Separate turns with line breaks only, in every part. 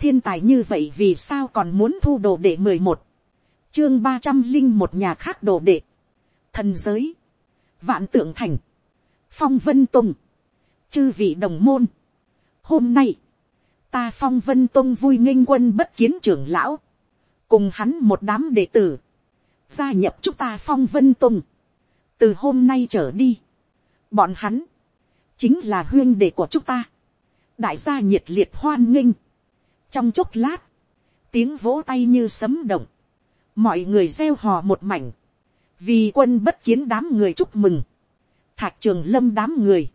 thiên tài như vậy vì sao còn muốn thu đồ đệ mười một, chương ba trăm linh một nhà khác đồ đệ, thần giới, vạn tượng thành, phong vân tùng, chư vị đồng môn. Hôm nay, ta phong vân tông vui nghênh quân bất kiến trưởng lão, cùng hắn một đám đệ tử, gia nhập chúng ta phong vân tông. từ hôm nay trở đi, bọn hắn, chính là huyên đệ của chúng ta, đại gia nhiệt liệt hoan nghênh, trong chốc lát, tiếng vỗ tay như sấm động, mọi người gieo hò một mảnh, vì quân bất kiến đám người chúc mừng, thạc trường lâm đám người,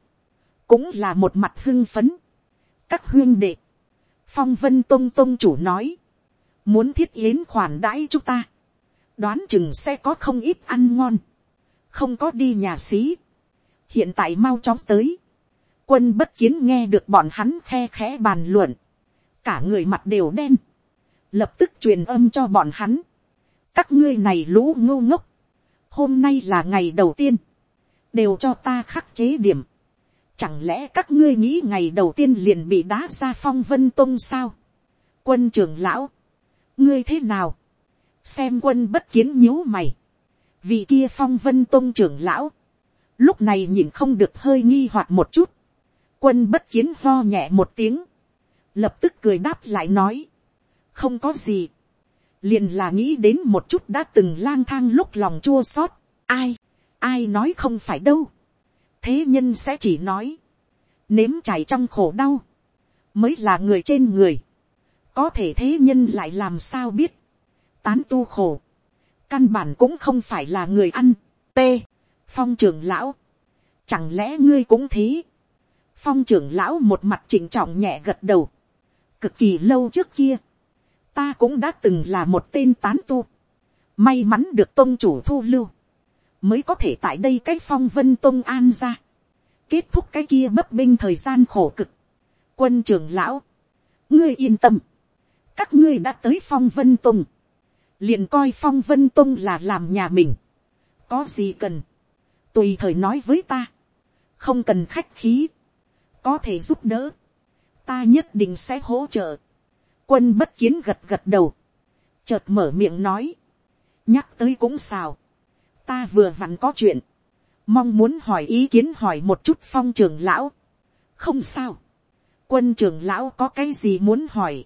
cũng là một mặt hưng phấn. các huyên đệ, phong vân tôn tôn chủ nói, muốn thiết yến khoản đãi chúng ta, đoán chừng sẽ có không ít ăn ngon, không có đi nhà xí, hiện tại mau chóng tới, quân bất kiến nghe được bọn hắn khe khẽ bàn luận, cả người mặt đều đen, lập tức truyền âm cho bọn hắn, các ngươi này lũ ngô ngốc, hôm nay là ngày đầu tiên, đều cho ta khắc chế điểm, Chẳng lẽ các ngươi nghĩ ngày đầu tiên liền bị đá ra phong vân tông sao? Quân trưởng lão. Ngươi thế nào? Xem quân bất kiến nhíu mày. Vị kia phong vân tông trưởng lão. Lúc này nhìn không được hơi nghi hoặc một chút. Quân bất kiến ho nhẹ một tiếng. Lập tức cười đáp lại nói. Không có gì. Liền là nghĩ đến một chút đã từng lang thang lúc lòng chua xót. Ai? Ai nói không phải đâu. Thế nhân sẽ chỉ nói, nếm chảy trong khổ đau, mới là người trên người, có thể thế nhân lại làm sao biết, tán tu khổ, căn bản cũng không phải là người ăn, t, phong trưởng lão, chẳng lẽ ngươi cũng thế, phong trưởng lão một mặt chỉnh trọng nhẹ gật đầu, cực kỳ lâu trước kia, ta cũng đã từng là một tên tán tu, may mắn được tôn chủ thu lưu, mới có thể tại đây cái phong vân tôn an ra, kết thúc cái kia bấp binh thời gian khổ cực. quân trưởng lão, ngươi yên tâm, các ngươi đã tới phong vân tôn liền coi phong vân tôn là làm nhà mình, có gì cần, tùy thời nói với ta, không cần khách khí, có thể giúp đỡ, ta nhất định sẽ hỗ trợ. quân bất chiến gật gật đầu, chợt mở miệng nói, nhắc tới cũng xào, ta vừa vặn có chuyện, mong muốn hỏi ý kiến hỏi một chút phong trưởng lão. không sao, quân trưởng lão có cái gì muốn hỏi,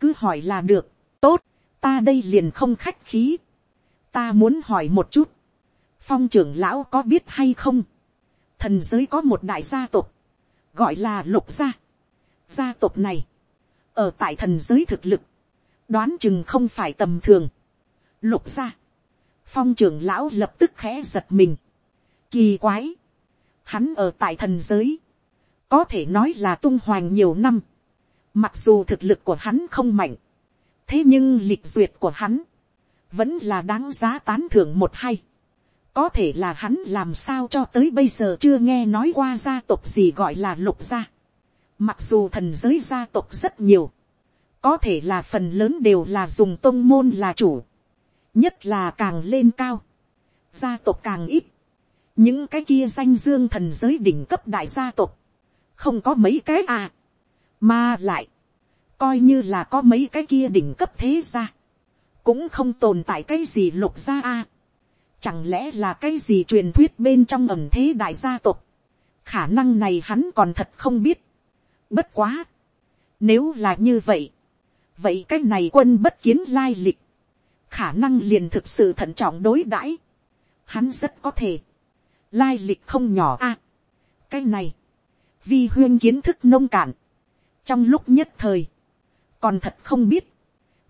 cứ hỏi là được, tốt, ta đây liền không khách khí, ta muốn hỏi một chút, phong trưởng lão có biết hay không, thần giới có một đại gia tộc, gọi là lục gia, gia tộc này, ở tại thần giới thực lực, đoán chừng không phải tầm thường, lục gia, phong trưởng lão lập tức khẽ giật mình, Kỳ quái. Hắn ở tại thần giới. Có thể nói là tung hoành nhiều năm. Mặc dù thực lực của hắn không mạnh. Thế nhưng lịch duyệt của hắn. Vẫn là đáng giá tán thưởng một hay. Có thể là hắn làm sao cho tới bây giờ chưa nghe nói qua gia tộc gì gọi là lục gia. Mặc dù thần giới gia tộc rất nhiều. Có thể là phần lớn đều là dùng tôn môn là chủ. Nhất là càng lên cao. Gia tộc càng ít những cái kia danh dương thần giới đỉnh cấp đại gia tộc, không có mấy cái à, mà lại, coi như là có mấy cái kia đỉnh cấp thế gia, cũng không tồn tại cái gì lục gia à. chẳng lẽ là cái gì truyền thuyết bên trong ẩm thế đại gia tộc, khả năng này hắn còn thật không biết, bất quá, nếu là như vậy, vậy cái này quân bất kiến lai lịch, khả năng liền thực sự thận trọng đối đãi, hắn rất có thể, lai lịch không nhỏ a. À, cái này, vi huyên kiến thức nông cạn, trong lúc nhất thời, còn thật không biết,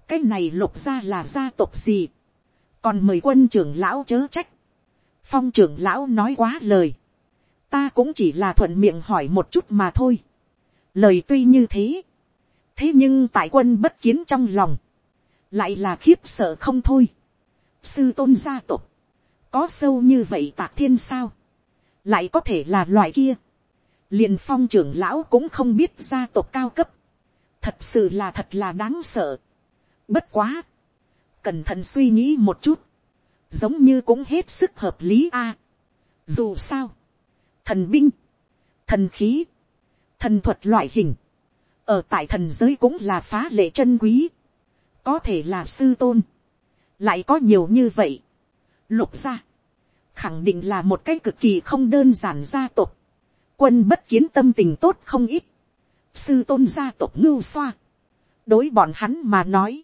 cái này lục ra là gia tộc gì, còn mời quân trưởng lão chớ trách, phong trưởng lão nói quá lời, ta cũng chỉ là thuận miệng hỏi một chút mà thôi, lời tuy như thế, thế nhưng tại quân bất kiến trong lòng, lại là khiếp sợ không thôi, sư tôn gia tộc, có sâu như vậy tạc thiên sao, lại có thể là loại kia, liền phong trưởng lão cũng không biết gia tộc cao cấp, thật sự là thật là đáng sợ. Bất quá, cẩn thận suy nghĩ một chút, giống như cũng hết sức hợp lý a. dù sao, thần binh, thần khí, thần thuật loại hình, ở tại thần giới cũng là phá lệ chân quý, có thể là sư tôn, lại có nhiều như vậy, lục gia, khẳng định là một cái cực kỳ không đơn giản gia tộc, quân bất kiến tâm tình tốt không ít, sư tôn gia tộc ngưu xoa, đối bọn hắn mà nói,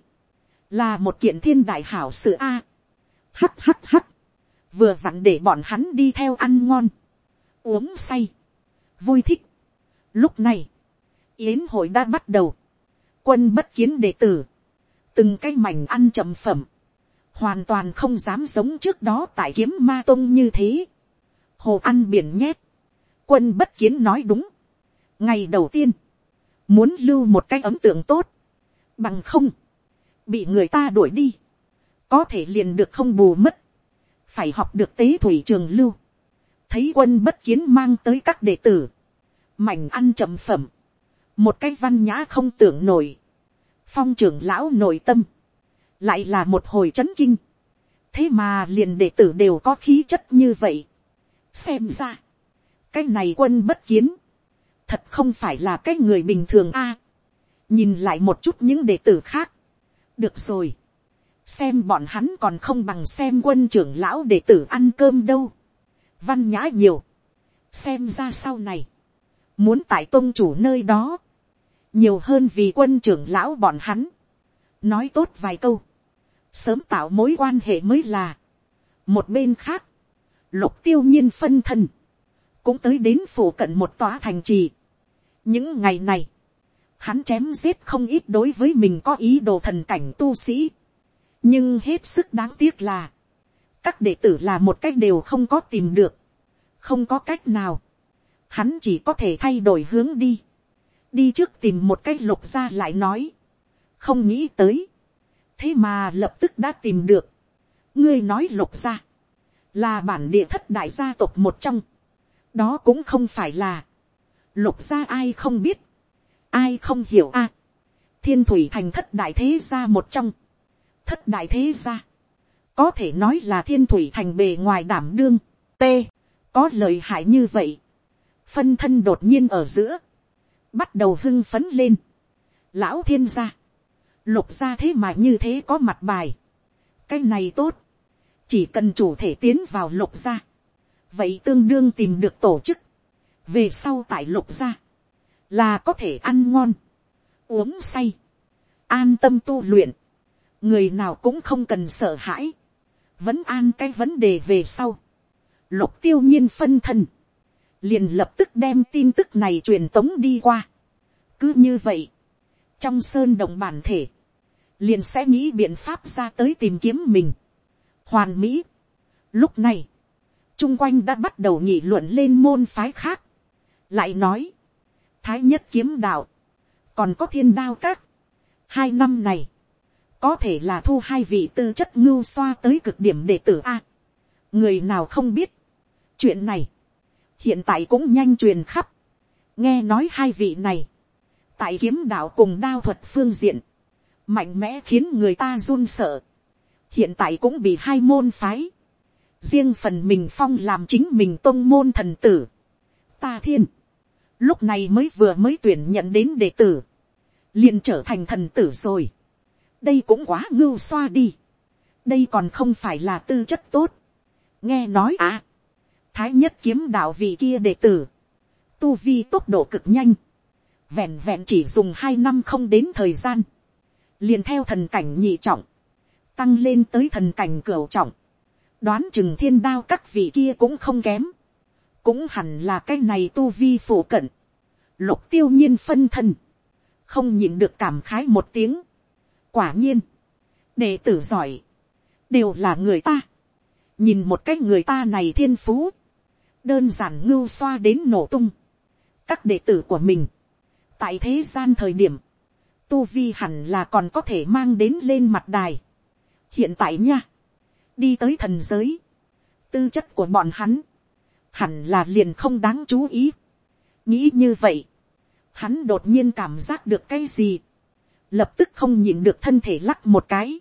là một kiện thiên đại hảo sự a. hắt hắt hắt, vừa vặn để bọn hắn đi theo ăn ngon, uống say, vui thích. Lúc này, yến hội đã bắt đầu, quân bất kiến đệ tử, từng cái mảnh ăn chậm phẩm, hoàn toàn không dám giống trước đó tại kiếm ma tông như thế. hồ ăn biển nhét, quân bất kiến nói đúng. ngày đầu tiên, muốn lưu một cái ấn tượng tốt, bằng không, bị người ta đuổi đi, có thể liền được không bù mất, phải học được tế thủy trường lưu, thấy quân bất kiến mang tới các đệ tử, mảnh ăn chậm phẩm, một cái văn nhã không tưởng nổi, phong trưởng lão nội tâm, lại là một hồi c h ấ n kinh, thế mà liền đệ tử đều có khí chất như vậy, xem ra, cái này quân bất kiến, thật không phải là cái người bình thường a, nhìn lại một chút những đệ tử khác, được rồi, xem bọn hắn còn không bằng xem quân trưởng lão đệ tử ăn cơm đâu, văn nhã nhiều, xem ra sau này, muốn tại tôn chủ nơi đó, nhiều hơn vì quân trưởng lão bọn hắn, nói tốt vài câu, sớm tạo mối quan hệ mới là. một bên khác, lục tiêu nhiên phân thân, cũng tới đến phủ cận một tòa thành trì. những ngày này, hắn chém giết không ít đối với mình có ý đồ thần cảnh tu sĩ. nhưng hết sức đáng tiếc là, các đệ tử là một cách đều không có tìm được, không có cách nào, hắn chỉ có thể thay đổi hướng đi, đi trước tìm một cách lục ra lại nói, không nghĩ tới, thế mà lập tức đã tìm được, ngươi nói lục gia, là bản địa thất đại gia tộc một trong, đó cũng không phải là, lục gia ai không biết, ai không hiểu a, thiên thủy thành thất đại thế gia một trong, thất đại thế gia, có thể nói là thiên thủy thành bề ngoài đảm đương, t, có lời hại như vậy, phân thân đột nhiên ở giữa, bắt đầu hưng phấn lên, lão thiên gia, lục gia thế mà như thế có mặt bài. cái này tốt, chỉ cần chủ thể tiến vào lục gia vậy tương đương tìm được tổ chức, về sau tại lục gia là có thể ăn ngon, uống say, an tâm tu luyện, người nào cũng không cần sợ hãi, vẫn an cái vấn đề về sau, lục tiêu nhiên phân thân, liền lập tức đem tin tức này truyền tống đi qua. cứ như vậy, trong sơn động bản thể, liền sẽ nghĩ biện pháp ra tới tìm kiếm mình. hoàn mỹ. lúc này, chung quanh đã bắt đầu nghị luận lên môn phái khác. lại nói, thái nhất kiếm đạo, còn có thiên đao các. hai năm này, có thể là thu hai vị tư chất ngưu xoa tới cực điểm đệ tử a. người nào không biết, chuyện này, hiện tại cũng nhanh truyền khắp. nghe nói hai vị này, tại kiếm đạo cùng đao thuật phương diện, mạnh mẽ khiến người ta run sợ. hiện tại cũng bị hai môn phái, riêng phần mình phong làm chính mình tôn môn thần tử. ta thiên, lúc này mới vừa mới tuyển nhận đến đệ tử, liền trở thành thần tử rồi. đây cũng quá ngưu xoa đi. đây còn không phải là tư chất tốt. nghe nói à, thái nhất kiếm đạo vị kia đệ tử, tu vi tốc độ cực nhanh, vẹn vẹn chỉ dùng hai năm không đến thời gian, liền theo thần cảnh nhị trọng, tăng lên tới thần cảnh cửu trọng, đoán chừng thiên đao các vị kia cũng không kém, cũng hẳn là cái này tu vi phổ cận, lục tiêu nhiên phân thân, không nhìn được cảm khái một tiếng, quả nhiên, đệ tử giỏi, đều là người ta, nhìn một cái người ta này thiên phú, đơn giản ngưu xoa đến nổ tung, các đệ tử của mình, tại thế gian thời điểm, tu vi hẳn là còn có thể mang đến lên mặt đài. hiện tại nha, đi tới thần giới, tư chất của bọn hắn, hẳn là liền không đáng chú ý. nghĩ như vậy, hắn đột nhiên cảm giác được cái gì, lập tức không nhìn được thân thể lắc một cái,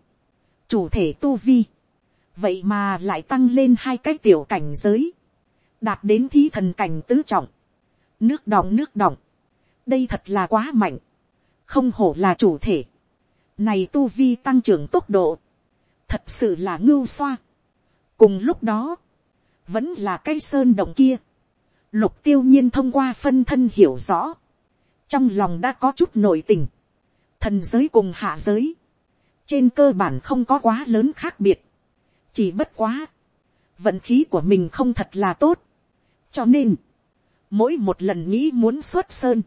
chủ thể tu vi, vậy mà lại tăng lên hai cái tiểu cảnh giới, đạt đến thí thần cảnh tứ trọng, nước đọng nước đọng, đây thật là quá mạnh, không hổ là chủ thể, này tu vi tăng trưởng tốc độ, thật sự là ngưu xoa. cùng lúc đó, vẫn là cây sơn động kia, lục tiêu nhiên thông qua phân thân hiểu rõ, trong lòng đã có chút nội tình, thần giới cùng hạ giới, trên cơ bản không có quá lớn khác biệt, chỉ bất quá, vận khí của mình không thật là tốt, cho nên, mỗi một lần nghĩ muốn xuất sơn,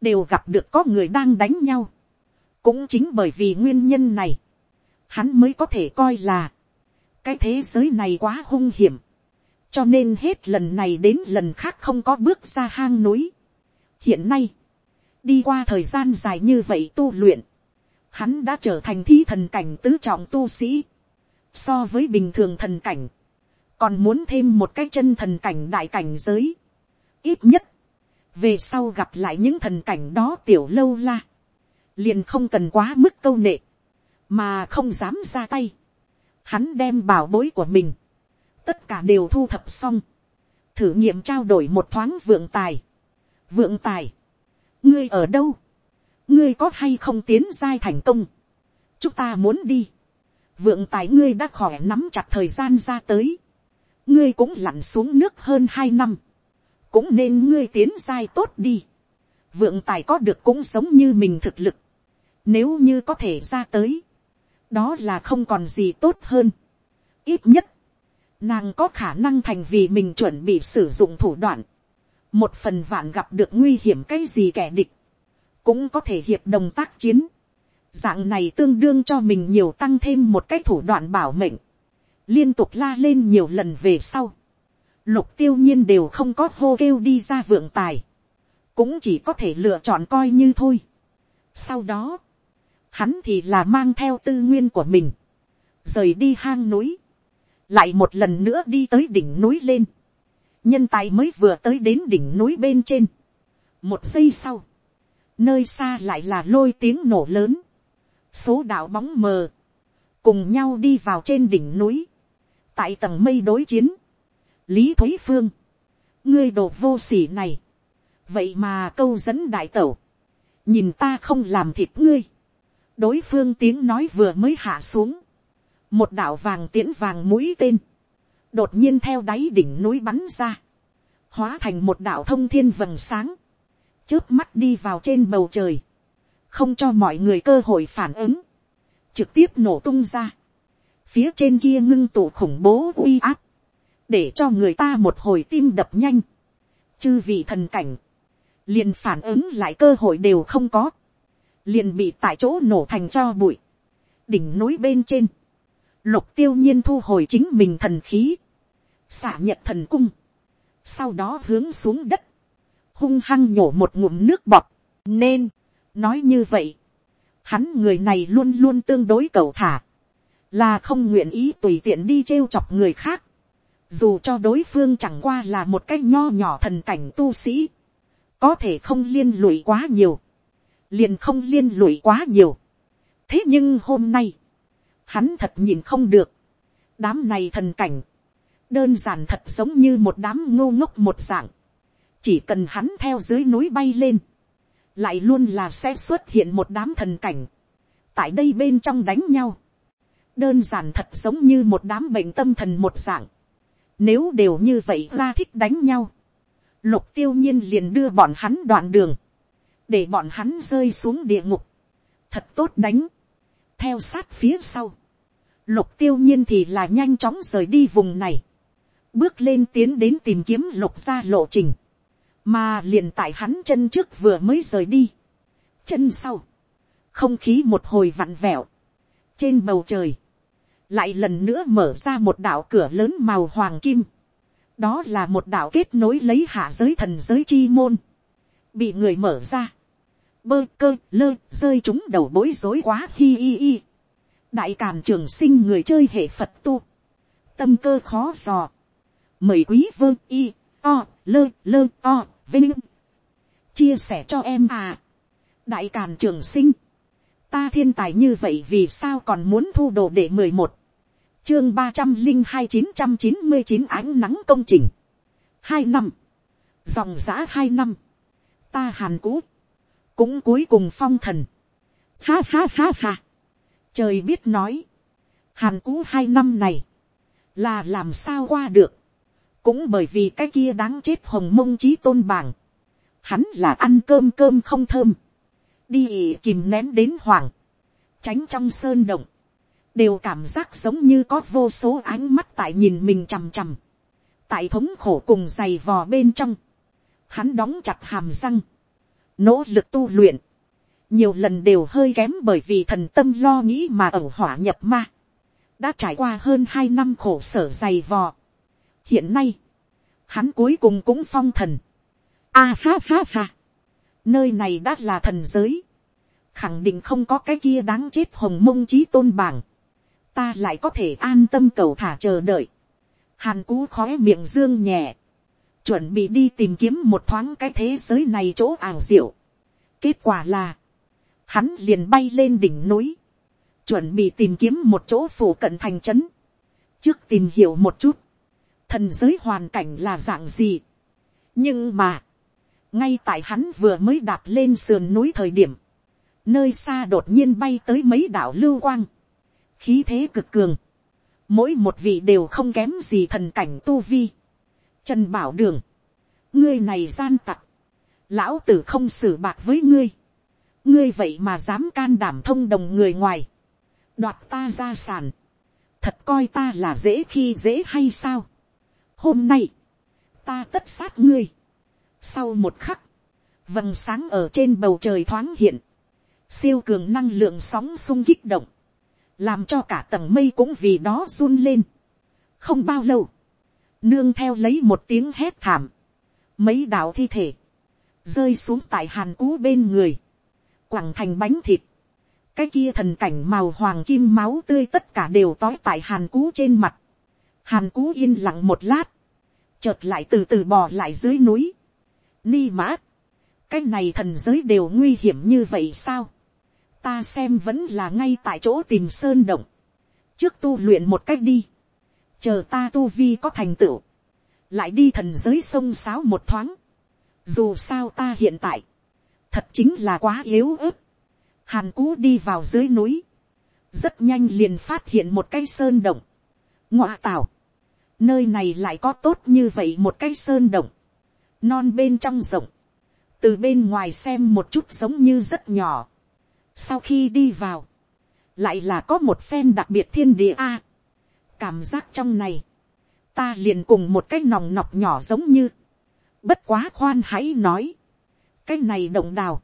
đều gặp được có người đang đánh nhau, cũng chính bởi vì nguyên nhân này, hắn mới có thể coi là, cái thế giới này quá hung hiểm, cho nên hết lần này đến lần khác không có bước ra hang núi. hiện nay, đi qua thời gian dài như vậy tu luyện, hắn đã trở thành thi thần cảnh tứ trọng tu sĩ, so với bình thường thần cảnh, còn muốn thêm một cái chân thần cảnh đại cảnh giới, ít nhất, về sau gặp lại những thần cảnh đó tiểu lâu la, liền không cần quá mức câu nệ, mà không dám ra tay, hắn đem bảo bối của mình, tất cả đều thu thập xong, thử nghiệm trao đổi một thoáng vượng tài. vượng tài, ngươi ở đâu, ngươi có hay không tiến giai thành công, chúng ta muốn đi, vượng tài ngươi đã khỏi nắm chặt thời gian ra tới, ngươi cũng lặn xuống nước hơn hai năm, cũng nên ngươi tiến giai tốt đi, vượng tài có được cũng sống như mình thực lực, nếu như có thể ra tới, đó là không còn gì tốt hơn, ít nhất, nàng có khả năng thành vì mình chuẩn bị sử dụng thủ đoạn, một phần vạn gặp được nguy hiểm cái gì kẻ địch, cũng có thể hiệp đồng tác chiến, dạng này tương đương cho mình nhiều tăng thêm một cái thủ đoạn bảo mệnh, liên tục la lên nhiều lần về sau, lục tiêu nhiên đều không có hô kêu đi ra vượng tài, cũng chỉ có thể lựa chọn coi như thôi. Sau đó, hắn thì là mang theo tư nguyên của mình, rời đi hang núi, lại một lần nữa đi tới đỉnh núi lên, nhân tài mới vừa tới đến đỉnh núi bên trên. một giây sau, nơi xa lại là lôi tiếng nổ lớn, số đạo bóng mờ, cùng nhau đi vào trên đỉnh núi, tại tầng mây đối chiến, lý thúy phương, ngươi đồ vô s ỉ này, vậy mà câu dẫn đại tẩu, nhìn ta không làm thịt ngươi, đối phương tiếng nói vừa mới hạ xuống, một đạo vàng tiễn vàng mũi tên, đột nhiên theo đáy đỉnh núi bắn ra, hóa thành một đạo thông thiên vầng sáng, trước mắt đi vào trên bầu trời, không cho mọi người cơ hội phản ứng, trực tiếp nổ tung ra, phía trên kia ngưng tụ khủng bố uy áp, để cho người ta một hồi tim đập nhanh, chư vị thần cảnh, liền phản ứng lại cơ hội đều không có, liền bị tại chỗ nổ thành cho bụi, đỉnh núi bên trên, lục tiêu nhiên thu hồi chính mình thần khí, xả nhật thần cung, sau đó hướng xuống đất, hung hăng nhổ một ngụm nước bọt, nên, nói như vậy, hắn người này luôn luôn tương đối cầu thả, là không nguyện ý tùy tiện đi trêu chọc người khác, dù cho đối phương chẳng qua là một cái nho nhỏ thần cảnh tu sĩ, có thể không liên lụy quá nhiều, liền không liên lụy quá nhiều. thế nhưng hôm nay, hắn thật nhìn không được, đám này thần cảnh, đơn giản thật giống như một đám ngô ngốc một dạng, chỉ cần hắn theo dưới núi bay lên, lại luôn là sẽ xuất hiện một đám thần cảnh, tại đây bên trong đánh nhau, đơn giản thật giống như một đám bệnh tâm thần một dạng, nếu đều như vậy ra thích đánh nhau, lục tiêu nhiên liền đưa bọn hắn đoạn đường, để bọn hắn rơi xuống địa ngục, thật tốt đánh, theo sát phía sau, lục tiêu nhiên thì là nhanh chóng rời đi vùng này, bước lên tiến đến tìm kiếm lục ra lộ trình, mà liền tại hắn chân trước vừa mới rời đi, chân sau, không khí một hồi vặn vẹo, trên bầu trời, lại lần nữa mở ra một đạo cửa lớn màu hoàng kim, đó là một đạo kết nối lấy hạ giới thần giới chi môn, bị người mở ra, bơ cơ lơ rơi chúng đầu bối rối quá hi hi hi. đại càn trường sinh người chơi hệ phật tu, tâm cơ khó dò, mời quý vơ y o lơ lơ o vinh. Chia sẻ cho em à. Đại càn trường sinh ta thiên tài như vậy vì sao còn muốn thu đồ để mười một? Chương ba trăm linh hai chín trăm chín mươi chín ánh nắng công trình. Hai năm. Dòng giã hai năm. Ta hàn cũ. Cũng cuối cùng phong thần, ha ha ha ha, trời biết nói, hàn cũ hai năm này, là làm sao qua được, cũng bởi vì cái kia đáng chết hồng mông trí tôn bảng, hắn là ăn cơm cơm không thơm, đi ỉ kìm nén đến hoàng, tránh trong sơn động, đều cảm giác giống như có vô số ánh mắt tại nhìn mình chằm chằm, tại thống khổ cùng giày vò bên trong, hắn đóng chặt hàm răng, nỗ lực tu luyện, nhiều lần đều hơi kém bởi vì thần tâm lo nghĩ mà ẩu hỏa nhập ma, đã trải qua hơn hai năm khổ sở dày vò. hiện nay, hắn cuối cùng cũng phong thần, a à, ha ha ha, nơi này đã là thần giới, khẳng định không có cái kia đáng chết hồng mông trí tôn bảng, ta lại có thể an tâm cầu thả chờ đợi, hàn cú khói miệng dương nhẹ, chuẩn bị đi tìm kiếm một thoáng cái thế giới này chỗ ảo diệu. kết quả là, hắn liền bay lên đỉnh núi, chuẩn bị tìm kiếm một chỗ phủ cận thành trấn, trước tìm hiểu một chút, thần giới hoàn cảnh là dạng gì. nhưng mà, ngay tại hắn vừa mới đạp lên sườn núi thời điểm, nơi xa đột nhiên bay tới mấy đảo lưu quang, khí thế cực cường, mỗi một vị đều không kém gì thần cảnh tu vi. Trần bảo đường, ngươi này gian tặc, lão tử không xử bạc với ngươi, ngươi vậy mà dám can đảm thông đồng người ngoài, đoạt ta ra sàn, thật coi ta là dễ khi dễ hay sao. hôm nay, ta tất sát ngươi sau một khắc, vầng sáng ở trên bầu trời thoáng hiện, siêu cường năng lượng sóng sung kích động, làm cho cả tầng mây cũng vì đó run lên. không bao lâu, nương theo lấy một tiếng hét thảm, mấy đạo thi thể, rơi xuống tại hàn cú bên người, quẳng thành bánh thịt, cái kia thần cảnh màu hoàng kim máu tươi tất cả đều tói tại hàn cú trên mặt, hàn cú yên lặng một lát, chợt lại từ từ bò lại dưới núi, ni mã, cái này thần giới đều nguy hiểm như vậy sao, ta xem vẫn là ngay tại chỗ tìm sơn động, trước tu luyện một cách đi, chờ ta tu vi có thành tựu, lại đi thần giới sông sáo một thoáng, dù sao ta hiện tại, thật chính là quá yếu ớt, hàn cú đi vào dưới núi, rất nhanh liền phát hiện một cái sơn động, ngoạ tảo, nơi này lại có tốt như vậy một cái sơn động, non bên trong rộng, từ bên ngoài xem một chút giống như rất nhỏ, sau khi đi vào, lại là có một phen đặc biệt thiên địa a. cảm giác trong này, ta liền cùng một cái nòng nọc nhỏ giống như, bất quá khoan hãy nói, cái này động đào,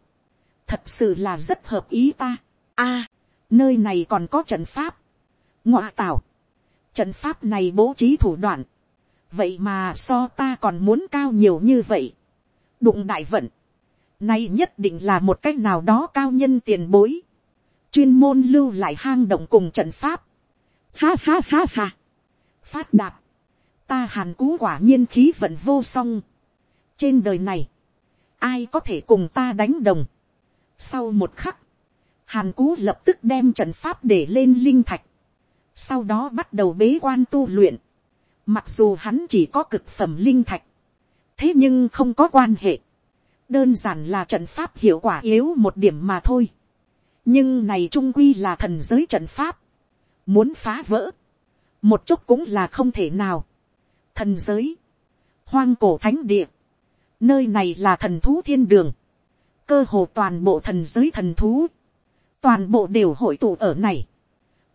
thật sự là rất hợp ý ta. a, nơi này còn có trận pháp, ngoạ tảo, trận pháp này bố trí thủ đoạn, vậy mà so ta còn muốn cao nhiều như vậy, đụng đại vận, nay nhất định là một cách nào đó cao nhân tiền bối, chuyên môn lưu lại hang động cùng trận pháp, ha ha ha ha, phát đạt, ta hàn cú quả nhiên khí vận vô song, trên đời này, ai có thể cùng ta đánh đồng, sau một khắc, hàn cú lập tức đem trận pháp để lên linh thạch, sau đó bắt đầu bế quan tu luyện, mặc dù hắn chỉ có cực phẩm linh thạch, thế nhưng không có quan hệ, đơn giản là trận pháp hiệu quả yếu một điểm mà thôi. nhưng này trung quy là thần giới trận pháp, muốn phá vỡ, một chút cũng là không thể nào. thần giới, hoang cổ thánh địa, nơi này là thần thú thiên đường, cơ hồ toàn bộ thần giới thần thú, toàn bộ đều hội tụ ở này.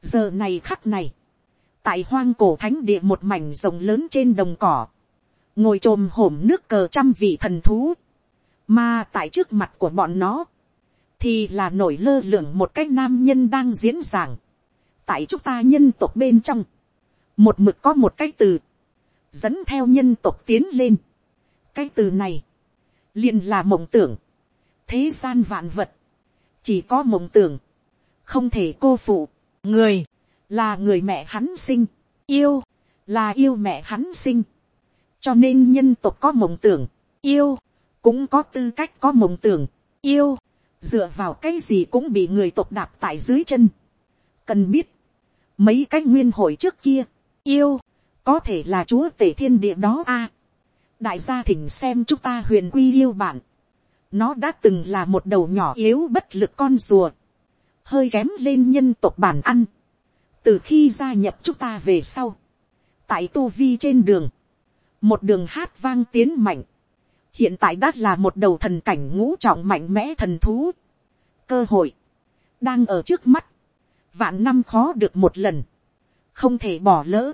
giờ này khắc này, tại hoang cổ thánh địa một mảnh rồng lớn trên đồng cỏ, ngồi t r ồ m hổm nước cờ trăm vị thần thú, mà tại trước mặt của bọn nó, thì là nổi lơ lửng một cái nam nhân đang diễn giảng. tại chúng ta nhân tộc bên trong, một mực có một cái từ, dẫn theo nhân tộc tiến lên. cái từ này, liền là mộng tưởng, thế gian vạn vật, chỉ có mộng tưởng, không thể cô phụ, người, là người mẹ hắn sinh, yêu, là yêu mẹ hắn sinh, cho nên nhân tộc có mộng tưởng, yêu, cũng có tư cách có mộng tưởng, yêu, dựa vào cái gì cũng bị người tộc đạp tại dưới chân. Cần biết, mấy cái nguyên hội trước kia, yêu, có thể là chúa tể thiên địa đó a. À, đại gia thỉnh xem chúng ta huyền quy yêu bản, nó đã từng là một đầu nhỏ yếu bất lực con rùa, hơi kém lên nhân tộc bản ăn, từ khi gia nhập chúng ta về sau, tại tu vi trên đường, một đường hát vang tiến mạnh, hiện tại đã là một đầu thần cảnh ngũ trọng mạnh mẽ thần thú, cơ hội, đang ở trước mắt, vạn năm khó được một lần, không thể bỏ lỡ,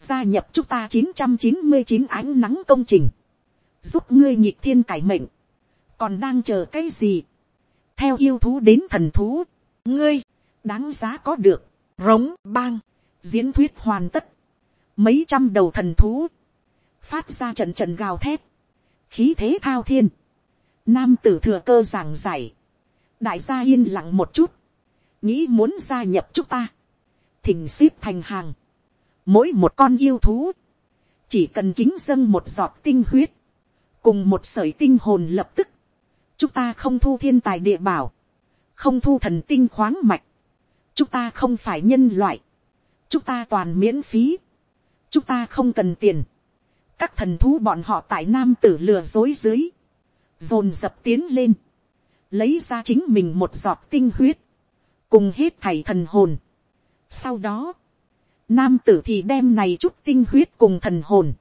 gia nhập chúng ta chín trăm chín mươi chín ánh nắng công trình, giúp ngươi nhịp thiên cải mệnh, còn đang chờ cái gì, theo yêu thú đến thần thú, ngươi, đáng giá có được, rống bang, diễn thuyết hoàn tất, mấy trăm đầu thần thú, phát ra trận trận gào thét, khí thế thao thiên, nam tử thừa cơ giảng giải, đại gia yên lặng một chút, nghĩ muốn gia nhập chúng ta, thỉnh xếp thành hàng, mỗi một con yêu thú, chỉ cần kính dâng một giọt tinh huyết, cùng một sởi tinh hồn lập tức, chúng ta không thu thiên tài địa bảo, không thu thần tinh khoáng mạch, chúng ta không phải nhân loại, chúng ta toàn miễn phí, chúng ta không cần tiền, các thần thú bọn họ tại nam tử lừa dối dưới, dồn dập tiến lên, lấy ra chính mình một giọt tinh huyết, cùng hết thảy thần hồn. Sau đó, nam tử thì đem này chút tinh huyết cùng thần hồn,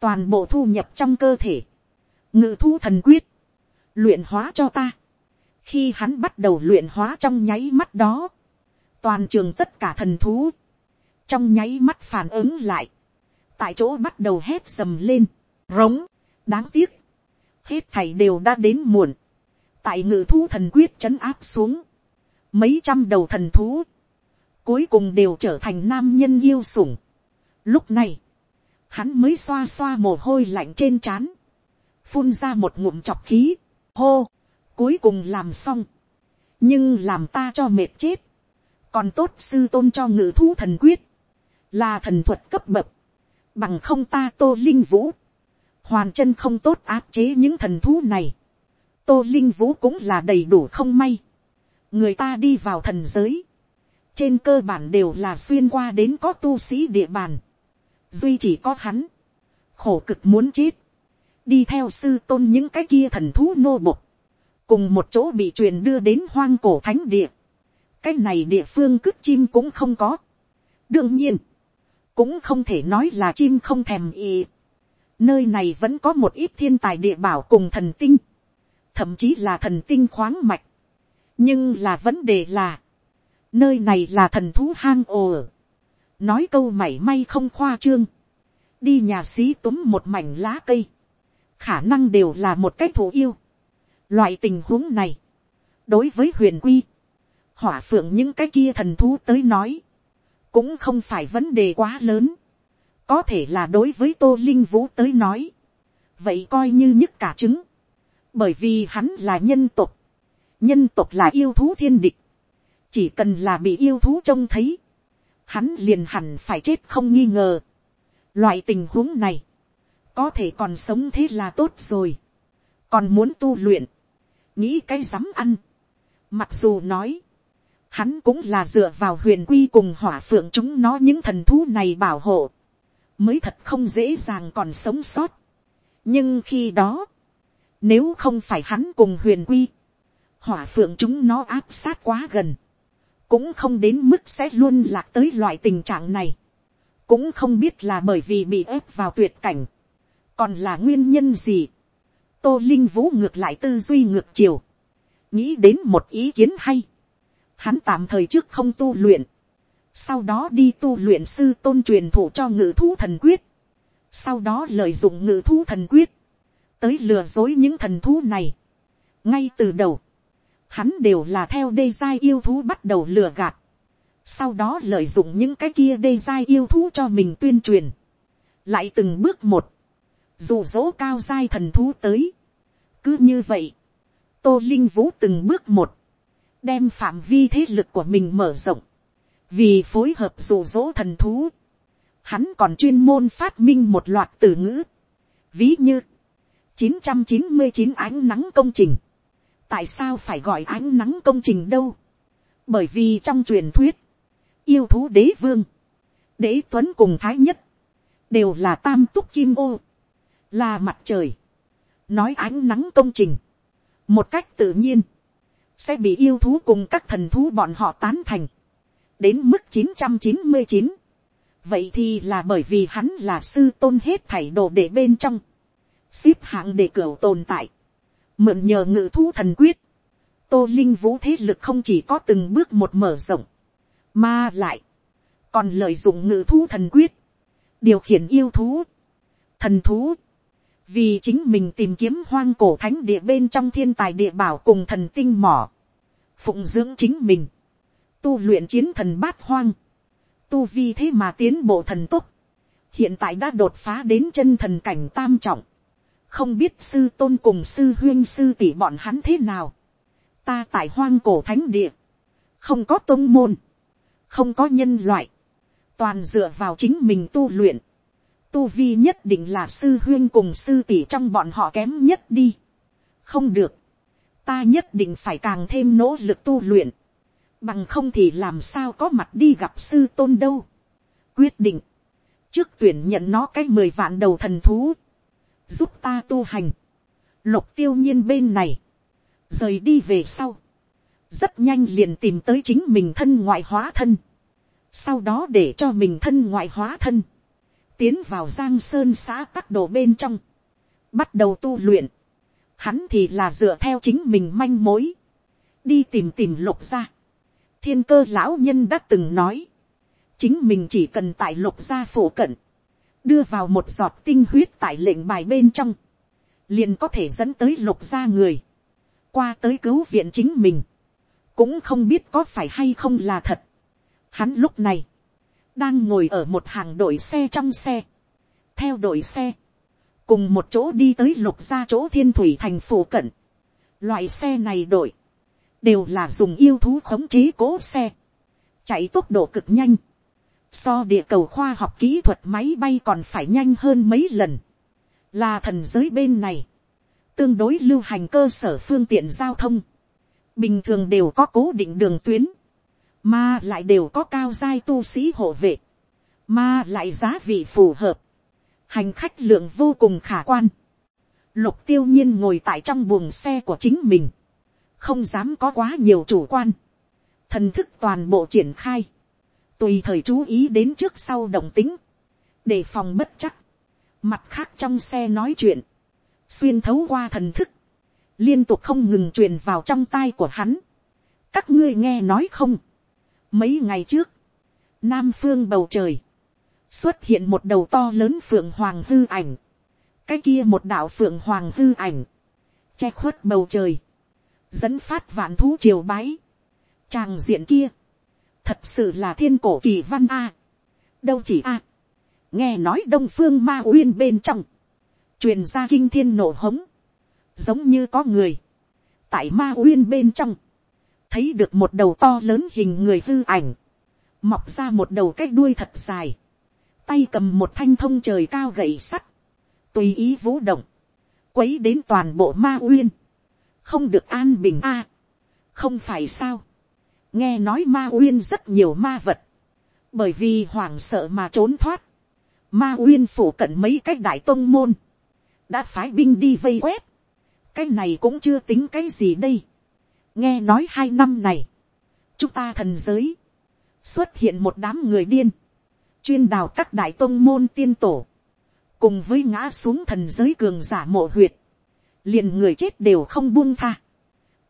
toàn bộ thu nhập trong cơ thể, ngự thu thần quyết, luyện hóa cho ta. khi hắn bắt đầu luyện hóa trong nháy mắt đó, toàn trường tất cả thần thú, trong nháy mắt phản ứng lại, tại chỗ bắt đầu hét sầm lên, rống, đáng tiếc, hết thảy đều đã đến muộn, tại ngự thú thần quyết trấn áp xuống, mấy trăm đầu thần thú, cuối cùng đều trở thành nam nhân yêu sủng. Lúc này, hắn mới xoa xoa mồ hôi lạnh trên trán, phun ra một ngụm chọc khí, hô, cuối cùng làm xong, nhưng làm ta cho mệt chết, còn tốt sư tôn cho ngự thú thần quyết, là thần thuật cấp bậc, bằng không ta tô linh vũ, hoàn chân không tốt áp chế những thần thú này, tô linh vũ cũng là đầy đủ không may, người ta đi vào thần giới, trên cơ bản đều là xuyên qua đến có tu sĩ địa bàn, duy chỉ có hắn, khổ cực muốn chết, đi theo sư tôn những cái kia thần thú nô bộc, cùng một chỗ bị truyền đưa đến hoang cổ thánh địa, cái này địa phương cướp chim cũng không có. đương nhiên, cũng không thể nói là chim không thèm ý. nơi này vẫn có một ít thiên tài địa bảo cùng thần tinh, thậm chí là thần tinh khoáng mạch. nhưng là vấn đề là, nơi này là thần thú hang ồ. nói câu mảy may không khoa trương, đi nhà xí túm một mảnh lá cây, khả năng đều là một cái thủ yêu. loại tình huống này, đối với huyền quy, hỏa phượng những cái kia thần thú tới nói, cũng không phải vấn đề quá lớn, có thể là đối với tô linh vũ tới nói, vậy coi như nhức cả trứng, bởi vì hắn là nhân tục, nhân tục là yêu thú thiên địch, chỉ cần là bị yêu thú trông thấy, hắn liền hẳn phải chết không nghi ngờ. Loại tình huống này, có thể còn sống thế là tốt rồi, còn muốn tu luyện, nghĩ cái dám ăn. Mặc dù nói, hắn cũng là dựa vào huyền quy cùng hỏa phượng chúng nó những thần thú này bảo hộ, mới thật không dễ dàng còn sống sót. nhưng khi đó, nếu không phải hắn cùng huyền quy, hỏa phượng chúng nó áp sát quá gần, cũng không đến mức sẽ luôn lạc tới loại tình trạng này, cũng không biết là bởi vì bị ép vào tuyệt cảnh, còn là nguyên nhân gì. tô linh vũ ngược lại tư duy ngược chiều, nghĩ đến một ý kiến hay, hắn tạm thời trước không tu luyện, sau đó đi tu luyện sư tôn truyền thụ cho ngự thú thần quyết, sau đó lợi dụng ngự thú thần quyết, tới lừa dối những thần thú này. ngay từ đầu, hắn đều là theo đê giai yêu thú bắt đầu lừa gạt, sau đó lợi dụng những cái kia đê giai yêu thú cho mình tuyên truyền, lại từng bước một, dù dỗ cao giai thần thú tới, cứ như vậy, tô linh vũ từng bước một, đem phạm vi thế lực của mình mở rộng, vì phối hợp dụ rỗ thần thú, hắn còn chuyên môn phát minh một loạt từ ngữ, ví như, chín trăm chín mươi chín ánh nắng công trình, tại sao phải gọi ánh nắng công trình đâu, bởi vì trong truyền thuyết, yêu thú đế vương, đế tuấn cùng thái nhất, đều là tam túc kim ô, là mặt trời, nói ánh nắng công trình, một cách tự nhiên, sẽ bị yêu thú cùng các thần thú bọn họ tán thành, đến mức chín trăm chín mươi chín, vậy thì là bởi vì hắn là sư tôn hết thảy đồ để bên trong, xếp hạng để cửa tồn tại, mượn nhờ ngự thú thần quyết, tô linh vũ thế lực không chỉ có từng bước một mở rộng, mà lại, còn lợi dụng ngự thú thần quyết, điều khiển yêu thú, thần thú, vì chính mình tìm kiếm hoang cổ thánh địa bên trong thiên tài địa bảo cùng thần tinh mỏ, phụng dưỡng chính mình, tu luyện chiến thần bát hoang, tu vi thế mà tiến bộ thần tốc, hiện tại đã đột phá đến chân thần cảnh tam trọng, không biết sư tôn cùng sư huyên sư tỷ bọn hắn thế nào, ta tại hoang cổ thánh địa, không có tôn môn, không có nhân loại, toàn dựa vào chính mình tu luyện, tu vi nhất định là sư huyên cùng sư tỷ trong bọn họ kém nhất đi. không được, ta nhất định phải càng thêm nỗ lực tu luyện, bằng không thì làm sao có mặt đi gặp sư tôn đâu. quyết định, trước tuyển nhận nó cái mười vạn đầu thần thú, giúp ta tu hành, lục tiêu nhiên bên này, rời đi về sau, rất nhanh liền tìm tới chính mình thân ngoại hóa thân, sau đó để cho mình thân ngoại hóa thân, tiến vào giang sơn xã tắc đồ bên trong, bắt đầu tu luyện, hắn thì là dựa theo chính mình manh mối, đi tìm tìm lục gia. thiên cơ lão nhân đã từng nói, chính mình chỉ cần tại lục gia phổ cận, đưa vào một giọt tinh huyết tại lệnh bài bên trong, liền có thể dẫn tới lục gia người, qua tới cứu viện chính mình, cũng không biết có phải hay không là thật. Hắn lúc này, đang ngồi ở một hàng đội xe trong xe, theo đội xe, cùng một chỗ đi tới lục ra chỗ thiên thủy thành phủ cận. Loại xe này đội, đều là dùng yêu thú khống chế cố xe, chạy tốc độ cực nhanh, so địa cầu khoa học kỹ thuật máy bay còn phải nhanh hơn mấy lần, là thần giới bên này, tương đối lưu hành cơ sở phương tiện giao thông, bình thường đều có cố định đường tuyến, mà lại đều có cao giai tu sĩ hộ vệ, mà lại giá vị phù hợp, hành khách lượng vô cùng khả quan. Lục tiêu nhiên ngồi tại trong buồng xe của chính mình, không dám có quá nhiều chủ quan, thần thức toàn bộ triển khai, tùy thời chú ý đến trước sau động tính, để phòng bất chắc, mặt khác trong xe nói chuyện, xuyên thấu qua thần thức, liên tục không ngừng truyền vào trong tai của hắn. các ngươi nghe nói không, Mấy ngày trước, Nam phương bầu trời, xuất hiện một đầu to lớn phượng hoàng hư ảnh. Cái kia một đạo phượng hoàng hư ảnh, che khuất bầu trời, dẫn phát vạn thú triều bái. Tràng diện kia, thật sự là thiên cổ kỳ văn a. Đâu chỉ a. Nghe nói đông phương ma uyên bên trong, truyền ra kinh thiên nổ hống, giống như có người, tại ma uyên bên trong, thấy được một đầu to lớn hình người hư ảnh, mọc ra một đầu cái đuôi thật dài, tay cầm một thanh thông trời cao gậy sắt, tùy ý vũ động, quấy đến toàn bộ ma uyên, không được an bình a, không phải sao, nghe nói ma uyên rất nhiều ma vật, bởi vì hoảng sợ mà trốn thoát, ma uyên phủ cận mấy cái đại tôn môn, đã phái binh đi vây quét, cái này cũng chưa tính cái gì đây, nghe nói hai năm này, chúng ta thần giới, xuất hiện một đám người điên, chuyên đào các đại tôn môn tiên tổ, cùng với ngã xuống thần giới cường giả mộ huyệt, liền người chết đều không buông tha,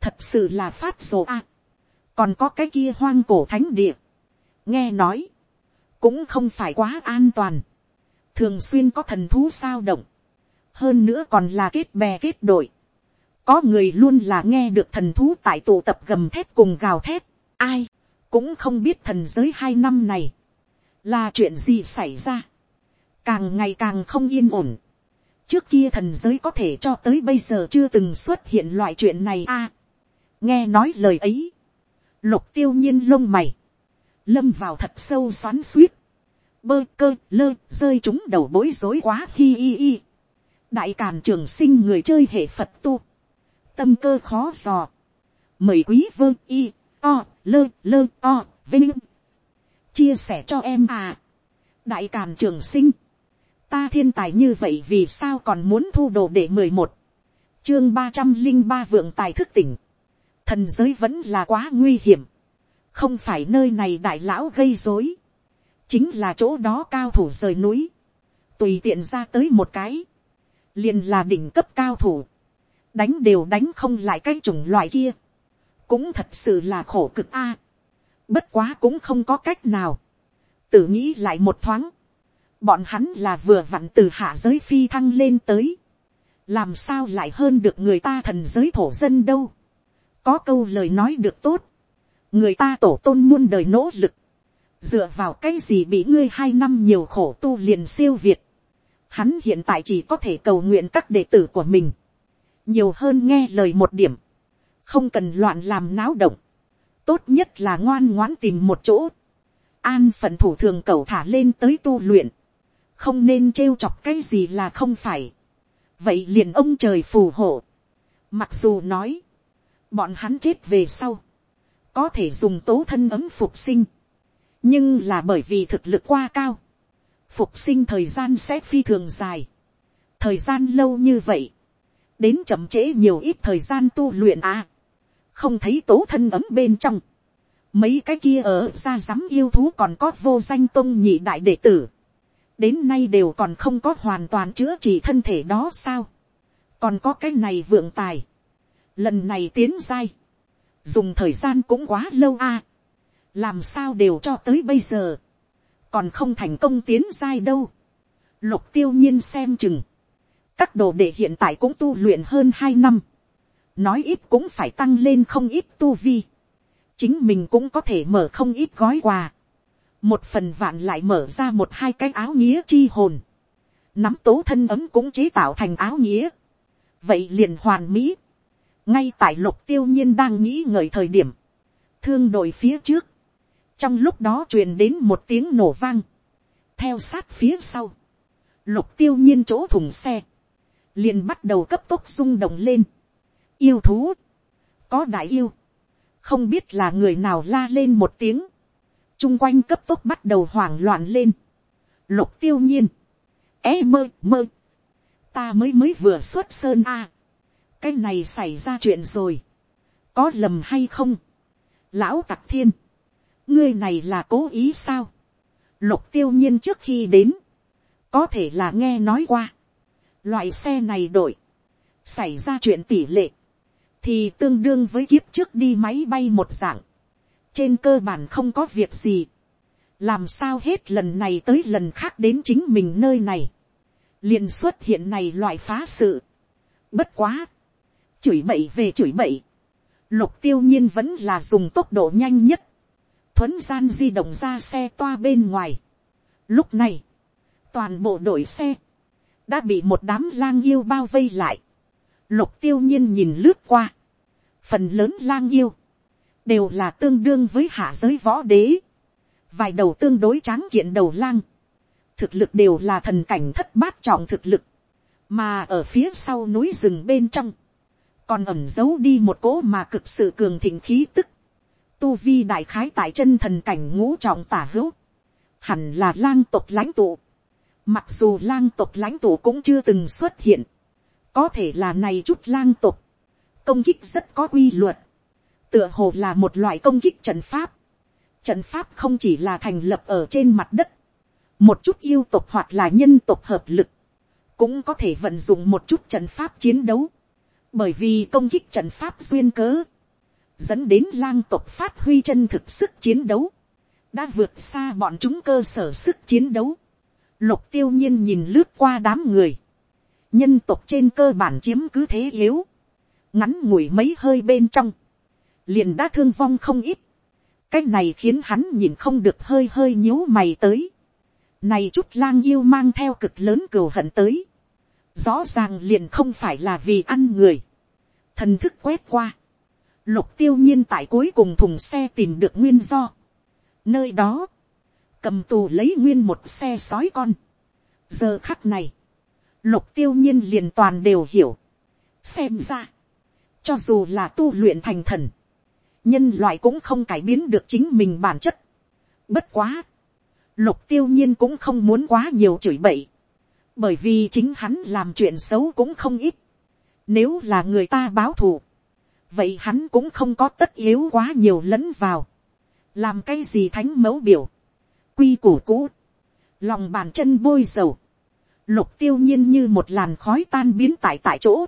thật sự là phát rồ a, còn có cái kia hoang cổ thánh địa, nghe nói, cũng không phải quá an toàn, thường xuyên có thần thú sao động, hơn nữa còn là kết bè kết đội, có người luôn là nghe được thần thú tại tụ tập gầm thép cùng gào thép, ai, cũng không biết thần giới hai năm này, là chuyện gì xảy ra, càng ngày càng không yên ổn, trước kia thần giới có thể cho tới bây giờ chưa từng xuất hiện loại chuyện này a, nghe nói lời ấy, lục tiêu nhiên lông mày, lâm vào thật sâu xoắn suýt, bơ cơ lơ rơi chúng đầu bối rối quá hi hi hi. đại càn trường sinh người chơi hệ phật tu, tâm cơ khó dò. Mời quý vương y, o, lơ, lơ, o, vinh. Chia sẻ cho em à. Đại Càn Trường Sinh. Ta thiên tài như vậy vì sao còn muốn thu đồ để mười một chương ba trăm linh ba vượng tài thức tỉnh, thần giới vẫn là quá nguy hiểm, không phải nơi này đại lão gây rối chính là chỗ đó cao thủ rời núi, tùy tiện ra tới một cái, liền là đỉnh cấp cao thủ, đánh đều đánh không lại cái chủng loại kia, cũng thật sự là khổ cực a, bất quá cũng không có cách nào, tự nghĩ lại một thoáng, bọn hắn là vừa vặn từ hạ giới phi thăng lên tới, làm sao lại hơn được người ta thần giới thổ dân đâu, có câu lời nói được tốt, người ta tổ tôn muôn đời nỗ lực, dựa vào cái gì bị ngươi hai năm nhiều khổ tu liền siêu việt, hắn hiện tại chỉ có thể cầu nguyện các đệ tử của mình, nhiều hơn nghe lời một điểm, không cần loạn làm náo động, tốt nhất là ngoan ngoãn tìm một chỗ, an phận thủ thường cầu thả lên tới tu luyện, không nên trêu chọc cái gì là không phải, vậy liền ông trời phù hộ, mặc dù nói, bọn hắn chết về sau, có thể dùng tố thân ấm phục sinh, nhưng là bởi vì thực lực quá cao, phục sinh thời gian sẽ phi thường dài, thời gian lâu như vậy, đến chậm trễ nhiều ít thời gian tu luyện à, không thấy tố thân ấm bên trong, mấy cái kia ở ra dám yêu thú còn có vô danh tôn nhị đại đệ tử, đến nay đều còn không có hoàn toàn chữa trị thân thể đó sao, còn có cái này vượng tài, lần này tiến dai, dùng thời gian cũng quá lâu a, làm sao đều cho tới bây giờ, còn không thành công tiến dai đâu, lục tiêu nhiên xem chừng, các đồ đệ hiện tại cũng tu luyện hơn hai năm, nói ít cũng phải tăng lên không ít tu vi, chính mình cũng có thể mở không ít gói quà, một phần vạn lại mở ra một hai cái áo nghĩa chi hồn, nắm tố thân ấm cũng chế tạo thành áo nghĩa, vậy liền hoàn mỹ, ngay tại lục tiêu nhiên đang nghĩ ngợi thời điểm, thương đội phía trước, trong lúc đó truyền đến một tiếng nổ vang, theo sát phía sau, lục tiêu nhiên chỗ thùng xe, liền bắt đầu cấp tốc rung động lên, yêu thú, có đại yêu, không biết là người nào la lên một tiếng, chung quanh cấp tốc bắt đầu hoảng loạn lên, lục tiêu nhiên, é mơ mơ, ta mới mới vừa xuất sơn a, cái này xảy ra chuyện rồi, có lầm hay không, lão tặc thiên, ngươi này là cố ý sao, lục tiêu nhiên trước khi đến, có thể là nghe nói qua, loại xe này đổi, xảy ra chuyện tỷ lệ, thì tương đương với kiếp trước đi máy bay một dạng, trên cơ bản không có việc gì, làm sao hết lần này tới lần khác đến chính mình nơi này, liền xuất hiện này loại phá sự, bất quá, chửi bậy về chửi bậy, lục tiêu nhiên vẫn là dùng tốc độ nhanh nhất, thuấn gian di động ra xe toa bên ngoài. Lúc này, toàn bộ đội xe, đã bị một đám lang yêu bao vây lại. Lục tiêu nhiên nhìn lướt qua. Phần lớn lang yêu, đều là tương đương với hạ giới võ đế. Vài đầu tương đối tráng kiện đầu lang. Thực lực đều là thần cảnh thất bát trọng thực lực. Mà ở phía sau núi rừng bên trong, còn ẩm giấu đi một cỗ mà cực sự cường thịnh khí tức. Tu vi đại khái tại chân thần cảnh ngũ trọng tả hữu. Hẳn là lang tộc lãnh tụ. Mặc dù lang tộc lãnh tụ cũng chưa từng xuất hiện. Có thể là này chút lang tộc. Công kích rất có quy luật. Tựa hồ là một loại công kích trận pháp. Trận pháp không chỉ là thành lập ở trên mặt đất. Một chút yêu tộc hoặc là nhân tộc hợp lực. Cũng có thể vận dụng một chút trận pháp chiến đấu. Bởi vì công kích trận pháp duyên cớ dẫn đến lang tộc phát huy chân thực sức chiến đấu, đã vượt xa bọn chúng cơ sở sức chiến đấu. Lục tiêu nhiên nhìn lướt qua đám người, nhân tộc trên cơ bản chiếm cứ thế yếu, ngắn ngủi mấy hơi bên trong, liền đã thương vong không ít. cái này khiến hắn nhìn không được hơi hơi nhíu mày tới. này chút lang yêu mang theo cực lớn cừu hận tới. rõ ràng liền không phải là vì ăn người. thần thức quét qua Lục tiêu nhiên tại cuối cùng thùng xe tìm được nguyên do. Nơi đó, cầm tù lấy nguyên một xe sói con. Giờ khắc này, lục tiêu nhiên liền toàn đều hiểu. Xem ra, cho dù là tu luyện thành thần, nhân loại cũng không cải biến được chính mình bản chất. Bất quá, lục tiêu nhiên cũng không muốn quá nhiều chửi bậy. Bởi vì chính hắn làm chuyện xấu cũng không ít. Nếu là người ta báo thù. Vậy hắn cũng không có tất yếu quá nhiều lẫn vào. Làm cái gì thánh mẫu biểu. Quy củ cũ. Lòng bàn chân bôi dầu. Lục tiêu nhiên như một làn khói tan biến tại tại chỗ.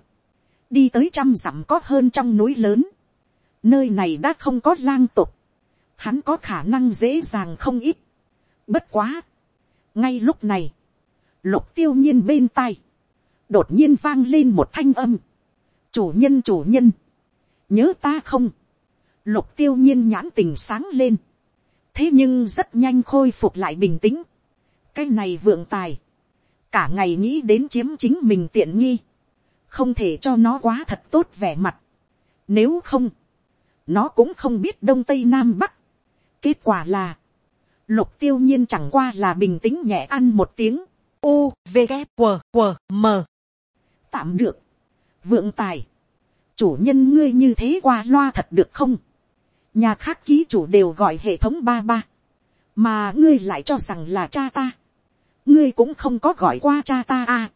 Đi tới trăm dặm có hơn trong núi lớn. Nơi này đã không có lang tục. Hắn có khả năng dễ dàng không ít. Bất quá. Ngay lúc này. Lục tiêu nhiên bên tai. Đột nhiên vang lên một thanh âm. Chủ nhân chủ nhân. Nhớ ta không. Lục tiêu nhiên nhãn tình sáng lên. Thế nhưng rất nhanh khôi phục lại bình tĩnh. Cái này vượng tài. Cả ngày nghĩ đến chiếm chính mình tiện nghi. Không thể cho nó quá thật tốt vẻ mặt. Nếu không. Nó cũng không biết đông tây nam bắc. Kết quả là. Lục tiêu nhiên chẳng qua là bình tĩnh nhẹ ăn một tiếng. U, V, g W, W, M. Tạm được. Vượng tài. Chủ nhân ngươi như thế qua loa thật được không? Nhà khác ký chủ đều gọi hệ thống ba ba. Mà ngươi lại cho rằng là cha ta. Ngươi cũng không có gọi qua cha ta à.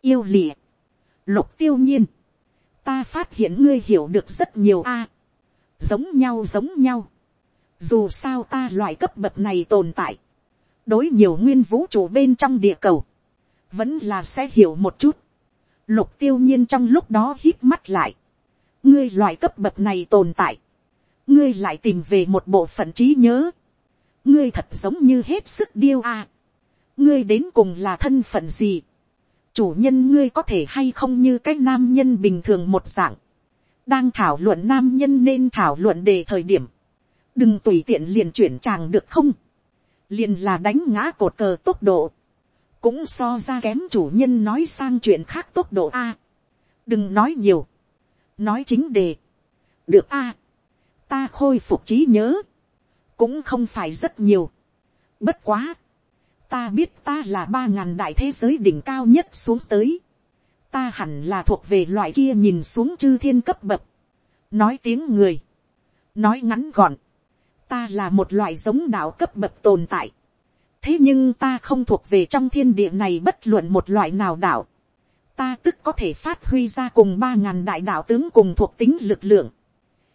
Yêu lì Lục tiêu nhiên. Ta phát hiện ngươi hiểu được rất nhiều a. Giống nhau giống nhau. Dù sao ta loại cấp bậc này tồn tại đối nhiều nguyên vũ trụ bên trong địa cầu, vẫn là sẽ hiểu một chút. Lục tiêu nhiên trong lúc đó hít mắt lại. ngươi loại cấp bậc này tồn tại ngươi lại tìm về một bộ phận trí nhớ. ngươi thật giống như hết sức điêu a. ngươi đến cùng là thân phận gì. chủ nhân ngươi có thể hay không như cái nam nhân bình thường một dạng. đang thảo luận nam nhân nên thảo luận đề thời điểm. đừng tùy tiện liền chuyển tràng được không liền là đánh ngã cột cờ tốc độ, cũng so ra kém chủ nhân nói sang chuyện khác tốc độ a. đừng nói nhiều, nói chính đề, được a, ta khôi phục trí nhớ, cũng không phải rất nhiều, bất quá, ta biết ta là ba ngàn đại thế giới đỉnh cao nhất xuống tới, ta hẳn là thuộc về loại kia nhìn xuống chư thiên cấp bậc, nói tiếng người, nói ngắn gọn, ta là một loại giống đạo cấp bậc tồn tại. thế nhưng ta không thuộc về trong thiên địa này bất luận một loại nào đạo. ta tức có thể phát huy ra cùng ba ngàn đại đạo tướng cùng thuộc tính lực lượng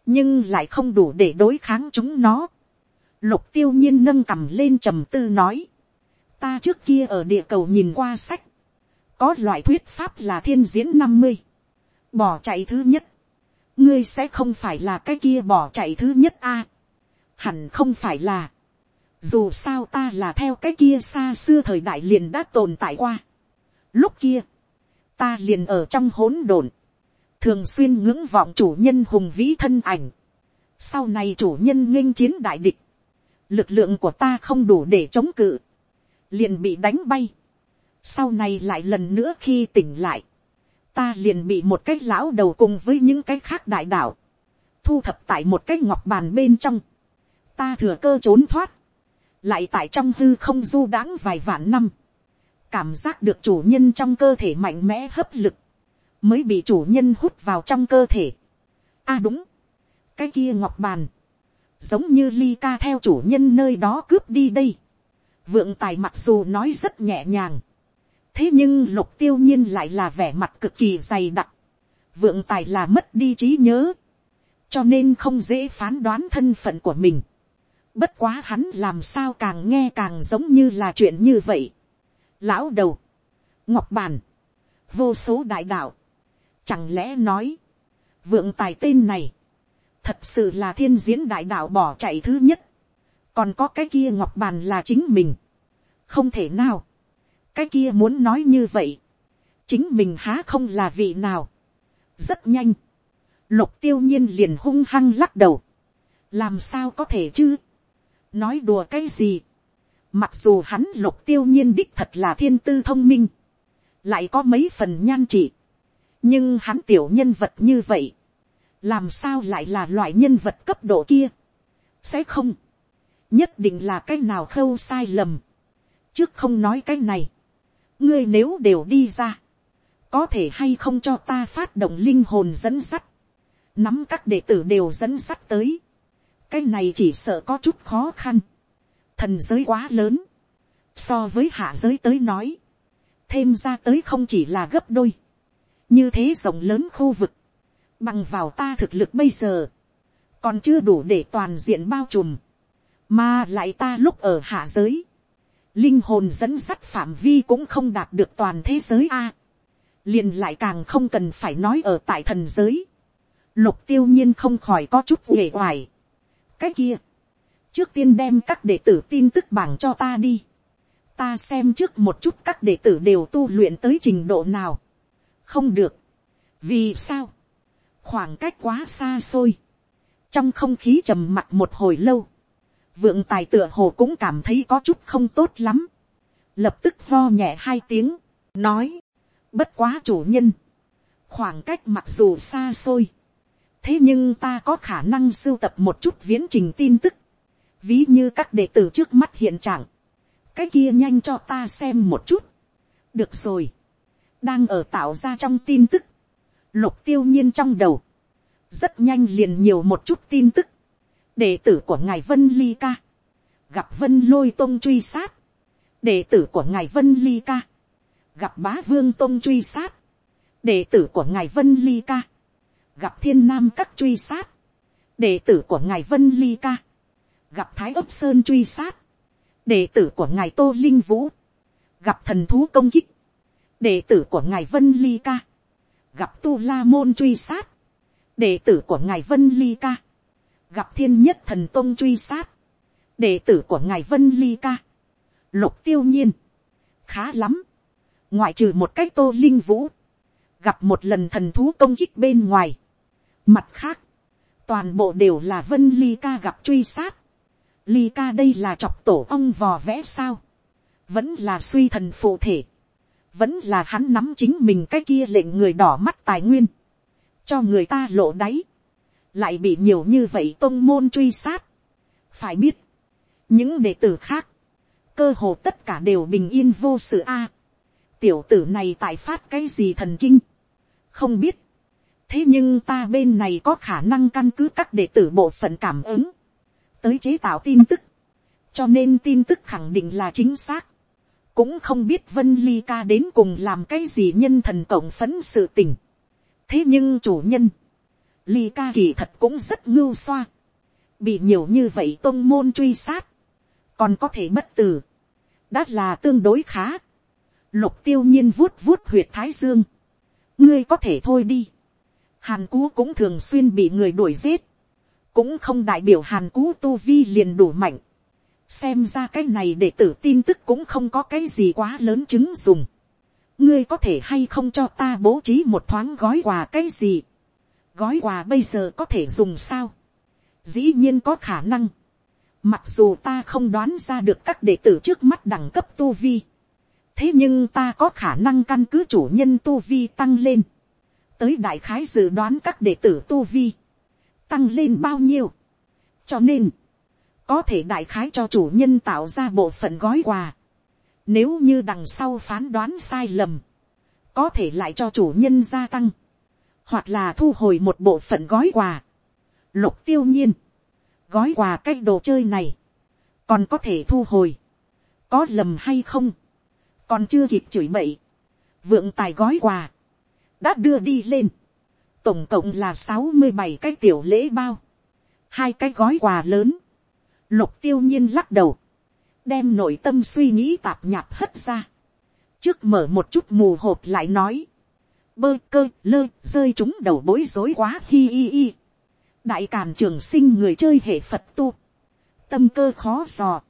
nhưng lại không đủ để đối kháng chúng nó. lục tiêu nhiên nâng cầm lên trầm tư nói. ta trước kia ở địa cầu nhìn qua sách. có loại thuyết pháp là thiên diễn năm mươi. bỏ chạy thứ nhất. ngươi sẽ không phải là cái kia bỏ chạy thứ nhất a hẳn không phải là, dù sao ta là theo cái kia xa xưa thời đại liền đã tồn tại qua. Lúc kia, ta liền ở trong hỗn độn, thường xuyên ngưỡng vọng chủ nhân hùng vĩ thân ảnh. Sau này chủ nhân nghênh chiến đại địch, lực lượng của ta không đủ để chống cự, liền bị đánh bay. Sau này lại lần nữa khi tỉnh lại, ta liền bị một cái lão đầu cùng với những cái khác đại đạo, thu thập tại một cái ngọc bàn bên trong. Ta thừa cơ trốn thoát, lại tại trong hư không du đãng vài vạn năm, cảm giác được chủ nhân trong cơ thể mạnh mẽ hấp lực, mới bị chủ nhân hút vào trong cơ thể. a à đúng, cái kia ngọc bàn, giống như ly ca theo chủ nhân nơi đó cướp đi đây. vượng tài mặc dù nói rất nhẹ nhàng, thế nhưng lục tiêu nhiên lại là vẻ mặt cực kỳ dày đặc. vượng tài là mất đi trí nhớ, cho nên không dễ phán đoán thân phận của mình. Bất quá hắn làm sao càng nghe càng giống như là chuyện như vậy. Lão đầu. Ngọc bàn. Vô số đại đạo. Chẳng lẽ nói. Vượng tài tên này. Thật sự là thiên diễn đại đạo bỏ chạy thứ nhất. Còn có cái kia ngọc bàn là chính mình. Không thể nào. Cái kia muốn nói như vậy. Chính mình há không là vị nào. Rất nhanh. Lục tiêu nhiên liền hung hăng lắc đầu. Làm sao có thể chứ nói đùa cái gì. Mặc dù hắn lục tiêu nhiên đích thật là thiên tư thông minh. Lại có mấy phần nhan trị. Nhưng hắn tiểu nhân vật như vậy. Làm sao lại là loại nhân vật cấp độ kia. Sẽ không. Nhất định là cái nào khâu sai lầm. Trước không nói cái này. Ngươi nếu đều đi ra. Có thể hay không cho ta phát động linh hồn dẫn sắt. Nắm các đệ tử đều dẫn sắt tới cái này chỉ sợ có chút khó khăn. thần giới quá lớn, so với hạ giới tới nói, thêm ra tới không chỉ là gấp đôi, như thế rộng lớn khu vực, bằng vào ta thực lực bây giờ, còn chưa đủ để toàn diện bao trùm, mà lại ta lúc ở hạ giới, linh hồn dẫn sắt phạm vi cũng không đạt được toàn thế giới a, liền lại càng không cần phải nói ở tại thần giới, lục tiêu nhiên không khỏi có chút nghề hoài. cái kia, trước tiên đem các đệ tử tin tức bảng cho ta đi, ta xem trước một chút các đệ tử đều tu luyện tới trình độ nào, không được, vì sao, khoảng cách quá xa xôi, trong không khí trầm mặt một hồi lâu, vượng tài tựa hồ cũng cảm thấy có chút không tốt lắm, lập tức vo nhẹ hai tiếng, nói, bất quá chủ nhân, khoảng cách mặc dù xa xôi, thế nhưng ta có khả năng sưu tập một chút viễn trình tin tức, ví như các đệ tử trước mắt hiện trạng, cái kia nhanh cho ta xem một chút, được rồi, đang ở tạo ra trong tin tức, lục tiêu nhiên trong đầu, rất nhanh liền nhiều một chút tin tức, đệ tử của ngài vân ly ca, gặp vân lôi tôn truy sát, đệ tử của ngài vân ly ca, gặp bá vương tôn truy sát, đệ tử của ngài vân ly ca, gặp thiên nam các truy sát, đệ tử của ngài vân ly ca, gặp thái ấp sơn truy sát, đệ tử của ngài tô linh vũ, gặp thần thú công kích, đệ tử của ngài vân ly ca, gặp tu la môn truy sát, đệ tử của ngài vân ly ca, gặp thiên nhất thần tôn truy sát, đệ tử của ngài vân ly ca, lục tiêu nhiên, khá lắm, ngoại trừ một cách tô linh vũ, gặp một lần thần thú công kích bên ngoài, mặt khác, toàn bộ đều là vân ly ca gặp truy sát, ly ca đây là chọc tổ ong vò vẽ sao, vẫn là suy thần phụ thể, vẫn là hắn nắm chính mình cái kia lệnh người đỏ mắt tài nguyên, cho người ta lộ đáy, lại bị nhiều như vậy tôn môn truy sát. phải biết, những đệ tử khác, cơ hồ tất cả đều bình yên vô sự a. tiểu tử này tại phát cái gì thần kinh, không biết. thế nhưng ta bên này có khả năng căn cứ các đệ tử bộ phận cảm ứng, tới chế tạo tin tức, cho nên tin tức khẳng định là chính xác cũng không biết vân ly ca đến cùng làm cái gì nhân thần cộng phấn sự tình. thế nhưng chủ nhân, ly ca kỳ thật cũng rất ngưu xoa, bị nhiều như vậy tôn môn truy sát, còn có thể bất tử, đã là tương đối khá. lục tiêu nhiên vuốt vuốt huyệt thái dương, ngươi có thể thôi đi. hàn cú cũng thường xuyên bị người đuổi giết, cũng không đại biểu hàn cú tu vi liền đủ mạnh xem ra cái này để tử tin tức cũng không có cái gì quá lớn chứng dùng. ngươi có thể hay không cho ta bố trí một thoáng gói quà cái gì. gói quà bây giờ có thể dùng sao. dĩ nhiên có khả năng. mặc dù ta không đoán ra được các đệ tử trước mắt đẳng cấp tu vi. thế nhưng ta có khả năng căn cứ chủ nhân tu vi tăng lên. tới đại khái dự đoán các đệ tử tu vi tăng lên bao nhiêu. cho nên, có thể đại khái cho chủ nhân tạo ra bộ phận gói quà. Nếu như đằng sau phán đoán sai lầm, có thể lại cho chủ nhân gia tăng, hoặc là thu hồi một bộ phận gói quà. Lục tiêu nhiên, gói quà cách đồ chơi này, còn có thể thu hồi, có lầm hay không, còn chưa kịp chửi bậy, vượng tài gói quà, đã đưa đi lên, tổng cộng là sáu mươi bảy cái tiểu lễ bao, hai cái gói quà lớn, lục tiêu nhiên lắc đầu, đem nội tâm suy nghĩ tạp nhạp hất ra, trước mở một chút mù hộp lại nói, bơ cơ lơ rơi chúng đầu bối rối quá hi hi hi, đại càn trường sinh người chơi hệ phật tu, tâm cơ khó dò,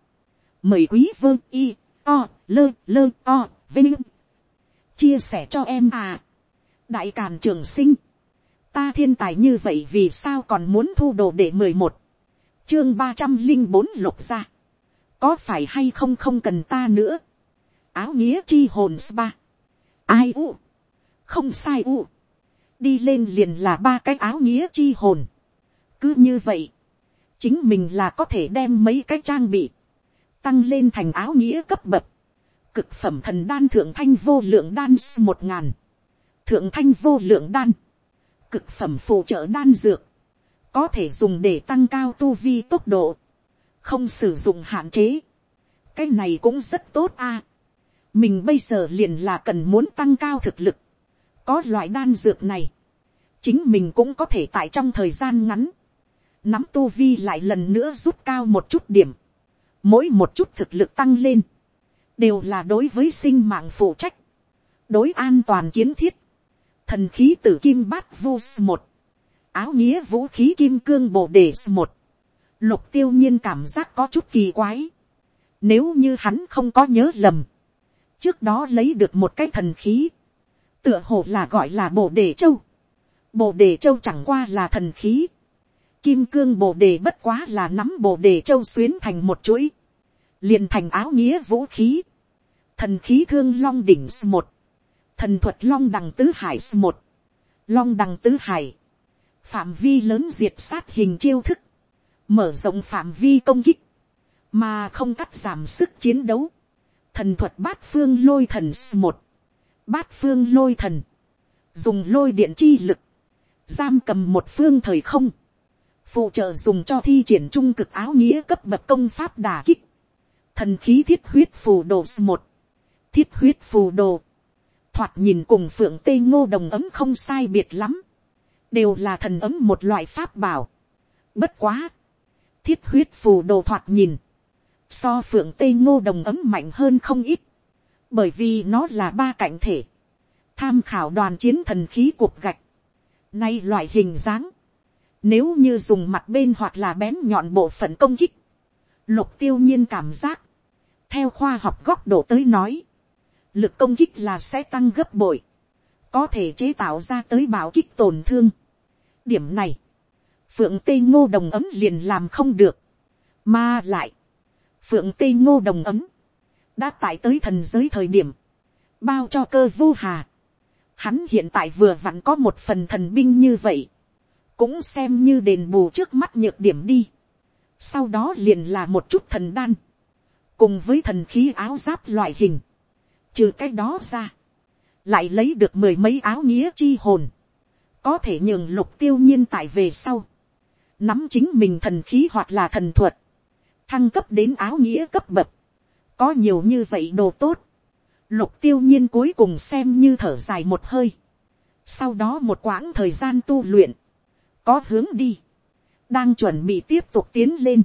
mời quý vương y o lơ lơ o vinh. Chia sẻ cho em à, đại càn trường sinh. Ta thiên tài như vậy vì sao còn muốn thu đồ để mười một? Chương ba trăm linh bốn lục ra có phải hay không không cần ta nữa? Áo nghĩa chi hồn spa. Ai u? Không sai u. Đi lên liền là ba cái áo nghĩa chi hồn. Cứ như vậy chính mình là có thể đem mấy cái trang bị tăng lên thành áo nghĩa cấp bậc. Cực phẩm thần đan thượng thanh vô lượng đan một ngàn. Thượng thanh vô lượng đan. Cực phẩm phụ trợ đan dược, có thể dùng để tăng cao tu vi tốc độ, không sử dụng hạn chế. cái này cũng rất tốt a. mình bây giờ liền là cần muốn tăng cao thực lực, có loại đan dược này, chính mình cũng có thể tại trong thời gian ngắn, nắm tu vi lại lần nữa rút cao một chút điểm, mỗi một chút thực lực tăng lên, đều là đối với sinh mạng phụ trách, đối an toàn kiến thiết, thần khí tử kim bát vô s một, áo nghĩa vũ khí kim cương bộ đề một, lục tiêu nhiên cảm giác có chút kỳ quái, nếu như hắn không có nhớ lầm, trước đó lấy được một cái thần khí, tựa hồ là gọi là bộ đề châu, bộ đề châu chẳng qua là thần khí, kim cương bộ đề bất quá là nắm bộ đề châu xuyến thành một chuỗi, liền thành áo nghĩa vũ khí, thần khí thương long đỉnh s một, thần thuật long đằng tứ hải s một, long đằng tứ hải, phạm vi lớn diệt sát hình chiêu thức, mở rộng phạm vi công kích, mà không cắt giảm sức chiến đấu, thần thuật bát phương lôi thần s một, bát phương lôi thần, dùng lôi điện chi lực, giam cầm một phương thời không, phụ trợ dùng cho thi triển trung cực áo nghĩa cấp bậc công pháp đà kích, thần khí thiết huyết phù đồ một, thiết huyết phù đồ, thoạt nhìn cùng phượng tây ngô đồng ấm không sai biệt lắm, đều là thần ấm một loại pháp bảo. Bất quá, thiết huyết phù đồ thoạt nhìn, so phượng tây ngô đồng ấm mạnh hơn không ít, bởi vì nó là ba cạnh thể, tham khảo đoàn chiến thần khí cuộc gạch, nay loại hình dáng, nếu như dùng mặt bên hoặc là bén nhọn bộ phận công kích, lục tiêu nhiên cảm giác, theo khoa học góc độ tới nói, lực công kích là sẽ tăng gấp bội, có thể chế tạo ra tới bảo kích tổn thương điểm này, phượng tây ngô đồng ấm liền làm không được, mà lại, phượng tây ngô đồng ấm, đã tại tới thần giới thời điểm, bao cho cơ vô hà. Hắn hiện tại vừa vặn có một phần thần binh như vậy, cũng xem như đền bù trước mắt nhược điểm đi. Sau đó liền là một chút thần đan, cùng với thần khí áo giáp loại hình, trừ cái đó ra, lại lấy được mười mấy áo nghĩa chi hồn, có thể nhường lục tiêu nhiên tại về sau, nắm chính mình thần khí hoặc là thần thuật, thăng cấp đến áo nghĩa cấp bậc, có nhiều như vậy đồ tốt, lục tiêu nhiên cuối cùng xem như thở dài một hơi, sau đó một quãng thời gian tu luyện, có hướng đi, đang chuẩn bị tiếp tục tiến lên,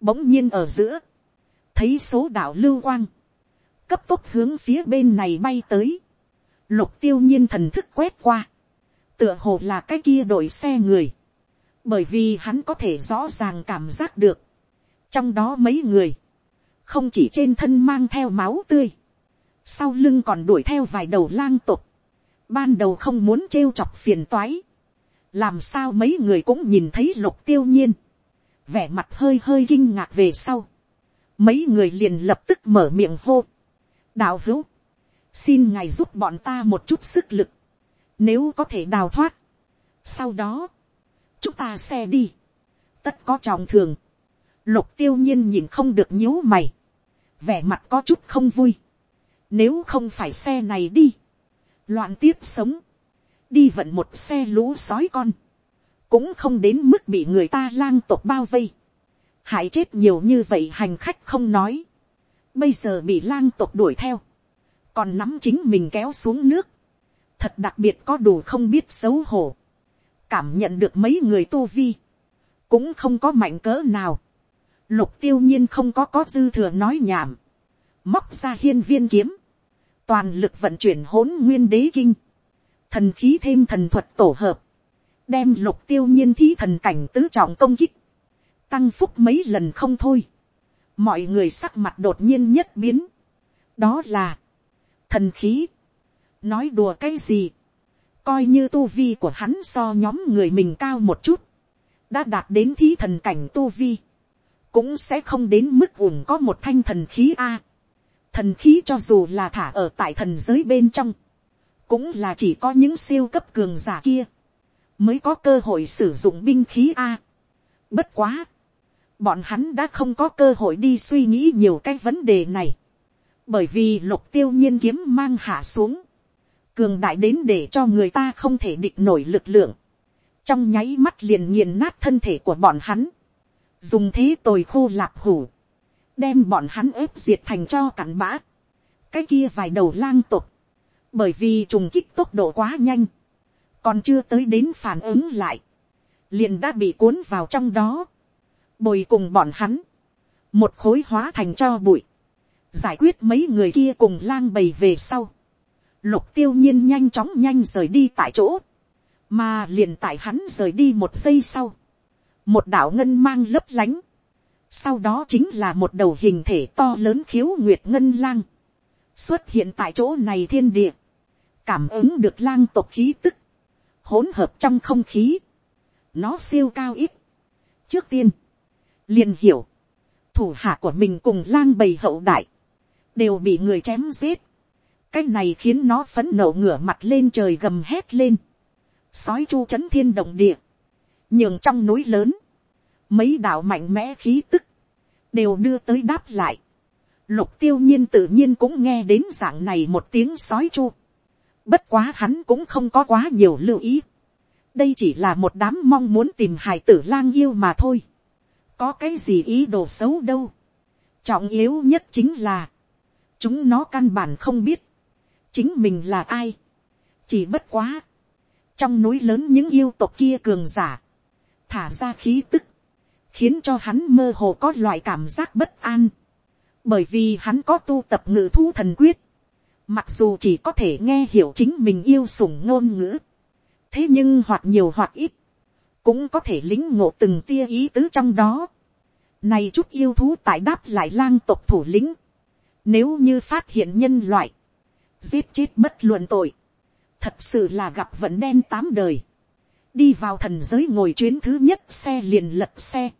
bỗng nhiên ở giữa, thấy số đạo lưu quang, cấp tốc hướng phía bên này bay tới, lục tiêu nhiên thần thức quét qua, tựa hồ là cái kia đội xe người, bởi vì hắn có thể rõ ràng cảm giác được, trong đó mấy người, không chỉ trên thân mang theo máu tươi, sau lưng còn đuổi theo vài đầu lang tục, ban đầu không muốn trêu chọc phiền toái, làm sao mấy người cũng nhìn thấy lục tiêu nhiên, vẻ mặt hơi hơi kinh ngạc về sau, mấy người liền lập tức mở miệng hô, đạo hữu, xin ngài giúp bọn ta một chút sức lực, nếu có thể đào thoát, sau đó, chúng ta xe đi, tất có trọng thường, lục tiêu nhiên nhìn không được nhíu mày, vẻ mặt có chút không vui, nếu không phải xe này đi, loạn tiếp sống, đi vận một xe lũ sói con, cũng không đến mức bị người ta lang tộc bao vây, hại chết nhiều như vậy hành khách không nói, bây giờ bị lang tộc đuổi theo, còn nắm chính mình kéo xuống nước, thật đặc biệt có đủ không biết xấu hổ, cảm nhận được mấy người tu vi, cũng không có mạnh cỡ nào, lục tiêu nhiên không có có dư thừa nói nhảm, móc ra hiên viên kiếm, toàn lực vận chuyển hỗn nguyên đế kinh, thần khí thêm thần thuật tổ hợp, đem lục tiêu nhiên thí thần cảnh tứ trọng công kích, tăng phúc mấy lần không thôi, mọi người sắc mặt đột nhiên nhất biến, đó là, thần khí, nói đùa cái gì, coi như tu vi của hắn so nhóm người mình cao một chút, đã đạt đến thí thần cảnh tu vi, cũng sẽ không đến mức ủng có một thanh thần khí a. thần khí cho dù là thả ở tại thần giới bên trong, cũng là chỉ có những siêu cấp cường giả kia, mới có cơ hội sử dụng binh khí a. bất quá, bọn hắn đã không có cơ hội đi suy nghĩ nhiều cái vấn đề này, bởi vì lục tiêu nhiên kiếm mang hạ xuống, cường đại đến để cho người ta không thể địch nổi lực lượng, trong nháy mắt liền nghiền nát thân thể của bọn hắn, dùng thế tồi khô lạp hủ, đem bọn hắn ép diệt thành cho cặn bã, cái kia vài đầu lang tục, bởi vì trùng kích tốc độ quá nhanh, còn chưa tới đến phản ứng lại, liền đã bị cuốn vào trong đó, bồi cùng bọn hắn, một khối hóa thành cho bụi, giải quyết mấy người kia cùng lang bầy về sau, lục tiêu nhiên nhanh chóng nhanh rời đi tại chỗ, mà liền tại hắn rời đi một giây sau, một đạo ngân mang lấp lánh, sau đó chính là một đầu hình thể to lớn khiếu nguyệt ngân lang, xuất hiện tại chỗ này thiên địa, cảm ứng được lang tộc khí tức, hỗn hợp trong không khí, nó siêu cao ít. trước tiên, liền hiểu, thủ hạ của mình cùng lang bầy hậu đại, đều bị người chém giết, cái này khiến nó phấn nổ ngửa mặt lên trời gầm hét lên, sói chu c thiên động địa, nhường trong núi lớn, mấy đạo mạnh mẽ khí tức, đều đưa tới đáp lại. Lục tiêu nhiên tự nhiên cũng nghe đến dạng này một tiếng sói chu. Bất quá hắn cũng không có quá nhiều lưu ý. Đây chỉ là một đám mong muốn tìm hài tử lang yêu mà thôi. Có cái gì ý đồ xấu đâu. Trọng yếu nhất chính là, chúng nó căn bản không biết, chính mình là ai. Chỉ bất quá, trong núi lớn những yêu tộc kia cường giả, thả ra khí tức, khiến cho hắn mơ hồ có loại cảm giác bất an, bởi vì hắn có tu tập ngự thu thần quyết, mặc dù chỉ có thể nghe hiểu chính mình yêu sủng ngôn ngữ, thế nhưng hoặc nhiều hoặc ít, cũng có thể lính ngộ từng tia ý tứ trong đó. Này chút yêu thú tại đáp lại lang tộc thủ lĩnh, nếu như phát hiện nhân loại, giết chết bất luận tội, thật sự là gặp vận đen tám đời, đi vào thần giới ngồi chuyến thứ nhất xe liền lật xe.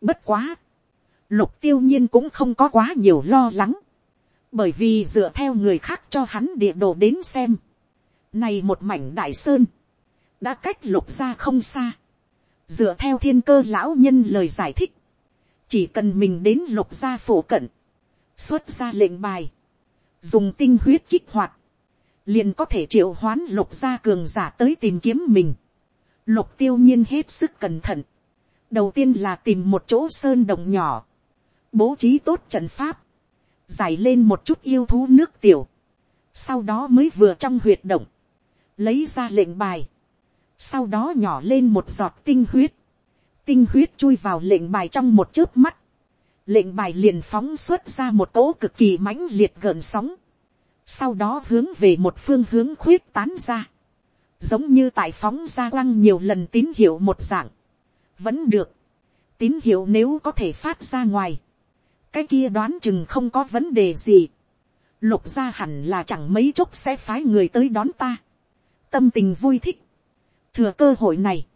Bất quá, lục tiêu nhiên cũng không có quá nhiều lo lắng, bởi vì dựa theo người khác cho hắn địa đồ đến xem, này một mảnh đại sơn, đã cách lục ra không xa, dựa theo thiên cơ lão nhân lời giải thích, chỉ cần mình đến lục gia phổ cận, xuất ra lệnh bài, dùng tinh huyết kích hoạt, liền có thể triệu hoán lục gia cường giả tới tìm kiếm mình. Lục tiêu nhiên hết sức cẩn thận. Đầu tiên là tìm một chỗ sơn đồng nhỏ. Bố trí tốt trận pháp. Giải lên một chút yêu thú nước tiểu. Sau đó mới vừa trong huyệt động. Lấy ra lệnh bài. Sau đó nhỏ lên một giọt tinh huyết. Tinh huyết chui vào lệnh bài trong một chớp mắt. Lệnh bài liền phóng xuất ra một cỗ cực kỳ mãnh liệt gợn sóng. Sau đó hướng về một phương hướng khuyết tán ra, giống như tại phóng ra quăng nhiều lần tín hiệu một dạng, vẫn được, tín hiệu nếu có thể phát ra ngoài, cái kia đoán chừng không có vấn đề gì, lục ra hẳn là chẳng mấy chốc sẽ phái người tới đón ta, tâm tình vui thích, thừa cơ hội này,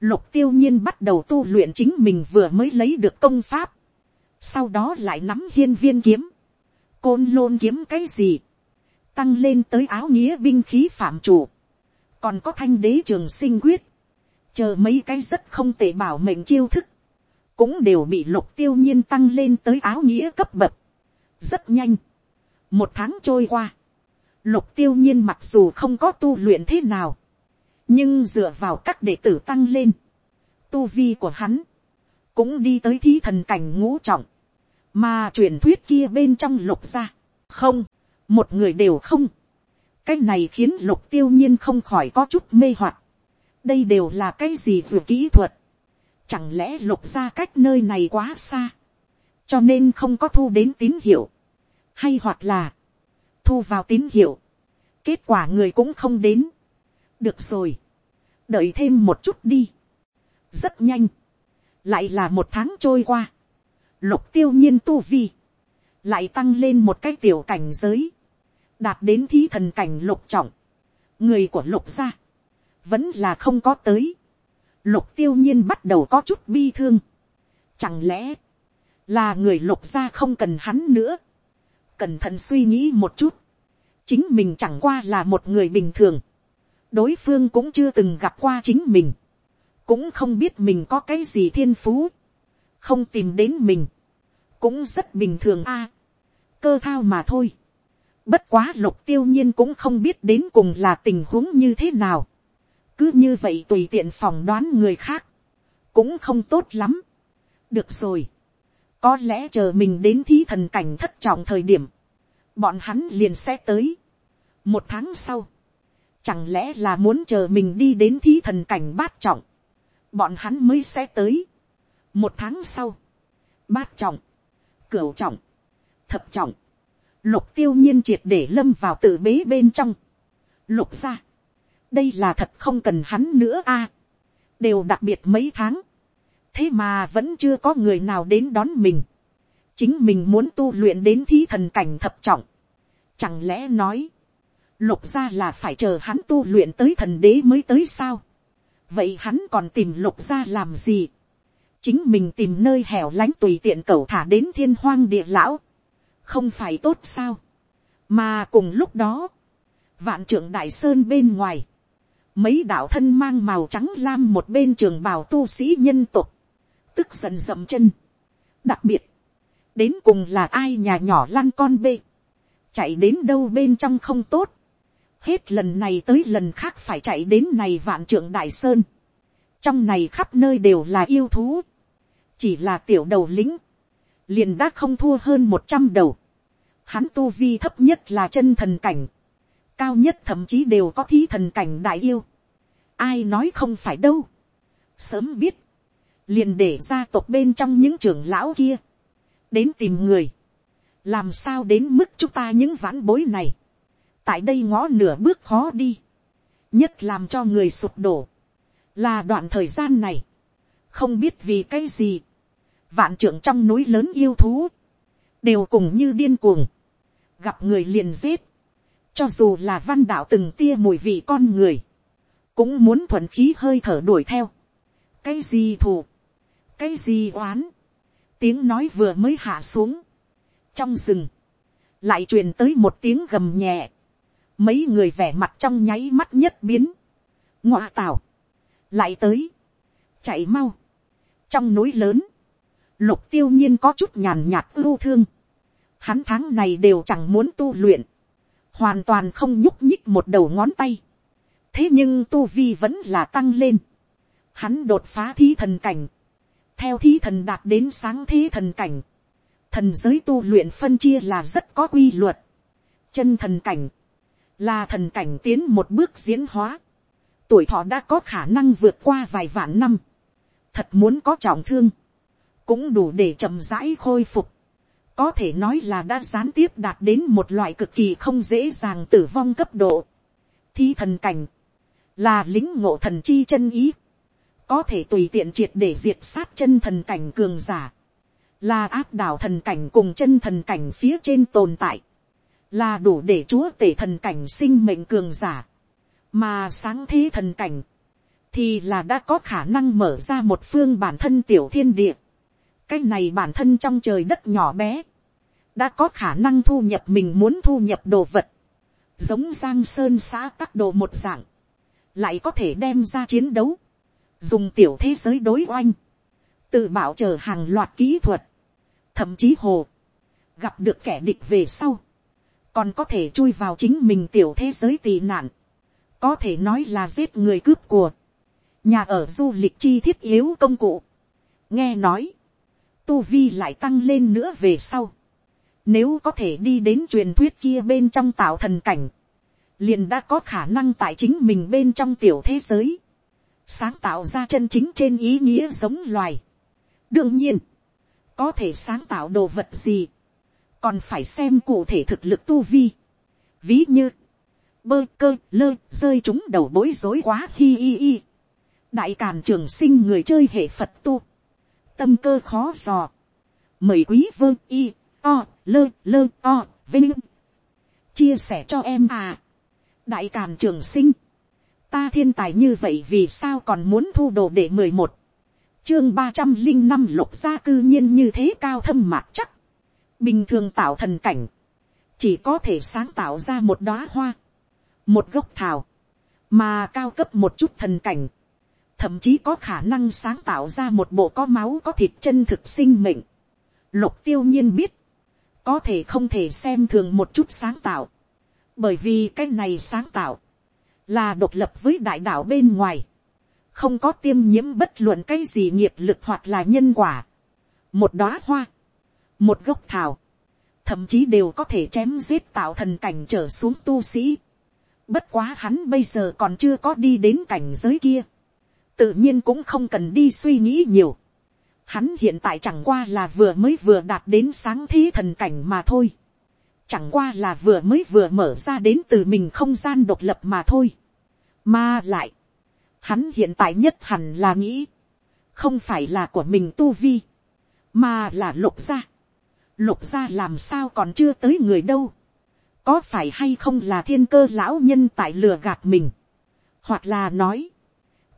lục tiêu nhiên bắt đầu tu luyện chính mình vừa mới lấy được công pháp, sau đó lại nắm hiên viên kiếm, côn lôn kiếm cái gì, tăng lên tới áo nghĩa binh khí phạm chủ, còn có thanh đế trường sinh quyết, chờ mấy cái rất không tệ bảo mệnh chiêu thức, cũng đều bị lục tiêu nhiên tăng lên tới áo nghĩa cấp bậc, rất nhanh, một tháng trôi qua, lục tiêu nhiên mặc dù không có tu luyện thế nào, nhưng dựa vào các đệ tử tăng lên, tu vi của hắn, cũng đi tới thí thần cảnh ngũ trọng, mà truyền thuyết kia bên trong lục ra, không, một người đều không. cái này khiến lục tiêu nhiên không khỏi có chút mê hoặc. đây đều là cái gì vừa kỹ thuật. chẳng lẽ lục ra cách nơi này quá xa. cho nên không có thu đến tín hiệu. hay hoặc là thu vào tín hiệu. kết quả người cũng không đến. được rồi. đợi thêm một chút đi. rất nhanh lại là một tháng trôi qua. lục tiêu nhiên tu vi. Lại tăng lên một cái tiểu cảnh giới. Đạt đến thí thần cảnh lục trọng, người của lục gia, vẫn là không có tới, lục tiêu nhiên bắt đầu có chút bi thương, chẳng lẽ, là người lục gia không cần hắn nữa, cẩn thận suy nghĩ một chút, chính mình chẳng qua là một người bình thường, đối phương cũng chưa từng gặp qua chính mình, cũng không biết mình có cái gì thiên phú, không tìm đến mình, cũng rất bình thường a, cơ thao mà thôi, Bất quá lục tiêu nhiên cũng không biết đến cùng là tình huống như thế nào. Cứ như vậy tùy tiện phỏng đoán người khác. Cũng không tốt lắm. Được rồi. Có lẽ chờ mình đến thí thần cảnh thất trọng thời điểm. Bọn hắn liền sẽ tới. một tháng sau, chẳng lẽ là muốn chờ mình đi đến thí thần cảnh bát trọng, bọn hắn mới sẽ tới. một tháng sau, bát trọng, cửu trọng, thập trọng, lục tiêu nhiên triệt để lâm vào tự bế bên trong. lục ra, đây là thật không cần hắn nữa a, à, đều đặc biệt mấy tháng, thế mà vẫn chưa có người nào đến đón mình, chính mình muốn tu luyện đến thí thần cảnh thập trọng, chẳng lẽ nói, lục ra là phải chờ hắn tu luyện tới thần đế mới tới sao, vậy hắn còn tìm lục ra làm gì, chính mình tìm nơi hẻo lánh tùy tiện cẩu thả đến thiên hoang địa lão, không phải tốt sao, mà cùng lúc đó, vạn trưởng đại sơn bên ngoài, mấy đạo thân mang màu trắng lam một bên trường bào tu sĩ nhân tục, tức giận dậm chân. đặc biệt, đến cùng là ai nhà nhỏ lăn con bê, chạy đến đâu bên trong không tốt, hết lần này tới lần khác phải chạy đến này vạn trưởng đại sơn, trong này khắp nơi đều là yêu thú, chỉ là tiểu đầu lính, liền đã không thua hơn một trăm đầu, hắn tu vi thấp nhất là chân thần cảnh, cao nhất thậm chí đều có thí thần cảnh đại yêu, ai nói không phải đâu, sớm biết, liền để gia tộc bên trong những trưởng lão kia, đến tìm người, làm sao đến mức chúng ta những vãn bối này, tại đây ngõ nửa bước khó đi, nhất làm cho người sụp đổ, là đoạn thời gian này, không biết vì cái gì, vạn trưởng trong núi lớn yêu thú, đều cùng như điên cuồng, gặp người liền giết, cho dù là văn đạo từng tia mùi vị con người, cũng muốn thuận khí hơi thở đuổi theo, cái gì thù, cái gì oán, tiếng nói vừa mới hạ xuống, trong rừng, lại truyền tới một tiếng gầm nhẹ, mấy người vẻ mặt trong nháy mắt nhất biến, ngoa tào, lại tới, chạy mau, trong núi lớn, lục tiêu nhiên có chút nhàn nhạt ưu thương, hắn tháng này đều chẳng muốn tu luyện, hoàn toàn không nhúc nhích một đầu ngón tay, thế nhưng tu vi vẫn là tăng lên, hắn đột phá thí thần cảnh, theo thí thần đạt đến sáng thế thần cảnh, thần giới tu luyện phân chia là rất có quy luật, chân thần cảnh, là thần cảnh tiến một bước diễn hóa, tuổi thọ đã có khả năng vượt qua vài vạn năm, thật muốn có trọng thương, cũng đủ để chậm rãi khôi phục, có thể nói là đã gián tiếp đạt đến một loại cực kỳ không dễ dàng tử vong cấp độ. Thi thần cảnh, là lính ngộ thần chi chân ý, có thể tùy tiện triệt để diệt sát chân thần cảnh cường giả, là áp đảo thần cảnh cùng chân thần cảnh phía trên tồn tại, là đủ để chúa tể thần cảnh sinh mệnh cường giả, mà sáng thế thần cảnh, thì là đã có khả năng mở ra một phương bản thân tiểu thiên địa, cái này bản thân trong trời đất nhỏ bé, đã có khả năng thu nhập mình muốn thu nhập đồ vật, giống giang sơn xã các đồ một dạng, lại có thể đem ra chiến đấu, dùng tiểu thế giới đối oanh, tự bảo chờ hàng loạt kỹ thuật, thậm chí hồ, gặp được kẻ địch về sau, còn có thể chui vào chính mình tiểu thế giới tị nạn, có thể nói là giết người cướp của, nhà ở du lịch chi thiết yếu công cụ, nghe nói, tu vi lại tăng lên nữa về sau, nếu có thể đi đến truyền thuyết kia bên trong tạo thần cảnh, liền đã có khả năng tại chính mình bên trong tiểu thế giới, sáng tạo ra chân chính trên ý nghĩa giống loài. đương nhiên, có thể sáng tạo đồ vật gì, còn phải xem cụ thể thực lực tu vi. ví như, bơ cơ lơ rơi chúng đầu bối rối quá hi hi hi. đại càn trường sinh người chơi hệ phật tu, tâm cơ khó dò, mời quý vơ y o lơ lơ o vinh. Chia sẻ cho em à. Đại càn trường sinh, ta thiên tài như vậy vì sao còn muốn thu đồ để mười một, chương ba trăm linh năm lục gia cư nhiên như thế cao thâm mạc chắc, bình thường tạo thần cảnh, chỉ có thể sáng tạo ra một đóa hoa, một gốc thảo, mà cao cấp một chút thần cảnh, thậm chí có khả năng sáng tạo ra một bộ có máu có thịt chân thực sinh mệnh. Lục tiêu nhiên biết, có thể không thể xem thường một chút sáng tạo, bởi vì cái này sáng tạo, là độc lập với đại đạo bên ngoài, không có tiêm nhiễm bất luận cái gì nghiệp lực hoặc là nhân quả, một đóa hoa, một gốc thảo, thậm chí đều có thể chém giết tạo thần cảnh trở xuống tu sĩ, Bất quá hắn bây giờ còn chưa có đi đến cảnh giới kia. Tự nhiên cũng không cần đi suy nghĩ nhiều. Hắn hiện tại chẳng qua là vừa mới vừa đạt đến sáng thế thần cảnh mà thôi. Chẳng qua là vừa mới vừa mở ra đến từ mình không gian độc lập mà thôi. Mà lại. Hắn hiện tại nhất hẳn là nghĩ. Không phải là của mình tu vi. Mà là lục gia. Lục gia làm sao còn chưa tới người đâu? Có phải hay không là thiên cơ lão nhân tại lừa gạt mình, hoặc là nói,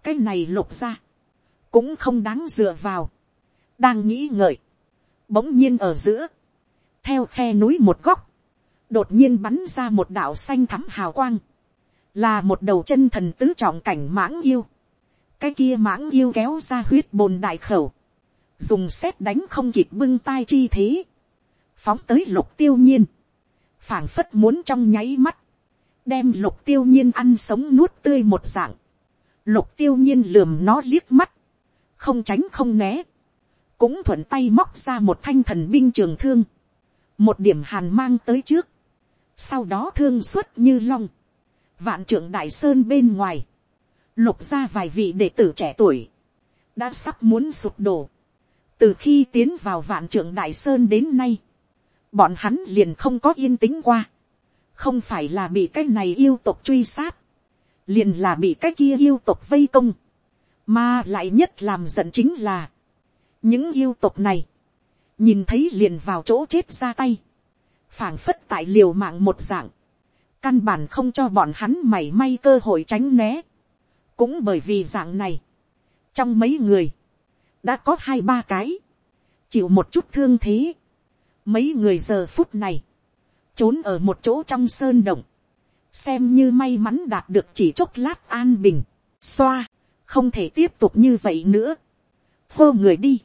cái này lục gia cũng không đáng dựa vào, đang nghĩ ngợi, bỗng nhiên ở giữa, theo khe núi một góc, đột nhiên bắn ra một đạo xanh thắm hào quang, là một đầu chân thần tứ trọng cảnh mãng yêu, cái kia mãng yêu kéo ra huyết bồn đại khẩu, dùng xét đánh không kịp bưng tai chi thế, phóng tới lục tiêu nhiên, phảng phất muốn trong nháy mắt, đem lục tiêu nhiên ăn sống nuốt tươi một dạng, lục tiêu nhiên lườm nó liếc mắt, không tránh không né, cũng thuận tay móc ra một thanh thần binh trường thương, một điểm hàn mang tới trước, sau đó thương xuất như long, vạn trưởng đại sơn bên ngoài, lục ra vài vị đệ tử trẻ tuổi, đã sắp muốn sụp đổ, từ khi tiến vào vạn trưởng đại sơn đến nay, bọn hắn liền không có yên tĩnh qua, không phải là bị cái này yêu tục truy sát, liền là bị cái kia yêu tục vây công, mà lại nhất làm giận chính là, những yêu tục này, nhìn thấy liền vào chỗ chết ra tay, phảng phất tại liều mạng một dạng, căn bản không cho bọn hắn mảy may cơ hội tránh né, cũng bởi vì dạng này, trong mấy người, đã có hai ba cái, chịu một chút thương thế, Mấy người giờ phút này, trốn ở một chỗ trong sơn động, xem như may mắn đạt được chỉ chốc lát an bình, xoa, không thể tiếp tục như vậy nữa. Hô người đi,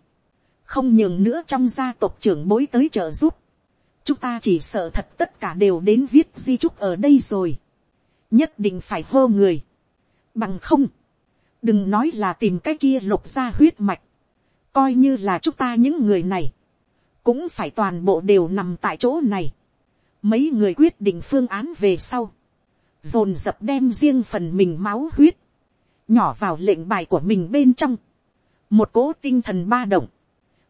không nhường nữa trong gia tộc trưởng bối tới trợ giúp. Chúng ta chỉ sợ thật tất cả đều đến viết di trúc ở đây rồi. Nhất định phải hô người. Bằng không, đừng nói là tìm cái kia lục ra huyết mạch. Coi như là chúng ta những người này cũng phải toàn bộ đều nằm tại chỗ này. Mấy người quyết định phương án về sau, dồn dập đem riêng phần mình máu huyết, nhỏ vào lệnh bài của mình bên trong, một cố tinh thần ba động,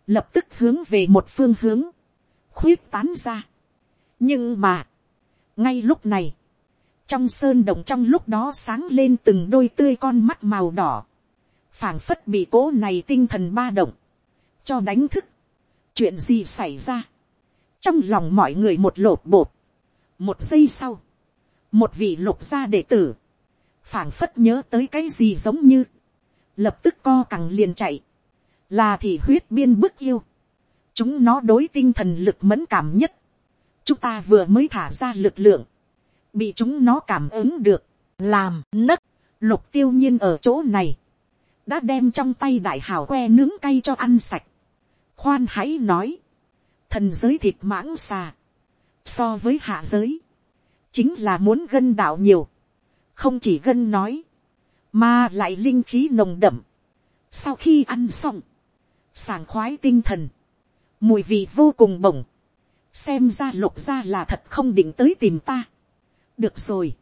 lập tức hướng về một phương hướng, khuyết tán ra. nhưng mà, ngay lúc này, trong sơn động trong lúc đó sáng lên từng đôi tươi con mắt màu đỏ, phảng phất bị cố này tinh thần ba động, cho đánh thức, chuyện gì xảy ra, trong lòng mọi người một lột bột, một giây sau, một vị lục gia đệ tử, phảng phất nhớ tới cái gì giống như, lập tức co cẳng liền chạy, là thì huyết biên bức yêu, chúng nó đối tinh thần lực mẫn cảm nhất, chúng ta vừa mới thả ra lực lượng, bị chúng nó cảm ứng được, làm nấc, lục tiêu nhiên ở chỗ này, đã đem trong tay đại hào que nướng cay cho ăn sạch, khoan hãy nói, thần giới thịt mãng xà, so với hạ giới, chính là muốn gân đạo nhiều, không chỉ gân nói, mà lại linh khí nồng đậm. Sau khi ăn xong, sảng khoái tinh thần, mùi vị vô cùng bổng, xem ra lục ra là thật không định tới tìm ta. được rồi,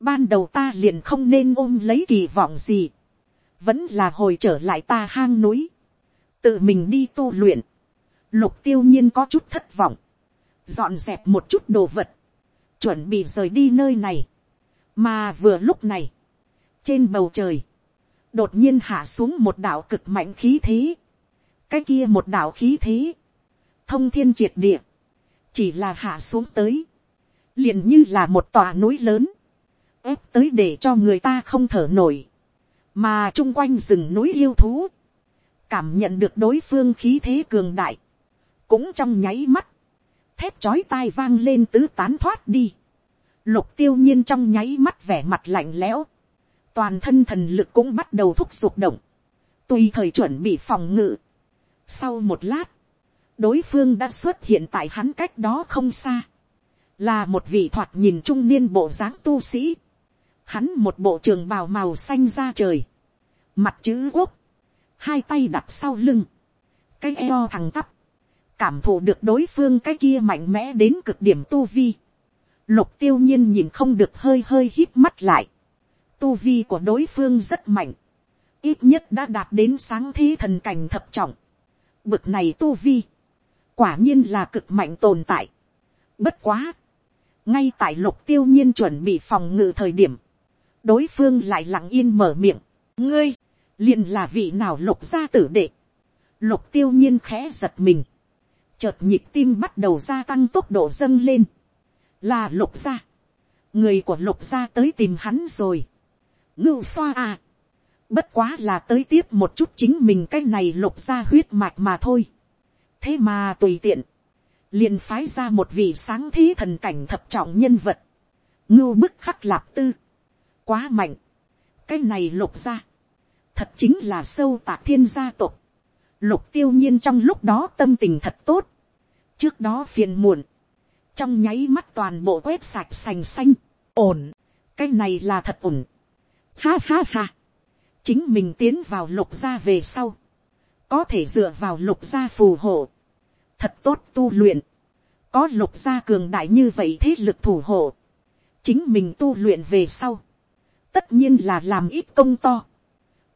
ban đầu ta liền không nên ôm lấy kỳ vọng gì, vẫn là hồi trở lại ta hang núi, tự mình đi tu luyện, lục tiêu nhiên có chút thất vọng, dọn dẹp một chút đồ vật, chuẩn bị rời đi nơi này, mà vừa lúc này, trên bầu trời, đột nhiên hạ xuống một đạo cực mạnh khí thế, cái kia một đạo khí thế, thông thiên triệt địa, chỉ là hạ xuống tới, liền như là một tòa núi lớn, ép tới để cho người ta không thở nổi, mà chung quanh rừng núi yêu thú, cảm nhận được đối phương khí thế cường đại, cũng trong nháy mắt, thép chói tai vang lên tứ tán thoát đi, lục tiêu nhiên trong nháy mắt vẻ mặt lạnh lẽo, toàn thân thần lực cũng bắt đầu thúc giục động, tùy thời chuẩn bị phòng ngự. Sau một lát, đối phương đã xuất hiện tại hắn cách đó không xa, là một vị thoạt nhìn trung niên bộ dáng tu sĩ, hắn một bộ trường bào màu xanh ra trời, mặt chữ quốc, hai tay đặt sau lưng, cái eo thằng tắp, cảm thụ được đối phương cái kia mạnh mẽ đến cực điểm tu vi, lục tiêu nhiên nhìn không được hơi hơi hít mắt lại, tu vi của đối phương rất mạnh, ít nhất đã đạt đến sáng thế thần cảnh thập trọng, bực này tu vi, quả nhiên là cực mạnh tồn tại. Bất quá, ngay tại lục tiêu nhiên chuẩn bị phòng ngự thời điểm, đối phương lại lặng yên mở miệng, ngươi, liền là vị nào lục gia tử đệ, lục tiêu nhiên khẽ giật mình, chợt nhịp tim bắt đầu gia tăng tốc độ dâng lên, là lục gia, người của lục gia tới tìm hắn rồi, ngưu xoa à, bất quá là tới tiếp một chút chính mình cái này lục gia huyết mạch mà thôi, thế mà tùy tiện, liền phái ra một vị sáng thế thần cảnh thập trọng nhân vật, ngưu bức khắc lạp tư, quá mạnh, cái này lục gia, thật chính là sâu tạc thiên gia tộc, lục tiêu nhiên trong lúc đó tâm tình thật tốt, trước đó phiền muộn, trong nháy mắt toàn bộ quét sạch sành xanh, ổn, cái này là thật ổn, ha ha ha, chính mình tiến vào lục gia về sau, có thể dựa vào lục gia phù hộ, thật tốt tu luyện, có lục gia cường đại như vậy thế lực thủ hộ, chính mình tu luyện về sau, tất nhiên là làm ít công to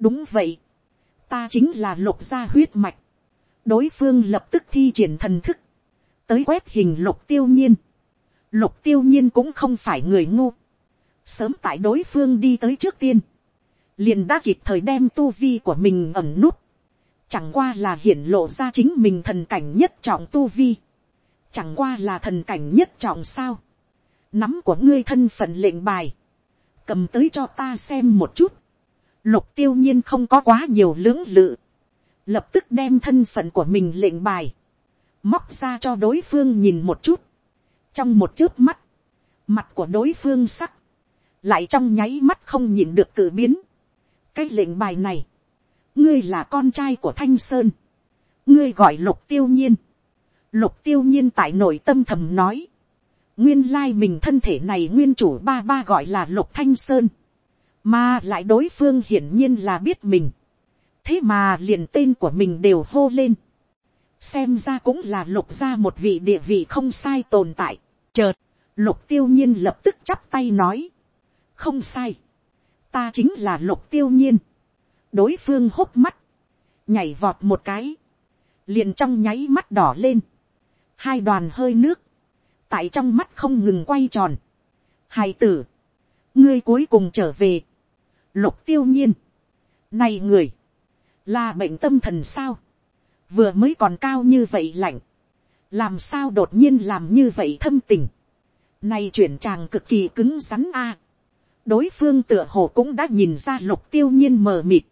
đúng vậy, ta chính là lục gia huyết mạch, đối phương lập tức thi triển thần thức, tới quét hình lục tiêu nhiên, lục tiêu nhiên cũng không phải người ngu, sớm tại đối phương đi tới trước tiên, liền đã kịp thời đem tu vi của mình ẩn nút, chẳng qua là hiển lộ ra chính mình thần cảnh nhất trọng tu vi, chẳng qua là thần cảnh nhất trọng sao, nắm của ngươi thân phận lệnh bài, cầm tới cho ta xem một chút, lục tiêu nhiên không có quá nhiều lưỡng lự, lập tức đem thân phận của mình lệnh bài, móc ra cho đối phương nhìn một chút, trong một chớp mắt, mặt của đối phương sắc, lại trong nháy mắt không nhìn được cử biến, cái lệnh bài này, ngươi là con trai của thanh sơn, ngươi gọi lục tiêu nhiên, lục tiêu nhiên tại nội tâm thầm nói, nguyên lai mình thân thể này nguyên chủ ba ba gọi là lục thanh sơn, mà lại đối phương hiển nhiên là biết mình, thế mà liền tên của mình đều hô lên, xem ra cũng là lục ra một vị địa vị không sai tồn tại, chợt, lục tiêu nhiên lập tức chắp tay nói, không sai, ta chính là lục tiêu nhiên, đối phương hốc mắt, nhảy vọt một cái, liền trong nháy mắt đỏ lên, hai đoàn hơi nước, tại trong mắt không ngừng quay tròn, hài tử, ngươi cuối cùng trở về, lục tiêu nhiên, này người, là bệnh tâm thần sao, vừa mới còn cao như vậy lạnh, làm sao đột nhiên làm như vậy thâm tình, này chuyển tràng cực kỳ cứng rắn a, đối phương tựa hồ cũng đã nhìn ra lục tiêu nhiên mờ mịt,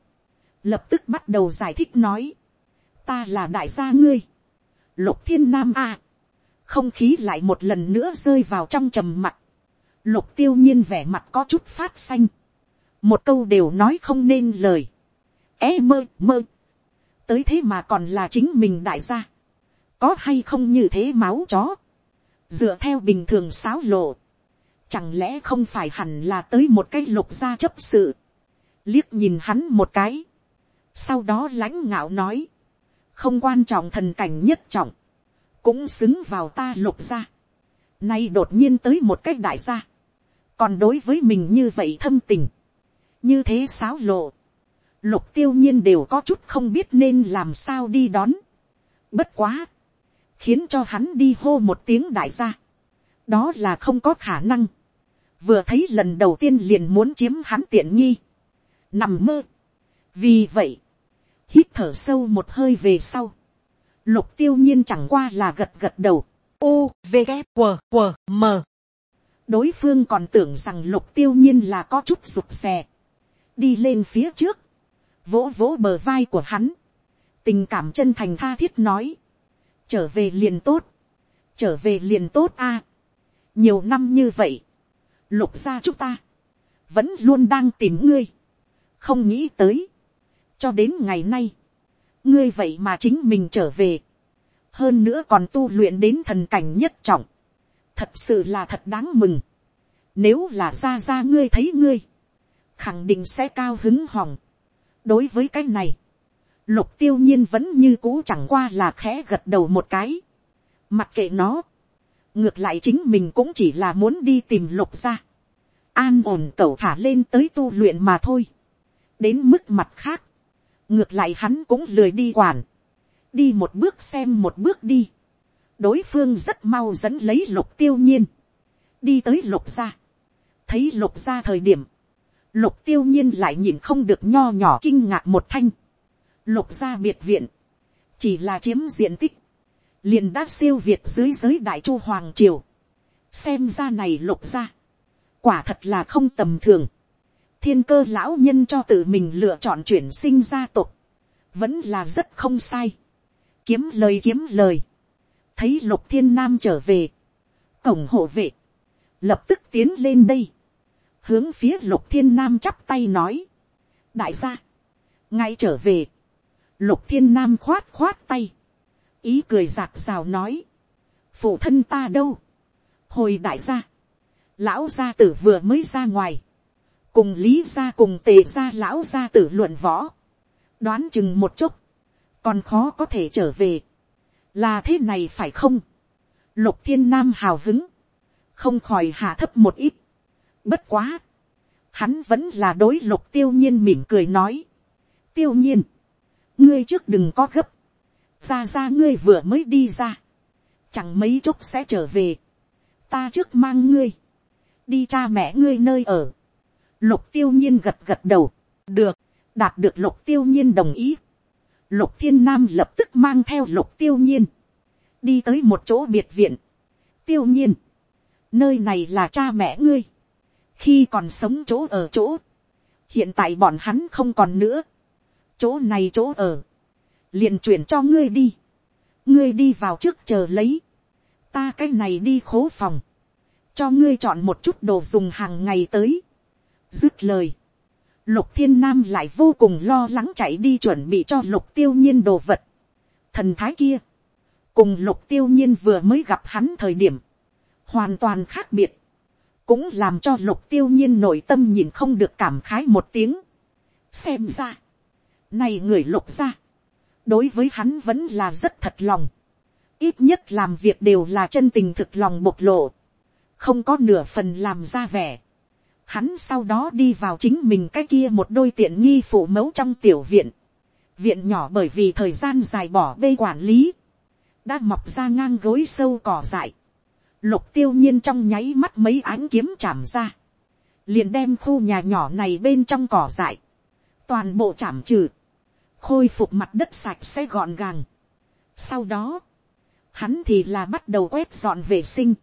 lập tức bắt đầu giải thích nói, ta là đại gia ngươi, lục thiên nam a, không khí lại một lần nữa rơi vào trong trầm mặt, lục tiêu nhiên vẻ mặt có chút phát xanh, một câu đều nói không nên lời, é mơ mơ, tới thế mà còn là chính mình đại gia, có hay không như thế máu chó, dựa theo bình thường sáo lộ, chẳng lẽ không phải hẳn là tới một cái lục gia chấp sự, liếc nhìn hắn một cái, sau đó lãnh ngạo nói, không quan trọng thần cảnh nhất trọng, cũng xứng vào ta lục gia. Nay đột nhiên tới một cách đại gia, còn đối với mình như vậy thâm tình, như thế xáo lộ, lục tiêu nhiên đều có chút không biết nên làm sao đi đón. Bất quá, khiến cho hắn đi hô một tiếng đại gia, đó là không có khả năng. Vừa thấy lần đầu tiên liền muốn chiếm hắn tiện nghi, nằm mơ. Vì vậy, hít thở sâu một hơi về sau, lục tiêu nhiên chẳng qua là gật gật đầu, u, v, g, q, q, m. đối phương còn tưởng rằng lục tiêu nhiên là có chút rụt xè đi lên phía trước, vỗ vỗ bờ vai của hắn, tình cảm chân thành tha thiết nói, trở về liền tốt, trở về liền tốt a, nhiều năm như vậy, lục gia chúng ta, vẫn luôn đang tìm ngươi, không nghĩ tới, cho đến ngày nay, ngươi vậy mà chính mình trở về, hơn nữa còn tu luyện đến thần cảnh nhất trọng, thật sự là thật đáng mừng, nếu là ra ra ngươi thấy ngươi, khẳng định sẽ cao hứng hòng. đối với cái này, lục tiêu nhiên vẫn như cũ chẳng qua là khẽ gật đầu một cái, mặc kệ nó, ngược lại chính mình cũng chỉ là muốn đi tìm lục ra, an ổn cậu thả lên tới tu luyện mà thôi, đến mức mặt khác, ngược lại hắn cũng lười đi quản, đi một bước xem một bước đi, đối phương rất mau dẫn lấy lục tiêu nhiên, đi tới lục gia, thấy lục gia thời điểm, lục tiêu nhiên lại nhìn không được nho nhỏ kinh ngạc một thanh, lục gia biệt viện, chỉ là chiếm diện tích, liền đã siêu việt dưới giới đại chu hoàng triều, xem ra này lục gia, quả thật là không tầm thường, thiên cơ lão nhân cho tự mình lựa chọn chuyển sinh gia tộc, vẫn là rất không sai, kiếm lời kiếm lời, thấy lục thiên nam trở về, cổng hộ vệ, lập tức tiến lên đây, hướng phía lục thiên nam chắp tay nói, đại gia, ngay trở về, lục thiên nam khoát khoát tay, ý cười giạc rào nói, phụ thân ta đâu, hồi đại gia, lão gia tử vừa mới ra ngoài, cùng lý gia cùng tề gia lão gia tử luận võ, đoán chừng một chút, còn khó có thể trở về, là thế này phải không, lục thiên nam hào hứng, không khỏi hạ thấp một ít, bất quá, hắn vẫn là đối lục tiêu nhiên mỉm cười nói, tiêu nhiên, ngươi trước đừng có gấp, ra ra ngươi vừa mới đi ra, chẳng mấy chốc sẽ trở về, ta trước mang ngươi, đi cha mẹ ngươi nơi ở, lục tiêu nhiên gật gật đầu, được, đạt được lục tiêu nhiên đồng ý, lục thiên nam lập tức mang theo lục tiêu nhiên, đi tới một chỗ biệt viện, tiêu nhiên, nơi này là cha mẹ ngươi, khi còn sống chỗ ở chỗ, hiện tại bọn hắn không còn nữa, chỗ này chỗ ở, liền chuyển cho ngươi đi, ngươi đi vào trước chờ lấy, ta cái này đi khố phòng, cho ngươi chọn một chút đồ dùng hàng ngày tới, dứt lời, lục thiên nam lại vô cùng lo lắng chạy đi chuẩn bị cho lục tiêu nhiên đồ vật, thần thái kia, cùng lục tiêu nhiên vừa mới gặp hắn thời điểm, hoàn toàn khác biệt, cũng làm cho lục tiêu nhiên nội tâm nhìn không được cảm khái một tiếng. xem ra, này người lục ra, đối với hắn vẫn là rất thật lòng, ít nhất làm việc đều là chân tình thực lòng bộc lộ, không có nửa phần làm ra vẻ. Hắn sau đó đi vào chính mình cái kia một đôi tiện nghi phụ mẫu trong tiểu viện. Viện nhỏ bởi vì thời gian dài bỏ bê quản lý. Đã mọc ra ngang gối sâu cỏ dại. Lục tiêu nhiên trong nháy mắt mấy ánh kiếm chạm ra. Liền đem khu nhà nhỏ này bên trong cỏ dại. Toàn bộ chạm trừ. Khôi phục mặt đất sạch sẽ gọn gàng. Sau đó. Hắn thì là bắt đầu quét dọn vệ sinh.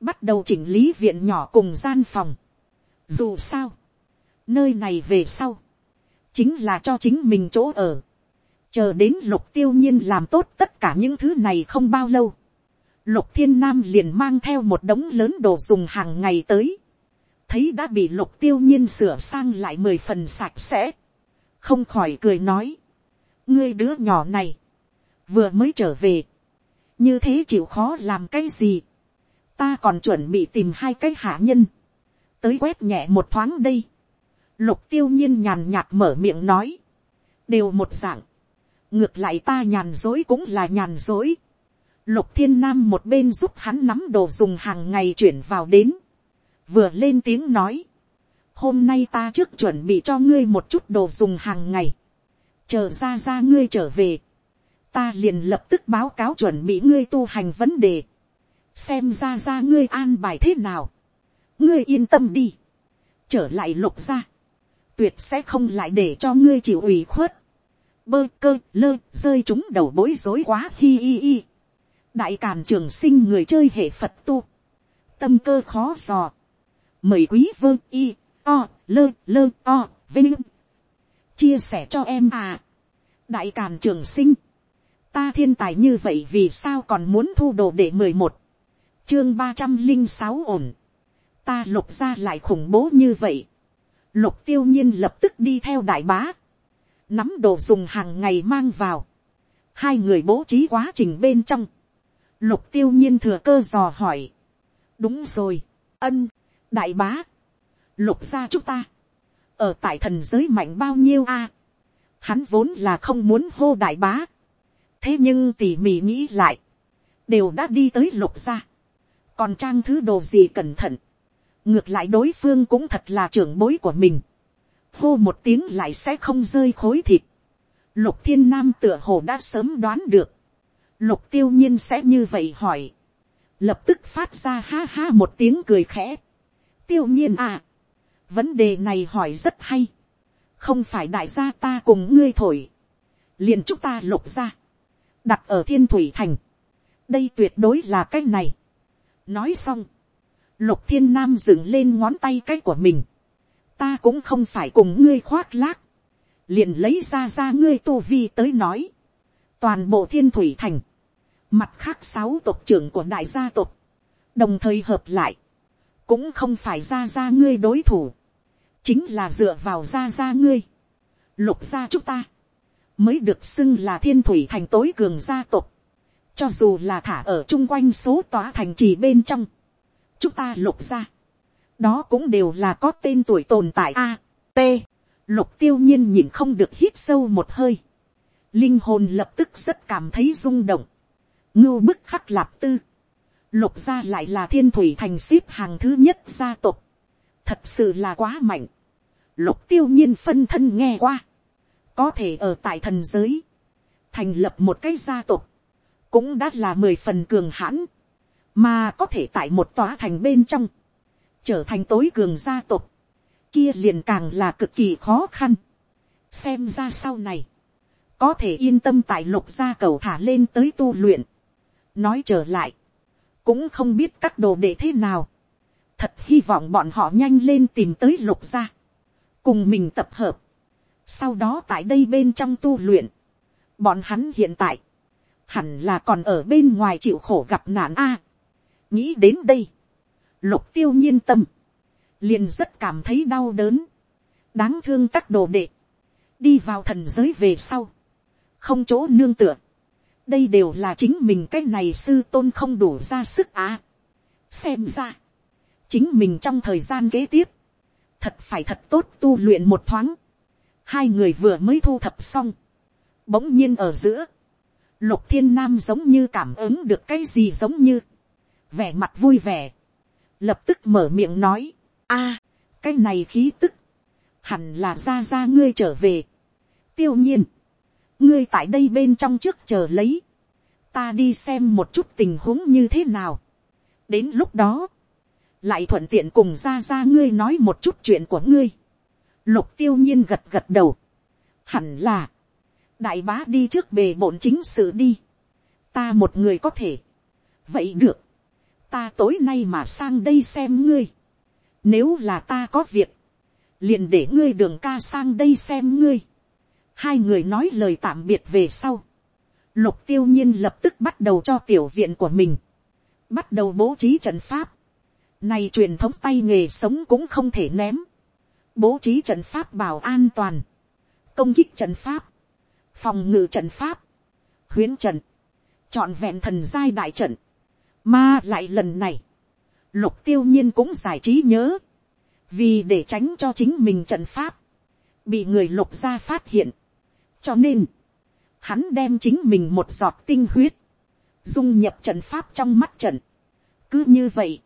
Bắt đầu chỉnh lý viện nhỏ cùng gian phòng. Dù sao. Nơi này về sau. Chính là cho chính mình chỗ ở. Chờ đến lục tiêu nhiên làm tốt tất cả những thứ này không bao lâu lục thiên nam liền mang theo một đống lớn đồ dùng hàng ngày tới, thấy đã bị lục tiêu nhiên sửa sang lại mười phần sạch sẽ, không khỏi cười nói, ngươi đứa nhỏ này, vừa mới trở về, như thế chịu khó làm cái gì, ta còn chuẩn bị tìm hai cái hạ nhân, tới quét nhẹ một thoáng đây, lục tiêu nhiên nhàn nhạt mở miệng nói, đều một dạng, ngược lại ta nhàn dối cũng là nhàn dối, Lục thiên nam một bên giúp hắn nắm đồ dùng hàng ngày chuyển vào đến. Vừa lên tiếng nói. Hôm nay ta trước chuẩn bị cho ngươi một chút đồ dùng hàng ngày. Chờ ra ra ngươi trở về. Ta liền lập tức báo cáo chuẩn bị ngươi tu hành vấn đề. Xem ra ra ngươi an bài thế nào. Ngươi yên tâm đi. Trở lại lục ra. Tuyệt sẽ không lại để cho ngươi chịu ủy khuất. Bơ cơ lơ rơi chúng đầu bối rối quá hi hi hi đại càn trường sinh người chơi hệ phật tu, tâm cơ khó dò, mời quý vương y, o, lơ lơ o, vinh, chia sẻ cho em à, đại càn trường sinh, ta thiên tài như vậy vì sao còn muốn thu đồ để mười một, chương ba trăm linh sáu ổn, ta lục ra lại khủng bố như vậy, lục tiêu nhiên lập tức đi theo đại bá, nắm đồ dùng hàng ngày mang vào, hai người bố trí quá trình bên trong, Lục tiêu nhiên thừa cơ dò hỏi. Đúng rồi, ân, đại bá. Lục gia chúng ta. Ở tại thần giới mạnh bao nhiêu a Hắn vốn là không muốn hô đại bá. Thế nhưng tỉ mỉ nghĩ lại. Đều đã đi tới lục gia. còn trang thứ đồ gì cẩn thận, ngược lại đối phương cũng thật là trưởng bối của mình, hô một tiếng lại sẽ không rơi khối thịt, lục thiên nam tựa hồ đã sớm đoán được, lục tiêu nhiên sẽ như vậy hỏi, lập tức phát ra ha ha một tiếng cười khẽ, tiêu nhiên à, vấn đề này hỏi rất hay, không phải đại gia ta cùng ngươi thổi, liền chúng ta lục ra, đặt ở thiên thủy thành, đây tuyệt đối là cách này. nói xong, lục thiên nam dựng lên ngón tay cái của mình, ta cũng không phải cùng ngươi khoác lác, liền lấy ra ra ngươi tu vi tới nói, toàn bộ thiên thủy thành, mặt khác sáu tộc trưởng của đại gia tộc, đồng thời hợp lại, cũng không phải ra ra ngươi đối thủ, chính là dựa vào ra ra ngươi, lục gia chúng ta, mới được xưng là thiên thủy thành tối cường gia tộc, cho dù là thả ở chung quanh số tòa thành trì bên trong, chúng ta lục gia, đó cũng đều là có tên tuổi tồn tại a, t, lục tiêu nhiên nhìn không được hít sâu một hơi, linh hồn lập tức rất cảm thấy rung động, ngưu bức khắc lạp tư, lục gia lại là thiên thủy thành ship hàng thứ nhất gia tộc, thật sự là quá mạnh, lục tiêu nhiên phân thân nghe qua, có thể ở tại thần giới, thành lập một cái gia tộc, cũng đã là mười phần cường hãn, mà có thể tại một tòa thành bên trong, trở thành tối cường gia tộc, kia liền càng là cực kỳ khó khăn. xem ra sau này, có thể yên tâm tại lục gia cầu thả lên tới tu luyện nói trở lại, cũng không biết các đồ đệ thế nào. thật hy vọng bọn họ nhanh lên tìm tới lục gia, cùng mình tập hợp, sau đó tại đây bên trong tu luyện, bọn hắn hiện tại, hẳn là còn ở bên ngoài chịu khổ gặp nạn a. nghĩ đến đây, lục tiêu nhiên tâm, liền rất cảm thấy đau đớn, đáng thương các đồ đệ, đi vào thần giới về sau, không chỗ nương tựa, đây đều là chính mình cái này sư tôn không đủ ra sức á. xem ra, chính mình trong thời gian kế tiếp, thật phải thật tốt tu luyện một thoáng, hai người vừa mới thu thập xong, bỗng nhiên ở giữa, lục thiên nam giống như cảm ứng được cái gì giống như, vẻ mặt vui vẻ, lập tức mở miệng nói, a, cái này khí tức, hẳn là ra ra ngươi trở về. tiêu nhiên, ngươi tại đây bên trong trước chờ lấy, ta đi xem một chút tình huống như thế nào. đến lúc đó, lại thuận tiện cùng ra ra ngươi nói một chút chuyện của ngươi. lục tiêu nhiên gật gật đầu, hẳn là, đại bá đi trước bề bổn chính sự đi, ta một người có thể, vậy được, ta tối nay mà sang đây xem ngươi, nếu là ta có việc, liền để ngươi đường ca sang đây xem ngươi. Hai người nói lời tạm biệt về sau. Lục tiêu nhiên lập tức bắt đầu cho tiểu viện của mình. Bắt đầu bố trí trận pháp. Này truyền thống tay nghề sống cũng không thể ném. Bố trí trận pháp bảo an toàn. Công kích trận pháp. Phòng ngự trận pháp. Huyến trận. Chọn vẹn thần giai đại trận. Mà lại lần này lục tiêu nhiên cũng giải trí nhớ, vì để tránh cho chính mình trận pháp, bị người lục gia phát hiện, cho nên, hắn đem chính mình một giọt tinh huyết, dung nhập trận pháp trong mắt trận. cứ như vậy,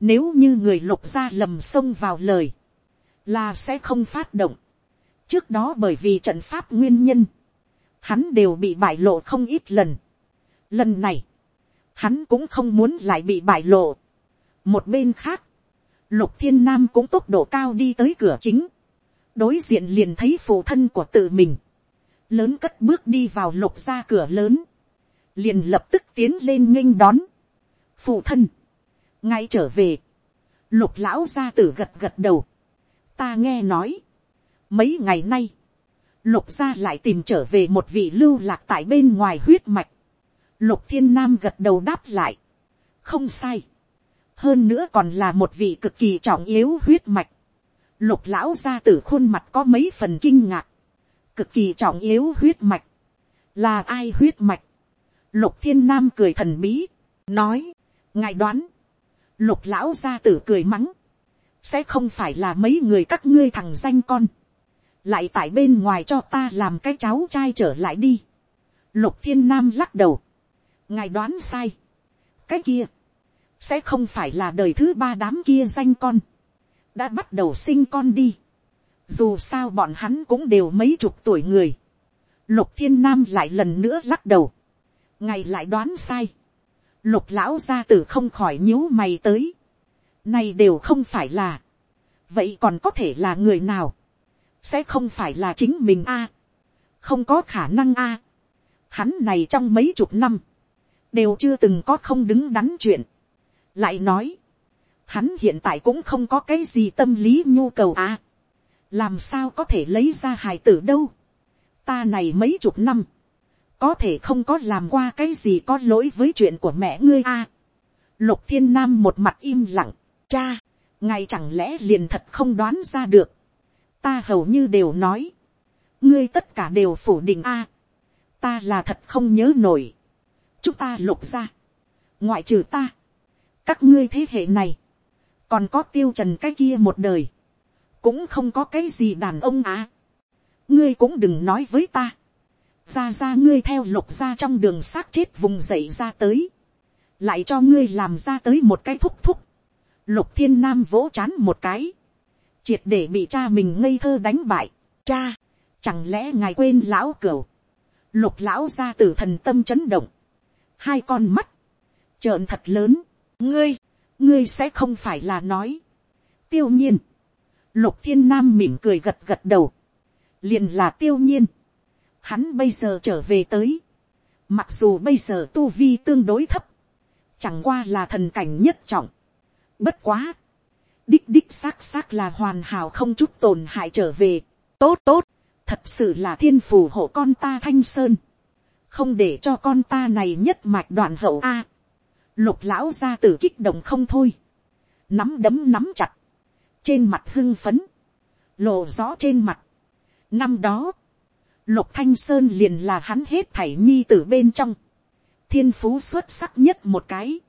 nếu như người lục gia lầm sông vào lời, là sẽ không phát động. trước đó bởi vì trận pháp nguyên nhân, hắn đều bị bại lộ không ít lần. lần này, hắn cũng không muốn lại bị bại lộ. một bên khác, lục thiên nam cũng tốc độ cao đi tới cửa chính, đối diện liền thấy phụ thân của tự mình, lớn cất bước đi vào lục ra cửa lớn, liền lập tức tiến lên nghênh đón, phụ thân, ngay trở về, lục lão gia tử gật gật đầu, ta nghe nói, mấy ngày nay, lục gia lại tìm trở về một vị lưu lạc tại bên ngoài huyết mạch, lục thiên nam gật đầu đáp lại, không sai, hơn nữa còn là một vị cực kỳ trọng yếu huyết mạch. Lục lão gia tử khuôn mặt có mấy phần kinh ngạc. Cực kỳ trọng yếu huyết mạch. Là ai huyết mạch? Lục thiên nam cười thần bí. Nói. Ngài đoán. Lục lão gia tử cười mắng. Sẽ không phải là mấy người các ngươi thằng danh con. Lại tại bên ngoài cho ta làm cái cháu trai trở lại đi. Lục thiên nam lắc đầu. Ngài đoán sai. Cái kia sẽ không phải là đời thứ ba đám kia danh con, đã bắt đầu sinh con đi. Dù sao bọn hắn cũng đều mấy chục tuổi người. Lục thiên nam lại lần nữa lắc đầu. Ngày lại đoán sai. Lục lão gia tử không khỏi nhíu mày tới. Này đều không phải là. Vậy còn có thể là người nào? Sẽ không phải là chính mình a Không có khả năng a Hắn này trong mấy chục năm. Đều chưa từng có không đứng đắn chuyện. Lại nói. Hắn hiện tại cũng không có cái gì tâm lý nhu cầu a làm sao có thể lấy ra hài tử đâu? Ta này mấy chục năm có thể không có làm qua cái gì có lỗi với chuyện của mẹ ngươi a. lục thiên nam một mặt im lặng, cha, ngài chẳng lẽ liền thật không đoán ra được. ta hầu như đều nói, ngươi tất cả đều phủ định a. ta là thật không nhớ nổi. chúng ta lục ra, ngoại trừ ta, các ngươi thế hệ này, còn có tiêu trần cái kia một đời, cũng không có cái gì đàn ông à. ngươi cũng đừng nói với ta, ra ra ngươi theo lục ra trong đường xác chết vùng dậy ra tới, lại cho ngươi làm ra tới một cái thúc thúc, lục thiên nam vỗ chán một cái, triệt để bị cha mình ngây thơ đánh bại, cha, chẳng lẽ ngài quên lão cửu, lục lão ra từ thần tâm chấn động, hai con mắt, trợn thật lớn, ngươi, ngươi sẽ không phải là nói, tiêu nhiên, lục thiên nam mỉm cười gật gật đầu, liền là tiêu nhiên, hắn bây giờ trở về tới, mặc dù bây giờ tu vi tương đối thấp, chẳng qua là thần cảnh nhất trọng, bất quá, đích đích xác xác là hoàn hảo không chút tổn hại trở về, tốt tốt, thật sự là thiên phù hộ con ta thanh sơn, không để cho con ta này nhất mạch đoạn hậu a, lục lão ra tử kích động không thôi, nắm đấm nắm chặt, trên mặt hưng phấn, lộ rõ trên mặt. Năm đó, Lục Thanh Sơn liền là hắn hết thảy nhi tử bên trong. Thiên phú xuất sắc nhất một cái.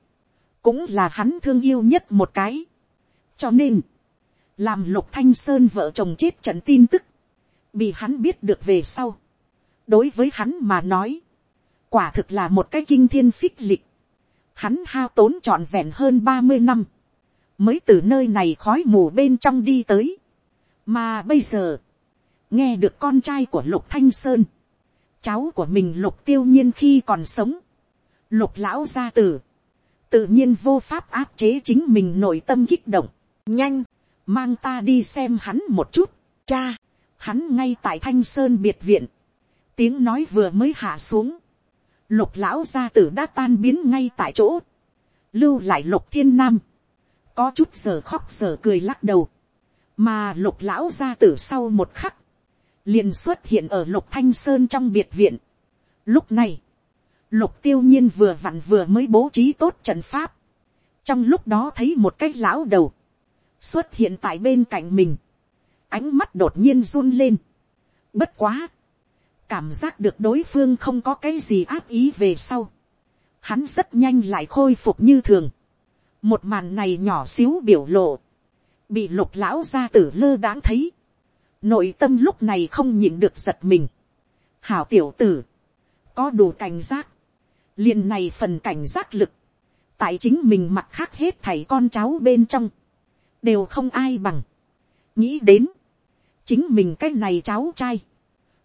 Cũng là hắn thương yêu nhất một cái. Cho nên, làm Lục Thanh Sơn vợ chồng chết trận tin tức. Bị hắn biết được về sau. Đối với hắn mà nói. Quả thực là một cái kinh thiên phích lịch. Hắn hao tốn trọn vẹn hơn 30 năm. Mới từ nơi này khói mù bên trong đi tới. Mà bây giờ nghe được con trai của lục thanh sơn, cháu của mình lục tiêu nhiên khi còn sống, lục lão gia tử, tự nhiên vô pháp áp chế chính mình nội tâm kích động, nhanh, mang ta đi xem hắn một chút, cha, hắn ngay tại thanh sơn biệt viện, tiếng nói vừa mới hạ xuống, lục lão gia tử đã tan biến ngay tại chỗ, lưu lại lục thiên nam, có chút giờ khóc giờ cười lắc đầu, mà lục lão gia tử sau một khắc, liền xuất hiện ở lục thanh sơn trong biệt viện. Lúc này, lục tiêu nhiên vừa vặn vừa mới bố trí tốt trận pháp. trong lúc đó thấy một cái lão đầu, xuất hiện tại bên cạnh mình, ánh mắt đột nhiên run lên. bất quá, cảm giác được đối phương không có cái gì áp ý về sau. hắn rất nhanh lại khôi phục như thường một màn này nhỏ xíu biểu lộ, bị lục lão gia tử lơ đãng thấy. Nội tâm lúc này không nhịn được giật mình. hảo tiểu tử, có đủ cảnh giác, liền này phần cảnh giác lực, tại chính mình mặt khác hết thảy con cháu bên trong, đều không ai bằng. nghĩ đến, chính mình cái này cháu trai,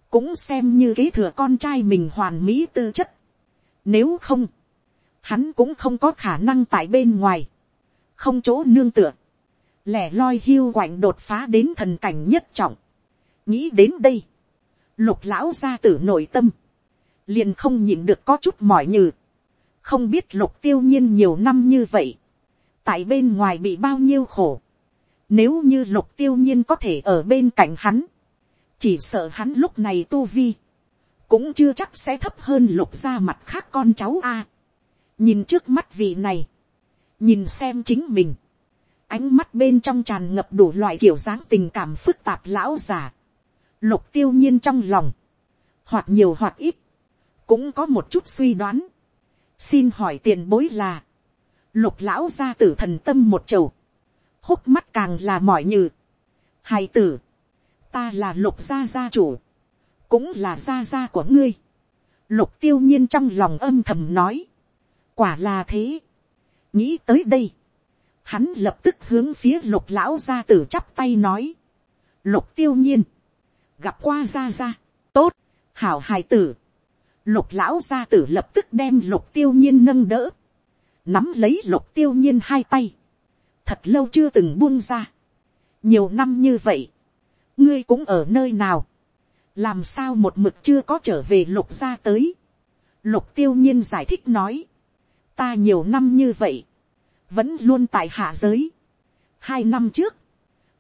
cũng xem như kế thừa con trai mình hoàn mỹ tư chất. Nếu không, hắn cũng không có khả năng tại bên ngoài, không chỗ nương tựa, lẻ loi hiu quạnh đột phá đến thần cảnh nhất trọng. Nghĩ đến đây, lục lão gia tử nội tâm, liền không nhìn được có chút mỏi nhừ, không biết lục tiêu nhiên nhiều năm như vậy, tại bên ngoài bị bao nhiêu khổ, nếu như lục tiêu nhiên có thể ở bên cạnh hắn, chỉ sợ hắn lúc này tu vi, cũng chưa chắc sẽ thấp hơn lục ra mặt khác con cháu a nhìn trước mắt vị này, nhìn xem chính mình, ánh mắt bên trong tràn ngập đủ loại kiểu dáng tình cảm phức tạp lão già, Lục tiêu nhiên trong lòng. Hoặc nhiều hoặc ít. Cũng có một chút suy đoán. Xin hỏi tiền bối là. Lục lão gia tử thần tâm một chầu. Húc mắt càng là mỏi như. Hài tử. Ta là lục gia gia chủ. Cũng là gia gia của ngươi. Lục tiêu nhiên trong lòng âm thầm nói. Quả là thế. nghĩ tới đây, hắn lập tức hướng phía lục lão gia tử chắp tay nói, lục tiêu nhiên, gặp qua gia gia, tốt, hảo hài tử, lục lão gia tử lập tức đem lục tiêu nhiên nâng đỡ, nắm lấy lục tiêu nhiên hai tay, thật lâu chưa từng buông ra, nhiều năm như vậy, ngươi cũng ở nơi nào, làm sao một mực chưa có trở về lục gia tới, lục tiêu nhiên giải thích nói, ta nhiều năm như vậy, vẫn luôn tại hạ giới. hai năm trước,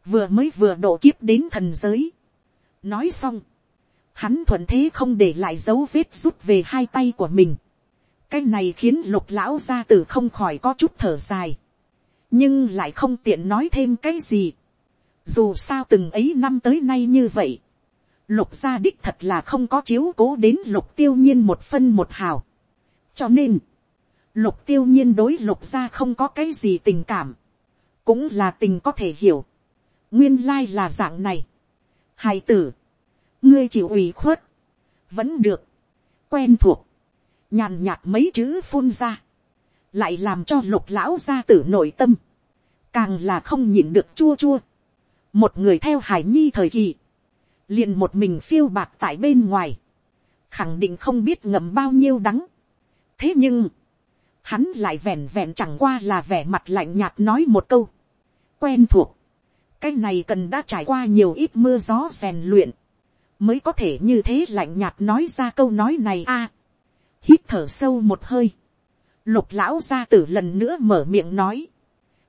vừa mới vừa độ kiếp đến thần giới. nói xong, hắn thuận thế không để lại dấu vết rút về hai tay của mình. cái này khiến lục lão gia tử không khỏi có chút thở dài. nhưng lại không tiện nói thêm cái gì. dù sao từng ấy năm tới nay như vậy, lục gia đích thật là không có chiếu cố đến lục tiêu nhiên một phân một hào. cho nên, lục tiêu nhiên đối lục gia không có cái gì tình cảm, cũng là tình có thể hiểu, nguyên lai là dạng này. hài tử, ngươi chịu ủy khuất, vẫn được, quen thuộc, nhàn nhạt mấy chữ phun ra, lại làm cho lục lão gia tử nội tâm, càng là không nhịn được chua chua. một người theo hải nhi thời kỳ, liền một mình phiêu bạc tại bên ngoài, khẳng định không biết ngậm bao nhiêu đắng. thế nhưng, hắn lại vẹn vẹn chẳng qua là vẻ mặt lạnh nhạt nói một câu, quen thuộc, cái này cần đã trải qua nhiều ít mưa gió rèn luyện, mới có thể như thế lạnh nhạt nói ra câu nói này a. hít thở sâu một hơi, lục lão gia tử lần nữa mở miệng nói,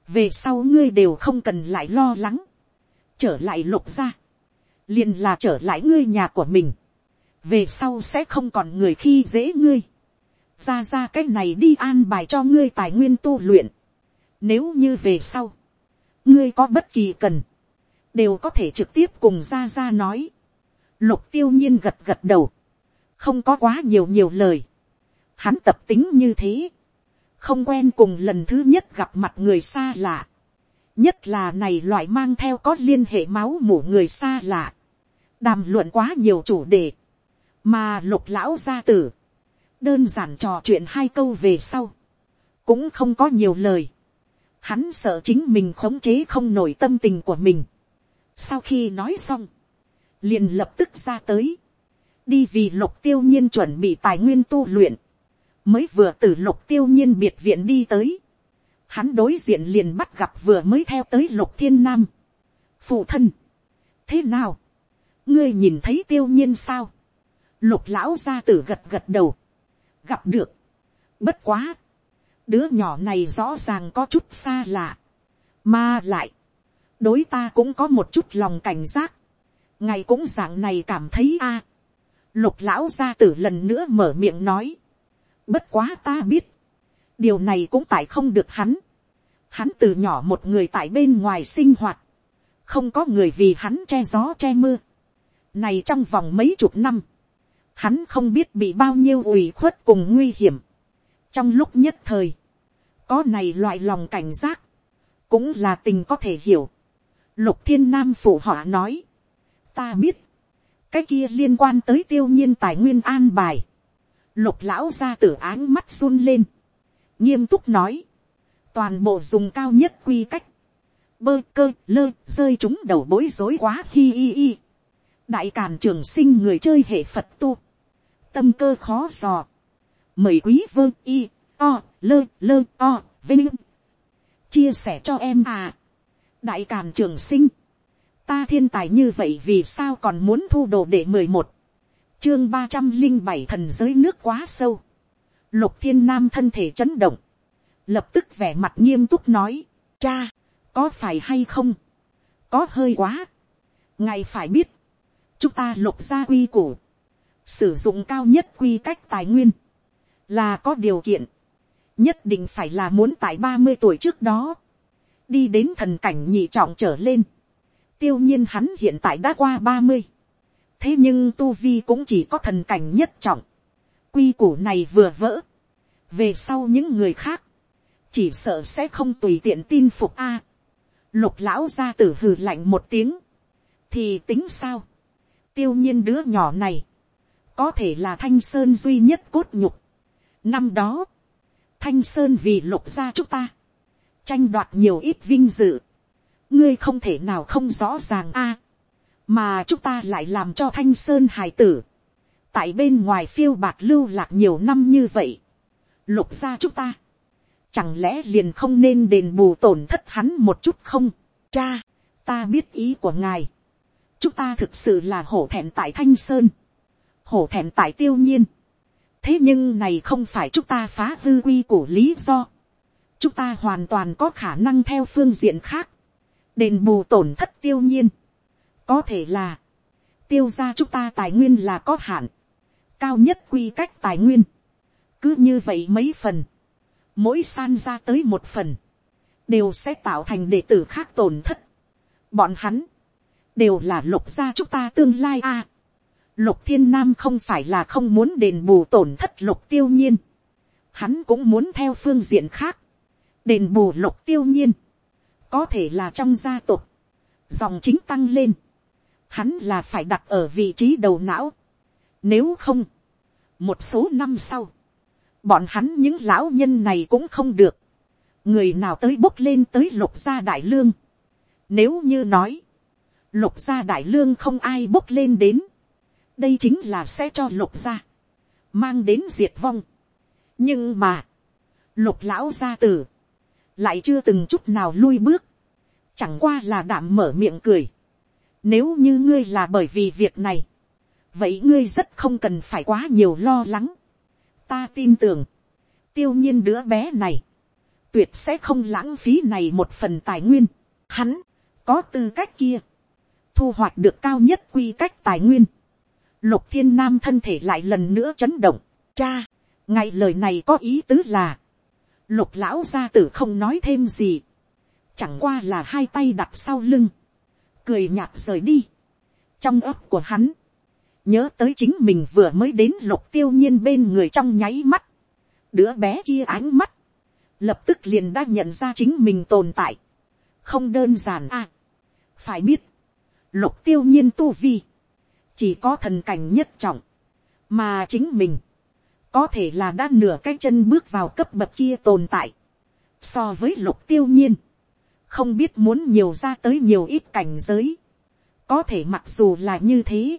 về sau ngươi đều không cần lại lo lắng, trở lại lục gia, liền là trở lại ngươi nhà của mình, về sau sẽ không còn người khi dễ ngươi, ra ra cái này đi an bài cho ngươi tài nguyên tu luyện, nếu như về sau, ngươi có bất kỳ cần, đều có thể trực tiếp cùng ra ra nói, lục tiêu nhiên gật gật đầu, không có quá nhiều nhiều lời, hắn tập tính như thế, không quen cùng lần thứ nhất gặp mặt người xa lạ, nhất là này loại mang theo có liên hệ máu mủ người xa lạ, đàm luận quá nhiều chủ đề, mà lục lão gia tử, đơn giản trò chuyện hai câu về sau, cũng không có nhiều lời, hắn sợ chính mình khống chế không nổi tâm tình của mình. sau khi nói xong, liền lập tức ra tới, đi vì lục tiêu nhiên chuẩn bị tài nguyên tu luyện, mới vừa từ lục tiêu nhiên biệt viện đi tới, hắn đối diện liền bắt gặp vừa mới theo tới lục thiên nam, phụ thân, thế nào, ngươi nhìn thấy tiêu nhiên sao, lục lão gia tử gật gật đầu, gặp được, bất quá, đứa nhỏ này rõ ràng có chút xa lạ, mà lại, đối ta cũng có một chút lòng cảnh giác, ngài cũng dạng này cảm thấy a, lục lão gia tử lần nữa mở miệng nói, bất quá ta biết, điều này cũng tại không được hắn, hắn từ nhỏ một người tại bên ngoài sinh hoạt, không có người vì hắn che gió che mưa, này trong vòng mấy chục năm, hắn không biết bị bao nhiêu ủy khuất cùng nguy hiểm. trong lúc nhất thời, có này loại lòng cảnh giác, cũng là tình có thể hiểu. lục thiên nam phụ họ nói, ta biết, cái kia liên quan tới tiêu nhiên tài nguyên an bài. lục lão ra tử áng mắt run lên, nghiêm túc nói, toàn bộ dùng cao nhất quy cách, bơ cơ lơ rơi chúng đầu bối rối quá hi hi hi. đại càn trường sinh người chơi hệ phật tu, tâm cơ khó dò. Mời quý vương y, o, lơ, lơ, o, vinh. Chia sẻ cho em à. Đại Càn Trường Sinh. Ta thiên tài như vậy vì sao còn muốn thu đồ để mười một Chương ba trăm linh bảy thần giới nước quá sâu. Lục thiên nam thân thể chấn động. Lập tức vẻ mặt nghiêm túc nói. Cha, có phải hay không? Có hơi quá. Ngài phải biết. Chúng ta lục gia quy củ sử dụng cao nhất quy cách tài nguyên, là có điều kiện, nhất định phải là muốn tại ba mươi tuổi trước đó, đi đến thần cảnh nhị trọng trở lên, tiêu nhiên hắn hiện tại đã qua ba mươi, thế nhưng tu vi cũng chỉ có thần cảnh nhất trọng, quy củ này vừa vỡ, về sau những người khác, chỉ sợ sẽ không tùy tiện tin phục a. lục lão ra tử hừ lạnh một tiếng, thì tính sao, tiêu nhiên đứa nhỏ này, có thể là thanh sơn duy nhất cốt nhục. Năm đó, thanh sơn vì lục gia chúng ta, tranh đoạt nhiều ít vinh dự, ngươi không thể nào không rõ ràng a, mà chúng ta lại làm cho thanh sơn hài tử, tại bên ngoài phiêu bạc lưu lạc nhiều năm như vậy, lục gia chúng ta, chẳng lẽ liền không nên đền bù tổn thất hắn một chút không, cha, ta biết ý của ngài, chúng ta thực sự là hổ thẹn tại thanh sơn, hổ thẹn tại tiêu nhiên, thế nhưng này không phải chúng ta phá hư quy của lý do, chúng ta hoàn toàn có khả năng theo phương diện khác, đền bù tổn thất tiêu nhiên, có thể là, tiêu ra chúng ta tài nguyên là có hạn, cao nhất quy cách tài nguyên, cứ như vậy mấy phần, mỗi san ra tới một phần, đều sẽ tạo thành đệ tử khác tổn thất. Bọn hắn, đều là lục gia chúng ta tương lai a lục thiên nam không phải là không muốn đền bù tổn thất lục tiêu nhiên. Hắn cũng muốn theo phương diện khác, đền bù lục tiêu nhiên. Có thể là trong gia tộc, dòng chính tăng lên. Hắn là phải đặt ở vị trí đầu não. Nếu không, một số năm sau, bọn hắn những lão nhân này cũng không được, người nào tới bốc lên tới lục gia đại lương, nếu như nói, lục gia đại lương không ai bốc lên đến, đây chính là sẽ cho lục gia, mang đến diệt vong. nhưng mà, lục lão gia tử, lại chưa từng chút nào lui bước, chẳng qua là đảm mở miệng cười. Nếu như ngươi là bởi vì việc này, vậy ngươi rất không cần phải quá nhiều lo lắng ta tin tưởng, tiêu nhiên đứa bé này, tuyệt sẽ không lãng phí này một phần tài nguyên. Hắn, có tư cách kia, thu hoạch được cao nhất quy cách tài nguyên. Lục thiên nam thân thể lại lần nữa chấn động. Cha, ngay lời này có ý tứ là, lục lão gia tử không nói thêm gì. Chẳng qua là hai tay đặt sau lưng, cười nhạt rời đi. Trong ấp của hắn, nhớ tới chính mình vừa mới đến lục tiêu nhiên bên người trong nháy mắt, đứa bé kia ánh mắt, lập tức liền đã nhận ra chính mình tồn tại, không đơn giản à, phải biết, lục tiêu nhiên tu vi, chỉ có thần cảnh nhất trọng, mà chính mình, có thể là đã nửa cái chân bước vào cấp bậc kia tồn tại, so với lục tiêu nhiên, không biết muốn nhiều ra tới nhiều ít cảnh giới, có thể mặc dù là như thế,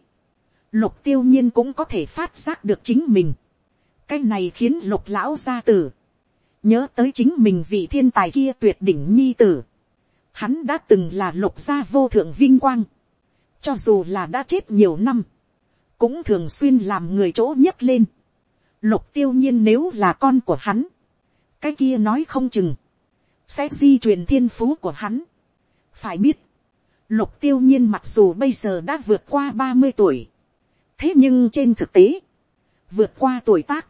lục tiêu nhiên cũng có thể phát giác được chính mình. cái này khiến lục lão gia tử, nhớ tới chính mình vị thiên tài kia tuyệt đỉnh nhi tử. hắn đã từng là lục gia vô thượng vinh quang cho dù là đã chết nhiều năm, cũng thường xuyên làm người chỗ nhấc lên. lục tiêu nhiên nếu là con của hắn, cái kia nói không chừng, sẽ di truyền thiên phú của hắn. phải biết, lục tiêu nhiên mặc dù bây giờ đã vượt qua ba mươi tuổi, thế nhưng trên thực tế, vượt qua tuổi tác,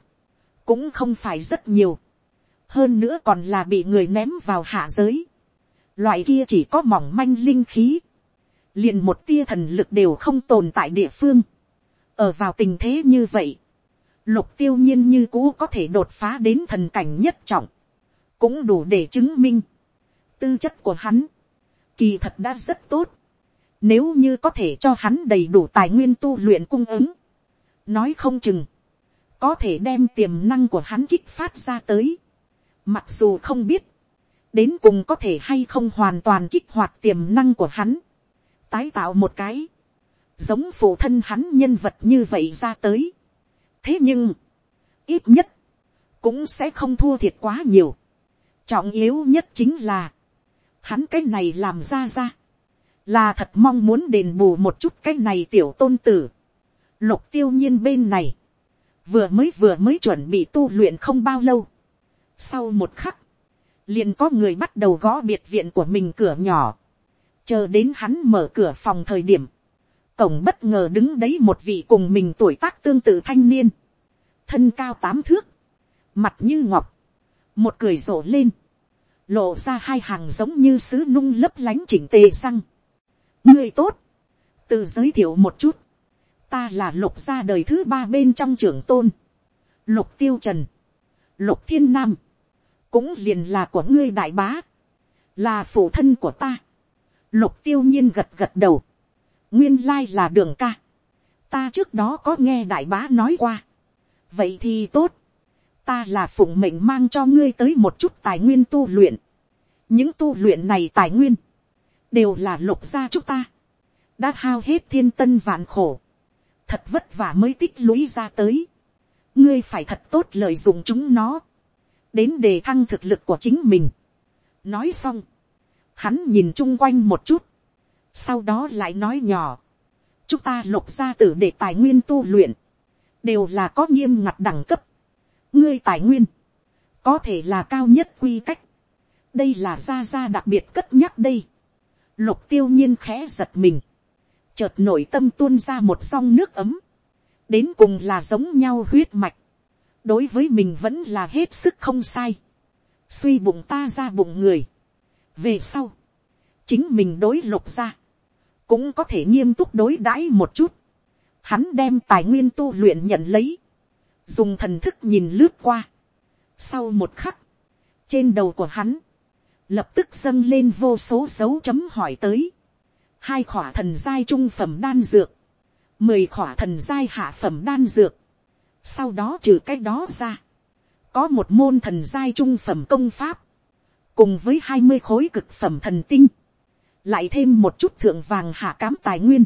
cũng không phải rất nhiều, hơn nữa còn là bị người ném vào hạ giới, loại kia chỉ có mỏng manh linh khí, liền một tia thần lực đều không tồn tại địa phương, ở vào tình thế như vậy, lục tiêu nhiên như cũ có thể đột phá đến thần cảnh nhất trọng, cũng đủ để chứng minh, tư chất của hắn, kỳ thật đã rất tốt, nếu như có thể cho hắn đầy đủ tài nguyên tu luyện cung ứng. Nói không chừng. Có thể đem tiềm năng của hắn kích phát ra tới. Mặc dù không biết. Đến cùng có thể hay không hoàn toàn kích hoạt tiềm năng của hắn. Tái tạo một cái. Giống phụ thân hắn nhân vật như vậy ra tới. Thế nhưng. Ít nhất. Cũng sẽ không thua thiệt quá nhiều. Trọng yếu nhất chính là. Hắn cái này làm ra ra là thật mong muốn đền bù một chút cái này tiểu tôn tử. Lục tiêu nhiên bên này, vừa mới vừa mới chuẩn bị tu luyện không bao lâu. Sau một khắc, liền có người bắt đầu gõ biệt viện của mình cửa nhỏ. Chờ đến hắn mở cửa phòng thời điểm, cổng bất ngờ đứng đấy một vị cùng mình tuổi tác tương tự thanh niên. Thân cao tám thước, mặt như ngọc, một cười rộ lên, lộ ra hai hàng giống như sứ nung lấp lánh chỉnh tề răng. Ngươi tốt, tự giới thiệu một chút, ta là lục gia đời thứ ba bên trong trưởng tôn, lục tiêu trần, lục thiên nam, cũng liền là của ngươi đại bá, là phụ thân của ta, lục tiêu nhiên gật gật đầu, nguyên lai là đường ca, ta trước đó có nghe đại bá nói qua, vậy thì tốt, ta là phụng mệnh mang cho ngươi tới một chút tài nguyên tu luyện. những tu luyện này tài nguyên, đều là lục gia chúng ta, đã hao hết thiên tân vạn khổ, thật vất vả mới tích lũy ra tới, ngươi phải thật tốt lợi dụng chúng nó, đến đề thăng thực lực của chính mình. nói xong, hắn nhìn chung quanh một chút, sau đó lại nói nhỏ, chúng ta lục gia tử để tài nguyên tu luyện, đều là có nghiêm ngặt đẳng cấp, ngươi tài nguyên, có thể là cao nhất quy cách, đây là gia gia đặc biệt cất nhắc đây, lục tiêu nhiên khẽ giật mình, chợt nội tâm tuôn ra một song nước ấm, đến cùng là giống nhau huyết mạch, đối với mình vẫn là hết sức không sai, suy bụng ta ra bụng người, về sau, chính mình đối lục ra, cũng có thể nghiêm túc đối đãi một chút, hắn đem tài nguyên tu luyện nhận lấy, dùng thần thức nhìn lướt qua. Sau một khắc, trên đầu của hắn, lập tức dâng lên vô số dấu chấm hỏi tới. Hai khỏa thần giai trung phẩm đan dược, mười khỏa thần giai hạ phẩm đan dược. Sau đó trừ cái đó ra, có một môn thần giai trung phẩm công pháp, cùng với hai mươi khối cực phẩm thần tinh, lại thêm một chút thượng vàng hạ cám tài nguyên.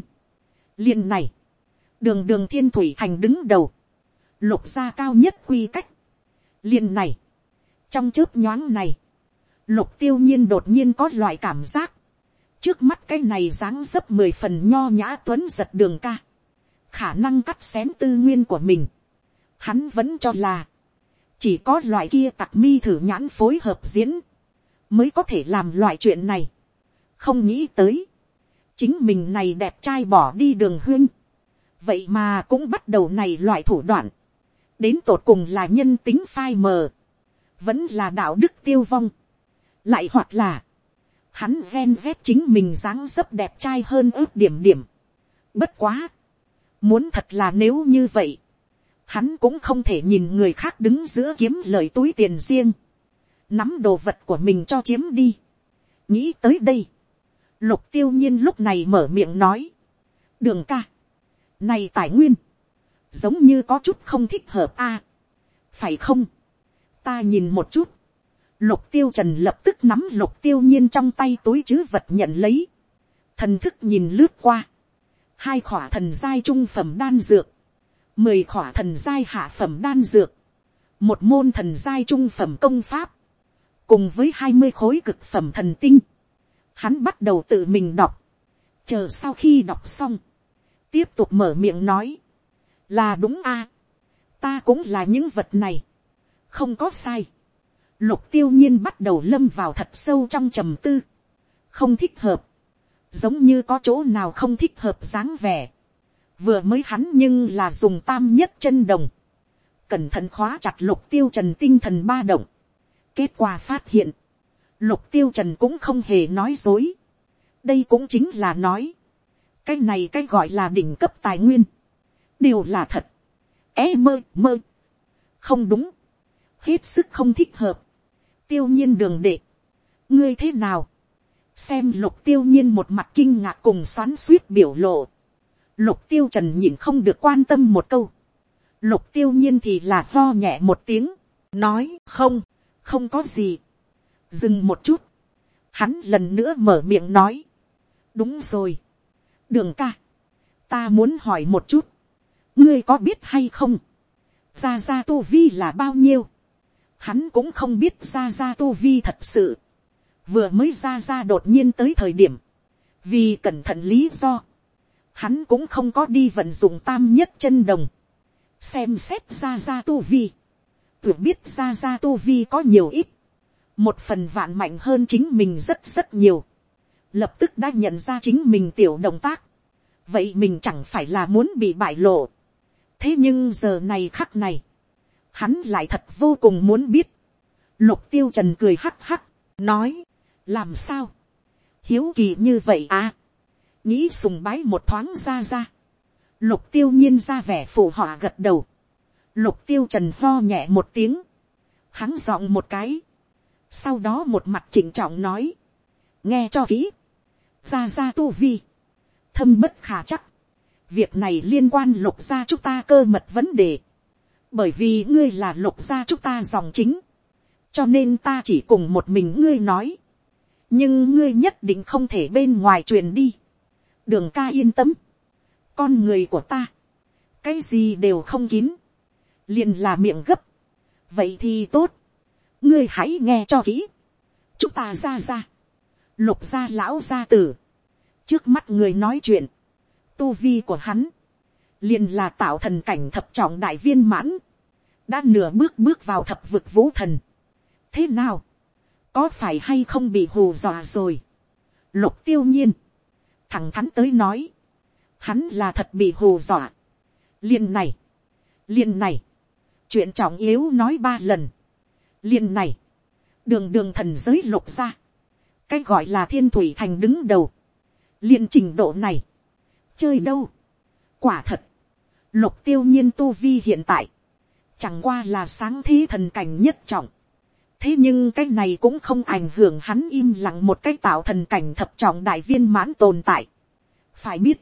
liền này, đường đường thiên thủy thành đứng đầu, lục gia cao nhất quy cách. liền này, trong chớp nhoáng này, lục tiêu nhiên đột nhiên có loại cảm giác, trước mắt cái này dáng dấp mười phần nho nhã tuấn giật đường ca, khả năng cắt xén tư nguyên của mình, hắn vẫn cho là, chỉ có loại kia tặc mi thử nhãn phối hợp diễn, mới có thể làm loại chuyện này, không nghĩ tới, chính mình này đẹp trai bỏ đi đường huyên, vậy mà cũng bắt đầu này loại thủ đoạn, đến tột cùng là nhân tính phai mờ, vẫn là đạo đức tiêu vong, lại hoặc là, hắn ven vét chính mình dáng dấp đẹp trai hơn ước điểm điểm. Bất quá, muốn thật là nếu như vậy, hắn cũng không thể nhìn người khác đứng giữa kiếm lời túi tiền riêng, nắm đồ vật của mình cho chiếm đi. nghĩ tới đây, lục tiêu nhiên lúc này mở miệng nói, đường ca, này tài nguyên, giống như có chút không thích hợp a. phải không, ta nhìn một chút, lục tiêu trần lập tức nắm lục tiêu nhiên trong tay túi chứ vật nhận lấy, thần thức nhìn lướt qua, hai khỏa thần giai trung phẩm đan dược, mười khỏa thần giai hạ phẩm đan dược, một môn thần giai trung phẩm công pháp, cùng với hai mươi khối cực phẩm thần tinh, hắn bắt đầu tự mình đọc, chờ sau khi đọc xong, tiếp tục mở miệng nói, là đúng a, ta cũng là những vật này, không có sai, lục tiêu nhiên bắt đầu lâm vào thật sâu trong trầm tư, không thích hợp, giống như có chỗ nào không thích hợp dáng vẻ, vừa mới hắn nhưng là dùng tam nhất chân đồng, cẩn thận khóa chặt lục tiêu trần tinh thần ba động, kết quả phát hiện, lục tiêu trần cũng không hề nói dối, đây cũng chính là nói, cái này cái gọi là đỉnh cấp tài nguyên, đều là thật, é mơ mơ, không đúng, hết sức không thích hợp, tiêu nhiên đường đệ, ngươi thế nào, xem lục tiêu nhiên một mặt kinh ngạc cùng xoắn suýt biểu lộ, lục tiêu trần nhìn không được quan tâm một câu, lục tiêu nhiên thì là lo nhẹ một tiếng, nói không, không có gì, dừng một chút, hắn lần nữa mở miệng nói, đúng rồi, đường ca, ta muốn hỏi một chút, ngươi có biết hay không, ra ra tu vi là bao nhiêu, hắn cũng không biết ra ra tu vi thật sự, vừa mới ra ra đột nhiên tới thời điểm, vì cẩn thận lý do, hắn cũng không có đi vận dụng tam nhất chân đồng, xem xét ra ra tu vi, tưởng biết ra ra tu vi có nhiều ít, một phần vạn mạnh hơn chính mình rất rất nhiều, lập tức đã nhận ra chính mình tiểu động tác, vậy mình chẳng phải là muốn bị bại lộ, thế nhưng giờ này khắc này, hắn lại thật vô cùng muốn biết. lục tiêu trần cười hắc hắc, nói, làm sao, hiếu kỳ như vậy à, nghĩ sùng bái một thoáng ra ra, lục tiêu nhiên ra vẻ phụ họa gật đầu, lục tiêu trần ho nhẹ một tiếng, hắn giọng một cái, sau đó một mặt chỉnh trọng nói, nghe cho kỹ, ra ra tu vi, thâm bất khả chắc, việc này liên quan lục ra chúng ta cơ mật vấn đề, bởi vì ngươi là lục gia chúng ta dòng chính, cho nên ta chỉ cùng một mình ngươi nói, nhưng ngươi nhất định không thể bên ngoài truyền đi, đường ca yên tâm, con người của ta, cái gì đều không kín, liền là miệng gấp, vậy thì tốt, ngươi hãy nghe cho kỹ, chúng ta ra ra, lục gia lão gia tử, trước mắt người nói chuyện, tu vi của hắn, liền là tạo thần cảnh thập trọng đại viên mãn, đã nửa bước bước vào thập vực vũ thần. thế nào, có phải hay không bị hù dọa rồi. lục tiêu nhiên, thẳng thắn tới nói, hắn là thật bị hù dọa. liền này, liền này, chuyện trọng yếu nói ba lần. liền này, đường đường thần giới lục ra, cái gọi là thiên thủy thành đứng đầu, liền trình độ này, chơi đâu, quả thật, lục tiêu nhiên tu vi hiện tại, chẳng qua là sáng thế thần cảnh nhất trọng, thế nhưng cái này cũng không ảnh hưởng hắn im lặng một cái tạo thần cảnh thập trọng đại viên mãn tồn tại. phải biết,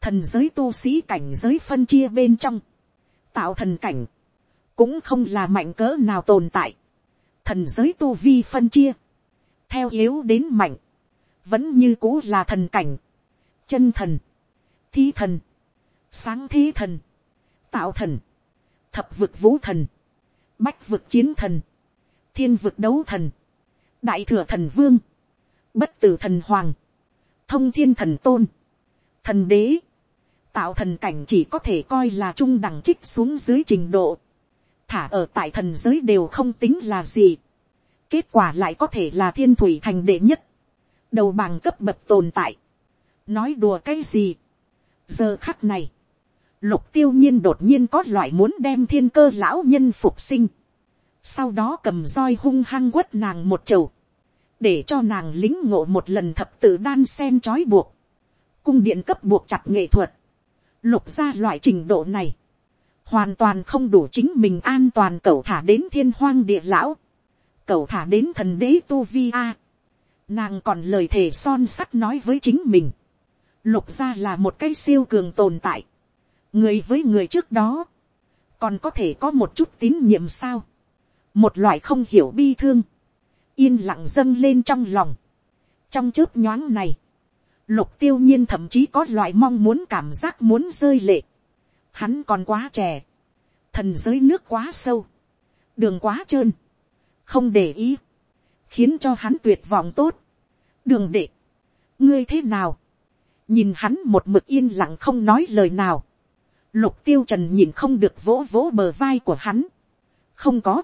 thần giới tu sĩ cảnh giới phân chia bên trong, tạo thần cảnh, cũng không là mạnh cỡ nào tồn tại. thần giới tu vi phân chia, theo yếu đến mạnh, vẫn như cũ là thần cảnh, chân thần, thi thần, sáng thi thần, tạo thần, thập vực vũ thần, bách vực chiến thần, thiên vực đấu thần, đại thừa thần vương, bất tử thần hoàng, thông thiên thần tôn, thần đế, tạo thần cảnh chỉ có thể coi là trung đẳng trích xuống dưới trình độ, thả ở tại thần giới đều không tính là gì, kết quả lại có thể là thiên thủy thành đệ nhất, đầu bằng cấp bậc tồn tại, nói đùa cái gì, giờ khắc này, lục tiêu nhiên đột nhiên có loại muốn đem thiên cơ lão nhân phục sinh, sau đó cầm roi hung hăng quất nàng một chầu, để cho nàng lính ngộ một lần thập tự đan sen trói buộc, cung điện cấp buộc chặt nghệ thuật, lục ra loại trình độ này, hoàn toàn không đủ chính mình an toàn cẩu thả đến thiên hoang địa lão, cẩu thả đến thần đế tu vi a, nàng còn lời thề son sắt nói với chính mình, lục gia là một cái siêu cường tồn tại, người với người trước đó, còn có thể có một chút tín nhiệm sao, một loại không hiểu bi thương, yên lặng dâng lên trong lòng. trong chớp nhoáng này, lục tiêu nhiên thậm chí có loại mong muốn cảm giác muốn rơi lệ hắn còn quá trẻ, thần giới nước quá sâu, đường quá trơn, không để ý, khiến cho hắn tuyệt vọng tốt. đường đệ, ngươi thế nào, nhìn hắn một mực yên lặng không nói lời nào, lục tiêu trần nhìn không được vỗ vỗ bờ vai của hắn, không có,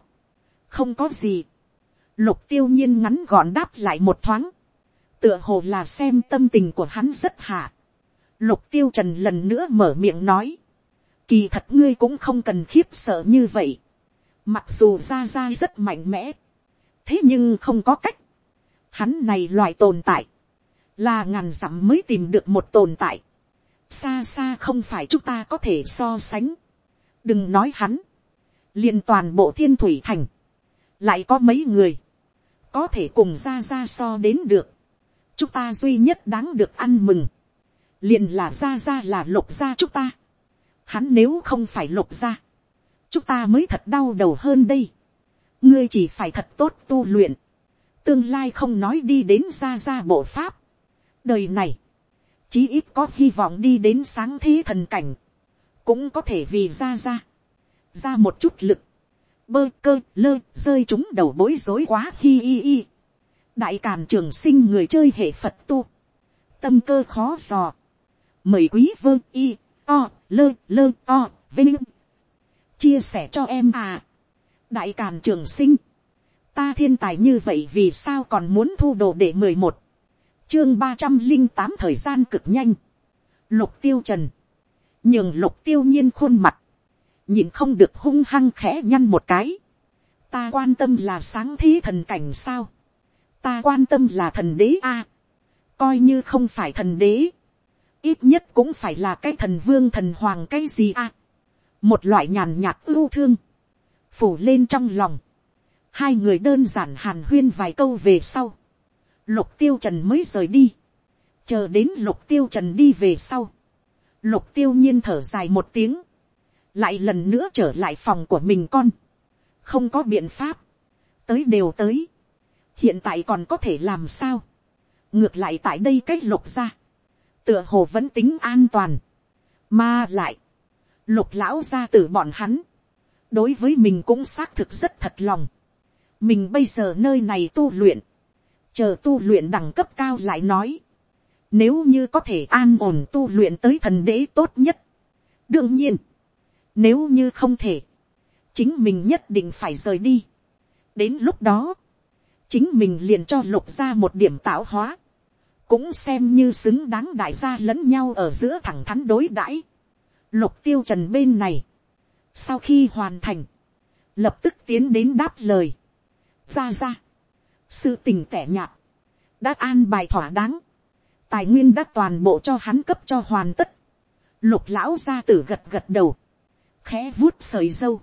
không có gì. lục tiêu nhiên ngắn gọn đáp lại một thoáng. tựa hồ là xem tâm tình của hắn rất hạ. lục tiêu trần lần nữa mở miệng nói kỳ thật ngươi cũng không cần khiếp sợ như vậy. mặc dù ra ra rất mạnh mẽ. thế nhưng không có cách. hắn này loài tồn tại. là ngàn dặm mới tìm được một tồn tại. xa xa không phải chúng ta có thể so sánh. đừng nói hắn. liền toàn bộ thiên thủy thành lại có mấy người, có thể cùng ra ra so đến được, chúng ta duy nhất đáng được ăn mừng, liền là ra ra là lục ra chúng ta, hắn nếu không phải lục ra, chúng ta mới thật đau đầu hơn đây, ngươi chỉ phải thật tốt tu luyện, tương lai không nói đi đến ra ra bộ pháp, đời này, chí ít có hy vọng đi đến sáng thế thần cảnh, cũng có thể vì ra ra, ra một chút lực, bơ cơ lơ rơi chúng đầu bối rối quá hi hi hi. đại càn trường sinh người chơi hệ phật tu. tâm cơ khó dò. mời quý vơ y o, lơ lơ, o, vinh. chia sẻ cho em à. đại càn trường sinh. ta thiên tài như vậy vì sao còn muốn thu đồ để mười một. chương ba trăm linh tám thời gian cực nhanh. lục tiêu trần. nhường lục tiêu nhiên khuôn mặt nhìn không được hung hăng khẽ nhăn một cái. ta quan tâm là sáng thế thần cảnh sao. ta quan tâm là thần đế a. coi như không phải thần đế ít nhất cũng phải là cái thần vương thần hoàng cái gì a. một loại nhàn nhạt ưu thương. phủ lên trong lòng. hai người đơn giản hàn huyên vài câu về sau. lục tiêu trần mới rời đi. chờ đến lục tiêu trần đi về sau. lục tiêu nhiên thở dài một tiếng lại lần nữa trở lại phòng của mình con, không có biện pháp, tới đều tới, hiện tại còn có thể làm sao, ngược lại tại đây cái lục ra, tựa hồ vẫn tính an toàn, mà lại, lục lão ra từ bọn hắn, đối với mình cũng xác thực rất thật lòng, mình bây giờ nơi này tu luyện, chờ tu luyện đẳng cấp cao lại nói, nếu như có thể an ổn tu luyện tới thần đế tốt nhất. đương nhiên, nếu như không thể, chính mình nhất định phải rời đi. đến lúc đó, chính mình liền cho lục ra một điểm tạo hóa, cũng xem như xứng đáng đại gia lẫn nhau ở giữa thẳng thắn đối đãi. lục tiêu trần bên này, sau khi hoàn thành, lập tức tiến đến đáp lời, ra ra, sự tình tẻ nhạt, đã an bài thỏa đáng, tài nguyên đã toàn bộ cho hắn cấp cho hoàn tất, lục lão gia tử gật gật đầu, khẽ vuốt sợi dâu,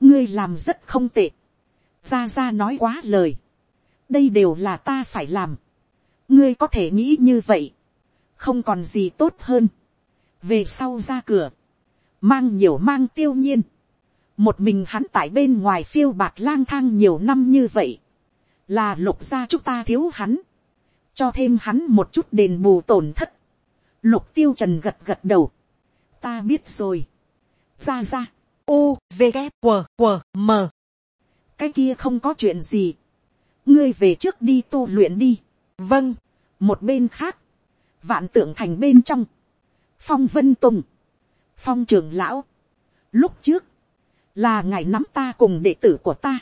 ngươi làm rất không tệ, ra ra nói quá lời, đây đều là ta phải làm, ngươi có thể nghĩ như vậy, không còn gì tốt hơn, về sau ra cửa, mang nhiều mang tiêu nhiên, một mình hắn tại bên ngoài phiêu bạc lang thang nhiều năm như vậy, là lục gia chúng ta thiếu hắn, cho thêm hắn một chút đền bù tổn thất. Lục tiêu trần gật gật đầu. Ta biết rồi. Ra ra. U, V, g W, W, M. Cái kia không có chuyện gì. Ngươi về trước đi tu luyện đi. Vâng. Một bên khác. Vạn tượng thành bên trong. Phong Vân Tùng. Phong trưởng lão. Lúc trước. Là ngày nắm ta cùng đệ tử của ta.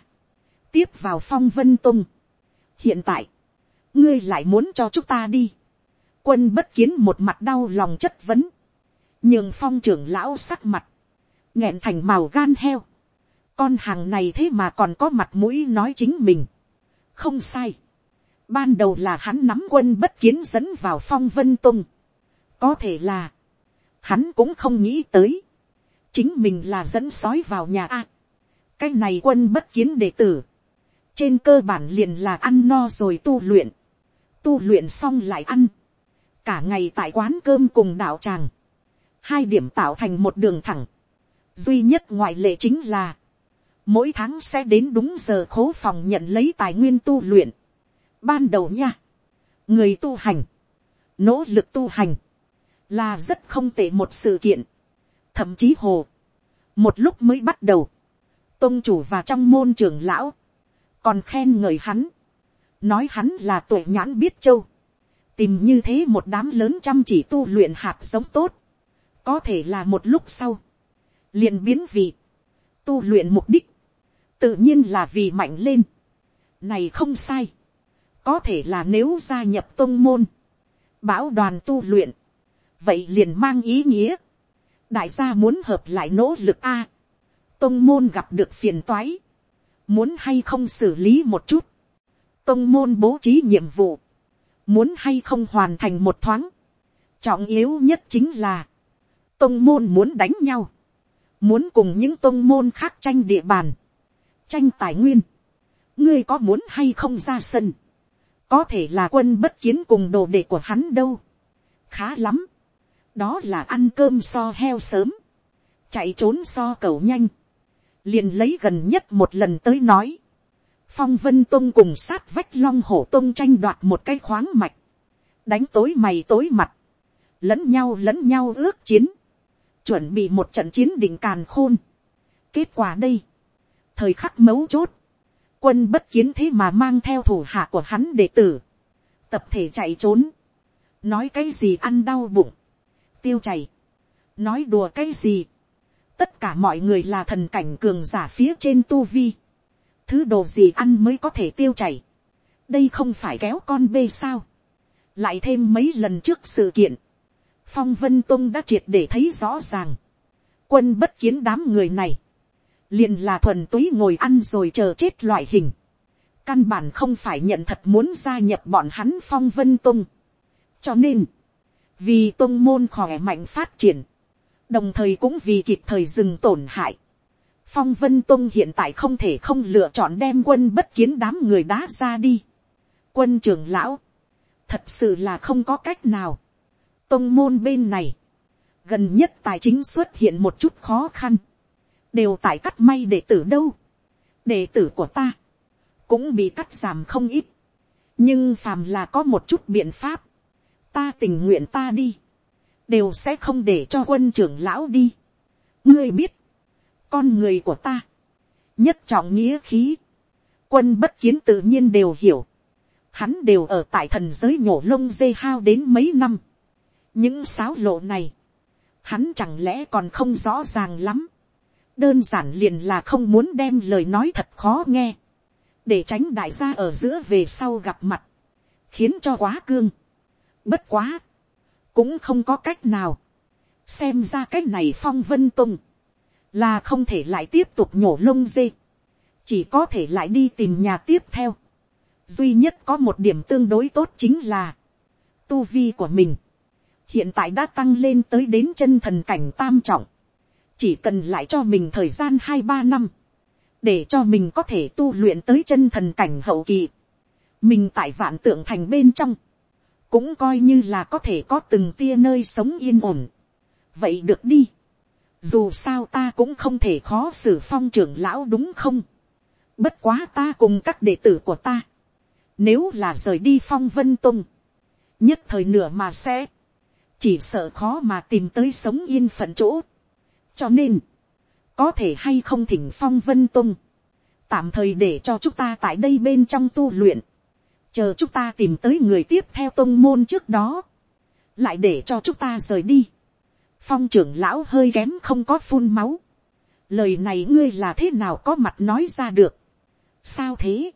Tiếp vào Phong Vân Tùng. Hiện tại ngươi lại muốn cho chúng ta đi. quân bất kiến một mặt đau lòng chất vấn. nhưng phong trưởng lão sắc mặt, nghẹn thành màu gan heo. con hàng này thế mà còn có mặt mũi nói chính mình. không sai ban đầu là hắn nắm quân bất kiến dẫn vào phong vân tung. có thể là, hắn cũng không nghĩ tới. chính mình là dẫn sói vào nhà a. cái này quân bất kiến đệ tử trên cơ bản liền là ăn no rồi tu luyện tu luyện xong lại ăn, cả ngày tại quán cơm cùng đạo tràng, hai điểm tạo thành một đường thẳng, duy nhất ngoại lệ chính là, mỗi tháng sẽ đến đúng giờ khố phòng nhận lấy tài nguyên tu luyện. Ban đầu nha, người tu hành, nỗ lực tu hành, là rất không tệ một sự kiện. Thậm chí hồ, một lúc mới bắt đầu, tôn chủ và trong môn trưởng lão, còn khen ngợi hắn, nói hắn là tuổi nhãn biết châu, tìm như thế một đám lớn chăm chỉ tu luyện hạt giống tốt, có thể là một lúc sau, liền biến vị, tu luyện mục đích, tự nhiên là vì mạnh lên, này không sai, có thể là nếu gia nhập tôn môn, bảo đoàn tu luyện, vậy liền mang ý nghĩa, đại gia muốn hợp lại nỗ lực a, tôn môn gặp được phiền toái, muốn hay không xử lý một chút, tông môn bố trí nhiệm vụ, muốn hay không hoàn thành một thoáng, trọng yếu nhất chính là, tông môn muốn đánh nhau, muốn cùng những tôn môn khác tranh địa bàn, tranh tài nguyên, ngươi có muốn hay không ra sân, có thể là quân bất kiến cùng đồ đệ của hắn đâu, khá lắm, đó là ăn cơm so heo sớm, chạy trốn so cầu nhanh, liền lấy gần nhất một lần tới nói, phong vân tông cùng sát vách long hổ tông tranh đoạt một cái khoáng mạch, đánh tối mày tối mặt, lẫn nhau lẫn nhau ước chiến, chuẩn bị một trận chiến đỉnh càn khôn. kết quả đây, thời khắc mấu chốt, quân bất kiến thế mà mang theo thủ hạ của hắn đệ tử, tập thể chạy trốn, nói cái gì ăn đau bụng, tiêu chảy, nói đùa cái gì, tất cả mọi người là thần cảnh cường giả phía trên tu vi, thứ đồ gì ăn mới có thể tiêu chảy, đây không phải kéo con bê sao, lại thêm mấy lần trước sự kiện, phong vân tông đã triệt để thấy rõ ràng, quân bất kiến đám người này, liền là thuần túy ngồi ăn rồi chờ chết loại hình, căn bản không phải nhận thật muốn gia nhập bọn hắn phong vân tông, cho nên, vì tung môn khỏe mạnh phát triển, đồng thời cũng vì kịp thời dừng tổn hại, phong vân tông hiện tại không thể không lựa chọn đem quân bất kiến đám người đá ra đi. quân trưởng lão, thật sự là không có cách nào. tông môn bên này, gần nhất tài chính xuất hiện một chút khó khăn đều tại cắt may đệ tử đâu, đệ tử của ta, cũng bị cắt giảm không ít, nhưng phàm là có một chút biện pháp, ta tình nguyện ta đi, đều sẽ không để cho quân trưởng lão đi. ngươi biết, con người của ta, nhất trọng nghĩa khí, quân bất kiến tự nhiên đều hiểu, hắn đều ở tại thần giới nhổ lông dê hao đến mấy năm, những sáo lộ này, hắn chẳng lẽ còn không rõ ràng lắm, đơn giản liền là không muốn đem lời nói thật khó nghe, để tránh đại gia ở giữa về sau gặp mặt, khiến cho quá cương. Bất quá, cũng không có cách nào, xem ra cách này phong vân tung, là không thể lại tiếp tục nhổ lông dê, chỉ có thể lại đi tìm nhà tiếp theo. duy nhất có một điểm tương đối tốt chính là, tu vi của mình, hiện tại đã tăng lên tới đến chân thần cảnh tam trọng, chỉ cần lại cho mình thời gian hai ba năm, để cho mình có thể tu luyện tới chân thần cảnh hậu kỳ, mình tại vạn tượng thành bên trong, cũng coi như là có thể có từng tia nơi sống yên ổn. vậy được đi, dù sao ta cũng không thể khó xử phong trưởng lão đúng không, bất quá ta cùng các đệ tử của ta, nếu là rời đi phong vân tung, nhất thời nửa mà sẽ, chỉ sợ khó mà tìm tới sống yên phận chỗ cho nên, có thể hay không thỉnh phong vân tung, tạm thời để cho chúng ta tại đây bên trong tu luyện, chờ chúng ta tìm tới người tiếp theo tông môn trước đó, lại để cho chúng ta rời đi. phong trưởng lão hơi kém không có phun máu. lời này ngươi là thế nào có mặt nói ra được. sao thế,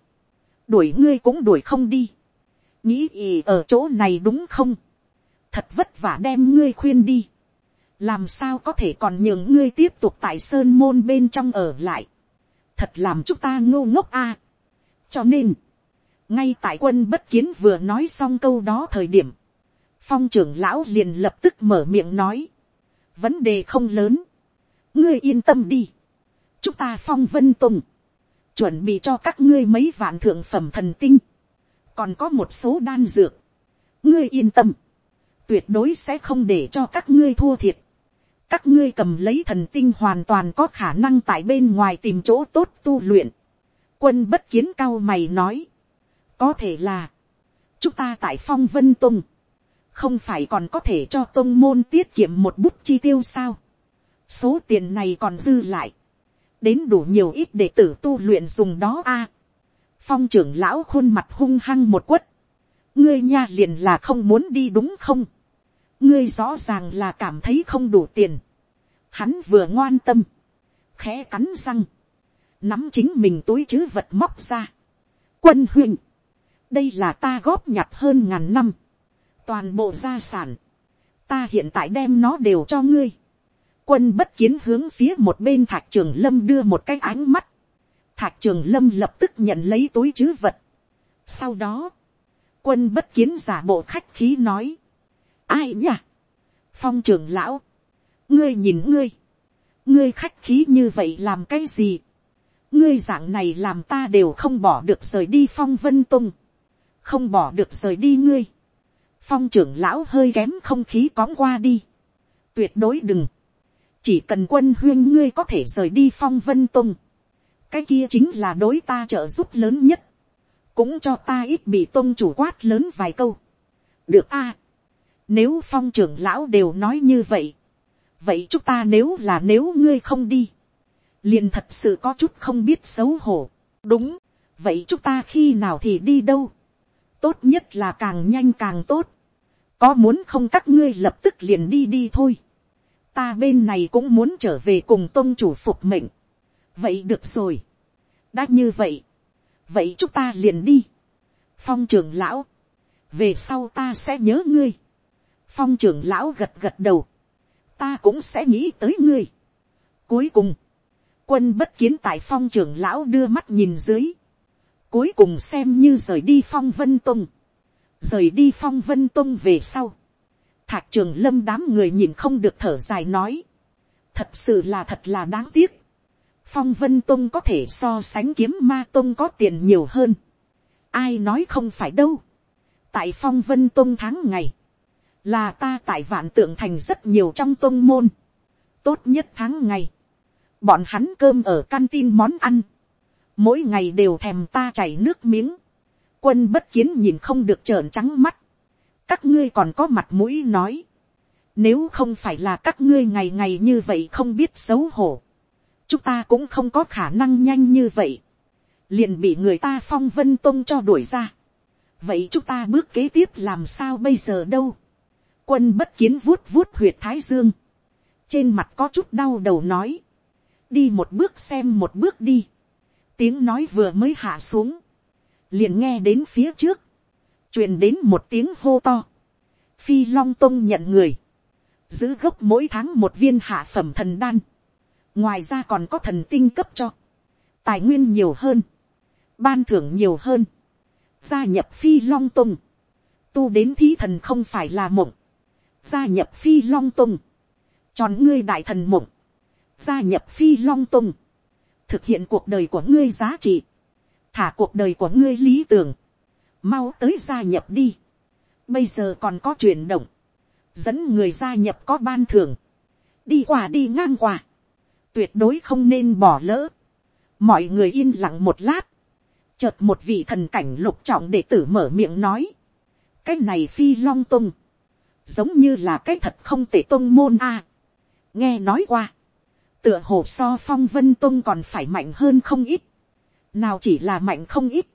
đuổi ngươi cũng đuổi không đi. nghĩ ì ở chỗ này đúng không thật vất vả đem ngươi khuyên đi, làm sao có thể còn nhường ngươi tiếp tục tại sơn môn bên trong ở lại, thật làm chúng ta ngô ngốc a. cho nên, ngay tại quân bất kiến vừa nói xong câu đó thời điểm, phong trưởng lão liền lập tức mở miệng nói, vấn đề không lớn, ngươi yên tâm đi, chúng ta phong vân tùng, chuẩn bị cho các ngươi mấy vạn thượng phẩm thần tinh, còn có một số đan dược, ngươi yên tâm, tuyệt đối sẽ không để cho các ngươi thua thiệt các ngươi cầm lấy thần tinh hoàn toàn có khả năng tại bên ngoài tìm chỗ tốt tu luyện. quân bất kiến cao mày nói. có thể là, chúng ta tại phong vân tung, không phải còn có thể cho tông môn tiết kiệm một bút chi tiêu sao. số tiền này còn dư lại, đến đủ nhiều ít để tử tu luyện dùng đó a. phong trưởng lão khuôn mặt hung hăng một quất, ngươi nha liền là không muốn đi đúng không ngươi rõ ràng là cảm thấy không đủ tiền. Hắn vừa ngoan tâm, khẽ cắn răng, nắm chính mình túi chứ vật móc ra. Quân huynh, đây là ta góp nhặt hơn ngàn năm, toàn bộ gia sản, ta hiện tại đem nó đều cho ngươi. Quân bất kiến hướng phía một bên Thạc trường lâm đưa một cái ánh mắt. Thạc trường lâm lập tức nhận lấy túi chứ vật. Sau đó, quân bất kiến giả bộ khách khí nói ai nhỉ? phong trưởng lão, ngươi nhìn ngươi, ngươi khách khí như vậy làm cái gì, ngươi dạng này làm ta đều không bỏ được rời đi phong vân tung, không bỏ được rời đi ngươi, phong trưởng lão hơi kém không khí cóng qua đi, tuyệt đối đừng, chỉ cần quân huyên ngươi có thể rời đi phong vân tung, cái kia chính là đối ta trợ giúp lớn nhất, cũng cho ta ít bị tôn chủ quát lớn vài câu, được a, nếu phong trưởng lão đều nói như vậy. Vậy chúng ta nếu là nếu ngươi không đi. Liền thật sự có chút không biết xấu hổ. Đúng. Vậy chúng ta khi nào thì đi đâu? Tốt nhất là càng nhanh càng tốt. Có muốn không các ngươi lập tức liền đi đi thôi. Ta bên này cũng muốn trở về cùng tôn chủ phục mệnh. Vậy được rồi. Đã như vậy. Vậy chúng ta liền đi. Phong trưởng lão. Về sau ta sẽ nhớ ngươi phong trưởng lão gật gật đầu, ta cũng sẽ nghĩ tới ngươi. cuối cùng, quân bất kiến tại phong trưởng lão đưa mắt nhìn dưới, cuối cùng xem như rời đi phong vân tung, rời đi phong vân tung về sau, thạc trường lâm đám người nhìn không được thở dài nói, thật sự là thật là đáng tiếc, phong vân tung có thể so sánh kiếm ma tung có tiền nhiều hơn, ai nói không phải đâu, tại phong vân tung tháng ngày, là ta tại vạn tượng thành rất nhiều trong tôn môn, tốt nhất tháng ngày, bọn hắn cơm ở căn tin món ăn, mỗi ngày đều thèm ta chảy nước miếng, quân bất kiến nhìn không được trợn trắng mắt, các ngươi còn có mặt mũi nói, nếu không phải là các ngươi ngày ngày như vậy không biết xấu hổ, chúng ta cũng không có khả năng nhanh như vậy, liền bị người ta phong vân tôn cho đuổi ra. vậy chúng ta bước kế tiếp làm sao bây giờ đâu quân bất kiến vuốt vuốt huyệt thái dương, trên mặt có chút đau đầu nói, đi một bước xem một bước đi, tiếng nói vừa mới hạ xuống, liền nghe đến phía trước, truyền đến một tiếng hô to, phi long tông nhận người, giữ gốc mỗi tháng một viên hạ phẩm thần đan, ngoài ra còn có thần tinh cấp cho, tài nguyên nhiều hơn, ban thưởng nhiều hơn, gia nhập phi long tông, tu đến thí thần không phải là mộng, gia nhập phi long tung, tròn ngươi đại thần mộng, gia nhập phi long tung, thực hiện cuộc đời của ngươi giá trị, thả cuộc đời của ngươi lý tưởng, mau tới gia nhập đi, bây giờ còn có chuyển động, dẫn người gia nhập có ban thưởng, đi qua đi ngang qua, tuyệt đối không nên bỏ lỡ, mọi người yên lặng một lát, chợt một vị thần cảnh lục trọng đệ tử mở miệng nói, cái này phi long tung, giống như là cái thật không thể tôn môn a, nghe nói qua, tựa hồ so phong vân tôn còn phải mạnh hơn không ít, nào chỉ là mạnh không ít,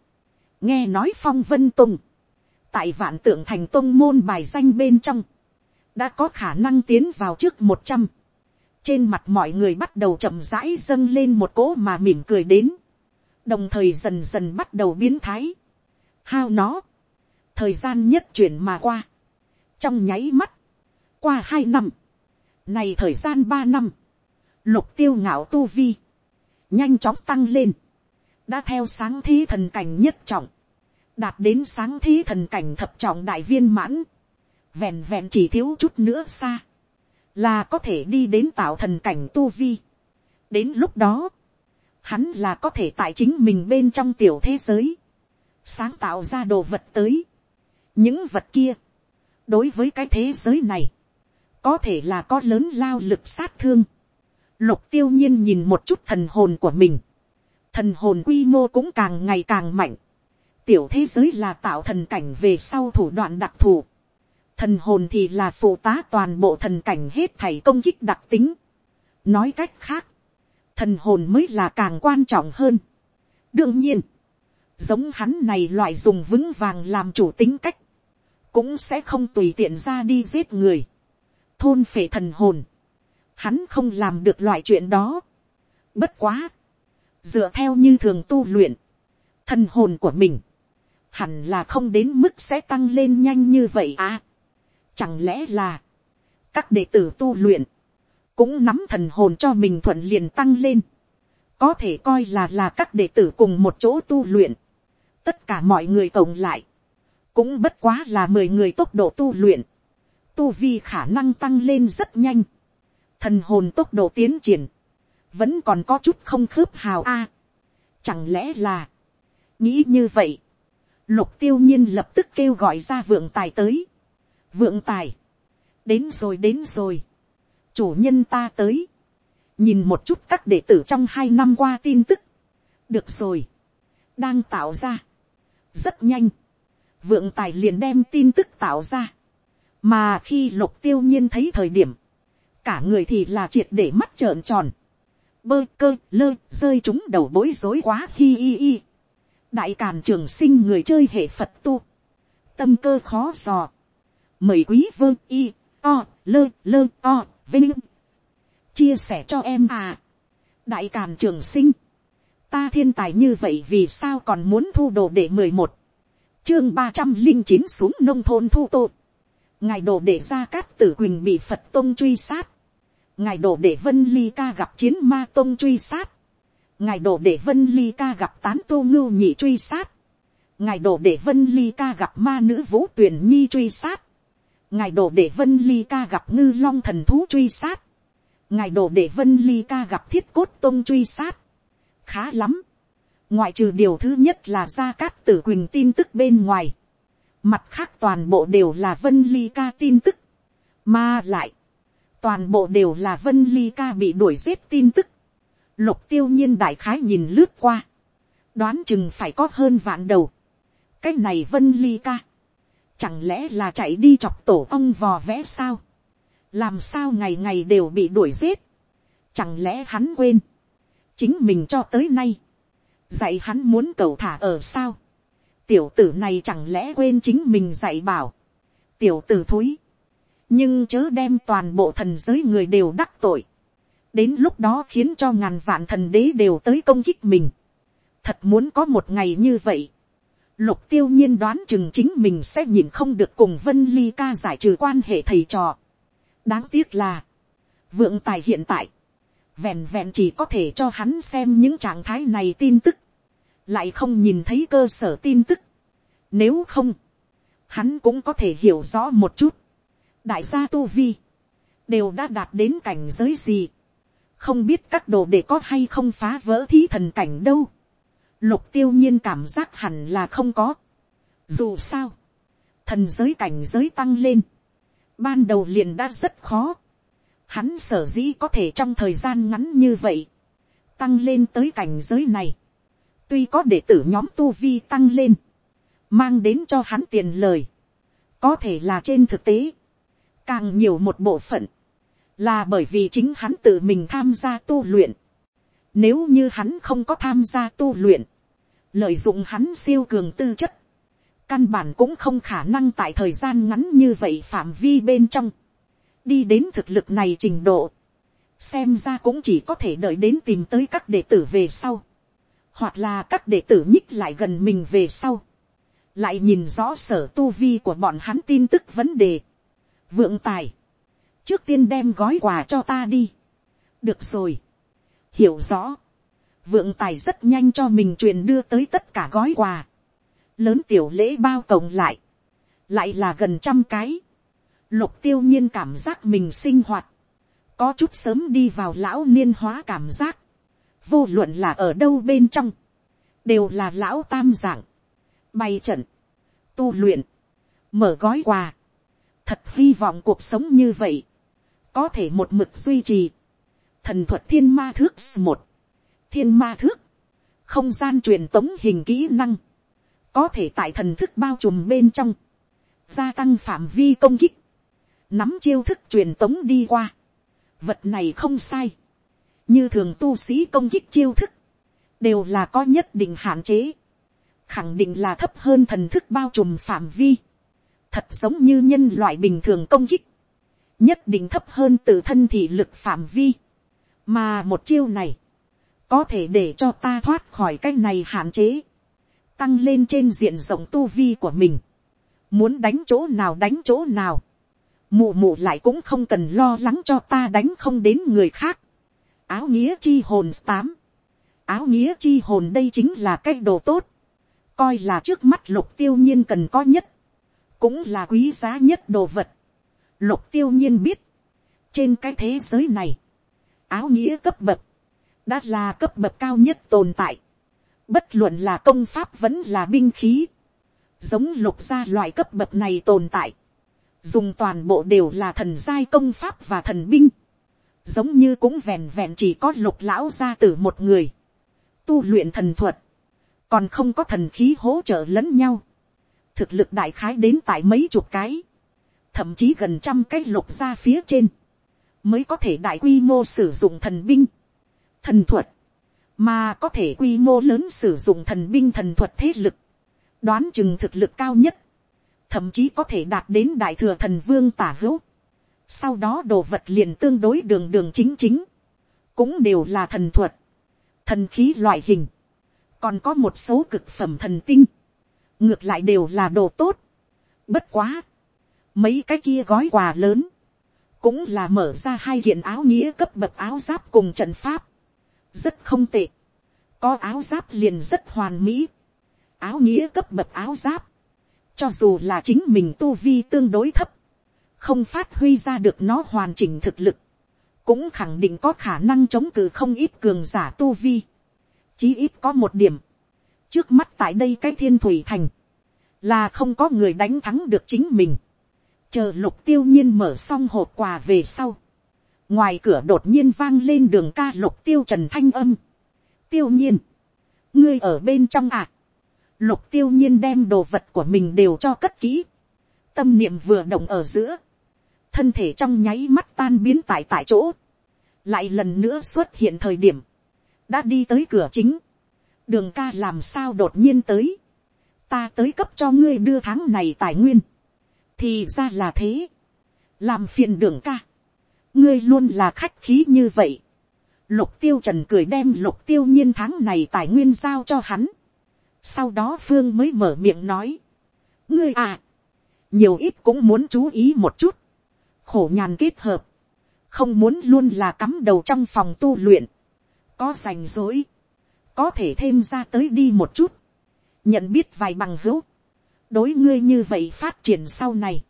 nghe nói phong vân tôn. Tại vạn tượng thành tôn môn bài danh bên trong, đã có khả năng tiến vào trước một trăm, trên mặt mọi người bắt đầu chậm rãi dâng lên một cỗ mà mỉm cười đến, đồng thời dần dần bắt đầu biến thái, hao nó, thời gian nhất chuyển mà qua, trong nháy mắt, qua hai năm, này thời gian ba năm, lục tiêu ngạo tu vi, nhanh chóng tăng lên, đã theo sáng thí thần cảnh nhất trọng, đạt đến sáng thí thần cảnh thập trọng đại viên mãn, vẹn vẹn chỉ thiếu chút nữa xa, là có thể đi đến tạo thần cảnh tu vi. đến lúc đó, hắn là có thể tại chính mình bên trong tiểu thế giới, sáng tạo ra đồ vật tới. những vật kia, đối với cái thế giới này, có thể là có lớn lao lực sát thương. lục tiêu nhiên nhìn một chút thần hồn của mình, thần hồn quy mô cũng càng ngày càng mạnh. tiểu thế giới là tạo thần cảnh về sau thủ đoạn đặc thù thần hồn thì là phụ tá toàn bộ thần cảnh hết thảy công kích đặc tính. nói cách khác, thần hồn mới là càng quan trọng hơn. đương nhiên, giống hắn này loại dùng vững vàng làm chủ tính cách, cũng sẽ không tùy tiện ra đi giết người. thôn phệ thần hồn, hắn không làm được loại chuyện đó. bất quá, dựa theo như thường tu luyện, thần hồn của mình, hẳn là không đến mức sẽ tăng lên nhanh như vậy à. Chẳng lẽ là, các đệ tử tu luyện, cũng nắm thần hồn cho mình thuận liền tăng lên. Có thể coi là là các đệ tử cùng một chỗ tu luyện. Tất cả mọi người cộng lại, cũng bất quá là mười người tốc độ tu luyện. Tu vi khả năng tăng lên rất nhanh. Thần hồn tốc độ tiến triển, vẫn còn có chút không khớp hào a. chẳng lẽ là, nghĩ như vậy, lục tiêu nhiên lập tức kêu gọi ra vượng tài tới. Vượng tài, đến rồi đến rồi, chủ nhân ta tới, nhìn một chút các đệ tử trong hai năm qua tin tức, được rồi, đang tạo ra, rất nhanh, vượng tài liền đem tin tức tạo ra, mà khi lục tiêu nhiên thấy thời điểm, cả người thì là triệt để mắt trợn tròn, bơ cơ lơ rơi chúng đầu bối rối quá hi hi hi, đại càn trường sinh người chơi hệ phật tu, tâm cơ khó dò, mời quý vơ y o lơ lơ o vinh. Chia sẻ cho em à. Đại càn trường sinh. Ta thiên tài như vậy vì sao còn muốn thu đồ để mười một? Chương ba trăm linh chín xuống nông thôn thu tô. Ngài đồ để ra cát tử quỳnh bị phật tôn truy sát. Ngài đồ để vân ly ca gặp chiến ma tôn truy sát. Ngài đồ để vân ly ca gặp tán tô ngưu nhị truy sát. Ngài đồ để vân ly ca gặp ma nữ vũ tuyển nhi truy sát. Ngài đổ để vân ly ca gặp ngư long thần thú truy sát, ngài đổ để vân ly ca gặp thiết cốt tôn truy sát, khá lắm, ngoại trừ điều thứ nhất là gia cát tử quỳnh tin tức bên ngoài, mặt khác toàn bộ đều là vân ly ca tin tức, mà lại, toàn bộ đều là vân ly ca bị đuổi giết tin tức, lục tiêu nhiên đại khái nhìn lướt qua, đoán chừng phải có hơn vạn đầu, cái này vân ly ca, chẳng lẽ là chạy đi chọc tổ ong vò vẽ sao, làm sao ngày ngày đều bị đuổi giết, chẳng lẽ hắn quên, chính mình cho tới nay, dạy hắn muốn cầu thả ở sao, tiểu tử này chẳng lẽ quên chính mình dạy bảo, tiểu tử thúi, nhưng chớ đem toàn bộ thần giới người đều đắc tội, đến lúc đó khiến cho ngàn vạn thần đế đều tới công kích mình, thật muốn có một ngày như vậy, lục tiêu nhiên đoán chừng chính mình sẽ nhìn không được cùng vân ly ca giải trừ quan hệ thầy trò. đáng tiếc là, vượng tài hiện tại, vẹn vẹn chỉ có thể cho hắn xem những trạng thái này tin tức, lại không nhìn thấy cơ sở tin tức. Nếu không, hắn cũng có thể hiểu rõ một chút. đại gia tu vi, đều đã đạt đến cảnh giới gì. không biết các đồ để có hay không phá vỡ thí thần cảnh đâu. lục tiêu nhiên cảm giác hẳn là không có. dù sao, thần giới cảnh giới tăng lên, ban đầu liền đã rất khó. Hắn sở dĩ có thể trong thời gian ngắn như vậy, tăng lên tới cảnh giới này. Tuy có đệ tử nhóm tu vi tăng lên, mang đến cho hắn tiền lời, có thể là trên thực tế, càng nhiều một bộ phận, là bởi vì chính hắn tự mình tham gia tu luyện. Nếu như hắn không có tham gia tu luyện, lợi dụng hắn siêu cường tư chất, căn bản cũng không khả năng tại thời gian ngắn như vậy phạm vi bên trong, đi đến thực lực này trình độ, xem ra cũng chỉ có thể đợi đến tìm tới các đệ tử về sau, hoặc là các đệ tử nhích lại gần mình về sau, lại nhìn rõ sở tu vi của bọn hắn tin tức vấn đề. vượng tài, trước tiên đem gói quà cho ta đi. được rồi, hiểu rõ, vượng tài rất nhanh cho mình truyền đưa tới tất cả gói quà, lớn tiểu lễ bao cộng lại, lại là gần trăm cái, lục tiêu nhiên cảm giác mình sinh hoạt, có chút sớm đi vào lão niên hóa cảm giác, vô luận là ở đâu bên trong, đều là lão tam giảng bày trận, tu luyện, mở gói quà, thật hy vọng cuộc sống như vậy, có thể một mực duy trì, thần thuật thiên ma thước một, thiên ma thước, không gian truyền tống hình kỹ năng, có thể tại thần thức bao trùm bên trong, gia tăng phạm vi công kích, nắm chiêu thức truyền tống đi qua, vật này không sai, như thường tu sĩ công kích chiêu thức, đều là có nhất định hạn chế, khẳng định là thấp hơn thần thức bao trùm phạm vi, thật giống như nhân loại bình thường công kích, nhất định thấp hơn tự thân thị lực phạm vi, mà một chiêu này, có thể để cho ta thoát khỏi cái này hạn chế, tăng lên trên diện rộng tu vi của mình, muốn đánh chỗ nào đánh chỗ nào, mụ mụ lại cũng không cần lo lắng cho ta đánh không đến người khác, áo nghĩa chi hồn tám, áo nghĩa chi hồn đây chính là cái đồ tốt, coi là trước mắt lục tiêu nhiên cần có nhất, cũng là quý giá nhất đồ vật. Lục tiêu nhiên biết, trên cái thế giới này, áo nghĩa cấp bậc, đã là cấp bậc cao nhất tồn tại. Bất luận là công pháp vẫn là binh khí, giống lục gia loại cấp bậc này tồn tại. Dùng toàn bộ đều là thần giai công pháp và thần binh. Giống như cũng vẹn vẹn chỉ có lục lão gia tử một người. Tu luyện thần thuật còn không có thần khí hỗ trợ lẫn nhau, thực lực đại khái đến tại mấy chục cái, thậm chí gần trăm cái lục ra phía trên, mới có thể đại quy mô sử dụng thần binh, thần thuật, mà có thể quy mô lớn sử dụng thần binh thần thuật thế lực, đoán chừng thực lực cao nhất, thậm chí có thể đạt đến đại thừa thần vương tả hữu, sau đó đồ vật liền tương đối đường đường chính chính, cũng đều là thần thuật, thần khí loại hình, còn có một số cực phẩm thần tinh, ngược lại đều là đồ tốt. Bất quá, mấy cái kia gói quà lớn, cũng là mở ra hai kiện áo nghĩa cấp bậc áo giáp cùng trận pháp, rất không tệ, có áo giáp liền rất hoàn mỹ, áo nghĩa cấp bậc áo giáp, cho dù là chính mình tu vi tương đối thấp, không phát huy ra được nó hoàn chỉnh thực lực, cũng khẳng định có khả năng chống cự không ít cường giả tu vi. Chí ít có một điểm, trước mắt tại đây cái thiên thủy thành, là không có người đánh thắng được chính mình, chờ lục tiêu nhiên mở xong hộp quà về sau, ngoài cửa đột nhiên vang lên đường ca lục tiêu trần thanh âm, tiêu nhiên, ngươi ở bên trong ạ, à. lục tiêu nhiên đem đồ vật của mình đều cho cất kỹ, tâm niệm vừa động ở giữa, thân thể trong nháy mắt tan biến tại tại chỗ, lại lần nữa xuất hiện thời điểm, đã đi tới cửa chính, đường ca làm sao đột nhiên tới, ta tới cấp cho ngươi đưa tháng này tài nguyên, thì ra là thế, làm phiền đường ca, ngươi luôn là khách khí như vậy, lục tiêu trần cười đem lục tiêu nhiên tháng này tài nguyên giao cho hắn, sau đó phương mới mở miệng nói, ngươi à, nhiều ít cũng muốn chú ý một chút, khổ nhàn kết hợp, không muốn luôn là cắm đầu trong phòng tu luyện, có rành rỗi, có thể thêm ra tới đi một chút, nhận biết vài bằng hữu, đối ngươi như vậy phát triển sau này,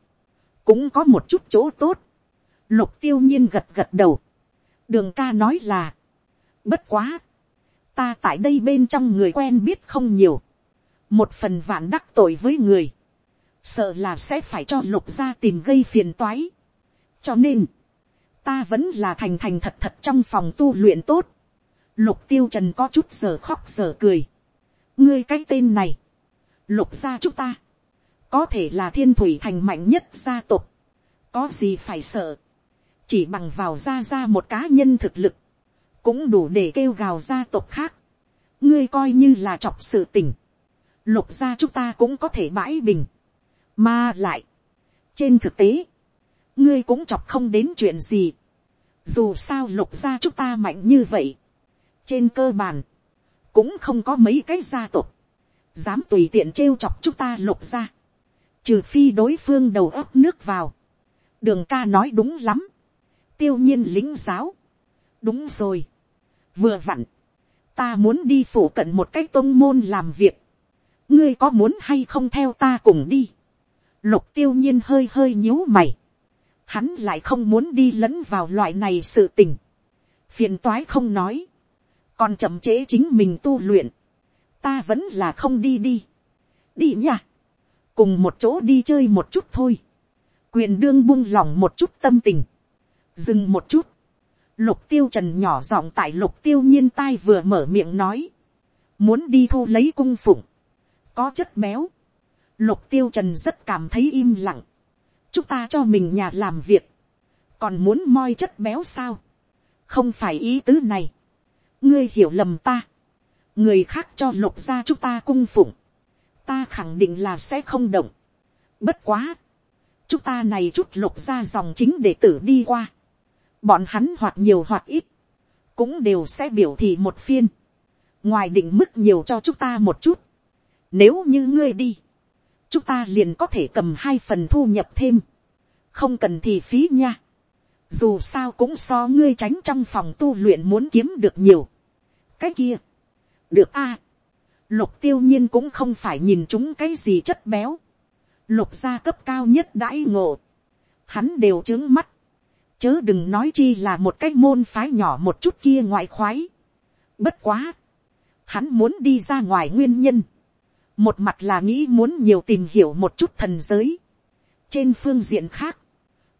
cũng có một chút chỗ tốt. Lục tiêu nhiên gật gật đầu. Đường ca nói là, bất quá, ta tại đây bên trong người quen biết không nhiều, một phần vạn đắc tội với người, sợ là sẽ phải cho lục gia tìm gây phiền toái cho nên, ta vẫn là thành thành thật thật trong phòng tu luyện tốt. lục tiêu trần có chút giờ khóc giờ cười. ngươi cái tên này, lục gia chúng ta, có thể là thiên thủy thành mạnh nhất gia tộc, có gì phải sợ, chỉ bằng vào ra ra một cá nhân thực lực, cũng đủ để kêu gào gia tộc khác, ngươi coi như là chọc sự tình, lục gia chúng ta cũng có thể bãi bình, mà lại, trên thực tế, ngươi cũng chọc không đến chuyện gì, dù sao lục gia chúng ta mạnh như vậy, trên cơ bản, cũng không có mấy cái gia tộc, dám tùy tiện trêu chọc chúng ta lục gia, trừ phi đối phương đầu ấp nước vào, đường ca nói đúng lắm, tiêu nhiên lính giáo, đúng rồi, vừa vặn, ta muốn đi phủ cận một cái tôn môn làm việc, ngươi có muốn hay không theo ta cùng đi, lục tiêu nhiên hơi hơi nhíu mày, hắn lại không muốn đi lẫn vào loại này sự tình, phiền toái không nói, còn chậm chế chính mình tu luyện, ta vẫn là không đi đi, đi nha, cùng một chỗ đi chơi một chút thôi, quyền đương buông lỏng một chút tâm tình, dừng một chút, lục tiêu trần nhỏ giọng tại lục tiêu nhiên tai vừa mở miệng nói, muốn đi thu lấy cung phụng, có chất béo, lục tiêu trần rất cảm thấy im lặng, chúng ta cho mình nhà làm việc, còn muốn moi chất béo sao, không phải ý tứ này, ngươi hiểu lầm ta, người khác cho lục ra chúng ta cung phụng, ta khẳng định là sẽ không động, bất quá, chúng ta này chút lục ra dòng chính để tử đi qua, bọn hắn hoặc nhiều hoặc ít, cũng đều sẽ biểu thị một phiên, ngoài định mức nhiều cho chúng ta một chút, nếu như ngươi đi, chúng ta liền có thể cầm hai phần thu nhập thêm, không cần thì phí nha, dù sao cũng so ngươi tránh trong phòng tu luyện muốn kiếm được nhiều, cái kia, được a, lục tiêu nhiên cũng không phải nhìn chúng cái gì chất béo, lục gia cấp cao nhất đãi ngộ, hắn đều trướng mắt, chớ đừng nói chi là một cái môn phái nhỏ một chút kia ngoại khoái. Bất quá, hắn muốn đi ra ngoài nguyên nhân, một mặt là nghĩ muốn nhiều tìm hiểu một chút thần giới, trên phương diện khác,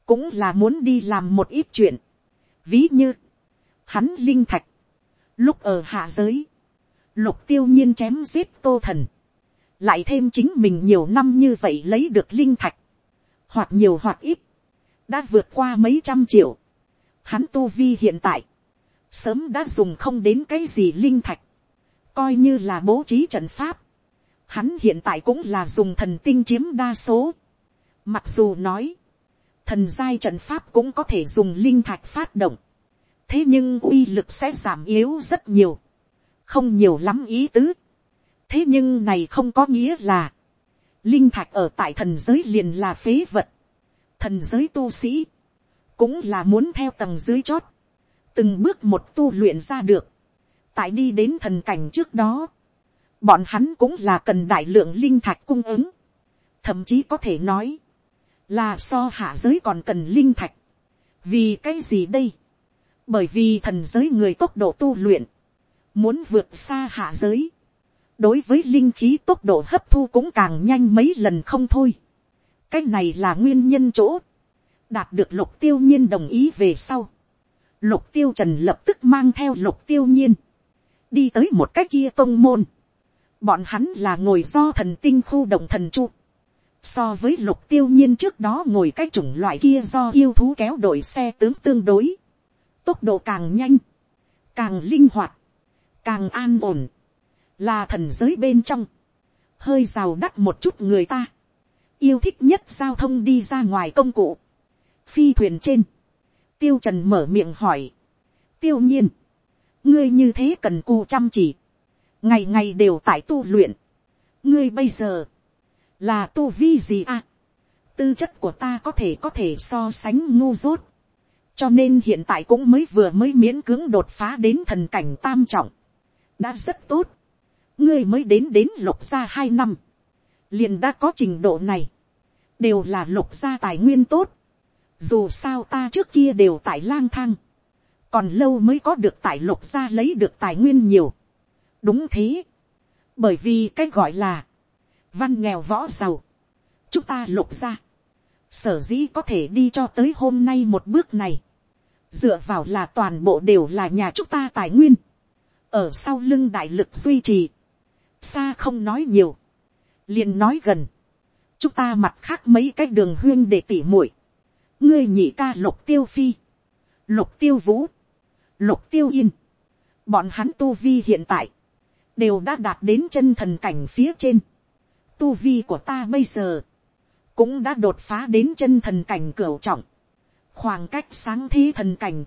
cũng là muốn đi làm một ít chuyện, ví như, hắn linh thạch, lúc ở hạ giới, lục tiêu nhiên chém giết tô thần, lại thêm chính mình nhiều năm như vậy lấy được linh thạch, hoặc nhiều hoặc ít, đã vượt qua mấy trăm triệu. Hắn tu vi hiện tại, sớm đã dùng không đến cái gì linh thạch, coi như là bố trí trận pháp. Hắn hiện tại cũng là dùng thần tinh chiếm đa số. Mặc dù nói, thần giai trận pháp cũng có thể dùng linh thạch phát động. Thế nhưng uy lực sẽ giảm yếu rất nhiều. Không nhiều lắm ý tứ. Thế nhưng này không có nghĩa là, linh thạch ở tại thần giới liền là phế vật thần giới tu sĩ, cũng là muốn theo tầng dưới chót, từng bước một tu luyện ra được, tại đi đến thần cảnh trước đó, bọn hắn cũng là cần đại lượng linh thạch cung ứng, thậm chí có thể nói, là so hạ giới còn cần linh thạch, vì cái gì đây, bởi vì thần giới người tốc độ tu luyện, muốn vượt xa hạ giới, đối với linh khí tốc độ hấp thu cũng càng nhanh mấy lần không thôi. Cái này là nguyên nhân chỗ, đạt được lục tiêu nhiên đồng ý về sau, lục tiêu trần lập tức mang theo lục tiêu nhiên, đi tới một cái kia tôn môn, bọn hắn là ngồi do thần tinh khu động thần chu, so với lục tiêu nhiên trước đó ngồi cái chủng loại kia do yêu thú kéo đội xe tướng tương đối, tốc độ càng nhanh, càng linh hoạt, càng an ổn, là thần giới bên trong, hơi giàu đắt một chút người ta, yêu thích nhất giao thông đi ra ngoài công cụ, phi thuyền trên, tiêu trần mở miệng hỏi, tiêu nhiên, ngươi như thế cần cù chăm chỉ, ngày ngày đều tại tu luyện, ngươi bây giờ, là tu vi gì à, tư chất của ta có thể có thể so sánh ngu dốt, cho nên hiện tại cũng mới vừa mới miễn cưỡng đột phá đến thần cảnh tam trọng, đã rất tốt, ngươi mới đến đến lục gia hai năm, liền đã có trình độ này, đều là lục gia tài nguyên tốt, dù sao ta trước kia đều tại lang thang, còn lâu mới có được tại lục gia lấy được tài nguyên nhiều, đúng thế, bởi vì cái gọi là, văn nghèo võ giàu, chúng ta lục ra, sở dĩ có thể đi cho tới hôm nay một bước này, dựa vào là toàn bộ đều là nhà chúng ta tài nguyên, ở sau lưng đại lực duy trì, xa không nói nhiều, liền nói gần, chúng ta mặt khác mấy cái đường huyên để tỉ muội, ngươi nhị ca lục tiêu phi, lục tiêu vũ, lục tiêu yên, bọn hắn tu vi hiện tại, đều đã đạt đến chân thần cảnh phía trên, tu vi của ta bây giờ, cũng đã đột phá đến chân thần cảnh cửa trọng, khoảng cách sáng thế thần cảnh,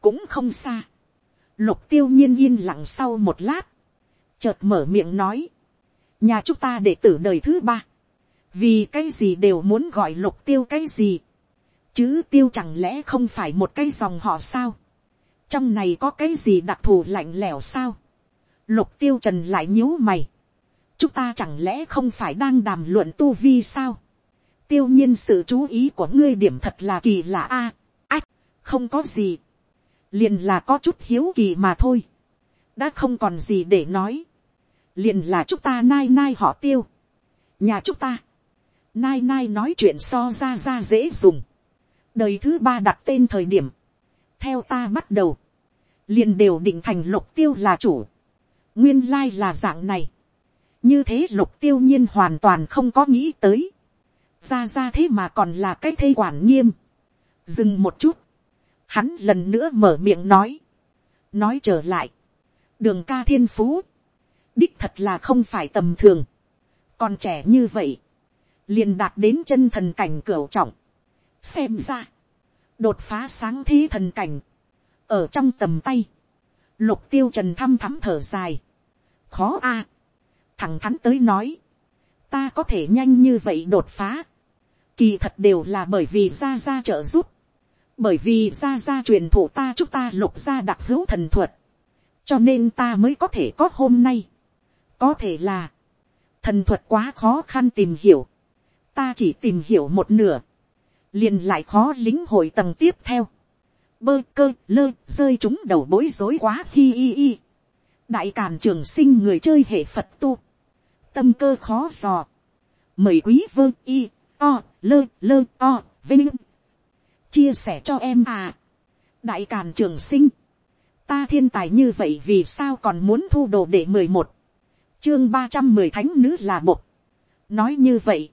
cũng không xa, lục tiêu nhiên yên lặng sau một lát, chợt mở miệng nói, nhà chúng ta đệ tử đời thứ ba, vì cái gì đều muốn gọi lục tiêu cái gì, chứ tiêu chẳng lẽ không phải một cái dòng họ sao, trong này có cái gì đặc thù lạnh lẽo sao, lục tiêu trần lại nhíu mày, chúng ta chẳng lẽ không phải đang đàm luận tu vi sao, tiêu nhiên sự chú ý của ngươi điểm thật là kỳ lạ a, ách, không có gì, liền là có chút hiếu kỳ mà thôi, đã không còn gì để nói, liền là chúng ta nai nai họ tiêu, nhà chúng ta, nai nai nói chuyện so ra ra dễ dùng, đời thứ ba đặt tên thời điểm, theo ta bắt đầu, liền đều định thành lục tiêu là chủ, nguyên lai là dạng này, như thế lục tiêu nhiên hoàn toàn không có nghĩ tới, ra ra thế mà còn là cái thây quản nghiêm, dừng một chút, hắn lần nữa mở miệng nói, nói trở lại, đường ca thiên phú, đích thật là không phải tầm thường, còn trẻ như vậy, liền đạt đến chân thần cảnh cửa trọng, xem ra, đột phá sáng thế thần cảnh, ở trong tầm tay, lục tiêu trần thăm thắm thở dài, khó a, à. thẳng thắn tới nói, ta có thể nhanh như vậy đột phá, kỳ thật đều là bởi vì ra ra trợ giúp, bởi vì ra ra truyền thụ ta chúc ta lục ra đặc hữu thần thuật, cho nên ta mới có thể có hôm nay. có thể là, thần thuật quá khó khăn tìm hiểu, ta chỉ tìm hiểu một nửa, liền lại khó lính hội tầng tiếp theo, bơ cơ lơ rơi chúng đầu bối rối quá hi hi hi. đại càn trường sinh người chơi hệ phật tu, tâm cơ khó dò, mời quý vơ y o lơ lơ o vinh chia sẻ cho em à. đại càn trường sinh, ta thiên tài như vậy vì sao còn muốn thu đồ để mười một, chương ba trăm mười thánh nữ là một. nói như vậy,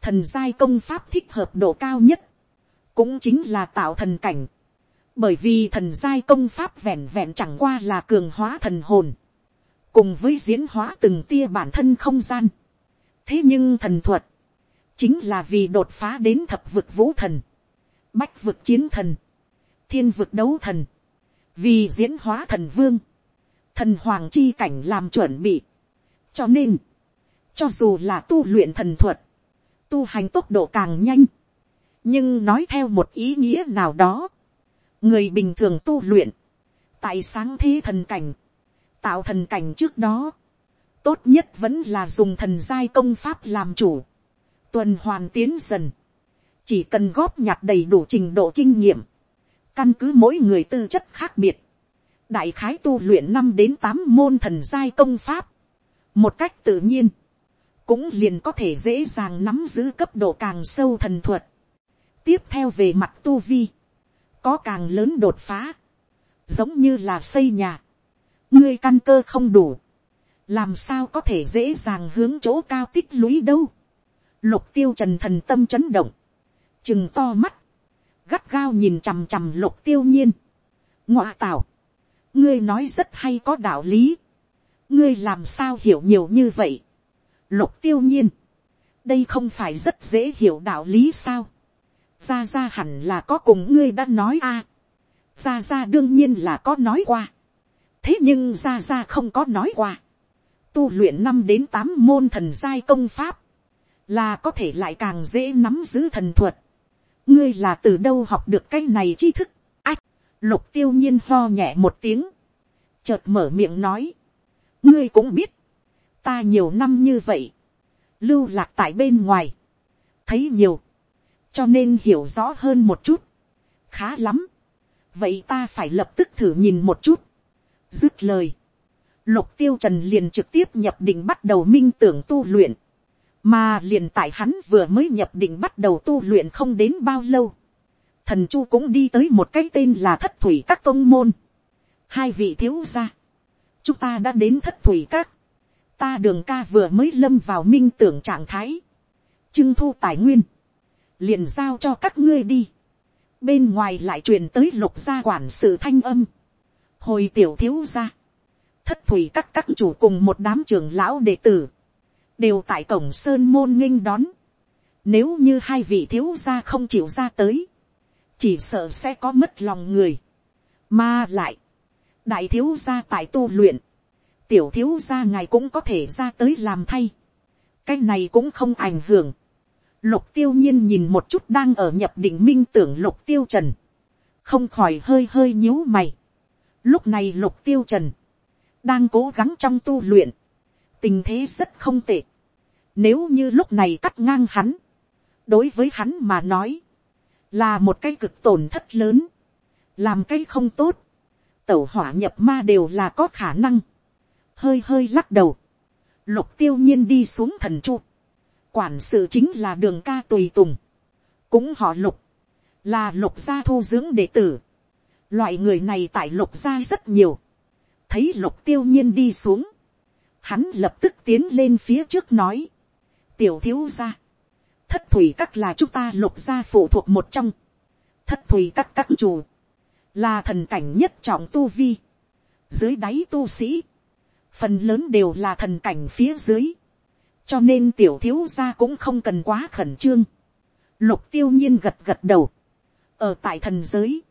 thần giai công pháp thích hợp độ cao nhất, cũng chính là tạo thần cảnh, bởi vì thần giai công pháp vẹn vẹn chẳng qua là cường hóa thần hồn, cùng với diễn hóa từng tia bản thân không gian. thế nhưng thần thuật, chính là vì đột phá đến thập vực vũ thần, bách vực chiến thần, thiên vực đấu thần, vì diễn hóa thần vương, thần hoàng chi cảnh làm chuẩn bị. cho nên, cho dù là tu luyện thần thuật, tu hành tốc độ càng nhanh, nhưng nói theo một ý nghĩa nào đó, người bình thường tu luyện, tại sáng thế thần cảnh, tạo thần cảnh trước đó, tốt nhất vẫn là dùng thần giai công pháp làm chủ, tuần hoàn tiến dần, chỉ cần góp nhặt đầy đủ trình độ kinh nghiệm, căn cứ mỗi người tư chất khác biệt, đại khái tu luyện năm đến tám môn thần giai công pháp, một cách tự nhiên, cũng liền có thể dễ dàng nắm giữ cấp độ càng sâu thần thuật. tiếp theo về mặt tu vi, có càng lớn đột phá, giống như là xây nhà, ngươi căn cơ không đủ, làm sao có thể dễ dàng hướng chỗ cao tích lũy đâu. Lục tiêu trần thần tâm chấn động, chừng to mắt, gắt gao nhìn chằm chằm lục tiêu nhiên. ngọa tảo, ngươi nói rất hay có đạo lý, ngươi làm sao hiểu nhiều như vậy. lục tiêu nhiên, đây không phải rất dễ hiểu đạo lý sao ra ra hẳn là có cùng ngươi đã nói a. À. ra ra đương nhiên là có nói qua. thế nhưng ra ra không có nói qua. tu luyện năm đến tám môn thần giai công pháp, là có thể lại càng dễ nắm giữ thần thuật. ngươi là từ đâu học được cái này tri thức. ách, lục tiêu nhiên lo nhẹ một tiếng, chợt mở miệng nói, ngươi cũng biết, ta nhiều năm như vậy, lưu lạc tại bên ngoài, thấy nhiều, cho nên hiểu rõ hơn một chút, khá lắm, vậy ta phải lập tức thử nhìn một chút, dứt lời, lục tiêu trần liền trực tiếp nhập định bắt đầu minh tưởng tu luyện, mà liền tại hắn vừa mới nhập định bắt đầu tu luyện không đến bao lâu, thần chu cũng đi tới một cái tên là thất thủy các tôn môn, hai vị thiếu gia, chúng ta đã đến thất thủy các, ta đường ca vừa mới lâm vào minh tưởng trạng thái, trưng thu tài nguyên, liền giao cho các ngươi đi, bên ngoài lại truyền tới lục gia quản sự thanh âm, hồi tiểu thiếu gia, thất thủy các các chủ cùng một đám trưởng lão đệ tử, đều tại cổng sơn môn nghinh đón, nếu như hai vị thiếu gia không chịu ra tới, chỉ sợ sẽ có mất lòng người, mà lại, đại thiếu gia tại tu luyện, tiểu thiếu gia ngài cũng có thể ra tới làm thay. cái này cũng không ảnh hưởng lục tiêu nhiên nhìn một chút đang ở nhập định minh tưởng lục tiêu trần. không khỏi hơi hơi nhíu mày. lúc này lục tiêu trần, đang cố gắng trong tu luyện. tình thế rất không tệ. nếu như lúc này cắt ngang hắn, đối với hắn mà nói, là một cái cực tổn thất lớn, làm cái không tốt, tẩu hỏa nhập ma đều là có khả năng hơi hơi lắc đầu, lục tiêu nhiên đi xuống thần chu, quản sự chính là đường ca tùy tùng, cũng họ lục, là lục gia thu dưỡng đệ tử, loại người này tại lục gia rất nhiều, thấy lục tiêu nhiên đi xuống, hắn lập tức tiến lên phía trước nói, tiểu thiếu gia, thất thủy các là chúng ta lục gia phụ thuộc một trong, thất thủy các các chủ, là thần cảnh nhất trọng tu vi, dưới đáy tu sĩ, phần lớn đều là thần cảnh phía dưới, cho nên tiểu thiếu gia cũng không cần quá khẩn trương. Lục tiêu nhiên gật gật đầu, ở tại thần giới,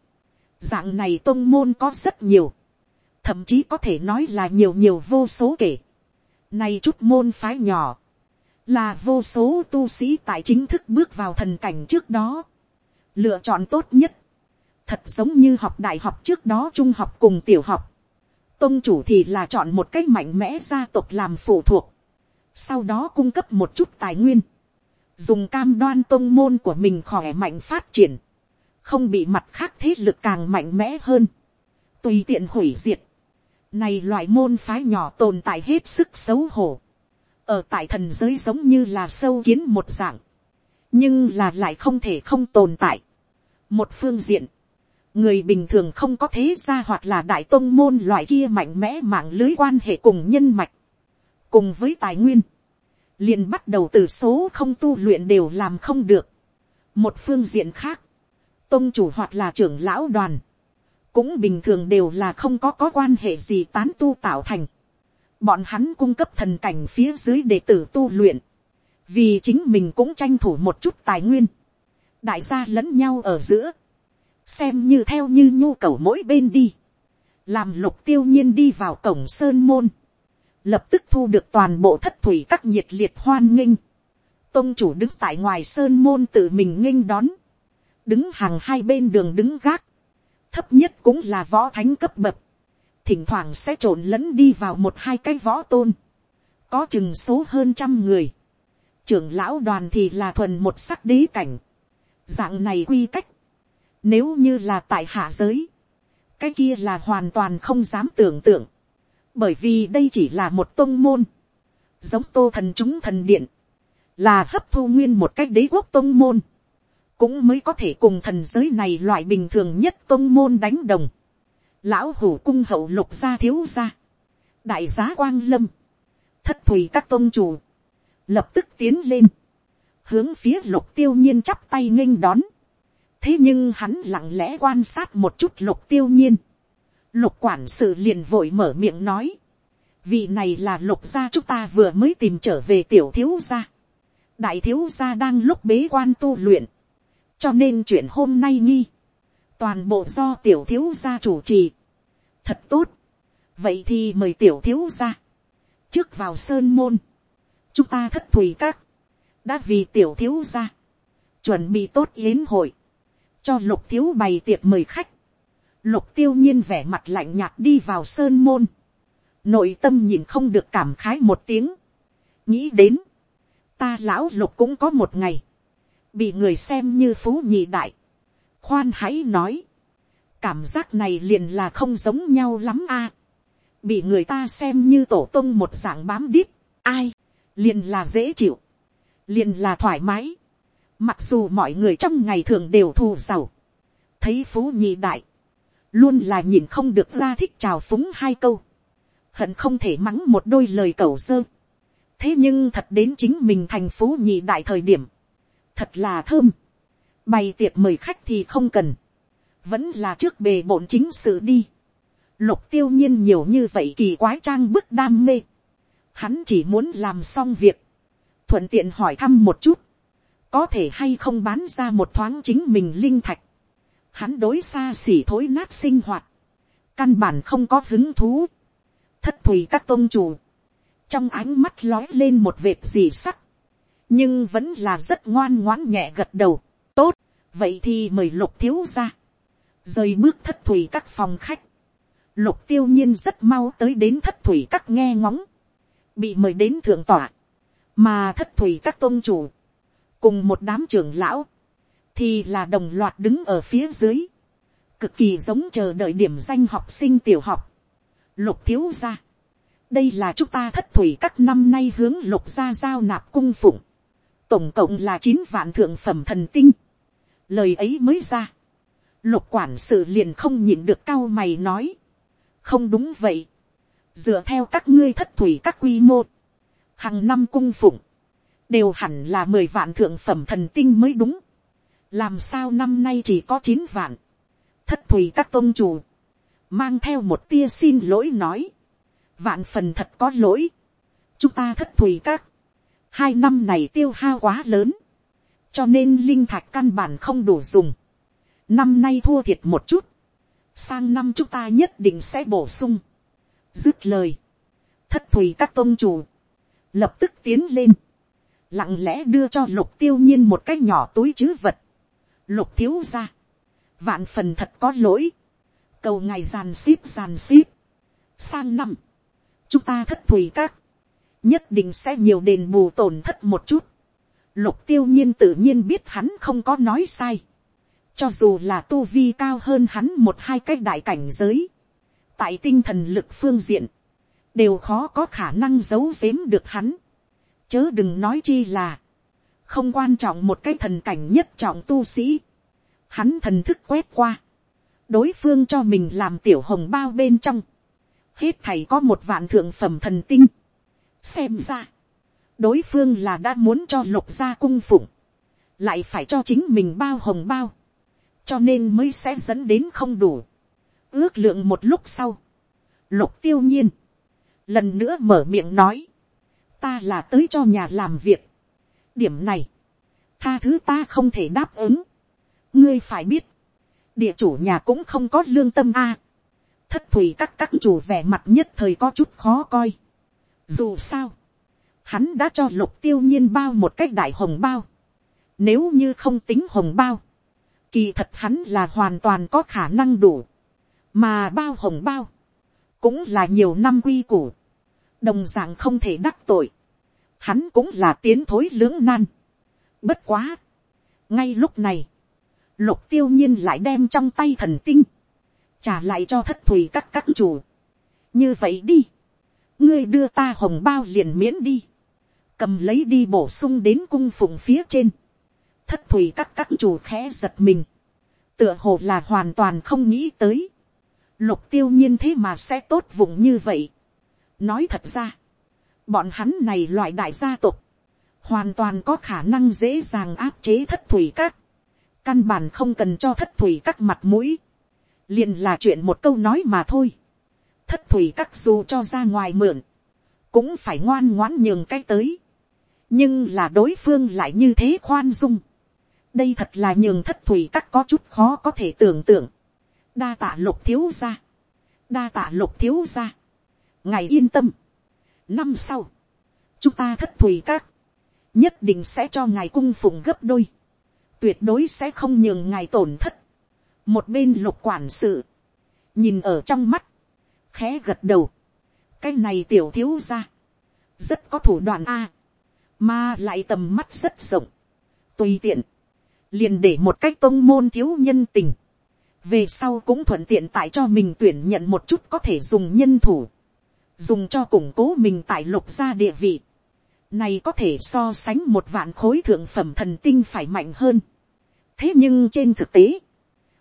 dạng này tôn môn có rất nhiều, thậm chí có thể nói là nhiều nhiều vô số kể. Này chút môn phái nhỏ, là vô số tu sĩ tại chính thức bước vào thần cảnh trước đó, lựa chọn tốt nhất, thật giống như học đại học trước đó trung học cùng tiểu học, Tông chủ thì là chọn một cách mạnh mẽ gia tộc làm phụ thuộc. Sau đó cung cấp một chút tài nguyên. Dùng cam đoan tông môn của mình khỏe mạnh phát triển. Không bị mặt khác thế lực càng mạnh mẽ hơn. Tùy tiện hủy diệt. Này loại môn phái nhỏ tồn tại hết sức xấu hổ. Ở tại thần giới giống như là sâu kiến một dạng. Nhưng là lại không thể không tồn tại. Một phương diện người bình thường không có thế ra hoặc là đại tôn môn loại kia mạnh mẽ mạng lưới quan hệ cùng nhân mạch, cùng với tài nguyên, liền bắt đầu từ số không tu luyện đều làm không được. một phương diện khác, tôn chủ hoặc là trưởng lão đoàn, cũng bình thường đều là không có có quan hệ gì tán tu tạo thành. bọn hắn cung cấp thần cảnh phía dưới đệ tử tu luyện, vì chính mình cũng tranh thủ một chút tài nguyên, đại gia lẫn nhau ở giữa, xem như theo như nhu cầu mỗi bên đi, làm lục tiêu nhiên đi vào cổng sơn môn, lập tức thu được toàn bộ thất thủy các nhiệt liệt hoan nghênh, tôn chủ đứng tại ngoài sơn môn tự mình nghênh đón, đứng hàng hai bên đường đứng gác, thấp nhất cũng là võ thánh cấp bậc, thỉnh thoảng sẽ trộn lẫn đi vào một hai cái võ tôn, có chừng số hơn trăm người, trưởng lão đoàn thì là thuần một sắc đế cảnh, dạng này quy cách, nếu như là tại hạ giới, cái kia là hoàn toàn không dám tưởng tượng. Bởi vì đây chỉ là một tôn môn. Giống tô thần chúng thần điện. Là hấp thu nguyên một cách đế quốc tôn môn. Cũng mới có thể cùng thần giới này loại bình thường nhất tôn môn đánh đồng. lão hủ cung hậu lục gia thiếu gia, đại giá quang lâm, thất thủy các tôn chủ, lập tức tiến lên, hướng phía lục tiêu nhiên chắp tay nghênh đón, thế nhưng hắn lặng lẽ quan sát một chút lục tiêu nhiên, lục quản sự liền vội mở miệng nói, vị này là lục gia chúng ta vừa mới tìm trở về tiểu thiếu gia, đại thiếu gia đang lúc bế quan tu luyện, cho nên chuyện hôm nay nghi, toàn bộ do tiểu thiếu gia chủ trì, thật tốt, vậy thì mời tiểu thiếu gia, trước vào sơn môn, chúng ta thất thủy các, đã vì tiểu thiếu gia, chuẩn bị tốt yến hội, cho lục thiếu bày tiệc mời khách, lục tiêu nhiên vẻ mặt lạnh nhạt đi vào sơn môn, nội tâm nhìn không được cảm khái một tiếng, nghĩ đến, ta lão lục cũng có một ngày, bị người xem như phú nhị đại, khoan hãy nói, cảm giác này liền là không giống nhau lắm a, bị người ta xem như tổ tông một dạng bám đít, ai, liền là dễ chịu, liền là thoải mái, mặc dù mọi người trong ngày thường đều thù giàu, thấy phú nhị đại, luôn là nhìn không được ra thích chào phúng hai câu, hận không thể mắng một đôi lời cầu sơ. thế nhưng thật đến chính mình thành phú nhị đại thời điểm, thật là thơm, bày tiệc mời khách thì không cần, vẫn là trước bề bộn chính sự đi. Lục tiêu nhiên nhiều như vậy kỳ quái trang bức đam mê. Hắn chỉ muốn làm xong việc. Thuận tiện hỏi thăm một chút. Có thể hay không bán ra một thoáng chính mình linh thạch. Hắn đối xa xỉ thối nát sinh hoạt. Căn bản không có hứng thú. Thất thủy các tôn chủ. Trong ánh mắt lói lên một vệt gì sắc. Nhưng vẫn là rất ngoan ngoãn nhẹ gật đầu. Tốt, vậy thì mời lục thiếu ra rời bước thất thủy các phòng khách, lục tiêu nhiên rất mau tới đến thất thủy các nghe ngóng, bị mời đến thượng tọa, mà thất thủy các tôn chủ, cùng một đám trưởng lão, thì là đồng loạt đứng ở phía dưới, cực kỳ giống chờ đợi điểm danh học sinh tiểu học, lục thiếu gia, đây là chúng ta thất thủy các năm nay hướng lục gia giao nạp cung phụng, tổng cộng là chín vạn thượng phẩm thần tinh, lời ấy mới ra, Lục quản sự liền không nhịn được cao mày nói. Không đúng vậy. Dựa theo các ngươi thất thủy các quy mô. Hàng năm cung phụng. Đều hẳn là mười vạn thượng phẩm thần tinh mới đúng. Làm sao năm nay chỉ có chín vạn. Thất thủy các tôn chủ. Mang theo một tia xin lỗi nói. Vạn phần thật có lỗi. Chúng ta thất thủy các. Hai năm này tiêu hao quá lớn. Cho nên linh thạch căn bản không đủ dùng năm nay thua thiệt một chút, sang năm chúng ta nhất định sẽ bổ sung. dứt lời, thất thủy các tôn chủ, lập tức tiến lên, lặng lẽ đưa cho lục tiêu nhiên một cái nhỏ túi chứ vật, lục thiếu ra, vạn phần thật có lỗi, cầu ngài giàn xíp giàn xíp, sang năm, chúng ta thất thùy các, nhất định sẽ nhiều đền bù tổn thất một chút, lục tiêu nhiên tự nhiên biết hắn không có nói sai, cho dù là tu vi cao hơn hắn một hai cái đại cảnh giới. Tại tinh thần lực phương diện. Đều khó có khả năng giấu giếm được hắn. Chớ đừng nói chi là. Không quan trọng một cái thần cảnh nhất trọng tu sĩ. Hắn thần thức quét qua. Đối phương cho mình làm tiểu hồng bao bên trong. Hết thầy có một vạn thượng phẩm thần tinh. Xem ra. Đối phương là đã muốn cho lục gia cung phụng. Lại phải cho chính mình bao hồng bao cho nên mới sẽ dẫn đến không đủ. ước lượng một lúc sau, lục tiêu nhiên, lần nữa mở miệng nói, ta là tới cho nhà làm việc điểm này, tha thứ ta không thể đáp ứng. ngươi phải biết, địa chủ nhà cũng không có lương tâm a. thất thủy các các chủ vẻ mặt nhất thời có chút khó coi. dù sao, hắn đã cho lục tiêu nhiên bao một cách đại hồng bao. nếu như không tính hồng bao, Kỳ thật hắn là hoàn toàn có khả năng đủ. Mà bao hồng bao. Cũng là nhiều năm quy củ. Đồng dạng không thể đắc tội. Hắn cũng là tiến thối lưỡng nan. Bất quá. Ngay lúc này. Lục tiêu nhiên lại đem trong tay thần tinh. Trả lại cho thất thủy các các chủ. Như vậy đi. Ngươi đưa ta hồng bao liền miễn đi. Cầm lấy đi bổ sung đến cung phụng phía trên thất thủy các các chủ khẽ giật mình, tựa hồ là hoàn toàn không nghĩ tới. lục tiêu nhiên thế mà sẽ tốt vùng như vậy. nói thật ra, bọn hắn này loại đại gia tộc, hoàn toàn có khả năng dễ dàng áp chế thất thủy các, căn bản không cần cho thất thủy các mặt mũi, liền là chuyện một câu nói mà thôi. thất thủy các dù cho ra ngoài mượn, cũng phải ngoan ngoãn nhường cái tới, nhưng là đối phương lại như thế khoan dung, đây thật là nhường thất thủy các có chút khó có thể tưởng tượng, đa tạ lục thiếu ra, đa tạ lục thiếu ra, ngài yên tâm, năm sau, chúng ta thất thủy các, nhất định sẽ cho ngài cung phụng gấp đôi, tuyệt đối sẽ không nhường ngài tổn thất, một bên lục quản sự, nhìn ở trong mắt, khẽ gật đầu, cái này tiểu thiếu ra, rất có thủ đoạn a, mà lại tầm mắt rất rộng, tùy tiện, liền để một cách tôn môn thiếu nhân tình, về sau cũng thuận tiện tại cho mình tuyển nhận một chút có thể dùng nhân thủ, dùng cho củng cố mình tại lục gia địa vị, này có thể so sánh một vạn khối thượng phẩm thần tinh phải mạnh hơn. thế nhưng trên thực tế,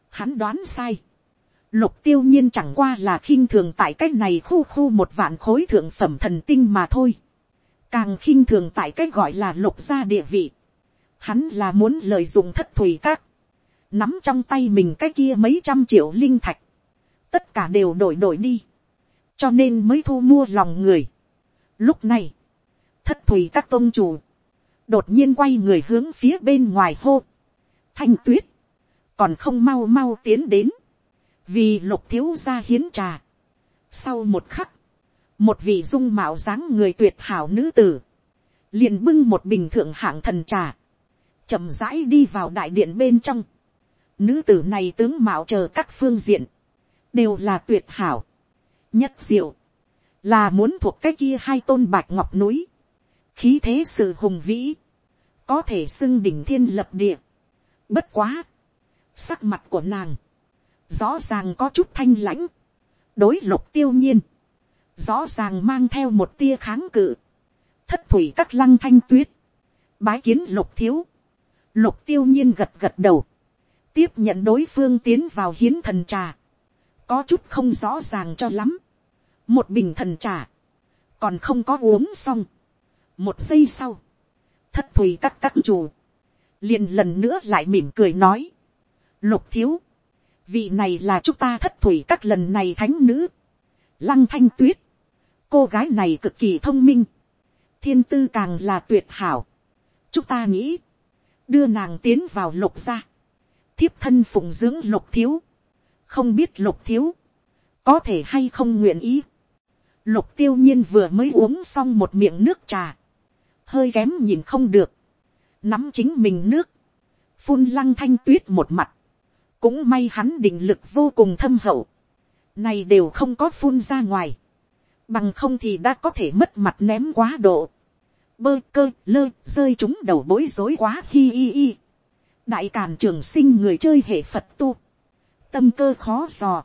hắn đoán sai, lục tiêu nhiên chẳng qua là khinh thường tại cái này khu khu một vạn khối thượng phẩm thần tinh mà thôi, càng khinh thường tại cái gọi là lục gia địa vị, hắn là muốn lợi dụng thất thủy các, nắm trong tay mình cái kia mấy trăm triệu linh thạch, tất cả đều đổi đổi đi, cho nên mới thu mua lòng người. Lúc này, thất thủy các tôn chủ, đột nhiên quay người hướng phía bên ngoài hô, thanh tuyết, còn không mau mau tiến đến, vì lục thiếu gia hiến trà. Sau một khắc, một vị dung mạo dáng người tuyệt hảo nữ tử, liền bưng một bình thượng hạng thần trà, chậm rãi đi vào đại điện bên trong. Nữ tử này tướng mạo chờ các phương diện, đều là tuyệt hảo, nhất diệu, là muốn thuộc cái kia hai tôn bạch ngọc núi, khí thế sự hùng vĩ, có thể xưng đỉnh thiên lập địa. Bất quá, sắc mặt của nàng, rõ ràng có chút thanh lãnh, đối lục tiêu nhiên, rõ ràng mang theo một tia kháng cự, thất thủy các lăng thanh tuyết, bái kiến lục thiếu, lục tiêu nhiên gật gật đầu, tiếp nhận đối phương tiến vào hiến thần trà, có chút không rõ ràng cho lắm, một bình thần trà, còn không có uống xong, một giây sau, thất thủy các các chủ, liền lần nữa lại mỉm cười nói, lục thiếu, vị này là chúng ta thất thủy các lần này thánh nữ, lăng thanh tuyết, cô gái này cực kỳ thông minh, thiên tư càng là tuyệt hảo, chúng ta nghĩ, đưa nàng tiến vào lục gia, thiếp thân phụng dưỡng lục thiếu, không biết lục thiếu, có thể hay không nguyện ý. Lục tiêu nhiên vừa mới uống xong một miệng nước trà, hơi kém nhìn không được, nắm chính mình nước, phun lăng thanh tuyết một mặt, cũng may hắn định lực vô cùng thâm hậu, này đều không có phun ra ngoài, bằng không thì đã có thể mất mặt ném quá độ, bơ cơ lơ rơi chúng đầu bối rối quá hi hi hi, đại càn trường sinh người chơi hệ phật tu, tâm cơ khó dò,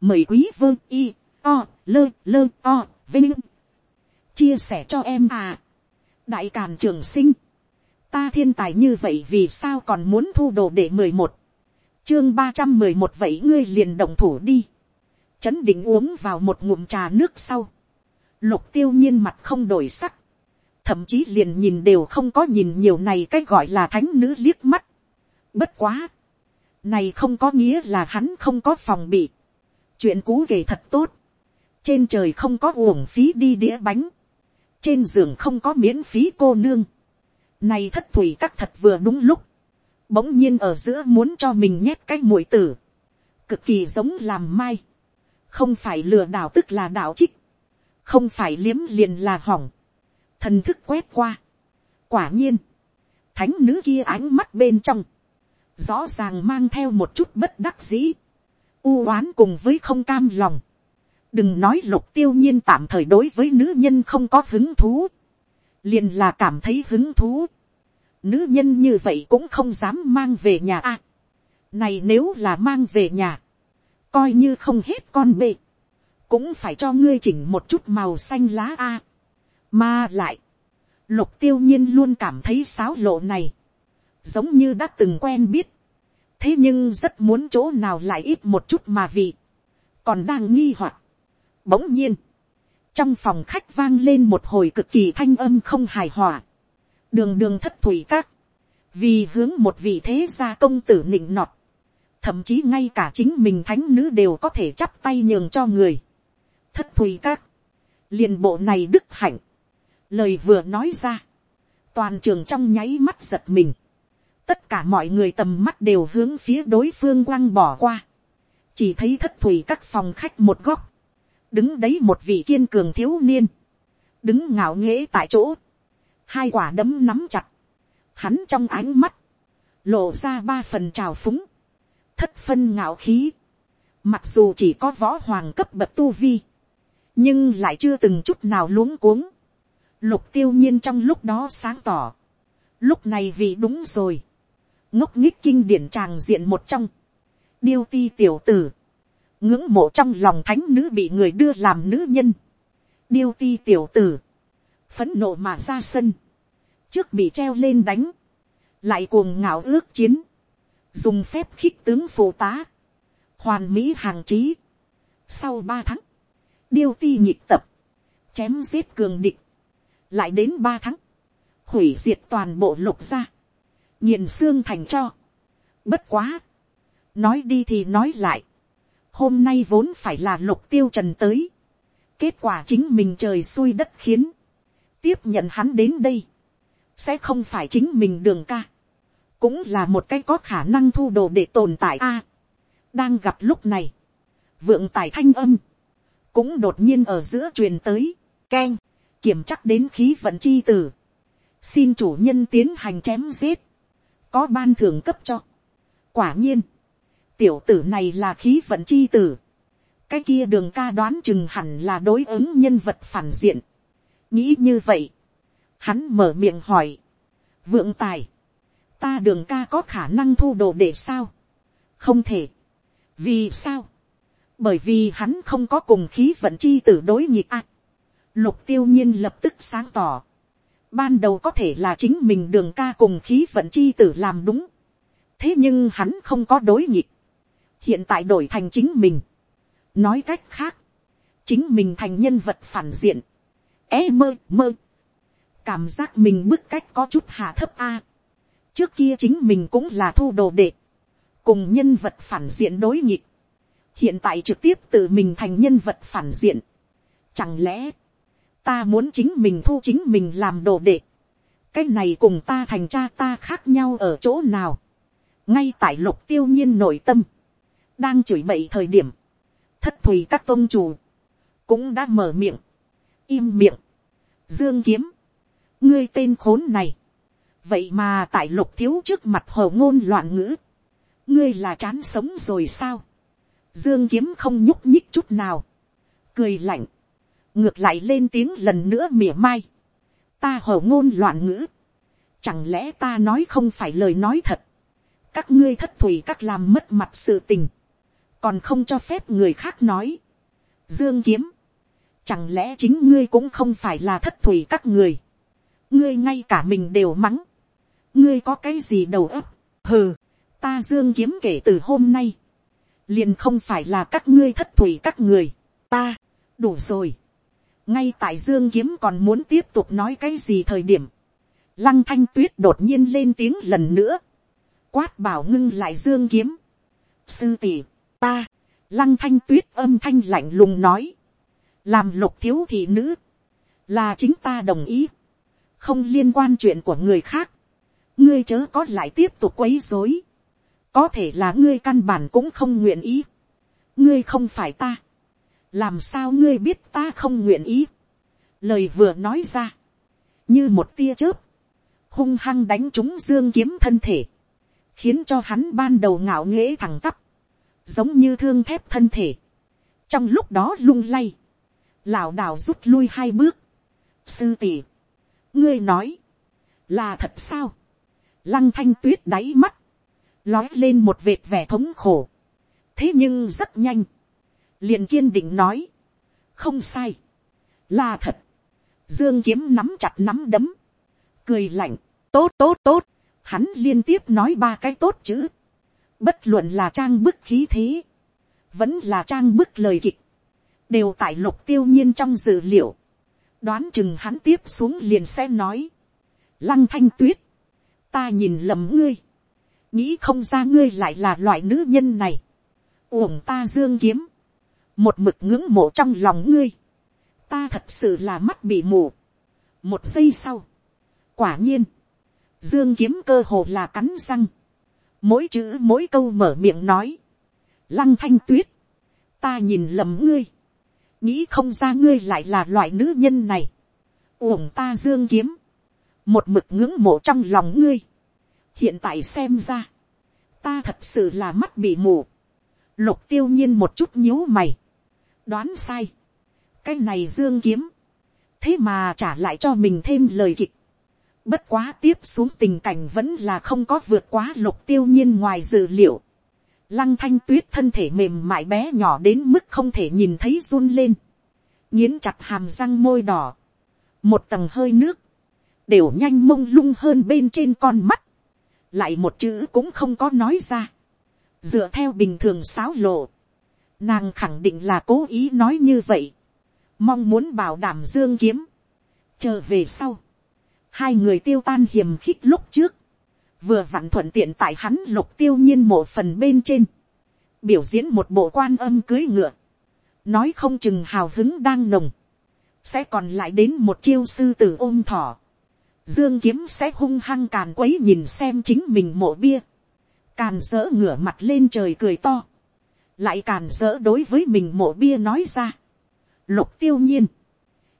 mời quý vương y o lơ lơ o vinh. Chia sẻ cho em à. Đại càn trường sinh, ta thiên tài như vậy vì sao còn muốn thu đồ để mười một, chương ba trăm mười một vậy ngươi liền đồng thủ đi, chấn định uống vào một ngụm trà nước sau, lục tiêu nhiên mặt không đổi sắc, thậm chí liền nhìn đều không có nhìn nhiều này cái gọi là thánh nữ liếc mắt, bất quá, này không có nghĩa là hắn không có phòng bị, chuyện cũ kể thật tốt, trên trời không có uổng phí đi đĩa bánh, trên giường không có miễn phí cô nương, này thất thủy các thật vừa đúng lúc, bỗng nhiên ở giữa muốn cho mình nhét cái mũi tử, cực kỳ giống làm mai, không phải lừa đảo tức là đạo trích, không phải liếm liền là hỏng, thần thức quét qua, quả nhiên, thánh nữ kia ánh mắt bên trong, rõ ràng mang theo một chút bất đắc dĩ, u oán cùng với không cam lòng, đừng nói lục tiêu nhiên tạm thời đối với nữ nhân không có hứng thú, liền là cảm thấy hứng thú. Nữ nhân như vậy cũng không dám mang về nhà a. này nếu là mang về nhà, coi như không hết con bệ, cũng phải cho ngươi chỉnh một chút màu xanh lá a. mà lại, lục tiêu nhiên luôn cảm thấy sáo lộ này, giống như đã từng quen biết, thế nhưng rất muốn chỗ nào lại ít một chút mà vị còn đang nghi hoặc, bỗng nhiên, trong phòng khách vang lên một hồi cực kỳ thanh âm không hài hòa, đường đường thất thủy các, vì hướng một vị thế gia công tử nịnh nọt, thậm chí ngay cả chính mình thánh nữ đều có thể chắp tay nhường cho người, thất thủy các, liền bộ này đức hạnh, lời vừa nói ra, toàn trường trong nháy mắt giật mình, tất cả mọi người tầm mắt đều hướng phía đối phương quăng bỏ qua, chỉ thấy thất thủy các phòng khách một góc, đứng đấy một vị kiên cường thiếu niên, đứng ngạo nghễ tại chỗ, hai quả đấm nắm chặt, hắn trong ánh mắt, lộ ra ba phần trào phúng, thất phân ngạo khí, mặc dù chỉ có võ hoàng cấp bậc tu vi, nhưng lại chưa từng chút nào luống cuống, lục tiêu nhiên trong lúc đó sáng tỏ, lúc này vì đúng rồi, ngốc nghích kinh điển tràng diện một trong, điêu ti tiểu tử, ngưỡng mộ trong lòng thánh nữ bị người đưa làm nữ nhân, điêu ti tiểu tử, phấn nộ mà ra sân, trước bị treo lên đánh, lại cuồng ngạo ước chiến, dùng phép khích tướng phụ tá, hoàn mỹ hàng trí. Sau ba tháng, điêu ti nhịp tập, chém giết cường địch, lại đến ba tháng, hủy diệt toàn bộ lục gia, nghiền xương thành cho. Bất quá, nói đi thì nói lại, hôm nay vốn phải là lục tiêu trần tới, kết quả chính mình trời xui đất khiến, tiếp nhận hắn đến đây, sẽ không phải chính mình đường ca, cũng là một cái có khả năng thu đồ để tồn tại a. đang gặp lúc này, vượng tài thanh âm, cũng đột nhiên ở giữa truyền tới, keng, kiểm chắc đến khí vận chi tử, xin chủ nhân tiến hành chém giết, có ban thưởng cấp cho. quả nhiên, tiểu tử này là khí vận chi tử, cái kia đường ca đoán chừng hẳn là đối ứng nhân vật phản diện. nghĩ như vậy, hắn mở miệng hỏi, vượng tài, ta đường ca có khả năng thu đồ để sao, không thể, vì sao, bởi vì hắn không có cùng khí vận chi tử đối nghịch a. lục tiêu nhiên lập tức sáng tỏ, ban đầu có thể là chính mình đường ca cùng khí vận chi tử làm đúng, thế nhưng hắn không có đối nghịch, hiện tại đổi thành chính mình, nói cách khác, chính mình thành nhân vật phản diện, é mơ mơ, cảm giác mình bức cách có chút hạ thấp a, trước kia chính mình cũng là thu đồ đệ, cùng nhân vật phản diện đối nghịch, hiện tại trực tiếp tự mình thành nhân vật phản diện. Chẳng lẽ, ta muốn chính mình thu chính mình làm đồ đệ, cái này cùng ta thành cha ta khác nhau ở chỗ nào, ngay tại lục tiêu nhiên nội tâm, đang chửi bậy thời điểm, thất thùy các tôn chủ, cũng đã mở miệng, im miệng, dương kiếm, ngươi tên khốn này, vậy mà tại lục thiếu trước mặt hồ ngôn loạn ngữ, ngươi là chán sống rồi sao, dương kiếm không nhúc nhích chút nào, cười lạnh, ngược lại lên tiếng lần nữa mỉa mai, ta hở ngôn loạn ngữ, chẳng lẽ ta nói không phải lời nói thật, các ngươi thất thủy các làm mất mặt sự tình, còn không cho phép người khác nói, dương kiếm, chẳng lẽ chính ngươi cũng không phải là thất thủy các người, ngươi ngay cả mình đều mắng, ngươi có cái gì đầu óc, hừ, ta dương kiếm kể từ hôm nay, liền không phải là các ngươi thất thủy các người, ta, đủ rồi ngay tại dương kiếm còn muốn tiếp tục nói cái gì thời điểm, lăng thanh tuyết đột nhiên lên tiếng lần nữa, quát bảo ngưng lại dương kiếm, sư tỷ, ta, lăng thanh tuyết âm thanh lạnh lùng nói, làm lục thiếu thị nữ, là chính ta đồng ý, không liên quan chuyện của người khác, ngươi chớ có lại tiếp tục quấy dối, có thể là ngươi căn bản cũng không nguyện ý, ngươi không phải ta, làm sao ngươi biết ta không nguyện ý, lời vừa nói ra, như một tia chớp, hung hăng đánh trúng dương kiếm thân thể, khiến cho hắn ban đầu ngạo nghễ thẳng tắp, giống như thương thép thân thể, trong lúc đó lung lay, lảo đảo rút lui hai bước, sư tỷ, ngươi nói, là thật sao, lăng thanh tuyết đáy mắt, lói lên một vệt vẻ thống khổ. thế nhưng rất nhanh, liền kiên định nói, không sai, là thật, dương kiếm nắm chặt nắm đấm, cười lạnh, tốt tốt tốt, hắn liên tiếp nói ba cái tốt chữ, bất luận là trang bức khí thế, vẫn là trang bức lời kịch, đều tại lục tiêu nhiên trong dự liệu, đoán chừng hắn tiếp xuống liền sẽ nói, lăng thanh tuyết, ta nhìn lầm ngươi, nghĩ không ra ngươi lại là loại nữ nhân này, uổng ta dương kiếm, một mực ngưỡng mộ trong lòng ngươi, ta thật sự là mắt bị mù. một giây sau, quả nhiên, dương kiếm cơ hồ là cắn răng, mỗi chữ mỗi câu mở miệng nói, lăng thanh tuyết, ta nhìn lầm ngươi, nghĩ không ra ngươi lại là loại nữ nhân này, uổng ta dương kiếm, một mực ngưỡng mộ trong lòng ngươi, hiện tại xem ra, ta thật sự là mắt bị mù, lục tiêu nhiên một chút nhíu mày, đoán sai, cái này dương kiếm, thế mà trả lại cho mình thêm lời kịch, bất quá tiếp xuống tình cảnh vẫn là không có vượt quá lục tiêu nhiên ngoài dự liệu, lăng thanh tuyết thân thể mềm mại bé nhỏ đến mức không thể nhìn thấy run lên, nghiến chặt hàm răng môi đỏ, một tầng hơi nước, đều nhanh mông lung hơn bên trên con mắt, lại một chữ cũng không có nói ra, dựa theo bình thường sáo lộ, nàng khẳng định là cố ý nói như vậy, mong muốn bảo đảm dương kiếm, chờ về sau, hai người tiêu tan hiềm khích lúc trước, vừa vặn thuận tiện tại hắn lục tiêu nhiên mộ phần bên trên, biểu diễn một bộ quan âm cưới ngựa, nói không chừng hào hứng đang nồng, sẽ còn lại đến một chiêu sư tử ôm thỏ, dương kiếm sẽ hung hăng càn quấy nhìn xem chính mình mộ bia, càn dỡ ngửa mặt lên trời cười to, lại càn dỡ đối với mình mộ bia nói ra, lục tiêu nhiên,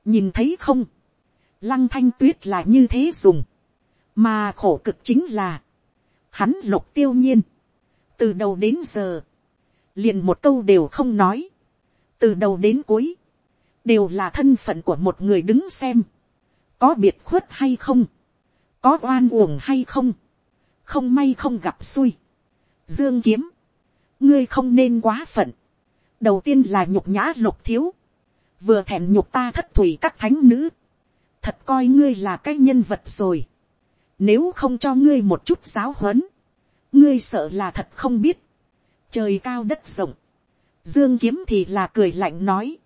nhìn thấy không, lăng thanh tuyết là như thế dùng, mà khổ cực chính là, hắn lục tiêu nhiên, từ đầu đến giờ, liền một câu đều không nói, từ đầu đến cuối, đều là thân phận của một người đứng xem, có biệt khuất hay không, có oan uổng hay không, không may không gặp xui, dương kiếm, ngươi không nên quá phận, đầu tiên là nhục nhã lục thiếu, vừa thèm nhục ta thất thủy các thánh nữ, thật coi ngươi là cái nhân vật rồi, nếu không cho ngươi một chút giáo huấn, ngươi sợ là thật không biết, trời cao đất rộng, dương kiếm thì là cười lạnh nói,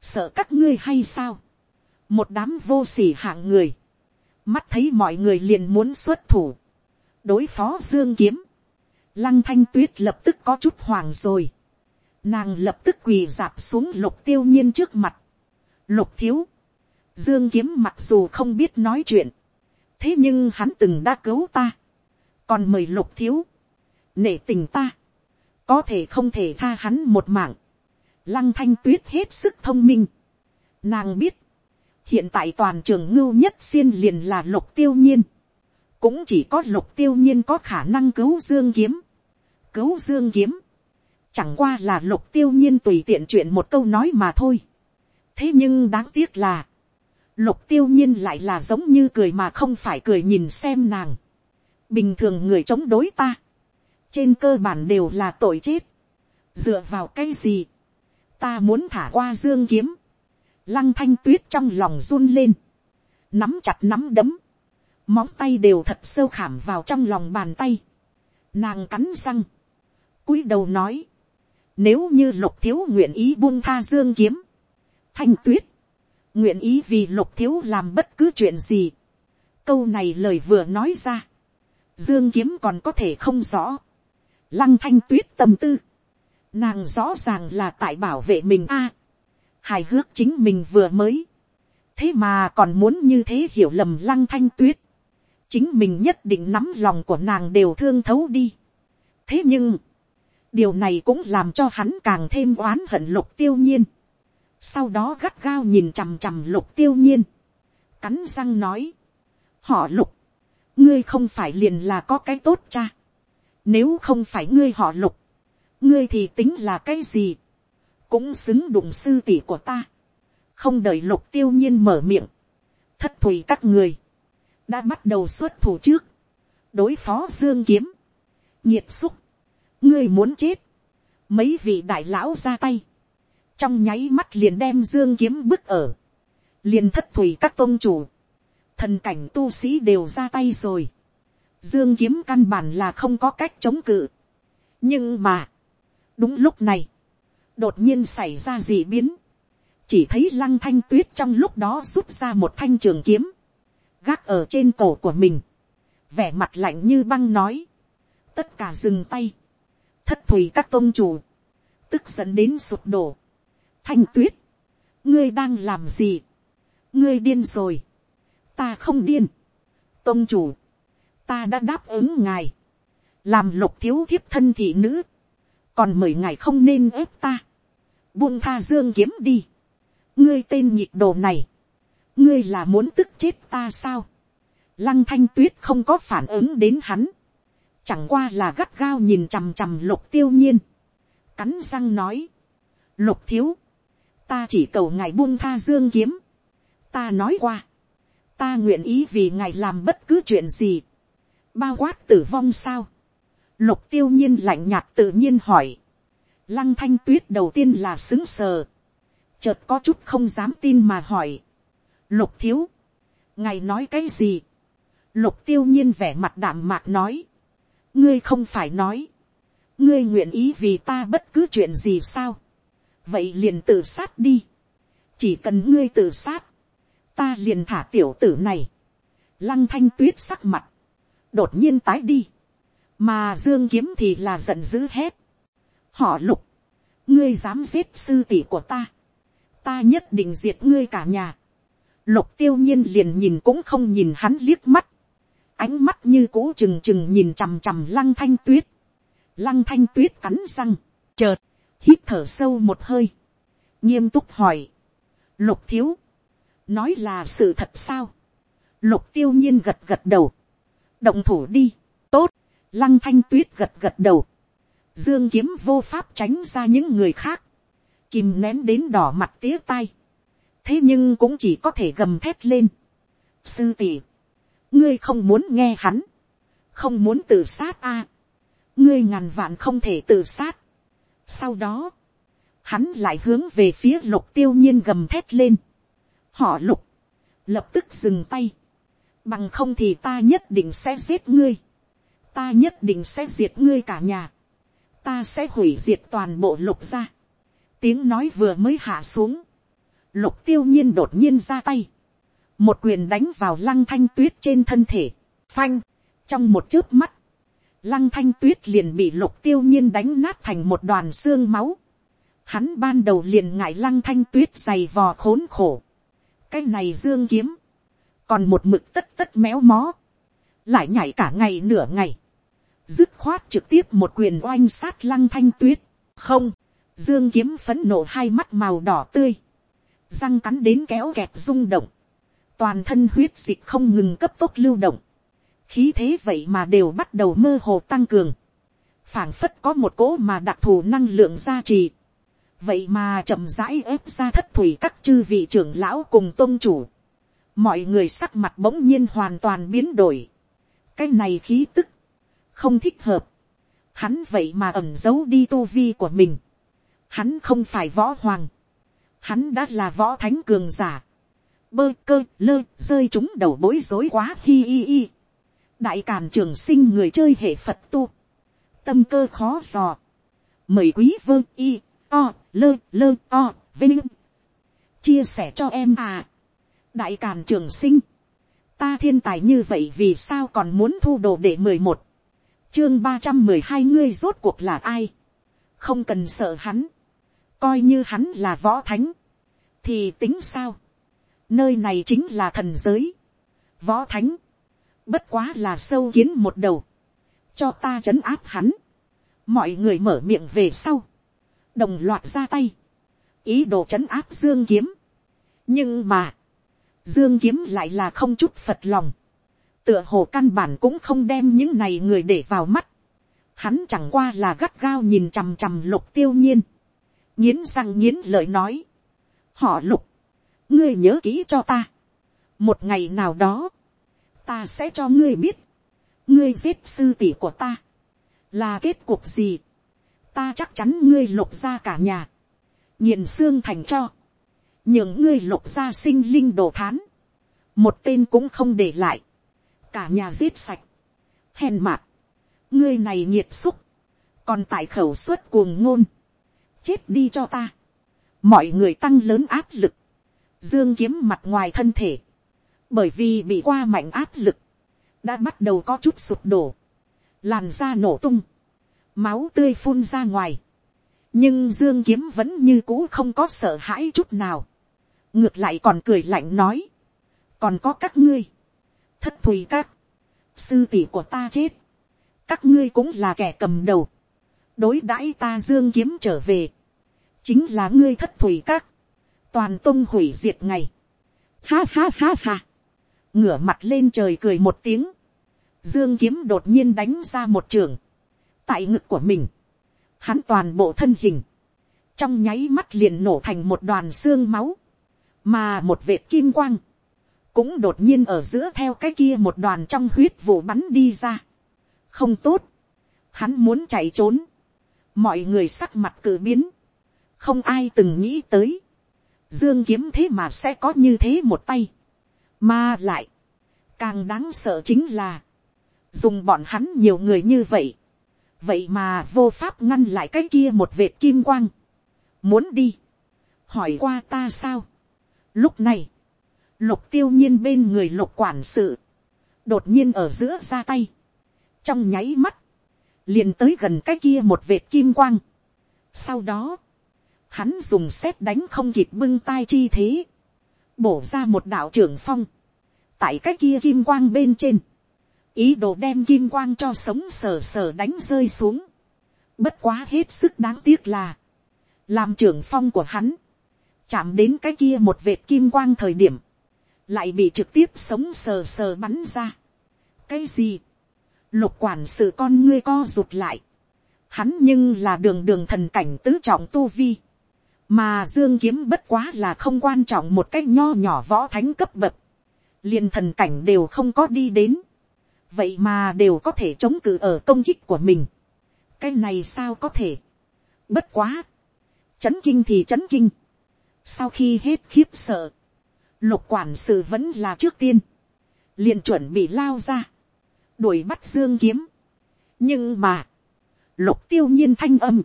sợ các ngươi hay sao, một đám vô s ỉ hạng người, mắt thấy mọi người liền muốn xuất thủ, đối phó dương kiếm, lăng thanh tuyết lập tức có chút hoàng rồi, nàng lập tức quỳ dạp xuống lục tiêu nhiên trước mặt, lục thiếu, dương kiếm mặc dù không biết nói chuyện, thế nhưng hắn từng đã cứu ta, còn mời lục thiếu, nể tình ta, có thể không thể tha hắn một mạng, lăng thanh tuyết hết sức thông minh, nàng biết, hiện tại toàn trường ngưu nhất xiên liền là lục tiêu nhiên, cũng chỉ có lục tiêu nhiên có khả năng cứu dương kiếm, cứu dương kiếm, chẳng qua là lục tiêu nhiên tùy tiện chuyện một câu nói mà thôi. thế nhưng đáng tiếc là, lục tiêu nhiên lại là giống như cười mà không phải cười nhìn xem nàng. bình thường người chống đối ta, trên cơ bản đều là tội chết. dựa vào cái gì, ta muốn thả qua dương kiếm, lăng thanh tuyết trong lòng run lên, nắm chặt nắm đấm, móng tay đều thật sâu khảm vào trong lòng bàn tay, nàng cắn răng, cúi đầu nói, nếu như lục thiếu nguyện ý buông tha dương kiếm, thanh tuyết, nguyện ý vì lục thiếu làm bất cứ chuyện gì, câu này lời vừa nói ra, dương kiếm còn có thể không rõ, lăng thanh tuyết tâm tư, nàng rõ ràng là tại bảo vệ mình a, hài hước chính mình vừa mới, thế mà còn muốn như thế hiểu lầm lăng thanh tuyết, chính mình nhất định nắm lòng của nàng đều thương thấu đi. thế nhưng, điều này cũng làm cho hắn càng thêm oán hận lục tiêu nhiên. sau đó gắt gao nhìn chằm chằm lục tiêu nhiên, cắn răng nói, họ lục, ngươi không phải liền là có cái tốt cha, nếu không phải ngươi họ lục, ngươi thì tính là cái gì, cũng xứng đụng sư tỷ của ta, không đợi lục tiêu nhiên mở miệng, thất thủy các người, đã bắt đầu xuất thủ trước, đối phó dương kiếm, nhiệt xúc, ngươi muốn chết, mấy vị đại lão ra tay, trong nháy mắt liền đem dương kiếm bức ở, liền thất thủy các tôn chủ, thần cảnh tu sĩ đều ra tay rồi, dương kiếm căn bản là không có cách chống cự, nhưng mà, đúng lúc này, đột nhiên xảy ra gì biến, chỉ thấy lăng thanh tuyết trong lúc đó rút ra một thanh trường kiếm, gác ở trên cổ của mình, vẻ mặt lạnh như băng nói, tất cả dừng tay, thất thủy các tôn chủ, tức dẫn đến sụp đổ, thanh tuyết, ngươi đang làm gì, ngươi điên rồi, ta không điên, tôn chủ, ta đã đáp ứng ngài, làm lục thiếu thiếp thân thị nữ, còn mời ngài không nên ép ta, buông tha dương kiếm đi, ngươi tên nhịp đồ này, ngươi là muốn tức chết ta sao, lăng thanh tuyết không có phản ứng đến hắn, chẳng qua là gắt gao nhìn chằm chằm lục tiêu nhiên, cắn răng nói, lục thiếu, ta chỉ cầu ngài buông tha dương kiếm, ta nói qua, ta nguyện ý vì ngài làm bất cứ chuyện gì, bao quát tử vong sao, lục tiêu nhiên lạnh nhạt tự nhiên hỏi, lăng thanh tuyết đầu tiên là xứng sờ, chợt có chút không dám tin mà hỏi, lục thiếu, ngài nói cái gì, lục tiêu nhiên vẻ mặt đạm mạc nói, ngươi không phải nói, ngươi nguyện ý vì ta bất cứ chuyện gì sao, vậy liền tự sát đi, chỉ cần ngươi tự sát, ta liền thả tiểu tử này, lăng thanh tuyết sắc mặt, đột nhiên tái đi, mà dương kiếm thì là giận dữ hết, họ lục, ngươi dám giết sư tỷ của ta, ta nhất định diệt ngươi cả nhà, lục tiêu nhiên liền nhìn cũng không nhìn hắn liếc mắt, ánh mắt như cũ trừng trừng nhìn chằm chằm lăng thanh tuyết, lăng thanh tuyết cắn răng, chợt, hít thở sâu một hơi, nghiêm túc hỏi, lục thiếu, nói là sự thật sao, lục tiêu nhiên gật gật đầu, động thủ đi, tốt, lăng thanh tuyết gật gật đầu, dương kiếm vô pháp tránh ra những người khác, kìm nén đến đỏ mặt tía tai, thế nhưng cũng chỉ có thể gầm thét lên, sư tỷ, ngươi không muốn nghe hắn, không muốn tự sát a, ngươi ngàn vạn không thể tự sát. sau đó, hắn lại hướng về phía lục tiêu nhiên gầm thét lên, họ lục, lập tức dừng tay, bằng không thì ta nhất định sẽ giết ngươi, ta nhất định sẽ diệt ngươi cả nhà, ta sẽ hủy diệt toàn bộ lục ra. tiếng nói vừa mới hạ xuống, lục tiêu nhiên đột nhiên ra tay, một quyền đánh vào lăng thanh tuyết trên thân thể, phanh, trong một chớp mắt, lăng thanh tuyết liền bị lục tiêu nhiên đánh nát thành một đoàn xương máu. Hắn ban đầu liền ngại lăng thanh tuyết dày vò khốn khổ. cái này dương kiếm, còn một mực tất tất méo mó, lại nhảy cả ngày nửa ngày, dứt khoát trực tiếp một quyền oanh sát lăng thanh tuyết, không, dương kiếm phấn nộ hai mắt màu đỏ tươi, răng cắn đến kéo kẹt rung động, toàn thân huyết dịch không ngừng cấp tốc lưu động, khí thế vậy mà đều bắt đầu mơ hồ tăng cường, phảng phất có một cỗ mà đặc thù năng lượng gia trì, vậy mà chậm rãi ép ra thất thủy các chư vị trưởng lão cùng tôn chủ, mọi người sắc mặt bỗng nhiên hoàn toàn biến đổi, cái này khí tức, không thích hợp, hắn vậy mà ẩm giấu đi tu vi của mình, hắn không phải võ hoàng, hắn đã là võ thánh cường giả, bơ cơ lơ rơi chúng đầu bối rối quá hi hi hi. đại càn trường sinh người chơi hệ phật tu. tâm cơ khó dò. mời quý vương y o lơ lơ o vinh. chia sẻ cho em à. đại càn trường sinh. ta thiên tài như vậy vì sao còn muốn thu đồ để mười một. chương ba trăm mười hai ngươi rốt cuộc là ai. không cần sợ hắn coi như hắn là võ thánh. thì tính sao? Nơi này chính là thần giới, võ thánh, bất quá là sâu kiến một đầu, cho ta trấn áp hắn, mọi người mở miệng về sau, đồng loạt ra tay, ý đồ trấn áp dương kiếm, nhưng mà, dương kiếm lại là không chút phật lòng, tựa hồ căn bản cũng không đem những này người để vào mắt, hắn chẳng qua là gắt gao nhìn chằm chằm lục tiêu nhiên, nghiến răng nghiến lợi nói, họ lục, ngươi nhớ kỹ cho ta. một ngày nào đó, ta sẽ cho ngươi biết, ngươi giết sư tỷ của ta, là kết cuộc gì. ta chắc chắn ngươi lục ra cả nhà, nhìn xương thành cho, những ngươi lục ra sinh linh đồ thán, một tên cũng không để lại, cả nhà giết sạch, hèn mạt, ngươi này nhiệt xúc, còn tại khẩu suất cuồng ngôn, chết đi cho ta, mọi người tăng lớn áp lực, dương kiếm mặt ngoài thân thể, bởi vì bị qua mạnh áp lực, đã bắt đầu có chút sụp đổ, làn da nổ tung, máu tươi phun ra ngoài, nhưng dương kiếm vẫn như cũ không có sợ hãi chút nào, ngược lại còn cười lạnh nói, còn có các ngươi, thất thùy các, sư tỷ của ta chết, các ngươi cũng là kẻ cầm đầu, đối đãi ta dương kiếm trở về, chính là ngươi thất thủy các, toàn tông hủy diệt ngày, ha ha ha ha, ngửa mặt lên trời cười một tiếng, dương kiếm đột nhiên đánh ra một trường, tại ngực của mình, hắn toàn bộ thân hình, trong nháy mắt liền nổ thành một đoàn xương máu, mà một vệt kim quang, cũng đột nhiên ở giữa theo cái kia một đoàn trong huyết vụ bắn đi ra. không tốt, hắn muốn chạy trốn, mọi người sắc mặt cử biến, không ai từng nghĩ tới, dương kiếm thế mà sẽ có như thế một tay, mà lại, càng đáng sợ chính là, dùng bọn hắn nhiều người như vậy, vậy mà vô pháp ngăn lại cái kia một vệt kim quang, muốn đi, hỏi qua ta sao, lúc này, lục tiêu nhiên bên người lục quản sự, đột nhiên ở giữa ra tay, trong nháy mắt, liền tới gần cái kia một vệt kim quang. Sau đó, hắn dùng xét đánh không kịp bưng tai chi thế, bổ ra một đạo trưởng phong, tại cái kia kim quang bên trên, ý đồ đem kim quang cho sống sờ sờ đánh rơi xuống. Bất quá hết sức đáng tiếc là, làm trưởng phong của hắn, chạm đến cái kia một vệt kim quang thời điểm, lại bị trực tiếp sống sờ sờ bắn ra. cái gì, lục quản sự con ngươi co rụt lại, hắn nhưng là đường đường thần cảnh tứ trọng tu vi, mà dương kiếm bất quá là không quan trọng một cái nho nhỏ võ thánh cấp bậc, liền thần cảnh đều không có đi đến, vậy mà đều có thể chống cự ở công kích của mình, cái này sao có thể, bất quá, chấn kinh thì chấn kinh, sau khi hết khiếp sợ, lục quản sự vẫn là trước tiên, liền chuẩn bị lao ra, đuổi bắt dương kiếm. nhưng mà, lục tiêu nhiên thanh âm,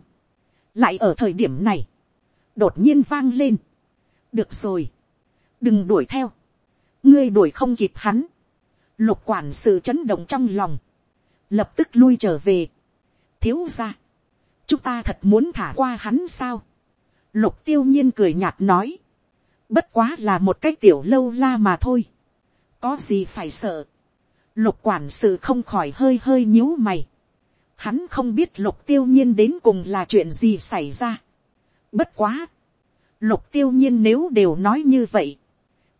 lại ở thời điểm này, đột nhiên vang lên. được rồi, đừng đuổi theo, ngươi đuổi không kịp hắn, lục quản sự chấn động trong lòng, lập tức lui trở về, thiếu ra, chúng ta thật muốn thả qua hắn sao, lục tiêu nhiên cười nhạt nói, bất quá là một cái tiểu lâu la mà thôi, có gì phải sợ, lục quản sự không khỏi hơi hơi nhíu mày, hắn không biết lục tiêu nhiên đến cùng là chuyện gì xảy ra, bất quá, lục tiêu nhiên nếu đều nói như vậy,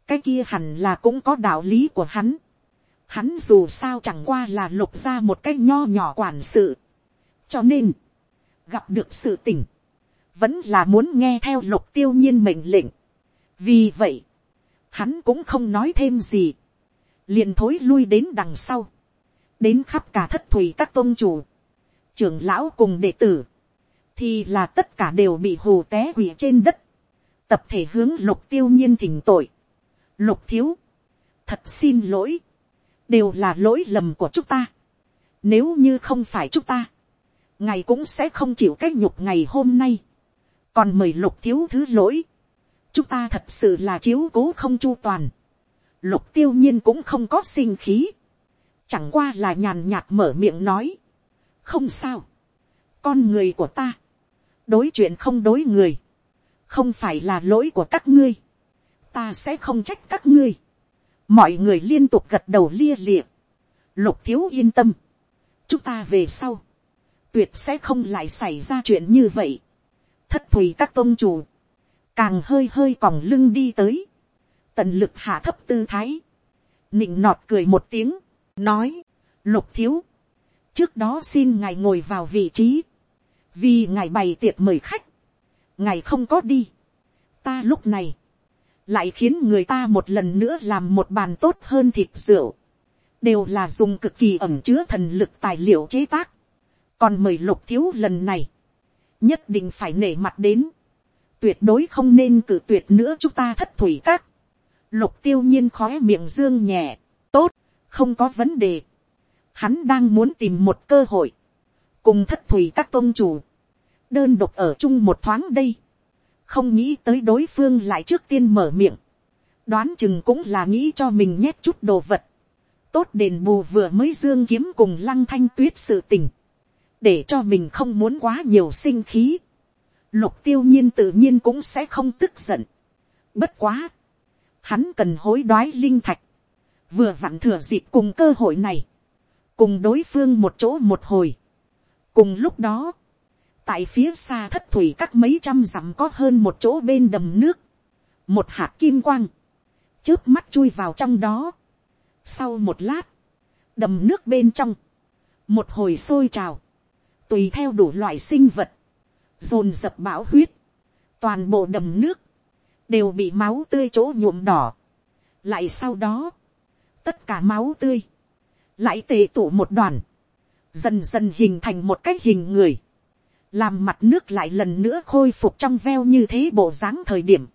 cái kia hẳn là cũng có đạo lý của hắn, hắn dù sao chẳng qua là lục ra một cái nho nhỏ quản sự, cho nên, gặp được sự tỉnh vẫn là muốn nghe theo lục tiêu nhiên mệnh lệnh, vì vậy, hắn cũng không nói thêm gì, liền thối lui đến đằng sau, đến khắp cả thất thủy các tôn chủ, trưởng lão cùng đệ tử, thì là tất cả đều bị hù té quỷ trên đất, tập thể hướng lục tiêu nhiên thỉnh tội, lục thiếu, thật xin lỗi, đều là lỗi lầm của chúng ta, nếu như không phải chúng ta, ngài cũng sẽ không chịu cái nhục ngày hôm nay, còn mời lục thiếu thứ lỗi, chúng ta thật sự là chiếu cố không chu toàn. Lục tiêu nhiên cũng không có sinh khí. Chẳng qua là nhàn nhạt mở miệng nói. Không sao. Con người của ta. Đối chuyện không đối người. Không phải là lỗi của các ngươi. Ta sẽ không trách các ngươi. Mọi người liên tục gật đầu lia lịa. Lục thiếu yên tâm. Chúng ta về sau. Tuyệt sẽ không lại xảy ra chuyện như vậy. Thất thùy các tôn chủ càng hơi hơi còng lưng đi tới, tận lực hạ thấp tư thái, nịnh nọt cười một tiếng, nói, lục thiếu, trước đó xin ngài ngồi vào vị trí, vì ngài bày tiệc mời khách, ngài không có đi, ta lúc này, lại khiến người ta một lần nữa làm một bàn tốt hơn thịt rượu, đều là dùng cực kỳ ẩm chứa thần lực tài liệu chế tác, còn mời lục thiếu lần này, nhất định phải nể mặt đến, tuyệt đối không nên cử tuyệt nữa chúng ta thất thủy các. Lục tiêu nhiên khói miệng dương nhẹ, tốt, không có vấn đề. Hắn đang muốn tìm một cơ hội, cùng thất thủy các tôn chủ, đơn độc ở chung một thoáng đây, không nghĩ tới đối phương lại trước tiên mở miệng, đoán chừng cũng là nghĩ cho mình nhét chút đồ vật, tốt đền bù vừa mới dương kiếm cùng lăng thanh tuyết sự tình, để cho mình không muốn quá nhiều sinh khí, lục tiêu nhiên tự nhiên cũng sẽ không tức giận. Bất quá, hắn cần hối đoái linh thạch, vừa vặn thừa dịp cùng cơ hội này, cùng đối phương một chỗ một hồi. cùng lúc đó, tại phía xa thất thủy các mấy trăm dặm có hơn một chỗ bên đầm nước, một hạt kim quang, trước mắt chui vào trong đó. sau một lát, đầm nước bên trong, một hồi sôi trào, tùy theo đủ loại sinh vật, dồn dập bão huyết, toàn bộ đầm nước, đều bị máu tươi chỗ nhuộm đỏ. lại sau đó, tất cả máu tươi, lại tề tụ một đoàn, dần dần hình thành một cái hình người, làm mặt nước lại lần nữa khôi phục trong veo như thế bộ dáng thời điểm,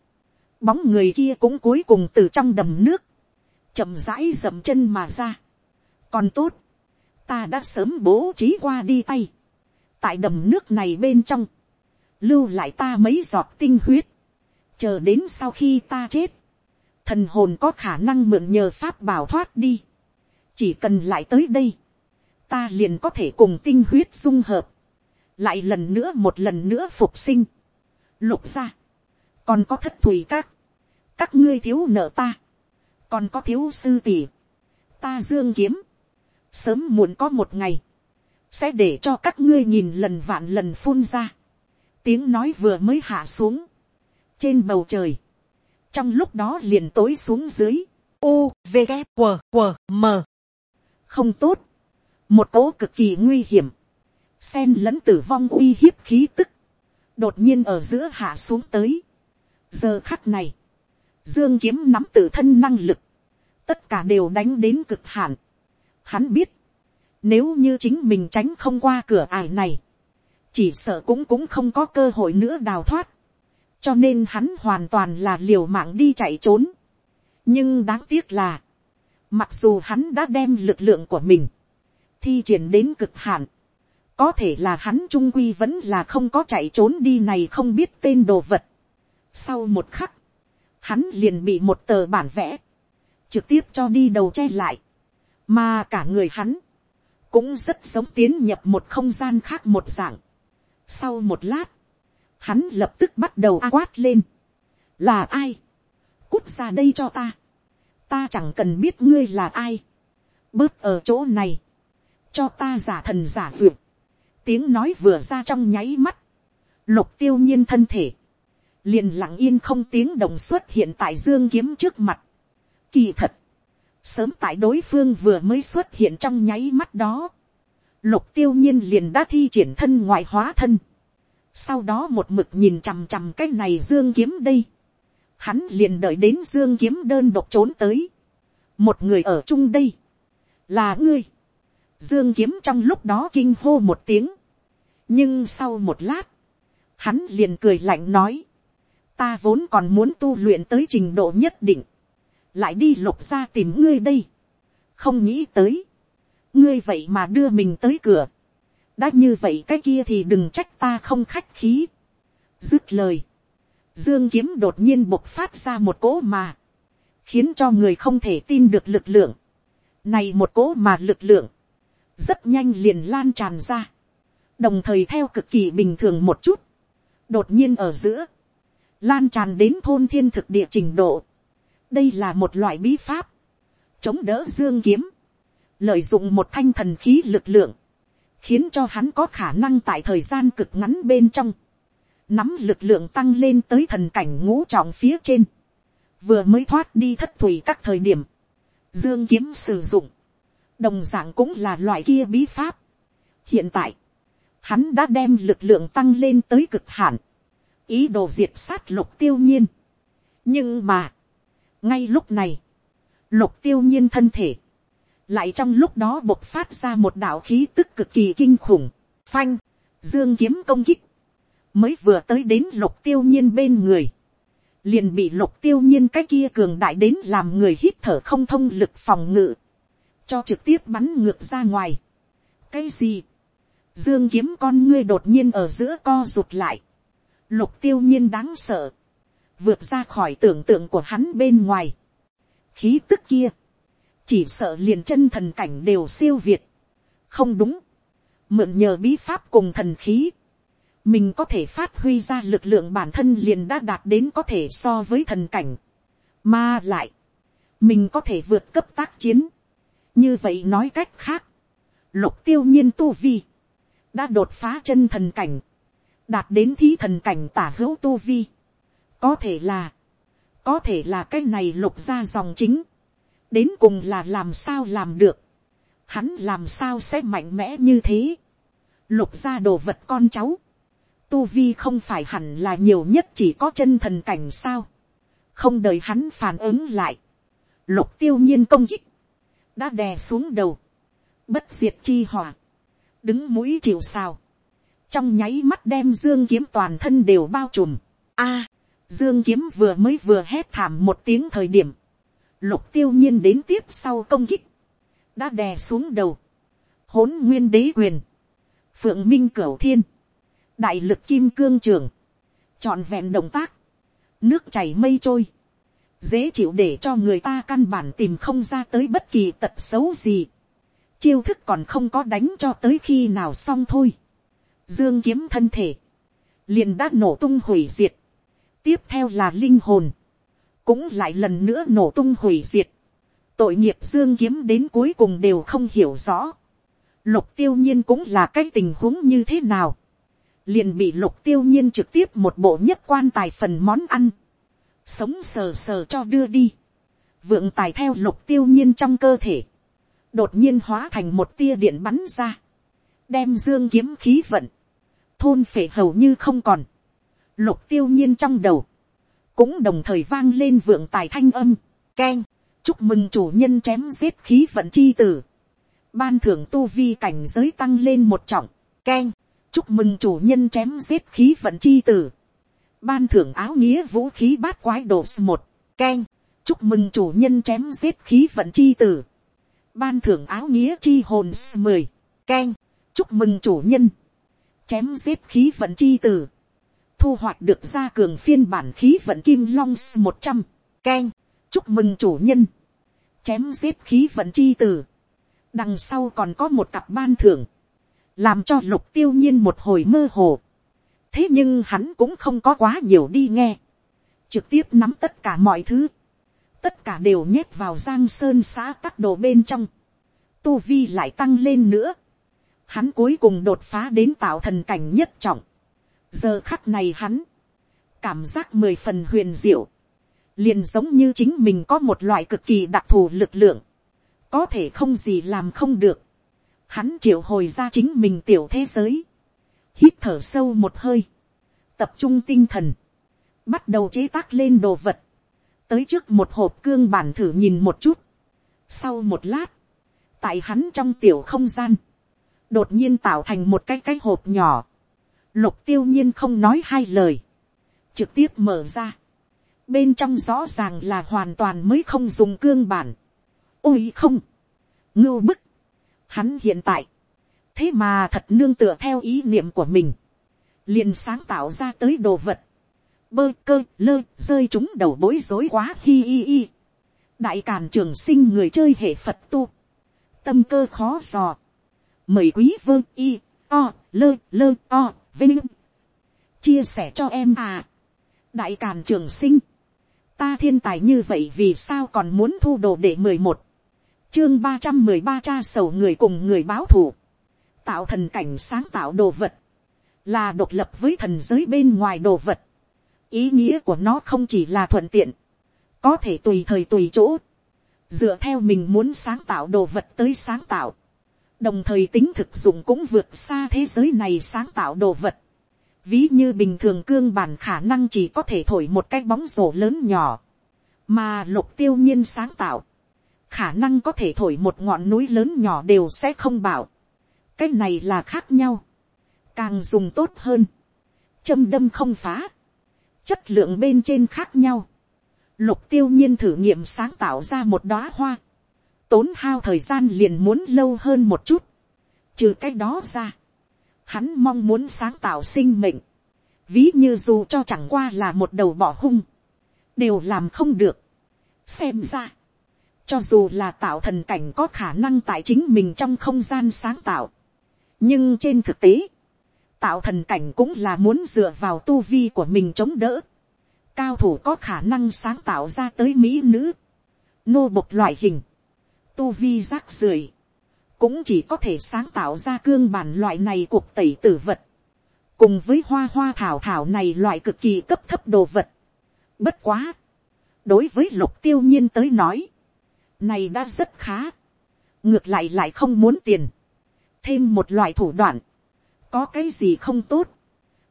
bóng người kia cũng cuối cùng từ trong đầm nước, chậm rãi dậm chân mà ra. còn tốt, ta đã sớm bố trí qua đi tay, tại đầm nước này bên trong, lưu lại ta mấy giọt tinh huyết, chờ đến sau khi ta chết, thần hồn có khả năng mượn nhờ pháp bảo thoát đi, chỉ cần lại tới đây, ta liền có thể cùng tinh huyết dung hợp, lại lần nữa một lần nữa phục sinh, lục ra, còn có thất thùy các, các ngươi thiếu nợ ta, còn có thiếu sư tỷ, ta dương kiếm, sớm muộn có một ngày, sẽ để cho các ngươi nhìn lần vạn lần phun ra, tiếng nói vừa mới hạ xuống, trên bầu trời, trong lúc đó liền tối xuống dưới, u v g W, W, m. Không tốt, một cố cực kỳ nguy hiểm, Xen lẫn tử vong uy hiếp khí tức, đột nhiên ở giữa hạ xuống tới. giờ khắc này, dương kiếm nắm tự thân năng lực, tất cả đều đánh đến cực hạn. hắn biết, nếu như chính mình tránh không qua cửa ải này, chỉ sợ cũng cũng không có cơ hội nữa đào thoát cho nên hắn hoàn toàn là liều mạng đi chạy trốn. nhưng đáng tiếc là, mặc dù hắn đã đem lực lượng của mình, thi triển đến cực hạn, có thể là hắn trung quy vẫn là không có chạy trốn đi này không biết tên đồ vật. sau một khắc, hắn liền bị một tờ bản vẽ, trực tiếp cho đi đầu che lại, mà cả người hắn, cũng rất sống tiến nhập một không gian khác một dạng. Sau một lát, hắn lập tức bắt đầu a quát lên. Là ai? Cút ra đây cho ta. Ta chẳng cần biết ngươi là ai. Bớt ở chỗ này. Cho ta giả thần giả vượt. Tiếng nói vừa ra trong nháy mắt. Lục tiêu nhiên thân thể. Liền lặng yên không tiếng đồng xuất hiện tại dương kiếm trước mặt. Kỳ thật. Sớm tại đối phương vừa mới xuất hiện trong nháy mắt đó lục tiêu nhiên liền đã thi triển thân ngoại hóa thân. Sau đó một mực nhìn chằm chằm cái này dương kiếm đây. Hắn liền đợi đến dương kiếm đơn độc trốn tới. Một người ở chung đây. Là ngươi. Dương kiếm trong lúc đó kinh hô một tiếng. Nhưng sau một lát. Hắn liền cười lạnh nói. Ta vốn còn muốn tu luyện tới trình độ nhất định. Lại đi lục ra tìm ngươi đây. Không nghĩ tới ngươi vậy mà đưa mình tới cửa, đã như vậy cái kia thì đừng trách ta không khách khí. dứt lời, dương kiếm đột nhiên bộc phát ra một cỗ mà, khiến cho người không thể tin được lực lượng. này một cỗ mà lực lượng, rất nhanh liền lan tràn ra, đồng thời theo cực kỳ bình thường một chút, đột nhiên ở giữa, lan tràn đến thôn thiên thực địa trình độ. đây là một loại bí pháp, chống đỡ dương kiếm, lợi dụng một thanh thần khí lực lượng, khiến cho hắn có khả năng tại thời gian cực ngắn bên trong, nắm lực lượng tăng lên tới thần cảnh ngũ trọng phía trên, vừa mới thoát đi thất thủy các thời điểm, dương kiếm sử dụng, đồng d ạ n g cũng là loại kia bí pháp. hiện tại, hắn đã đem lực lượng tăng lên tới cực hạn, ý đồ diệt sát lục tiêu nhiên. nhưng mà, ngay lúc này, lục tiêu nhiên thân thể, lại trong lúc đó bộc phát ra một đạo khí tức cực kỳ kinh khủng, phanh, dương kiếm công kích, mới vừa tới đến lục tiêu nhiên bên người, liền bị lục tiêu nhiên cái kia cường đại đến làm người hít thở không thông lực phòng ngự, cho trực tiếp bắn ngược ra ngoài. cái gì, Dương kiếm con ngươi đột nhiên ở giữa co rụt lại. Lục tiêu nhiên đáng sợ. Vượt ra khỏi tưởng tượng của hắn bên ngoài. Khí tức kia. Chỉ sợ liền chân thần cảnh đều siêu việt. Không đúng. Mượn nhờ bí pháp cùng thần khí. Mình có thể phát huy ra lực lượng bản thân liền đã đạt đến có thể so với thần cảnh. Mà lại. Mình có thể vượt cấp tác chiến. Như vậy nói cách khác. Lục tiêu nhiên tu vi đã đột phá chân thần cảnh, đạt đến thí thần cảnh tả hữu tu vi. có thể là, có thể là cái này lục ra dòng chính, đến cùng là làm sao làm được, hắn làm sao sẽ mạnh mẽ như thế, lục ra đồ vật con cháu, tu vi không phải hẳn là nhiều nhất chỉ có chân thần cảnh sao, không đợi hắn phản ứng lại, lục tiêu nhiên công kích, đã đè xuống đầu, bất diệt chi hỏa, đứng mũi chịu sao, trong nháy mắt đem dương kiếm toàn thân đều bao trùm. A, dương kiếm vừa mới vừa hét thảm một tiếng thời điểm, lục tiêu nhiên đến tiếp sau công kích, đã đè xuống đầu, hỗn nguyên đế quyền, phượng minh cửu thiên, đại lực kim cương trường, trọn vẹn động tác, nước chảy mây trôi, dễ chịu để cho người ta căn bản tìm không ra tới bất kỳ tật xấu gì. Chiêu thức còn không có đánh cho tới khi nào xong thôi. Dương kiếm thân thể, liền đã nổ tung hủy diệt. Tiếp theo là linh hồn, cũng lại lần nữa nổ tung hủy diệt. Tội nghiệp Dương kiếm đến cuối cùng đều không hiểu rõ. Lục tiêu nhiên cũng là cái tình huống như thế nào. Liền bị lục tiêu nhiên trực tiếp một bộ nhất quan tài phần món ăn. Sống sờ sờ cho đưa đi. Vượng tài theo lục tiêu nhiên trong cơ thể đột nhiên hóa thành một tia điện bắn ra, đem dương kiếm khí vận, thôn phể hầu như không còn, lục tiêu nhiên trong đầu, cũng đồng thời vang lên vượng tài thanh âm, keng, chúc mừng chủ nhân chém giết khí vận chi tử, ban thưởng tu vi cảnh giới tăng lên một trọng, keng, chúc mừng chủ nhân chém giết khí vận chi tử, ban thưởng áo nghĩa vũ khí bát quái đồ một, keng, chúc mừng chủ nhân chém giết khí vận chi tử, ban thưởng áo nghĩa chi hồn mười, keng, chúc mừng chủ nhân, chém giết khí vận chi tử, thu hoạch được ra cường phiên bản khí vận kim long một trăm, keng, chúc mừng chủ nhân, chém giết khí vận chi tử, đằng sau còn có một cặp ban thưởng, làm cho lục tiêu nhiên một hồi mơ hồ, thế nhưng hắn cũng không có quá nhiều đi nghe, trực tiếp nắm tất cả mọi thứ, tất cả đều nhét vào giang sơn xã tắc đồ bên trong, tu vi lại tăng lên nữa, hắn cuối cùng đột phá đến tạo thần cảnh nhất trọng, giờ khắc này hắn, cảm giác mười phần huyền diệu, liền giống như chính mình có một loại cực kỳ đặc thù lực lượng, có thể không gì làm không được, hắn triệu hồi ra chính mình tiểu thế giới, hít thở sâu một hơi, tập trung tinh thần, bắt đầu chế tác lên đồ vật, tới trước một hộp cương bản thử nhìn một chút. Sau một lát, tại hắn trong tiểu không gian, đột nhiên tạo thành một cái cái hộp nhỏ. Lục tiêu nhiên không nói hai lời, trực tiếp mở ra. Bên trong rõ ràng là hoàn toàn mới không dùng cương bản. Ôi không, ngưu bức. Hắn hiện tại, thế mà thật nương tựa theo ý niệm của mình, liền sáng tạo ra tới đồ vật bơ cơ lơ rơi chúng đầu bối rối quá hi hi hi. đại càn trường sinh người chơi hệ phật tu. tâm cơ khó dò. mời quý vơ y o lơ lơ o vinh. chia sẻ cho em à. đại càn trường sinh. ta thiên tài như vậy vì sao còn muốn thu đồ để mười một. chương ba trăm mười ba cha sầu người cùng người báo thù. tạo thần cảnh sáng tạo đồ vật. là độc lập với thần giới bên ngoài đồ vật ý nghĩa của nó không chỉ là thuận tiện, có thể tùy thời tùy chỗ, dựa theo mình muốn sáng tạo đồ vật tới sáng tạo, đồng thời tính thực dụng cũng vượt xa thế giới này sáng tạo đồ vật. Ví như bình thường cương bản khả năng chỉ có thể thổi một cái bóng rổ lớn nhỏ, mà lục tiêu nhiên sáng tạo, khả năng có thể thổi một ngọn núi lớn nhỏ đều sẽ không bảo. cái này là khác nhau, càng dùng tốt hơn, châm đâm không phá, chất lượng bên trên khác nhau. Lục tiêu nhiên thử nghiệm sáng tạo ra một đóa hoa. Tốn hao thời gian liền muốn lâu hơn một chút. Trừ cái đó ra. hắn mong muốn sáng tạo sinh mệnh, ví như dù cho chẳng qua là một đầu bỏ hung, đều làm không được. xem ra, cho dù là tạo thần cảnh có khả năng tại chính mình trong không gian sáng tạo, nhưng trên thực tế, tạo thần cảnh cũng là muốn dựa vào tu vi của mình chống đỡ. Cao thủ có khả năng sáng tạo ra tới mỹ nữ, nô bộc loại hình, tu vi rác rưởi, cũng chỉ có thể sáng tạo ra cương bản loại này cuộc tẩy tử vật, cùng với hoa hoa thảo thảo này loại cực kỳ cấp thấp đồ vật. Bất quá, đối với lục tiêu nhiên tới nói, này đã rất khá, ngược lại lại không muốn tiền, thêm một loại thủ đoạn, có cái gì không tốt,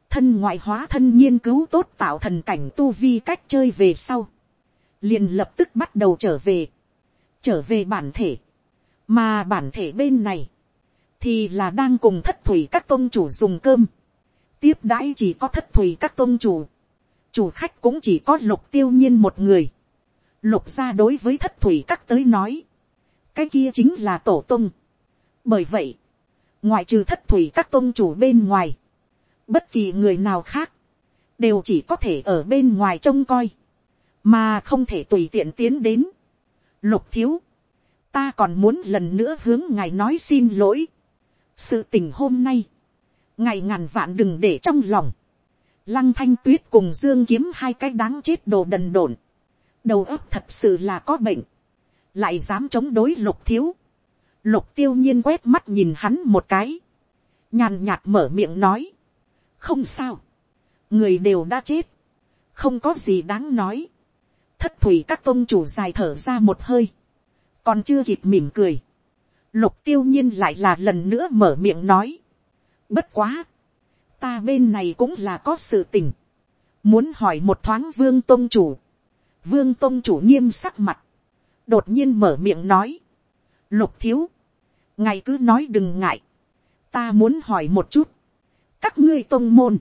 thân ngoại hóa thân nghiên cứu tốt tạo thần cảnh tu vi cách chơi về sau, liền lập tức bắt đầu trở về, trở về bản thể, mà bản thể bên này, thì là đang cùng thất thủy các tôn chủ dùng cơm, tiếp đãi chỉ có thất thủy các tôn chủ, chủ khách cũng chỉ có lục tiêu nhiên một người, lục ra đối với thất thủy các tới nói, cái kia chính là tổ tung. bởi vậy, ngoại trừ thất thủy các tôn chủ bên ngoài, bất kỳ người nào khác, đều chỉ có thể ở bên ngoài trông coi, mà không thể tùy tiện tiến đến. Lục thiếu, ta còn muốn lần nữa hướng ngài nói xin lỗi. sự tình hôm nay, ngài ngàn vạn đừng để trong lòng. lăng thanh tuyết cùng dương kiếm hai cái đáng chết đồ đần độn. đầu óc thật sự là có bệnh, lại dám chống đối lục thiếu. lục tiêu nhiên quét mắt nhìn hắn một cái, nhàn nhạt mở miệng nói, không sao, người đều đã chết, không có gì đáng nói thất thủy các tôn chủ dài thở ra một hơi, còn chưa kịp mỉm cười, lục tiêu nhiên lại là lần nữa mở miệng nói, bất quá, ta bên này cũng là có sự tình, muốn hỏi một thoáng vương tôn chủ, vương tôn chủ nghiêm sắc mặt, đột nhiên mở miệng nói, lục thiếu, ngài cứ nói đừng ngại, ta muốn hỏi một chút, các ngươi tôn môn,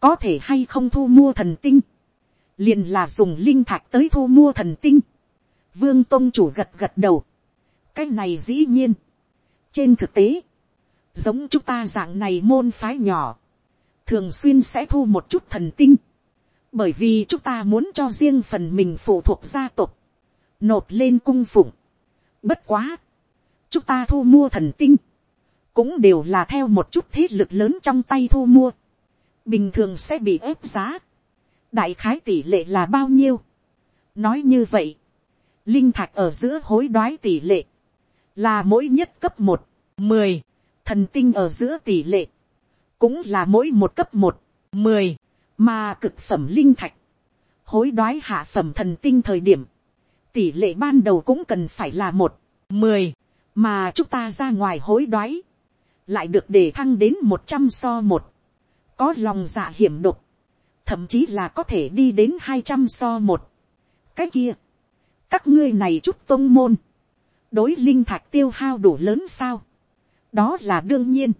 có thể hay không thu mua thần tinh, liền là dùng linh thạch tới thu mua thần tinh, vương tôn chủ gật gật đầu, cái này dĩ nhiên, trên thực tế, giống chúng ta dạng này môn phái nhỏ, thường xuyên sẽ thu một chút thần tinh, bởi vì chúng ta muốn cho riêng phần mình phụ thuộc gia tộc, nộp lên cung phụng. Bất quá, chúng ta thu mua thần tinh, cũng đều là theo một chút thế lực lớn trong tay thu mua, bình thường sẽ bị ép giá, đại khái tỷ lệ là bao nhiêu. nói như vậy, linh thạch ở giữa hối đoái tỷ lệ, là mỗi nhất cấp một, mười, thần tinh ở giữa tỷ lệ, cũng là mỗi một cấp một, mười, mà cực phẩm linh thạch, hối đoái hạ phẩm thần tinh thời điểm, tỷ lệ ban đầu cũng cần phải là một, mười, mà chúng ta ra ngoài hối đoái, lại được để thăng đến một trăm so một, có lòng dạ hiểm độc, thậm chí là có thể đi đến hai trăm so một. cái kia, các ngươi này chút tôn môn, đối linh thạch tiêu hao đủ lớn sao, đó là đương nhiên,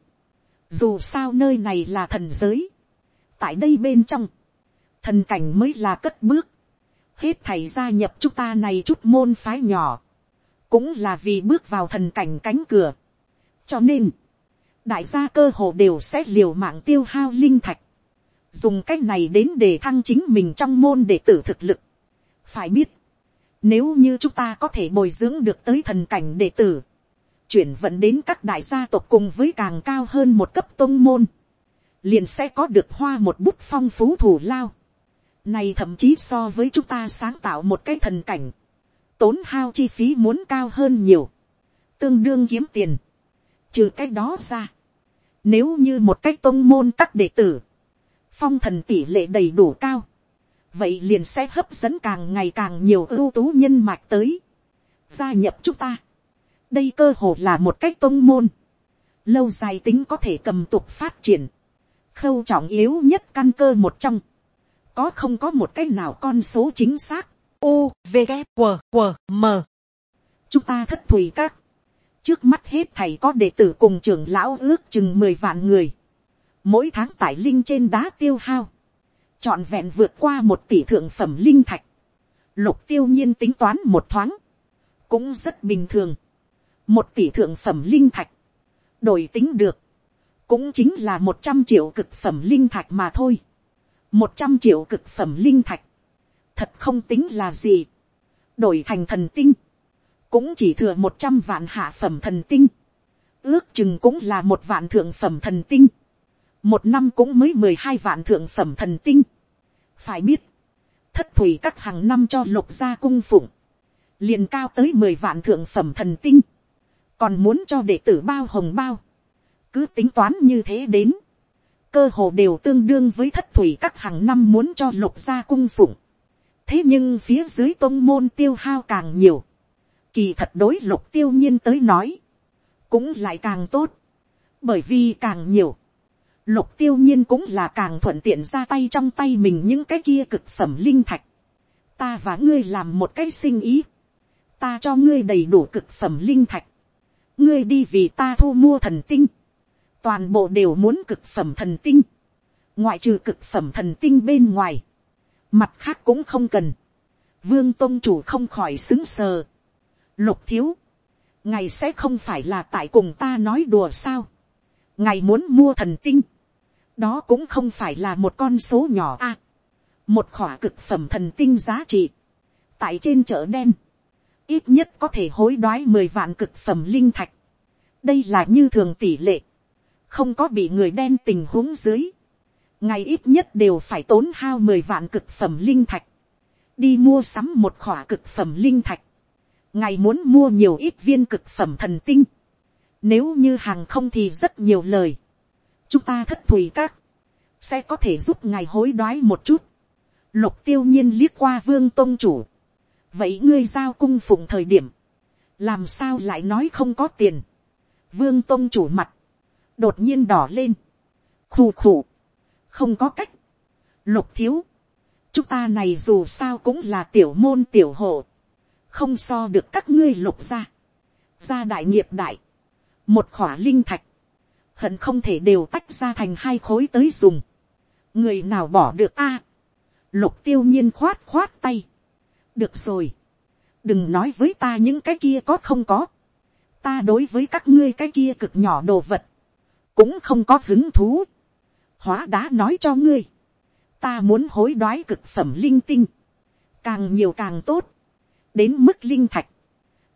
dù sao nơi này là thần giới, tại đây bên trong, thần cảnh mới là cất bước, hết thầy gia nhập chúng ta này chút môn phái nhỏ, cũng là vì bước vào thần cảnh cánh cửa. cho nên, đại gia cơ hồ đều sẽ liều mạng tiêu hao linh thạch, dùng cách này đến để thăng chính mình trong môn để tử thực lực. phải biết, nếu như chúng ta có thể bồi dưỡng được tới thần cảnh đệ tử, chuyển vận đến các đại gia tộc cùng với càng cao hơn một cấp tôn môn, liền sẽ có được hoa một bút phong phú thủ lao. Này thậm chí so với chúng ta sáng tạo một cái thần cảnh, tốn hao chi phí muốn cao hơn nhiều, tương đương kiếm tiền. Trừ cái đó ra, nếu như một cái tôn môn các đệ tử, phong thần tỷ lệ đầy đủ cao, vậy liền sẽ hấp dẫn càng ngày càng nhiều ưu tú nhân mạch tới, gia nhập chúng ta. đây cơ hồ là một cách tôn môn, lâu dài tính có thể cầm tục phát triển, khâu trọng yếu nhất căn cơ một trong, có không có một cái nào con số chính xác, u v g q q m. Chúng ta thất thủy các, trước mắt hết thầy có đệ tử cùng trưởng lão ước chừng mười vạn người, mỗi tháng tải linh trên đá tiêu hao, trọn vẹn vượt qua một tỷ thượng phẩm linh thạch, lục tiêu nhiên tính toán một thoáng, cũng rất bình thường, một tỷ thượng phẩm linh thạch, đổi tính được, cũng chính là một trăm triệu cực phẩm linh thạch mà thôi. một trăm triệu cực phẩm linh thạch, thật không tính là gì. đổi thành thần tinh, cũng chỉ thừa một trăm vạn hạ phẩm thần tinh. ước chừng cũng là một vạn thượng phẩm thần tinh một năm cũng mới mười hai vạn thượng phẩm thần tinh. phải biết, thất thủy các hàng năm cho lục gia cung phụng, liền cao tới mười vạn thượng phẩm thần tinh, còn muốn cho đệ tử bao hồng bao, cứ tính toán như thế đến, cơ hồ đều tương đương với thất thủy các hàng năm muốn cho lục gia cung phụng. thế nhưng phía dưới tôn môn tiêu hao càng nhiều, kỳ thật đối lục tiêu nhiên tới nói, cũng lại càng tốt, bởi vì càng nhiều, lục tiêu nhiên cũng là càng thuận tiện ra tay trong tay mình những cái kia cực phẩm linh thạch. ta và ngươi làm một cái sinh ý, ta cho ngươi đầy đủ cực phẩm linh thạch, ngươi đi vì ta thu mua thần tinh, toàn bộ đều muốn cực phẩm thần tinh, ngoại trừ cực phẩm thần tinh bên ngoài, mặt khác cũng không cần, vương tôn chủ không khỏi xứng sờ, lục thiếu, ngài sẽ không phải là tại cùng ta nói đùa sao, ngài muốn mua thần tinh, đó cũng không phải là một con số nhỏ a, à, một khỏa cực phẩm thần tinh giá trị, tại trên chợ đen, ít nhất có thể hối đoái mười vạn cực phẩm linh thạch, đây là như thường tỷ lệ, không có bị người đen tình huống dưới, ngày ít nhất đều phải tốn hao mười vạn cực phẩm linh thạch, đi mua sắm một khỏa cực phẩm linh thạch, ngày muốn mua nhiều ít viên cực phẩm thần tinh, nếu như hàng không thì rất nhiều lời, chúng ta thất thủy các, sẽ có thể giúp ngài hối đoái một chút, lục tiêu nhiên liếc qua vương tôn chủ, vậy ngươi giao cung phụng thời điểm, làm sao lại nói không có tiền, vương tôn chủ mặt, đột nhiên đỏ lên, khù khù, không có cách, lục thiếu, chúng ta này dù sao cũng là tiểu môn tiểu hộ, không so được các ngươi lục ra, ra đại nghiệp đại, một khỏa linh thạch, hận không thể đều tách ra thành hai khối tới dùng, người nào bỏ được a, lục tiêu nhiên khoát khoát tay, được rồi, đừng nói với ta những cái kia có không có, ta đối với các ngươi cái kia cực nhỏ đồ vật, cũng không có hứng thú. hóa đá nói cho ngươi, ta muốn hối đoái cực phẩm linh tinh, càng nhiều càng tốt, đến mức linh thạch,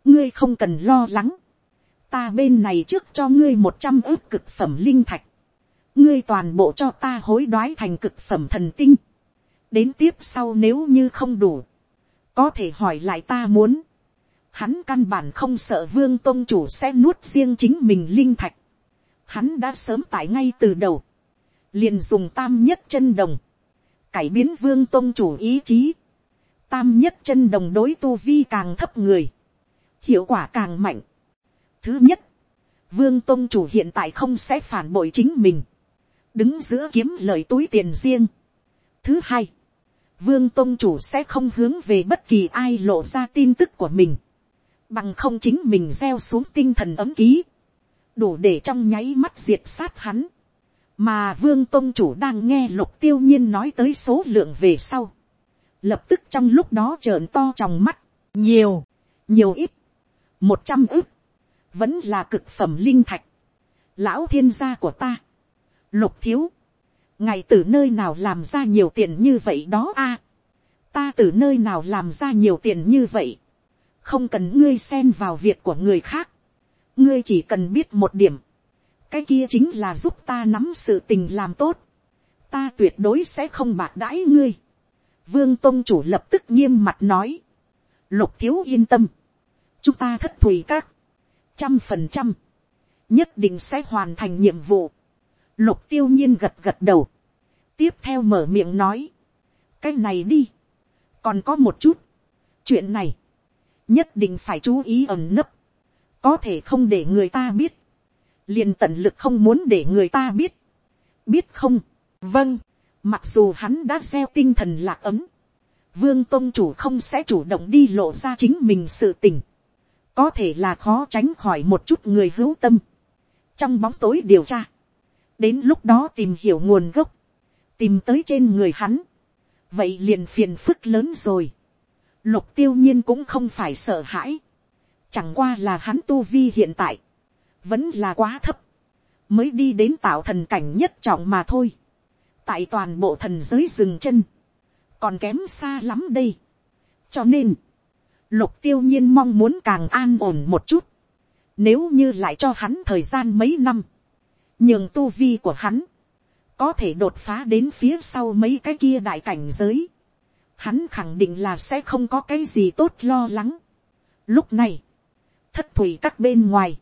ngươi không cần lo lắng, ta bên này trước cho ngươi một trăm ước cực phẩm linh thạch, ngươi toàn bộ cho ta hối đoái thành cực phẩm thần tinh, đến tiếp sau nếu như không đủ, có thể hỏi lại ta muốn, hắn căn bản không sợ vương tôn chủ sẽ nuốt riêng chính mình linh thạch, hắn đã sớm tại ngay từ đầu, liền dùng tam nhất chân đồng, cải biến vương tôn chủ ý chí, tam nhất chân đồng đối tu vi càng thấp người, hiệu quả càng mạnh. Thứ nhất, vương tôn chủ hiện tại không sẽ phản bội chính mình, đứng giữa kiếm lời túi tiền riêng. Thứ hai, vương tôn chủ sẽ không hướng về bất kỳ ai lộ ra tin tức của mình, bằng không chính mình gieo xuống tinh thần ấm ký, đủ để trong nháy mắt diệt sát hắn, mà vương tôn chủ đang nghe lục tiêu nhiên nói tới số lượng về sau, lập tức trong lúc đó trợn to trong mắt, nhiều, nhiều ít, một trăm ức, vẫn là cực phẩm linh thạch, lão thiên gia của ta, lục thiếu, ngày từ nơi nào làm ra nhiều tiền như vậy đó a, ta từ nơi nào làm ra nhiều tiền như vậy, không cần ngươi xen vào việc của người khác, ngươi chỉ cần biết một điểm, cái kia chính là giúp ta nắm sự tình làm tốt, ta tuyệt đối sẽ không bạc đãi ngươi. Vương tôn chủ lập tức nghiêm mặt nói, lục thiếu yên tâm, chúng ta thất thủy các, trăm phần trăm, nhất định sẽ hoàn thành nhiệm vụ. Lục tiêu nhiên gật gật đầu, tiếp theo mở miệng nói, cái này đi, còn có một chút, chuyện này, nhất định phải chú ý ẩn nấp, có thể không để người ta biết, liền tận lực không muốn để người ta biết, biết không, vâng, mặc dù hắn đã gieo tinh thần lạc ấm, vương tôn chủ không sẽ chủ động đi lộ ra chính mình sự tình, có thể là khó tránh khỏi một chút người hữu tâm, trong bóng tối điều tra, đến lúc đó tìm hiểu nguồn gốc, tìm tới trên người hắn, vậy liền phiền phức lớn rồi, lục tiêu nhiên cũng không phải sợ hãi, chẳng qua là hắn tu vi hiện tại, vẫn là quá thấp, mới đi đến tạo thần cảnh nhất trọng mà thôi. tại toàn bộ thần giới dừng chân, còn kém xa lắm đây. cho nên, lục tiêu nhiên mong muốn càng an ổn một chút. nếu như lại cho hắn thời gian mấy năm, nhường tu vi của hắn, có thể đột phá đến phía sau mấy cái kia đại cảnh giới, hắn khẳng định là sẽ không có cái gì tốt lo lắng. Lúc này, thất thủy các bên ngoài,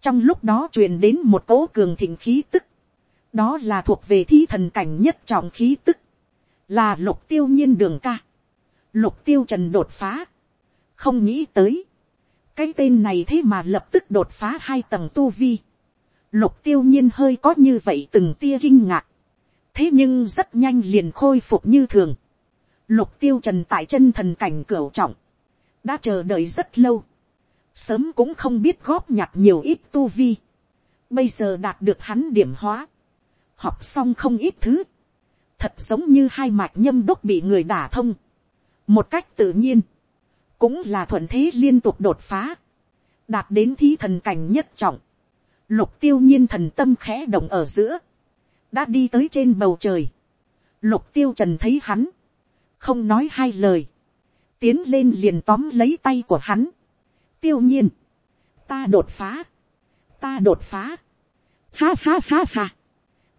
trong lúc đó truyền đến một cỗ cường thịnh khí tức, đó là thuộc về thi thần cảnh nhất trọng khí tức, là lục tiêu nhiên đường ca, lục tiêu trần đột phá, không nghĩ tới, cái tên này thế mà lập tức đột phá hai tầng tu vi, lục tiêu nhiên hơi có như vậy từng tia kinh ngạc, thế nhưng rất nhanh liền khôi phục như thường, lục tiêu trần tại chân thần cảnh cửa trọng, đã chờ đợi rất lâu, sớm cũng không biết góp nhặt nhiều ít tu vi, bây giờ đạt được hắn điểm hóa, học xong không ít thứ, thật giống như hai mạch nhâm đốc bị người đả thông, một cách tự nhiên, cũng là thuận thế liên tục đột phá, đạt đến thí thần cảnh nhất trọng, lục tiêu nhiên thần tâm khẽ động ở giữa, đã đi tới trên bầu trời, lục tiêu trần thấy hắn, không nói hai lời, tiến lên liền tóm lấy tay của hắn, tiêu nhiên, ta đột phá, ta đột phá, ha ha ha ha,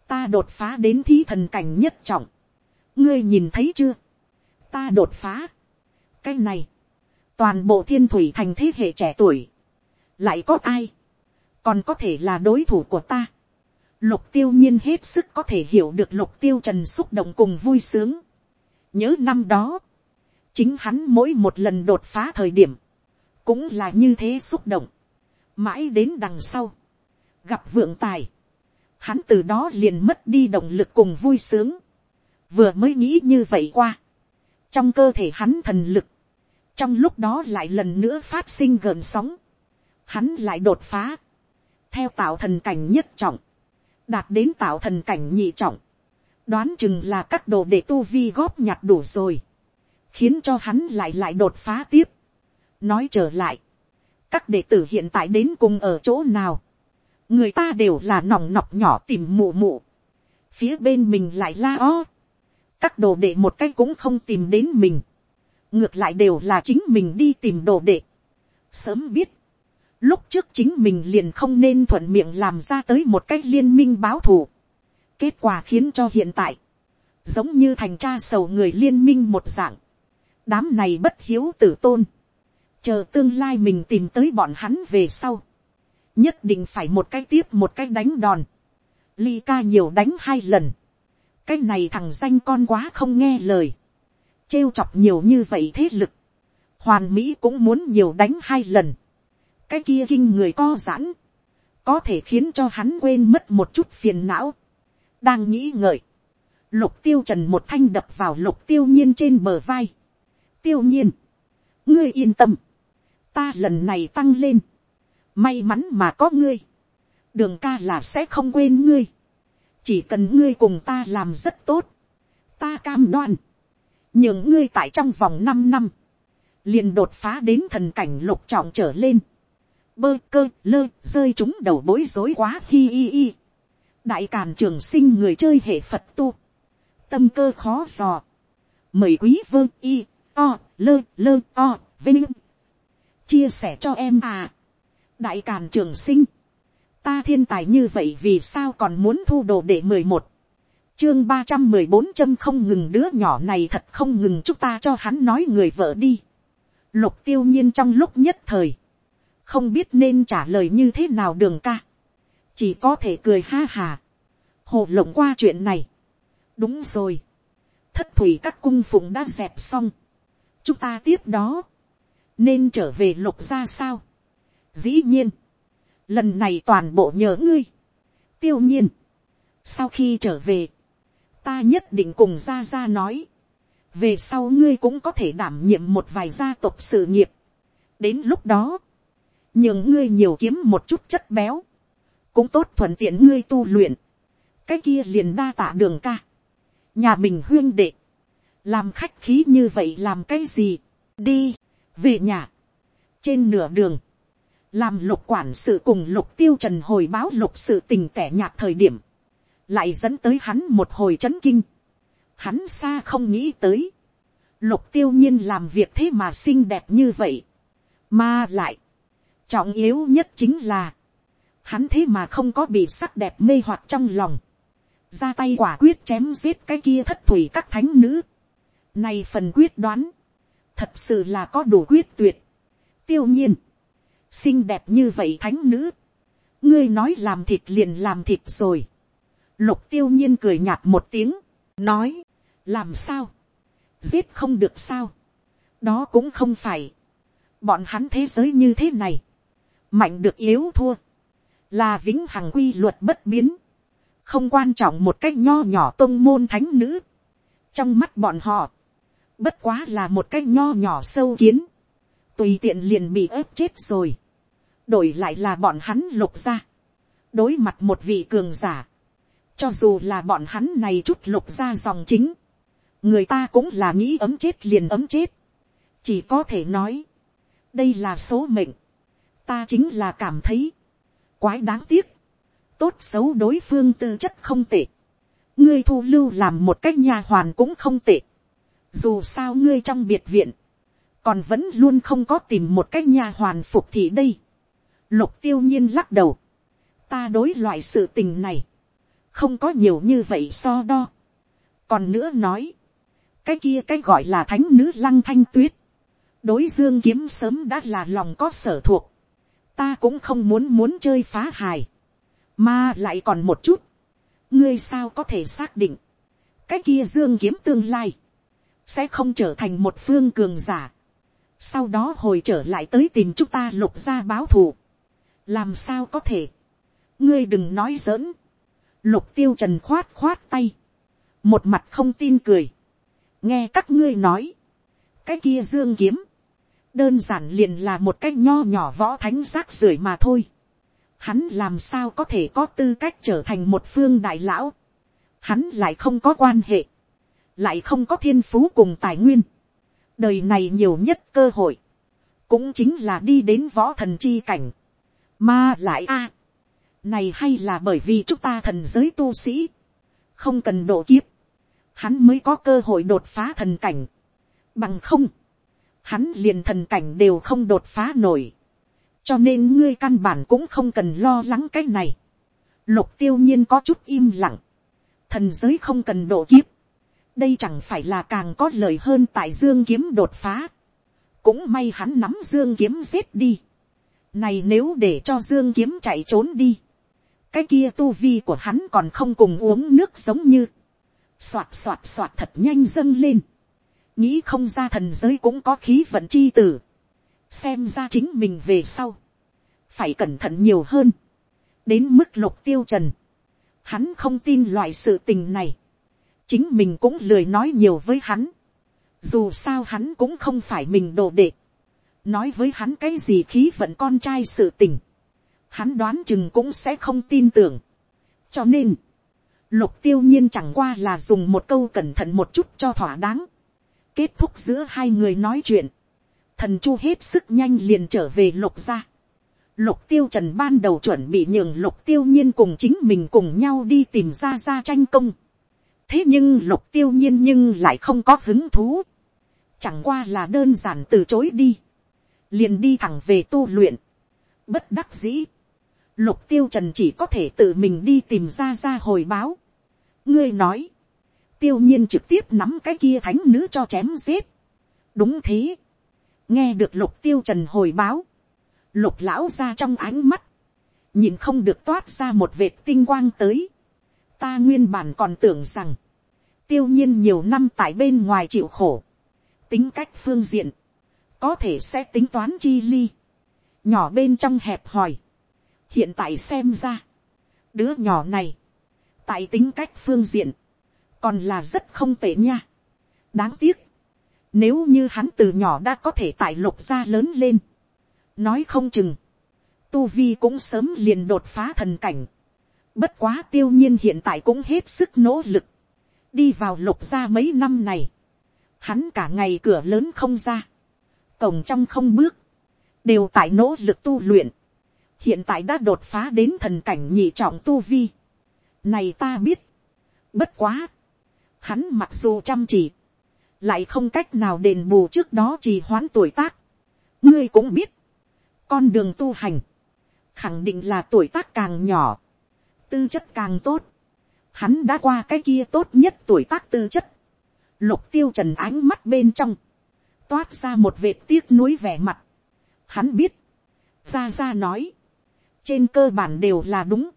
ta đột phá đến thí thần cảnh nhất trọng, ngươi nhìn thấy chưa, ta đột phá, cái này, toàn bộ thiên thủy thành thế hệ trẻ tuổi, lại có ai, còn có thể là đối thủ của ta. Lục tiêu nhiên hết sức có thể hiểu được lục tiêu trần xúc động cùng vui sướng. Nhớ năm đó, chính hắn mỗi một lần đột phá thời điểm, cũng là như thế xúc động. Mãi đến đằng sau, gặp vượng tài, hắn từ đó liền mất đi động lực cùng vui sướng. Vừa mới nghĩ như vậy qua, trong cơ thể hắn thần lực, trong lúc đó lại lần nữa phát sinh gợn sóng, hắn lại đột phá, theo tạo thần cảnh nhất trọng, đạt đến tạo thần cảnh nhị trọng, đoán chừng là các đồ để tu vi góp nhặt đủ rồi, khiến cho hắn lại lại đột phá tiếp. nói trở lại, các đệ tử hiện tại đến cùng ở chỗ nào, người ta đều là nòng nọc nhỏ tìm mụ mụ, phía bên mình lại la o, các đồ đệ một cái cũng không tìm đến mình, ngược lại đều là chính mình đi tìm đồ đệ, sớm biết, lúc trước chính mình liền không nên thuận miệng làm ra tới một cái liên minh báo thù, kết quả khiến cho hiện tại, giống như thành tra sầu người liên minh một dạng, đám này bất hiếu tử tôn, chờ tương lai mình tìm tới bọn hắn về sau, nhất định phải một cái tiếp một cái đánh đòn, ly ca nhiều đánh hai lần, cái này thằng danh con quá không nghe lời, trêu chọc nhiều như vậy thế lực, hoàn mỹ cũng muốn nhiều đánh hai lần, cái kia kinh người co giãn, có thể khiến cho hắn quên mất một chút phiền não, đang nghĩ ngợi, lục tiêu trần một thanh đập vào lục tiêu nhiên trên bờ vai, tiêu nhiên, ngươi yên tâm, ta lần này tăng lên, may mắn mà có ngươi, đường ca là sẽ không quên ngươi, chỉ cần ngươi cùng ta làm rất tốt, ta cam đoan, nhường ngươi tại trong vòng năm năm, liền đột phá đến thần cảnh lục trọng trở lên, bơ cơ lơ rơi chúng đầu bối rối quá hi hi hi. đại càn trường sinh người chơi hệ phật tu, tâm cơ khó dò, mời quý vương y o lơ lơ o vinh. Chia sẻ cho em à. đại càn trường sinh, ta thiên tài như vậy vì sao còn muốn thu đồ để mười một, chương ba trăm mười bốn châm không ngừng đứa nhỏ này thật không ngừng chúc ta cho hắn nói người vợ đi. lục tiêu nhiên trong lúc nhất thời, không biết nên trả lời như thế nào đường ca, chỉ có thể cười ha hà, hồ lộng qua chuyện này. đúng rồi, thất thủy các cung phụng đã dẹp xong, chúng ta tiếp đó, nên trở về lục ra sao. dĩ nhiên, lần này toàn bộ nhớ ngươi, tiêu nhiên, sau khi trở về, ta nhất định cùng ra ra nói, về sau ngươi cũng có thể đảm nhiệm một vài gia tộc sự nghiệp. đến lúc đó, nhường ngươi nhiều kiếm một chút chất béo, cũng tốt thuận tiện ngươi tu luyện, cái kia liền đa tạ đường ca, nhà mình huyên đệ, làm khách khí như vậy làm cái gì, đi, về nhà, trên nửa đường, làm lục quản sự cùng lục tiêu trần hồi báo lục sự tình tẻ nhạt thời điểm, lại dẫn tới hắn một hồi chấn kinh. Hắn xa không nghĩ tới, lục tiêu nhiên làm việc thế mà xinh đẹp như vậy, mà lại, trọng yếu nhất chính là, hắn thế mà không có bị sắc đẹp mê hoặc trong lòng, ra tay quả quyết chém giết cái kia thất thủy các thánh nữ. Này phần quyết đoán, thật sự là có đủ quyết tuyệt. Tiêu nhiên, xinh đẹp như vậy thánh nữ, ngươi nói làm thịt liền làm thịt rồi. Lục tiêu nhiên cười nhạt một tiếng, nói, làm sao, giết không được sao, đó cũng không phải, bọn hắn thế giới như thế này, mạnh được yếu thua, là vĩnh hằng quy luật bất biến, không quan trọng một cách nho nhỏ tôn môn thánh nữ, trong mắt bọn họ, bất quá là một cách nho nhỏ sâu kiến, tùy tiện liền bị ép chết rồi, đổi lại là bọn hắn lục ra, đối mặt một vị cường giả, cho dù là bọn hắn này chút lục ra dòng chính, người ta cũng là nghĩ ấm chết liền ấm chết, chỉ có thể nói, đây là số mệnh, ta chính là cảm thấy, quái đáng tiếc, tốt xấu đối phương tư chất không tệ, ngươi thu lưu làm một cách nhà hoàn cũng không tệ, dù sao ngươi trong biệt viện, còn vẫn luôn không có tìm một cách nhà hoàn phục thì đây, lục tiêu nhiên lắc đầu, ta đối loại sự tình này, không có nhiều như vậy so đo, còn nữa nói, cái kia cái gọi là thánh nữ lăng thanh tuyết, đối dương kiếm sớm đã là lòng có sở thuộc, ta cũng không muốn muốn chơi phá hài, mà lại còn một chút, ngươi sao có thể xác định, cái kia dương kiếm tương lai, sẽ không trở thành một phương cường giả, sau đó hồi trở lại tới tìm chúng ta lục ra báo thù, làm sao có thể, ngươi đừng nói giỡn, lục tiêu trần khoát khoát tay, một mặt không tin cười, nghe các ngươi nói, cái kia dương kiếm, đơn giản liền là một cái nho nhỏ võ thánh rác rưởi mà thôi. Hắn làm sao có thể có tư cách trở thành một phương đại lão. Hắn lại không có quan hệ. Lại không có thiên phú cùng tài nguyên. Đời này nhiều nhất cơ hội. Cũng chính là đi đến võ thần chi cảnh. Mà lại a này hay là bởi vì chúng ta thần giới tu sĩ. Không cần độ kiếp. Hắn mới có cơ hội đột phá thần cảnh. Bằng không, hắn liền thần cảnh đều không đột phá nổi. cho nên ngươi căn bản cũng không cần lo lắng cái này. lục tiêu nhiên có chút im lặng. thần giới không cần độ kiếp. đây chẳng phải là càng có lời hơn tại dương kiếm đột phá. cũng may hắn nắm dương kiếm giết đi. này nếu để cho dương kiếm chạy trốn đi cái kia tu vi của hắn còn không cùng uống nước giống như. soạt soạt soạt thật nhanh dâng lên. Nghĩ không ra thần giới cũng có khí vận chi tử, xem ra chính mình về sau, phải cẩn thận nhiều hơn, đến mức lục tiêu trần, hắn không tin loại sự tình này, chính mình cũng lười nói nhiều với hắn, dù sao hắn cũng không phải mình đồ đệ, nói với hắn cái gì khí vận con trai sự tình, hắn đoán chừng cũng sẽ không tin tưởng, cho nên, lục tiêu nhiên chẳng qua là dùng một câu cẩn thận một chút cho thỏa đáng, kết thúc giữa hai người nói chuyện, thần chu hết sức nhanh liền trở về lục gia. Lục tiêu trần ban đầu chuẩn bị nhường lục tiêu nhiên cùng chính mình cùng nhau đi tìm ra ra tranh công. thế nhưng lục tiêu nhiên nhưng lại không có hứng thú. chẳng qua là đơn giản từ chối đi. liền đi thẳng về tu luyện. bất đắc dĩ lục tiêu trần chỉ có thể tự mình đi tìm ra ra hồi báo. ngươi nói, tiêu nhiên trực tiếp nắm cái kia thánh nữ cho chém giết. đúng thế. nghe được lục tiêu trần hồi báo. lục lão ra trong ánh mắt. nhìn không được toát ra một vệt tinh quang tới. ta nguyên bản còn tưởng rằng, tiêu nhiên nhiều năm tại bên ngoài chịu khổ. tính cách phương diện, có thể sẽ tính toán chi ly. nhỏ bên trong hẹp hòi hiện tại xem ra, đứa nhỏ này, tại tính cách phương diện, còn là rất không tệ nha. đáng tiếc, nếu như hắn từ nhỏ đã có thể tại lục gia lớn lên, nói không chừng, tu vi cũng sớm liền đột phá thần cảnh. bất quá tiêu nhiên hiện tại cũng hết sức nỗ lực, đi vào lục gia mấy năm này, hắn cả ngày cửa lớn không ra, cổng trong không bước, đều tại nỗ lực tu luyện, hiện tại đã đột phá đến thần cảnh nhị trọng tu vi. này ta biết, bất quá, hắn mặc dù chăm chỉ, lại không cách nào đền bù trước đó trì hoãn tuổi tác. ngươi cũng biết, con đường tu hành, khẳng định là tuổi tác càng nhỏ, tư chất càng tốt, hắn đã qua cái kia tốt nhất tuổi tác tư chất, lục tiêu trần ánh mắt bên trong, toát ra một vệt tiếc nuối vẻ mặt, hắn biết, ra ra nói, trên cơ bản đều là đúng,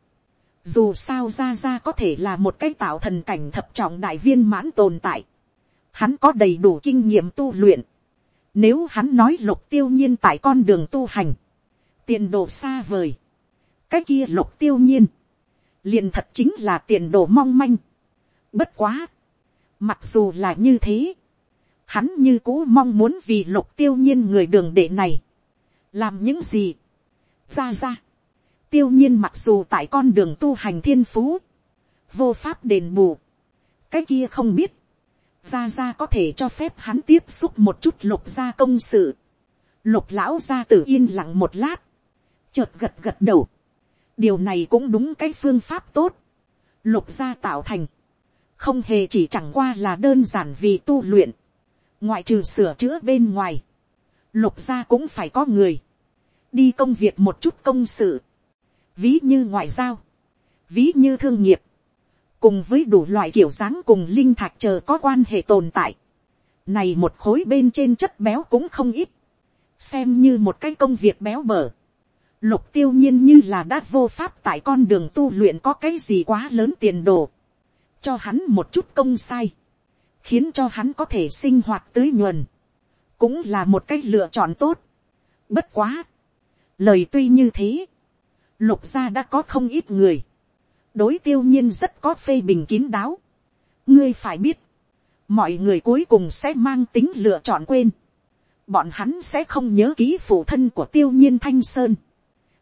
dù sao ra ra có thể là một cái tạo thần cảnh thập trọng đại viên mãn tồn tại, hắn có đầy đủ kinh nghiệm tu luyện, nếu hắn nói lục tiêu nhiên tại con đường tu hành, tiền đồ xa vời, cái kia lục tiêu nhiên, liền thật chính là tiền đồ mong manh. Bất quá, mặc dù là như thế, hắn như cũ mong muốn vì lục tiêu nhiên người đường đệ này, làm những gì, ra ra, tiêu nhiên mặc dù tại con đường tu hành thiên phú, vô pháp đền bù, cái kia không biết, ra ra có thể cho phép hắn tiếp xúc một chút lục gia công sự, lục lão gia tử yên lặng một lát, chợt gật gật đầu, điều này cũng đúng cái phương pháp tốt, lục gia tạo thành, không hề chỉ chẳng qua là đơn giản vì tu luyện, ngoại trừ sửa chữa bên ngoài, lục gia cũng phải có người, đi công việc một chút công sự, ví như ngoại giao, ví như thương nghiệp, cùng với đủ loại kiểu dáng cùng linh thạch chờ có quan hệ tồn tại. Này một khối bên trên chất béo cũng không ít, xem như một cái công việc béo bở. Lục tiêu nhiên như là đã vô pháp tại con đường tu luyện có cái gì quá lớn tiền đồ. Cho hắn một chút công sai. Khiến cho hắn có thể sinh hoạt tưới nhuần. Cũng là một cách lựa chọn tốt. Bất quá. Lời tuy như thế. Lục gia đã có không ít người. Đối tiêu nhiên rất có phê bình kín đáo. Ngươi phải biết. Mọi người cuối cùng sẽ mang tính lựa chọn quên. Bọn hắn sẽ không nhớ ký phụ thân của tiêu nhiên thanh sơn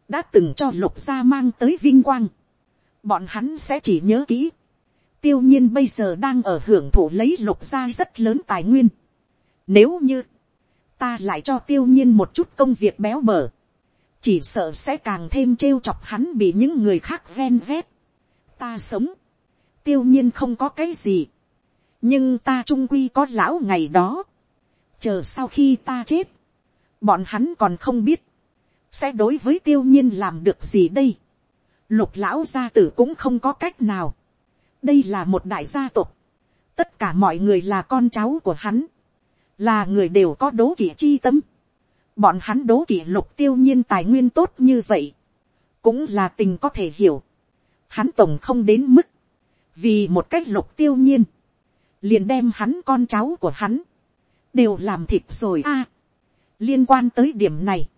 đã từng cho lục gia mang tới vinh quang, bọn hắn sẽ chỉ nhớ kỹ. tiêu nhiên bây giờ đang ở hưởng thụ lấy lục gia rất lớn tài nguyên. Nếu như, ta lại cho tiêu nhiên một chút công việc béo bở, chỉ sợ sẽ càng thêm trêu chọc hắn bị những người khác ven vét. ta sống, tiêu nhiên không có cái gì, nhưng ta trung quy có lão ngày đó, chờ sau khi ta chết, bọn hắn còn không biết, sẽ đối với tiêu nhiên làm được gì đây. lục lão gia tử cũng không có cách nào. đây là một đại gia tộc. tất cả mọi người là con cháu của hắn. là người đều có đố kỵ chi tâm bọn hắn đố kỵ lục tiêu nhiên tài nguyên tốt như vậy. cũng là tình có thể hiểu. hắn tổng không đến mức. vì một cách lục tiêu nhiên. liền đem hắn con cháu của hắn. đều làm thịt rồi a. liên quan tới điểm này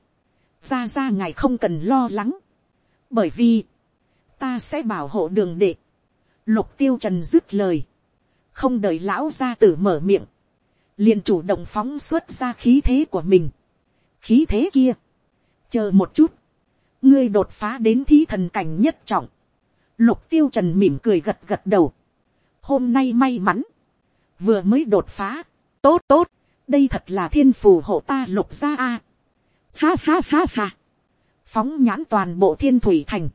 ra ra ngài không cần lo lắng, bởi vì, ta sẽ bảo hộ đường đệ. Lục tiêu trần dứt lời, không đợi lão gia tử mở miệng, liền chủ động phóng xuất ra khí thế của mình khí thế kia, chờ một chút, ngươi đột phá đến thí thần cảnh nhất trọng, lục tiêu trần mỉm cười gật gật đầu, hôm nay may mắn, vừa mới đột phá, tốt tốt, đây thật là thiên phù hộ ta lục gia a. Ha ha ha ha. Phóng nhãn toàn bộ thiên thủy thành.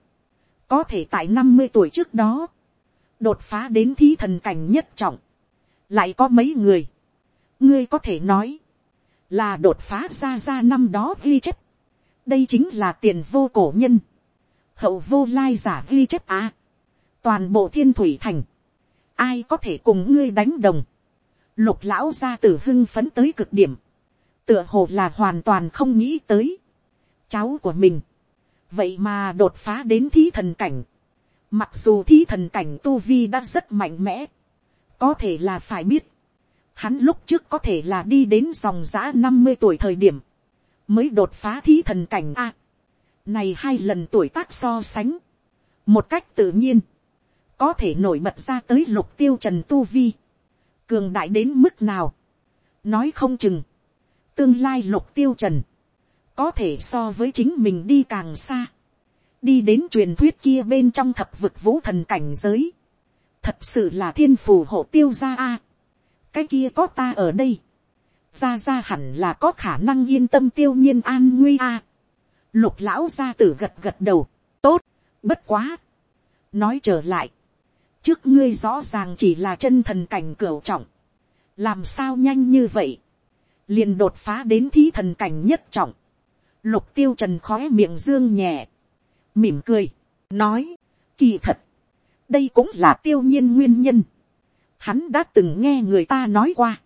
Có thể tại năm mươi tuổi trước đó. Đột phá đến thí thần cảnh nhất trọng. Lại có mấy người. Ngươi có thể nói. Là đột phá ra ra năm đó ghi chép. Đây chính là tiền vô cổ nhân. Hậu vô lai giả ghi chép à. Toàn bộ thiên thủy thành. Ai có thể cùng ngươi đánh đồng. Lục lão gia tử hưng phấn tới cực điểm tựa hồ là hoàn toàn không nghĩ tới. cháu của mình, vậy mà đột phá đến thí thần cảnh. mặc dù thí thần cảnh tu vi đã rất mạnh mẽ, có thể là phải biết, hắn lúc trước có thể là đi đến dòng giã năm mươi tuổi thời điểm, mới đột phá thí thần cảnh a. này hai lần tuổi tác so sánh, một cách tự nhiên, có thể nổi bật ra tới lục tiêu trần tu vi, cường đại đến mức nào, nói không chừng, tương lai lục tiêu trần, có thể so với chính mình đi càng xa, đi đến truyền thuyết kia bên trong thập vực vũ thần cảnh giới, thật sự là thiên phù hộ tiêu gia a, cái kia có ta ở đây, ra ra hẳn là có khả năng yên tâm tiêu nhiên an nguy a, lục lão gia tử gật gật đầu, tốt, bất quá, nói trở lại, trước ngươi rõ ràng chỉ là chân thần cảnh cửu trọng, làm sao nhanh như vậy, liền đột phá đến thí thần cảnh nhất trọng, lục tiêu trần khói miệng dương nhẹ, mỉm cười, nói, kỳ thật, đây cũng là tiêu nhiên nguyên nhân, hắn đã từng nghe người ta nói qua,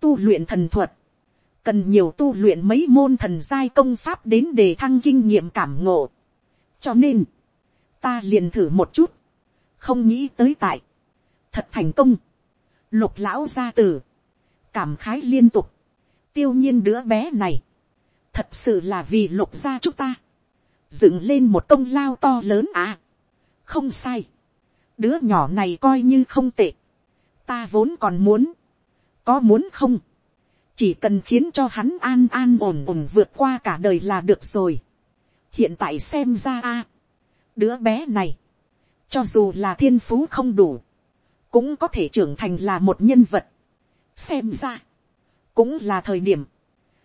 tu luyện thần thuật, cần nhiều tu luyện mấy môn thần giai công pháp đến để thăng kinh nghiệm cảm ngộ. cho nên, ta liền thử một chút, không nghĩ tới tại, thật thành công, lục lão gia tử, cảm khái liên tục, tiêu nhiên đứa bé này, thật sự là vì lục gia chúng ta, dựng lên một công lao to lớn à, không sai, đứa nhỏ này coi như không tệ, ta vốn còn muốn, có muốn không, chỉ cần khiến cho hắn an an ổn ổn vượt qua cả đời là được rồi. hiện tại xem ra a, đứa bé này, cho dù là thiên phú không đủ, cũng có thể trưởng thành là một nhân vật. xem ra, cũng là thời điểm,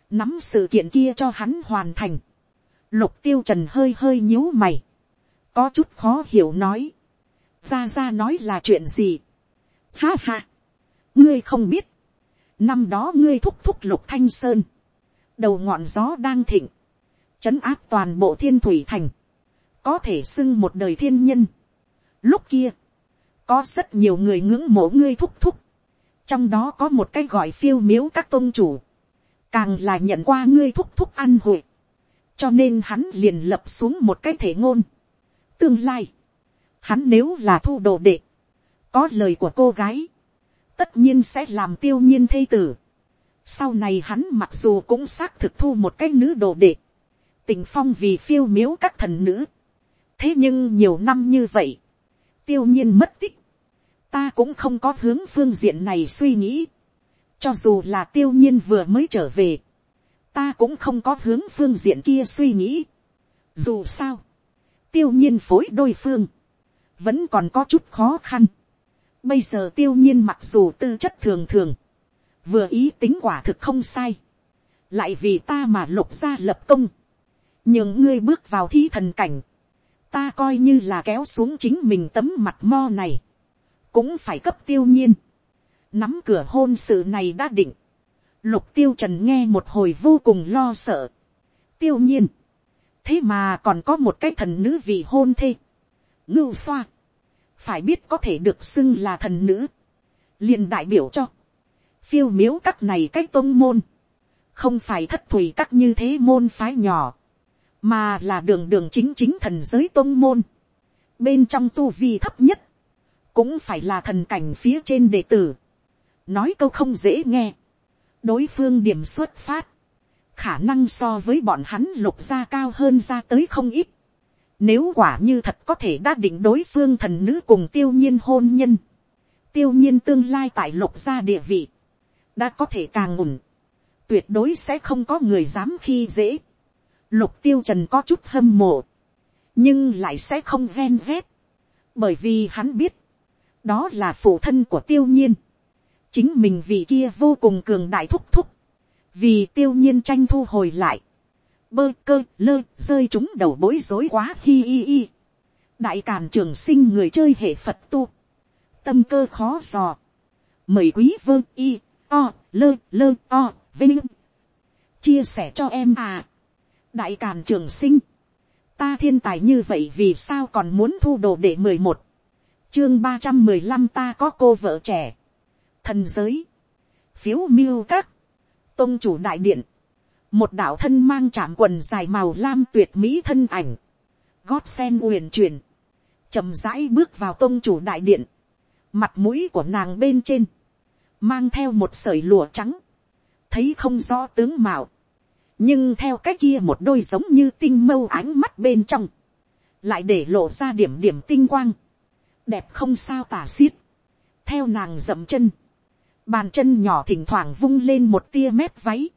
nắm sự kiện kia cho hắn hoàn thành. lục tiêu trần hơi hơi nhíu mày, có chút khó hiểu nói, ra ra nói là chuyện gì ha ha, ngươi không biết, năm đó ngươi thúc thúc lục thanh sơn, đầu ngọn gió đang thịnh, chấn áp toàn bộ thiên thủy thành, có thể xưng một đời thiên nhân. Lúc kia, có rất nhiều người ngưỡng mộ ngươi thúc thúc, trong đó có một cái gọi phiêu miếu các tôn chủ, càng là nhận qua ngươi thúc thúc ăn hội, cho nên hắn liền lập xuống một cái thể ngôn. Tương lai, hắn nếu là thu đồ đệ, có lời của cô gái, tất nhiên sẽ làm tiêu nhiên thê tử. Sau này hắn mặc dù cũng xác thực thu một cái nữ đồ đệ, tình phong vì phiêu miếu các thần nữ. thế nhưng nhiều năm như vậy, tiêu nhiên mất tích, ta cũng không có hướng phương diện này suy nghĩ. cho dù là tiêu nhiên vừa mới trở về, ta cũng không có hướng phương diện kia suy nghĩ. dù sao, tiêu nhiên phối đôi phương, vẫn còn có chút khó khăn. Bây giờ tiêu nhiên mặc dù tư chất thường thường, vừa ý tính quả thực không sai, lại vì ta mà lục ra lập công, nhưng ngươi bước vào thi thần cảnh, ta coi như là kéo xuống chính mình tấm mặt mo này, cũng phải cấp tiêu nhiên, nắm cửa hôn sự này đã định, lục tiêu trần nghe một hồi vô cùng lo sợ, tiêu nhiên, thế mà còn có một cái thần nữ vị hôn thê, ngưu xoa, phải biết có thể được xưng là thần nữ, liền đại biểu cho, phiêu miếu các này cách tôn môn, không phải thất thủy các như thế môn phái nhỏ, mà là đường đường chính chính thần giới tôn môn, bên trong tu vi thấp nhất, cũng phải là thần cảnh phía trên đệ tử, nói câu không dễ nghe, đối phương điểm xuất phát, khả năng so với bọn hắn lục gia cao hơn ra tới không ít, nếu quả như thật có thể đã định đối phương thần nữ cùng tiêu nhiên hôn nhân. Tiêu nhiên tương lai tại lục gia địa vị. Đã có thể càng ổn. Tuyệt đối sẽ không có người dám khi dễ. Lục tiêu trần có chút hâm mộ. Nhưng lại sẽ không ven vét. Bởi vì hắn biết. Đó là phụ thân của tiêu nhiên. Chính mình vì kia vô cùng cường đại thúc thúc. Vì tiêu nhiên tranh thu hồi lại bơ cơ, lơ, rơi chúng đầu bối rối quá, hi hi hi. đại càn trường sinh người chơi hệ phật tu. tâm cơ khó dò. mời quý vơ, y, o, lơ lơ, o, vinh. chia sẻ cho em à. đại càn trường sinh. ta thiên tài như vậy vì sao còn muốn thu đồ để mười một. chương ba trăm mười lăm ta có cô vợ trẻ. thần giới. phiếu miêu các. tôn chủ đại điện một đạo thân mang trạm quần dài màu lam tuyệt mỹ thân ảnh, gót sen uyển chuyển, chậm rãi bước vào tôn chủ đại điện, mặt mũi của nàng bên trên, mang theo một sợi lụa trắng, thấy không rõ tướng mạo, nhưng theo cái kia một đôi giống như tinh mâu ánh mắt bên trong, lại để lộ ra điểm điểm tinh quang, đẹp không sao tả xiết, theo nàng dậm chân, bàn chân nhỏ thỉnh thoảng vung lên một tia mép váy,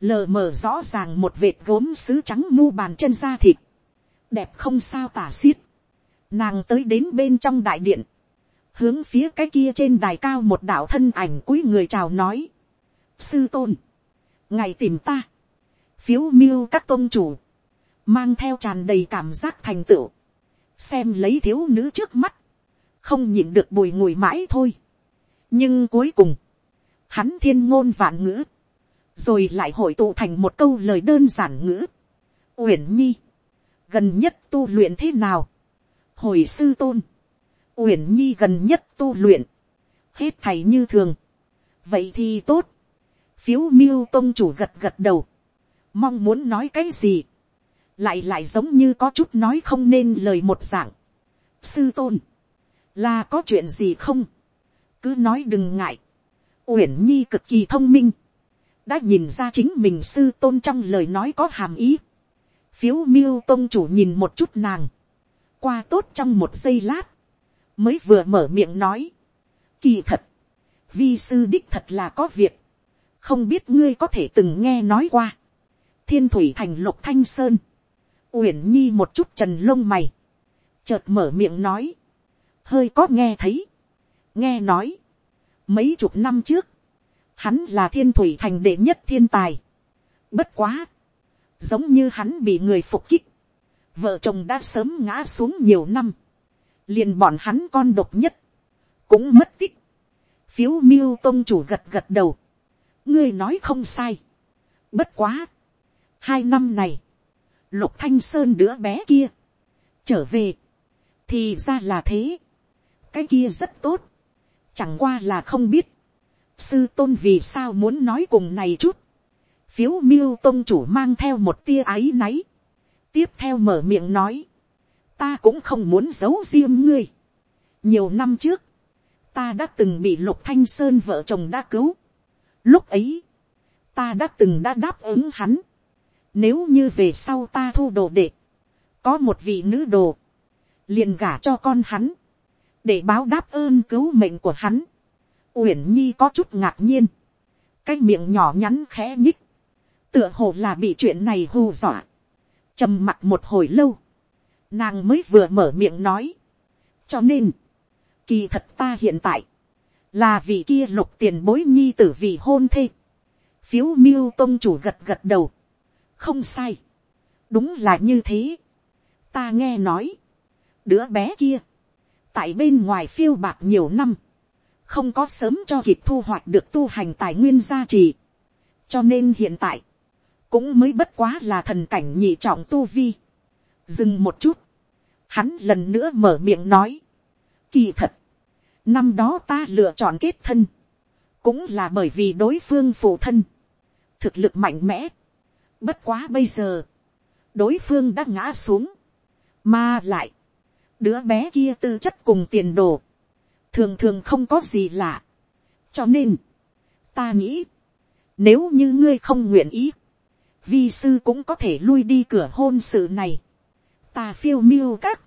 lờ mờ rõ ràng một vệt gốm sứ trắng mu bàn chân da thịt, đẹp không sao tả xiết, nàng tới đến bên trong đại điện, hướng phía cái kia trên đài cao một đạo thân ảnh cúi người chào nói, sư tôn, ngày tìm ta, phiếu miêu các tôn chủ, mang theo tràn đầy cảm giác thành tựu, xem lấy thiếu nữ trước mắt, không nhịn được bùi ngùi mãi thôi. nhưng cuối cùng, hắn thiên ngôn vạn ngữ, rồi lại hội tụ thành một câu lời đơn giản ngữ. uyển nhi, gần nhất tu luyện thế nào, hồi sư tôn, uyển nhi gần nhất tu luyện, hết thầy như thường, vậy thì tốt, phiếu miêu tôn chủ gật gật đầu, mong muốn nói cái gì, lại lại giống như có chút nói không nên lời một dạng. sư tôn, là có chuyện gì không, cứ nói đừng ngại, uyển nhi cực kỳ thông minh, đã nhìn ra chính mình sư tôn trong lời nói có hàm ý. phiếu miêu tôn chủ nhìn một chút nàng, qua tốt trong một giây lát, mới vừa mở miệng nói, kỳ thật, vi sư đích thật là có việc, không biết ngươi có thể từng nghe nói qua, thiên thủy thành lục thanh sơn, uyển nhi một chút trần lông mày, chợt mở miệng nói, hơi có nghe thấy, nghe nói, mấy chục năm trước, hắn là thiên thủy thành đệ nhất thiên tài, bất quá, giống như hắn bị người phục kích, vợ chồng đã sớm ngã xuống nhiều năm, liền bọn hắn con độc nhất, cũng mất tích, phiếu miêu tôn chủ gật gật đầu, ngươi nói không sai, bất quá, hai năm này, lục thanh sơn đứa bé kia, trở về, thì ra là thế, cái kia rất tốt, chẳng qua là không biết, sư tôn vì sao muốn nói cùng này chút, phiếu miêu tôn chủ mang theo một tia áy náy, tiếp theo mở miệng nói, ta cũng không muốn giấu riêng ngươi. nhiều năm trước, ta đã từng bị lục thanh sơn vợ chồng đã cứu. lúc ấy, ta đã từng đã đáp ứng hắn. nếu như về sau ta thu đồ đệ, có một vị nữ đồ, liền gả cho con hắn, để báo đáp ơn cứu mệnh của hắn uyển nhi có chút ngạc nhiên, cái miệng nhỏ nhắn khẽ nhích, tựa hồ là bị chuyện này hù dọa trầm mặt một hồi lâu, nàng mới vừa mở miệng nói. cho nên, kỳ thật ta hiện tại, là vị kia lục tiền bối nhi tử vị hôn thê. phiếu miêu tôn chủ gật gật đầu. không sai. đúng là như thế. ta nghe nói, đứa bé kia, tại bên ngoài phiêu bạc nhiều năm, không có sớm cho kịp thu hoạch được tu hành tài nguyên gia trì. cho nên hiện tại, cũng mới bất quá là thần cảnh nhị trọng tu vi. dừng một chút, hắn lần nữa mở miệng nói, kỳ thật, năm đó ta lựa chọn kết thân, cũng là bởi vì đối phương phụ thân, thực lực mạnh mẽ, bất quá bây giờ, đối phương đã ngã xuống, mà lại, đứa bé kia tư chất cùng tiền đồ, thường thường không có gì lạ, cho nên, ta nghĩ, nếu như ngươi không nguyện ý, vi sư cũng có thể lui đi cửa hôn sự này. ta phiêu miêu các,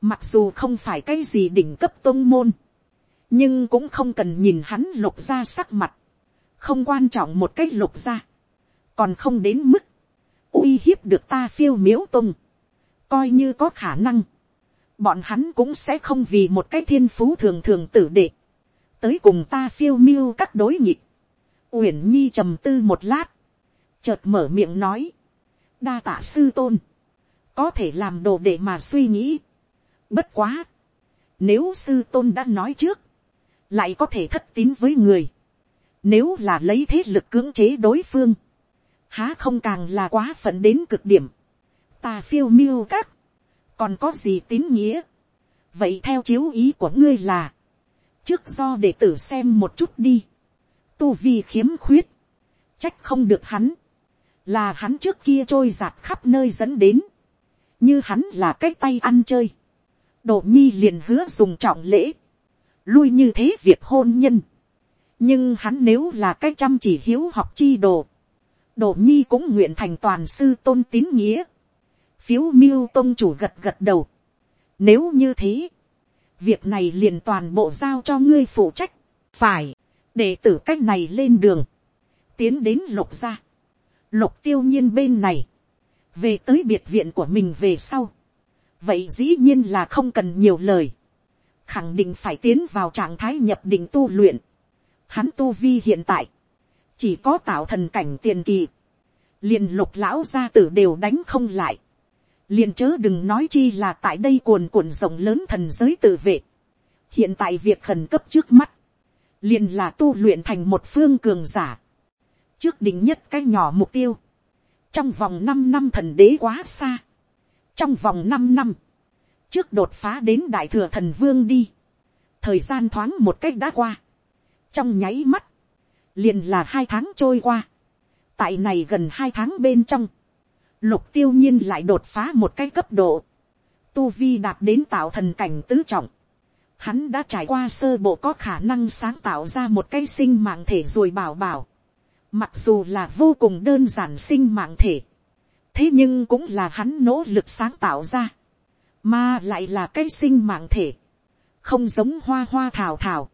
mặc dù không phải cái gì đỉnh cấp tôn môn, nhưng cũng không cần nhìn hắn lục ra sắc mặt, không quan trọng một cái lục ra, còn không đến mức uy hiếp được ta phiêu miếu tung, coi như có khả năng, bọn hắn cũng sẽ không vì một cái thiên phú thường thường tử đệ, tới cùng ta phiêu miêu các đối nhịp. uyển nhi trầm tư một lát, chợt mở miệng nói, đa tạ sư tôn, có thể làm đồ để mà suy nghĩ. Bất quá, nếu sư tôn đã nói trước, lại có thể thất tín với người, nếu là lấy thế lực cưỡng chế đối phương, há không càng là quá phận đến cực điểm, ta phiêu miêu các, còn có gì tín nghĩa, vậy theo chiếu ý của ngươi là, trước do để tử xem một chút đi, tu vi khiếm khuyết, trách không được hắn, là hắn trước kia trôi giạt khắp nơi dẫn đến, như hắn là cái tay ăn chơi, độ nhi liền hứa dùng trọng lễ, lui như thế việc hôn nhân, nhưng hắn nếu là cái chăm chỉ hiếu học chi đồ, độ nhi cũng nguyện thành toàn sư tôn tín nghĩa, phiếu miêu tôn chủ gật gật đầu, nếu như thế, việc này liền toàn bộ giao cho ngươi phụ trách, phải, để tử cách này lên đường, tiến đến lục gia, Lục tiêu nhiên bên này. Về tới biệt viện của mình về sau. Vậy dĩ nhiên là không cần nhiều lời. Khẳng định phải tiến vào trạng thái nhập định tu luyện. Hắn tu vi hiện tại. Chỉ có tạo thần cảnh tiền kỳ. liền lục lão gia tử đều đánh không lại liền chớ đừng nói chi là tại đây cuồn cuộn rộng lớn thần giới tự vệ. hiện tại việc khẩn cấp trước mắt, liền là tu luyện thành một phương cường giả. trước đỉnh nhất cái nhỏ mục tiêu, trong vòng năm năm thần đế quá xa, trong vòng năm năm, trước đột phá đến đại thừa thần vương đi, thời gian thoáng một cách đã qua, trong nháy mắt, liền là hai tháng trôi qua, tại này gần hai tháng bên trong, lục tiêu nhiên lại đột phá một cái cấp độ, tu vi đạt đến tạo thần cảnh tứ trọng, hắn đã trải qua sơ bộ có khả năng sáng tạo ra một cái sinh mạng thể rồi bảo bảo, mặc dù là vô cùng đơn giản sinh mạng thể, thế nhưng cũng là hắn nỗ lực sáng tạo ra, mà lại là cái sinh mạng thể, không giống hoa hoa thảo thảo,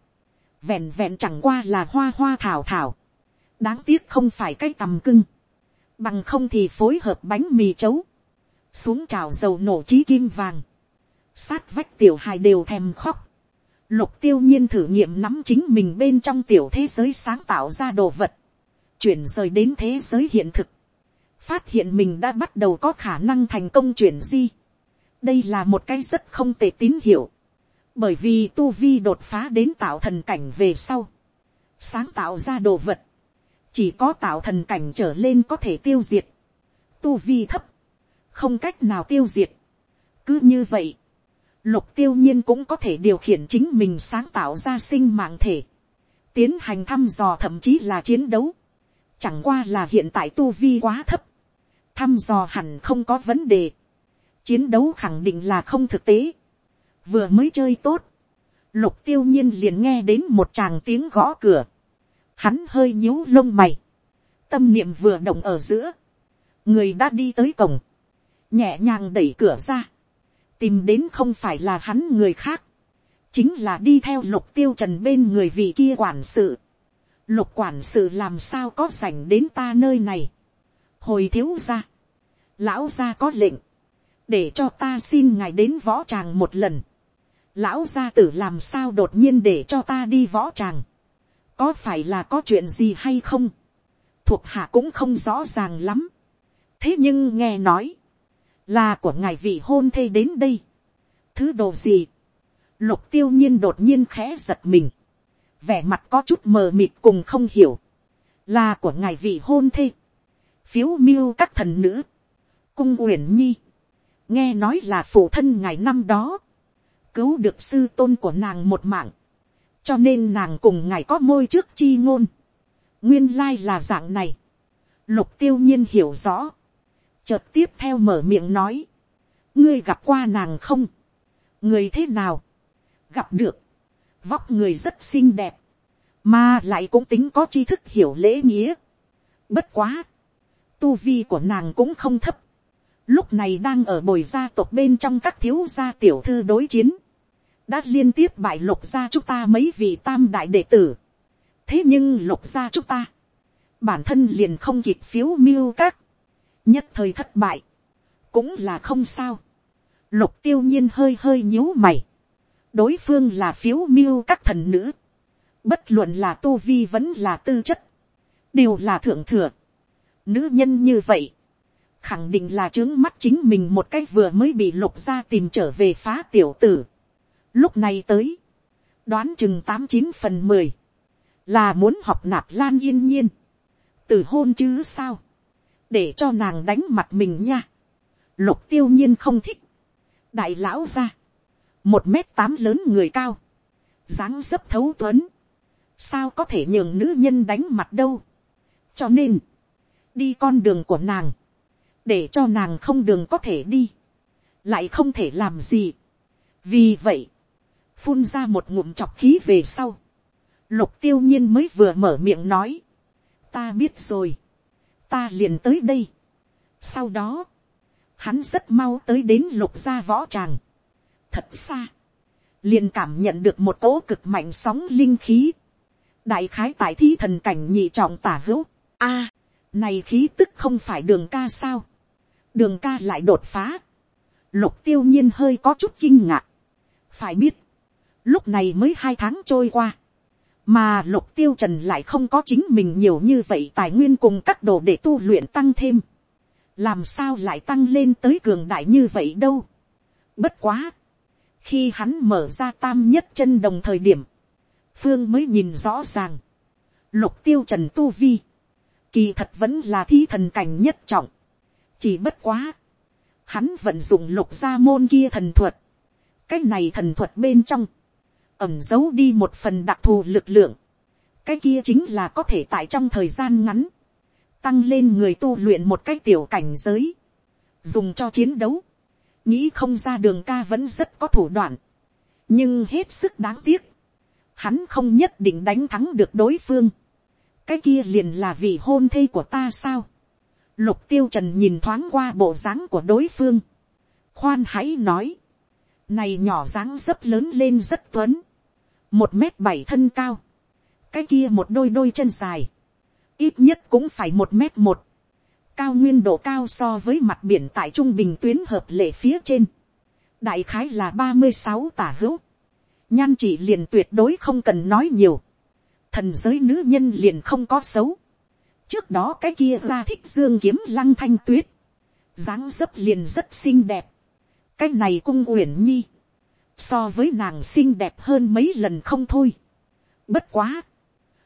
vẹn vẹn chẳng qua là hoa hoa thảo thảo, đáng tiếc không phải cái tầm cưng, bằng không thì phối hợp bánh mì chấu, xuống trào dầu nổ trí kim vàng, sát vách tiểu hài đều thèm khóc, lục tiêu nhiên thử nghiệm nắm chính mình bên trong tiểu thế giới sáng tạo ra đồ vật, chuyển rời đến thế giới hiện thực, phát hiện mình đã bắt đầu có khả năng thành công chuyển di. đây là một cái rất không tệ tín hiệu, bởi vì tu vi đột phá đến tạo thần cảnh về sau, sáng tạo ra đồ vật, chỉ có tạo thần cảnh trở lên có thể tiêu diệt, tu vi thấp, không cách nào tiêu diệt. cứ như vậy, lục tiêu nhiên cũng có thể điều khiển chính mình sáng tạo ra sinh mạng thể, tiến hành thăm dò thậm chí là chiến đấu, chẳng qua là hiện tại tu vi quá thấp, thăm dò hẳn không có vấn đề, chiến đấu khẳng định là không thực tế, vừa mới chơi tốt, lục tiêu nhiên liền nghe đến một chàng tiếng gõ cửa, hắn hơi nhíu lông mày, tâm niệm vừa động ở giữa, người đã đi tới cổng, nhẹ nhàng đẩy cửa ra, tìm đến không phải là hắn người khác, chính là đi theo lục tiêu trần bên người vị kia quản sự. Lục quản sự làm sao có sảnh đến ta nơi này. Hồi thiếu ra. Lão ra có lệnh. Để cho ta xin ngài đến võ tràng một lần. Lão gia tử làm sao đột nhiên để cho ta đi võ tràng. Có phải là có chuyện gì hay không? Thuộc hạ cũng không rõ ràng lắm. Thế nhưng nghe nói. Là của ngài vị hôn thê đến đây. Thứ đồ gì? Lục tiêu nhiên đột nhiên khẽ giật mình. Vẻ mặt có chút mờ mịt cùng không hiểu. Là của ngài vị hôn thê. Phiếu miêu các thần nữ. Cung uyển nhi. Nghe nói là phụ thân ngài năm đó. Cứu được sư tôn của nàng một mạng. Cho nên nàng cùng ngài có môi trước chi ngôn. Nguyên lai là dạng này. Lục tiêu nhiên hiểu rõ. Chợt tiếp theo mở miệng nói. Ngươi gặp qua nàng không? Người thế nào? gặp được, vóc người rất xinh đẹp, mà lại cũng tính có tri thức hiểu lễ nghĩa. Bất quá, tu vi của nàng cũng không thấp, lúc này đang ở bồi gia tộc bên trong các thiếu gia tiểu thư đối chiến, đã liên tiếp bại lục gia chúng ta mấy vị tam đại đệ tử. thế nhưng lục gia chúng ta, bản thân liền không kịp phiếu miêu các, nhất thời thất bại, cũng là không sao. lục tiêu nhiên hơi hơi nhíu mày, đối phương là phiếu miêu các thần nữ, bất luận là tu vi vẫn là tư chất, đều là thượng thừa. Nữ nhân như vậy, khẳng định là trướng mắt chính mình một cách vừa mới bị lục ra tìm trở về phá tiểu tử. Lúc này tới, đoán chừng tám chín phần mười, là muốn học nạp lan yên nhiên, từ hôn chứ sao, để cho nàng đánh mặt mình nha. Lục tiêu nhiên không thích, đại lão ra, một mét tám lớn người cao, dáng dấp thấu tuấn, sao có thể nhường nữ nhân đánh mặt đâu. cho nên, đi con đường của nàng, để cho nàng không đường có thể đi, lại không thể làm gì. vì vậy, phun ra một ngụm chọc khí về sau, lục tiêu nhiên mới vừa mở miệng nói, ta biết rồi, ta liền tới đây. sau đó, hắn rất mau tới đến lục gia võ tràng, thật xa, liền cảm nhận được một cỗ cực mạnh sóng linh khí, đại khái tại thi thần cảnh nhị trọng tả hữu, a, này khí tức không phải đường ca sao, đường ca lại đột phá, lục tiêu nhiên hơi có chút kinh ngạc, phải biết, lúc này mới hai tháng trôi qua, mà lục tiêu trần lại không có chính mình nhiều như vậy tài nguyên cùng các đồ để tu luyện tăng thêm, làm sao lại tăng lên tới cường đại như vậy đâu. bất quá, khi hắn mở ra tam nhất chân đồng thời điểm, phương mới nhìn rõ ràng, lục tiêu trần tu vi, kỳ thật vẫn là thi thần cảnh nhất trọng, chỉ bất quá, hắn vận dụng lục gia môn kia thần thuật, cái này thần thuật bên trong, ẩm giấu đi một phần đặc thù lực lượng, cái kia chính là có thể tại trong thời gian ngắn, tăng lên người tu luyện một cái tiểu cảnh giới, dùng cho chiến đấu, nghĩ không ra đường ca vẫn rất có thủ đoạn, nhưng hết sức đáng tiếc, hắn không nhất định đánh thắng được đối phương, cái kia liền là vị hôn thê của ta sao, lục tiêu trần nhìn thoáng qua bộ dáng của đối phương, khoan hãy nói, này nhỏ dáng dấp lớn lên rất tuấn, một mét bảy thân cao, cái kia một đôi đôi chân dài, ít nhất cũng phải một mét một, cao nguyên độ cao so với mặt biển tại trung bình tuyến hợp lệ phía trên, đại khái là ba mươi sáu tả hữu, nhan chỉ liền tuyệt đối không cần nói nhiều, thần giới nữ nhân liền không có xấu, trước đó cái kia ra thích dương kiếm lăng thanh tuyết, dáng dấp liền rất xinh đẹp, cái này cung uyển nhi, so với nàng xinh đẹp hơn mấy lần không thôi. Bất quá,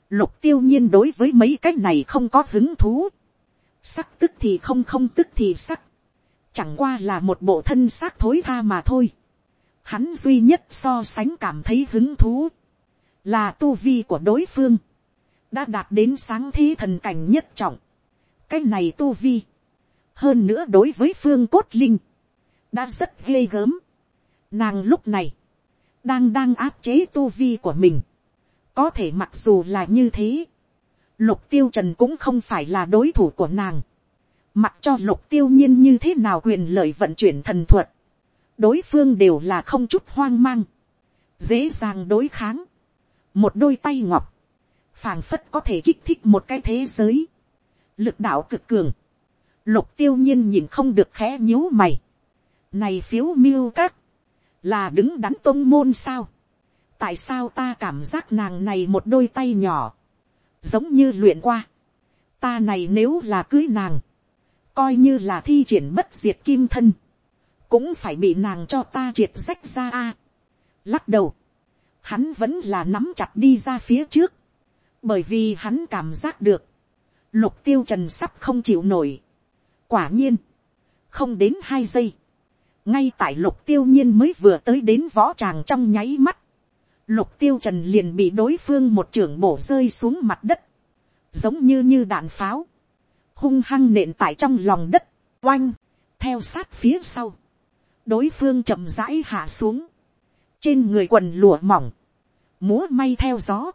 lục tiêu nhiên đối với mấy cái này không có hứng thú. Sắc tức thì không không tức thì sắc. Chẳng qua là một bộ thân xác thối tha mà thôi. Hắn duy nhất so sánh cảm thấy hứng thú. Là tu vi của đối phương. Đã đạt đến sáng thế thần cảnh nhất trọng. Cái này tu vi. Hơn nữa đối với phương cốt linh. Đã rất ghê gớm. Nàng lúc này. Đang đang áp chế tu vi của mình có thể mặc dù là như thế, lục tiêu trần cũng không phải là đối thủ của nàng. Mặc cho lục tiêu nhiên như thế nào quyền lợi vận chuyển thần thuật. Đối phương đều là không chút hoang mang. Dễ dàng đối kháng. Một đôi tay ngọc. phảng phất có thể kích thích một cái thế giới. Lực đạo cực cường. Lục tiêu nhiên nhìn không được khẽ nhíu mày. Này phiếu miêu các. Là đứng đắn tôn môn sao tại sao ta cảm giác nàng này một đôi tay nhỏ, giống như luyện qua, ta này nếu là cưới nàng, coi như là thi triển bất diệt kim thân, cũng phải bị nàng cho ta triệt rách ra a. lắc đầu, hắn vẫn là nắm chặt đi ra phía trước, bởi vì hắn cảm giác được, lục tiêu trần sắp không chịu nổi. quả nhiên, không đến hai giây, ngay tại lục tiêu nhiên mới vừa tới đến võ tràng trong nháy mắt, lục tiêu trần liền bị đối phương một trưởng bổ rơi xuống mặt đất, giống như như đạn pháo, hung hăng nện tại trong lòng đất, oanh, theo sát phía sau, đối phương chậm rãi hạ xuống, trên người quần lụa mỏng, múa may theo gió,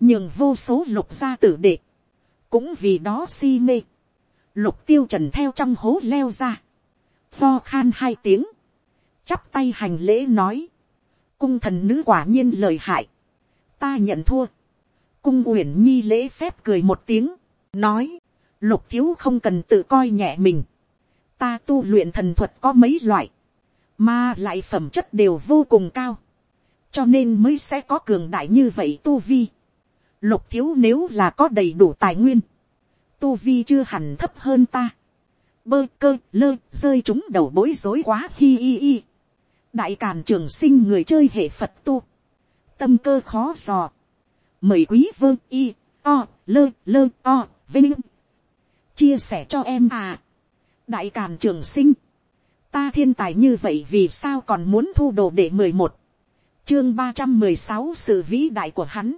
nhường vô số lục gia tử đệ, cũng vì đó si mê, lục tiêu trần theo trong hố leo ra, pho khan hai tiếng, chắp tay hành lễ nói, cung thần nữ quả nhiên lời hại, ta nhận thua, cung uyển nhi lễ phép cười một tiếng, nói, lục thiếu không cần tự coi nhẹ mình, ta tu luyện thần thuật có mấy loại, mà lại phẩm chất đều vô cùng cao, cho nên mới sẽ có cường đại như vậy tu vi. Lục thiếu nếu là có đầy đủ tài nguyên, tu vi chưa hẳn thấp hơn ta. Bơ cơ lơ rơi chúng đầu bối rối quá hi hi hi. Đại càn trường sinh người chơi hệ phật tu, tâm cơ khó dò, mời quý vương y, o, lơ, lơ, o, vinh, chia sẻ cho em à, đại càn trường sinh, ta thiên tài như vậy vì sao còn muốn thu đồ để mười một, chương ba trăm mười sáu sự vĩ đại của hắn,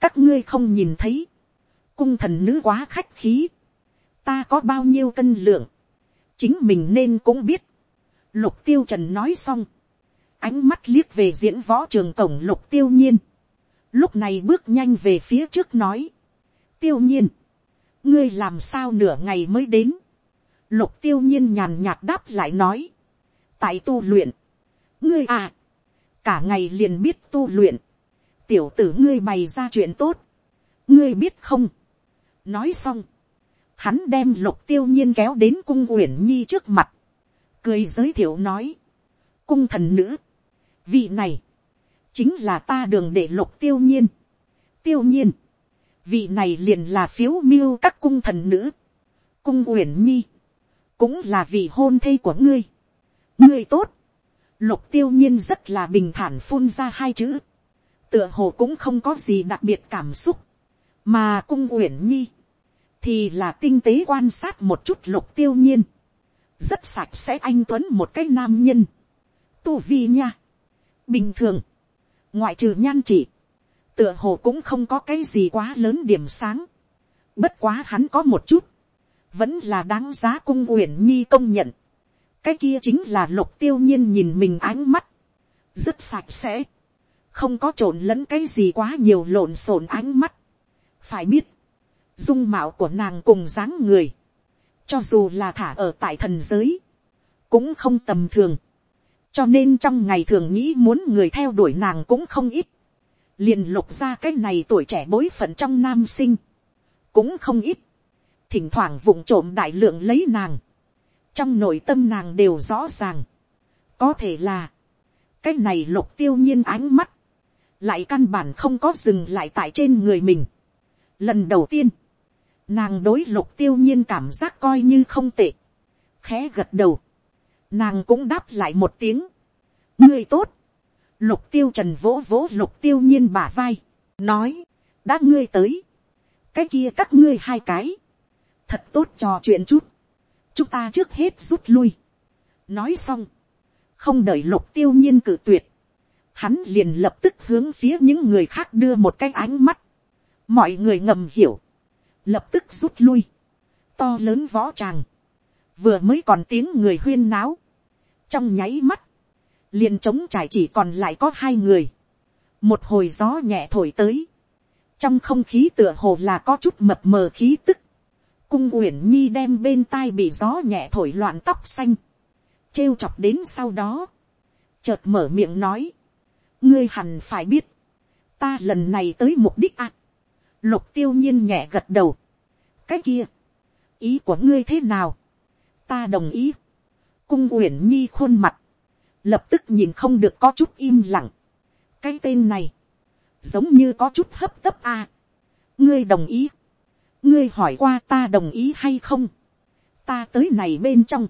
các ngươi không nhìn thấy, cung thần nữ quá khách khí, ta có bao nhiêu cân lượng, chính mình nên cũng biết, Lục tiêu trần nói xong. Ánh mắt liếc về diễn võ trường tổng lục tiêu nhiên. Lúc này bước nhanh về phía trước nói. Tiêu nhiên. Ngươi làm sao nửa ngày mới đến. Lục tiêu nhiên nhàn nhạt đáp lại nói. Tại tu luyện. Ngươi à. Cả ngày liền biết tu luyện. Tiểu tử ngươi bày ra chuyện tốt. Ngươi biết không. Nói xong. Hắn đem lục tiêu nhiên kéo đến cung uyển nhi trước mặt. Cười giới thiệu nói, cung thần nữ, vị này, chính là ta đường để lục tiêu nhiên, tiêu nhiên, vị này liền là phiếu miêu các cung thần nữ, cung uyển nhi, cũng là vị hôn thê của ngươi. ngươi tốt, lục tiêu nhiên rất là bình thản phun ra hai chữ, tựa hồ cũng không có gì đặc biệt cảm xúc, mà cung uyển nhi, thì là tinh tế quan sát một chút lục tiêu nhiên, rất sạch sẽ anh tuấn một cái nam nhân, tu vi nha, bình thường, ngoại trừ nhan chỉ, tựa hồ cũng không có cái gì quá lớn điểm sáng, bất quá hắn có một chút, vẫn là đáng giá cung uyển nhi công nhận, cái kia chính là lục tiêu nhiên nhìn mình ánh mắt, rất sạch sẽ, không có trộn lẫn cái gì quá nhiều lộn xộn ánh mắt. phải biết, dung mạo của nàng cùng dáng người, cho dù là thả ở tại thần giới, cũng không tầm thường, cho nên trong ngày thường nghĩ muốn người theo đuổi nàng cũng không ít, liền lục ra cái này tuổi trẻ bối phận trong nam sinh, cũng không ít, thỉnh thoảng vụng trộm đại lượng lấy nàng, trong nội tâm nàng đều rõ ràng, có thể là, cái này lục tiêu nhiên ánh mắt, lại căn bản không có dừng lại tại trên người mình. Lần đầu tiên, nàng đối lục tiêu nhiên cảm giác coi như không tệ, khẽ gật đầu, nàng cũng đáp lại một tiếng, ngươi tốt, lục tiêu trần vỗ vỗ lục tiêu nhiên bả vai, nói, đã ngươi tới, cái kia các ngươi hai cái, thật tốt trò chuyện chút, chúng ta trước hết rút lui. nói xong, không đợi lục tiêu nhiên cử tuyệt, hắn liền lập tức hướng phía những người khác đưa một cái ánh mắt, mọi người ngầm hiểu, lập tức rút lui, to lớn võ tràng, vừa mới còn tiếng người huyên náo, trong nháy mắt, liền trống trải chỉ còn lại có hai người, một hồi gió nhẹ thổi tới, trong không khí tựa hồ là có chút mập mờ khí tức, cung uyển nhi đem bên tai bị gió nhẹ thổi loạn tóc xanh, trêu chọc đến sau đó, chợt mở miệng nói, ngươi hẳn phải biết, ta lần này tới mục đích ạ. lục tiêu nhiên nhẹ gật đầu, cái kia, ý của ngươi thế nào, ta đồng ý, cung uyển nhi khuôn mặt, lập tức nhìn không được có chút im lặng, cái tên này, giống như có chút hấp tấp a, ngươi đồng ý, ngươi hỏi qua ta đồng ý hay không, ta tới này bên trong,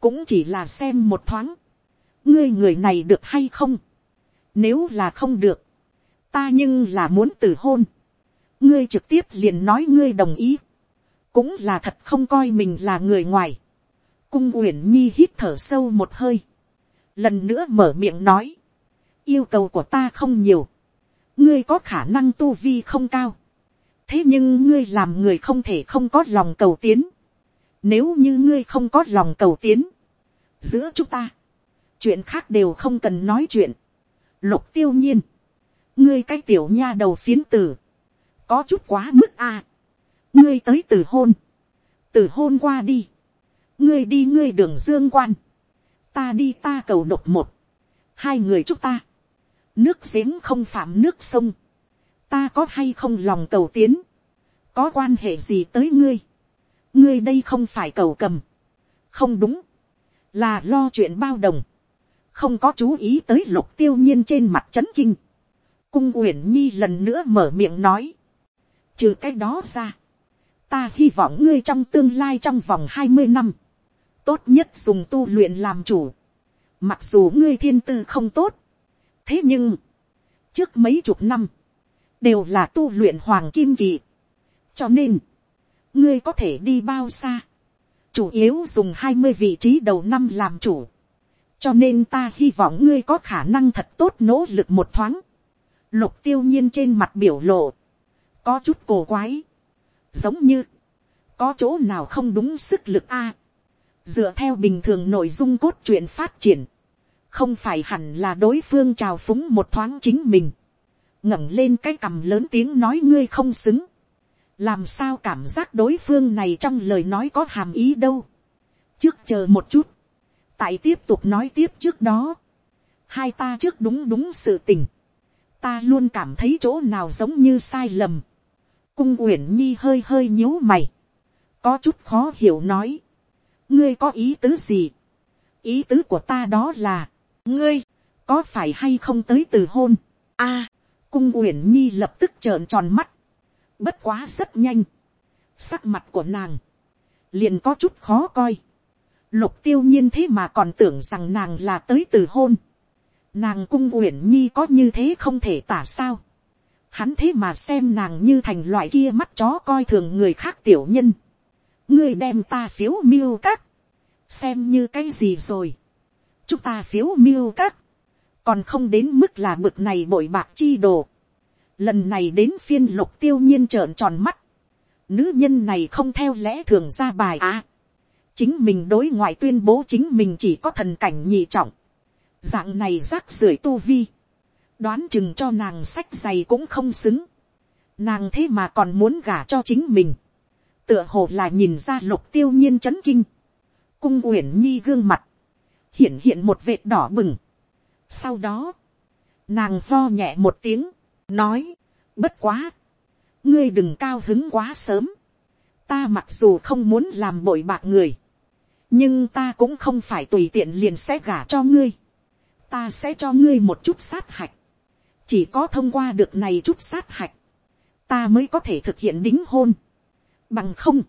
cũng chỉ là xem một thoáng, ngươi người này được hay không, nếu là không được, ta nhưng là muốn từ hôn, ngươi trực tiếp liền nói ngươi đồng ý, cũng là thật không coi mình là người ngoài, cung uyển nhi hít thở sâu một hơi, lần nữa mở miệng nói, yêu cầu của ta không nhiều, ngươi có khả năng tu vi không cao, thế nhưng ngươi làm người không thể không có lòng cầu tiến. Nếu như ngươi không có lòng cầu tiến, giữa chúng ta, chuyện khác đều không cần nói chuyện. Lục tiêu nhiên, ngươi cái tiểu nha đầu phiến tử, có chút quá mức a ngươi tới từ hôn, từ hôn qua đi, ngươi đi ngươi đường dương quan, ta đi ta cầu độc một, hai người chúc ta, nước giếng không phạm nước sông, ta có hay không lòng cầu tiến, có quan hệ gì tới ngươi, ngươi đây không phải cầu cầm, không đúng, là lo chuyện bao đồng, không có chú ý tới lục tiêu nhiên trên mặt c h ấ n kinh, cung uyển nhi lần nữa mở miệng nói, trừ cái đó ra, ta hy vọng ngươi trong tương lai trong vòng hai mươi năm, tốt nhất dùng tu luyện làm chủ, mặc dù ngươi thiên tư không tốt, thế nhưng, trước mấy chục năm, đều là tu luyện hoàng kim kỳ. cho nên, ngươi có thể đi bao xa, chủ yếu dùng hai mươi vị trí đầu năm làm chủ, cho nên ta hy vọng ngươi có khả năng thật tốt nỗ lực một thoáng. lục tiêu nhiên trên mặt biểu lộ, có chút cổ quái, giống như, có chỗ nào không đúng sức lực a. dựa theo bình thường nội dung cốt truyện phát triển, không phải hẳn là đối phương trào phúng một thoáng chính mình, ngẩng lên cái cằm lớn tiếng nói ngươi không xứng, làm sao cảm giác đối phương này trong lời nói có hàm ý đâu, trước chờ một chút, tại tiếp tục nói tiếp trước đó, hai ta trước đúng đúng sự tình, ta luôn cảm thấy chỗ nào giống như sai lầm, cung uyển nhi hơi hơi nhíu mày, có chút khó hiểu nói, ngươi có ý tứ gì, ý tứ của ta đó là, ngươi, có phải hay không tới từ hôn, a, cung uyển nhi lập tức trợn tròn mắt, bất quá rất nhanh, sắc mặt của nàng, liền có chút khó coi, lục tiêu nhiên thế mà còn tưởng rằng nàng là tới từ hôn. nàng cung uyển nhi có như thế không thể tả sao hắn thế mà xem nàng như thành loại kia mắt chó coi thường người khác tiểu nhân. ngươi đem ta phiếu miêu các, xem như cái gì rồi. chúng ta phiếu miêu các, còn không đến mức là bực này bội bạc chi đồ. lần này đến phiên lục tiêu nhiên trợn tròn mắt. nữ nhân này không theo lẽ thường ra bài à chính mình đối ngoại tuyên bố chính mình chỉ có thần cảnh nhị trọng, dạng này rác rưởi tu vi, đoán chừng cho nàng sách giày cũng không xứng, nàng thế mà còn muốn gả cho chính mình, tựa hồ là nhìn ra lục tiêu nhiên c h ấ n kinh, cung uyển nhi gương mặt, hiện hiện một vệt đỏ bừng. sau đó, nàng lo nhẹ một tiếng, nói, bất quá, ngươi đừng cao hứng quá sớm, ta mặc dù không muốn làm bội bạc người, nhưng ta cũng không phải tùy tiện liền sẽ gả cho ngươi, ta sẽ cho ngươi một chút sát hạch, chỉ có thông qua được này chút sát hạch, ta mới có thể thực hiện đính hôn, bằng không,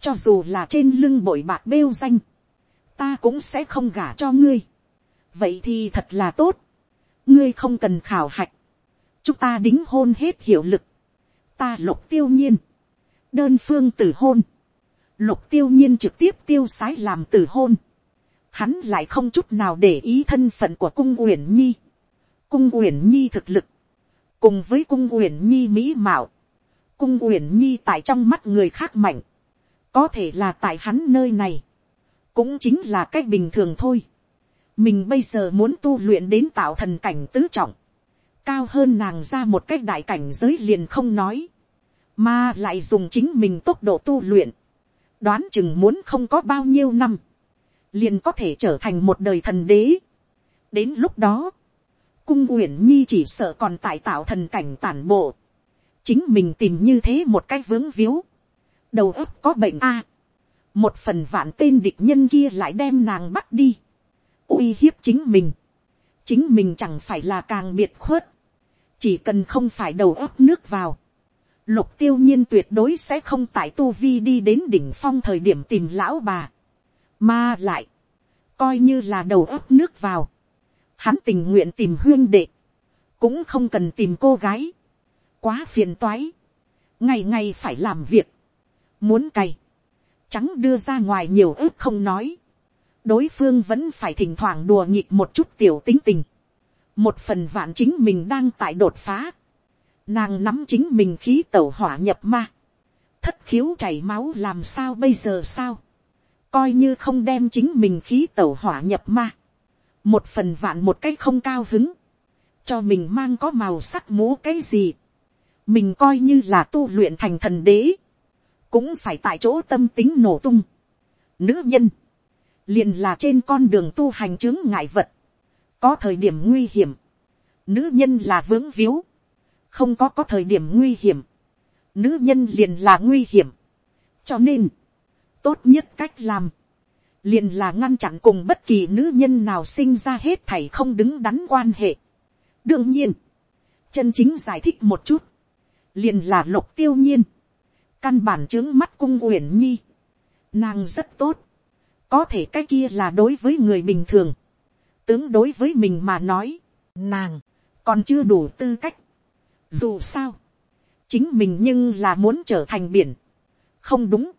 cho dù là trên lưng bội bạc bêu danh, ta cũng sẽ không gả cho ngươi, vậy thì thật là tốt, ngươi không cần khảo hạch, chúng ta đính hôn hết hiệu lực, ta lục tiêu nhiên, đơn phương tử hôn, lục tiêu nhiên trực tiếp tiêu sái làm tử hôn. Hắn lại không chút nào để ý thân phận của cung uyển nhi. Cung uyển nhi thực lực. Cùng với cung uyển nhi mỹ mạo. Cung uyển nhi tại trong mắt người khác mạnh. Có thể là tại hắn nơi này. Cũng chính là cách bình thường thôi. Mình bây giờ muốn tu luyện đến tạo thần cảnh tứ trọng. Cao hơn nàng ra một cách đại cảnh giới liền không nói. Mà lại dùng chính mình tốc độ tu luyện đoán chừng muốn không có bao nhiêu năm, liền có thể trở thành một đời thần đế. đến lúc đó, cung uyển nhi chỉ sợ còn tại tạo thần cảnh tản bộ, chính mình tìm như thế một cách vướng víu, đầu óc có bệnh a, một phần vạn tên địch nhân kia lại đem nàng bắt đi, uy hiếp chính mình, chính mình chẳng phải là càng biệt khuất, chỉ cần không phải đầu óc nước vào, lục tiêu nhiên tuyệt đối sẽ không tại tu vi đi đến đỉnh phong thời điểm tìm lão bà. Mà lại, coi như là đầu ấp nước vào. Hắn tình nguyện tìm huyên đệ. Cũng không cần tìm cô gái. Quá phiền toái. Ngày ngày phải làm việc. Muốn cày. Trắng đưa ra ngoài nhiều ước không nói. Đối phương vẫn phải thỉnh thoảng đùa nhịp một chút tiểu tính tình. Một phần vạn chính mình đang tại đột phá nàng nắm chính mình khí tẩu hỏa nhập ma, thất khiếu chảy máu làm sao bây giờ sao, coi như không đem chính mình khí tẩu hỏa nhập ma, một phần vạn một cái không cao hứng, cho mình mang có màu sắc mũ cái gì, mình coi như là tu luyện thành thần đế, cũng phải tại chỗ tâm tính nổ tung. Nữ nhân, liền là trên con đường tu hành chứng ngại vật, có thời điểm nguy hiểm, nữ nhân là vướng víu, không có có thời điểm nguy hiểm, nữ nhân liền là nguy hiểm. cho nên, tốt nhất cách làm, liền là ngăn chặn cùng bất kỳ nữ nhân nào sinh ra hết thảy không đứng đắn quan hệ. đương nhiên, chân chính giải thích một chút, liền là lục tiêu nhiên, căn bản trướng mắt cung uyển nhi, nàng rất tốt, có thể cái kia là đối với người bình thường, tướng đối với mình mà nói, nàng còn chưa đủ tư cách, dù sao, chính mình nhưng là muốn trở thành biển. Không đúng,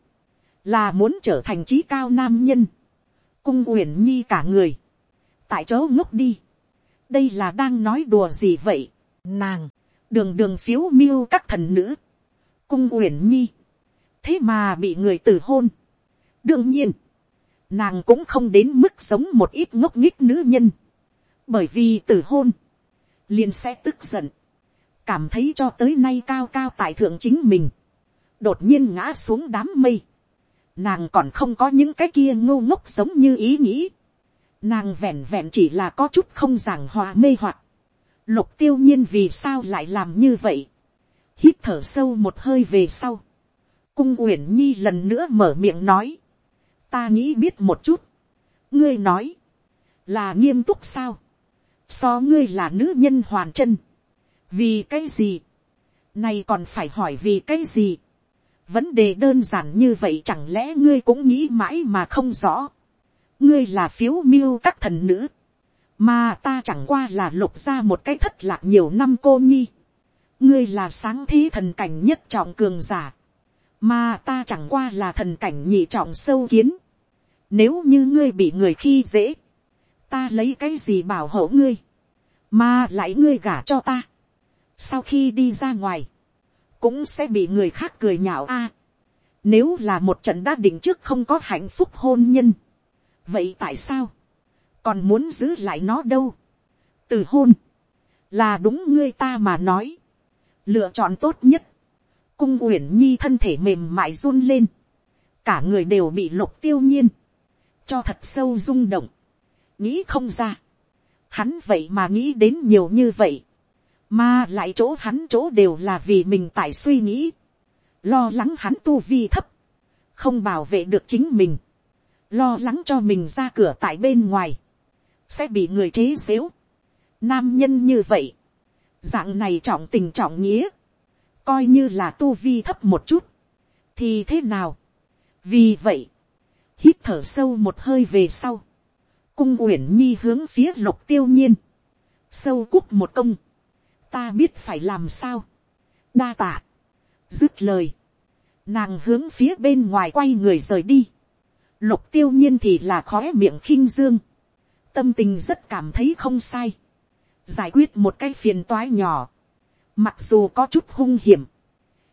là muốn trở thành trí cao nam nhân. Cung uyển nhi cả người, tại chỗ ngốc đi. Đây là đang nói đùa gì vậy? Nàng, đường đường phiếu miêu các thần nữ. Cung uyển nhi, thế mà bị người từ hôn. đương nhiên, nàng cũng không đến mức sống một ít ngốc nghích nữ nhân. Bởi vì từ hôn, liền sẽ tức giận cảm thấy cho tới nay cao cao tại thượng chính mình, đột nhiên ngã xuống đám mây, nàng còn không có những cái kia ngô ngốc sống như ý nghĩ, nàng vẹn vẹn chỉ là có chút không giảng hòa mê hoặc, lục tiêu nhiên vì sao lại làm như vậy, hít thở sâu một hơi về sau, cung uyển nhi lần nữa mở miệng nói, ta nghĩ biết một chút, ngươi nói, là nghiêm túc sao, so ngươi là nữ nhân hoàn chân, vì cái gì, này còn phải hỏi vì cái gì, vấn đề đơn giản như vậy chẳng lẽ ngươi cũng nghĩ mãi mà không rõ, ngươi là phiếu miêu các thần nữ, mà ta chẳng qua là lục ra một cái thất lạc nhiều năm cô nhi, ngươi là sáng thế thần cảnh nhất trọng cường giả, mà ta chẳng qua là thần cảnh nhị trọng sâu kiến, nếu như ngươi bị người khi dễ, ta lấy cái gì bảo hộ ngươi, mà lại ngươi gả cho ta, sau khi đi ra ngoài, cũng sẽ bị người khác cười nhạo a. nếu là một trận đã định trước không có hạnh phúc hôn nhân, vậy tại sao, còn muốn giữ lại nó đâu, từ hôn, là đúng ngươi ta mà nói, lựa chọn tốt nhất, cung uyển nhi thân thể mềm mại run lên, cả người đều bị lục tiêu nhiên, cho thật sâu rung động, nghĩ không ra, hắn vậy mà nghĩ đến nhiều như vậy, mà lại chỗ hắn chỗ đều là vì mình tại suy nghĩ, lo lắng hắn tu vi thấp, không bảo vệ được chính mình, lo lắng cho mình ra cửa tại bên ngoài, sẽ bị người chế xếu. Nam nhân như vậy, dạng này trọng tình trọng nghĩa, coi như là tu vi thấp một chút, thì thế nào. vì vậy, hít thở sâu một hơi về sau, cung uyển nhi hướng phía lục tiêu nhiên, sâu cúc một công, ta biết phải làm sao, đa tạ, dứt lời, nàng hướng phía bên ngoài quay người rời đi, lục tiêu nhiên thì là khói miệng khinh dương, tâm tình rất cảm thấy không sai, giải quyết một cái phiền toái nhỏ, mặc dù có chút hung hiểm,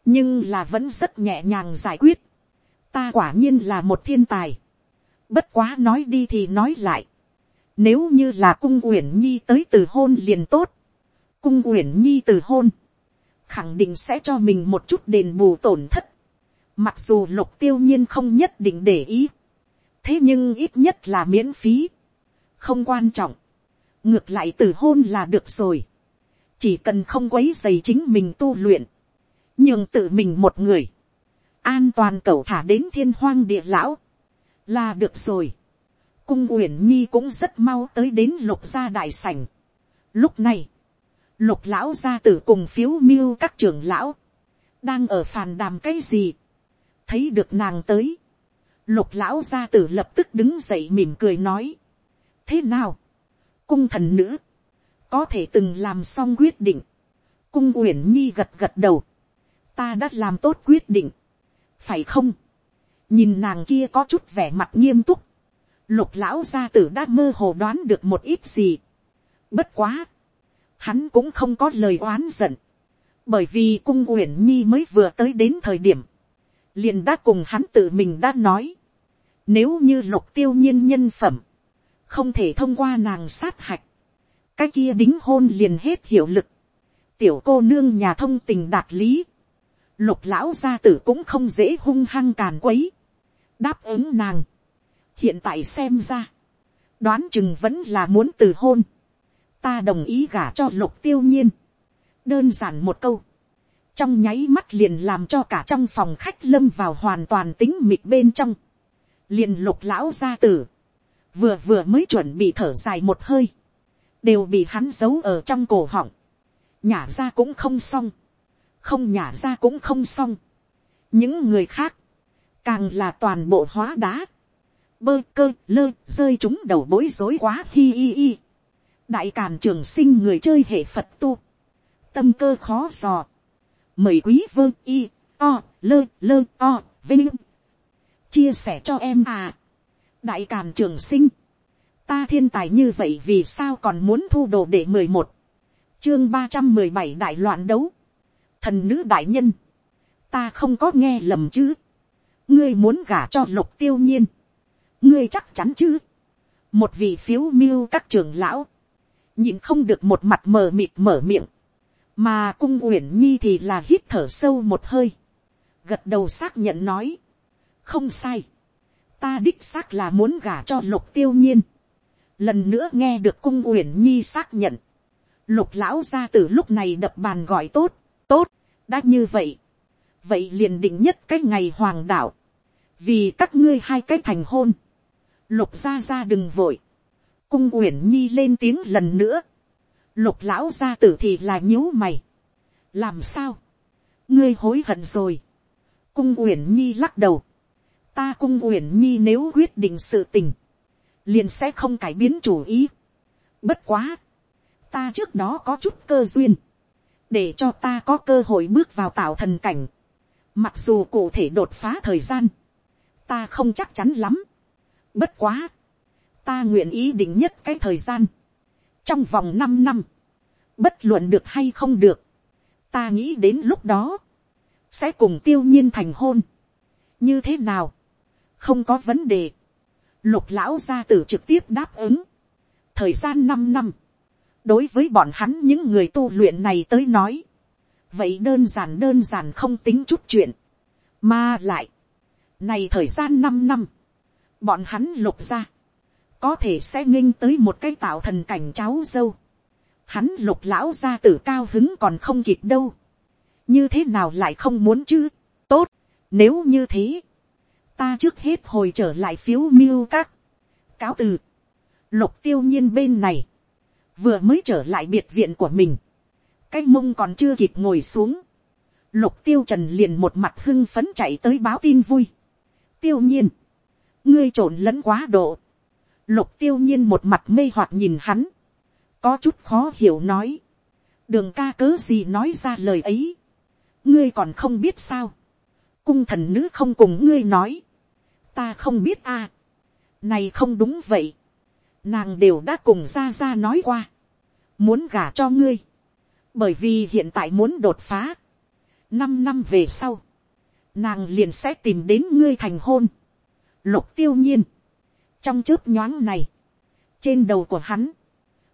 nhưng là vẫn rất nhẹ nhàng giải quyết, ta quả nhiên là một thiên tài, bất quá nói đi thì nói lại, nếu như là cung uyển nhi tới từ hôn liền tốt, cung uyển nhi từ hôn, khẳng định sẽ cho mình một chút đền bù tổn thất, mặc dù lục tiêu nhiên không nhất định để ý, thế nhưng ít nhất là miễn phí, không quan trọng, ngược lại từ hôn là được rồi, chỉ cần không quấy dày chính mình tu luyện, nhưng tự mình một người, an toàn cẩu thả đến thiên hoang địa lão, là được rồi. cung uyển nhi cũng rất mau tới đến lục gia đại sảnh. lúc này, lục lão gia tử cùng phiếu miêu các trưởng lão, đang ở phàn đàm cái gì, thấy được nàng tới, lục lão gia tử lập tức đứng dậy mỉm cười nói, thế nào, cung thần nữ, có thể từng làm xong quyết định, cung uyển nhi gật gật đầu, ta đã làm tốt quyết định, phải không, nhìn nàng kia có chút vẻ mặt nghiêm túc, lục lão gia tử đã mơ hồ đoán được một ít gì, bất quá, hắn cũng không có lời oán giận, bởi vì cung uyển nhi mới vừa tới đến thời điểm, liền đã cùng hắn tự mình đã nói, nếu như lục tiêu nhiên nhân phẩm, không thể thông qua nàng sát hạch, cái kia đính hôn liền hết hiệu lực, tiểu cô nương nhà thông tình đạt lý, lục lão gia tử cũng không dễ hung hăng càn quấy, đáp ứng nàng, hiện tại xem ra, đoán chừng vẫn là muốn từ hôn, ta đồng ý gả cho lục tiêu nhiên, đơn giản một câu, trong nháy mắt liền làm cho cả trong phòng khách lâm vào hoàn toàn tính mịt bên trong, liền lục lão gia tử, vừa vừa mới chuẩn bị thở dài một hơi, đều bị hắn giấu ở trong cổ họng, nhả ra cũng không xong, không nhả ra cũng không xong. những người khác, càng là toàn bộ hóa đá, bơ cơ lơ rơi chúng đầu bối rối quá hi hi hi đại càn trường sinh người chơi hệ phật tu, tâm cơ khó dò, mời quý vương y o lơ lơ o vinh. Chia sẻ cho em à. đại càn trường sinh, ta thiên tài như vậy vì sao còn muốn thu đồ để mười một, chương ba trăm mười bảy đại loạn đấu, thần nữ đại nhân, ta không có nghe lầm chứ, ngươi muốn gả cho lục tiêu nhiên, ngươi chắc chắn chứ, một vị phiếu miêu các trưởng lão, nhìn không được một mặt mờ mịt mở miệng, mà cung uyển nhi thì là hít thở sâu một hơi, gật đầu xác nhận nói, không sai, ta đích xác là muốn gả cho lục tiêu nhiên, lần nữa nghe được cung uyển nhi xác nhận, lục lão ra từ lúc này đập bàn gọi tốt, tốt, đã như vậy, vậy liền định nhất cái ngày hoàng đạo, vì các ngươi hai cái thành hôn, lục gia gia đừng vội, cung uyển nhi lên tiếng lần nữa, lục lão gia tử thì là nhíu mày, làm sao, ngươi hối hận rồi, cung uyển nhi lắc đầu, ta cung uyển nhi nếu quyết định sự tình, liền sẽ không cải biến chủ ý. Bất quá, ta trước đó có chút cơ duyên, để cho ta có cơ hội bước vào tạo thần cảnh. Mặc dù cụ thể đột phá thời gian, ta không chắc chắn lắm. Bất quá, ta nguyện ý định nhất cái thời gian. Trong vòng 5 năm, bất luận được hay không được, ta nghĩ đến lúc đó, sẽ cùng tiêu nhiên thành hôn. Như thế nào? Không có vấn đề. Lục lão gia tử trực tiếp đáp ứng. Thời gian 5 năm. Đối với bọn hắn những người tu luyện này tới nói. Vậy đơn giản đơn giản không tính chút chuyện. Mà lại. Này thời gian 5 năm. Bọn hắn lục ra. Có thể sẽ nghinh tới một cái tạo thần cảnh cháu dâu. Hắn lục lão gia tử cao hứng còn không kịp đâu. Như thế nào lại không muốn chứ? Tốt. Nếu như thế ta trước hết hồi trở lại phiếu miêu các, cáo từ, lục tiêu nhiên bên này, vừa mới trở lại biệt viện của mình, cái mông còn chưa kịp ngồi xuống, lục tiêu trần liền một mặt hưng phấn chạy tới báo tin vui, tiêu nhiên, ngươi trộn lẫn quá độ, lục tiêu nhiên một mặt mê hoặc nhìn hắn, có chút khó hiểu nói, đường ca cớ gì nói ra lời ấy, ngươi còn không biết sao, cung thần nữ không cùng ngươi nói, ta không biết a. này không đúng vậy. nàng đều đã cùng ra ra nói qua. muốn gả cho ngươi. bởi vì hiện tại muốn đột phá. năm năm về sau, nàng liền sẽ tìm đến ngươi thành hôn. lục tiêu nhiên trong chớp nhoáng này, trên đầu của hắn,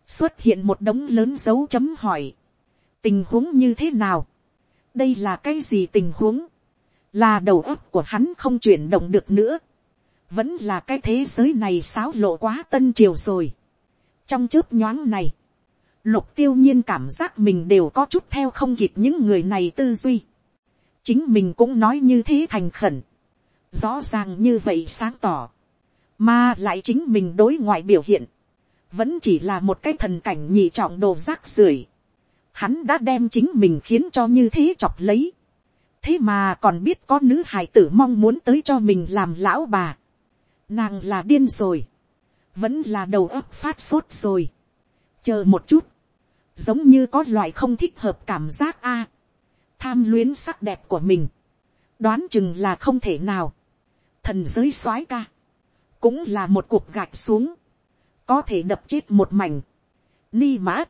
xuất hiện một đống lớn dấu chấm hỏi. tình huống như thế nào. đây là cái gì tình huống là đầu óc của hắn không chuyển động được nữa vẫn là cái thế giới này xáo lộ quá tân triều rồi. trong chớp nhoáng này, lục tiêu nhiên cảm giác mình đều có chút theo không kịp những người này tư duy. chính mình cũng nói như thế thành khẩn. rõ ràng như vậy sáng tỏ mà lại chính mình đối ngoại biểu hiện. vẫn chỉ là một cái thần cảnh nhị trọng đồ rác rưởi. hắn đã đem chính mình khiến cho như thế chọc lấy. thế mà còn biết có nữ hài tử mong muốn tới cho mình làm lão bà. Nàng là điên rồi, vẫn là đầu óc phát sốt rồi, chờ một chút, giống như có loại không thích hợp cảm giác a, tham luyến sắc đẹp của mình, đoán chừng là không thể nào, thần giới soái ca, cũng là một cuộc gạch xuống, có thể đập chết một mảnh, ni mã,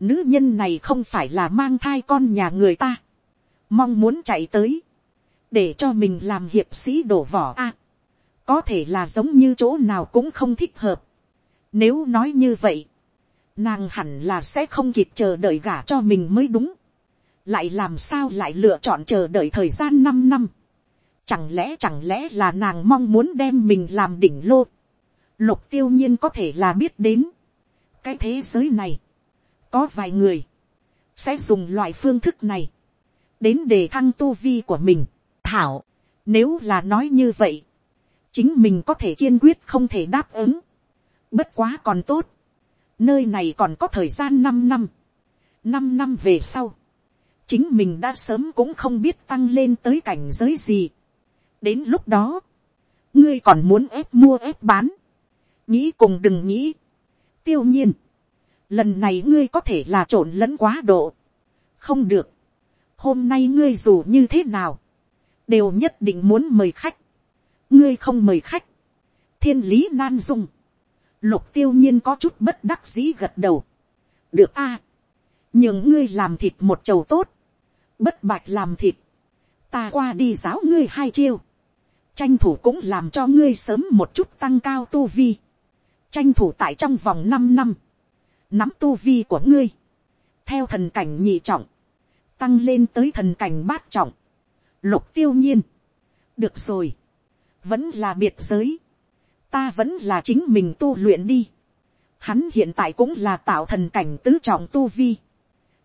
nữ nhân này không phải là mang thai con nhà người ta, mong muốn chạy tới, để cho mình làm hiệp sĩ đổ vỏ a, à, có thể là giống như chỗ nào cũng không thích hợp. Nếu nói như vậy, nàng hẳn là sẽ không kịp chờ đợi gả cho mình mới đúng. lại làm sao lại lựa chọn chờ đợi thời gian năm năm chẳng lẽ chẳng lẽ là nàng mong muốn đem mình làm đỉnh lô. lục tiêu nhiên có thể là biết đến. cái thế giới này, có vài người, sẽ dùng loại phương thức này, đến để thăng tu vi của mình. thảo, nếu là nói như vậy, chính mình có thể kiên quyết không thể đáp ứng. Bất quá còn tốt. Nơi này còn có thời gian 5 năm. 5 năm về sau. Chính mình đã sớm cũng không biết tăng lên tới cảnh giới gì. Đến lúc đó. Ngươi còn muốn ép mua ép bán. Nghĩ cùng đừng nghĩ. Tiêu nhiên. Lần này ngươi có thể là trộn lẫn quá độ. Không được. Hôm nay ngươi dù như thế nào. Đều nhất định muốn mời khách ngươi không mời khách, thiên lý nan dung, lục tiêu nhiên có chút bất đắc dĩ gật đầu, được a, nhưng ngươi làm thịt một chầu tốt, bất bạch làm thịt, ta qua đi giáo ngươi hai chiêu, tranh thủ cũng làm cho ngươi sớm một chút tăng cao tu vi, tranh thủ tại trong vòng năm năm, nắm tu vi của ngươi, theo thần cảnh nhị trọng, tăng lên tới thần cảnh bát trọng, lục tiêu nhiên, được rồi, vẫn là biệt giới, ta vẫn là chính mình tu luyện đi. Hắn hiện tại cũng là tạo thần cảnh tứ trọng tu vi.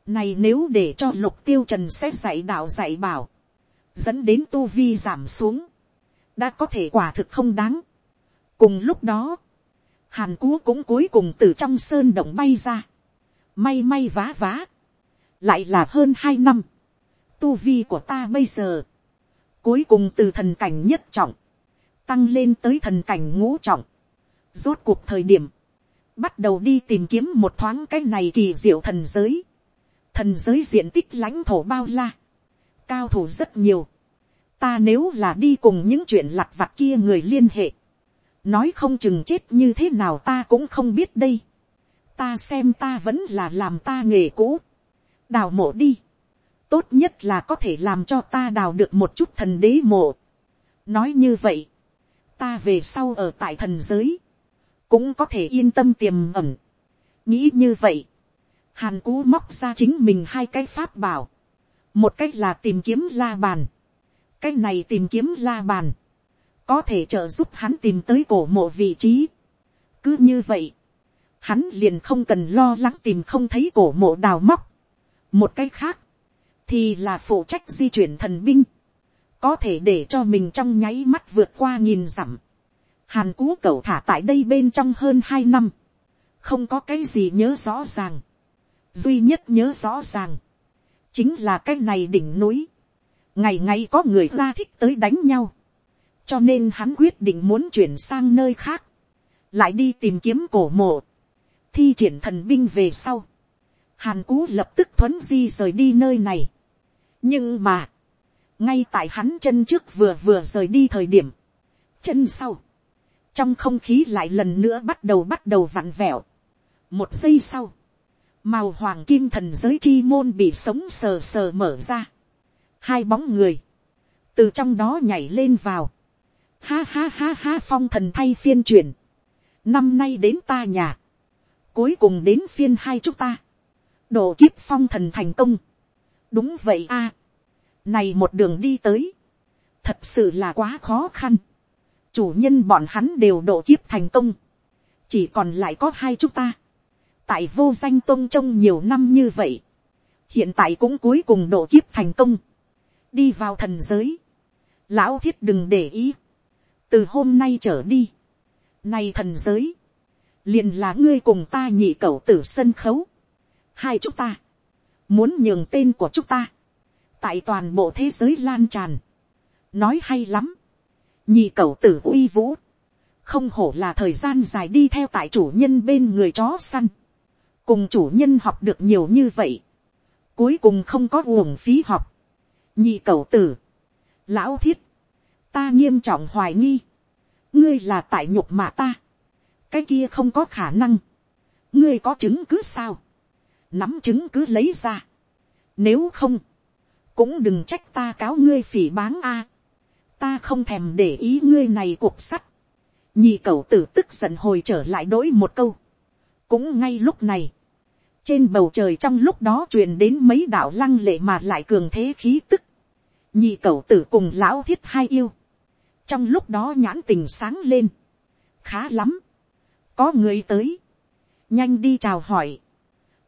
Này nếu để cho lục tiêu trần xét dạy đạo dạy bảo, dẫn đến tu vi giảm xuống, đã có thể quả thực không đáng. cùng lúc đó, hàn cú cũng cuối cùng từ trong sơn động bay ra, may may vá vá, lại là hơn hai năm, tu vi của ta bây giờ, cuối cùng từ thần cảnh nhất trọng, tăng lên tới thần cảnh ngũ trọng. rốt cuộc thời điểm, bắt đầu đi tìm kiếm một thoáng cái này kỳ diệu thần giới, thần giới diện tích lãnh thổ bao la, cao thủ rất nhiều, ta nếu là đi cùng những chuyện lặt vặt kia người liên hệ, nói không chừng chết như thế nào ta cũng không biết đây, ta xem ta vẫn là làm ta nghề cũ, đào mộ đi, tốt nhất là có thể làm cho ta đào được một chút thần đế mộ. nói như vậy, ta về sau ở tại thần giới, cũng có thể yên tâm tiềm ẩn. nghĩ như vậy, hàn cú móc ra chính mình hai cái pháp bảo, một cách là tìm kiếm la bàn, cái này tìm kiếm la bàn, có thể trợ giúp hắn tìm tới cổ mộ vị trí. cứ như vậy, hắn liền không cần lo lắng tìm không thấy cổ mộ đào móc. một cái khác, thì là phụ trách di chuyển thần binh, có thể để cho mình trong nháy mắt vượt qua nghìn dặm. Hàn cú cậu thả tại đây bên trong hơn hai năm, không có cái gì nhớ rõ ràng, duy nhất nhớ rõ ràng, chính là cái này đỉnh núi, ngày ngày có người ra thích tới đánh nhau, cho nên hắn quyết định muốn chuyển sang nơi khác, lại đi tìm kiếm cổ mộ, thi triển thần binh về sau, hàn cú lập tức thuấn di rời đi nơi này, nhưng mà, ngay tại hắn chân trước vừa vừa rời đi thời điểm, chân sau, trong không khí lại lần nữa bắt đầu bắt đầu vặn vẹo. một giây sau, màu hoàng kim thần giới chi môn bị sống sờ sờ mở ra, hai bóng người, từ trong đó nhảy lên vào, ha ha ha ha phong thần thay phiên truyền, năm nay đến ta nhà, cuối cùng đến phiên hai chúng ta, độ kiếp phong thần thành công, đúng vậy a, này một đường đi tới, thật sự là quá khó khăn, chủ nhân bọn hắn đều độ kiếp thành công, chỉ còn lại có hai chúng ta, tại vô danh tôn trông nhiều năm như vậy, hiện tại cũng cuối cùng độ kiếp thành công, đi vào thần giới, lão thiết đừng để ý, từ hôm nay trở đi, nay thần giới, liền là ngươi cùng ta nhị cậu tử sân khấu, hai chúng ta, muốn nhường tên của chúng ta, tại toàn bộ thế giới lan tràn, nói hay lắm, nhị cậu tử uy vũ, không hổ là thời gian dài đi theo tại chủ nhân bên người chó săn, cùng chủ nhân học được nhiều như vậy, cuối cùng không có uổng phí học, nhị cầu tử, lão thiết, ta nghiêm trọng hoài nghi, ngươi là tại nhục mạ ta, cái kia không có khả năng, ngươi có chứng cứ sao, nắm chứng cứ lấy ra, nếu không, cũng đừng trách ta cáo ngươi phỉ báng a, ta không thèm để ý ngươi này cuộc sắt, nhị cầu tử tức giận hồi trở lại đ ố i một câu, cũng ngay lúc này, trên bầu trời trong lúc đó truyền đến mấy đạo lăng lệ mà lại cường thế khí tức, nhị cậu tử cùng lão thiết hai yêu, trong lúc đó nhãn tình sáng lên, khá lắm, có người tới, nhanh đi chào hỏi,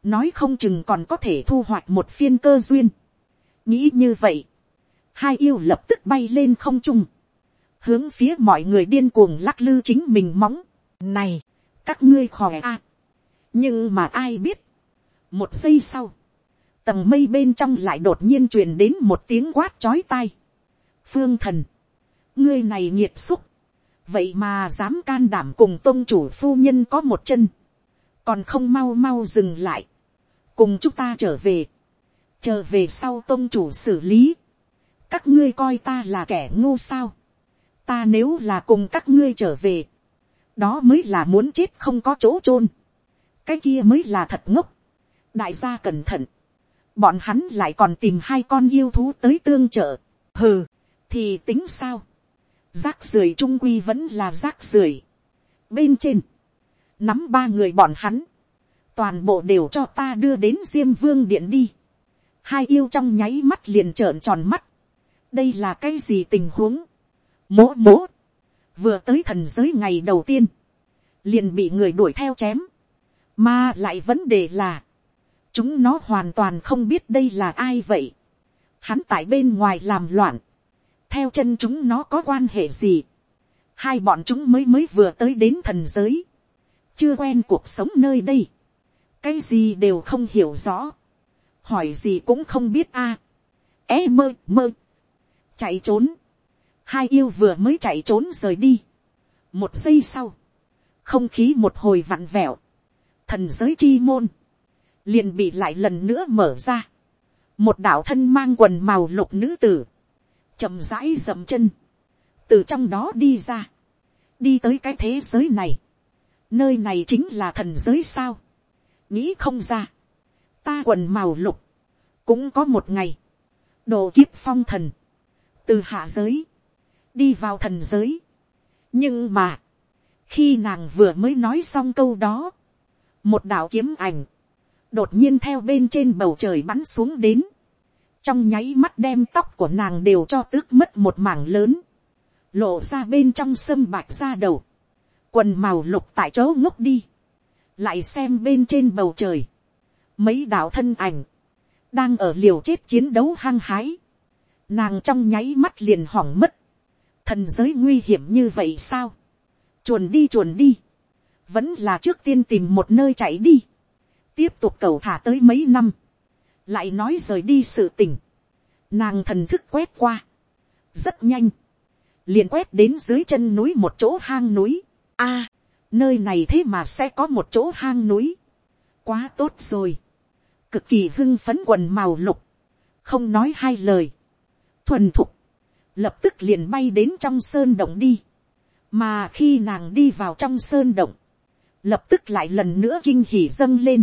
nói không chừng còn có thể thu hoạch một phiên cơ duyên, nghĩ như vậy, hai yêu lập tức bay lên không trung, hướng phía mọi người điên cuồng lắc lư chính mình móng, này, các ngươi khỏe a, nhưng mà ai biết, một giây sau, tầng mây bên trong lại đột nhiên truyền đến một tiếng quát chói tai, phương thần, ngươi này nhiệt xúc, vậy mà dám can đảm cùng tôn chủ phu nhân có một chân, còn không mau mau dừng lại, cùng chúng ta trở về, trở về sau tôn chủ xử lý, các ngươi coi ta là kẻ ngu sao, ta nếu là cùng các ngươi trở về, đó mới là muốn chết không có chỗ chôn, cái kia mới là thật ngốc, đại gia cẩn thận, bọn hắn lại còn tìm hai con yêu thú tới tương trợ, hừ, thì tính sao, rác rưởi trung quy vẫn là rác rưởi, bên trên, nắm ba người bọn hắn, toàn bộ đều cho ta đưa đến diêm vương điện đi, hai yêu trong nháy mắt liền trợn tròn mắt. đây là cái gì tình huống. mố mố, vừa tới thần giới ngày đầu tiên, liền bị người đuổi theo chém, mà lại vấn đề là, chúng nó hoàn toàn không biết đây là ai vậy. hắn tại bên ngoài làm loạn, theo chân chúng nó có quan hệ gì. hai bọn chúng mới mới vừa tới đến thần giới, chưa quen cuộc sống nơi đây, cái gì đều không hiểu rõ hỏi gì cũng không biết a. À. é mơ mơ, chạy trốn, hai yêu vừa mới chạy trốn rời đi. một giây sau, không khí một hồi vặn vẹo, thần giới chi môn, liền bị lại lần nữa mở ra, một đạo thân mang quần màu lục nữ tử, chậm rãi dậm chân, từ trong đó đi ra, đi tới cái thế giới này, nơi này chính là thần giới sao, nghĩ không ra, ta quần màu lục, cũng có một ngày, đồ kiếp phong thần, từ hạ giới, đi vào thần giới. nhưng mà, khi nàng vừa mới nói xong câu đó, một đạo kiếm ảnh, đột nhiên theo bên trên bầu trời bắn xuống đến, trong nháy mắt đem tóc của nàng đều cho tước mất một mảng lớn, lộ ra bên trong sâm bạc ra đầu, quần màu lục tại chỗ ngốc đi, lại xem bên trên bầu trời, mấy đạo thân ảnh, đang ở liều chết chiến đấu hăng hái, nàng trong nháy mắt liền hoảng mất, thần giới nguy hiểm như vậy sao, chuồn đi chuồn đi, vẫn là trước tiên tìm một nơi chạy đi, tiếp tục cầu thả tới mấy năm, lại nói rời đi sự tình, nàng thần thức quét qua, rất nhanh, liền quét đến dưới chân núi một chỗ hang núi, a, nơi này thế mà sẽ có một chỗ hang núi, quá tốt rồi, cực kỳ hưng phấn quần màu lục, không nói hai lời, thuần thục, lập tức liền bay đến trong sơn động đi, mà khi nàng đi vào trong sơn động, lập tức lại lần nữa kinh hỉ dâng lên.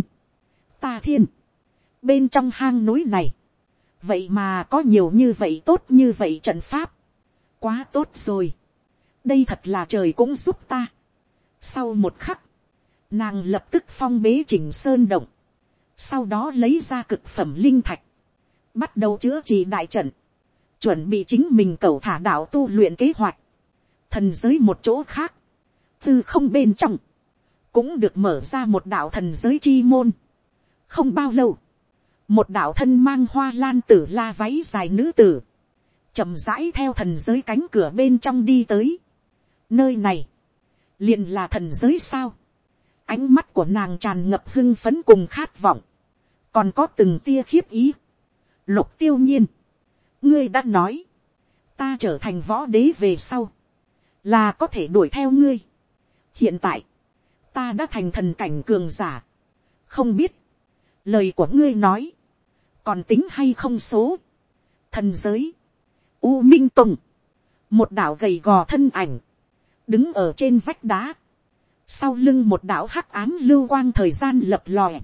Ta thiên, bên trong hang núi này, vậy mà có nhiều như vậy tốt như vậy trận pháp, quá tốt rồi, đây thật là trời cũng giúp ta. Sau một khắc, nàng lập tức phong bế chỉnh sơn động, sau đó lấy ra cực phẩm linh thạch, bắt đầu chữa trị đại trận, chuẩn bị chính mình cầu thả đạo tu luyện kế hoạch, thần giới một chỗ khác, tư không bên trong, cũng được mở ra một đạo thần giới chi môn không bao lâu, một đạo thân mang hoa lan tử la váy dài nữ tử, chậm rãi theo thần giới cánh cửa bên trong đi tới. nơi này, liền là thần giới sao. ánh mắt của nàng tràn ngập hưng phấn cùng khát vọng, còn có từng tia khiếp ý. lục tiêu nhiên, ngươi đã nói, ta trở thành võ đế về sau, là có thể đuổi theo ngươi. hiện tại, ta đã thành thần cảnh cường giả, không biết, lời của ngươi nói, còn tính hay không số, thần giới, u minh tùng, một đảo gầy gò thân ảnh, đứng ở trên vách đá, sau lưng một đảo hắc ám lưu quang thời gian lập lòe,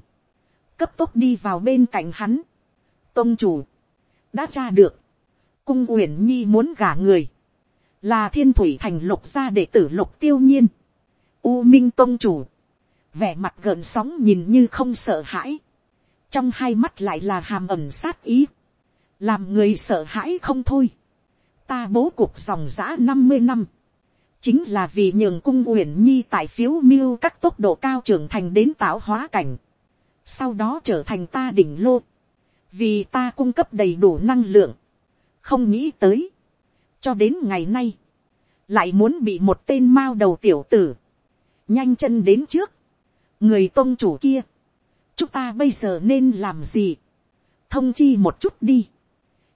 cấp tốc đi vào bên cạnh hắn, tôn chủ, đã tra được, cung uyển nhi muốn gả người, là thiên thủy thành lục gia đệ tử lục tiêu nhiên, u minh tôn chủ, vẻ mặt gợn sóng nhìn như không sợ hãi, trong hai mắt lại là hàm ẩm sát ý, làm người sợ hãi không thôi, ta bố cuộc dòng giã năm mươi năm, chính là vì nhường cung uyển nhi tại phiếu miêu các tốc độ cao trưởng thành đến tạo hóa cảnh, sau đó trở thành ta đỉnh lô, vì ta cung cấp đầy đủ năng lượng, không nghĩ tới, cho đến ngày nay, lại muốn bị một tên mao đầu tiểu tử, nhanh chân đến trước, người tôn chủ kia, chúng ta bây giờ nên làm gì, thông chi một chút đi,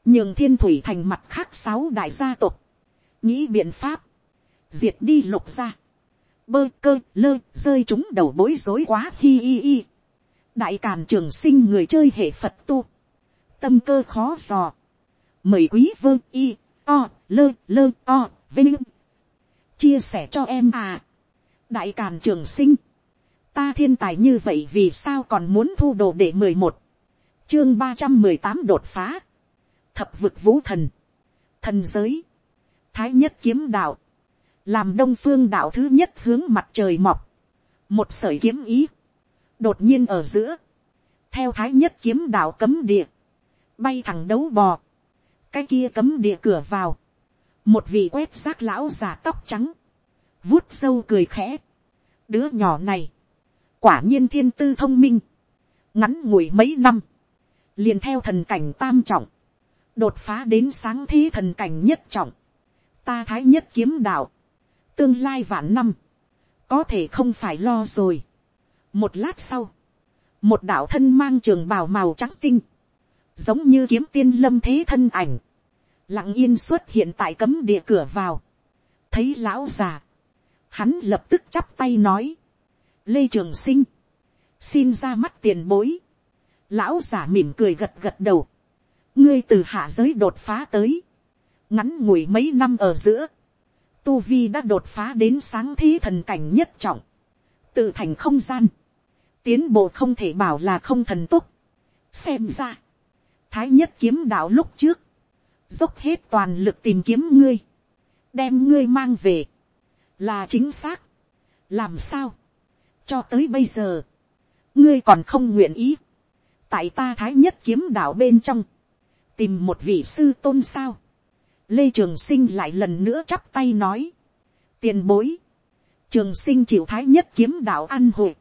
nhường thiên thủy thành mặt khác sáu đại gia tộc, nghĩ biện pháp, diệt đi lục ra, bơ cơ lơ rơi chúng đầu bối rối quá hi hi hi, đại càn trường sinh người chơi hệ phật tu, tâm cơ khó dò, mời quý vơ y o lơ lơ o vinh. Chia sẻ cho em à. Đại càn trường sinh ta thiên tài như vậy vì sao còn muốn thu đồ để mười một? Chương ba trăm mười tám đột phá. Thập vực vũ thần. Thần giới. Thái nhất kiếm đạo. Làm đông phương đạo thứ nhất hướng mặt trời mọc. Một sởi kiếm ý. Đột nhiên ở giữa. Theo thái nhất kiếm đạo cấm địa. Bay thẳng đấu bò. Cái kia cấm địa cửa vào, một vị quét xác lão già tóc trắng, vuốt sâu cười khẽ, đứa nhỏ này, quả nhiên thiên tư thông minh, ngắn ngủi mấy năm, liền theo thần cảnh tam trọng, đột phá đến sáng thế thần cảnh nhất trọng, ta thái nhất kiếm đạo, tương lai vạn năm, có thể không phải lo rồi. một lát sau, một đạo thân mang trường bào màu trắng tinh, giống như kiếm tiên lâm thế thân ảnh, lặng yên xuất hiện tại cấm địa cửa vào, thấy lão già, hắn lập tức chắp tay nói, lê trường sinh, xin ra mắt tiền bối, lão giả mỉm cười gật gật đầu, ngươi từ hạ giới đột phá tới, ngắn ngủi mấy năm ở giữa, tu vi đã đột phá đến sáng thế thần cảnh nhất trọng, tự thành không gian, tiến bộ không thể bảo là không thần túc, xem ra, thái nhất kiếm đạo lúc trước, dốc hết toàn lực tìm kiếm ngươi, đem ngươi mang về, là chính xác, làm sao, cho tới bây giờ, ngươi còn không nguyện ý, tại ta thái nhất kiếm đạo bên trong, tìm một vị sư tôn sao, lê trường sinh lại lần nữa chắp tay nói, tiền bối, trường sinh chịu thái nhất kiếm đạo ăn hội,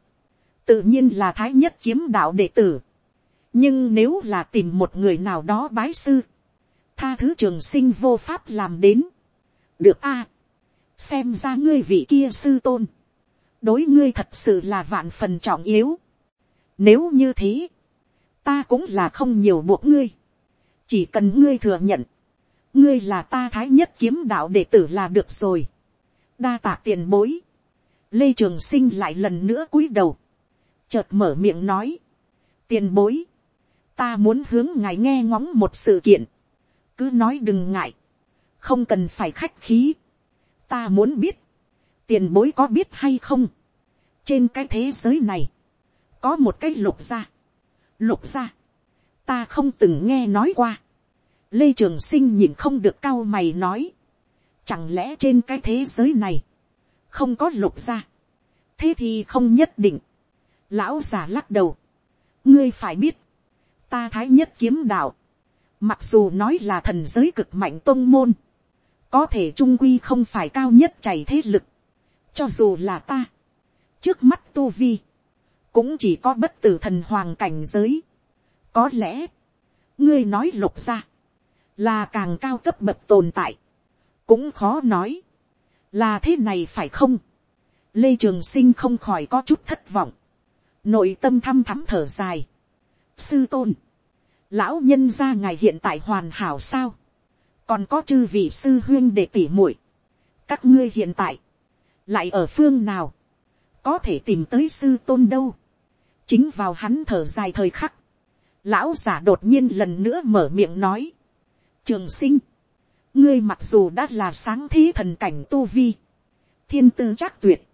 tự nhiên là thái nhất kiếm đạo đệ tử, nhưng nếu là tìm một người nào đó bái sư, tha thứ trường sinh vô pháp làm đến, được a, xem ra ngươi vị kia sư tôn, đối ngươi thật sự là vạn phần trọng yếu. Nếu như thế, ta cũng là không nhiều buộc ngươi, chỉ cần ngươi thừa nhận, ngươi là ta thái nhất kiếm đạo đệ tử là được rồi. đa tạ tiền bối, lê trường sinh lại lần nữa cúi đầu, chợt mở miệng nói, tiền bối, ta muốn hướng ngài nghe ngóng một sự kiện, cứ nói đừng ngại, không cần phải khách khí, ta muốn biết, tiền bối có biết hay không, trên cái thế giới này, có một cái lục gia, lục gia, ta không từng nghe nói qua, lê trường sinh nhìn không được cao mày nói, chẳng lẽ trên cái thế giới này, không có lục gia, thế thì không nhất định, lão già lắc đầu, ngươi phải biết, ta thái nhất kiếm đạo, mặc dù nói là thần giới cực mạnh tôn môn, có thể trung quy không phải cao nhất chảy thế lực, cho dù là ta, trước mắt tu vi, cũng chỉ có bất tử thần hoàng cảnh giới. có lẽ, ngươi nói lục ra, là càng cao cấp bậc tồn tại, cũng khó nói, là thế này phải không, lê trường sinh không khỏi có chút thất vọng, nội tâm thăm thắm thở dài, sư tôn, lão nhân gia ngài hiện tại hoàn hảo sao, còn có chư vị sư huyên để tỉ muội, các ngươi hiện tại, lại ở phương nào, có thể tìm tới sư tôn đâu, chính vào hắn thở dài thời khắc, lão giả đột nhiên lần nữa mở miệng nói, trường sinh, ngươi mặc dù đã là sáng thế thần cảnh tu vi, thiên tư chắc tuyệt,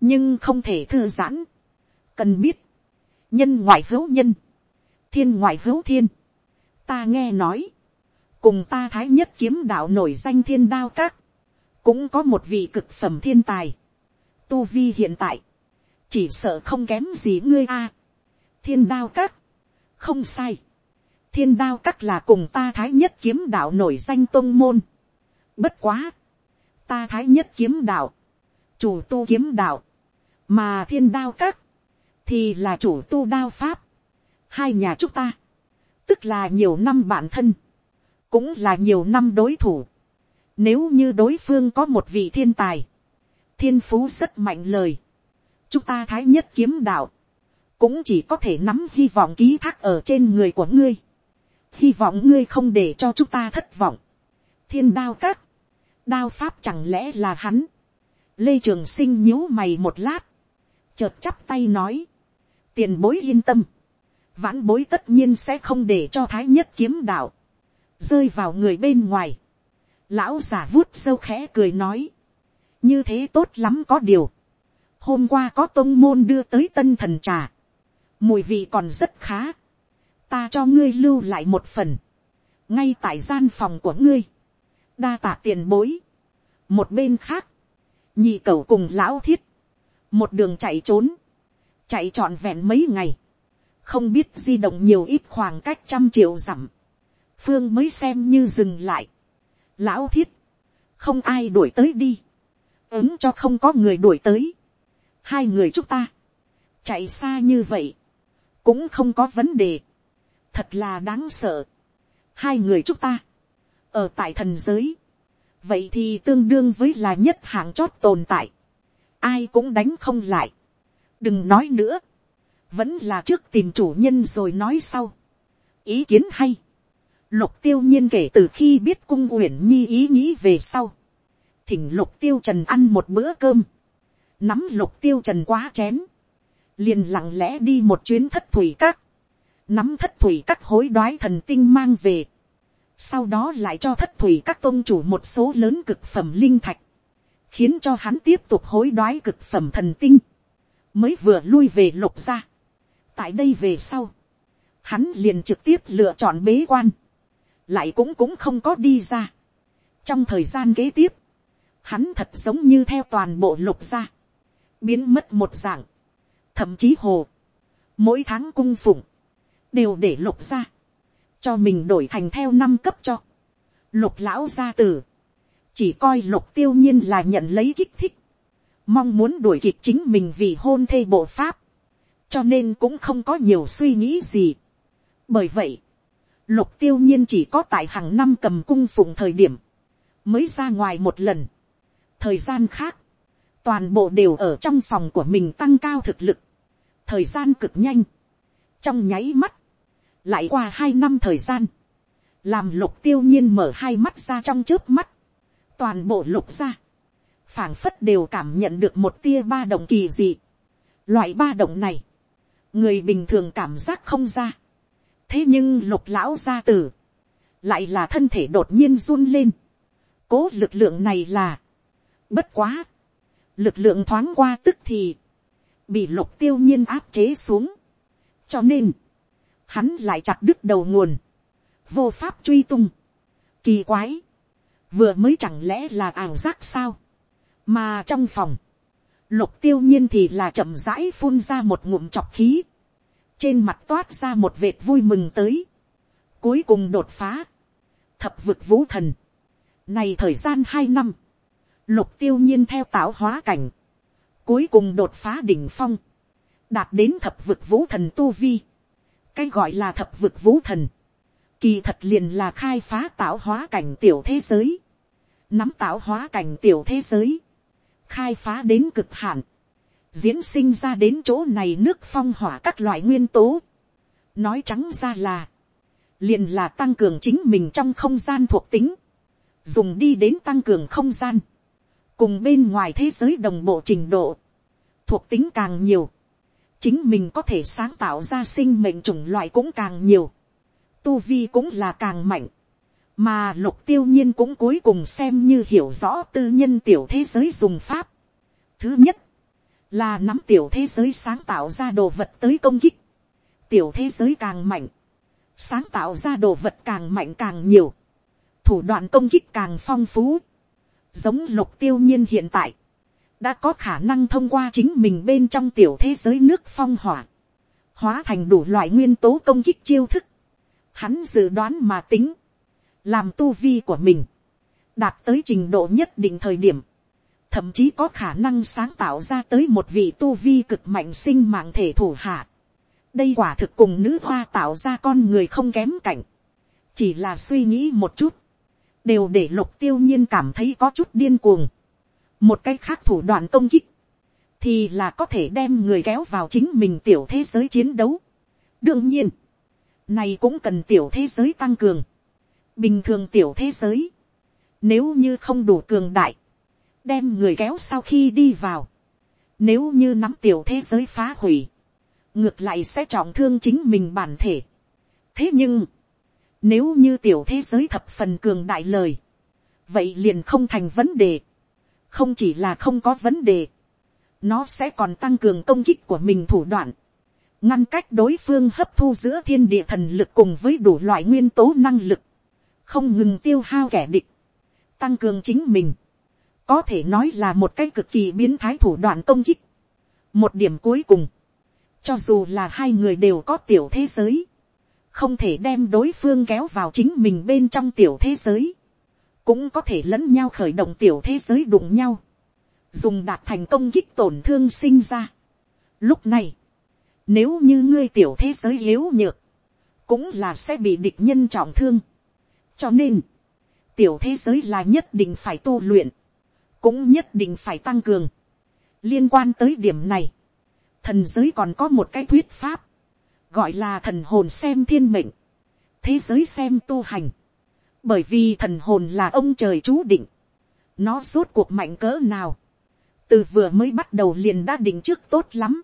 nhưng không thể thư giãn, cần biết, nhân ngoại hữu nhân, thiên ngoại hữu thiên, ta nghe nói, cùng ta thái nhất kiếm đạo nổi danh thiên đao các, cũng có một vị cực phẩm thiên tài, tu vi hiện tại, chỉ sợ không kém gì ngươi a. thiên đao các, không sai, thiên đao các là cùng ta thái nhất kiếm đạo nổi danh tôn môn. bất quá, ta thái nhất kiếm đạo, chủ tu kiếm đạo, mà thiên đao các, thì là chủ tu đao pháp. hai nhà chúng ta, tức là nhiều năm bạn thân, cũng là nhiều năm đối thủ. Nếu như đối phương có một vị thiên tài, thiên phú rất mạnh lời, chúng ta thái nhất kiếm đạo, cũng chỉ có thể nắm hy vọng ký thác ở trên người của ngươi. hy vọng ngươi không để cho chúng ta thất vọng. thiên đao các, đao pháp chẳng lẽ là hắn. lê trường sinh nhíu mày một lát, chợt chắp tay nói, tiền bối yên tâm, vãn bối tất nhiên sẽ không để cho thái nhất kiếm đạo, rơi vào người bên ngoài lão giả vuốt sâu khẽ cười nói, như thế tốt lắm có điều, hôm qua có tôn môn đưa tới tân thần trà, mùi vị còn rất khá, ta cho ngươi lưu lại một phần, ngay tại gian phòng của ngươi, đa tạ tiền bối, một bên khác, nhị cầu cùng lão thiết, một đường chạy trốn, chạy trọn vẹn mấy ngày, không biết di động nhiều ít khoảng cách trăm triệu dặm, phương mới xem như dừng lại, lão thiết, không ai đuổi tới đi, ứng cho không có người đuổi tới, hai người chúng ta, chạy xa như vậy, cũng không có vấn đề, thật là đáng sợ, hai người chúng ta, ở tại thần giới, vậy thì tương đương với là nhất hạng chót tồn tại, ai cũng đánh không lại, đừng nói nữa, vẫn là trước tìm chủ nhân rồi nói sau, ý kiến hay, lục tiêu nhiên kể từ khi biết cung uyển nhi ý nghĩ về sau, thỉnh lục tiêu trần ăn một bữa cơm, nắm lục tiêu trần quá chén, liền lặng lẽ đi một chuyến thất thủy các, nắm thất thủy các hối đoái thần tinh mang về, sau đó lại cho thất thủy các tôn chủ một số lớn cực phẩm linh thạch, khiến cho hắn tiếp tục hối đoái cực phẩm thần tinh, mới vừa lui về lục ra. tại đây về sau, hắn liền trực tiếp lựa chọn bế quan, lại cũng cũng không có đi ra. trong thời gian kế tiếp, hắn thật giống như theo toàn bộ lục ra, biến mất một dạng, thậm chí hồ, mỗi tháng cung phụng, đều để lục ra, cho mình đổi thành theo năm cấp cho, lục lão gia tử, chỉ coi lục tiêu nhiên là nhận lấy kích thích, mong muốn đuổi kịp chính mình vì hôn thê bộ pháp, cho nên cũng không có nhiều suy nghĩ gì. bởi vậy, lục tiêu nhiên chỉ có tại hàng năm cầm cung phụng thời điểm, mới ra ngoài một lần. thời gian khác, toàn bộ đều ở trong phòng của mình tăng cao thực lực, thời gian cực nhanh, trong nháy mắt, lại qua hai năm thời gian, làm lục tiêu nhiên mở hai mắt ra trong trước mắt, toàn bộ lục ra, phảng phất đều cảm nhận được một tia ba động kỳ dị. Loại ba động này, người bình thường cảm giác không ra thế nhưng lục lão gia tử, lại là thân thể đột nhiên run lên. cố lực lượng này là, bất quá, lực lượng thoáng qua tức thì, bị lục tiêu nhiên áp chế xuống. cho nên, hắn lại chặt đứt đầu nguồn, vô pháp truy tung. kỳ quái, vừa mới chẳng lẽ là ảo giác sao, mà trong phòng, lục tiêu nhiên thì là chậm rãi phun ra một ngụm chọc khí, trên mặt toát ra một vệt vui mừng tới, cuối cùng đột phá, thập vực vũ thần, này thời gian hai năm, lục tiêu nhiên theo tạo hóa cảnh, cuối cùng đột phá đỉnh phong, đạt đến thập vực vũ thần tu vi, cái gọi là thập vực vũ thần, kỳ thật liền là khai phá tạo hóa cảnh tiểu thế giới, nắm tạo hóa cảnh tiểu thế giới, khai phá đến cực hạn, diễn sinh ra đến chỗ này nước phong hỏa các loại nguyên tố. nói trắng ra là, liền là tăng cường chính mình trong không gian thuộc tính, dùng đi đến tăng cường không gian, cùng bên ngoài thế giới đồng bộ trình độ, thuộc tính càng nhiều, chính mình có thể sáng tạo ra sinh mệnh chủng loại cũng càng nhiều, tu vi cũng là càng mạnh, mà lục tiêu nhiên cũng cuối cùng xem như hiểu rõ tư nhân tiểu thế giới dùng pháp. Thứ nhất, là nắm tiểu thế giới sáng tạo ra đồ vật tới công kích. Tiểu thế giới càng mạnh, sáng tạo ra đồ vật càng mạnh càng nhiều, thủ đoạn công kích càng phong phú. Giống lục tiêu nhiên hiện tại, đã có khả năng thông qua chính mình bên trong tiểu thế giới nước phong hỏa, hóa thành đủ loại nguyên tố công kích chiêu thức. Hắn dự đoán mà tính, làm tu vi của mình, đạt tới trình độ nhất định thời điểm, thậm chí có khả năng sáng tạo ra tới một vị tu vi cực mạnh sinh mạng thể thủ hạ. đây quả thực cùng nữ hoa tạo ra con người không kém cảnh, chỉ là suy nghĩ một chút, đều để lục tiêu nhiên cảm thấy có chút điên cuồng. một cái khác thủ đoạn công kích, thì là có thể đem người kéo vào chính mình tiểu thế giới chiến đấu. đương nhiên, này cũng cần tiểu thế giới tăng cường. Bình thường tiểu thế giới, nếu như không đủ cường đại, đem người kéo sau khi đi vào, nếu như nắm tiểu thế giới phá hủy, ngược lại sẽ trọng thương chính mình bản thể. thế nhưng, nếu như tiểu thế giới thập phần cường đại lời, vậy liền không thành vấn đề, không chỉ là không có vấn đề, nó sẽ còn tăng cường công kích của mình thủ đoạn, ngăn cách đối phương hấp thu giữa thiên địa thần lực cùng với đủ loại nguyên tố năng lực, không ngừng tiêu hao kẻ địch, tăng cường chính mình, có thể nói là một cái cực kỳ biến thái thủ đoạn công kích. một điểm cuối cùng, cho dù là hai người đều có tiểu thế giới, không thể đem đối phương kéo vào chính mình bên trong tiểu thế giới, cũng có thể lẫn nhau khởi động tiểu thế giới đụng nhau, dùng đạt thành công kích tổn thương sinh ra. Lúc này, nếu như ngươi tiểu thế giới yếu nhược, cũng là sẽ bị địch nhân trọng thương cho nên, tiểu thế giới là nhất định phải tu luyện, cũng nhất định phải tăng cường. liên quan tới điểm này, thần giới còn có một cái thuyết pháp, gọi là thần hồn xem thiên mệnh, thế giới xem tu hành, bởi vì thần hồn là ông trời chú định, nó rốt cuộc mạnh cỡ nào, từ vừa mới bắt đầu liền đã định trước tốt lắm,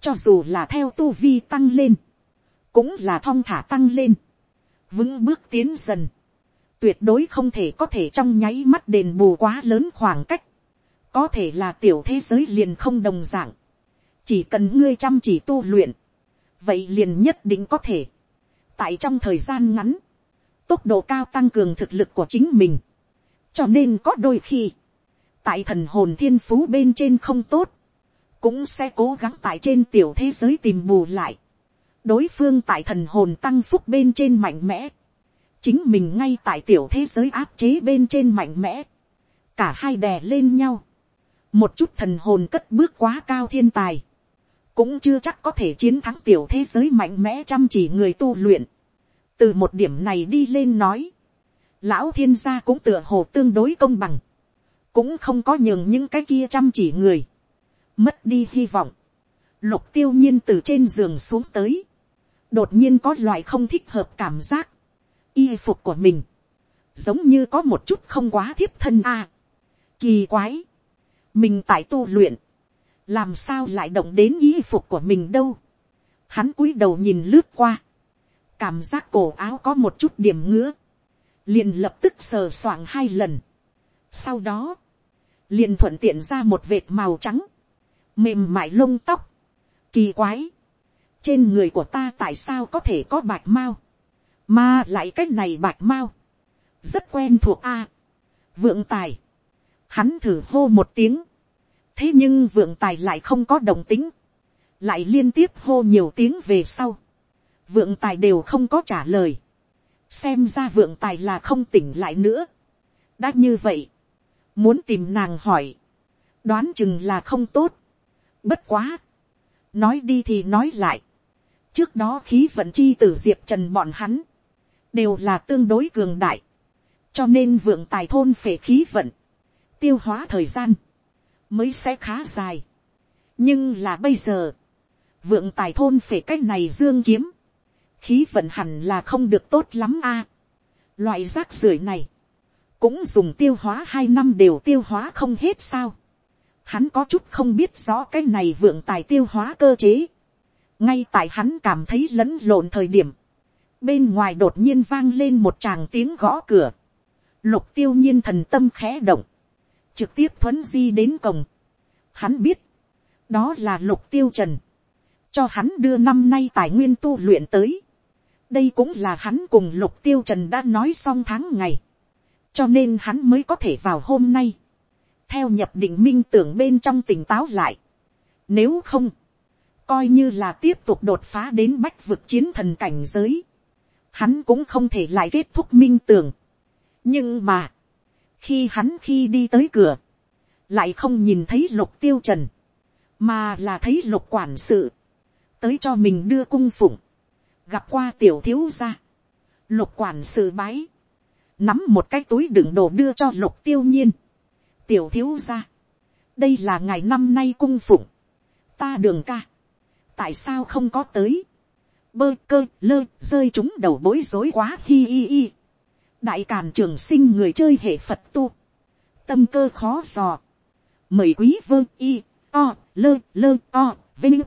cho dù là theo tu vi tăng lên, cũng là thong thả tăng lên, vững bước tiến dần, tuyệt đối không thể có thể trong nháy mắt đền bù quá lớn khoảng cách, có thể là tiểu thế giới liền không đồng d ạ n g chỉ cần ngươi chăm chỉ tu luyện, vậy liền nhất định có thể, tại trong thời gian ngắn, tốc độ cao tăng cường thực lực của chính mình, cho nên có đôi khi, tại thần hồn thiên phú bên trên không tốt, cũng sẽ cố gắng tại trên tiểu thế giới tìm bù lại, đối phương tại thần hồn tăng phúc bên trên mạnh mẽ, chính mình ngay tại tiểu thế giới áp chế bên trên mạnh mẽ, cả hai đè lên nhau, một chút thần hồn cất bước quá cao thiên tài, cũng chưa chắc có thể chiến thắng tiểu thế giới mạnh mẽ chăm chỉ người tu luyện. từ một điểm này đi lên nói, lão thiên gia cũng tựa hồ tương đối công bằng, cũng không có nhường những cái kia chăm chỉ người, mất đi hy vọng, lục tiêu nhiên từ trên giường xuống tới, đột nhiên có loại không thích hợp cảm giác, y phục của mình, giống như có một chút không quá thiếp thân a, kỳ quái, mình tại tu luyện, làm sao lại động đến y phục của mình đâu. Hắn cúi đầu nhìn lướt qua, cảm giác cổ áo có một chút điểm ngứa, liền lập tức sờ soạng hai lần. Sau đó, liền thuận tiện ra một vệt màu trắng, mềm mại lông tóc, kỳ quái, trên người của ta tại sao có thể có bạch mao, mà lại cái này bạch mao, rất quen thuộc a, vượng tài, Hắn thử hô một tiếng. Thế nhưng vượng tài lại không có đồng tính. Lại liên tiếp hô nhiều tiếng về sau. Vượng tài đều không có trả lời. Xem ra vượng tài là không tỉnh lại nữa. Đã như vậy. Muốn tìm nàng hỏi. Đoán chừng là không tốt. Bất quá. Nói đi thì nói lại. Trước đó khí vận chi tử diệp trần bọn hắn. Đều là tương đối cường đại. Cho nên vượng tài thôn phể khí vận tiêu hóa thời gian, mới sẽ khá dài. nhưng là bây giờ, vượng tài thôn phể cái này dương kiếm, khí vận hẳn là không được tốt lắm a. loại rác rưởi này, cũng dùng tiêu hóa hai năm đều tiêu hóa không hết sao. Hắn có chút không biết rõ cái này vượng tài tiêu hóa cơ chế. ngay tại hắn cảm thấy lẫn lộn thời điểm, bên ngoài đột nhiên vang lên một tràng tiếng gõ cửa. Lục tiêu nhiên thần tâm khẽ động trực tiếp thuấn di đến cổng. Hắn biết, đó là lục tiêu trần, cho hắn đưa năm nay tài nguyên tu luyện tới. đây cũng là hắn cùng lục tiêu trần đã nói xong tháng ngày, cho nên hắn mới có thể vào hôm nay, theo nhập định minh tưởng bên trong tỉnh táo lại. Nếu không, coi như là tiếp tục đột phá đến bách vực chiến thần cảnh giới, hắn cũng không thể lại kết thúc minh tưởng. nhưng mà, khi hắn khi đi tới cửa, lại không nhìn thấy lục tiêu trần, mà là thấy lục quản sự, tới cho mình đưa cung phụng, gặp qua tiểu thiếu gia, lục quản sự bái, nắm một cái túi đựng đồ đưa cho lục tiêu nhiên, tiểu thiếu gia, đây là ngày năm nay cung phụng, ta đường ca, tại sao không có tới, bơ cơ lơ rơi chúng đầu bối rối quá hi hi hi. Đại càn trường sinh người chơi hệ phật tu, tâm cơ khó dò, mời quý vơ y, o, lơ lơ o, vinh,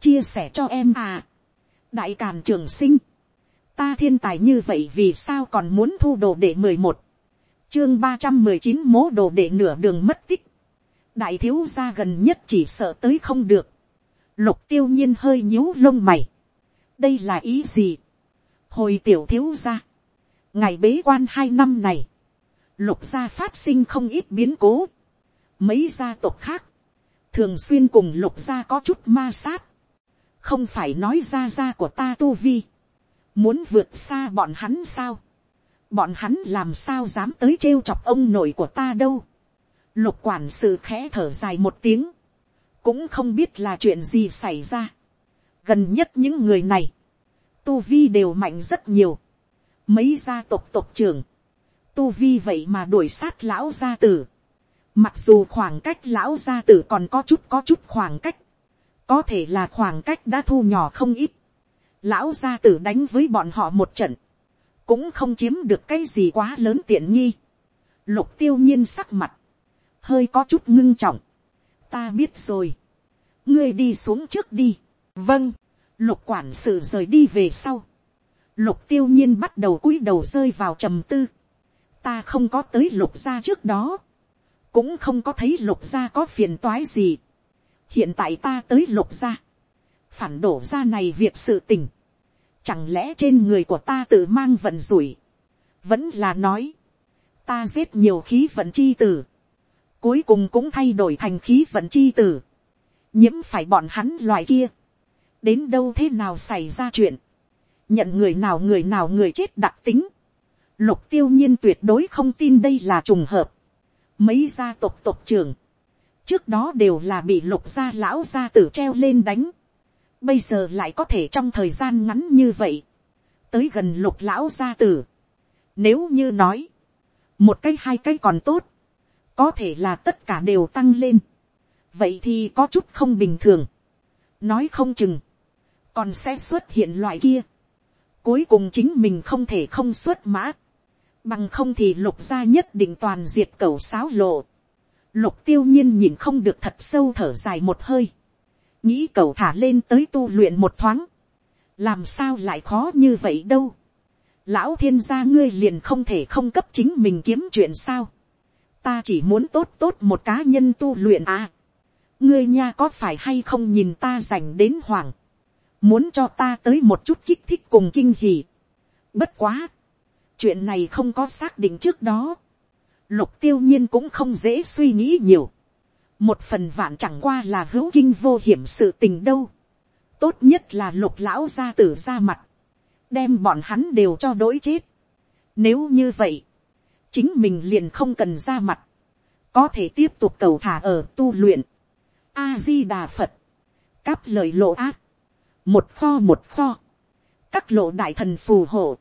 chia sẻ cho em à, đại càn trường sinh, ta thiên tài như vậy vì sao còn muốn thu đồ để mười một, chương ba trăm mười chín mố đồ để nửa đường mất tích, đại thiếu gia gần nhất chỉ sợ tới không được, lục tiêu nhiên hơi nhíu lông mày, đây là ý gì, hồi tiểu thiếu gia, ngày bế quan hai năm này, lục gia phát sinh không ít biến cố. Mấy gia tộc khác, thường xuyên cùng lục gia có chút ma sát. Không phải nói ra gia của ta tu vi. Muốn vượt xa bọn hắn sao? Bọn hắn làm sao dám tới trêu chọc ông nội của ta đâu. Lục quản sự khẽ thở dài một tiếng. Cũng không biết là chuyện gì xảy ra. Gần nhất những người này. Tu vi đều mạnh rất nhiều mấy gia tộc tộc trưởng, tu vi vậy mà đuổi sát lão gia tử. Mặc dù khoảng cách lão gia tử còn có chút có chút khoảng cách, có thể là khoảng cách đã thu nhỏ không ít. Lão gia tử đánh với bọn họ một trận, cũng không chiếm được cái gì quá lớn tiện nghi. Lục tiêu nhiên sắc mặt, hơi có chút ngưng trọng, ta biết rồi, ngươi đi xuống trước đi, vâng, lục quản sự rời đi về sau, lục tiêu nhiên bắt đầu cúi đầu rơi vào trầm tư, ta không có tới lục gia trước đó, cũng không có thấy lục gia có phiền toái gì, hiện tại ta tới lục gia, phản đổ ra này việc sự tình, chẳng lẽ trên người của ta tự mang vận rủi, vẫn là nói, ta giết nhiều khí vận chi tử, cuối cùng cũng thay đổi thành khí vận chi tử, nhiễm phải bọn hắn loại kia, đến đâu thế nào xảy ra chuyện, nhận người nào người nào người chết đặc tính, lục tiêu nhiên tuyệt đối không tin đây là trùng hợp, mấy gia tộc tộc trưởng, trước đó đều là bị lục gia lão gia tử treo lên đánh, bây giờ lại có thể trong thời gian ngắn như vậy, tới gần lục lão gia tử. Nếu như nói, một cái hai cái còn tốt, có thể là tất cả đều tăng lên, vậy thì có chút không bình thường, nói không chừng, còn sẽ xuất hiện loại kia, cuối cùng chính mình không thể không xuất mã, bằng không thì lục gia nhất định toàn diệt cầu sáo lộ, lục tiêu nhiên nhìn không được thật sâu thở dài một hơi, nghĩ cầu thả lên tới tu luyện một thoáng, làm sao lại khó như vậy đâu. lão thiên gia ngươi liền không thể không cấp chính mình kiếm chuyện sao. ta chỉ muốn tốt tốt một cá nhân tu luyện à. ngươi nha có phải hay không nhìn ta dành đến hoàng muốn cho ta tới một chút kích thích cùng kinh hỉ. bất quá. chuyện này không có xác định trước đó. lục tiêu nhiên cũng không dễ suy nghĩ nhiều một phần vạn chẳng qua là hữu kinh vô hiểm sự tình đâu. tốt nhất là lục lão gia tử ra mặt, đem bọn hắn đều cho đối chết. nếu như vậy, chính mình liền không cần ra mặt, có thể tiếp tục cầu thả ở tu luyện. a di đà phật, cáp lời lộ ác, một kho một kho, các lộ đại thần phù hộ,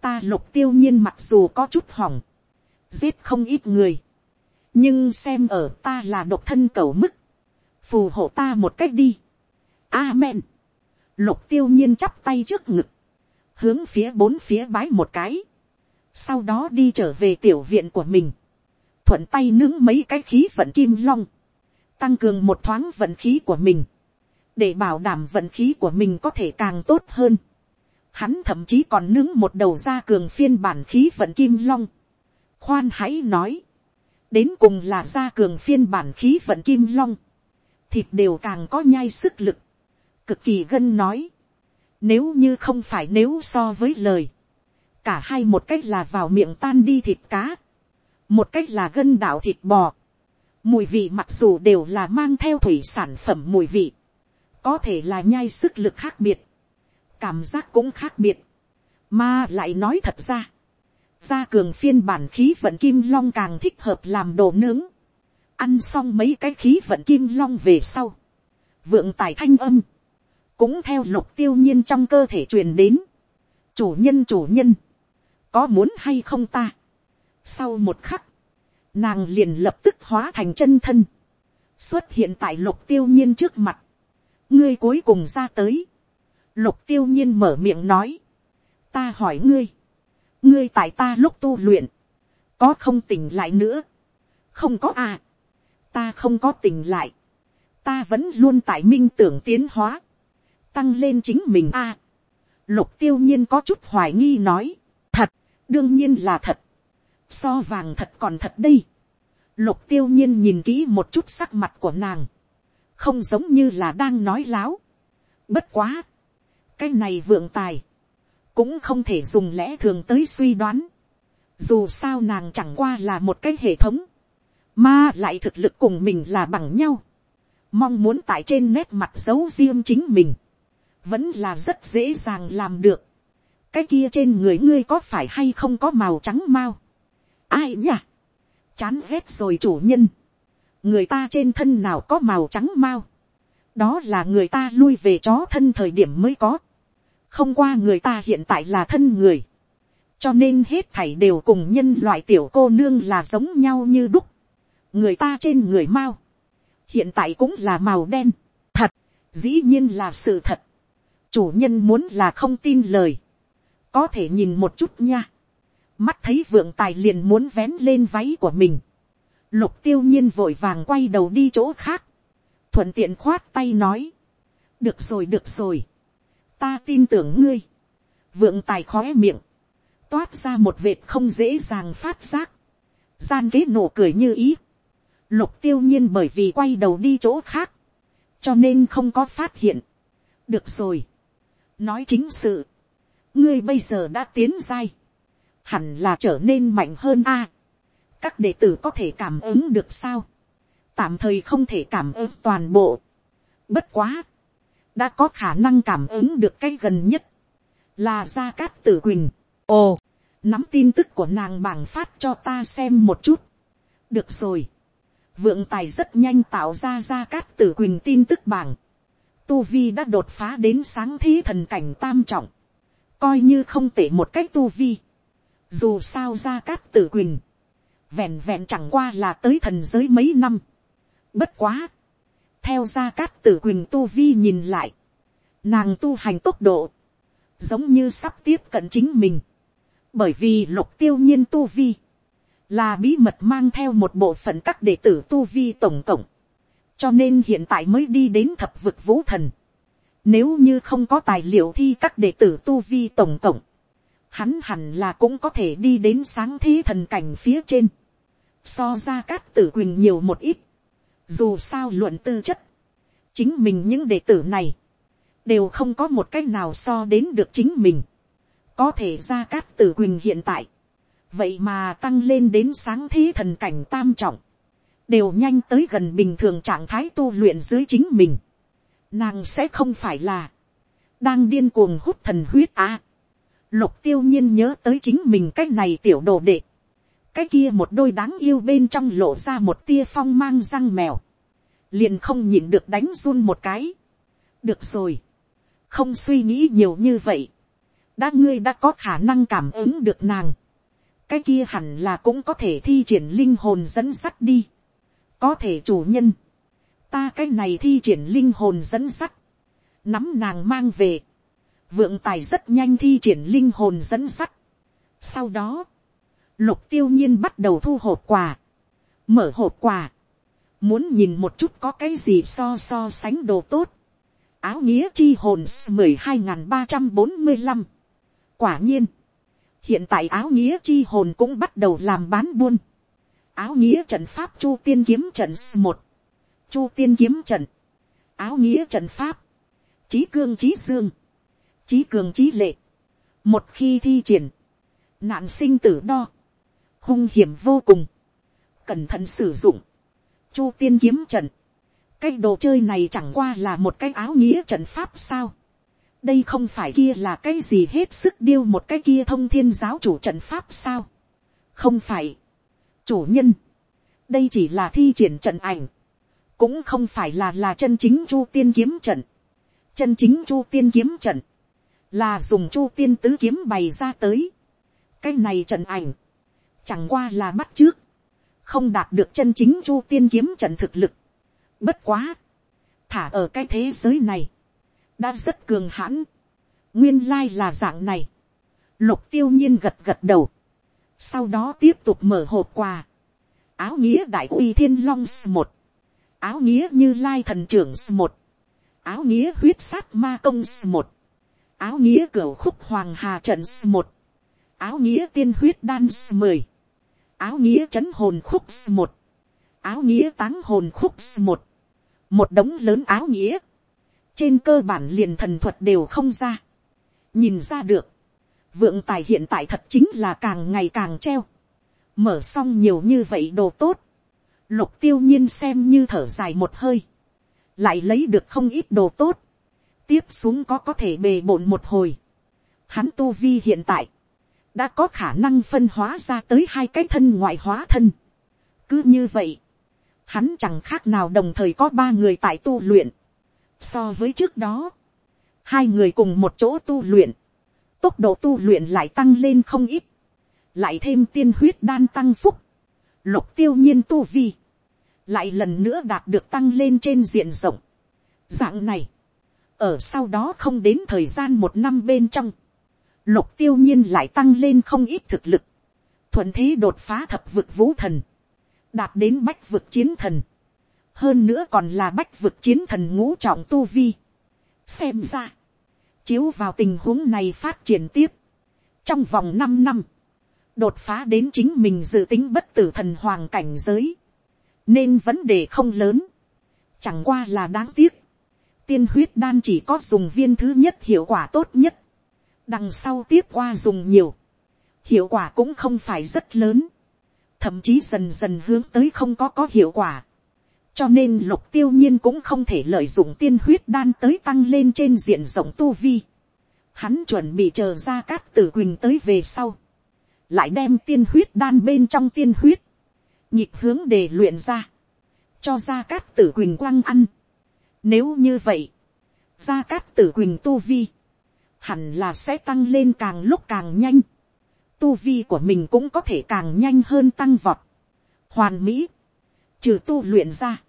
ta lục tiêu nhiên mặc dù có chút hỏng, giết không ít người, nhưng xem ở ta là độc thân cầu mức, phù hộ ta một cách đi. Amen. Lục tiêu nhiên chắp tay trước ngực, hướng phía bốn phía bái một cái, sau đó đi trở về tiểu viện của mình, thuận tay nướng mấy cái khí vận kim long, tăng cường một thoáng vận khí của mình, để bảo đảm vận khí của mình có thể càng tốt hơn. Hắn thậm chí còn nướng một đầu ra cường phiên bản khí vận kim long. Khoan hãy nói, đến cùng là gia cường phiên bản khí vận kim long, thịt đều càng có nhai sức lực, cực kỳ gân nói, nếu như không phải nếu so với lời, cả hai một cách là vào miệng tan đi thịt cá, một cách là gân đạo thịt bò, mùi vị mặc dù đều là mang theo thủy sản phẩm mùi vị, có thể là nhai sức lực khác biệt, cảm giác cũng khác biệt, mà lại nói thật ra, gia cường phiên bản khí vận kim long càng thích hợp làm đồ nướng. ăn xong mấy cái khí vận kim long về sau. vượng tài thanh âm. cũng theo lục tiêu nhiên trong cơ thể truyền đến. chủ nhân chủ nhân. có muốn hay không ta. sau một khắc, nàng liền lập tức hóa thành chân thân. xuất hiện tại lục tiêu nhiên trước mặt ngươi cuối cùng ra tới. lục tiêu nhiên mở miệng nói. ta hỏi ngươi. Ngươi tại ta lúc tu luyện, có không tỉnh lại nữa, không có à, ta không có tỉnh lại, ta vẫn luôn tại minh tưởng tiến hóa, tăng lên chính mình a, lục tiêu nhiên có chút hoài nghi nói, thật, đương nhiên là thật, so vàng thật còn thật đây, lục tiêu nhiên nhìn kỹ một chút sắc mặt của nàng, không giống như là đang nói láo, bất quá, cái này vượng tài, cũng không thể dùng lẽ thường tới suy đoán. Dù sao nàng chẳng qua là một cái hệ thống, mà lại thực lực cùng mình là bằng nhau. Mong muốn tại trên nét mặt giấu riêng chính mình, vẫn là rất dễ dàng làm được. Cái kia trên người ngươi có phải hay không có màu trắng mau? Ai nhỉ? Chán ghét rồi chủ nhân. Người ta trên thân nào có màu trắng mau? Đó là người ta lui về chó thân thời điểm mới có. Không qua người ta hiện tại là thân người, cho nên hết thảy đều cùng nhân loại tiểu cô nương là giống nhau như đúc, người ta trên người mau, hiện tại cũng là màu đen, thật, dĩ nhiên là sự thật, chủ nhân muốn là không tin lời, có thể nhìn một chút nha, mắt thấy vượng tài liền muốn vén lên váy của mình, lục tiêu nhiên vội vàng quay đầu đi chỗ khác, thuận tiện khoát tay nói, được rồi được rồi, ta tin tưởng ngươi, vượng tài khóe miệng, toát ra một vệt không dễ dàng phát giác, gian kế nổ cười như ý, lục tiêu nhiên bởi vì quay đầu đi chỗ khác, cho nên không có phát hiện, được rồi, nói chính sự, ngươi bây giờ đã tiến dai, hẳn là trở nên mạnh hơn a các đệ tử có thể cảm ứng được sao, tạm thời không thể cảm ứng toàn bộ, bất quá, đã có khả năng cảm ứng được cái gần nhất, là gia cát tử quỳnh. ồ, nắm tin tức của nàng bảng phát cho ta xem một chút. được rồi, vượng tài rất nhanh tạo ra gia cát tử quỳnh tin tức bảng. tu vi đã đột phá đến sáng thế thần cảnh tam trọng, coi như không tệ một cách tu vi. dù sao gia cát tử quỳnh, vẹn vẹn chẳng qua là tới thần giới mấy năm. bất quá, theo gia cát tử quỳnh tu vi nhìn lại, nàng tu hành tốc độ, giống như sắp tiếp cận chính mình, bởi vì lục tiêu nhiên tu vi, là bí mật mang theo một bộ phận các đệ tử tu vi tổng cộng, cho nên hiện tại mới đi đến thập vực vũ thần. Nếu như không có tài liệu thi các đệ tử tu vi tổng cộng, hắn hẳn là cũng có thể đi đến sáng thế thần cảnh phía trên. So ra cát tử quỳnh nhiều một ít. Dù sao luận tư chất, chính mình những đệ tử này, đều không có một cách nào so đến được chính mình. Có thể ra cát tử quỳnh hiện tại, vậy mà tăng lên đến sáng thế thần cảnh tam trọng, đều nhanh tới gần bình thường trạng thái tu luyện dưới chính mình. Nàng sẽ không phải là, đang điên cuồng hút thần huyết à. Lục tiêu nhiên nhớ tới chính mình cái này tiểu đồ đệ. Cái kia một đôi đáng yêu bên trong lộ ra một tia phong mang răng mèo. Liền không nhịn được đánh run một cái. Được rồi. Không suy nghĩ nhiều như vậy. Đã ngươi đã có khả năng cảm ứng được nàng cái kia hẳn là cũng có thể thi triển linh hồn dẫn sắt đi. có thể chủ nhân, ta cái này thi triển linh hồn dẫn sắt, nắm nàng mang về, vượng tài rất nhanh thi triển linh hồn dẫn sắt. sau đó, lục tiêu nhiên bắt đầu thu hộp quà, mở hộp quà, muốn nhìn một chút có cái gì so so sánh đồ tốt, áo nghĩa chi hồn mười hai n g h n ba trăm bốn mươi năm, quả nhiên, hiện tại áo nghĩa chi hồn cũng bắt đầu làm bán buôn. áo nghĩa trận pháp chu tiên kiếm trận một, chu tiên kiếm trận, áo nghĩa trận pháp, trí cương trí dương, trí cường trí lệ. một khi thi triển, nạn sinh tử đo, hung hiểm vô cùng, cẩn thận sử dụng, chu tiên kiếm trận, cái đồ chơi này chẳng qua là một cái áo nghĩa trận pháp sao đây không phải kia là cái gì hết sức điêu một cái kia thông thiên giáo chủ trận pháp sao. không phải. chủ nhân. đây chỉ là thi triển trận ảnh. cũng không phải là là chân chính chu tiên kiếm trận. chân chính chu tiên kiếm trận. là dùng chu tiên tứ kiếm bày ra tới. cái này trận ảnh chẳng qua là bắt trước. không đạt được chân chính chu tiên kiếm trận thực lực. bất quá. thả ở cái thế giới này đã rất cường hãn. nguyên lai là dạng này. lục tiêu nhiên gật gật đầu. sau đó tiếp tục mở hộp quà. áo nghĩa đại uy thiên long s một. áo nghĩa như lai thần trưởng s một. áo nghĩa huyết sát ma công s một. áo nghĩa cửa khúc hoàng hà trận s một. áo nghĩa tiên huyết đan s mười áo nghĩa chấn hồn khúc một. áo nghĩa táng hồn khúc một. một đống lớn áo nghĩa trên cơ bản liền thần thuật đều không ra. nhìn ra được, vượng tài hiện tại thật chính là càng ngày càng treo. mở xong nhiều như vậy đồ tốt. lục tiêu nhiên xem như thở dài một hơi. lại lấy được không ít đồ tốt. tiếp xuống có có thể bề bộn một hồi. hắn tu vi hiện tại, đã có khả năng phân hóa ra tới hai cái thân ngoại hóa thân. cứ như vậy, hắn chẳng khác nào đồng thời có ba người tại tu luyện. So với trước đó, hai người cùng một chỗ tu luyện, tốc độ tu luyện lại tăng lên không ít, lại thêm tiên huyết đan tăng phúc, lục tiêu nhiên tu vi, lại lần nữa đạt được tăng lên trên diện rộng. Dạng này, ở sau đó không đến thời gian một năm bên trong, lục tiêu nhiên lại tăng lên không ít thực lực, thuận thế đột phá thập vực vũ thần, đạt đến bách vực chiến thần, hơn nữa còn là bách vực chiến thần ngũ trọng tu vi. xem ra, chiếu vào tình huống này phát triển tiếp, trong vòng năm năm, đột phá đến chính mình dự tính bất tử thần hoàng cảnh giới, nên vấn đề không lớn, chẳng qua là đáng tiếc, tiên huyết đan chỉ có dùng viên thứ nhất hiệu quả tốt nhất, đằng sau tiếp qua dùng nhiều, hiệu quả cũng không phải rất lớn, thậm chí dần dần hướng tới không có có hiệu quả, cho nên lục tiêu nhiên cũng không thể lợi dụng tiên huyết đan tới tăng lên trên diện rộng tu vi. Hắn chuẩn bị chờ ra cát tử quỳnh tới về sau, lại đem tiên huyết đan bên trong tiên huyết, nhịp hướng để luyện ra, cho ra cát tử quỳnh quăng ăn. Nếu như vậy, ra cát tử quỳnh tu vi, hẳn là sẽ tăng lên càng lúc càng nhanh. Tu vi của mình cũng có thể càng nhanh hơn tăng vọt. Hoàn mỹ, trừ tu luyện ra.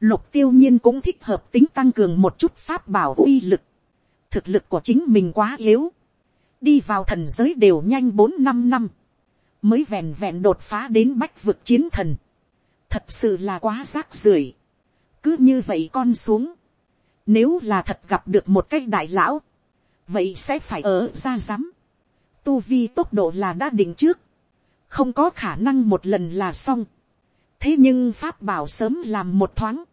Lục tiêu nhiên cũng thích hợp tính tăng cường một chút pháp bảo uy lực. Thực lực của chính mình quá yếu. Đi vào thần giới đều nhanh bốn năm năm. Mới vẹn vẹn đột phá đến bách vực chiến thần. Thật sự là quá rác rưởi Cứ như vậy con xuống. Nếu là thật gặp được một cái đại lão. Vậy sẽ phải ở ra rắm. Tu vi tốc độ là đã định trước. Không có khả năng một lần là xong. Thế nhưng Pháp bảo sớm làm một thoáng.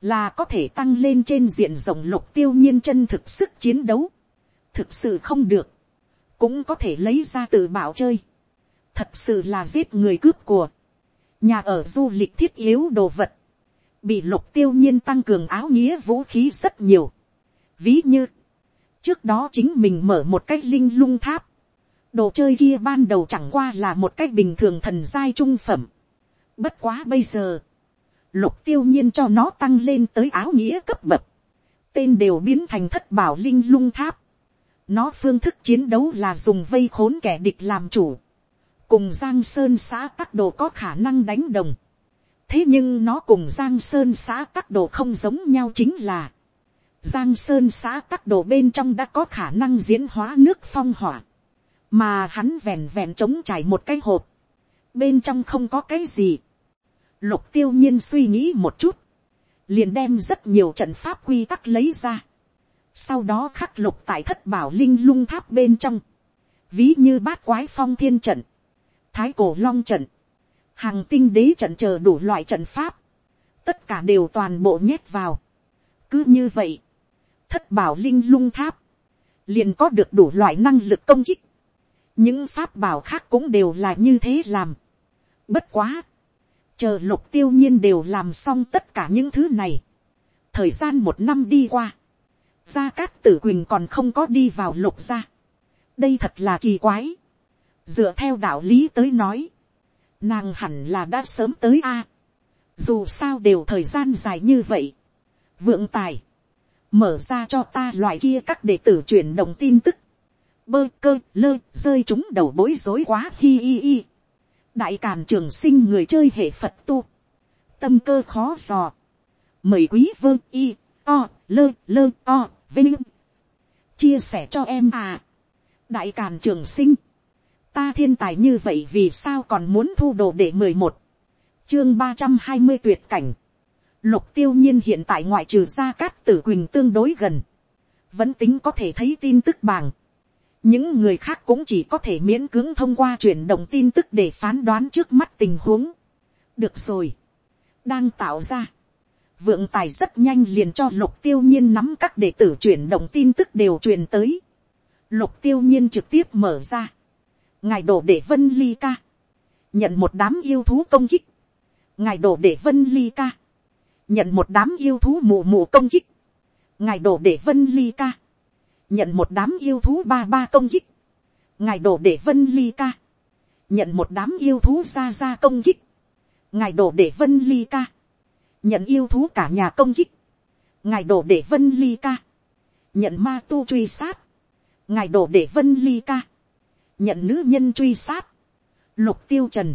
Là có thể tăng lên trên diện rộng lục tiêu nhiên chân thực sức chiến đấu. Thực sự không được. Cũng có thể lấy ra tự bảo chơi. Thật sự là giết người cướp của. Nhà ở du lịch thiết yếu đồ vật bị lục tiêu nhiên tăng cường áo nghĩa vũ khí rất nhiều. Ví như, trước đó chính mình mở một cái linh lung tháp. Đồ chơi kia ban đầu chẳng qua là một cái bình thường thần giai trung phẩm. Bất quá bây giờ, lục tiêu nhiên cho nó tăng lên tới áo nghĩa cấp bậc. Tên đều biến thành thất bảo linh lung tháp. Nó phương thức chiến đấu là dùng vây khốn kẻ địch làm chủ. Cùng Giang Sơn xã các đồ có khả năng đánh đồng thế nhưng nó cùng giang sơn xã tắc đồ không giống nhau chính là, giang sơn xã tắc đồ bên trong đã có khả năng diễn hóa nước phong hỏa, mà hắn vẹn vẹn chống trải một cái hộp, bên trong không có cái gì. Lục tiêu nhiên suy nghĩ một chút, liền đem rất nhiều trận pháp quy tắc lấy ra, sau đó khắc lục tại thất bảo linh lung tháp bên trong, ví như bát quái phong thiên trận, thái cổ long trận, hàng tinh đế trận chờ đủ loại trận pháp, tất cả đều toàn bộ nhét vào. cứ như vậy, thất bảo linh lung tháp, liền có được đủ loại năng lực công kích. những pháp bảo khác cũng đều là như thế làm. bất quá, chờ lục tiêu nhiên đều làm xong tất cả những thứ này. thời gian một năm đi qua, gia cát tử quỳnh còn không có đi vào lục gia. đây thật là kỳ quái. dựa theo đạo lý tới nói, nàng hẳn là đã sớm tới a. dù sao đều thời gian dài như vậy. vượng tài, mở ra cho ta loại kia các đệ tử chuyển động tin tức. bơ cơ lơ rơi chúng đầu bối rối quá hi hi hi. đại càn trường sinh người chơi hệ phật tu. tâm cơ khó dò. mời quý vương y, o, lơ lơ, o, vinh. chia sẻ cho em à. đại càn trường sinh ta thiên tài như vậy vì sao còn muốn thu đồ để mười một chương ba trăm hai mươi tuyệt cảnh lục tiêu nhiên hiện tại ngoại trừ gia cát tử quỳnh tương đối gần. Vẫn tính có thể thấy tin tức bảng những người khác cũng chỉ có thể miễn cưỡng thông qua chuyển động tin tức để phán đoán trước mắt tình huống. Được rồi. Đang tạo ra. Vượng tài rất nhanh liền cho lục tiêu nhiên nắm các đệ tử chuyển động tin tức đều truyền tới. Lục tiêu nhiên trực tiếp mở ra. Ngài đổ để vân ly ca, nhận một đám yêu thú công kích, ngài đổ để vân ly ca, nhận một đám yêu thú mù mù công kích, ngài đổ để vân ly ca, nhận một đám yêu thú ba ba công kích, ngài đổ để vân ly ca, nhận một đám yêu thú ra ra công kích, ngài đổ để vân ly ca, nhận yêu thú cả nhà công kích, ngài đổ để vân ly ca, nhận ma tu truy sát, ngài đổ để vân ly ca, nhận nữ nhân truy sát, lục tiêu trần,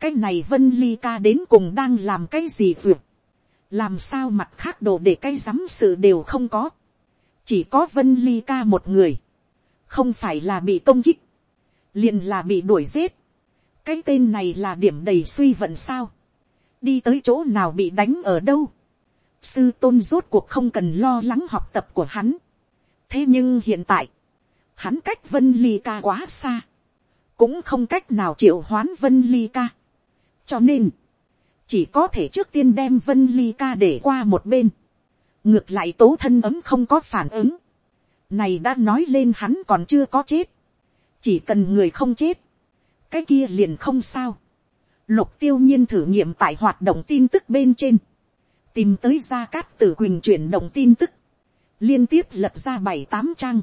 cái này vân ly ca đến cùng đang làm cái gì vượt, làm sao mặt khác đồ để cái rắm sự đều không có, chỉ có vân ly ca một người, không phải là bị công kích, liền là bị đuổi giết, cái tên này là điểm đầy suy vận sao, đi tới chỗ nào bị đánh ở đâu, sư tôn rốt cuộc không cần lo lắng học tập của hắn. thế nhưng hiện tại, hắn cách vân ly ca quá xa, cũng không cách nào triệu hoán vân ly ca. cho nên, chỉ có thể trước tiên đem vân ly ca để qua một bên, ngược lại tố thân ấm không có phản ứng, này đã nói lên hắn còn chưa có chết, chỉ cần người không chết, cái kia liền không sao. Lục tiêu nhiên thử nghiệm tại hoạt động tin tức bên trên, tìm tới gia cát tử quỳnh chuyển động tin tức, liên tiếp lật ra bảy tám trang,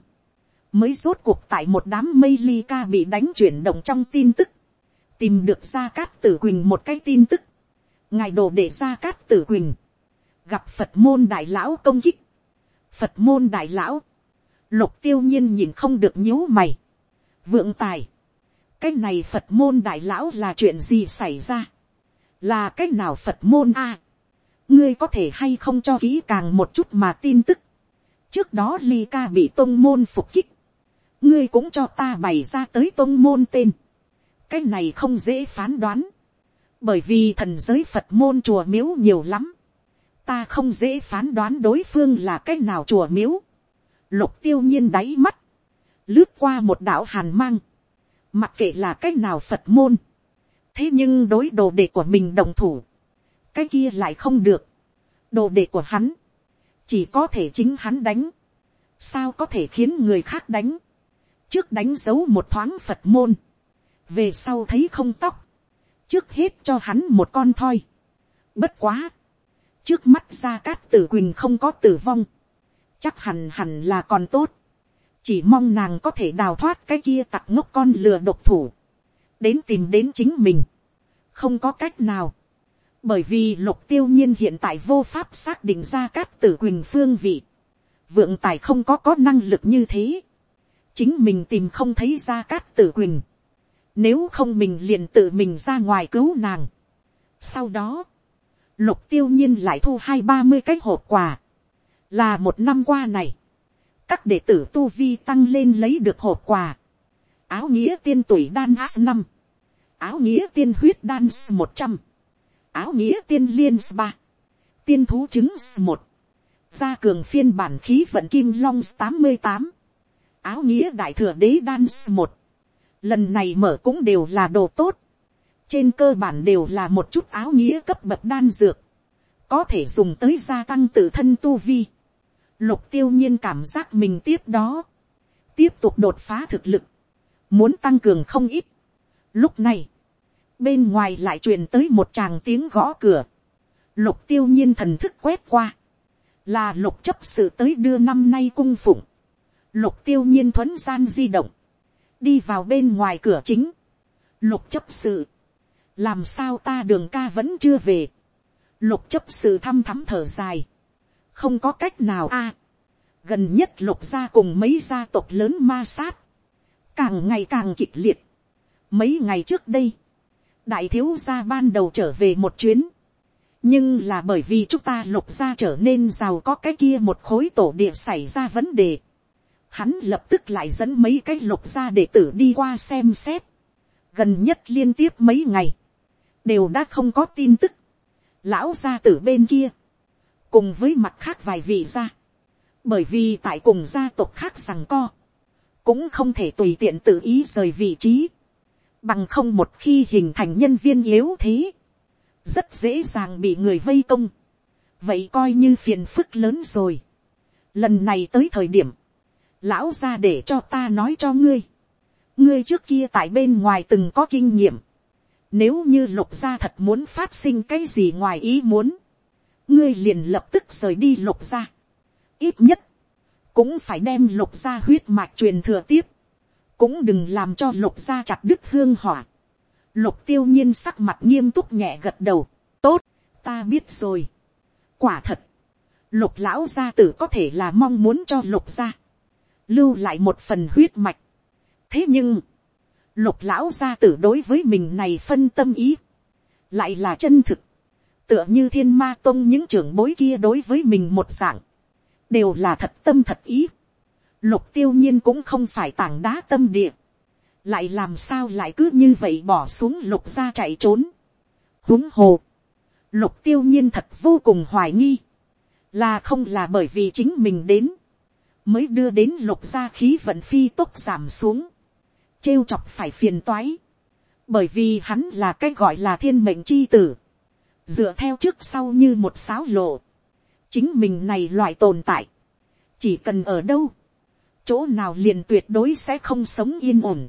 mới rốt cuộc tại một đám mây ly ca bị đánh chuyển động trong tin tức, tìm được gia cát tử quỳnh một cái tin tức, ngài đồ để ra cát tử quỳnh, gặp phật môn đại lão công kích, phật môn đại lão, lục tiêu nhiên nhìn không được nhíu mày, vượng tài, cái này phật môn đại lão là chuyện gì xảy ra, là cái nào phật môn a, ngươi có thể hay không cho kỹ càng một chút mà tin tức, trước đó ly ca bị tôn môn phục kích, ngươi cũng cho ta bày ra tới tôn môn tên, cái này không dễ phán đoán, bởi vì thần giới phật môn chùa miếu nhiều lắm, ta không dễ phán đoán đối phương là cái nào chùa miếu, lục tiêu nhiên đáy mắt, lướt qua một đạo hàn mang, mặc kệ là cái nào phật môn, thế nhưng đối đồ đệ của mình đồng thủ, cái kia lại không được, đồ đệ của hắn, chỉ có thể chính hắn đánh, sao có thể khiến người khác đánh, trước đánh dấu một thoáng phật môn, về sau thấy không tóc, trước hết cho hắn một con thoi, bất quá, trước mắt ra cát tử quỳnh không có tử vong, chắc hẳn hẳn là còn tốt, chỉ mong nàng có thể đào thoát cái kia tặc ngốc con lừa độc thủ, đến tìm đến chính mình, không có cách nào, bởi vì lục tiêu nhiên hiện tại vô pháp xác định ra cát tử quỳnh phương vị, vượng tài không có có năng lực như thế, chính mình tìm không thấy ra cát tử quỳnh, nếu không mình liền tự mình ra ngoài cứu nàng. Sau đó, lục tiêu nhiên lại thu hai ba mươi cái hộp quà, là một năm qua này, các đệ tử tu vi tăng lên lấy được hộp quà, áo nghĩa tiên tuổi đan s năm, áo nghĩa tiên huyết đan s một trăm, áo nghĩa tiên liên s ba, tiên thú trứng s một, gia cường phiên bản khí vận kim long s tám mươi tám, áo nghĩa đại thừa đế đan s một, lần này mở cũng đều là đồ tốt, trên cơ bản đều là một chút áo nghĩa cấp bậc đan dược, có thể dùng tới gia tăng tự thân tu vi. Lục tiêu nhiên cảm giác mình tiếp đó, tiếp tục đột phá thực lực, muốn tăng cường không ít. Lúc này, bên ngoài lại truyền tới một tràng tiếng gõ cửa, lục tiêu nhiên thần thức quét qua, là lục chấp sự tới đưa năm nay cung phụng, lục tiêu nhiên thuấn gian di động, đi vào bên ngoài cửa chính, lục chấp sự, làm sao ta đường ca vẫn chưa về, lục chấp sự thăm thắm thở dài, không có cách nào a, gần nhất lục gia cùng mấy gia tộc lớn ma sát, càng ngày càng kịch liệt, mấy ngày trước đây, đại thiếu gia ban đầu trở về một chuyến, nhưng là bởi vì chúng ta lục gia trở nên giàu có cái kia một khối tổ địa xảy ra vấn đề, hắn lập tức lại dẫn mấy cái lục gia đệ tử đi qua xem xét, gần nhất liên tiếp mấy ngày, đều đã không có tin tức, lão gia tử bên kia, cùng với mặt khác vài vị gia, bởi vì tại cùng gia tộc khác rằng co, cũng không thể tùy tiện tự ý rời vị trí, bằng không một khi hình thành nhân viên yếu thế, rất dễ dàng bị người vây công, vậy coi như phiền phức lớn rồi. Lần này tới thời điểm, lão ra để cho ta nói cho ngươi, ngươi trước kia tại bên ngoài từng có kinh nghiệm, nếu như lục gia thật muốn phát sinh cái gì ngoài ý muốn, ngươi liền lập tức rời đi lục gia. ít nhất, cũng phải đem lục gia huyết mạch truyền thừa tiếp, cũng đừng làm cho lục gia chặt đứt hương hỏa. lục tiêu nhiên sắc mặt nghiêm túc nhẹ gật đầu, tốt, ta biết rồi. quả thật, lục lão gia tử có thể là mong muốn cho lục gia, lưu lại một phần huyết mạch. thế nhưng, lục lão gia tử đối với mình này phân tâm ý, lại là chân thực, tựa như thiên ma tôn những trưởng bối kia đối với mình một dạng, đều là thật tâm thật ý. Lục tiêu nhiên cũng không phải tảng đá tâm địa, lại làm sao lại cứ như vậy bỏ xuống lục ra chạy trốn. huống hồ, lục tiêu nhiên thật vô cùng hoài nghi, là không là bởi vì chính mình đến, mới đưa đến lục gia khí vận phi tốc giảm xuống, trêu chọc phải phiền toái, bởi vì hắn là cái gọi là thiên mệnh chi tử, dựa theo trước sau như một sáo lộ, chính mình này loại tồn tại, chỉ cần ở đâu, chỗ nào liền tuyệt đối sẽ không sống yên ổn,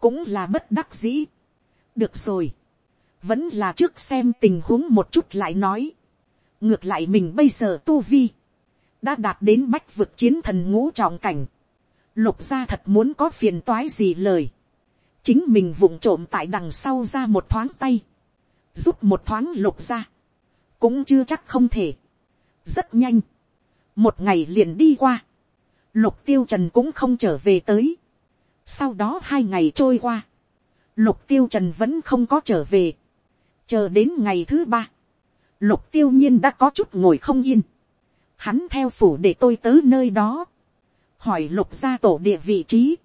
cũng là bất đắc dĩ. được rồi, vẫn là trước xem tình huống một chút lại nói, ngược lại mình bây giờ tu vi, đã đạt đến bách vực chiến thần ngũ trọng cảnh, lục gia thật muốn có phiền toái gì lời, chính mình vụng trộm tại đằng sau ra một thoáng tay, giúp một thoáng lục gia, cũng chưa chắc không thể, rất nhanh, một ngày liền đi qua, lục tiêu trần cũng không trở về tới, sau đó hai ngày trôi qua, lục tiêu trần vẫn không có trở về, chờ đến ngày thứ ba, lục tiêu nhiên đã có chút ngồi không yên, hắn theo phủ để tôi tới nơi đó, hỏi lục gia tổ địa vị trí,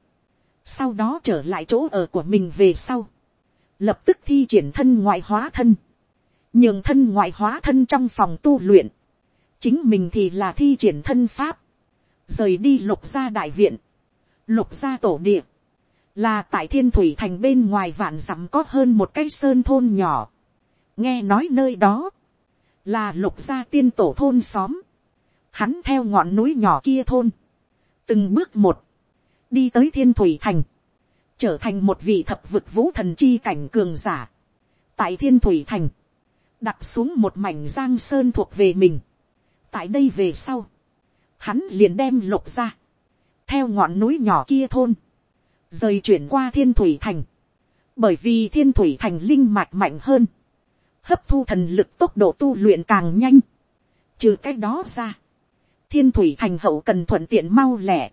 sau đó trở lại chỗ ở của mình về sau, lập tức thi triển thân ngoại hóa thân, nhường thân ngoại hóa thân trong phòng tu luyện, chính mình thì là thi triển thân pháp, rời đi lục gia đại viện, lục gia tổ địa, là tại thiên thủy thành bên ngoài vạn dặm có hơn một cái sơn thôn nhỏ, nghe nói nơi đó, là lục gia tiên tổ thôn xóm, hắn theo ngọn núi nhỏ kia thôn, từng bước một, đi tới thiên thủy thành, trở thành một vị thập vực vũ thần chi cảnh cường giả. tại thiên thủy thành, đặt xuống một mảnh giang sơn thuộc về mình. tại đây về sau, hắn liền đem lục ra, theo ngọn núi nhỏ kia thôn, rời chuyển qua thiên thủy thành, bởi vì thiên thủy thành linh mạch mạnh hơn, hấp thu thần lực tốc độ tu luyện càng nhanh, trừ cái đó ra, thiên thủy thành hậu cần thuận tiện mau lẻ,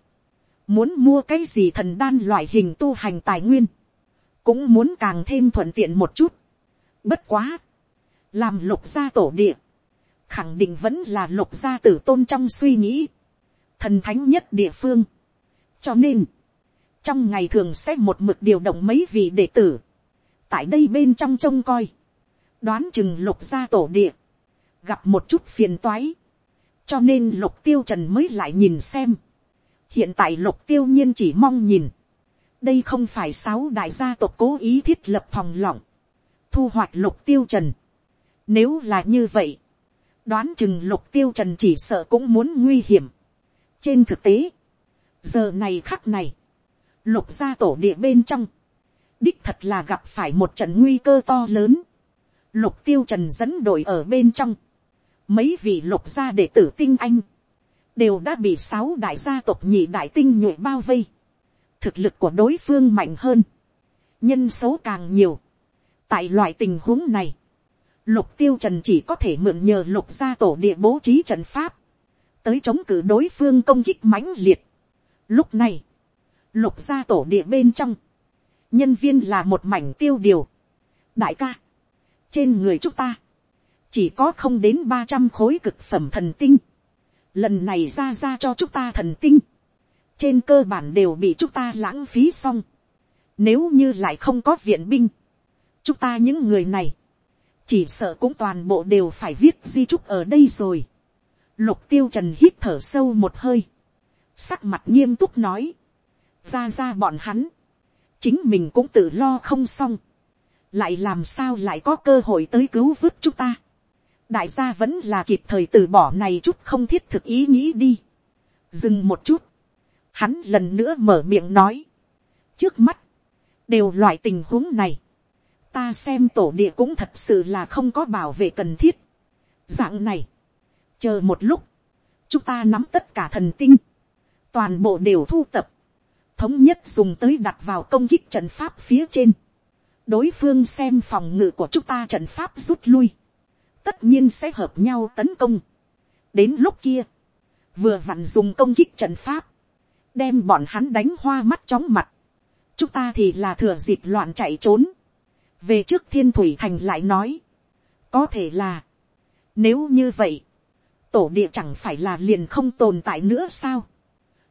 muốn mua cái gì thần đan loại hình tu hành tài nguyên, cũng muốn càng thêm thuận tiện một chút. Bất quá, làm lục gia tổ địa, khẳng định vẫn là lục gia tử tôn trong suy nghĩ, thần thánh nhất địa phương. cho nên, trong ngày thường sẽ một mực điều động mấy vị đệ tử, tại đây bên trong trông coi, đoán chừng lục gia tổ địa, gặp một chút phiền toái, cho nên lục tiêu trần mới lại nhìn xem, hiện tại lục tiêu nhiên chỉ mong nhìn, đây không phải sáu đại gia tộc cố ý thiết lập phòng lỏng, thu hoạch lục tiêu trần. Nếu là như vậy, đoán chừng lục tiêu trần chỉ sợ cũng muốn nguy hiểm. trên thực tế, giờ này khắc này, lục gia tổ địa bên trong, đích thật là gặp phải một trận nguy cơ to lớn. lục tiêu trần dẫn đội ở bên trong, mấy vị lục gia đệ tử tinh anh, đều đã bị sáu đại gia tộc nhị đại tinh nhuệ bao vây. thực lực của đối phương mạnh hơn, nhân số càng nhiều. tại loại tình huống này, lục tiêu trần chỉ có thể mượn nhờ lục gia tổ địa bố trí trận pháp, tới chống cử đối phương công kích mãnh liệt. lúc này, lục gia tổ địa bên trong, nhân viên là một mảnh tiêu điều. đại ca, trên người chúng ta, chỉ có không đến ba trăm khối cực phẩm thần tinh, lần này ra ra cho chúng ta thần tinh, trên cơ bản đều bị chúng ta lãng phí xong. Nếu như lại không có viện binh, chúng ta những người này, chỉ sợ cũng toàn bộ đều phải viết di trúc ở đây rồi. Lục tiêu trần hít thở sâu một hơi, sắc mặt nghiêm túc nói, ra ra bọn hắn, chính mình cũng tự lo không xong, lại làm sao lại có cơ hội tới cứu vớt chúng ta? Đại gia vẫn là kịp thời từ bỏ này chút không thiết thực ý nghĩ đi. dừng một chút, hắn lần nữa mở miệng nói, trước mắt, đều loại tình huống này, ta xem tổ địa cũng thật sự là không có bảo vệ cần thiết. dạng này, chờ một lúc, chúng ta nắm tất cả thần tinh, toàn bộ đều thu tập, thống nhất dùng tới đặt vào công kích trận pháp phía trên, đối phương xem phòng ngự của chúng ta trận pháp rút lui, tất nhiên sẽ hợp nhau tấn công. đến lúc kia, vừa vặn dùng công kích trận pháp, đem bọn hắn đánh hoa mắt chóng mặt, chúng ta thì là thừa dịp loạn chạy trốn, về trước thiên thủy thành lại nói, có thể là, nếu như vậy, tổ địa chẳng phải là liền không tồn tại nữa sao,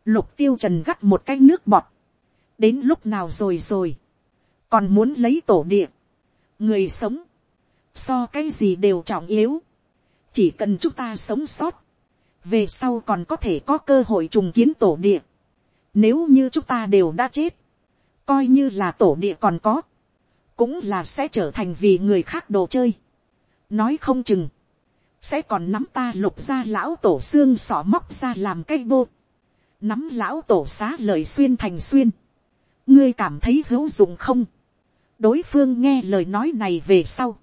lục tiêu trần gắt một cái nước bọt, đến lúc nào rồi rồi, còn muốn lấy tổ địa, người sống, so cái gì đều trọng yếu, chỉ cần chúng ta sống sót, về sau còn có thể có cơ hội trùng kiến tổ địa, nếu như chúng ta đều đã chết, coi như là tổ địa còn có, cũng là sẽ trở thành vì người khác đồ chơi. nói không chừng, sẽ còn nắm ta lục ra lão tổ xương sọ móc ra làm cây bô, nắm lão tổ xá lời xuyên thành xuyên, ngươi cảm thấy hữu dụng không, đối phương nghe lời nói này về sau,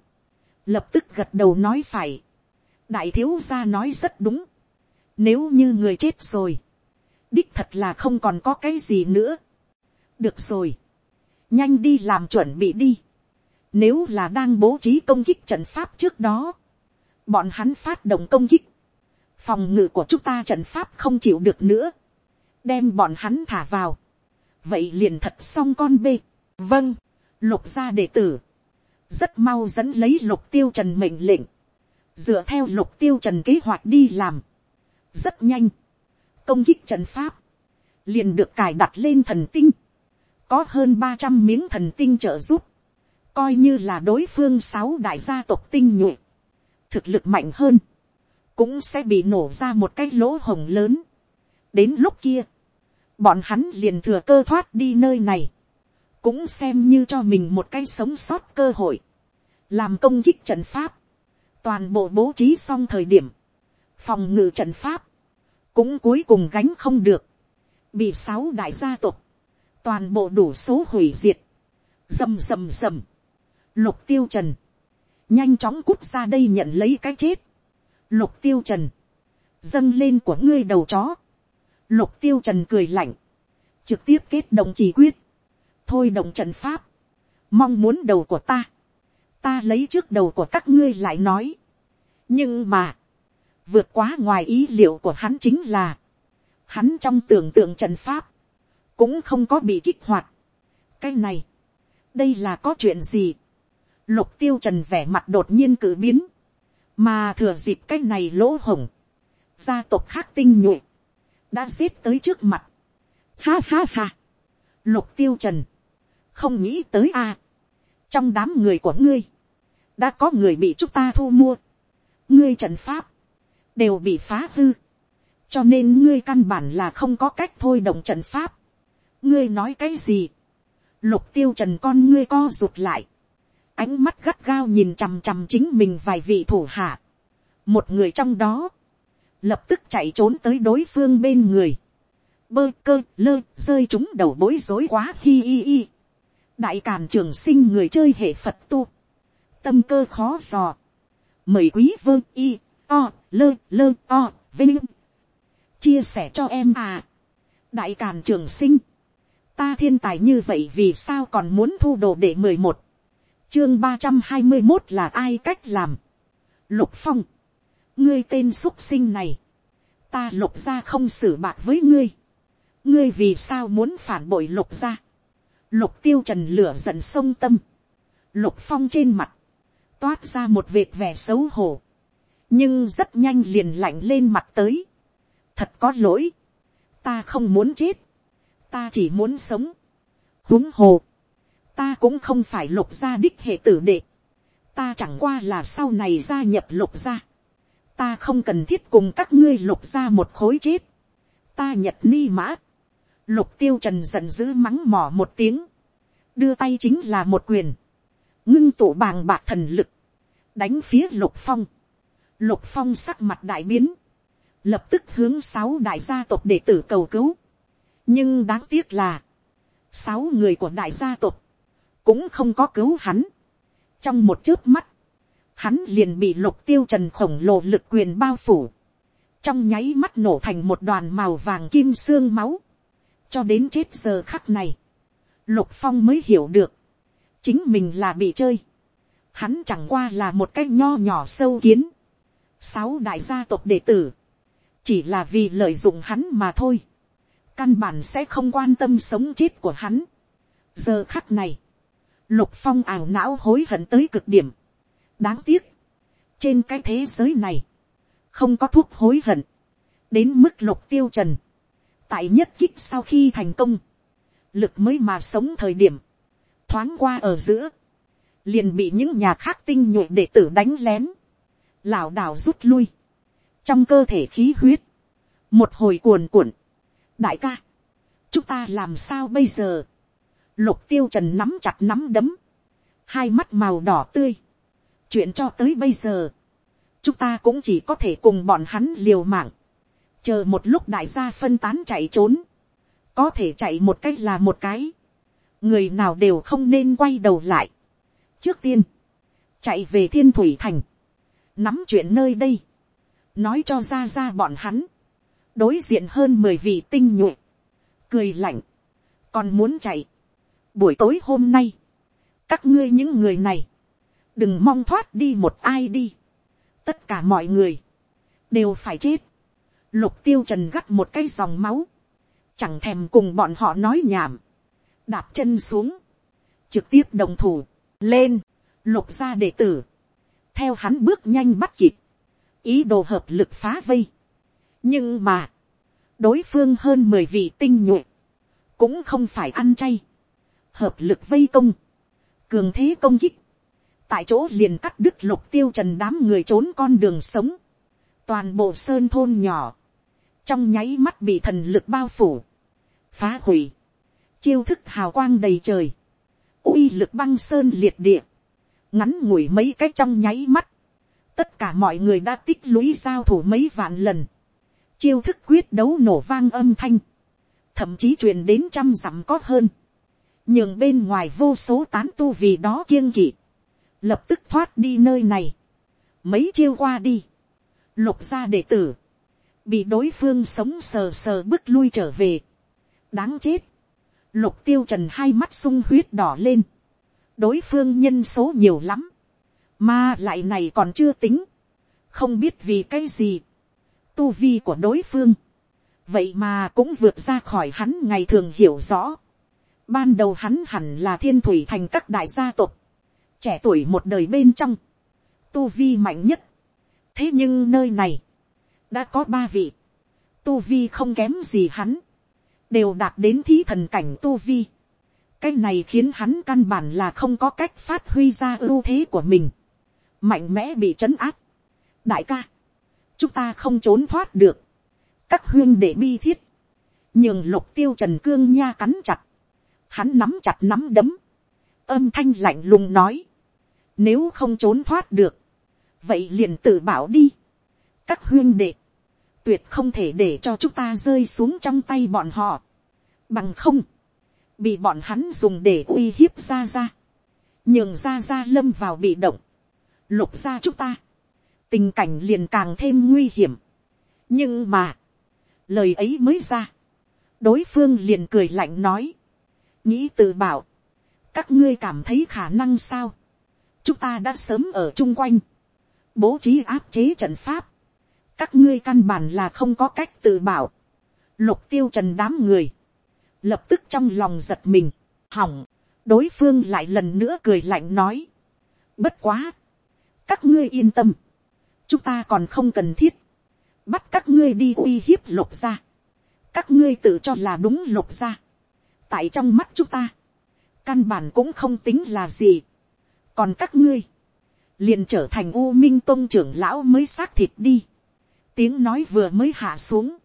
lập tức gật đầu nói phải, đại thiếu gia nói rất đúng, nếu như người chết rồi, đích thật là không còn có cái gì nữa, được rồi, nhanh đi làm chuẩn bị đi, nếu là đang bố trí công kích trận pháp trước đó, bọn hắn phát động công kích, phòng ngự của chúng ta trận pháp không chịu được nữa, đem bọn hắn thả vào, vậy liền thật xong con bê, vâng, lục gia đệ tử, rất mau dẫn lấy lục tiêu trần mệnh lệnh, dựa theo lục tiêu trần kế hoạch đi làm, rất nhanh, công kích trần pháp, liền được cài đặt lên thần tinh, có hơn ba trăm miếng thần tinh trợ giúp, coi như là đối phương sáu đại gia tộc tinh nhuệ, thực lực mạnh hơn, cũng sẽ bị nổ ra một cái lỗ hồng lớn. đến lúc kia, bọn hắn liền thừa cơ thoát đi nơi này, cũng xem như cho mình một cái sống sót cơ hội, làm công kích trận pháp, toàn bộ bố trí xong thời điểm, phòng ngự trận pháp, cũng cuối cùng gánh không được, bị sáu đại gia tộc, toàn bộ đủ số hủy diệt, rầm rầm rầm, lục tiêu trần, nhanh chóng cút ra đây nhận lấy cái chết, lục tiêu trần, dâng lên của ngươi đầu chó, lục tiêu trần cười lạnh, trực tiếp kết động chỉ quyết, thôi động trận pháp, mong muốn đầu của ta, ta lấy trước đầu của các ngươi lại nói, nhưng mà, vượt quá ngoài ý liệu của hắn chính là, hắn trong tưởng tượng trận pháp, cũng không có bị kích hoạt. cái này, đây là có chuyện gì, lục tiêu trần vẻ mặt đột nhiên cử biến, mà thừa dịp cái này lỗ hổng gia tộc khác tinh nhuệ, đã xếp tới trước mặt. Ha ha ha, lục tiêu trần, không nghĩ tới a, trong đám người của ngươi, đã có người bị chúng ta thu mua, ngươi trận pháp, đều bị phá hư, cho nên ngươi căn bản là không có cách thôi động trận pháp. ngươi nói cái gì, lục tiêu trần con ngươi co rụt lại, ánh mắt gắt gao nhìn chằm chằm chính mình vài vị thủ hạ, một người trong đó, lập tức chạy trốn tới đối phương bên người, bơ cơ lơ rơi chúng đầu bối rối quá hi hi hi đại càn trường sinh người chơi hệ phật tu, tâm cơ khó dò, mời quý vương y o lơ lơ o vinh. Chia sẻ cho em à. Đại càn trường sinh. Ta thiên tài như vậy vì sao còn muốn thu đồ để mười một? Chương ba trăm hai mươi một là ai cách làm? Lục phong. Ngươi tên x sinh này. Ta lục ra không xử bạc với ngươi. Ngươi vì sao muốn phản bội lục ra lục tiêu trần lửa giận sông tâm. Lục phong trên mặt. Toát ra một vệt vẻ xấu hổ. Nhưng rất nhanh liền lạnh lên mặt tới. thật có lỗi, ta không muốn chết, ta chỉ muốn sống. huống hồ, ta cũng không phải lục gia đích hệ tử đệ, ta chẳng qua là sau này gia nhập lục gia, ta không cần thiết cùng các ngươi lục gia một khối chết, ta nhật ni mã, lục tiêu trần giận dữ mắng mỏ một tiếng, đưa tay chính là một quyền, ngưng tụ bàng bạc thần lực, đánh phía lục phong, Lục phong sắc mặt đại biến. Lập tức hướng sáu đại gia tộc đệ tử cầu cứu. Nhưng đáng tiếc là. Sáu người của đại gia tộc. Cũng không có cứu hắn. Trong một chớp mắt. Hắn liền bị lục tiêu trần khổng lồ lực quyền bao phủ. Trong nháy mắt nổ thành một đoàn màu vàng kim xương máu. Cho đến chết giờ khắc này. Lục phong mới hiểu được. Chính mình là bị chơi. Hắn chẳng qua là một cái nho nhỏ sâu kiến sáu đại gia tộc đệ tử, chỉ là vì lợi dụng hắn mà thôi, căn bản sẽ không quan tâm sống chết của hắn. giờ khắc này, lục phong ảo não hối hận tới cực điểm, đáng tiếc, trên cái thế giới này, không có thuốc hối hận, đến mức lục tiêu trần, tại nhất kích sau khi thành công, lực mới mà sống thời điểm, thoáng qua ở giữa, liền bị những nhà khác tinh nhuệ đệ tử đánh lén, lảo đảo rút lui, trong cơ thể khí huyết, một hồi cuồn cuộn, đại ca, chúng ta làm sao bây giờ, lục tiêu trần nắm chặt nắm đấm, hai mắt màu đỏ tươi, chuyện cho tới bây giờ, chúng ta cũng chỉ có thể cùng bọn hắn liều mạng, chờ một lúc đại gia phân tán chạy trốn, có thể chạy một cách là một cái, người nào đều không nên quay đầu lại. trước tiên, chạy về thiên thủy thành, nắm chuyện nơi đây, nói cho ra ra bọn hắn, đối diện hơn mười vị tinh nhuệ, cười lạnh, còn muốn chạy. buổi tối hôm nay, các ngươi những người này, đừng mong thoát đi một ai đi, tất cả mọi người, đều phải chết lục tiêu trần gắt một cái dòng máu, chẳng thèm cùng bọn họ nói nhảm, đạp chân xuống, trực tiếp đồng thủ, lên, lục ra đệ tử, theo hắn bước nhanh bắt kịp, ý đồ hợp lực phá vây. nhưng mà, đối phương hơn mười vị tinh nhuệ, cũng không phải ăn chay, hợp lực vây công, cường thế công kích, tại chỗ liền cắt đứt lục tiêu trần đám người trốn con đường sống, toàn bộ sơn thôn nhỏ, trong nháy mắt bị thần lực bao phủ, phá hủy, chiêu thức hào quang đầy trời, uy lực băng sơn liệt địa, ngắn ngủi mấy cái trong nháy mắt, tất cả mọi người đã tích lũy giao thủ mấy vạn lần, chiêu thức quyết đấu nổ vang âm thanh, thậm chí truyền đến trăm dặm có hơn, nhường bên ngoài vô số tán tu vì đó kiêng kỵ, lập tức thoát đi nơi này, mấy chiêu qua đi, lục gia đệ tử, bị đối phương sống sờ sờ bước lui trở về, đáng chết, lục tiêu trần hai mắt sung huyết đỏ lên, đối phương nhân số nhiều lắm, mà lại này còn chưa tính, không biết vì cái gì, tu vi của đối phương, vậy mà cũng vượt ra khỏi hắn ngày thường hiểu rõ. Ban đầu hắn hẳn là thiên thủy thành các đại gia tộc, trẻ tuổi một đời bên trong, tu vi mạnh nhất. thế nhưng nơi này, đã có ba vị, tu vi không kém gì hắn, đều đạt đến thí thần cảnh tu vi. cái này khiến hắn căn bản là không có cách phát huy ra ưu thế của mình, mạnh mẽ bị trấn áp. đại ca, chúng ta không trốn thoát được, các huyên để bi thiết, nhường lục tiêu trần cương nha cắn chặt, hắn nắm chặt nắm đấm, âm thanh lạnh lùng nói, nếu không trốn thoát được, vậy liền tự bảo đi, các huyên đệ, tuyệt không thể để cho chúng ta rơi xuống trong tay bọn họ, bằng không, bị bọn hắn dùng để uy hiếp ra ra, nhường ra ra lâm vào bị động, lục ra chúng ta, tình cảnh liền càng thêm nguy hiểm. nhưng mà, lời ấy mới ra, đối phương liền cười lạnh nói, nghĩ tự bảo, các ngươi cảm thấy khả năng sao, chúng ta đã sớm ở chung quanh, bố trí áp chế trận pháp, các ngươi căn bản là không có cách tự bảo, lục tiêu trần đám người, lập tức trong lòng giật mình, hỏng, đối phương lại lần nữa cười lạnh nói, bất quá, các ngươi yên tâm, chúng ta còn không cần thiết, bắt các ngươi đi uy hiếp lục ra các ngươi tự cho là đúng lục ra tại trong mắt chúng ta, căn bản cũng không tính là gì, còn các ngươi, liền trở thành u minh tôn trưởng lão mới xác thịt đi, tiếng nói vừa mới hạ xuống,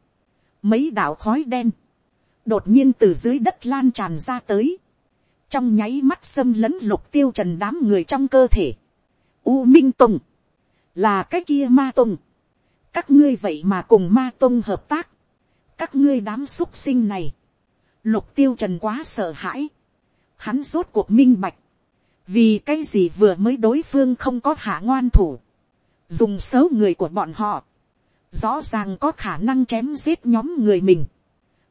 mấy đạo khói đen, đột nhiên từ dưới đất lan tràn ra tới, trong nháy mắt xâm lấn lục tiêu trần đám người trong cơ thể, u minh tùng, là cái kia ma tùng, các ngươi vậy mà cùng ma tùng hợp tác, các ngươi đám x sinh này, lục tiêu trần quá sợ hãi, hắn rốt cuộc minh bạch, vì cái gì vừa mới đối phương không có hạ ngoan thủ, dùng xấu người của bọn họ, rõ ràng có khả năng chém giết nhóm người mình,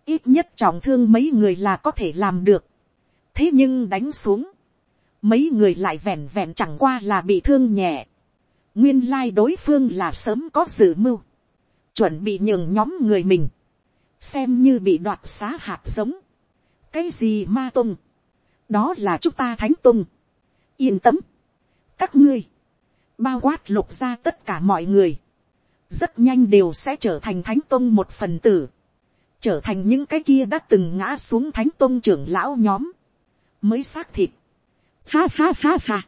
ít nhất trọng thương mấy người là có thể làm được, thế nhưng đánh xuống, mấy người lại vẹn vẹn chẳng qua là bị thương nhẹ, nguyên lai đối phương là sớm có dự mưu, chuẩn bị nhường nhóm người mình, xem như bị đoạt xá hạt giống, cái gì ma tung, đó là chúng ta thánh tung, yên tâm, các ngươi, bao quát lục ra tất cả mọi người, rất nhanh đều sẽ trở thành thánh tôn một phần tử, trở thành những cái kia đã từng ngã xuống thánh tôn trưởng lão nhóm, mới xác thịt, ha ha ha ha,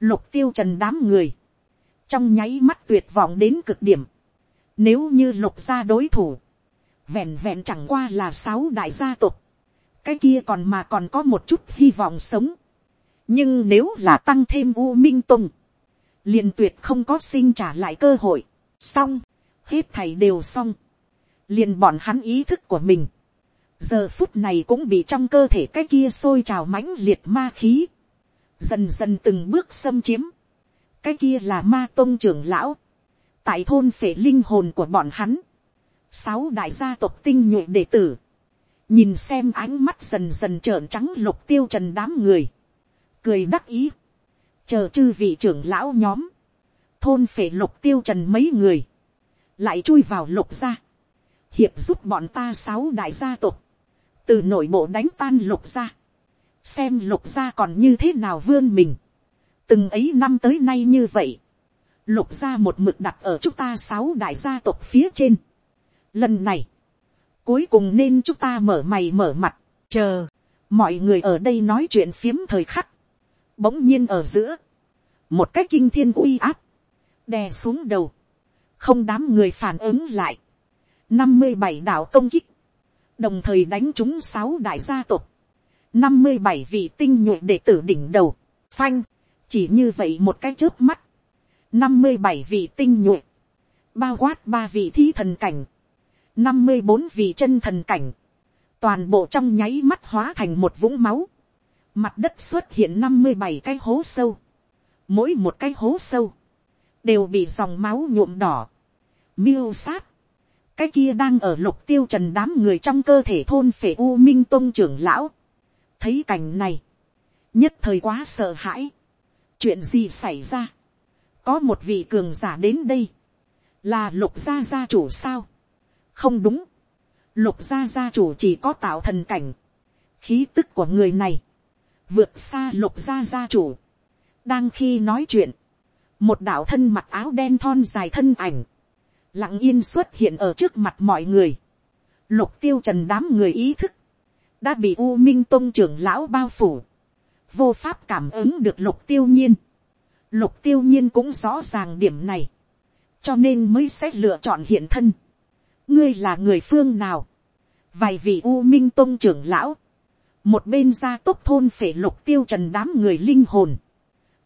lục tiêu trần đám người, trong nháy mắt tuyệt vọng đến cực điểm, nếu như lục gia đối thủ, vẹn vẹn chẳng qua là sáu đại gia tộc, cái kia còn mà còn có một chút hy vọng sống, nhưng nếu là tăng thêm u minh tùng, liền tuyệt không có sinh trả lại cơ hội, xong, hết thầy đều xong, liền bọn hắn ý thức của mình, giờ phút này cũng bị trong cơ thể cái kia sôi trào mãnh liệt ma khí, dần dần từng bước xâm chiếm, cái kia là ma tôn trưởng lão, tại thôn phệ linh hồn của bọn hắn, sáu đại gia tộc tinh nhuệ đệ tử, nhìn xem ánh mắt dần dần trợn trắng lục tiêu trần đám người, cười đắc ý, chờ chư vị trưởng lão nhóm, thôn phệ lục tiêu trần mấy người, lại chui vào lục gia, hiệp giúp bọn ta sáu đại gia tộc, từ nội bộ đánh tan lục gia, xem lục gia còn như thế nào vươn mình, từng ấy năm tới nay như vậy, lục gia một mực đặt ở chúng ta sáu đại gia tộc phía trên. Lần này, cuối cùng nên chúng ta mở mày mở mặt, chờ, mọi người ở đây nói chuyện phiếm thời khắc, bỗng nhiên ở giữa, một cách kinh thiên uy áp, đè xuống đầu, không đám người phản ứng lại, năm mươi bảy đạo công kích, đồng thời đánh trúng sáu đại gia tộc, năm mươi bảy vị tinh nhuệ đệ tử đỉnh đầu, phanh, chỉ như vậy một cái chớp mắt, năm mươi bảy vị tinh nhuệ, bao quát ba vị thi thần cảnh, năm mươi bốn vị chân thần cảnh, toàn bộ trong nháy mắt hóa thành một vũng máu, mặt đất xuất hiện năm mươi bảy cái hố sâu, mỗi một cái hố sâu, đều bị dòng máu nhuộm đỏ, miêu sát, cái kia đang ở lục tiêu trần đám người trong cơ thể thôn phệ u minh tôn trưởng lão, thấy cảnh này, nhất thời quá sợ hãi, chuyện gì xảy ra, có một vị cường giả đến đây, là lục gia gia chủ sao, không đúng, lục gia gia chủ chỉ có tạo thần cảnh, khí tức của người này, vượt xa lục gia gia chủ, đang khi nói chuyện, một đạo thân mặc áo đen thon dài thân ảnh, lặng yên xuất hiện ở trước mặt mọi người, lục tiêu trần đám người ý thức, đã bị u minh tôn trưởng lão bao phủ, vô pháp cảm ứng được lục tiêu nhiên, lục tiêu nhiên cũng rõ ràng điểm này, cho nên mới sẽ lựa chọn hiện thân, ngươi là người phương nào, vài vị u minh tôn trưởng lão, một bên gia tốc thôn phể lục tiêu trần đám người linh hồn,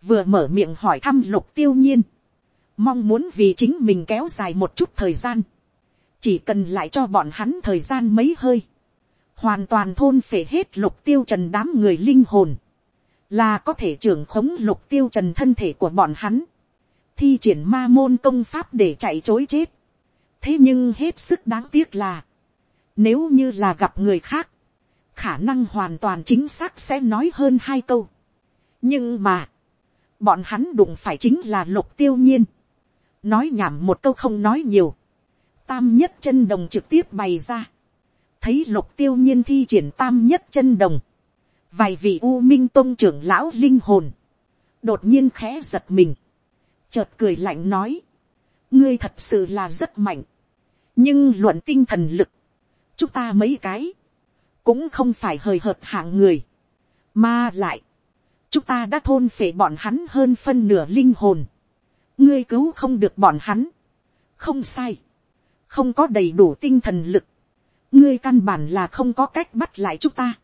vừa mở miệng hỏi thăm lục tiêu nhiên, mong muốn vì chính mình kéo dài một chút thời gian, chỉ cần lại cho bọn hắn thời gian mấy hơi, hoàn toàn thôn phể hết lục tiêu trần đám người linh hồn, là có thể trưởng khống lục tiêu trần thân thể của bọn hắn, thi triển ma môn công pháp để chạy chối chết. thế nhưng hết sức đáng tiếc là, nếu như là gặp người khác, khả năng hoàn toàn chính xác sẽ nói hơn hai câu. nhưng mà, bọn hắn đụng phải chính là lục tiêu nhiên. nói nhảm một câu không nói nhiều. tam nhất chân đồng trực tiếp bày ra. thấy lục tiêu nhiên thi triển tam nhất chân đồng. vài vị u minh tôn trưởng lão linh hồn. đột nhiên khẽ giật mình. chợt cười lạnh nói. ngươi thật sự là rất mạnh. nhưng luận tinh thần lực. chúng ta mấy cái. cũng không phải hời hợt hạng người. mà lại chúng ta đã thôn phệ bọn hắn hơn phân nửa linh hồn, ngươi cứu không được bọn hắn, không sai, không có đầy đủ tinh thần lực, ngươi căn bản là không có cách bắt lại chúng ta,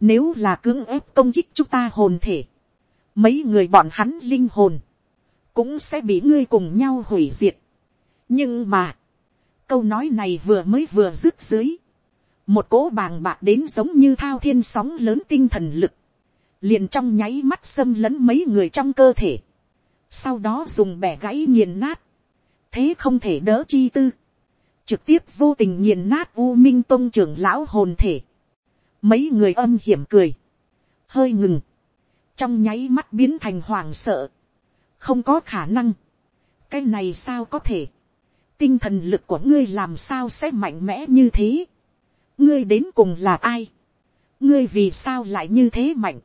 nếu là cưỡng ép công kích chúng ta hồn thể, mấy người bọn hắn linh hồn, cũng sẽ bị ngươi cùng nhau hủy diệt. nhưng mà, câu nói này vừa mới vừa rước dưới, một cỗ bàng bạc đến giống như thao thiên sóng lớn tinh thần lực, liền trong nháy mắt xâm lấn mấy người trong cơ thể, sau đó dùng bẻ gãy nghiền nát, thế không thể đỡ chi tư, trực tiếp vô tình nghiền nát u minh tôn trưởng lão hồn thể, mấy người âm hiểm cười, hơi ngừng, trong nháy mắt biến thành hoàng sợ, không có khả năng, cái này sao có thể, tinh thần lực của ngươi làm sao sẽ mạnh mẽ như thế, ngươi đến cùng là ai, ngươi vì sao lại như thế mạnh,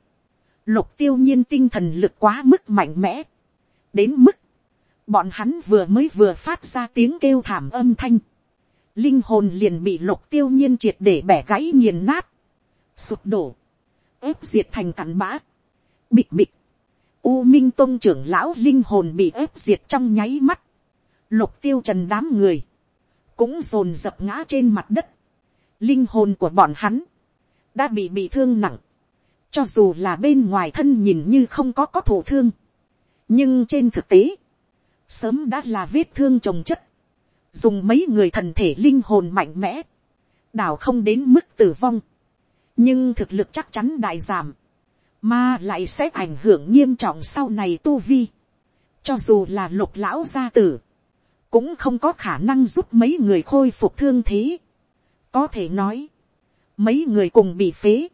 lục tiêu nhiên tinh thần lực quá mức mạnh mẽ, đến mức, bọn hắn vừa mới vừa phát ra tiếng kêu thảm âm thanh, linh hồn liền bị lục tiêu nhiên triệt để bẻ gãy nghiền nát, sụp đổ, ép diệt thành cặn bã, bịch bịch, U Minh Tông trưởng lão linh hồn bị ép diệt trong nháy mắt. Lục tiêu trần đám người. Cũng rồn dập ngã trên mặt đất. Linh hồn của bọn hắn. Đã bị bị thương nặng. Cho dù là bên ngoài thân nhìn như không có có thổ thương. Nhưng trên thực tế. Sớm đã là vết thương trồng chất. Dùng mấy người thần thể linh hồn mạnh mẽ. Đảo không đến mức tử vong. Nhưng thực lực chắc chắn đại giảm mà lại sẽ ảnh hưởng nghiêm trọng sau này tu vi. cho dù là lục lão gia tử, cũng không có khả năng giúp mấy người khôi phục thương thế. có thể nói, mấy người cùng bị phế,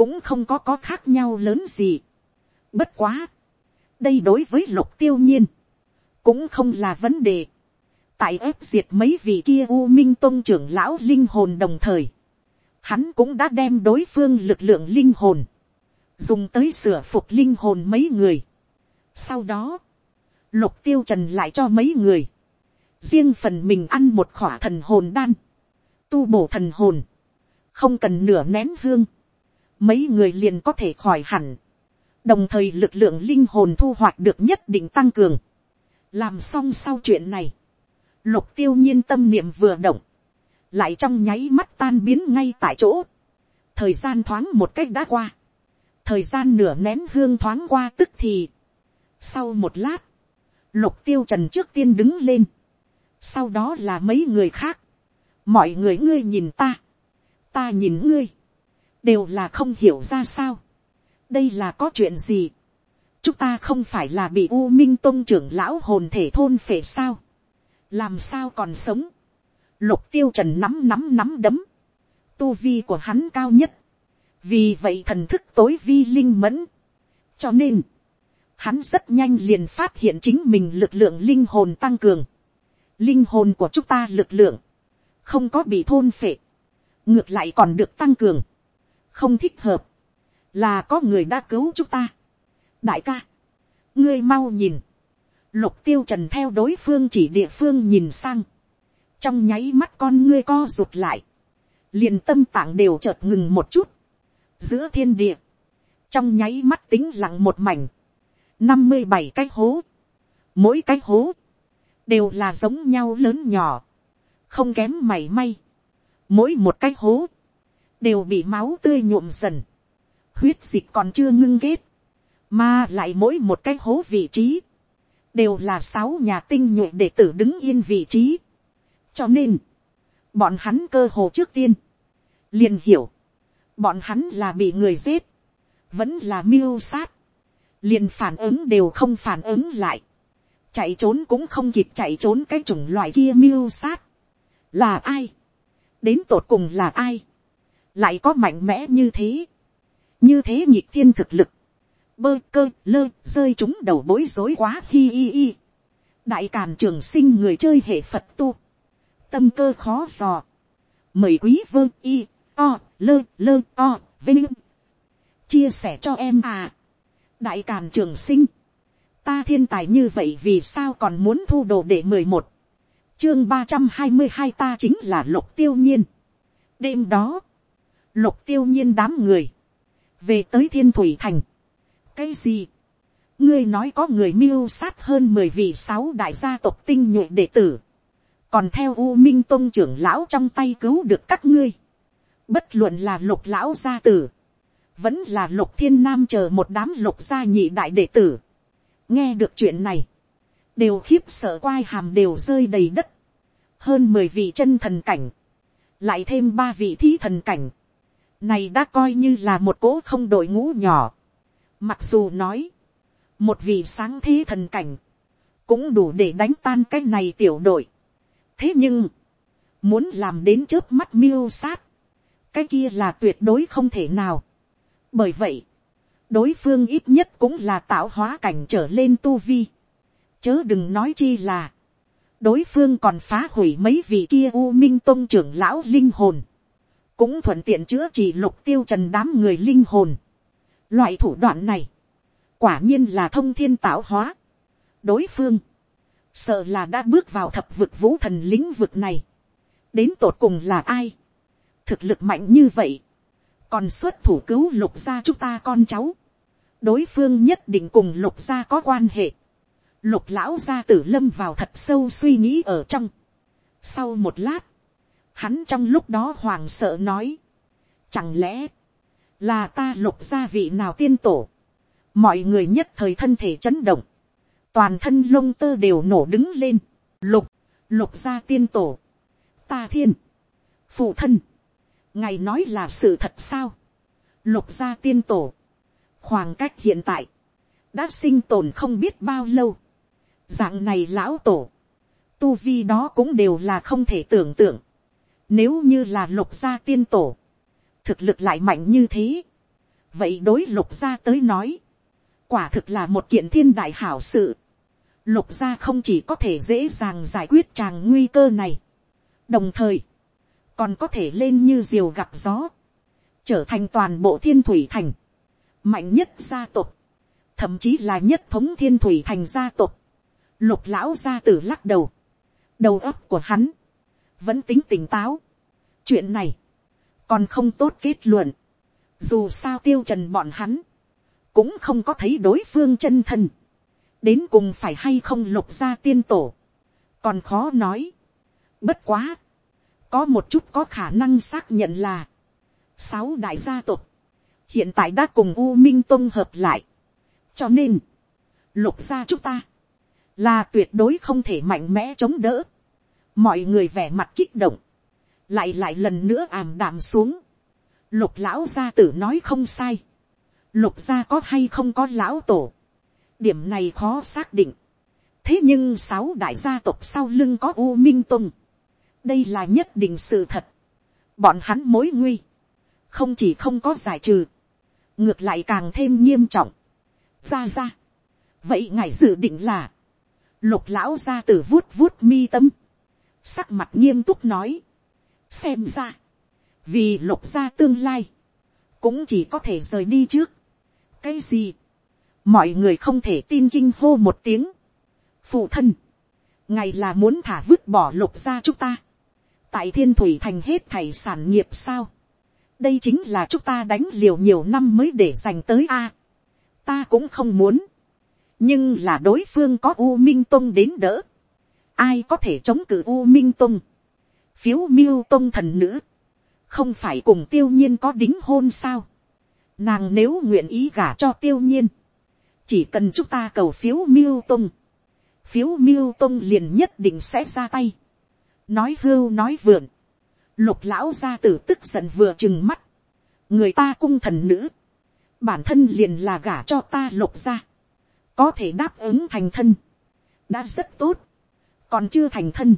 cũng không có có khác nhau lớn gì. bất quá, đây đối với lục tiêu nhiên, cũng không là vấn đề. tại ép diệt mấy vị kia u minh tôn trưởng lão linh hồn đồng thời, hắn cũng đã đem đối phương lực lượng linh hồn, dùng tới sửa phục linh hồn mấy người. Sau đó, lục tiêu trần lại cho mấy người, riêng phần mình ăn một khỏa thần hồn đan, tu bổ thần hồn, không cần nửa nén hương, mấy người liền có thể khỏi hẳn, đồng thời lực lượng linh hồn thu hoạch được nhất định tăng cường. làm xong sau chuyện này, lục tiêu nhiên tâm niệm vừa động, lại trong nháy mắt tan biến ngay tại chỗ, thời gian thoáng một cách đã qua, thời gian nửa nén hương thoáng qua tức thì. sau một lát, lục tiêu trần trước tiên đứng lên, sau đó là mấy người khác, mọi người ngươi nhìn ta, ta nhìn ngươi, đều là không hiểu ra sao, đây là có chuyện gì, chúng ta không phải là bị u minh tôn trưởng lão hồn thể thôn phệ sao, làm sao còn sống, lục tiêu trần nắm nắm nắm đấm, tu vi của hắn cao nhất, vì vậy thần thức tối vi linh mẫn, cho nên, hắn rất nhanh liền phát hiện chính mình lực lượng linh hồn tăng cường, linh hồn của chúng ta lực lượng, không có bị thôn phệ, ngược lại còn được tăng cường, không thích hợp, là có người đã cứu chúng ta. đại ca, ngươi mau nhìn, lục tiêu trần theo đối phương chỉ địa phương nhìn sang, trong nháy mắt con ngươi co rụt lại, liền tâm tạng đều chợt ngừng một chút, giữa thiên địa, trong nháy mắt tính lặng một mảnh, năm mươi bảy cái hố, mỗi cái hố, đều là giống nhau lớn nhỏ, không kém mảy may, mỗi một cái hố, đều bị máu tươi nhuộm dần, huyết dịch còn chưa ngưng kết, mà lại mỗi một cái hố vị trí, đều là sáu nhà tinh nhuệ để tử đứng yên vị trí. cho nên, bọn hắn cơ hồ trước tiên, liền hiểu, bọn hắn là bị người giết, vẫn là mưu sát, liền phản ứng đều không phản ứng lại, chạy trốn cũng không kịp chạy trốn cái chủng loại kia mưu sát, là ai, đến tột cùng là ai, lại có mạnh mẽ như thế, như thế nhịp thiên thực lực, bơ cơ lơ rơi chúng đầu bối rối quá hi hi hi, đại càn trường sinh người chơi hệ phật tu, tâm cơ khó dò, mời quý vơ y o, lơ, lơ, o, vinh. Chia sẻ cho em à. Đại Càn Trường Sinh. Ta thiên tài như vậy vì sao còn muốn thu đồ để mười một Chương ba trăm hai mươi hai ta chính là lục tiêu nhiên. Đêm đó. Lục tiêu nhiên đám người. Về tới thiên thủy thành. Cái gì? Ngươi nói có người mưu sát hơn mười vị sáu đại gia tộc tinh nhuệ đệ tử. Còn theo U Minh tôn trưởng lão trong tay cứu được các ngươi Bất luận là lục lão gia tử. Vẫn là lục thiên nam chờ một đám lục gia nhị đại đệ tử. Nghe được chuyện này. Đều khiếp sợ quai hàm đều rơi đầy đất. Hơn mười vị chân thần cảnh. Lại thêm ba vị thí thần cảnh. Này đã coi như là một cỗ không đội ngũ nhỏ. Mặc dù nói. Một vị sáng thế thần cảnh. Cũng đủ để đánh tan cái này tiểu đội. Thế nhưng. Muốn làm đến trước mắt miêu sát cái kia là tuyệt đối không thể nào. bởi vậy, đối phương ít nhất cũng là tạo hóa cảnh trở lên tu vi. chớ đừng nói chi là, đối phương còn phá hủy mấy vị kia u minh tôn trưởng lão linh hồn, cũng thuận tiện chữa trị lục tiêu trần đám người linh hồn. loại thủ đoạn này, quả nhiên là thông thiên tạo hóa. đối phương, sợ là đã bước vào thập vực vũ thần lĩnh vực này. đến tột cùng là ai, thực lực mạnh như vậy, còn xuất thủ cứu lục gia chúng ta con cháu, đối phương nhất định cùng lục gia có quan hệ, lục lão gia tử lâm vào thật sâu suy nghĩ ở trong. sau một lát, hắn trong lúc đó hoàng sợ nói, chẳng lẽ, là ta lục gia vị nào tiên tổ, mọi người nhất thời thân thể chấn động, toàn thân lông tơ đều nổ đứng lên, lục, lục gia tiên tổ, ta thiên, phụ thân, ngài nói là sự thật sao, lục gia tiên tổ, khoảng cách hiện tại, đã sinh tồn không biết bao lâu, dạng này lão tổ, tu vi đó cũng đều là không thể tưởng tượng, nếu như là lục gia tiên tổ, thực lực lại mạnh như thế, vậy đối lục gia tới nói, quả thực là một kiện thiên đại hảo sự, lục gia không chỉ có thể dễ dàng giải quyết tràng nguy cơ này, đồng thời, còn có thể lên như diều gặp gió, trở thành toàn bộ thiên thủy thành, mạnh nhất gia tộc, thậm chí là nhất thống thiên thủy thành gia tộc, lục lão gia tử lắc đầu, đầu óc của hắn, vẫn tính tỉnh táo, chuyện này, còn không tốt kết luận, dù sao tiêu trần bọn hắn, cũng không có thấy đối phương chân thân, đến cùng phải hay không lục gia tiên tổ, còn khó nói. Bất quá, có một chút có khả năng xác nhận là, sáu đại gia tộc, hiện tại đã cùng u minh tông hợp lại. cho nên, lục gia chúng ta, là tuyệt đối không thể mạnh mẽ chống đỡ mọi người vẻ mặt kích động, lại lại lần nữa ảm đạm xuống. lục lão gia tử nói không sai. lục gia có hay không có lão tổ. điểm này khó xác định. thế nhưng sáu đại gia tộc sau lưng có u minh tông. đây là nhất định sự thật. bọn hắn mối nguy. không chỉ không có giải trừ. ngược lại càng thêm nghiêm trọng. ra ra. vậy ngài dự định là. lục lão gia tử vuốt vuốt mi tâm sắc mặt nghiêm túc nói xem ra, vì lục gia tương lai, cũng chỉ có thể rời đi trước. cái gì, mọi người không thể tin kinh hô một tiếng. phụ thân, ngày là muốn thả vứt bỏ lục gia chúng ta, tại thiên thủy thành hết thảy sản nghiệp sao. đây chính là chúng ta đánh liều nhiều năm mới để dành tới a. ta cũng không muốn, nhưng là đối phương có u minh tông đến đỡ, ai có thể chống cự u minh tông? Phiếu miêu tông thần nữ, không phải cùng tiêu nhiên có đính hôn sao. Nàng nếu nguyện ý gả cho tiêu nhiên, chỉ cần chúng ta cầu phiếu miêu tông. Phiếu miêu tông liền nhất định sẽ ra tay. nói hưu nói vượn, lục lão gia tử tức giận vừa chừng mắt, người ta cung thần nữ, bản thân liền là gả cho ta lục gia. Có thể đáp ứng thành thân, đã rất tốt, còn chưa thành thân,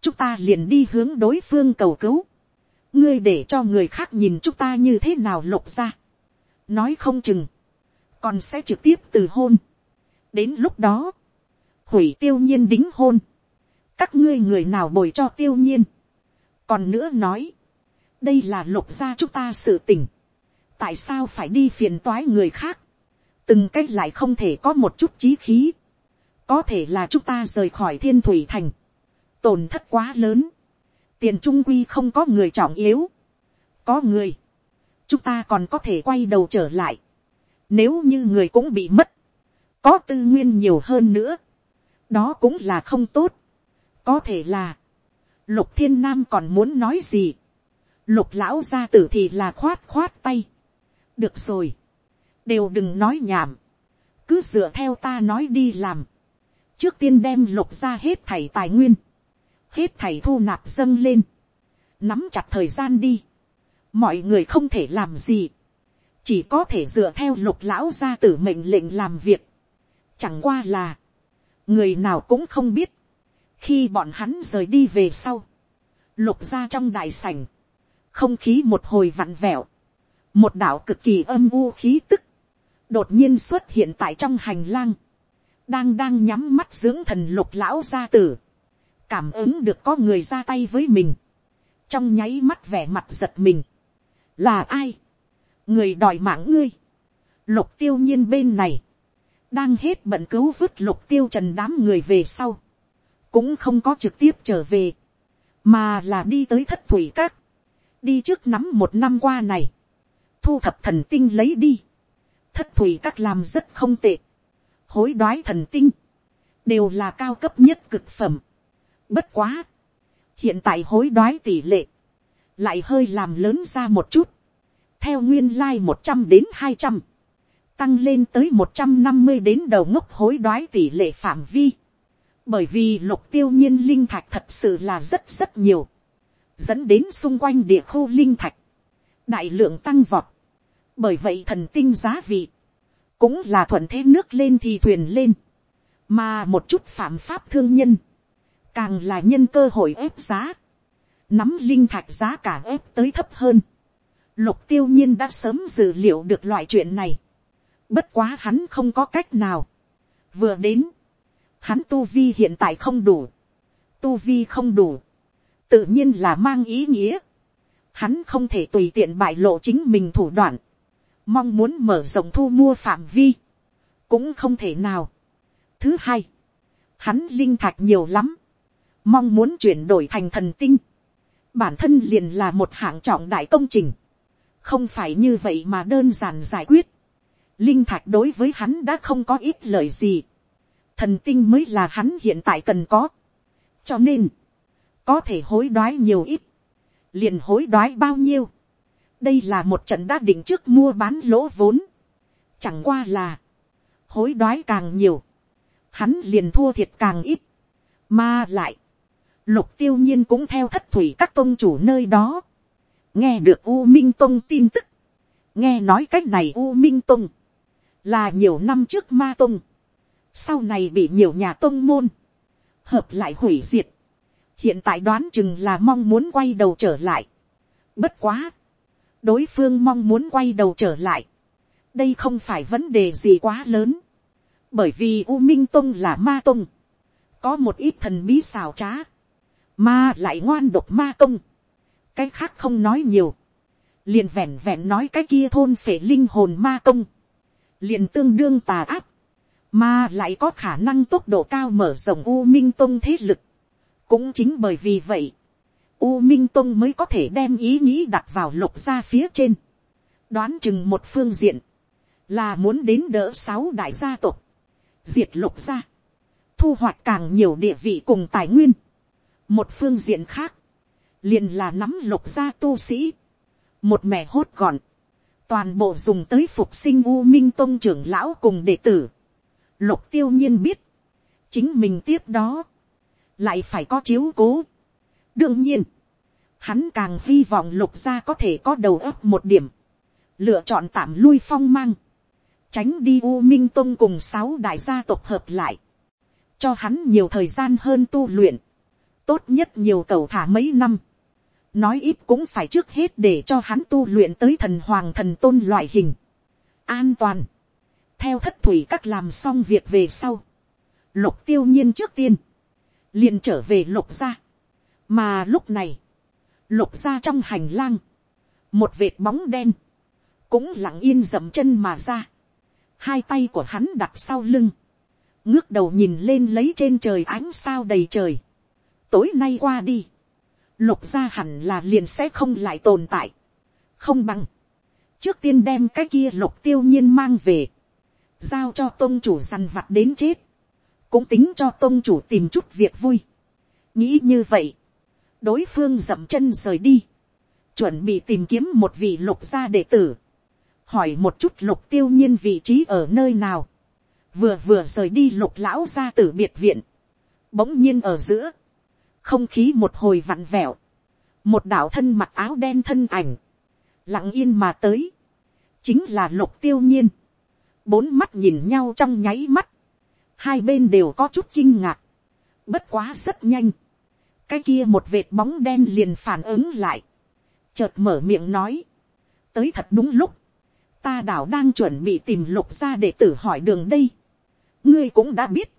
chúng ta liền đi hướng đối phương cầu cứu, ngươi để cho người khác nhìn chúng ta như thế nào lục ra, nói không chừng, còn sẽ trực tiếp từ hôn, đến lúc đó, hủy tiêu nhiên đính hôn, các ngươi người nào bồi cho tiêu nhiên, còn nữa nói, đây là lục gia chúng ta sự tình, tại sao phải đi phiền toái người khác, từng c á c h lại không thể có một chút trí khí, có thể là chúng ta rời khỏi thiên thủy thành, tổn thất quá lớn, tiền trung quy không có người trọng yếu, có người, chúng ta còn có thể quay đầu trở lại, nếu như người cũng bị mất, có tư nguyên nhiều hơn nữa, đó cũng là không tốt, có thể là, lục thiên nam còn muốn nói gì, lục lão gia tử thì là khoát khoát tay, được rồi, đều đừng nói nhảm, cứ dựa theo ta nói đi làm, trước tiên đem lục ra hết thảy tài nguyên, hết thảy thu nạp dâng lên, nắm chặt thời gian đi, mọi người không thể làm gì, chỉ có thể dựa theo lục lão gia tử mệnh lệnh làm việc, chẳng qua là, người nào cũng không biết, khi bọn hắn rời đi về sau, lục ra trong đại sảnh, không khí một hồi vặn vẹo, một đạo cực kỳ âm u khí tức, đột nhiên xuất hiện tại trong hành lang, đang đang nhắm mắt dưỡng thần lục lão gia tử, cảm ứng được có người ra tay với mình, trong nháy mắt vẻ mặt giật mình, là ai, người đòi mạng ngươi, lục tiêu nhiên bên này, đang hết bận cứu vứt lục tiêu trần đám người về sau, cũng không có trực tiếp trở về, mà là đi tới thất thủy các, đi trước nắm một năm qua này, thu thập thần tinh lấy đi, thất thủy các làm rất không tệ, hối đoái thần tinh, đều là cao cấp nhất cực phẩm. Bất quá, hiện tại hối đoái tỷ lệ, lại hơi làm lớn ra một chút, theo nguyên lai một trăm đến hai trăm, tăng lên tới một trăm năm mươi đến đầu ngốc hối đoái tỷ lệ phạm vi, bởi vì lục tiêu nhiên linh thạch thật sự là rất rất nhiều, dẫn đến xung quanh địa khu linh thạch, đại lượng tăng vọt, bởi vậy thần tinh giá vị, cũng là thuận thế nước lên thì thuyền lên, mà một chút phạm pháp thương nhân, càng là nhân cơ hội ép giá, nắm linh thạch giá cả ép tới thấp hơn. Lục tiêu nhiên đã sớm dự liệu được loại chuyện này. Bất quá hắn không có cách nào. Vừa đến, hắn tu vi hiện tại không đủ. Tu vi không đủ. Tự nhiên là mang ý nghĩa. Hắn không thể tùy tiện bại lộ chính mình thủ đoạn. Mong muốn mở rộng thu mua phạm vi. Cũng không thể nào. Thứ hai, hắn linh thạch nhiều lắm. Mong muốn chuyển đổi thành thần tinh. Bản thân liền là một hạng trọng đại công trình. Không phải như vậy mà đơn giản giải quyết. Linh thạch đối với hắn đã không có ít lời gì. Thần tinh mới là hắn hiện tại cần có. Cho nên, có thể hối đoái nhiều ít. Liền hối đoái bao nhiêu. Đây là một trận đã định trước mua bán lỗ vốn. Chẳng qua là, hối đoái càng nhiều. Hắn liền thua thiệt càng ít, mà lại, lục tiêu nhiên cũng theo thất thủy các tôn chủ nơi đó, nghe được u minh tông tin tức, nghe nói cách này u minh tông, là nhiều năm trước ma tông, sau này bị nhiều nhà tông môn, hợp lại hủy diệt, hiện tại đoán chừng là mong muốn quay đầu trở lại, bất quá, đối phương mong muốn quay đầu trở lại, đây không phải vấn đề gì quá lớn, bởi vì u minh tông là ma tông, có một ít thần bí xào trá, ma lại ngoan độc ma tông, cái khác không nói nhiều, liền vẹn vẹn nói cái kia thôn phể linh hồn ma công, liền tương đương tà áp, mà lại có khả năng tốc độ cao mở rộng u minh tông thế lực. cũng chính bởi vì vậy, u minh tông mới có thể đem ý nghĩ đặt vào lục ra phía trên, đoán chừng một phương diện, là muốn đến đỡ sáu đại gia tộc, diệt lục ra, thu hoạch càng nhiều địa vị cùng tài nguyên. một phương diện khác, liền là nắm lục ra tu sĩ, một mẻ hốt gọn, toàn bộ dùng tới phục sinh u minh Tông trưởng lão cùng đệ tử. lục tiêu nhiên biết, chính mình tiếp đó, lại phải có chiếu cố đương nhiên, hắn càng hy vọng lục gia có thể có đầu óc một điểm, lựa chọn tạm lui phong mang, tránh đi u minh tông cùng sáu đại gia tộc hợp lại, cho hắn nhiều thời gian hơn tu luyện, tốt nhất nhiều cầu thả mấy năm, nói ít cũng phải trước hết để cho hắn tu luyện tới thần hoàng thần tôn loại hình, an toàn, theo thất thủy các làm xong việc về sau, lục tiêu nhiên trước tiên, liền trở về lục gia, mà lúc này, lục gia trong hành lang, một vệt bóng đen, cũng lặng yên dậm chân mà ra, hai tay của hắn đặt sau lưng, ngước đầu nhìn lên lấy trên trời ánh sao đầy trời, tối nay qua đi, lục gia hẳn là liền sẽ không lại tồn tại, không bằng, trước tiên đem cái kia lục tiêu nhiên mang về, giao cho tôn chủ săn vặt đến chết, cũng tính cho tôn chủ tìm chút việc vui. nghĩ như vậy, đối phương dậm chân rời đi, chuẩn bị tìm kiếm một vị lục gia đệ tử, hỏi một chút lục tiêu nhiên vị trí ở nơi nào, vừa vừa rời đi lục lão ra từ biệt viện, bỗng nhiên ở giữa, không khí một hồi vặn vẹo, một đạo thân mặc áo đen thân ảnh, lặng yên mà tới, chính là lục tiêu nhiên, bốn mắt nhìn nhau trong nháy mắt, hai bên đều có chút kinh ngạc, bất quá rất nhanh, cái kia một vệt bóng đen liền phản ứng lại, chợt mở miệng nói, tới thật đúng lúc, ta đảo đang chuẩn bị tìm lục ra để tử hỏi đường đây. ngươi cũng đã biết,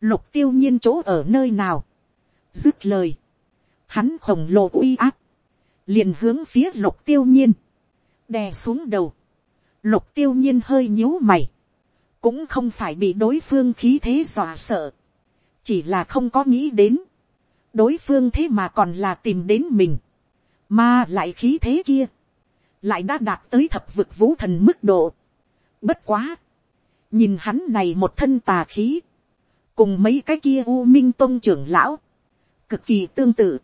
lục tiêu nhiên chỗ ở nơi nào. dứt lời, hắn khổng lồ uy áp, liền hướng phía lục tiêu nhiên, đè xuống đầu. lục tiêu nhiên hơi nhíu mày, cũng không phải bị đối phương khí thế dọa sợ, chỉ là không có nghĩ đến, đối phương thế mà còn là tìm đến mình, mà lại khí thế kia, lại đã đạt tới thập vực vũ thần mức độ, Bất quá. Nhìn hắn này một thân tà khí. Cùng mấy cái kia U Minh tôn trưởng lão. Cực kỳ tương tự.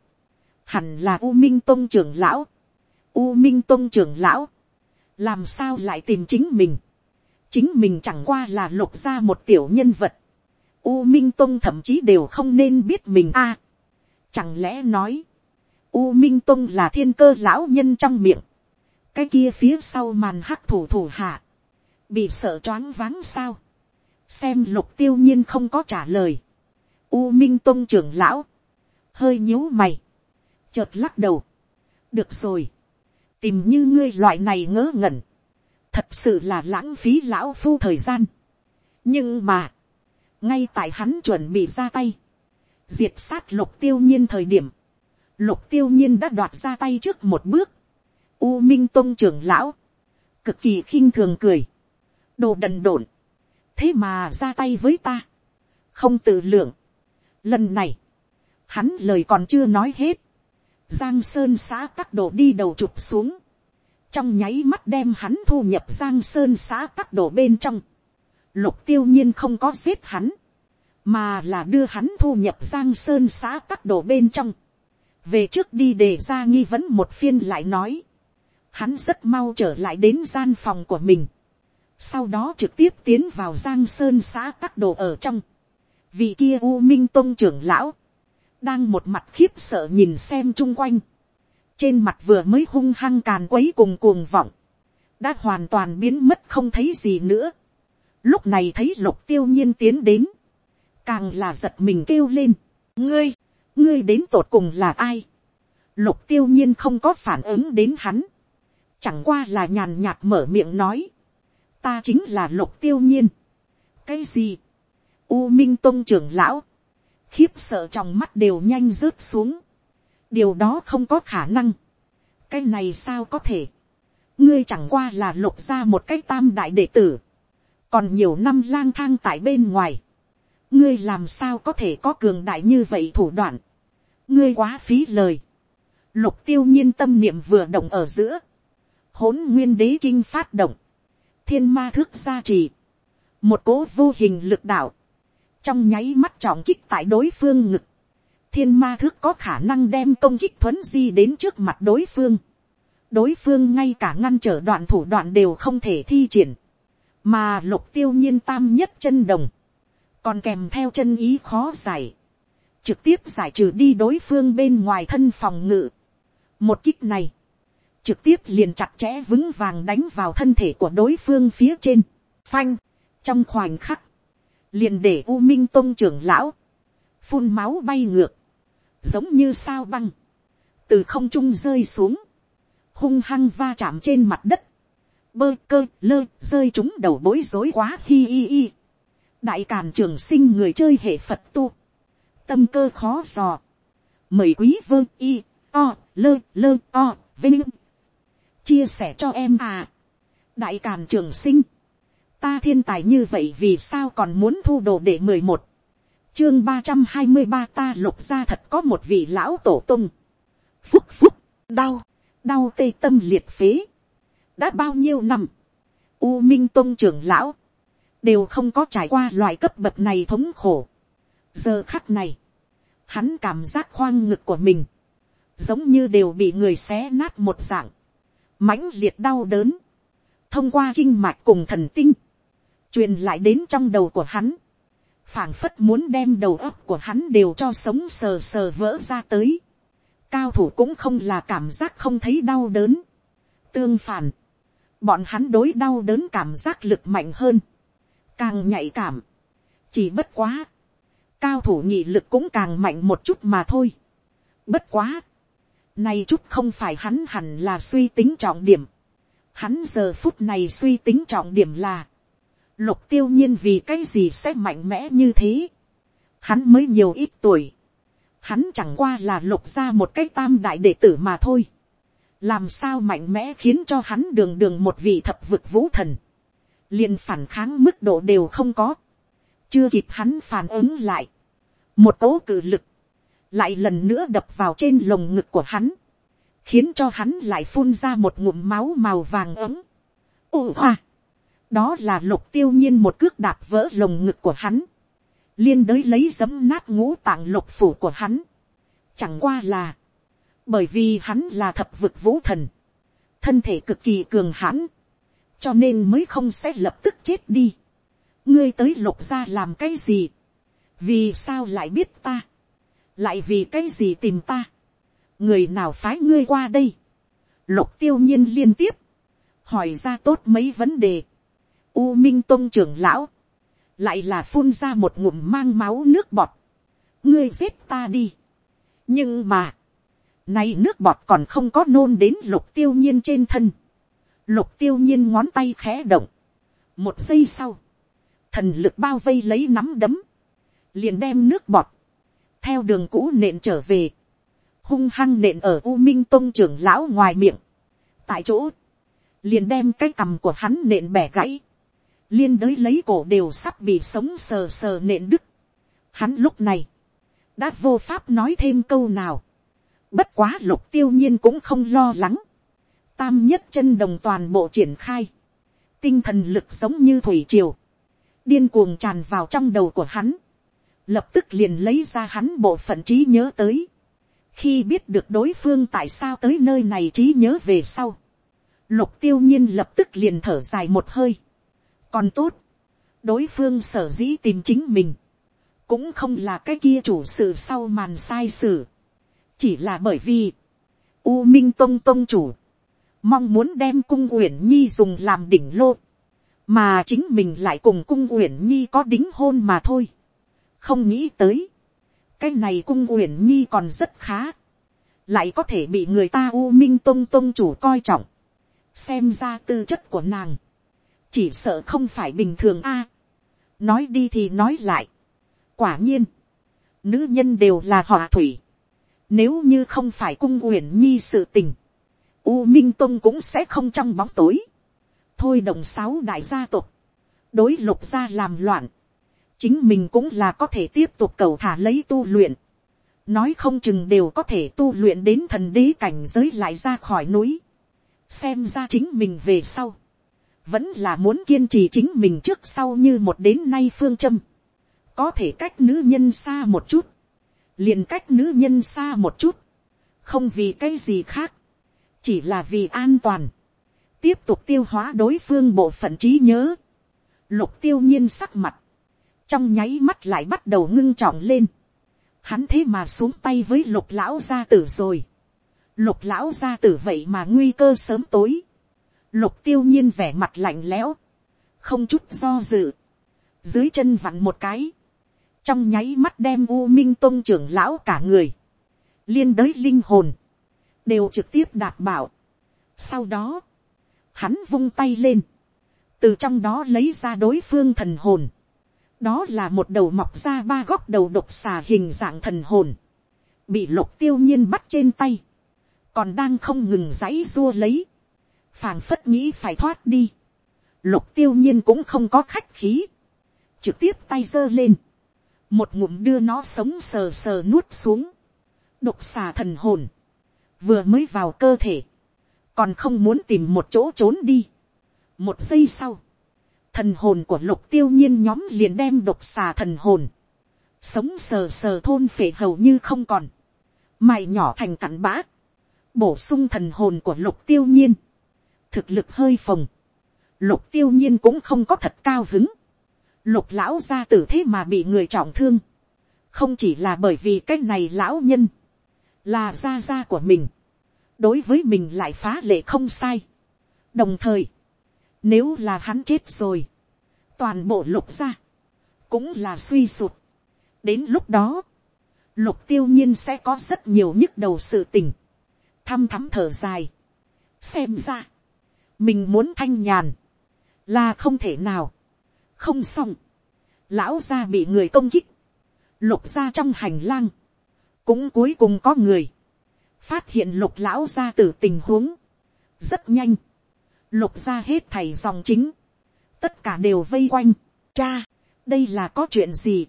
Hẳn là U Minh tôn trưởng lão. U Minh tôn trưởng lão. Làm sao lại tìm chính mình. Chính mình chẳng qua là lục ra một tiểu nhân vật. U Minh tôn thậm chí đều không nên biết mình a chẳng lẽ nói. U Minh Tông là thiên cơ lão nhân trong miệng. Cái kia phía sau màn hắc thủ thủ hạ. Bị sợ choáng váng sao. Xem lục tiêu nhiên không có trả lời. U Minh Tông trưởng lão. Hơi nhíu mày. Chợt lắc đầu. Được rồi. Tìm như ngươi loại này ngớ ngẩn. Thật sự là lãng phí lão phu thời gian. Nhưng mà. Ngay tại hắn chuẩn bị ra tay. Diệt sát lục tiêu nhiên thời điểm. Lục tiêu nhiên đã đoạt ra tay trước một bước, u minh tôn trưởng lão, cực kỳ khinh thường cười, đồ đần độn, thế mà ra tay với ta, không tự lượng, lần này, hắn lời còn chưa nói hết, giang sơn xã các đồ đi đầu chụp xuống, trong nháy mắt đem hắn thu nhập giang sơn xã các đồ bên trong, lục tiêu nhiên không có giết hắn, mà là đưa hắn thu nhập giang sơn xã tắc đồ bên trong, về trước đi để ra nghi vấn một phiên lại nói, hắn rất mau trở lại đến gian phòng của mình, sau đó trực tiếp tiến vào giang sơn xã các đồ ở trong, vị kia u minh tôn trưởng lão, đang một mặt khiếp sợ nhìn xem chung quanh, trên mặt vừa mới hung hăng càn quấy cùng cuồng vọng, đã hoàn toàn biến mất không thấy gì nữa. Lúc này thấy lục tiêu nhiên tiến đến, càng là giật mình kêu lên, ngươi, ngươi đến tột cùng là ai. lục tiêu nhiên không có phản ứng đến hắn. chẳng qua là nhàn nhạt mở miệng nói. ta chính là lục tiêu nhiên. cái gì. u minh tôn trưởng lão. khiếp sợ trong mắt đều nhanh rớt xuống. điều đó không có khả năng. cái này sao có thể. ngươi chẳng qua là lục ra một cái tam đại đệ tử. còn nhiều năm lang thang tại bên ngoài ngươi làm sao có thể có cường đại như vậy thủ đoạn ngươi quá phí lời. lục tiêu nhiên tâm niệm vừa động ở giữa. hỗn nguyên đế kinh phát động. thiên ma thước gia trì. một cố vô hình lực đạo. trong nháy mắt trọng kích tại đối phương ngực. thiên ma thước có khả năng đem công kích thuấn di đến trước mặt đối phương. đối phương ngay cả ngăn trở đoạn thủ đoạn đều không thể thi triển. mà lục tiêu nhiên tam nhất chân đồng còn kèm theo chân ý khó giải trực tiếp giải trừ đi đối phương bên ngoài thân phòng ngự. Một kích này, trực tiếp liền chặt chẽ vững vàng đánh vào thân thể của đối phương phía trên, phanh, trong khoảnh khắc, liền để u minh tôn trưởng lão, phun máu bay ngược, giống như sao băng, từ không trung rơi xuống, hung hăng va chạm trên mặt đất, bơ cơ lơ rơi chúng đầu bối rối quá hi hi hi đại càn trường sinh người chơi hệ phật tu, tâm cơ khó dò. Mời quý vương y, o, lơ, lơ, o, vinh. Chia sẻ cho em à. Đại Càn Trường Sinh. Ta thiên tài như vậy vì sao còn muốn thu đồ để mười một Chương ba trăm hai mươi ba ta lục ra thật có một vị lão tổ tung. Phúc phúc, đau, đau tê tâm liệt phế. Đã bao nhiêu năm. U Minh Tông trưởng lão. Đều không có trải qua loại cấp bậc này thống khổ giờ khắc này, hắn cảm giác khoang ngực của mình, giống như đều bị người xé nát một dạng, mãnh liệt đau đớn, thông qua kinh mạch cùng thần tinh, truyền lại đến trong đầu của hắn, phảng phất muốn đem đầu óc của hắn đều cho sống sờ sờ vỡ ra tới. Cao thủ cũng không là cảm giác không thấy đau đớn. Tương phản, bọn hắn đối đau đớn cảm giác lực mạnh hơn, càng nhạy cảm. Chỉ bất quá, cao thủ nhị lực cũng càng mạnh một chút mà thôi. Bất quá. Này chút không phải hắn hẳn là suy tính trọng điểm. Hắn giờ phút này suy tính trọng điểm là. Lục tiêu nhiên vì cái gì sẽ mạnh mẽ như thế. Hắn mới nhiều ít tuổi. Hắn chẳng qua là lục ra một cái tam đại đệ tử mà thôi. Làm sao mạnh mẽ khiến cho hắn đường đường một vị thập vực vũ thần liền phản kháng mức độ đều không có. Chưa kịp hắn phản ứng lại, một cố cử lực, lại lần nữa đập vào trên lồng ngực của hắn, khiến cho hắn lại phun ra một ngụm máu màu vàng ấm. Ô hoa, đó là lục tiêu nhiên một cước đạp vỡ lồng ngực của hắn, liên đới lấy giấm nát ngũ tạng lục phủ của hắn, chẳng qua là, bởi vì hắn là thập vực vũ thần, thân thể cực kỳ cường hãn, cho nên mới không sẽ lập tức chết đi. ngươi tới lục gia làm cái gì, vì sao lại biết ta, lại vì cái gì tìm ta, người nào phái ngươi qua đây, lục tiêu nhiên liên tiếp, hỏi ra tốt mấy vấn đề, u minh tôn trưởng lão, lại là phun ra một ngụm mang máu nước bọt, ngươi giết ta đi, nhưng mà, nay nước bọt còn không có nôn đến lục tiêu nhiên trên thân, lục tiêu nhiên ngón tay khẽ động, một giây sau, thần lực bao vây lấy nắm đấm, liền đem nước bọt, theo đường cũ nện trở về, hung hăng nện ở u minh tông trưởng lão ngoài miệng, tại chỗ, liền đem cái cầm của hắn nện bẻ gãy, liên đới lấy cổ đều sắp bị sống sờ sờ nện đứt. Hắn lúc này, đã vô pháp nói thêm câu nào. Bất quá lục tiêu nhiên cũng không lo lắng. Tam nhất chân đồng toàn bộ triển khai. Tinh thần lực giống như thủy triều. Điên cuồng tràn vào trong đầu của hắn. Lập tức liền lấy ra hắn bộ phận trí nhớ tới. Khi biết được đối phương tại sao tới nơi này trí nhớ về sau. Lục tiêu nhiên lập tức liền thở dài một hơi. Còn tốt. Đối phương sở dĩ tìm chính mình. Cũng không là cái kia chủ sự sau màn sai sự. Chỉ là bởi vì. U Minh Tông Tông chủ. Mong muốn đem cung uyển nhi dùng làm đỉnh lô. Mà chính mình lại cùng cung uyển nhi có đính hôn mà thôi. Không nghĩ tới. Cái này cung uyển nhi còn rất khá. Lại có thể bị người ta U Minh Tông Tông chủ coi trọng xem ra tư chất của nàng, chỉ sợ không phải bình thường a. nói đi thì nói lại, quả nhiên, nữ nhân đều là họ thủy, nếu như không phải cung uyển nhi sự tình, u minh tông cũng sẽ không trong bóng tối, thôi đồng sáu đại gia tộc, đối lục gia làm loạn, chính mình cũng là có thể tiếp tục cầu thả lấy tu luyện, nói không chừng đều có thể tu luyện đến thần đế cảnh giới lại ra khỏi núi. Xem ra chính mình về sau, vẫn là muốn kiên trì chính mình trước sau như một đến nay phương châm, có thể cách nữ nhân xa một chút, liền cách nữ nhân xa một chút, không vì cái gì khác, chỉ là vì an toàn, tiếp tục tiêu hóa đối phương bộ phận trí nhớ, lục tiêu nhiên sắc mặt, trong nháy mắt lại bắt đầu ngưng trọng lên, hắn thế mà xuống tay với lục lão gia tử rồi, lục lão gia tử vậy mà nguy cơ sớm tối, lục tiêu nhiên vẻ mặt lạnh lẽo, không chút do dự, dưới chân vặn một cái, trong nháy mắt đem u minh tôn trưởng lão cả người, liên đới linh hồn, đều trực tiếp đạt bảo. sau đó, hắn vung tay lên, từ trong đó lấy ra đối phương thần hồn, đó là một đầu mọc ra ba góc đầu độc xà hình dạng thần hồn, bị lục tiêu nhiên bắt trên tay, còn đang không ngừng giãy dua lấy, phàng phất nghĩ phải thoát đi, lục tiêu nhiên cũng không có khách khí, trực tiếp tay giơ lên, một ngụm đưa nó sống sờ sờ nuốt xuống, độc xà thần hồn, vừa mới vào cơ thể, còn không muốn tìm một chỗ trốn đi. một giây sau, thần hồn của lục tiêu nhiên nhóm liền đem độc xà thần hồn, sống sờ sờ thôn phệ hầu như không còn, mày nhỏ thành cặn bã, bổ sung thần hồn của lục tiêu nhiên, thực lực hơi phồng, lục tiêu nhiên cũng không có thật cao hứng, lục lão gia tử thế mà bị người trọng thương, không chỉ là bởi vì cái này lão nhân, là gia gia của mình, đối với mình lại phá lệ không sai. đồng thời, nếu là hắn chết rồi, toàn bộ lục gia, cũng là suy sụt. đến lúc đó, lục tiêu nhiên sẽ có rất nhiều nhức đầu sự tình thăm thắm thở dài. xem ra, mình muốn thanh nhàn, là không thể nào. không xong, lão gia bị người công kích, lục gia trong hành lang, cũng cuối cùng có người, phát hiện lục lão gia từ tình huống, rất nhanh, lục gia hết thầy dòng chính, tất cả đều vây quanh, cha, đây là có chuyện gì,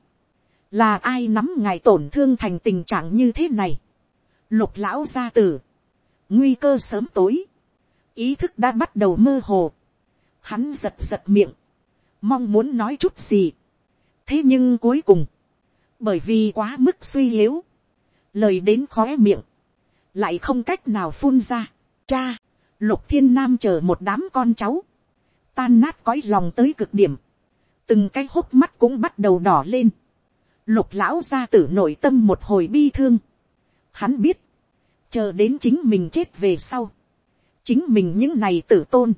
là ai nắm ngài tổn thương thành tình trạng như thế này, lục lão gia tử, nguy cơ sớm tối, ý thức đã bắt đầu mơ hồ, hắn giật giật miệng, mong muốn nói chút gì. thế nhưng cuối cùng, bởi vì quá mức suy yếu, lời đến khóe miệng, lại không cách nào phun ra. cha, lục thiên nam chờ một đám con cháu, tan nát cõi lòng tới cực điểm, từng cái hốc mắt cũng bắt đầu đỏ lên, lục lão gia tử nội tâm một hồi bi thương, hắn biết, chờ đến chính mình chết về sau, chính mình những này tử tôn,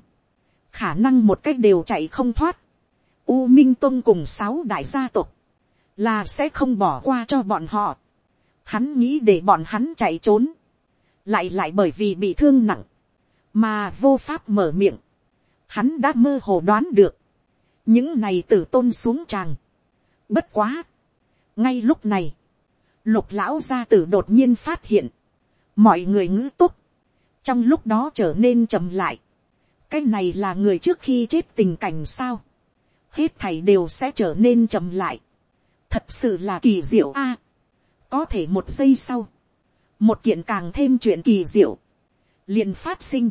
khả năng một cách đều chạy không thoát, u minh tông cùng sáu đại gia tộc, là sẽ không bỏ qua cho bọn họ, hắn nghĩ để bọn hắn chạy trốn, lại lại bởi vì bị thương nặng, mà vô pháp mở miệng, hắn đã mơ hồ đoán được, những này tử tôn xuống tràng. Bất quá, ngay lúc này, lục lão gia tử đột nhiên phát hiện, mọi người ngữ túc. Trong lúc đó trở nên chậm lại, cái này là người trước khi chết tình cảnh sao, hết thảy đều sẽ trở nên chậm lại, thật sự là kỳ diệu a, có thể một giây sau, một kiện càng thêm chuyện kỳ diệu, liền phát sinh,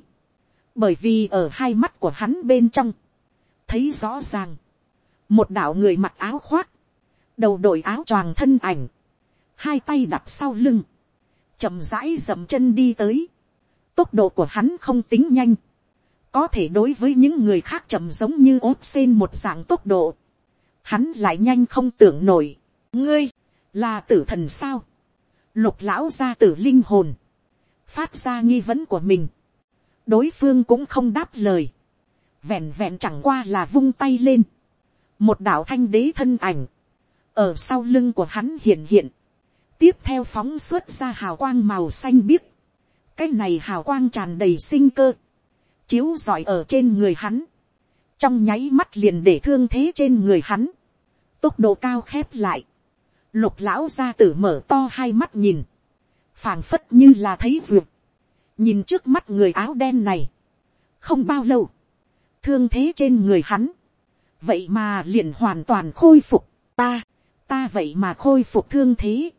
bởi vì ở hai mắt của hắn bên trong, thấy rõ ràng, một đạo người mặc áo khoác, đầu đội áo choàng thân ảnh, hai tay đặt sau lưng, chậm rãi dậm chân đi tới, tốc độ của hắn không tính nhanh, có thể đối với những người khác chậm giống như ốp sen một dạng tốc độ, hắn lại nhanh không tưởng nổi, ngươi, là tử thần sao, lục lão ra tử linh hồn, phát ra nghi vấn của mình, đối phương cũng không đáp lời, vẹn vẹn chẳng qua là vung tay lên, một đạo thanh đế thân ảnh, ở sau lưng của hắn hiện hiện, tiếp theo phóng xuất ra hào quang màu xanh biếc, cái này hào quang tràn đầy sinh cơ, chiếu rọi ở trên người hắn, trong nháy mắt liền để thương thế trên người hắn, tốc độ cao khép lại, lục lão gia tử mở to hai mắt nhìn, phảng phất như là thấy ruột, nhìn trước mắt người áo đen này, không bao lâu, thương thế trên người hắn, vậy mà liền hoàn toàn khôi phục, ta, ta vậy mà khôi phục thương thế,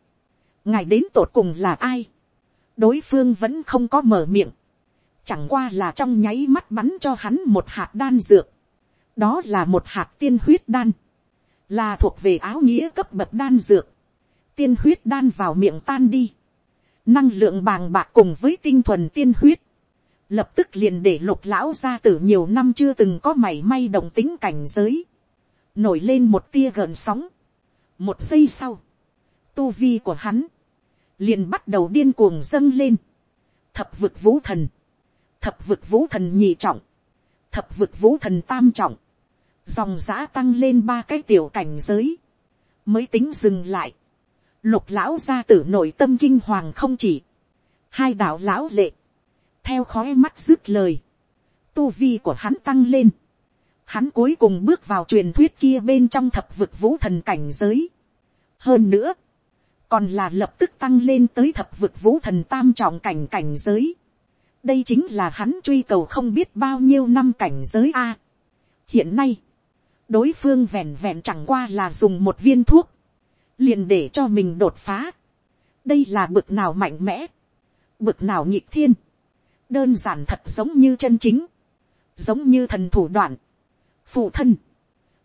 ngài đến tột cùng là ai, đối phương vẫn không có mở miệng, chẳng qua là trong nháy mắt bắn cho hắn một hạt đan dược, đó là một hạt tiên huyết đan, là thuộc về áo nghĩa cấp bậc đan dược, tiên huyết đan vào miệng tan đi, năng lượng bàng bạc cùng với tinh thuần tiên huyết, lập tức liền để lục lão ra từ nhiều năm chưa từng có mảy may đồng tính cảnh giới, nổi lên một tia gợn sóng. một giây sau, tu vi của hắn, liền bắt đầu điên cuồng dâng lên, thập vực vũ thần, thập vực vũ thần nhị trọng, thập vực vũ thần tam trọng, dòng giã tăng lên ba cái tiểu cảnh giới, mới tính dừng lại, lục lão gia tử nội tâm kinh hoàng không chỉ, hai đạo lão lệ, theo khói mắt dứt lời, tu vi của hắn tăng lên, hắn cuối cùng bước vào truyền thuyết kia bên trong thập vực vũ thần cảnh giới. hơn nữa, còn là lập tức tăng lên tới thập vực vũ thần tam trọng cảnh cảnh giới. đây chính là hắn truy cầu không biết bao nhiêu năm cảnh giới a. hiện nay, đối phương vẹn vẹn chẳng qua là dùng một viên thuốc, liền để cho mình đột phá. đây là bực nào mạnh mẽ, bực nào nhịp thiên, đơn giản thật giống như chân chính, giống như thần thủ đoạn, phụ thân,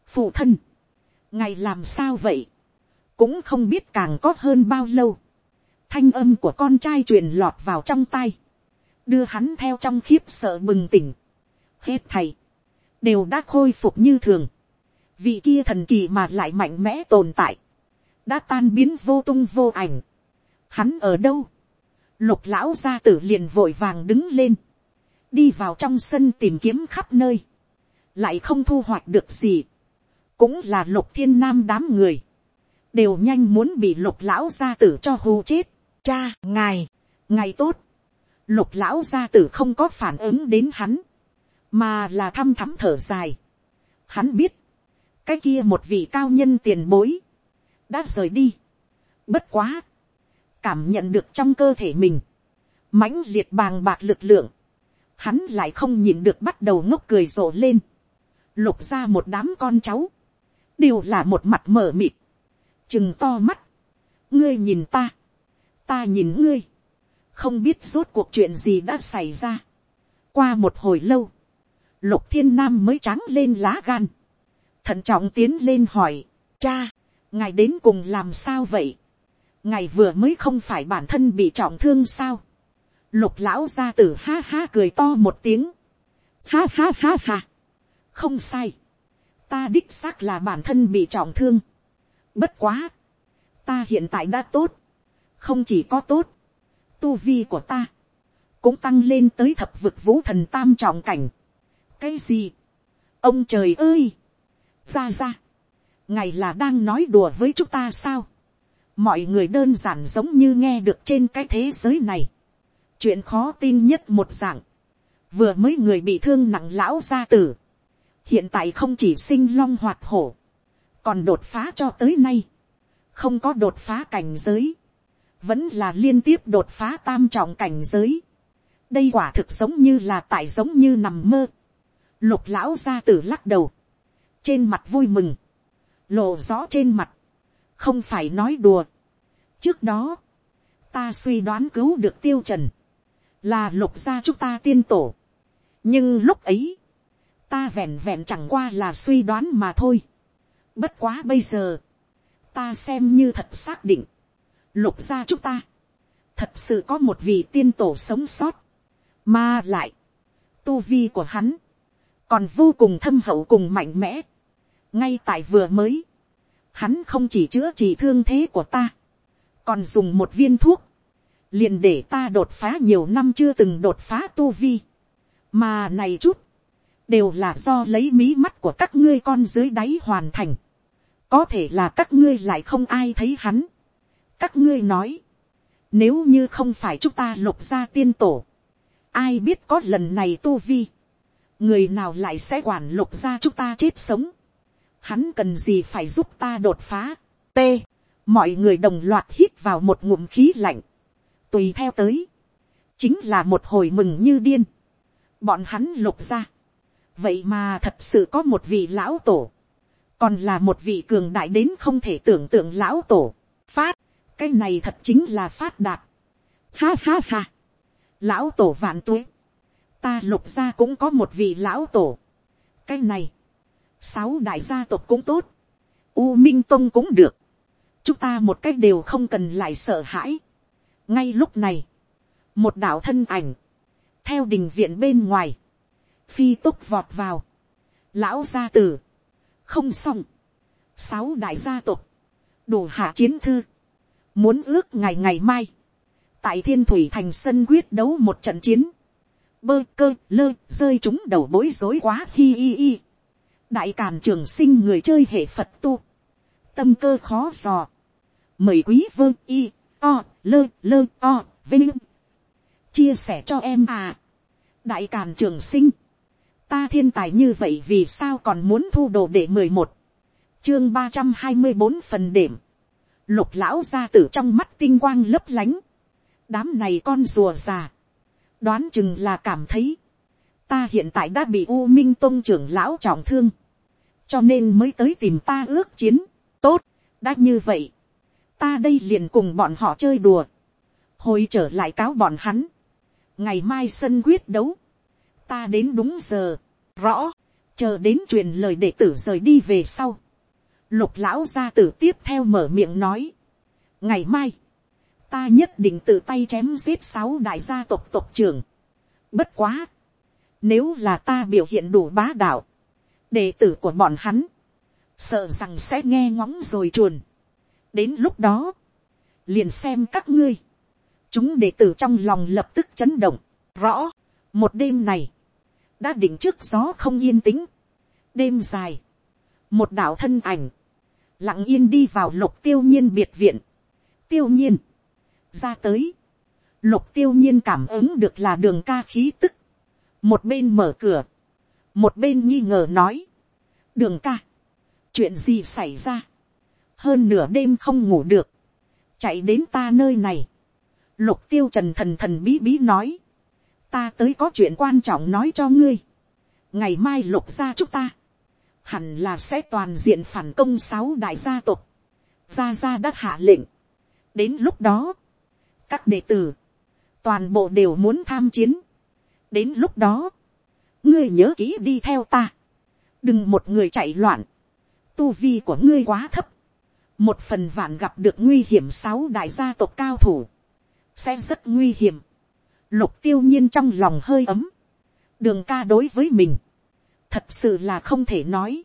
phụ thân, ngày làm sao vậy, cũng không biết càng có hơn bao lâu, thanh âm của con trai truyền lọt vào trong tay, đưa hắn theo trong khiếp sợ bừng tỉnh, hết thầy, đều đã khôi phục như thường, vị kia thần kỳ mà lại mạnh mẽ tồn tại, đã tan biến vô tung vô ảnh, hắn ở đâu, lục lão gia tử liền vội vàng đứng lên, đi vào trong sân tìm kiếm khắp nơi, lại không thu hoạch được gì, cũng là lục thiên nam đám người, đều nhanh muốn bị lục lão gia tử cho hù chết, cha ngài, ngài tốt, lục lão gia tử không có phản ứng đến hắn, mà là thăm thắm thở dài. Hắn biết, cái kia một vị cao nhân tiền bối, đã rời đi. Bất quá, cảm nhận được trong cơ thể mình, mãnh liệt bàng bạc lực lượng, hắn lại không nhìn được bắt đầu ngốc cười rộ lên, lục ra một đám con cháu, đều là một mặt mở mịt, chừng to mắt, ngươi nhìn ta, ta nhìn ngươi, không biết rốt cuộc chuyện gì đã xảy ra. qua một hồi lâu, lục thiên nam mới trắng lên lá gan, thận trọng tiến lên hỏi, cha, ngài đến cùng làm sao vậy, ngài vừa mới không phải bản thân bị trọng thương sao, lục lão gia tử ha ha cười to một tiếng, ha ha ha ha, không sai, ta đích xác là bản thân bị trọng thương, bất quá, ta hiện tại đã tốt, không chỉ có tốt, tu vi của ta, cũng tăng lên tới thập vực vũ thần tam trọng cảnh. cái gì, ông trời ơi, ra ra, ngài là đang nói đùa với chúng ta sao, mọi người đơn giản giống như nghe được trên cái thế giới này, chuyện khó tin nhất một dạng, vừa mới người bị thương nặng lão gia tử, hiện tại không chỉ sinh long hoạt hổ, còn đột phá cho tới nay, không có đột phá cảnh giới, vẫn là liên tiếp đột phá tam trọng cảnh giới. đây quả thực giống như là tại giống như nằm mơ. lục lão gia tử lắc đầu, trên mặt vui mừng, lộ rõ trên mặt, không phải nói đùa. trước đó, ta suy đoán cứu được tiêu trần, là lục gia chúng ta tiên tổ. nhưng lúc ấy, ta vẹn vẹn chẳng qua là suy đoán mà thôi. bất quá bây giờ, ta xem như thật xác định, lục gia chúng ta, thật sự có một vị tiên tổ sống sót, mà lại, tu vi của hắn, còn vô cùng thâm hậu cùng mạnh mẽ, ngay tại vừa mới, hắn không chỉ chữa trị thương thế của ta, còn dùng một viên thuốc, liền để ta đột phá nhiều năm chưa từng đột phá tu vi, mà này chút, đều là do lấy mí mắt của các ngươi con dưới đáy hoàn thành, có thể là các ngươi lại không ai thấy hắn, các ngươi nói, nếu như không phải chúng ta lục ra tiên tổ, ai biết có lần này tu vi, người nào lại sẽ quản lục ra chúng ta chết sống, hắn cần gì phải giúp ta đột phá, t, mọi người đồng loạt hít vào một ngụm khí lạnh, tùy theo tới, chính là một hồi mừng như điên, bọn hắn lục ra, vậy mà thật sự có một vị lão tổ, còn là một vị cường đại đến không thể tưởng tượng lão tổ, phát, cái này thật chính là phát đạt. Ha ha ha. Lão tổ vạn tuế. Ta lục ra cũng có một vị lão tổ. Cái này. Sáu đại gia tộc cũng tốt. U Minh Tông cũng được. Chúng ta một cách đều không cần lại sợ hãi. Ngay lúc này. Một đạo thân ảnh. Theo đình viện bên ngoài. Phi túc vọt vào. Lão gia tử. Không xong. Sáu đại gia tộc. Đủ hạ chiến thư muốn ước ngày ngày mai, tại thiên thủy thành sân quyết đấu một trận chiến, bơ cơ lơ rơi chúng đầu bối rối quá hi hi hi đại càn trường sinh người chơi hệ phật tu, tâm cơ khó dò, mời quý vương y o lơ lơ o vinh. Chia sẻ cho em à. đại càn trường sinh, ta thiên tài như vậy vì sao còn muốn thu đồ để mười một, chương ba trăm hai mươi bốn phần điểm, lục lão ra từ trong mắt tinh quang lấp lánh, đám này con rùa già, đoán chừng là cảm thấy, ta hiện tại đã bị u minh tôn trưởng lão trọng thương, cho nên mới tới tìm ta ước chiến, tốt, đã như vậy, ta đây liền cùng bọn họ chơi đùa, hồi trở lại cáo bọn hắn, ngày mai sân quyết đấu, ta đến đúng giờ, rõ, chờ đến truyền lời đệ tử rời đi về sau, lục lão gia tử tiếp theo mở miệng nói, ngày mai, ta nhất định tự tay chém giết sáu đại gia tộc tộc trưởng. bất quá, nếu là ta biểu hiện đủ bá đạo, đệ tử của bọn hắn, sợ rằng sẽ nghe ngóng rồi chuồn. đến lúc đó, liền xem các ngươi, chúng đệ tử trong lòng lập tức chấn động, rõ, một đêm này, đã định trước gió không yên tĩnh, đêm dài, một đạo thân ảnh, lặng yên đi vào lục tiêu nhiên biệt viện, tiêu nhiên, ra tới, lục tiêu nhiên cảm ứng được là đường ca khí tức, một bên mở cửa, một bên nghi ngờ nói, đường ca, chuyện gì xảy ra, hơn nửa đêm không ngủ được, chạy đến ta nơi này, lục tiêu trần thần thần bí bí nói, ta tới có chuyện quan trọng nói cho ngươi, ngày mai lục ra chúc ta, hẳn là sẽ toàn diện phản công sáu đại gia tộc. Gia Gia đã hạ lệnh. Đến lúc đó, các đệ tử, toàn bộ đều muốn tham chiến. Đến lúc đó, ngươi nhớ kỹ đi theo ta, đừng một người chạy loạn, tu vi của ngươi quá thấp, một phần vạn gặp được nguy hiểm sáu đại gia tộc cao thủ, sẽ rất nguy hiểm, lục tiêu nhiên trong lòng hơi ấm, đường ca đối với mình, thật sự là không thể nói,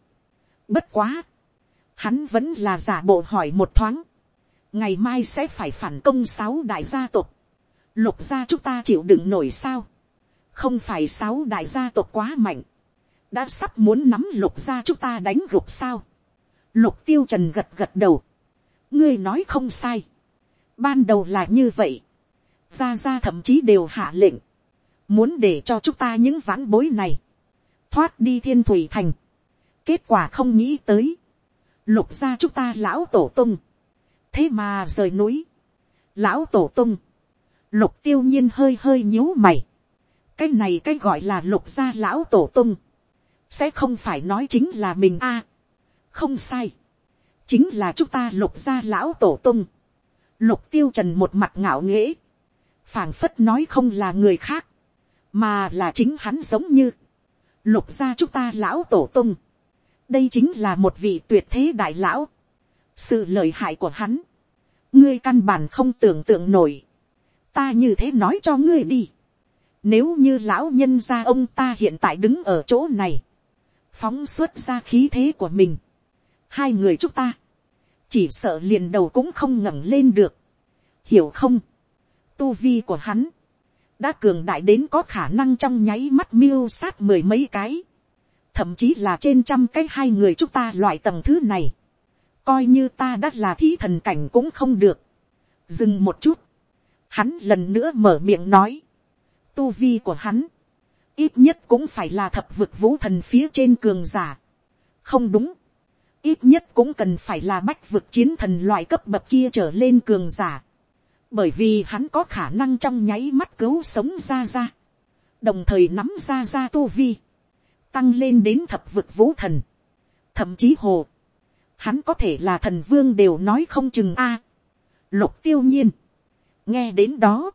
bất quá, hắn vẫn là giả bộ hỏi một thoáng, ngày mai sẽ phải phản công sáu đại gia tộc, lục gia chúng ta chịu đựng nổi sao, không phải sáu đại gia tộc quá mạnh, đã sắp muốn nắm lục gia chúng ta đánh gục sao, lục tiêu trần gật gật đầu, ngươi nói không sai, ban đầu là như vậy, gia gia thậm chí đều hạ lệnh, muốn để cho chúng ta những vãn bối này, thoát đi thiên thủy thành, kết quả không nghĩ tới, lục gia chúng ta lão tổ tung, thế mà rời núi, lão tổ tung, lục tiêu nhiên hơi hơi nhíu mày, cái này cái gọi là lục gia lão tổ tung, sẽ không phải nói chính là mình a, không sai, chính là chúng ta lục gia lão tổ tung, lục tiêu trần một mặt ngạo nghễ, phảng phất nói không là người khác, mà là chính hắn giống như, lục gia chúng ta lão tổ tung, đây chính là một vị tuyệt thế đại lão, sự lợi hại của hắn, ngươi căn bản không tưởng tượng nổi, ta như thế nói cho ngươi đi, nếu như lão nhân gia ông ta hiện tại đứng ở chỗ này, phóng xuất ra khí thế của mình, hai người chúng ta, chỉ sợ liền đầu cũng không ngẩng lên được, hiểu không, tu vi của hắn, đã cường đại đến có khả năng trong nháy mắt miêu sát mười mấy cái, thậm chí là trên trăm cái hai người chúng ta loại tầng thứ này, coi như ta đã là thí thần cảnh cũng không được, dừng một chút, hắn lần nữa mở miệng nói, tu vi của hắn, ít nhất cũng phải là thập vực vũ thần phía trên cường giả, không đúng, ít nhất cũng cần phải là bách vực chiến thần loại cấp bậc kia trở lên cường giả, bởi vì hắn có khả năng trong nháy mắt cứu sống ra ra, đồng thời nắm ra ra tu vi, tăng lên đến thập vực vũ thần, thậm chí hồ, hắn có thể là thần vương đều nói không chừng a, lục tiêu nhiên, nghe đến đó,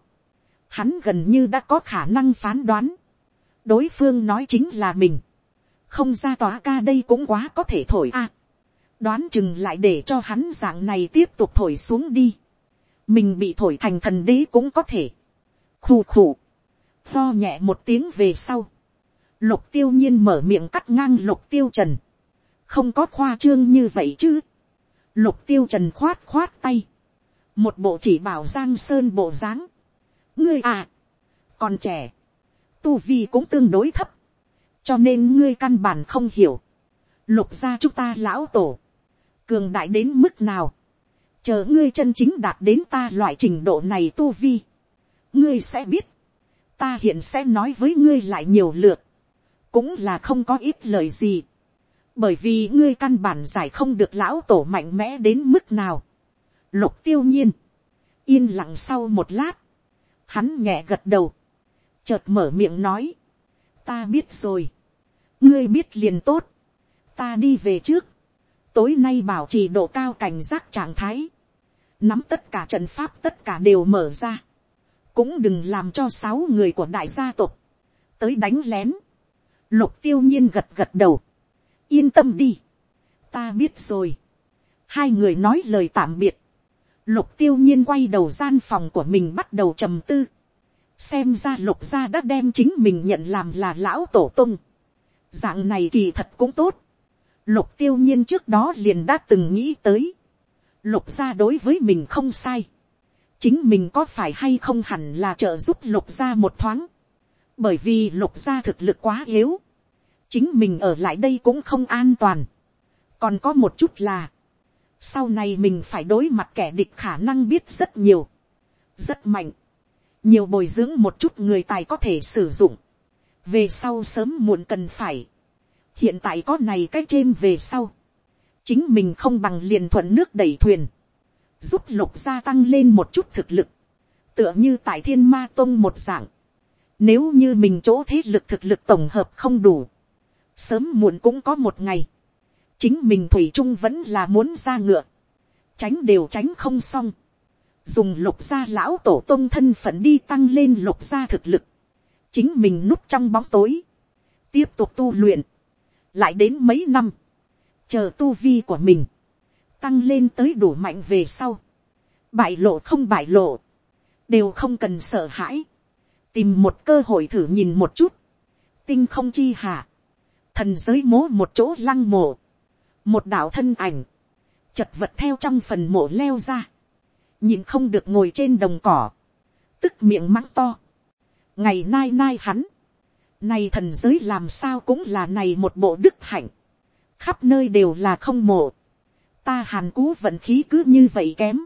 hắn gần như đã có khả năng phán đoán, đối phương nói chính là mình, không ra tòa ca đây cũng quá có thể thổi a, đoán chừng lại để cho hắn dạng này tiếp tục thổi xuống đi, mình bị thổi thành thần đế cũng có thể, khù khù, lo nhẹ một tiếng về sau, lục tiêu nhiên mở miệng cắt ngang lục tiêu trần, không có khoa trương như vậy chứ, lục tiêu trần khoát khoát tay, một bộ chỉ bảo giang sơn bộ dáng, ngươi à, còn trẻ, tu vi cũng tương đối thấp, cho nên ngươi căn bản không hiểu, lục gia chúng ta lão tổ, cường đại đến mức nào, chờ ngươi chân chính đạt đến ta loại trình độ này tu vi, ngươi sẽ biết, ta hiện sẽ nói với ngươi lại nhiều lượt, cũng là không có ít lời gì, bởi vì ngươi căn bản giải không được lão tổ mạnh mẽ đến mức nào. Lục tiêu nhiên, yên lặng sau một lát, hắn nhẹ gật đầu, chợt mở miệng nói, ta biết rồi, ngươi biết liền tốt, ta đi về trước, tối nay bảo trì độ cao cảnh giác trạng thái, nắm tất cả trận pháp tất cả đều mở ra, cũng đừng làm cho sáu người của đại gia tộc. Tới đánh lén, lục tiêu nhiên gật gật đầu, yên tâm đi, ta biết rồi, hai người nói lời tạm biệt, lục tiêu nhiên quay đầu gian phòng của mình bắt đầu trầm tư, xem ra lục gia đã đem chính mình nhận làm là lão tổ tung, dạng này kỳ thật cũng tốt, lục tiêu nhiên trước đó liền đã từng nghĩ tới, lục gia đối với mình không sai, chính mình có phải hay không hẳn là trợ giúp lục gia một thoáng, bởi vì lục gia thực lực quá yếu, chính mình ở lại đây cũng không an toàn, còn có một chút là, sau này mình phải đối mặt kẻ địch khả năng biết rất nhiều, rất mạnh, nhiều bồi dưỡng một chút người tài có thể sử dụng, về sau sớm muộn cần phải, hiện tại có này cái trên về sau, chính mình không bằng liền thuận nước đẩy thuyền, giúp lục gia tăng lên một chút thực lực, tựa như tại thiên ma tông một dạng, nếu như mình chỗ thế lực thực lực tổng hợp không đủ, sớm muộn cũng có một ngày, chính mình thủy trung vẫn là muốn ra ngựa, tránh đều tránh không xong, dùng lục gia lão tổ tông thân phận đi tăng lên lục gia thực lực, chính mình núp trong bóng tối, tiếp tục tu luyện, lại đến mấy năm, chờ tu vi của mình, tăng lên tới đủ mạnh về sau, bại lộ không bại lộ, đều không cần sợ hãi, tìm một cơ hội thử nhìn một chút, tinh không chi hạ, thần giới mố một chỗ lăng mộ, một đạo thân ảnh, chật vật theo trong phần mộ leo ra, nhìn không được ngồi trên đồng cỏ, tức miệng mắng to, ngày nai nai hắn, này thần giới làm sao cũng là này một bộ đức hạnh, khắp nơi đều là không mộ, ta hàn cú vận khí cứ như vậy kém,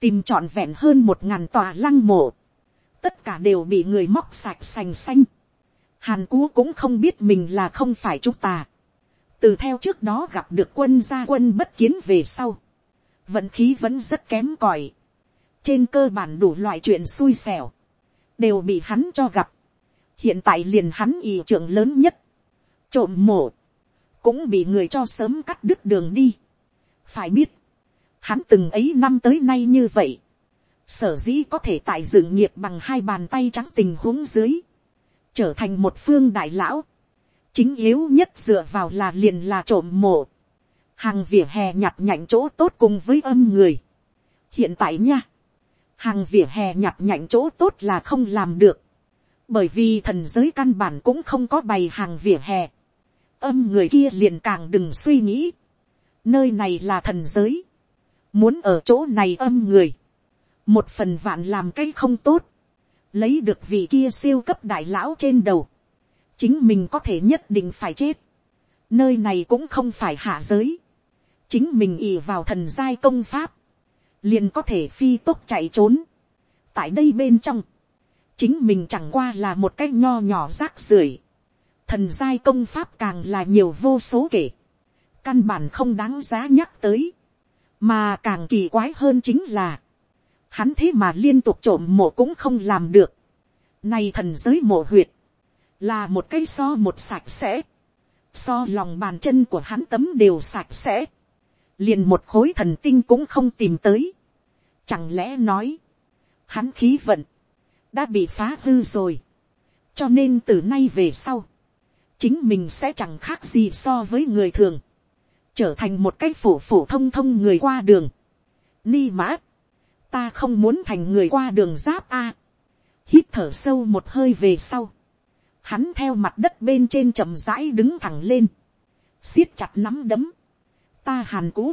tìm trọn vẹn hơn một ngàn tòa lăng mộ, tất cả đều bị người móc sạch sành xanh, hàn cú cũng không biết mình là không phải chúng ta, từ theo trước đó gặp được quân gia quân bất kiến về sau, vận khí vẫn rất kém còi, trên cơ bản đủ loại chuyện xui xẻo, đều bị hắn cho gặp, hiện tại liền hắn ì trưởng lớn nhất, trộm mổ, cũng bị người cho sớm cắt đứt đường đi. phải biết, hắn từng ấy năm tới nay như vậy, sở dĩ có thể tại dự nghiệp bằng hai bàn tay trắng tình huống dưới, trở thành một phương đại lão, chính yếu nhất dựa vào là liền là trộm mộ, hàng vỉa hè nhặt nhạnh chỗ tốt cùng với âm người. hiện tại nha, hàng vỉa hè nhặt nhạnh chỗ tốt là không làm được, bởi vì thần giới căn bản cũng không có bày hàng vỉa hè, âm người kia liền càng đừng suy nghĩ, nơi này là thần giới, muốn ở chỗ này âm người, một phần vạn làm cái không tốt, lấy được vị kia siêu cấp đại lão trên đầu, chính mình có thể nhất định phải chết, nơi này cũng không phải hạ giới, chính mình ì vào thần giai công pháp, liền có thể phi tốc chạy trốn. tại đây bên trong, chính mình chẳng qua là một cái nho nhỏ rác rưởi, thần giai công pháp càng là nhiều vô số kể, căn bản không đáng giá nhắc tới, mà càng kỳ quái hơn chính là, hắn thế mà liên tục trộm mộ cũng không làm được, nay thần giới mộ huyệt, là một cái so một sạch sẽ, so lòng bàn chân của hắn tấm đều sạch sẽ, liền một khối thần tinh cũng không tìm tới, chẳng lẽ nói, hắn khí vận, đã bị phá hư rồi, cho nên từ nay về sau, chính mình sẽ chẳng khác gì so với người thường, trở thành một cái phổ phổ thông thông người qua đường. Ni mã, ta không muốn thành người qua đường giáp a. hít thở sâu một hơi về sau, hắn theo mặt đất bên trên chậm rãi đứng thẳng lên, siết chặt nắm đấm, ta hàn cũ,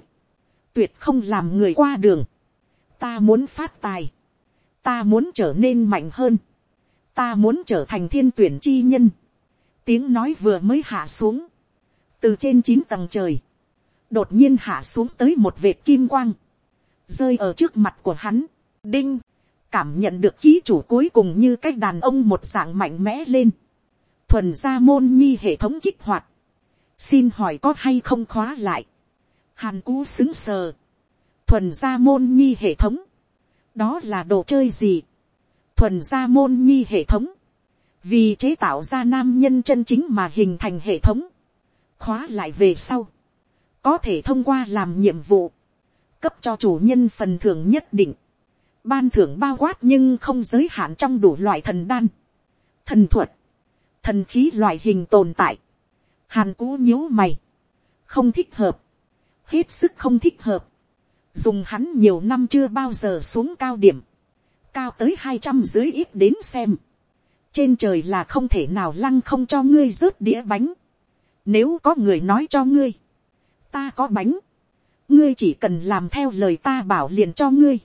tuyệt không làm người qua đường, ta muốn phát tài, ta muốn trở nên mạnh hơn, ta muốn trở thành thiên tuyển chi nhân, tiếng nói vừa mới hạ xuống, từ trên chín tầng trời, đột nhiên hạ xuống tới một vệt kim quang, rơi ở trước mặt của hắn, đinh, cảm nhận được ký chủ cuối cùng như cái đàn ông một dạng mạnh mẽ lên, thuần gia môn nhi hệ thống kích hoạt, xin hỏi có hay không khóa lại, hàn cú xứng sờ, thuần gia môn nhi hệ thống, đó là đồ chơi gì, thuần gia môn nhi hệ thống, vì chế tạo ra nam nhân chân chính mà hình thành hệ thống, khóa lại về sau, có thể thông qua làm nhiệm vụ, cấp cho chủ nhân phần thưởng nhất định, ban thưởng bao quát nhưng không giới hạn trong đủ loại thần đan, thần thuật, thần khí loại hình tồn tại, hàn cú nhíu mày, không thích hợp, hết sức không thích hợp, dùng hắn nhiều năm chưa bao giờ xuống cao điểm, cao tới hai trăm dưới ít đến xem, trên trời là không thể nào lăng không cho ngươi rớt đĩa bánh, nếu có người nói cho ngươi, ta có bánh, ngươi chỉ cần làm theo lời ta bảo liền cho ngươi,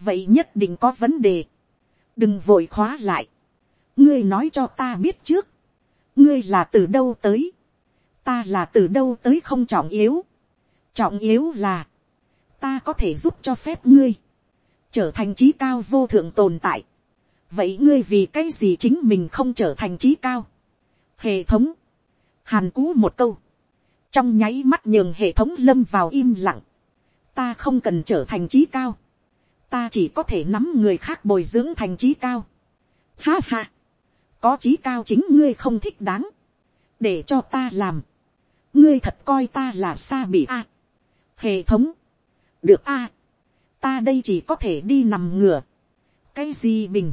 vậy nhất định có vấn đề, đừng vội khóa lại, ngươi nói cho ta biết trước, ngươi là từ đâu tới, ta là từ đâu tới không trọng yếu, trọng yếu là, ta có thể giúp cho phép ngươi, trở thành trí cao vô thượng tồn tại, vậy ngươi vì cái gì chính mình không trở thành trí cao, hệ thống, hàn cú một câu, trong nháy mắt nhường hệ thống lâm vào im lặng, ta không cần trở thành trí cao, ta chỉ có thể nắm người khác bồi dưỡng thành trí cao. Ha ha, có trí cao chính ngươi không thích đáng, để cho ta làm, ngươi thật coi ta là xa bị a. hệ thống, được a, ta đây chỉ có thể đi nằm ngửa, cái gì bình,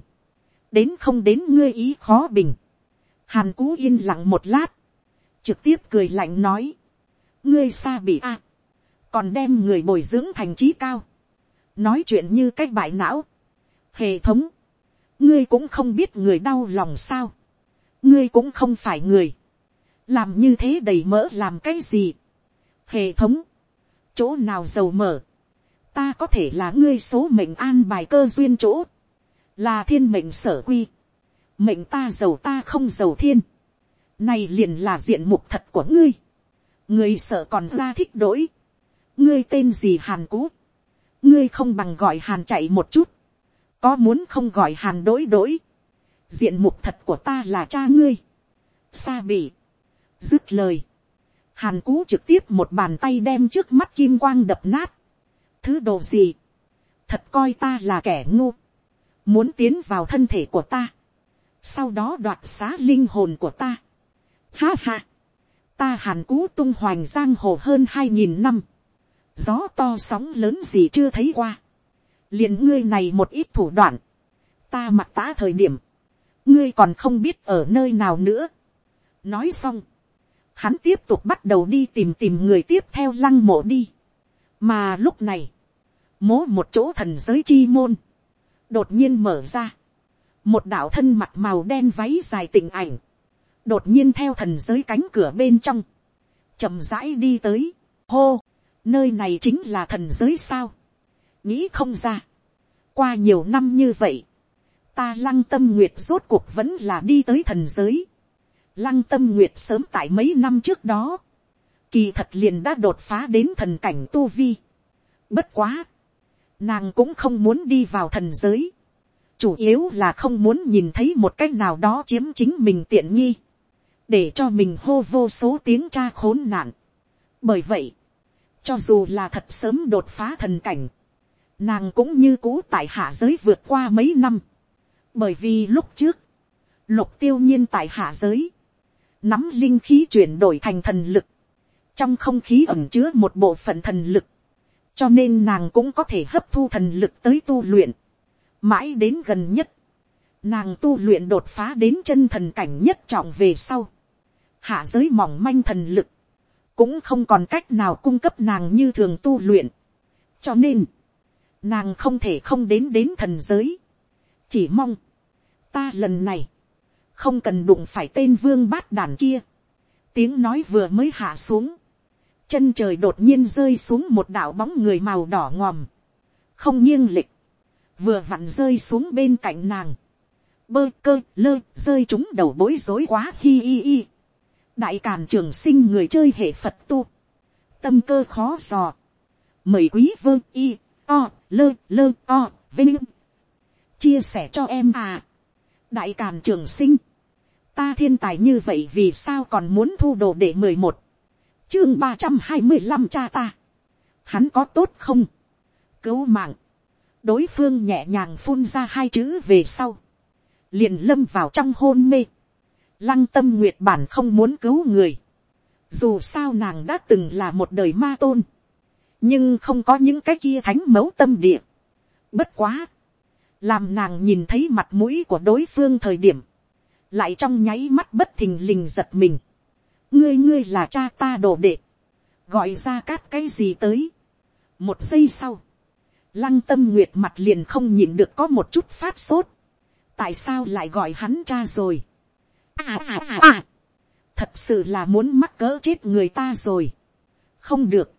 đến không đến ngươi ý khó bình, hàn cú yên lặng một lát, trực tiếp cười lạnh nói, ngươi xa bị a, còn đem người bồi dưỡng thành trí cao, nói chuyện như cách bại não, hệ thống, ngươi cũng không biết người đau lòng sao, ngươi cũng không phải người, làm như thế đầy mỡ làm cái gì, hệ thống, chỗ nào giàu mở, ta có thể là ngươi số mệnh an bài cơ duyên chỗ, là thiên mệnh sở quy, mệnh ta giàu ta không giàu thiên, này liền là diện mục thật của ngươi, ngươi sợ còn ra thích đổi, ngươi tên gì hàn cú, ngươi không bằng gọi hàn chạy một chút, có muốn không gọi hàn đối đối, diện mục thật của ta là cha ngươi, xa bị, dứt lời, hàn cú trực tiếp một bàn tay đem trước mắt kim quang đập nát, thứ đồ gì, thật coi ta là kẻ ngu, muốn tiến vào thân thể của ta, sau đó đoạt xá linh hồn của ta. Ha ha, ta hàn cú tung hoành giang hồ hơn hai nghìn năm, gió to sóng lớn gì chưa thấy qua, liền ngươi này một ít thủ đoạn, ta mặc tá thời điểm, ngươi còn không biết ở nơi nào nữa. nói xong, hắn tiếp tục bắt đầu đi tìm tìm người tiếp theo lăng mộ đi. mà lúc này, mố một chỗ thần giới chi môn, đột nhiên mở ra, một đạo thân mặt màu đen váy dài tình ảnh, đột nhiên theo thần giới cánh cửa bên trong, chậm rãi đi tới, hô, nơi này chính là thần giới sao, nghĩ không ra, qua nhiều năm như vậy, ta lăng tâm nguyệt rốt cuộc vẫn là đi tới thần giới, lăng tâm nguyệt sớm tại mấy năm trước đó, kỳ thật liền đã đột phá đến thần cảnh tu vi, bất quá, nàng cũng không muốn đi vào thần giới, chủ yếu là không muốn nhìn thấy một cách nào đó chiếm chính mình tiện nghi, để cho mình hô vô số tiếng cha khốn nạn. bởi vậy, cho dù là thật sớm đột phá thần cảnh, nàng cũng như cũ tại hạ giới vượt qua mấy năm, bởi vì lúc trước, lục tiêu nhiên tại hạ giới, nắm linh khí chuyển đổi thành thần lực, trong không khí ẩm chứa một bộ phận thần lực, cho nên nàng cũng có thể hấp thu thần lực tới tu luyện, mãi đến gần nhất, nàng tu luyện đột phá đến chân thần cảnh nhất trọng về sau, hạ giới mỏng manh thần lực, cũng không còn cách nào cung cấp nàng như thường tu luyện, cho nên, nàng không thể không đến đến thần giới, chỉ mong, ta lần này, không cần đụng phải tên vương bát đàn kia, tiếng nói vừa mới hạ xuống, chân trời đột nhiên rơi xuống một đạo bóng người màu đỏ ngòm, không nghiêng lịch, vừa vặn rơi xuống bên cạnh nàng, bơ cơ lơ rơi chúng đầu bối rối quá hi hi hi. đại càn trường sinh người chơi hệ phật tu, tâm cơ khó dò, mời quý vơ y o lơ lơ o vinh. Chia sẻ cho em à. Đại càn trường sinh. Ta thiên tài như vậy vì sao còn muốn thu đồ để mười một? Chương ba trăm hai mươi năm cha ta. Hắn có tốt không? Cứu mạng. Đối phương nhẹ nhàng phun ra hai chữ về sau, liền lâm vào trong hôn mê, lăng tâm nguyệt bản không muốn cứu người, dù sao nàng đã từng là một đời ma tôn, nhưng không có những cái kia thánh mẫu tâm địa. Bất quá, làm nàng nhìn thấy mặt mũi của đối phương thời điểm, lại trong nháy mắt bất thình lình giật mình. ngươi ngươi là cha ta đồ đệ, gọi ra cát cái gì tới. một giây sau, Lăng tâm nguyệt mặt liền không nhìn được có một chút phát sốt. Tại sao lại gọi hắn cha rồi? À à à à. Thật sự là muốn mắc cỡ chết người ta rồi. Không được.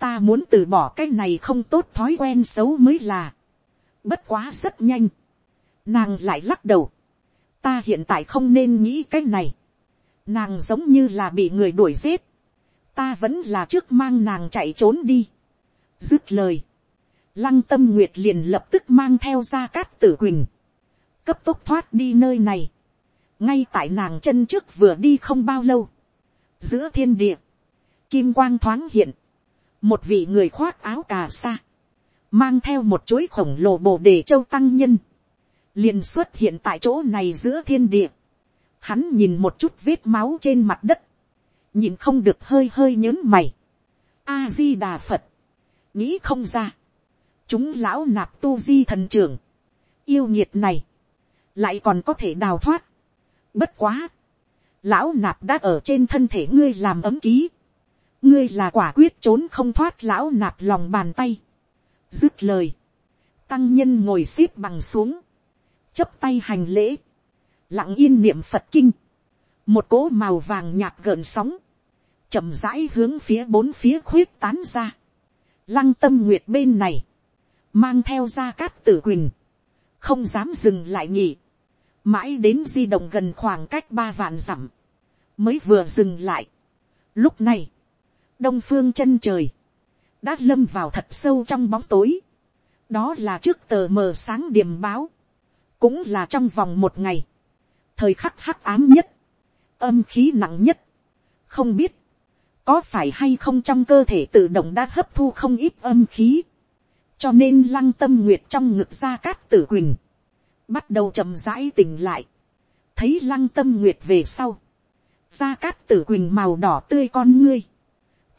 Ta muốn từ bỏ cái này không tốt thói quen xấu mới là. Bất quá rất nhanh. Nàng lại lắc đầu. Ta hiện tại không nên nghĩ cái này. Nàng giống như là bị người đuổi giết. Ta vẫn là trước mang nàng chạy trốn đi. Dứt lời Lăng tâm nguyệt liền lập tức mang theo ra cát tử quỳnh. Cấp tốc thoát đi nơi này. Ngay tại nàng chân trước vừa đi không bao lâu. Giữa thiên địa. Kim quang thoáng hiện. Một vị người khoác áo cà sa. Mang theo một chuỗi khổng lồ bồ đề châu tăng nhân. Liền xuất hiện tại chỗ này giữa thiên địa. Hắn nhìn một chút vết máu trên mặt đất. Nhìn không được hơi hơi nhớn mày. A-di-đà Phật. Nghĩ không ra chúng lão nạp tu di thần trưởng, yêu nhiệt này, lại còn có thể đào thoát. Bất quá, lão nạp đã ở trên thân thể ngươi làm ấm ký, ngươi là quả quyết trốn không thoát lão nạp lòng bàn tay, dứt lời, tăng nhân ngồi x ế p bằng xuống, chấp tay hành lễ, lặng yên niệm phật kinh, một cỗ màu vàng nhạt gợn sóng, chậm rãi hướng phía bốn phía khuyết tán ra, lăng tâm nguyệt bên này, mang theo ra cát tử quỳnh, không dám dừng lại nhỉ, mãi đến di động gần khoảng cách ba vạn dặm, mới vừa dừng lại. Lúc này, đông phương chân trời, đã lâm vào thật sâu trong bóng tối, đó là trước tờ mờ sáng điểm báo, cũng là trong vòng một ngày, thời khắc hắc ám nhất, âm khí nặng nhất, không biết, có phải hay không trong cơ thể tự động đã hấp thu không ít âm khí, cho nên lăng tâm nguyệt trong ngực ra cát tử quỳnh, bắt đầu chậm rãi tỉnh lại, thấy lăng tâm nguyệt về sau, ra cát tử quỳnh màu đỏ tươi con ngươi,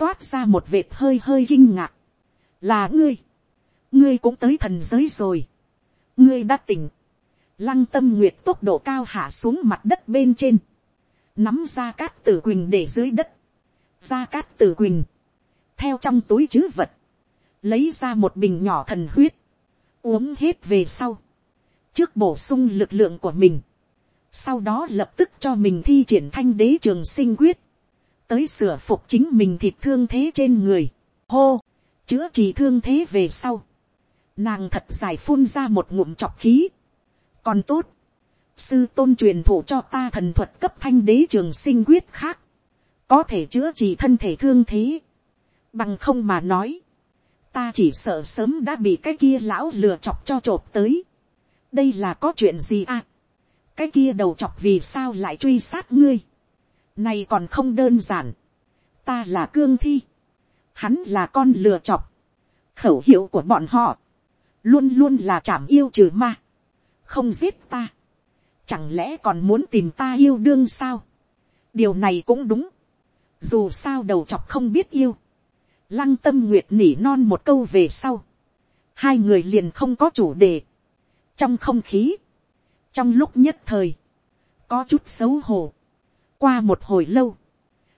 toát ra một vệt hơi hơi kinh ngạc, là ngươi, ngươi cũng tới thần giới rồi, ngươi đã tỉnh, lăng tâm nguyệt tốc độ cao hạ xuống mặt đất bên trên, nắm ra cát tử quỳnh để dưới đất, ra cát tử quỳnh, theo trong túi chứ vật, lấy ra một bình nhỏ thần huyết, uống hết về sau, trước bổ sung lực lượng của mình, sau đó lập tức cho mình thi triển thanh đế trường sinh quyết, tới sửa phục chính mình thịt thương thế trên người, hô, chữa trị thương thế về sau, nàng thật dài phun ra một ngụm chọc khí, còn tốt, sư tôn truyền thụ cho ta thần thuật cấp thanh đế trường sinh quyết khác, có thể chữa trị thân thể thương thế, bằng không mà nói, ta chỉ sợ sớm đã bị cái kia lão lừa chọc cho t tới, đây là có chuyện gì à, cái kia đầu chọc vì sao lại truy sát ngươi, này còn không đơn giản, ta là cương thi, hắn là con lừa chọc, khẩu hiệu của bọn họ, luôn luôn là chảm yêu trừ ma, không giết ta, chẳng lẽ còn muốn tìm ta yêu đương sao, điều này cũng đúng, dù sao đầu chọc không biết yêu, lăng tâm nguyệt nỉ non một câu về sau, hai người liền không có chủ đề, trong không khí, trong lúc nhất thời, có chút xấu hổ, qua một hồi lâu,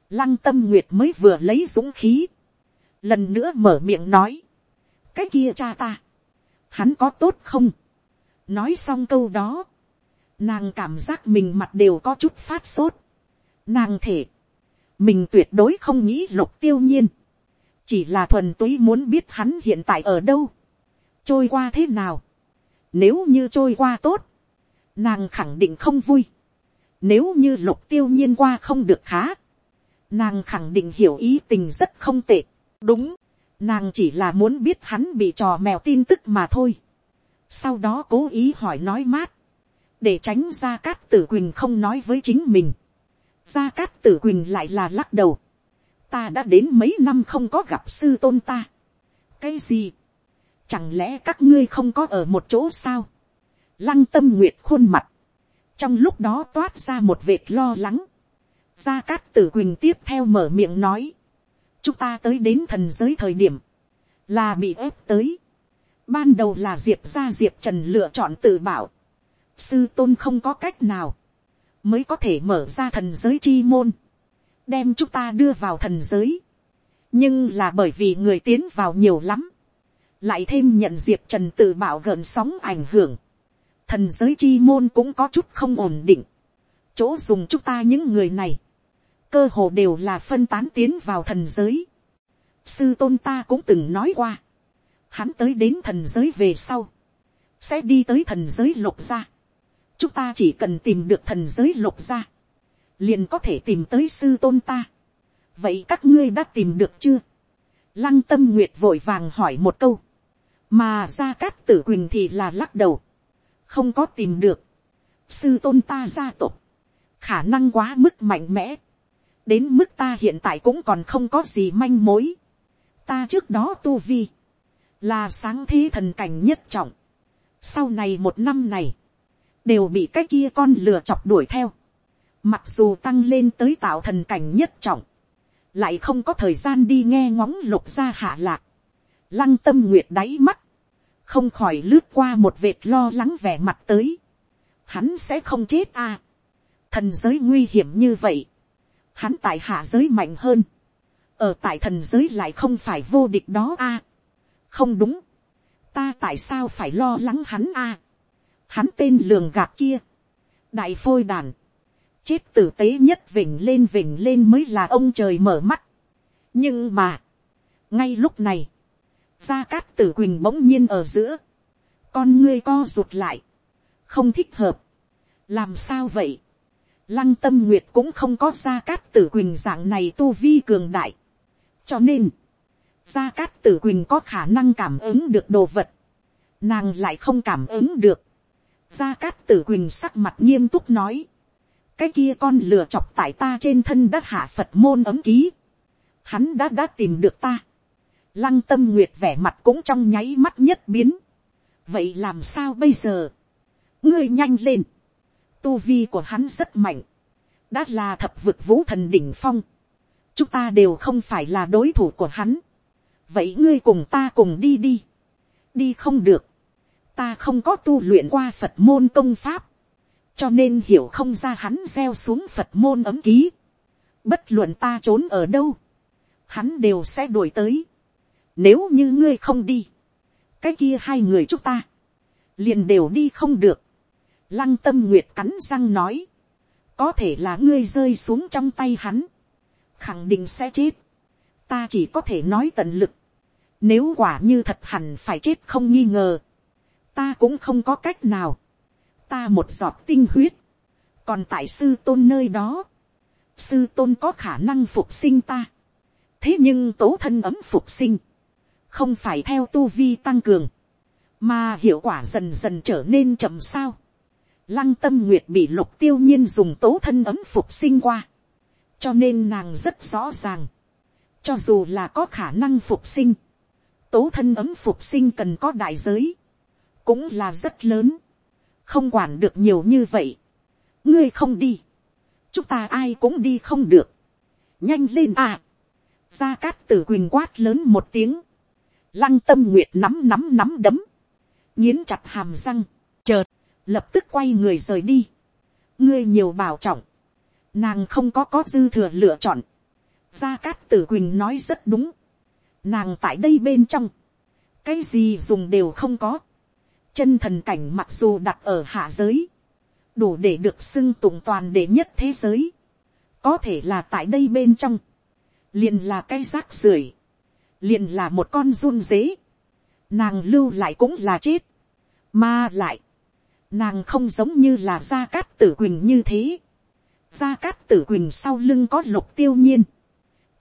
lăng tâm nguyệt mới vừa lấy dũng khí, lần nữa mở miệng nói, cái kia cha ta, hắn có tốt không, nói xong câu đó, nàng cảm giác mình mặt đều có chút phát sốt, nàng thể, mình tuyệt đối không nghĩ lục tiêu nhiên, chỉ là thuần túy muốn biết hắn hiện tại ở đâu, trôi qua thế nào, nếu như trôi qua tốt, nàng khẳng định không vui, nếu như lục tiêu nhiên qua không được khá, nàng khẳng định hiểu ý tình rất không tệ, đúng, nàng chỉ là muốn biết hắn bị trò mèo tin tức mà thôi, sau đó cố ý hỏi nói mát, để tránh gia cát tử quỳnh không nói với chính mình, gia cát tử quỳnh lại là lắc đầu, ta đã đến mấy năm không có gặp sư tôn ta. cái gì, chẳng lẽ các ngươi không có ở một chỗ sao, lăng tâm nguyệt khuôn mặt, trong lúc đó toát ra một vệt lo lắng, gia cát tử quỳnh tiếp theo mở miệng nói, chúng ta tới đến thần giới thời điểm, là bị ép tới, ban đầu là diệp ra diệp trần lựa chọn tự bảo, sư tôn không có cách nào, mới có thể mở ra thần giới chi môn, đem chúng ta đưa vào thần giới. nhưng là bởi vì người tiến vào nhiều lắm, lại thêm nhận diệp trần tự bảo gợn sóng ảnh hưởng, thần giới chi môn cũng có chút không ổn định, chỗ dùng chúng ta những người này, cơ hồ đều là phân tán tiến vào thần giới. sư tôn ta cũng từng nói qua, hắn tới đến thần giới về sau, sẽ đi tới thần giới lục gia chúng ta chỉ cần tìm được thần giới lục gia, liền có thể tìm tới sư tôn ta. vậy các ngươi đã tìm được chưa. lăng tâm nguyệt vội vàng hỏi một câu, mà ra cát tử quỳnh thì là lắc đầu, không có tìm được. sư tôn ta gia tộc, khả năng quá mức mạnh mẽ, đến mức ta hiện tại cũng còn không có gì manh mối. ta trước đó tu vi, là sáng thế thần cảnh nhất trọng. sau này một năm này, đều bị cái kia con lừa chọc đuổi theo. Mặc dù tăng lên tới tạo thần cảnh nhất trọng, lại không có thời gian đi nghe ngóng lục gia hạ lạc. Lăng tâm nguyệt đáy mắt, không khỏi lướt qua một vệt lo lắng vẻ mặt tới. Hắn sẽ không chết à. thần giới nguy hiểm như vậy, hắn tại hạ giới mạnh hơn, ở tại thần giới lại không phải vô địch đó a, không đúng, ta tại sao phải lo lắng hắn a, hắn tên lường gạt kia, đại phôi đàn, chết tử tế nhất vỉnh lên vỉnh lên mới là ông trời mở mắt. nhưng mà, ngay lúc này, gia cát tử quỳnh bỗng nhiên ở giữa, con ngươi co rụt lại, không thích hợp, làm sao vậy, lăng tâm nguyệt cũng không có gia cát tử quỳnh dạng này tu vi cường đại, cho nên, gia cát tử quỳnh có khả năng cảm ứng được đồ vật, nàng lại không cảm ứng được, gia cát tử quỳnh sắc mặt nghiêm túc nói, cái kia con lừa chọc tại ta trên thân đã hạ phật môn ấm ký, hắn đã đã tìm được ta, lăng tâm nguyệt vẻ mặt cũng trong nháy mắt nhất biến, vậy làm sao bây giờ, ngươi nhanh lên, tu vi của hắn rất mạnh, đã là thập vực vũ thần đỉnh phong, chúng ta đều không phải là đối thủ của hắn, vậy ngươi cùng ta cùng đi đi, đi không được, ta không có tu luyện qua phật môn công pháp, cho nên hiểu không ra hắn gieo xuống phật môn ấm ký, bất luận ta trốn ở đâu, hắn đều sẽ đuổi tới, nếu như ngươi không đi, cái kia hai người chúng ta, liền đều đi không được, lăng tâm nguyệt cắn răng nói, có thể là ngươi rơi xuống trong tay hắn, khẳng định sẽ chết, ta chỉ có thể nói tận lực, nếu quả như thật hẳn phải chết không nghi ngờ, ta cũng không có cách nào, ta một giọt tinh huyết, còn tại sư tôn nơi đó, sư tôn có khả năng phục sinh ta, thế nhưng tố thân ấm phục sinh, không phải theo tu vi tăng cường, mà hiệu quả dần dần trở nên chậm sao. Lăng tâm nguyệt bị lục tiêu nhiên dùng tố thân ấm phục sinh qua, cho nên nàng rất rõ ràng, cho dù là có khả năng phục sinh, tố thân ấm phục sinh cần có đại giới, cũng là rất lớn, không quản được nhiều như vậy, ngươi không đi, chúng ta ai cũng đi không được, nhanh lên à, gia cát tử quỳnh quát lớn một tiếng, lăng tâm nguyệt nắm nắm nắm đấm, nghiến chặt hàm răng, chợt, lập tức quay người rời đi, ngươi nhiều bảo trọng, nàng không có có dư thừa lựa chọn, gia cát tử quỳnh nói rất đúng, nàng tại đây bên trong, cái gì dùng đều không có, chân thần cảnh mặc dù đặt ở hạ giới, đủ để được xưng tụng toàn đệ nhất thế giới, có thể là tại đây bên trong, liền là cái rác rưởi, liền là một con run dế, nàng lưu lại cũng là chết, mà lại, nàng không giống như là gia cát tử quỳnh như thế, gia cát tử quỳnh sau lưng có lục tiêu nhiên,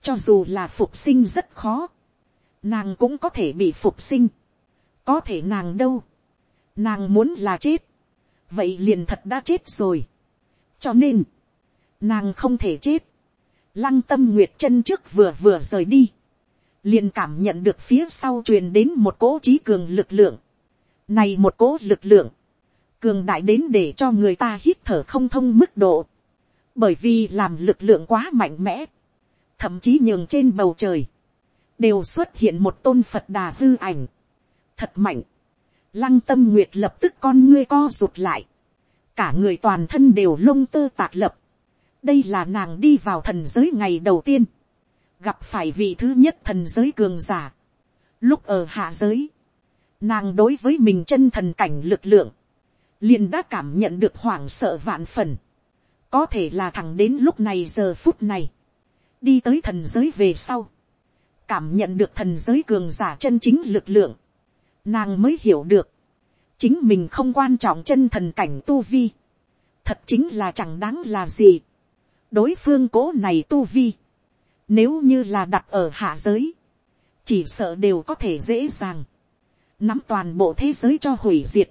cho dù là phục sinh rất khó, nàng cũng có thể bị phục sinh, có thể nàng đâu, nàng muốn là chết, vậy liền thật đã chết rồi. cho nên, nàng không thể chết. lăng tâm nguyệt chân trước vừa vừa rời đi, liền cảm nhận được phía sau truyền đến một cỗ trí cường lực lượng. này một cỗ lực lượng, cường đại đến để cho người ta hít thở không thông mức độ, bởi vì làm lực lượng quá mạnh mẽ, thậm chí nhường trên bầu trời, đều xuất hiện một tôn phật đà hư ảnh, thật mạnh, Lăng tâm nguyệt lập tức con ngươi co rụt lại. Cả người toàn thân đều lông tơ tạc lập. Đây là nàng đi vào thần giới ngày đầu tiên. Gặp phải vị thứ nhất thần giới cường giả. Lúc ở hạ giới. Nàng đối với mình chân thần cảnh lực lượng. Liền đã cảm nhận được hoảng sợ vạn phần. Có thể là thẳng đến lúc này giờ phút này. Đi tới thần giới về sau. Cảm nhận được thần giới cường giả chân chính lực lượng nàng mới hiểu được, chính mình không quan trọng chân thần cảnh tu vi, thật chính là chẳng đáng là gì. đối phương cố này tu vi, nếu như là đặt ở hạ giới, chỉ sợ đều có thể dễ dàng, nắm toàn bộ thế giới cho hủy diệt.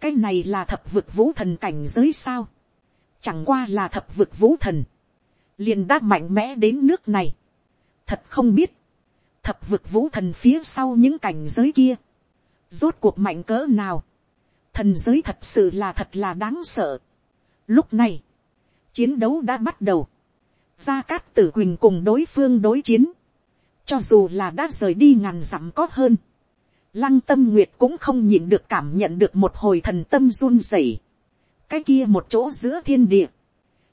cái này là thập vực vũ thần cảnh giới sao, chẳng qua là thập vực vũ thần, liền đã mạnh mẽ đến nước này, thật không biết, thập vực vũ thần phía sau những cảnh giới kia, rốt cuộc mạnh cỡ nào, thần giới thật sự là thật là đáng sợ. Lúc này, chiến đấu đã bắt đầu, gia cát tử quỳnh cùng đối phương đối chiến, cho dù là đã rời đi ngàn dặm có hơn, lăng tâm nguyệt cũng không nhịn được cảm nhận được một hồi thần tâm run rẩy, cái kia một chỗ giữa thiên địa,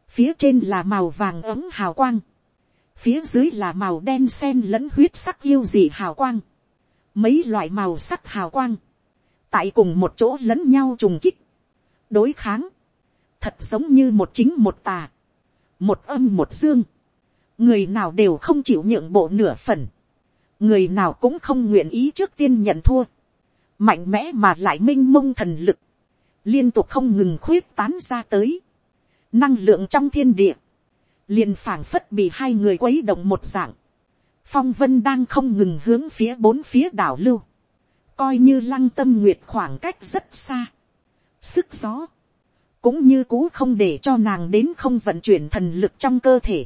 phía trên là màu vàng ấm hào quang, phía dưới là màu đen sen lẫn huyết sắc yêu dị hào quang, mấy loại màu sắc hào quang, tại cùng một chỗ lẫn nhau trùng kích, đối kháng, thật giống như một chính một tà, một âm một dương, người nào đều không chịu nhượng bộ nửa phần, người nào cũng không nguyện ý trước tiên nhận thua, mạnh mẽ mà lại m i n h mông thần lực, liên tục không ngừng khuyết tán ra tới, năng lượng trong thiên địa, liền phảng phất bị hai người quấy động một dạng, phong vân đang không ngừng hướng phía bốn phía đảo lưu, coi như lăng tâm nguyệt khoảng cách rất xa, sức gió, cũng như cũ không để cho nàng đến không vận chuyển thần lực trong cơ thể,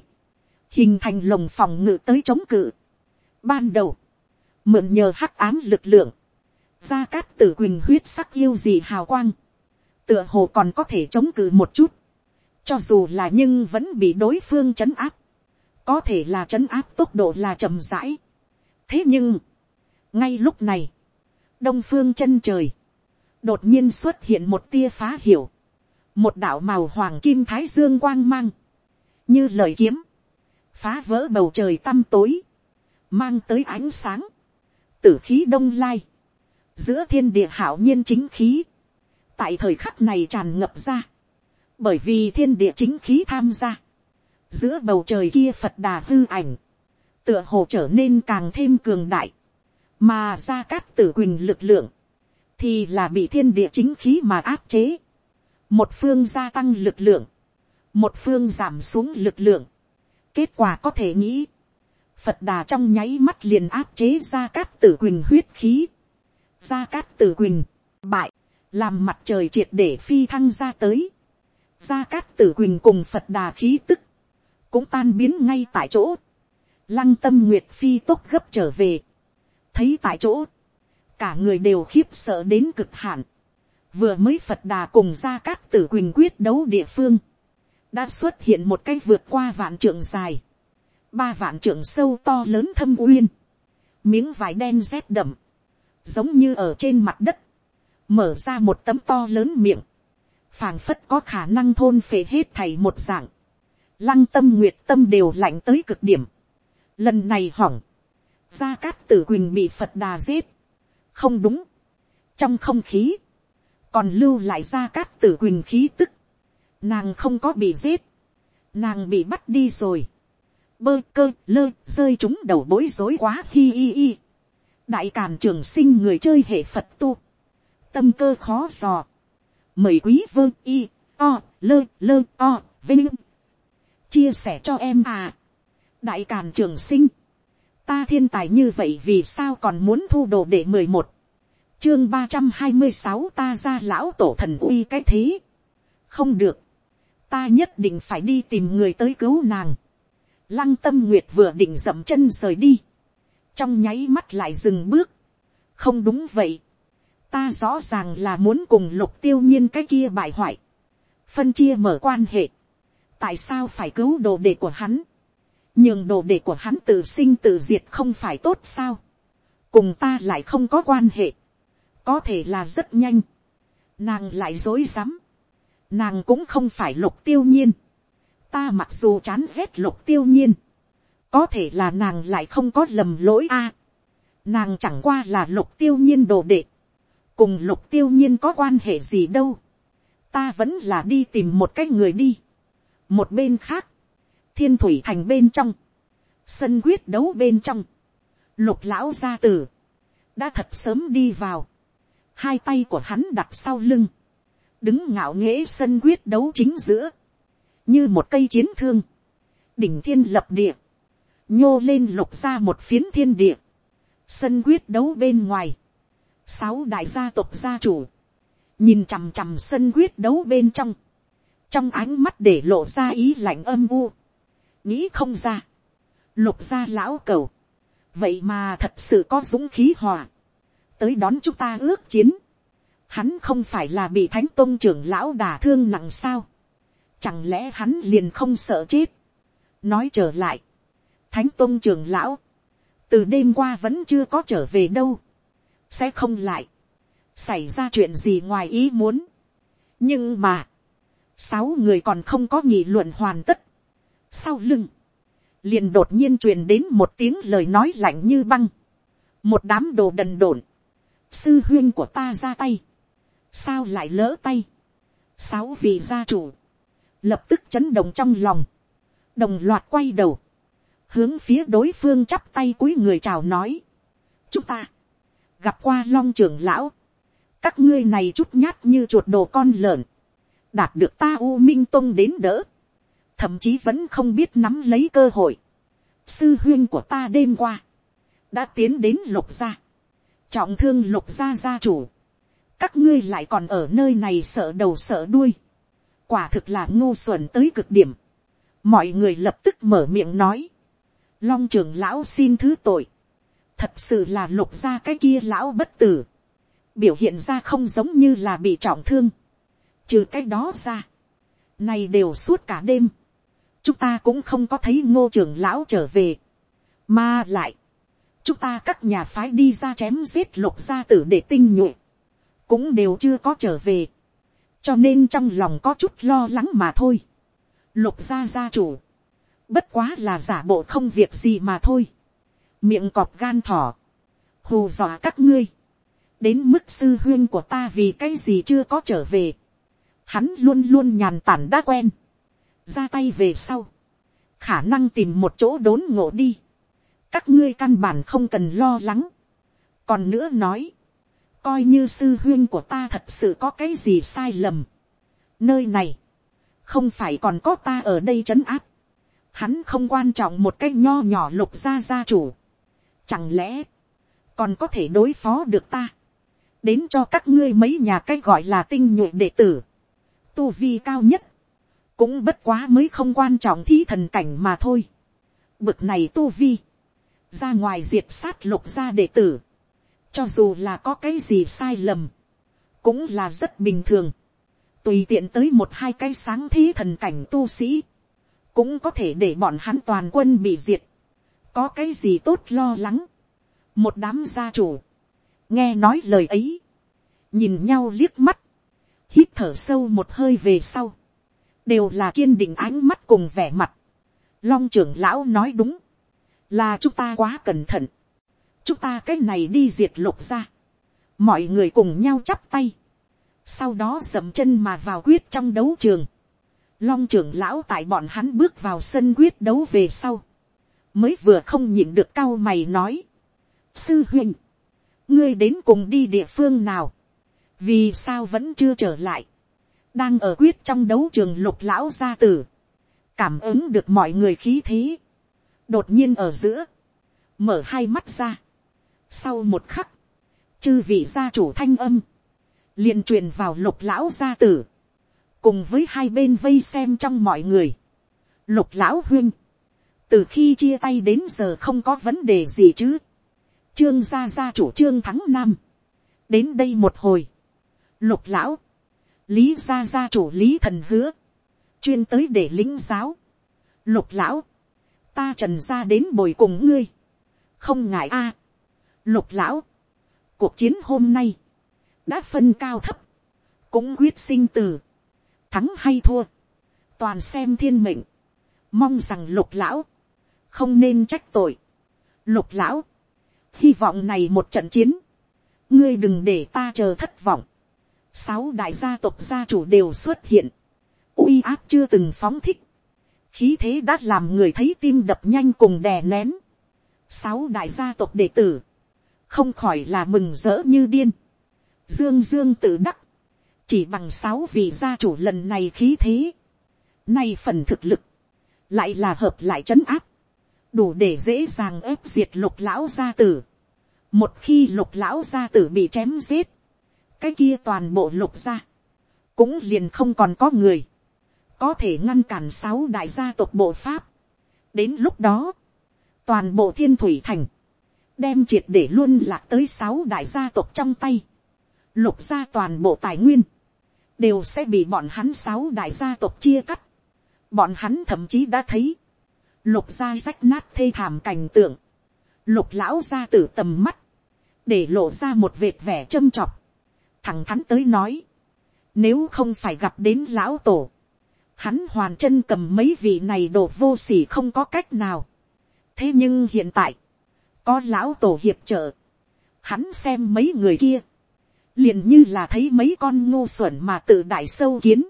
hình thành lồng phòng ngự tới chống cự. Ban đầu, mượn nhờ hắc ám lực lượng, gia cát tử quỳnh huyết sắc yêu gì hào quang, tựa hồ còn có thể chống cự một chút, cho dù là nhưng vẫn bị đối phương chấn áp, có thể là chấn áp tốc độ là chậm rãi. thế nhưng, ngay lúc này, đông phương chân trời, đột nhiên xuất hiện một tia phá hiểu, một đạo màu hoàng kim thái dương quang mang, như lời kiếm, phá vỡ bầu trời tăm tối, mang tới ánh sáng, tử khí đông lai, giữa thiên địa hảo nhiên chính khí, tại thời khắc này tràn ngập ra, bởi vì thiên địa chính khí tham gia, giữa bầu trời kia phật đà hư ảnh, tựa hồ trở nên càng thêm cường đại, mà ra cát tử quỳnh lực lượng, thì là bị thiên địa chính khí mà áp chế, một phương gia tăng lực lượng, một phương giảm xuống lực lượng, kết quả có thể nghĩ, phật đà trong nháy mắt liền áp chế ra cát tử quỳnh huyết khí, gia cát tử quỳnh, bại, làm mặt trời triệt để phi thăng ra tới. gia cát tử quỳnh cùng phật đà khí tức, cũng tan biến ngay tại chỗ. lăng tâm nguyệt phi tốt gấp trở về. thấy tại chỗ, cả người đều khiếp sợ đến cực hạn vừa mới phật đà cùng gia cát tử quỳnh quyết đấu địa phương, đã xuất hiện một cái vượt qua vạn trượng dài, ba vạn trượng sâu to lớn thâm uyên, miếng vải đen rét đậm, giống như ở trên mặt đất, mở ra một tấm to lớn miệng, phảng phất có khả năng thôn phệ hết thầy một dạng, lăng tâm nguyệt tâm đều lạnh tới cực điểm, lần này hỏng, gia cát tử quỳnh bị phật đà giết, không đúng, trong không khí, còn lưu lại ra cát tử quỳnh khí tức, nàng không có bị giết, nàng bị bắt đi rồi, bơ cơ lơ rơi chúng đầu bối rối quá hi hi hi. Đại càn trường sinh người chơi hệ phật tu, tâm cơ khó dò, mời quý vơ y, o, lơ lơ o, vinh, chia sẻ cho em à, đại càn trường sinh, ta thiên tài như vậy vì sao còn muốn thu đồ để mười một, chương ba trăm hai mươi sáu ta ra lão tổ thần uy cái thế, không được, ta nhất định phải đi tìm người tới cứu nàng, lăng tâm nguyệt vừa định dậm chân rời đi, trong nháy mắt lại dừng bước. không đúng vậy. ta rõ ràng là muốn cùng lục tiêu nhiên cái kia bại hoại. phân chia mở quan hệ. tại sao phải cứu đồ đệ của hắn. nhưng đồ đệ của hắn tự sinh tự diệt không phải tốt sao. cùng ta lại không có quan hệ có thể là rất nhanh. nàng lại dối rắm. nàng cũng không phải lục tiêu nhiên. ta mặc dù chán ghét lục tiêu nhiên có thể là nàng lại không có lầm lỗi a. nàng chẳng qua là lục tiêu nhiên đồ đệ, cùng lục tiêu nhiên có quan hệ gì đâu. ta vẫn là đi tìm một cái người đi. một bên khác, thiên thủy thành bên trong, sân quyết đấu bên trong, lục lão gia tử, đã thật sớm đi vào, hai tay của hắn đặt sau lưng, đứng ngạo nghễ sân quyết đấu chính giữa, như một cây chiến thương, đỉnh thiên lập địa, nhô lên lục ra một phiến thiên địa, sân quyết đấu bên ngoài, sáu đại gia tộc gia chủ, nhìn chằm chằm sân quyết đấu bên trong, trong ánh mắt để lộ ra ý lạnh âm u, nghĩ không ra, lục gia lão cầu, vậy mà thật sự có dũng khí hòa, tới đón chúng ta ước chiến, hắn không phải là bị thánh tôn trưởng lão đả thương nặng sao, chẳng lẽ hắn liền không sợ chết, nói trở lại, thánh tôn trưởng lão, từ đêm qua vẫn chưa có trở về đâu, sẽ không lại, xảy ra chuyện gì ngoài ý muốn. nhưng mà, sáu người còn không có nghị luận hoàn tất. sau lưng, liền đột nhiên truyền đến một tiếng lời nói lạnh như băng. một đám đồ đần độn, sư huyên của ta ra tay, sao lại lỡ tay. sáu vị gia chủ, lập tức chấn động trong lòng, đồng loạt quay đầu, hướng phía đối phương chắp tay cúi người chào nói. chúng ta, gặp qua long trưởng lão, các ngươi này chút nhát như chuột đồ con lợn, đạt được ta u minh tông đến đỡ, thậm chí vẫn không biết nắm lấy cơ hội. sư huyên của ta đêm qua, đã tiến đến lục gia, trọng thương lục gia gia chủ, các ngươi lại còn ở nơi này sợ đầu sợ đuôi, quả thực là ngu xuẩn tới cực điểm, mọi người lập tức mở miệng nói, long trưởng lão xin thứ tội, thật sự là lục gia cái kia lão bất tử, biểu hiện ra không giống như là bị trọng thương, trừ cái đó ra, này đều suốt cả đêm, chúng ta cũng không có thấy ngô trưởng lão trở về, mà lại, chúng ta các nhà phái đi ra chém giết lục gia tử để tinh nhuệ, cũng đều chưa có trở về, cho nên trong lòng có chút lo lắng mà thôi. Lục gia gia chủ, bất quá là giả bộ không việc gì mà thôi, miệng cọp gan thỏ, hù dọa các ngươi, đến mức sư huyên của ta vì cái gì chưa có trở về, hắn luôn luôn nhàn tản đã quen, ra tay về sau, khả năng tìm một chỗ đốn ngộ đi, các ngươi căn bản không cần lo lắng, còn nữa nói, coi như sư huyên của ta thật sự có cái gì sai lầm, nơi này, không phải còn có ta ở đây trấn áp, hắn không quan trọng một cái nho nhỏ lục gia gia chủ, chẳng lẽ, còn có thể đối phó được ta, đến cho các ngươi mấy nhà cái gọi là tinh nhuệ đệ tử, tu vi cao nhất, cũng bất quá mới không quan trọng thí thần cảnh mà thôi. Bực này tu vi, ra ngoài diệt sát lục gia đệ tử, cho dù là có cái gì sai lầm, cũng là rất bình thường. Tùy tiện tới một hai cái sáng thí thần cảnh tu sĩ, cũng có thể để bọn hắn toàn quân bị diệt. Có cái gì tốt lo lắng. Một đám gia chủ, nghe nói lời ấy, nhìn nhau liếc mắt, hít thở sâu một hơi về sau, đều là kiên định ánh mắt cùng vẻ mặt. Long trưởng lão nói đúng, là chúng ta quá cẩn thận, chúng ta cái này đi diệt lục ra, mọi người cùng nhau chắp tay, sau đó dậm chân mà vào quyết trong đấu trường, long trưởng lão tại bọn hắn bước vào sân quyết đấu về sau, mới vừa không nhịn được cao mày nói, sư huynh, ngươi đến cùng đi địa phương nào, vì sao vẫn chưa trở lại, đang ở quyết trong đấu trường lục lão gia tử, cảm ứng được mọi người khí thế, đột nhiên ở giữa, mở hai mắt ra, sau một khắc, chư vị gia chủ thanh âm, liền truyền vào lục lão gia tử, cùng với hai bên vây xem trong mọi người. Lục lão huyên, từ khi chia tay đến giờ không có vấn đề gì chứ. Trương gia gia chủ trương thắng nam, đến đây một hồi. Lục lão, lý gia gia chủ lý thần hứa, chuyên tới để lính giáo. Lục lão, ta trần ra đến bồi cùng ngươi, không ngại a. Lục lão, cuộc chiến hôm nay, đã phân cao thấp, cũng quyết sinh từ, thắng hay thua, toàn xem thiên mệnh, mong rằng lục lão, không nên trách tội. Lục lão, hy vọng này một trận chiến, ngươi đừng để ta chờ thất vọng. Sáu đại gia tộc gia chủ đều xuất hiện, uy áp chưa từng phóng thích, khí thế đã làm người thấy tim đập nhanh cùng đè nén. Sáu đại gia tộc đệ tử, không khỏi là mừng rỡ như điên. Dương Dương tự đắc, chỉ bằng sáu vị gia chủ lần này khí thế. Nay phần thực lực, lại là hợp lại trấn áp, đủ để dễ dàng ép diệt lục lão gia tử. Một khi lục lão gia tử bị chém giết, cái kia toàn bộ lục gia, cũng liền không còn có người, có thể ngăn cản sáu đại gia tộc bộ pháp. đến lúc đó, toàn bộ thiên thủy thành, đem triệt để luôn lạc tới sáu đại gia tộc trong tay, lục gia toàn bộ tài nguyên, đều sẽ bị bọn hắn sáu đại gia tộc chia cắt. Bọn hắn thậm chí đã thấy, lục gia rách nát thê thảm cảnh tượng, lục lão gia tử tầm mắt, để lộ ra một vệt vẻ châm chọc, thẳng thắn tới nói, nếu không phải gặp đến lão tổ, hắn hoàn chân cầm mấy vị này đổ vô s ỉ không có cách nào. thế nhưng hiện tại, có lão tổ hiệp trợ, hắn xem mấy người kia, liền như là thấy mấy con ngu xuẩn mà tự đại sâu kiến,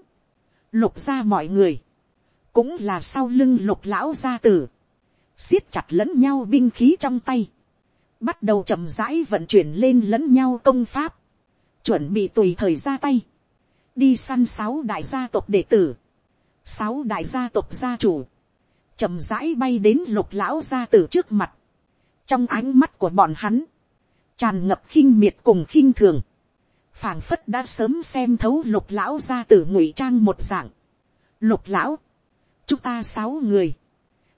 lục ra mọi người, cũng là sau lưng lục lão gia tử, siết chặt lẫn nhau binh khí trong tay, bắt đầu chậm rãi vận chuyển lên lẫn nhau công pháp, chuẩn bị tùy thời ra tay, đi săn sáu đại gia tộc đệ tử, sáu đại gia tộc gia chủ, chậm rãi bay đến lục lão gia tử trước mặt, trong ánh mắt của bọn hắn, tràn ngập khinh miệt cùng khinh thường, phảng phất đã sớm xem thấu lục lão gia tử ngụy trang một dạng, lục lão, chúng ta sáu người,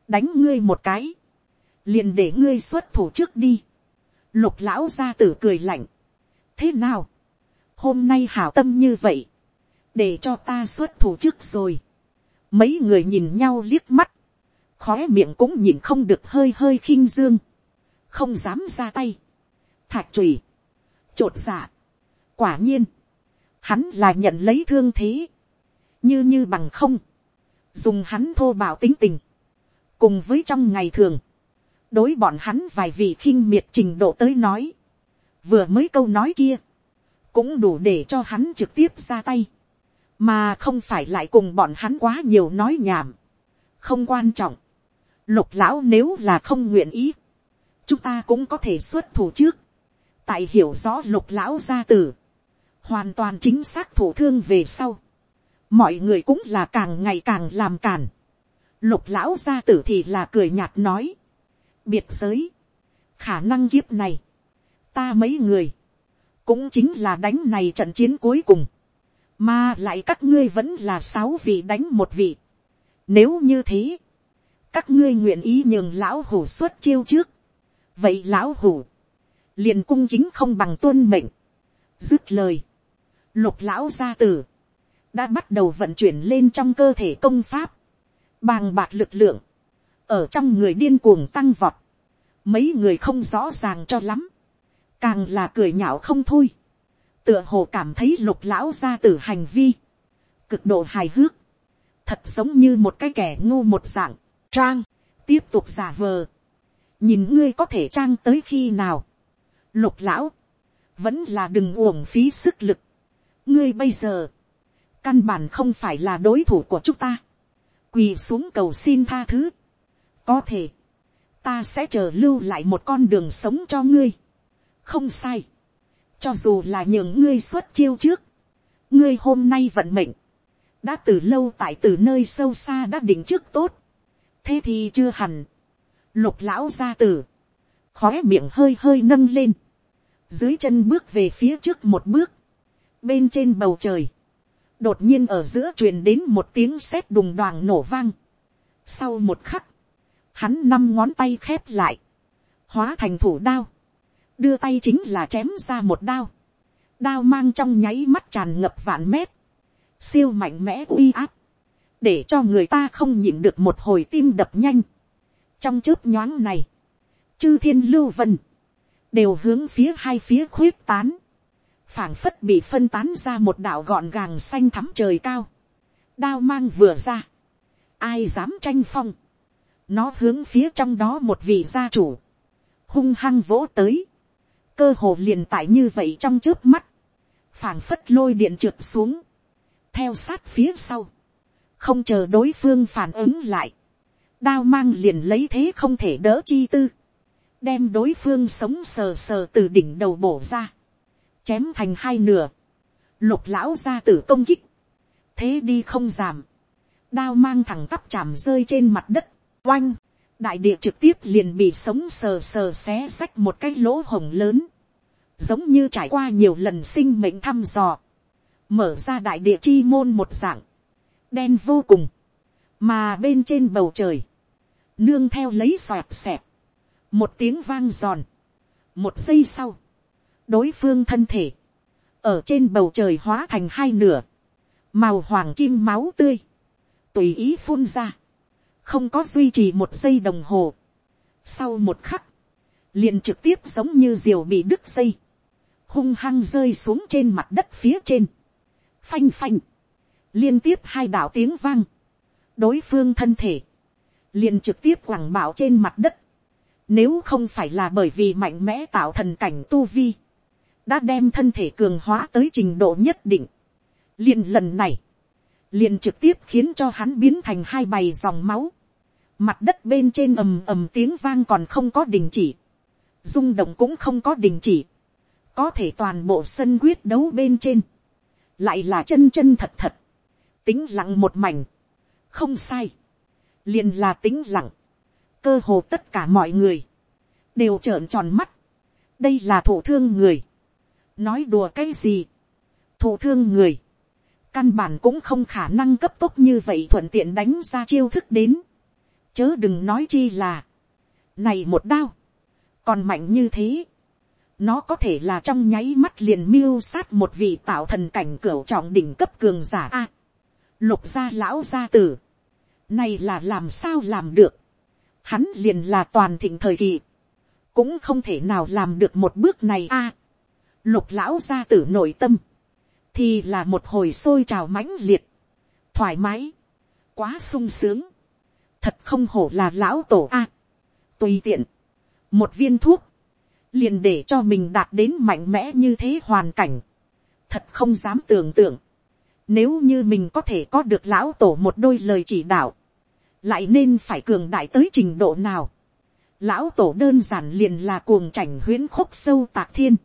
đánh ngươi một cái, liền để ngươi xuất thủ trước đi, lục lão gia tử cười lạnh, thế nào, hôm nay hảo tâm như vậy, để cho ta xuất thủ trước rồi, mấy người nhìn nhau liếc mắt, khóe miệng cũng nhìn không được hơi hơi khinh dương, không dám ra tay, thạch trùy, t r dạ, quả nhiên, hắn là nhận lấy thương thế, như như bằng không, dùng hắn thô bạo tính tình, cùng với trong ngày thường, đối bọn hắn vài vị khinh miệt trình độ tới nói, vừa mới câu nói kia, cũng đủ để cho hắn trực tiếp ra tay, mà không phải lại cùng bọn hắn quá nhiều nói nhảm, không quan trọng, lục lão nếu là không nguyện ý, chúng ta cũng có thể xuất thủ trước, tại hiểu rõ lục lão gia tử, hoàn toàn chính xác thủ thương về sau, mọi người cũng là càng ngày càng làm càn, lục lão gia tử thì là cười nhạt nói, biệt giới, khả năng kiếp này, ta mấy người, cũng chính là đánh này trận chiến cuối cùng, mà lại các ngươi vẫn là sáu vị đánh một vị. Nếu như thế, các ngươi nguyện ý nhường lão hủ xuất chiêu trước, vậy lão hủ, liền cung chính không bằng tuân mệnh, dứt lời, lục lão gia tử, đã bắt đầu vận chuyển lên trong cơ thể công pháp, bàng bạc lực lượng, ở trong người điên cuồng tăng vọt, mấy người không rõ ràng cho lắm, càng là cười nhạo không thôi, tựa hồ cảm thấy lục lão ra từ hành vi, cực độ hài hước, thật giống như một cái kẻ ngu một dạng, trang, tiếp tục giả vờ, nhìn ngươi có thể trang tới khi nào. lục lão, vẫn là đừng uổng phí sức lực. ngươi bây giờ, căn bản không phải là đối thủ của chúng ta. quỳ xuống cầu xin tha thứ. có thể, ta sẽ chờ lưu lại một con đường sống cho ngươi. không sai cho dù là những ngươi xuất chiêu trước, ngươi hôm nay vận mệnh, đã từ lâu tại từ nơi sâu xa đã định trước tốt. thế thì chưa hẳn lục lão gia tử, khóe miệng hơi hơi nâng lên, dưới chân bước về phía trước một bước, bên trên bầu trời, đột nhiên ở giữa truyền đến một tiếng sét đùng đoàn nổ vang. Sau một khắc, hắn năm ngón tay khép lại, hóa thành thủ đao, đưa tay chính là chém ra một đao, đao mang trong nháy mắt tràn ngập vạn mét, siêu mạnh mẽ uy áp, để cho người ta không nhịn được một hồi tim đập nhanh. Trong chớp nhoáng này, chư thiên lưu vân, đều hướng phía hai phía khuyết tán, phảng phất bị phân tán ra một đạo gọn gàng xanh thắm trời cao, đao mang vừa ra, ai dám tranh phong, nó hướng phía trong đó một vị gia chủ, hung hăng vỗ tới, cơ hồ liền tại như vậy trong trước mắt, phảng phất lôi điện trượt xuống, theo sát phía sau, không chờ đối phương phản ứng lại, đao mang liền lấy thế không thể đỡ chi tư, đem đối phương sống sờ sờ từ đỉnh đầu bổ ra, chém thành hai nửa, lục lão ra tử công kích, thế đi không giảm, đao mang thẳng tắp chạm rơi trên mặt đất, oanh, đại địa trực tiếp liền bị sống sờ sờ xé xách một cái lỗ hồng lớn, giống như trải qua nhiều lần sinh mệnh thăm dò, mở ra đại địa chi môn một dạng, đen vô cùng, mà bên trên bầu trời, nương theo lấy xoẹt xẹp, một tiếng vang giòn, một giây sau, đối phương thân thể, ở trên bầu trời hóa thành hai nửa, màu hoàng kim máu tươi, tùy ý phun ra, không có duy trì một giây đồng hồ. Sau một khắc, liền trực tiếp giống như diều bị đứt dây, hung hăng rơi xuống trên mặt đất phía trên, phanh phanh, liên tiếp hai đạo tiếng vang, đối phương thân thể, liền trực tiếp quẳng bảo trên mặt đất, nếu không phải là bởi vì mạnh mẽ tạo thần cảnh tu vi, đã đem thân thể cường hóa tới trình độ nhất định. liền lần này, liền trực tiếp khiến cho hắn biến thành hai bầy dòng máu. Mặt đất bên trên ầm ầm tiếng vang còn không có đình chỉ. rung động cũng không có đình chỉ. Có thể toàn bộ sân quyết đấu bên trên. Lại là chân chân thật thật. Tính lặng một mảnh. Không sai. Liền là tính lặng. Cơ hồ tất cả mọi người. Đều trợn tròn mắt. Đây là thổ thương người. Nói đùa cái gì? thổ thương người căn bản cũng không khả năng cấp tốc như vậy thuận tiện đánh ra chiêu thức đến chớ đừng nói chi là, này một đao, còn mạnh như thế, nó có thể là trong nháy mắt liền miêu sát một vị tạo thần cảnh cửa trọng đỉnh cấp cường giả a. lục gia lão gia tử, này là làm sao làm được, hắn liền là toàn thịnh thời kỳ, cũng không thể nào làm được một bước này a. lục lão gia tử nội tâm, thì là một hồi sôi trào mãnh liệt, thoải mái, quá sung sướng, thật không hổ là lão tổ a, tùy tiện, một viên thuốc, liền để cho mình đạt đến mạnh mẽ như thế hoàn cảnh, thật không dám tưởng tượng, nếu như mình có thể có được lão tổ một đôi lời chỉ đạo, lại nên phải cường đại tới trình độ nào. Lão tổ đơn giản liền là cuồng chảnh huyến khúc sâu tạc thiên.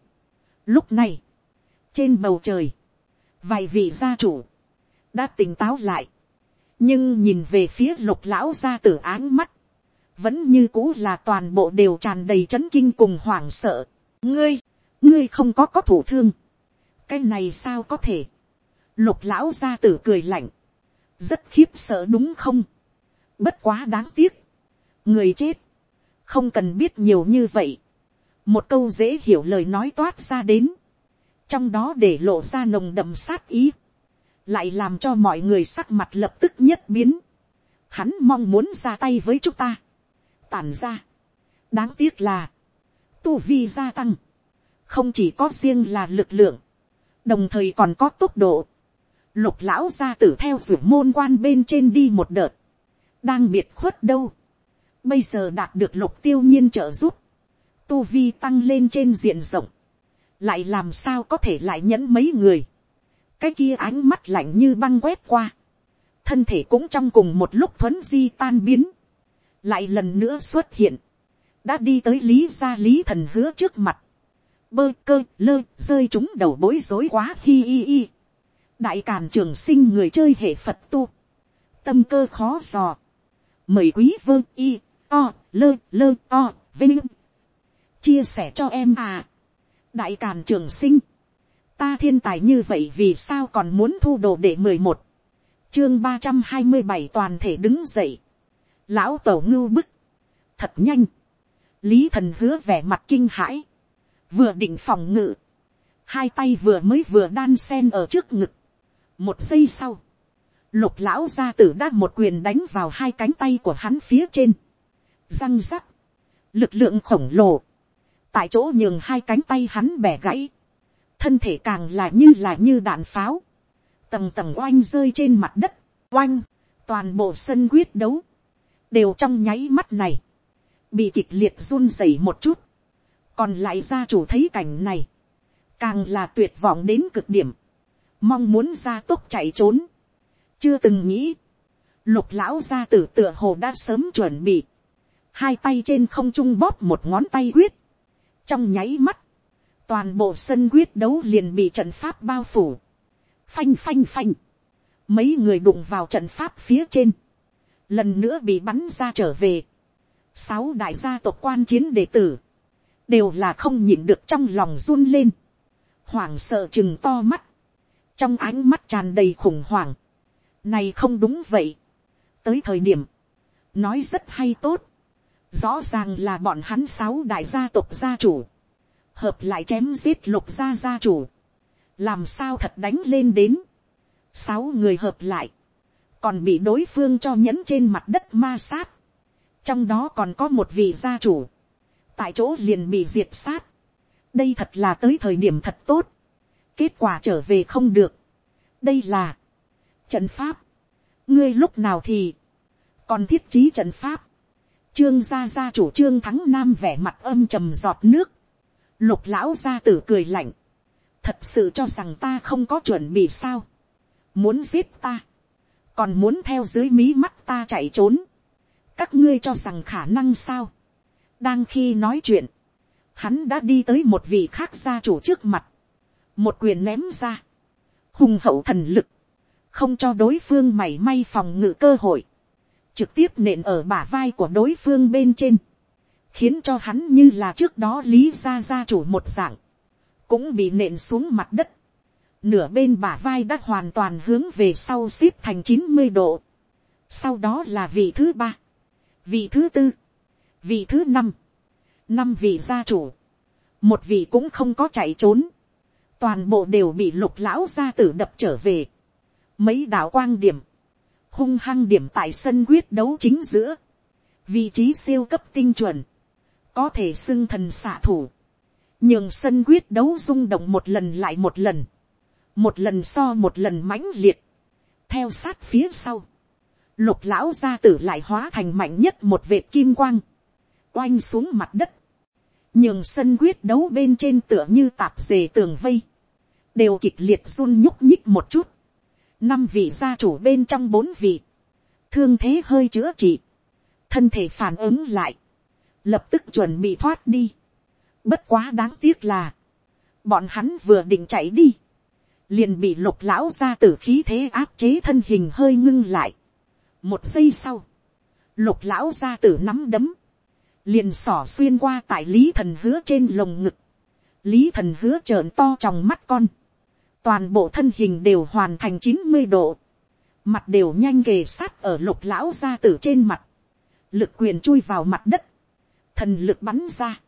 Lúc này, trên bầu trời, vài vị gia chủ, đã tỉnh táo lại, nhưng nhìn về phía lục lão gia tử áng mắt, vẫn như cũ là toàn bộ đều tràn đầy c h ấ n kinh cùng hoảng sợ. ngươi, ngươi không có có thủ thương, cái này sao có thể, lục lão gia tử cười lạnh, rất khiếp sợ đúng không, bất quá đáng tiếc, người chết, không cần biết nhiều như vậy, một câu dễ hiểu lời nói toát ra đến, trong đó để lộ ra nồng đậm sát ý, lại làm cho mọi người sắc mặt lập tức nhất biến. Hắn mong muốn ra tay với chúng ta, tản ra. đáng tiếc là, tu vi gia tăng, không chỉ có riêng là lực lượng, đồng thời còn có tốc độ. Lục lão gia tử theo ruột môn quan bên trên đi một đợt, đang biệt khuất đâu. Bây giờ đạt được lục tiêu nhiên trợ giúp, tu vi tăng lên trên diện rộng, lại làm sao có thể lại nhẫn mấy người, cái kia ánh mắt lạnh như băng quét qua, thân thể cũng trong cùng một lúc thuấn di tan biến, lại lần nữa xuất hiện, đã đi tới lý gia lý thần hứa trước mặt, bơ cơ lơ rơi chúng đầu bối rối quá hi hi hi, đại càn trường sinh người chơi hệ phật tu, tâm cơ khó dò, mời quý vơ y o lơ lơ o vinh. Chia sẻ cho em à. Đại càn trường sinh, ta thiên tài như vậy vì sao còn muốn thu đồ để mười một, chương ba trăm hai mươi bảy toàn thể đứng dậy, lão tẩu ngưu bức, thật nhanh, lý thần hứa vẻ mặt kinh hãi, vừa định phòng ngự, hai tay vừa mới vừa đan sen ở trước ngực, một giây sau, lục lão gia tử đã một quyền đánh vào hai cánh tay của hắn phía trên, răng rắc, lực lượng khổng lồ, tại chỗ nhường hai cánh tay hắn bẻ gãy, thân thể càng là như là như đạn pháo, tầng tầng oanh rơi trên mặt đất, oanh, toàn bộ sân quyết đấu, đều trong nháy mắt này, bị kịch liệt run rẩy một chút, còn lại gia chủ thấy cảnh này, càng là tuyệt vọng đến cực điểm, mong muốn ra tốc chạy trốn, chưa từng nghĩ, lục lão gia tử tựa hồ đã sớm chuẩn bị, hai tay trên không trung bóp một ngón tay quyết, trong nháy mắt, toàn bộ sân quyết đấu liền bị trận pháp bao phủ, phanh phanh phanh, mấy người đụng vào trận pháp phía trên, lần nữa bị bắn ra trở về, sáu đại gia tộc quan chiến đệ tử, đều là không nhịn được trong lòng run lên, hoảng sợ chừng to mắt, trong ánh mắt tràn đầy khủng hoảng, này không đúng vậy, tới thời điểm, nói rất hay tốt, Rõ ràng là bọn hắn sáu đại gia tộc gia chủ. Hợp lại chém giết lục gia gia chủ. Làm sao thật đánh lên đến. Sáu người hợp lại. Còn bị đối phương cho nhẫn trên mặt đất ma sát. Trong đó còn có một vị gia chủ. Tại chỗ liền bị diệt sát. Đây thật là tới thời điểm thật tốt. Kết quả trở về không được. Đây là trận pháp. Ngươi lúc nào thì còn thiết trí trận pháp, trương gia gia chủ trương thắng nam vẻ mặt âm trầm giọt nước, lục lão gia tử cười lạnh, thật sự cho rằng ta không có chuẩn bị sao, muốn giết ta, còn muốn theo dưới mí mắt ta chạy trốn, các ngươi cho rằng khả năng sao, đang khi nói chuyện, hắn đã đi tới một vị khác gia chủ trước mặt, một quyền ném ra, hùng hậu thần lực, không cho đối phương mảy may phòng ngự cơ hội, trực tiếp nện ở bả vai của đối phương bên trên, khiến cho hắn như là trước đó lý gia gia chủ một dạng, cũng bị nện xuống mặt đất, nửa bên bả vai đã hoàn toàn hướng về sau xếp thành chín mươi độ, sau đó là vị thứ ba, vị thứ tư, vị thứ năm, năm vị gia chủ, một vị cũng không có chạy trốn, toàn bộ đều bị lục lão gia tử đập trở về, mấy đạo quang điểm, hung hăng điểm tại sân quyết đấu chính giữa, vị trí siêu cấp tinh chuẩn, có thể xưng thần xạ thủ, nhường sân quyết đấu rung động một lần lại một lần, một lần so một lần mãnh liệt, theo sát phía sau, lục lão gia tử lại hóa thành mạnh nhất một vệt kim quang, oanh xuống mặt đất, nhường sân quyết đấu bên trên tựa như tạp dề tường vây, đều kịch liệt run nhúc nhích một chút, năm vị gia chủ bên trong bốn vị, thương thế hơi chữa trị, thân thể phản ứng lại, lập tức chuẩn bị thoát đi. Bất quá đáng tiếc là, bọn hắn vừa định chạy đi, liền bị lục lão ra tử khí thế áp chế thân hình hơi ngưng lại. một giây sau, lục lão ra tử nắm đấm, liền xỏ xuyên qua tại lý thần hứa trên lồng ngực, lý thần hứa trợn to trong mắt con, toàn bộ thân hình đều hoàn thành chín mươi độ, mặt đều nhanh kề sát ở lục lão gia tử trên mặt, lực quyền chui vào mặt đất, thần lực bắn ra,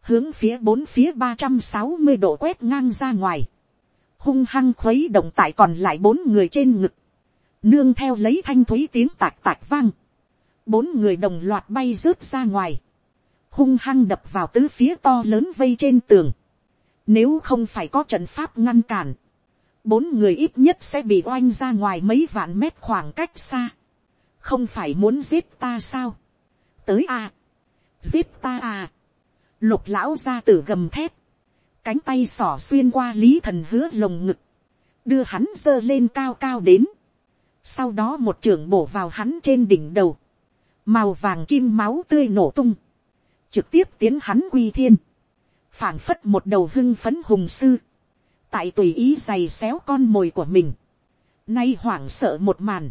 hướng phía bốn phía ba trăm sáu mươi độ quét ngang ra ngoài, hung hăng khuấy động tại còn lại bốn người trên ngực, nương theo lấy thanh thúy tiếng tạc tạc vang, bốn người đồng loạt bay rớt ra ngoài, hung hăng đập vào tứ phía to lớn vây trên tường, nếu không phải có trận pháp ngăn cản, bốn người ít nhất sẽ bị oanh ra ngoài mấy vạn mét khoảng cách xa. không phải muốn giết ta sao. tới a, à giết ta à. lục lão ra tử gầm thép, cánh tay xỏ xuyên qua lý thần hứa lồng ngực, đưa hắn giơ lên cao cao đến, sau đó một trưởng bổ vào hắn trên đỉnh đầu, màu vàng kim máu tươi nổ tung, trực tiếp tiến hắn quy thiên, phảng phất một đầu hưng phấn hùng sư, tại tùy ý giày xéo con mồi của mình, nay hoảng sợ một màn,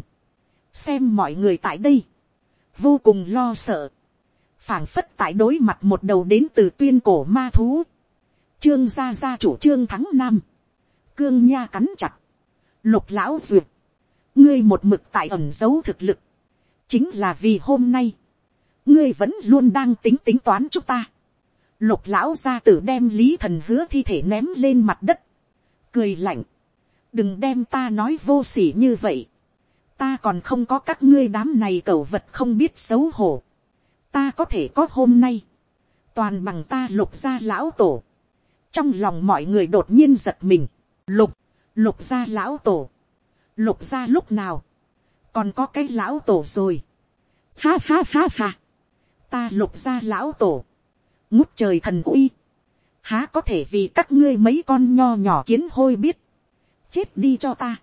xem mọi người tại đây, vô cùng lo sợ, phảng phất tại đối mặt một đầu đến từ tuyên cổ ma thú, trương gia gia chủ trương thắng nam, cương nha cắn chặt, lục lão duyệt, ngươi một mực tại ẩn giấu thực lực, chính là vì hôm nay, ngươi vẫn luôn đang tính tính toán chúng ta. Lục lão gia tử đem lý thần hứa thi thể ném lên mặt đất, cười lạnh, đừng đem ta nói vô sỉ như vậy, ta còn không có các ngươi đám này cẩu vật không biết xấu hổ, ta có thể có hôm nay, toàn bằng ta lục gia lão tổ, trong lòng mọi người đột nhiên giật mình, lục, lục gia lão tổ, lục gia lúc nào, còn có cái lão tổ rồi, ha ha ha ha, ta lục gia lão tổ, ngút trời thần uy, há có thể vì các ngươi mấy con nho nhỏ kiến hôi biết, chết đi cho ta,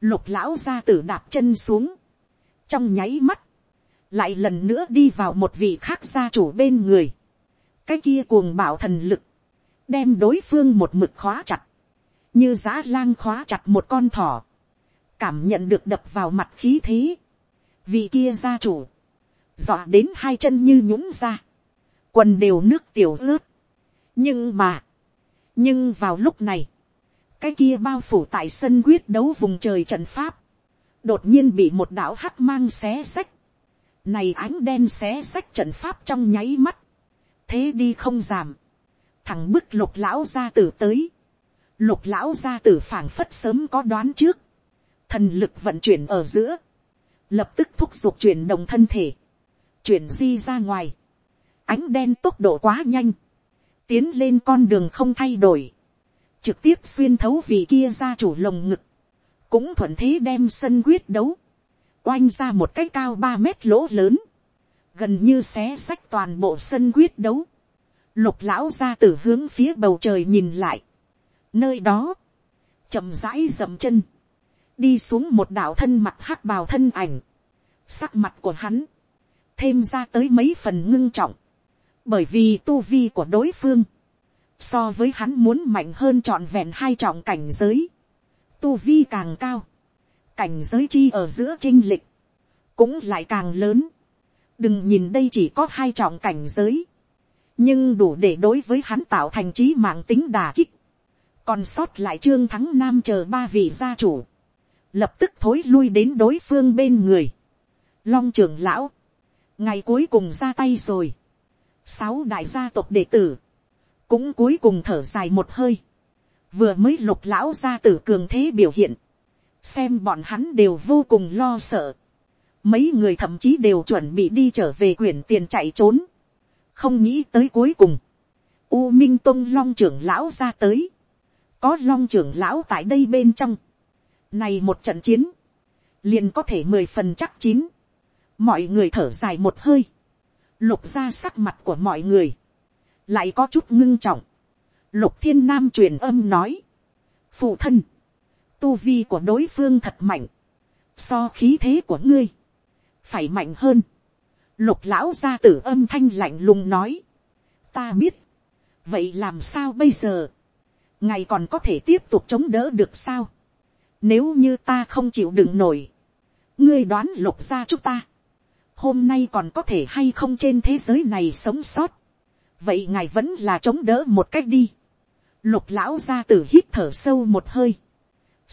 lục lão gia tử đạp chân xuống, trong nháy mắt, lại lần nữa đi vào một vị khác gia chủ bên người, cái kia cuồng bảo thần lực, đem đối phương một mực khóa chặt, như giá lang khóa chặt một con thỏ, cảm nhận được đập vào mặt khí thế, vị kia gia chủ, dọa đến hai chân như nhũng ra, quần đều nước tiểu ướt, nhưng mà, nhưng vào lúc này, cái kia bao phủ tại sân quyết đấu vùng trời trận pháp, đột nhiên bị một đạo hắc mang xé sách, này ánh đen xé sách trận pháp trong nháy mắt, thế đi không giảm, thằng bức lục lão gia tử tới, lục lão gia tử phảng phất sớm có đoán trước, thần lực vận chuyển ở giữa, lập tức thúc giục chuyển động thân thể, chuyển di ra ngoài, ánh đen tốc độ quá nhanh, tiến lên con đường không thay đổi, trực tiếp xuyên thấu vì kia ra chủ lồng ngực, cũng thuận thế đem sân quyết đấu, oanh ra một cái cao ba mét lỗ lớn, gần như xé xách toàn bộ sân quyết đấu, lục lão ra từ hướng phía bầu trời nhìn lại, nơi đó, chậm rãi dậm chân, đi xuống một đạo thân mặt hắc bào thân ảnh, sắc mặt của hắn, thêm ra tới mấy phần ngưng trọng, bởi vì tu vi của đối phương, so với hắn muốn mạnh hơn trọn vẹn hai trọng cảnh giới, tu vi càng cao, cảnh giới chi ở giữa trinh lịch, cũng lại càng lớn. đừng nhìn đây chỉ có hai trọng cảnh giới, nhưng đủ để đối với hắn tạo thành trí mạng tính đà kích, còn sót lại trương thắng nam chờ ba vị gia chủ, lập tức thối lui đến đối phương bên người. Long trưởng lão, ngày cuối cùng ra tay rồi. Sáu đại gia tộc đệ tử, cũng cuối cùng thở dài một hơi. Vừa mới lục lão gia tử cường thế biểu hiện, xem bọn hắn đều vô cùng lo sợ. Mấy người thậm chí đều chuẩn bị đi trở về quyển tiền chạy trốn. Không nghĩ tới cuối cùng. U Minh Tông Long trưởng lão ra tới. Có Long trưởng lão tại đây bên trong này một trận chiến, liền có thể mười phần chắc chín. Mọi người thở dài một hơi. Lục ra sắc mặt của mọi người. Lại có chút ngưng trọng. Lục thiên nam truyền âm nói. Phụ thân. Tu vi của đối phương thật mạnh. So khí thế của ngươi. Phải mạnh hơn. Lục lão gia tử âm thanh lạnh lùng nói. Ta biết. Vậy làm sao bây giờ? Ngày còn có thể tiếp tục chống đỡ được sao? Nếu như ta không chịu đựng nổi. Ngươi đoán lục gia chúng ta. Hôm nay còn có thể hay không trên thế giới này sống sót. Vậy ngài vẫn là chống đỡ một cách đi. Lục lão gia tử hít thở sâu một hơi.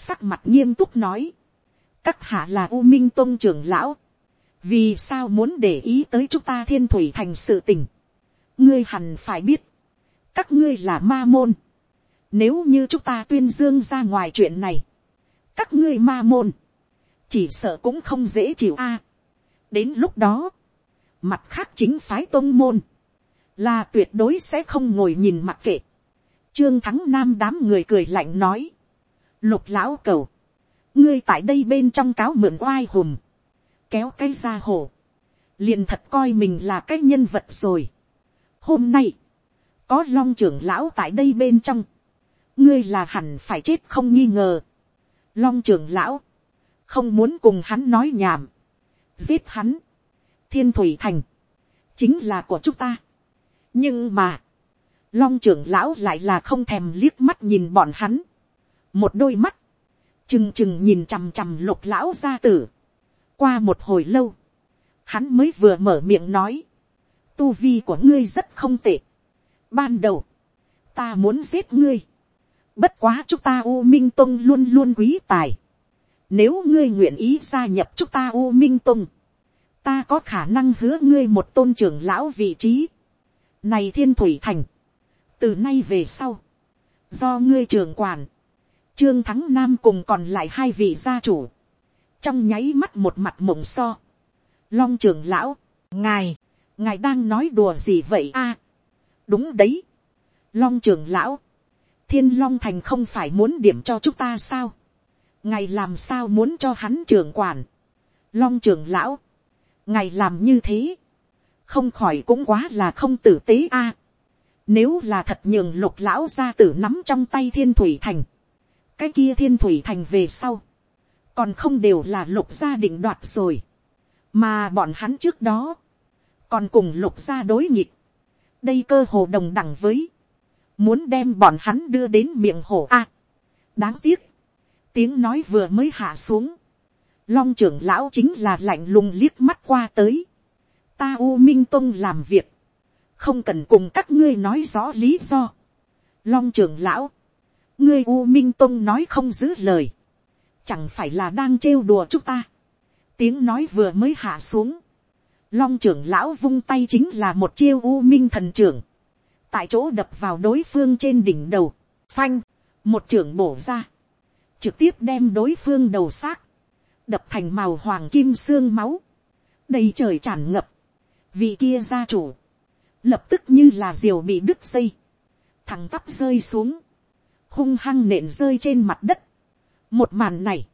Sắc mặt nghiêm túc nói. Các hạ là U Minh tôn trưởng lão. Vì sao muốn để ý tới chúng ta thiên thủy thành sự tình. Ngươi hẳn phải biết. Các ngươi là ma môn. Nếu như chúng ta tuyên dương ra ngoài chuyện này các ngươi ma môn, chỉ sợ cũng không dễ chịu a. đến lúc đó, mặt khác chính phái tôn môn, là tuyệt đối sẽ không ngồi nhìn mặc kệ. trương thắng nam đám người cười lạnh nói, lục lão cầu, ngươi tại đây bên trong cáo mượn oai hùm, kéo cái ra hồ, liền thật coi mình là cái nhân vật rồi. hôm nay, có long trưởng lão tại đây bên trong, ngươi là hẳn phải chết không nghi ngờ. Long trưởng lão, không muốn cùng hắn nói nhảm, giết hắn, thiên thủy thành, chính là của chúng ta. nhưng mà, long trưởng lão lại là không thèm liếc mắt nhìn bọn hắn, một đôi mắt, trừng trừng nhìn chằm chằm lục lão gia tử. qua một hồi lâu, hắn mới vừa mở miệng nói, tu vi của ngươi rất không tệ. ban đầu, ta muốn giết ngươi, Bất quá chúng ta U Minh Tông luôn luôn quý tài. Nếu ngươi nguyện ý gia nhập chúng ta U Minh Tông. Ta có khả năng hứa ngươi một tôn trưởng lão vị trí. Này thiên thủy thành. Từ nay về sau. Do ngươi trưởng quản. Trương Thắng Nam cùng còn lại hai vị gia chủ. Trong nháy mắt một mặt mộng so. Long trưởng lão. Ngài. Ngài đang nói đùa gì vậy a Đúng đấy. Long trưởng lão thiên long thành không phải muốn điểm cho chúng ta sao, ngài làm sao muốn cho hắn trưởng quản, long trưởng lão, ngài làm như thế, không khỏi cũng quá là không tử tế a. nếu là thật nhường lục lão gia tử nắm trong tay thiên thủy thành, cái kia thiên thủy thành về sau, còn không đều là lục gia định đoạt rồi, mà bọn hắn trước đó, còn cùng lục gia đối nghịch, đây cơ hồ đồng đẳng với, muốn đem bọn hắn đưa đến miệng hổ a. đáng tiếc, tiếng nói vừa mới hạ xuống, long trưởng lão chính là lạnh lùng liếc mắt qua tới, ta u minh tông làm việc, không cần cùng các ngươi nói rõ lý do. long trưởng lão, ngươi u minh tông nói không giữ lời, chẳng phải là đang trêu đùa chúng ta. tiếng nói vừa mới hạ xuống, long trưởng lão vung tay chính là một chiêu u minh thần trưởng, tại chỗ đập vào đối phương trên đỉnh đầu, phanh, một trưởng bổ ra, trực tiếp đem đối phương đầu xác, đập thành màu hoàng kim xương máu, đầy trời tràn ngập, vị kia gia chủ, lập tức như là diều bị đứt dây, thằng tắp rơi xuống, hung hăng nện rơi trên mặt đất. một màn này,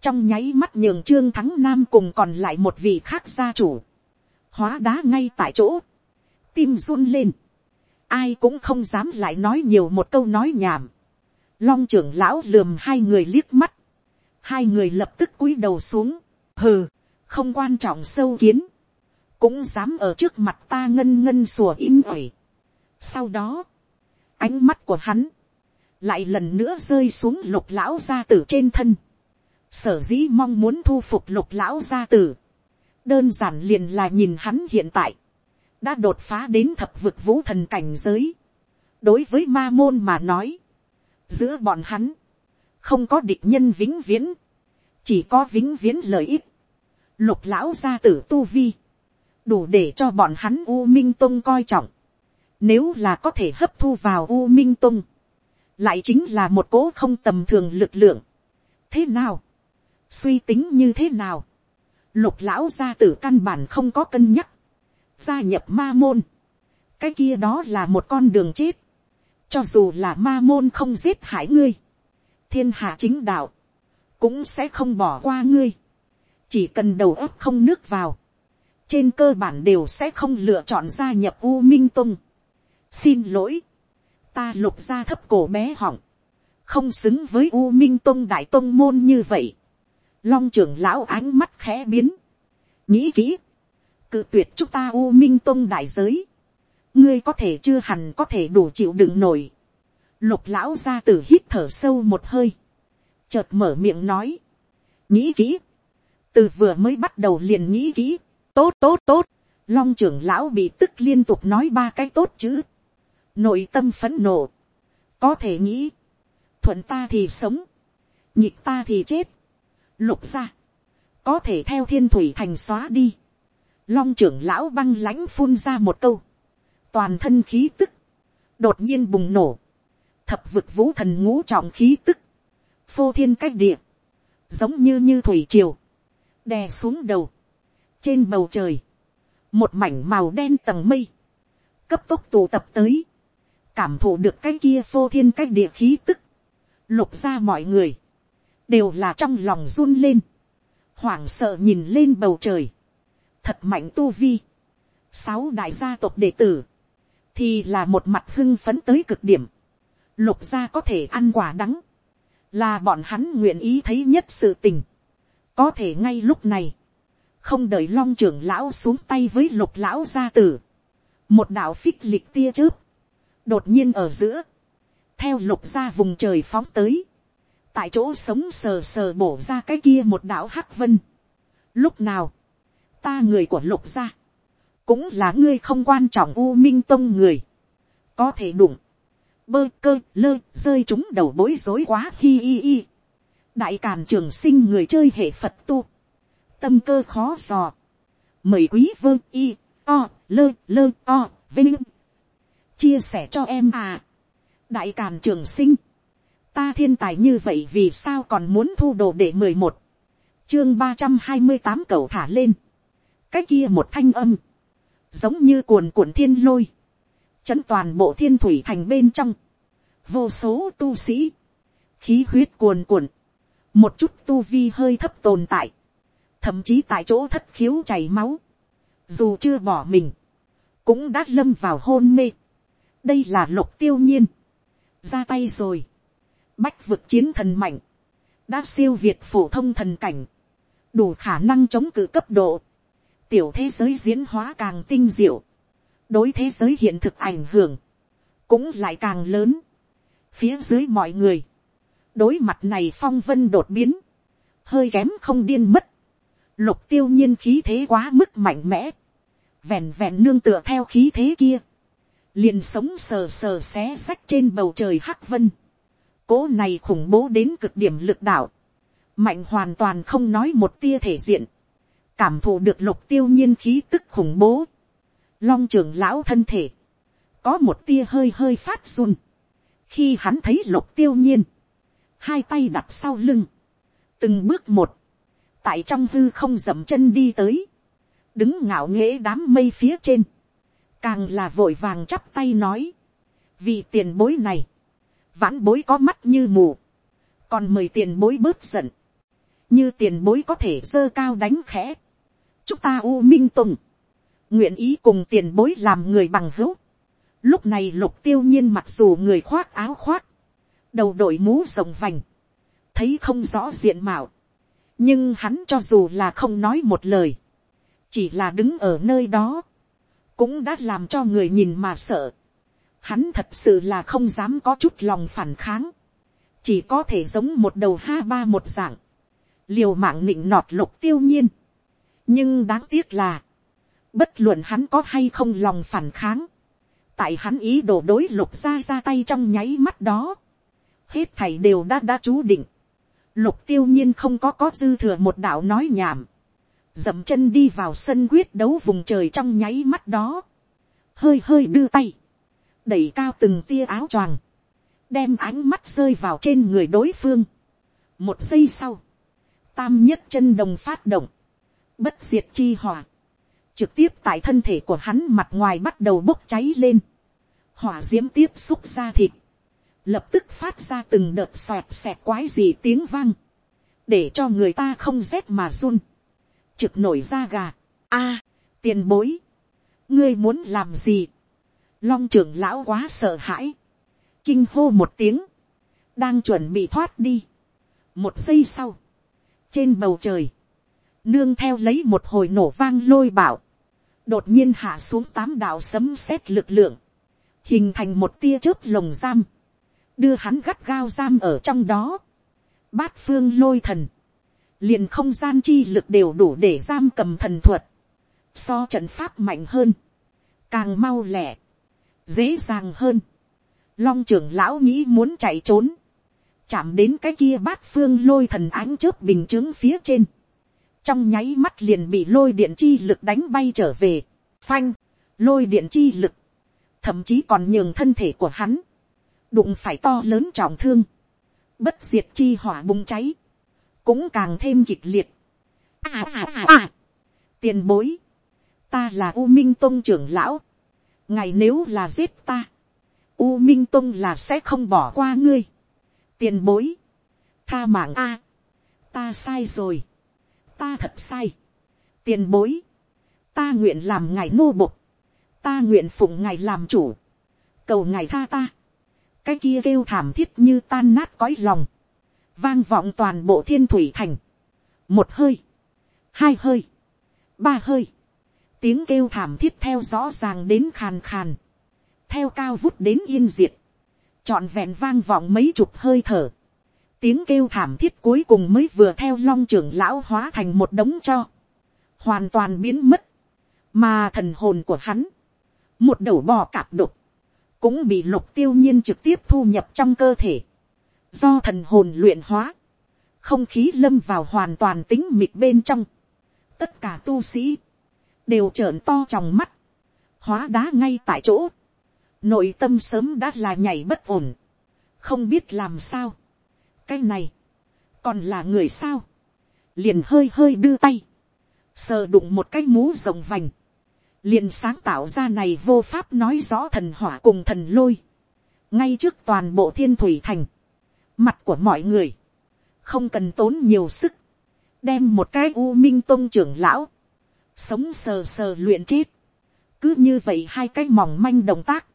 trong nháy mắt nhường trương thắng nam cùng còn lại một vị khác gia chủ, hóa đá ngay tại chỗ, tim run lên, ai cũng không dám lại nói nhiều một câu nói nhảm, long trưởng lão lườm hai người liếc mắt, hai người lập tức cúi đầu xuống, hừ, không quan trọng sâu kiến, cũng dám ở trước mặt ta ngân ngân sùa im ỏi. sau đó, ánh mắt của hắn, lại lần nữa rơi xuống lục lão gia tử trên thân, sở dĩ mong muốn thu phục lục lão gia tử, đơn giản liền là nhìn hắn hiện tại, đã đột phá đến thập vực vũ thần cảnh giới. đối với ma môn mà nói, giữa bọn hắn, không có địch nhân vĩnh viễn, chỉ có vĩnh viễn lợi ích. lục lão gia tử tu vi, đủ để cho bọn hắn u minh tông coi trọng. nếu là có thể hấp thu vào u minh tông, lại chính là một cố không tầm thường lực lượng. thế nào, suy tính như thế nào, lục lão gia tử căn bản không có cân nhắc, gia nhập ma môn, cái kia đó là một con đường chết, cho dù là ma môn không giết hại ngươi, thiên hạ chính đạo, cũng sẽ không bỏ qua ngươi, chỉ cần đầu óc không nước vào, trên cơ bản đều sẽ không lựa chọn gia nhập u minh tung. xin lỗi, ta lục ra thấp cổ bé họng, không xứng với u minh tôn đại tôn môn như vậy. long trưởng lão ánh mắt khẽ biến, nghĩ kỹ, cự tuyệt chúng ta u minh tôn đại giới, ngươi có thể chưa hẳn có thể đủ chịu đựng nổi. lục lão ra từ hít thở sâu một hơi, chợt mở miệng nói, nghĩ kỹ, từ vừa mới bắt đầu liền nghĩ kỹ, tốt tốt tốt, long trưởng lão bị tức liên tục nói ba cái tốt chữ, nội tâm phấn nộ, có thể nghĩ, thuận ta thì sống, nhịp ta thì chết, lục ra, có thể theo thiên thủy thành xóa đi, long trưởng lão băng lãnh phun ra một câu, toàn thân khí tức, đột nhiên bùng nổ, thập vực vũ thần ngũ trọng khí tức, phô thiên cách địa, giống như như thủy triều, đè xuống đầu, trên bầu trời, một mảnh màu đen tầng mây, cấp tốc tụ tập tới, cảm thụ được cái kia phô thiên cách địa khí tức, lục ra mọi người, đều là trong lòng run lên, hoảng sợ nhìn lên bầu trời, thật mạnh tu vi, sáu đại gia tộc đệ tử, thì là một mặt hưng phấn tới cực điểm, lục gia có thể ăn quả đắng, là bọn hắn nguyện ý thấy nhất sự tình, có thể ngay lúc này, không đợi long trưởng lão xuống tay với lục lão gia tử, một đạo phích lịch tia chớp, đột nhiên ở giữa, theo lục gia vùng trời phóng tới, tại chỗ sống sờ sờ bổ ra cái kia một đảo hắc vân. Lúc nào, ta người của lục gia, cũng là ngươi không quan trọng u minh tông người, có thể đụng, bơ cơ lơ rơi chúng đầu bối rối quá hi hi hi. đại càn trường sinh người chơi hệ phật tu, tâm cơ khó dò, mời quý vơ y o lơ lơ o vinh chia sẻ cho em à. đại càn trường sinh, ta thiên tài như vậy vì sao còn muốn thu đồ để mười một, chương ba trăm hai mươi tám cầu thả lên, cái kia một thanh âm, giống như cuồn cuộn thiên lôi, chấn toàn bộ thiên thủy thành bên trong, vô số tu sĩ, khí huyết cuồn cuộn, một chút tu vi hơi thấp tồn tại, thậm chí tại chỗ thất khiếu chảy máu, dù chưa bỏ mình, cũng đã lâm vào hôn mê đây là lục tiêu nhiên, ra tay rồi, bách vực chiến thần mạnh, đã siêu việt phổ thông thần cảnh, đủ khả năng chống cự cấp độ, tiểu thế giới diễn hóa càng tinh diệu, đối thế giới hiện thực ảnh hưởng, cũng lại càng lớn. phía dưới mọi người, đối mặt này phong vân đột biến, hơi kém không điên mất, lục tiêu nhiên khí thế quá mức mạnh mẽ, vẹn vẹn nương tựa theo khí thế kia, liền sống sờ sờ xé xách trên bầu trời hắc vân, cố này khủng bố đến cực điểm lực đạo, mạnh hoàn toàn không nói một tia thể diện, cảm thụ được lục tiêu nhiên khí tức khủng bố, long trưởng lão thân thể, có một tia hơi hơi phát run, khi hắn thấy lục tiêu nhiên, hai tay đặt sau lưng, từng bước một, tại trong hư không dậm chân đi tới, đứng ngạo nghễ đám mây phía trên, càng là vội vàng chắp tay nói, vì tiền bối này, vãn bối có mắt như mù, còn mời tiền bối bớt giận, như tiền bối có thể dơ cao đánh khẽ, chúng ta u minh tùng, nguyện ý cùng tiền bối làm người bằng hữu. Lúc này lục tiêu nhiên mặc dù người khoác áo khoác, đầu đội mũ rồng vành, thấy không rõ diện mạo, nhưng hắn cho dù là không nói một lời, chỉ là đứng ở nơi đó, cũng đã làm cho người nhìn mà sợ. Hắn thật sự là không dám có chút lòng phản kháng, chỉ có thể giống một đầu ha ba một dạng, liều mạng nịnh nọt lục tiêu nhiên. nhưng đáng tiếc là, bất luận hắn có hay không lòng phản kháng, tại hắn ý đồ đối lục ra ra tay trong nháy mắt đó, hết thảy đều đã đã chú định, lục tiêu nhiên không có có dư thừa một đạo nói nhảm, dậm chân đi vào sân quyết đấu vùng trời trong nháy mắt đó, hơi hơi đưa tay, đẩy cao từng tia áo choàng, đem ánh mắt rơi vào trên người đối phương. một giây sau, tam nhất chân đồng phát động, bất diệt chi hỏa, trực tiếp tại thân thể của hắn mặt ngoài bắt đầu bốc cháy lên, hỏa d i ễ m tiếp xúc ra thịt, lập tức phát ra từng đợt xoẹt xẹt quái gì tiếng vang, để cho người ta không rét mà run, trực nổi da gà, a, à, tiền bối, ngươi muốn làm gì, long trưởng lão quá sợ hãi, kinh hô một tiếng, đang chuẩn bị thoát đi, một giây sau, trên bầu trời, nương theo lấy một hồi nổ vang lôi bảo, đột nhiên hạ xuống tám đạo sấm sét lực lượng, hình thành một tia chớp lồng giam, đưa hắn gắt gao giam ở trong đó, bát phương lôi thần, liền không gian chi lực đều đủ để giam cầm thần thuật, so trận pháp mạnh hơn, càng mau lẻ, dễ dàng hơn, long trưởng lão nghĩ muốn chạy trốn, chạm đến cái kia bát phương lôi thần ánh chớp bình chứng phía trên, trong nháy mắt liền bị lôi điện chi lực đánh bay trở về, phanh, lôi điện chi lực, thậm chí còn nhường thân thể của hắn, đụng phải to lớn trọng thương, bất diệt chi hỏa bùng cháy, cũng càng thêm kịch liệt. À, à, à, à. tiền bối, ta là u minh tôn trưởng lão, ngày nếu là giết ta, u minh tôn là sẽ không bỏ qua ngươi. tiền bối, tha mạng a, ta sai rồi, ta thật sai. tiền bối, ta nguyện làm ngài nô bộc, ta nguyện phụng ngài làm chủ, cầu ngài tha ta, cái kia kêu thảm thiết như tan nát cõi lòng, vang vọng toàn bộ thiên thủy thành, một hơi, hai hơi, ba hơi, tiếng kêu thảm thiết theo rõ ràng đến khàn khàn, theo cao vút đến yên diệt, trọn vẹn vang vọng mấy chục hơi thở, tiếng kêu thảm thiết cuối cùng mới vừa theo long trưởng lão hóa thành một đống cho, hoàn toàn biến mất, mà thần hồn của hắn, một đầu bò cạp đục, cũng bị lục tiêu nhiên trực tiếp thu nhập trong cơ thể, do thần hồn luyện hóa, không khí lâm vào hoàn toàn tính mịt bên trong, tất cả tu sĩ, đều trợn to trong mắt, hóa đá ngay tại chỗ, nội tâm sớm đã là nhảy bất ổn, không biết làm sao, cái này, còn là người sao, liền hơi hơi đưa tay, sờ đụng một cái mũ rồng vành, liền sáng tạo ra này vô pháp nói rõ thần hỏa cùng thần lôi, ngay trước toàn bộ thiên thủy thành, mặt của mọi người, không cần tốn nhiều sức, đem một cái u minh tôn trưởng lão, sống sờ sờ luyện chết, cứ như vậy hai cái mỏng manh động tác,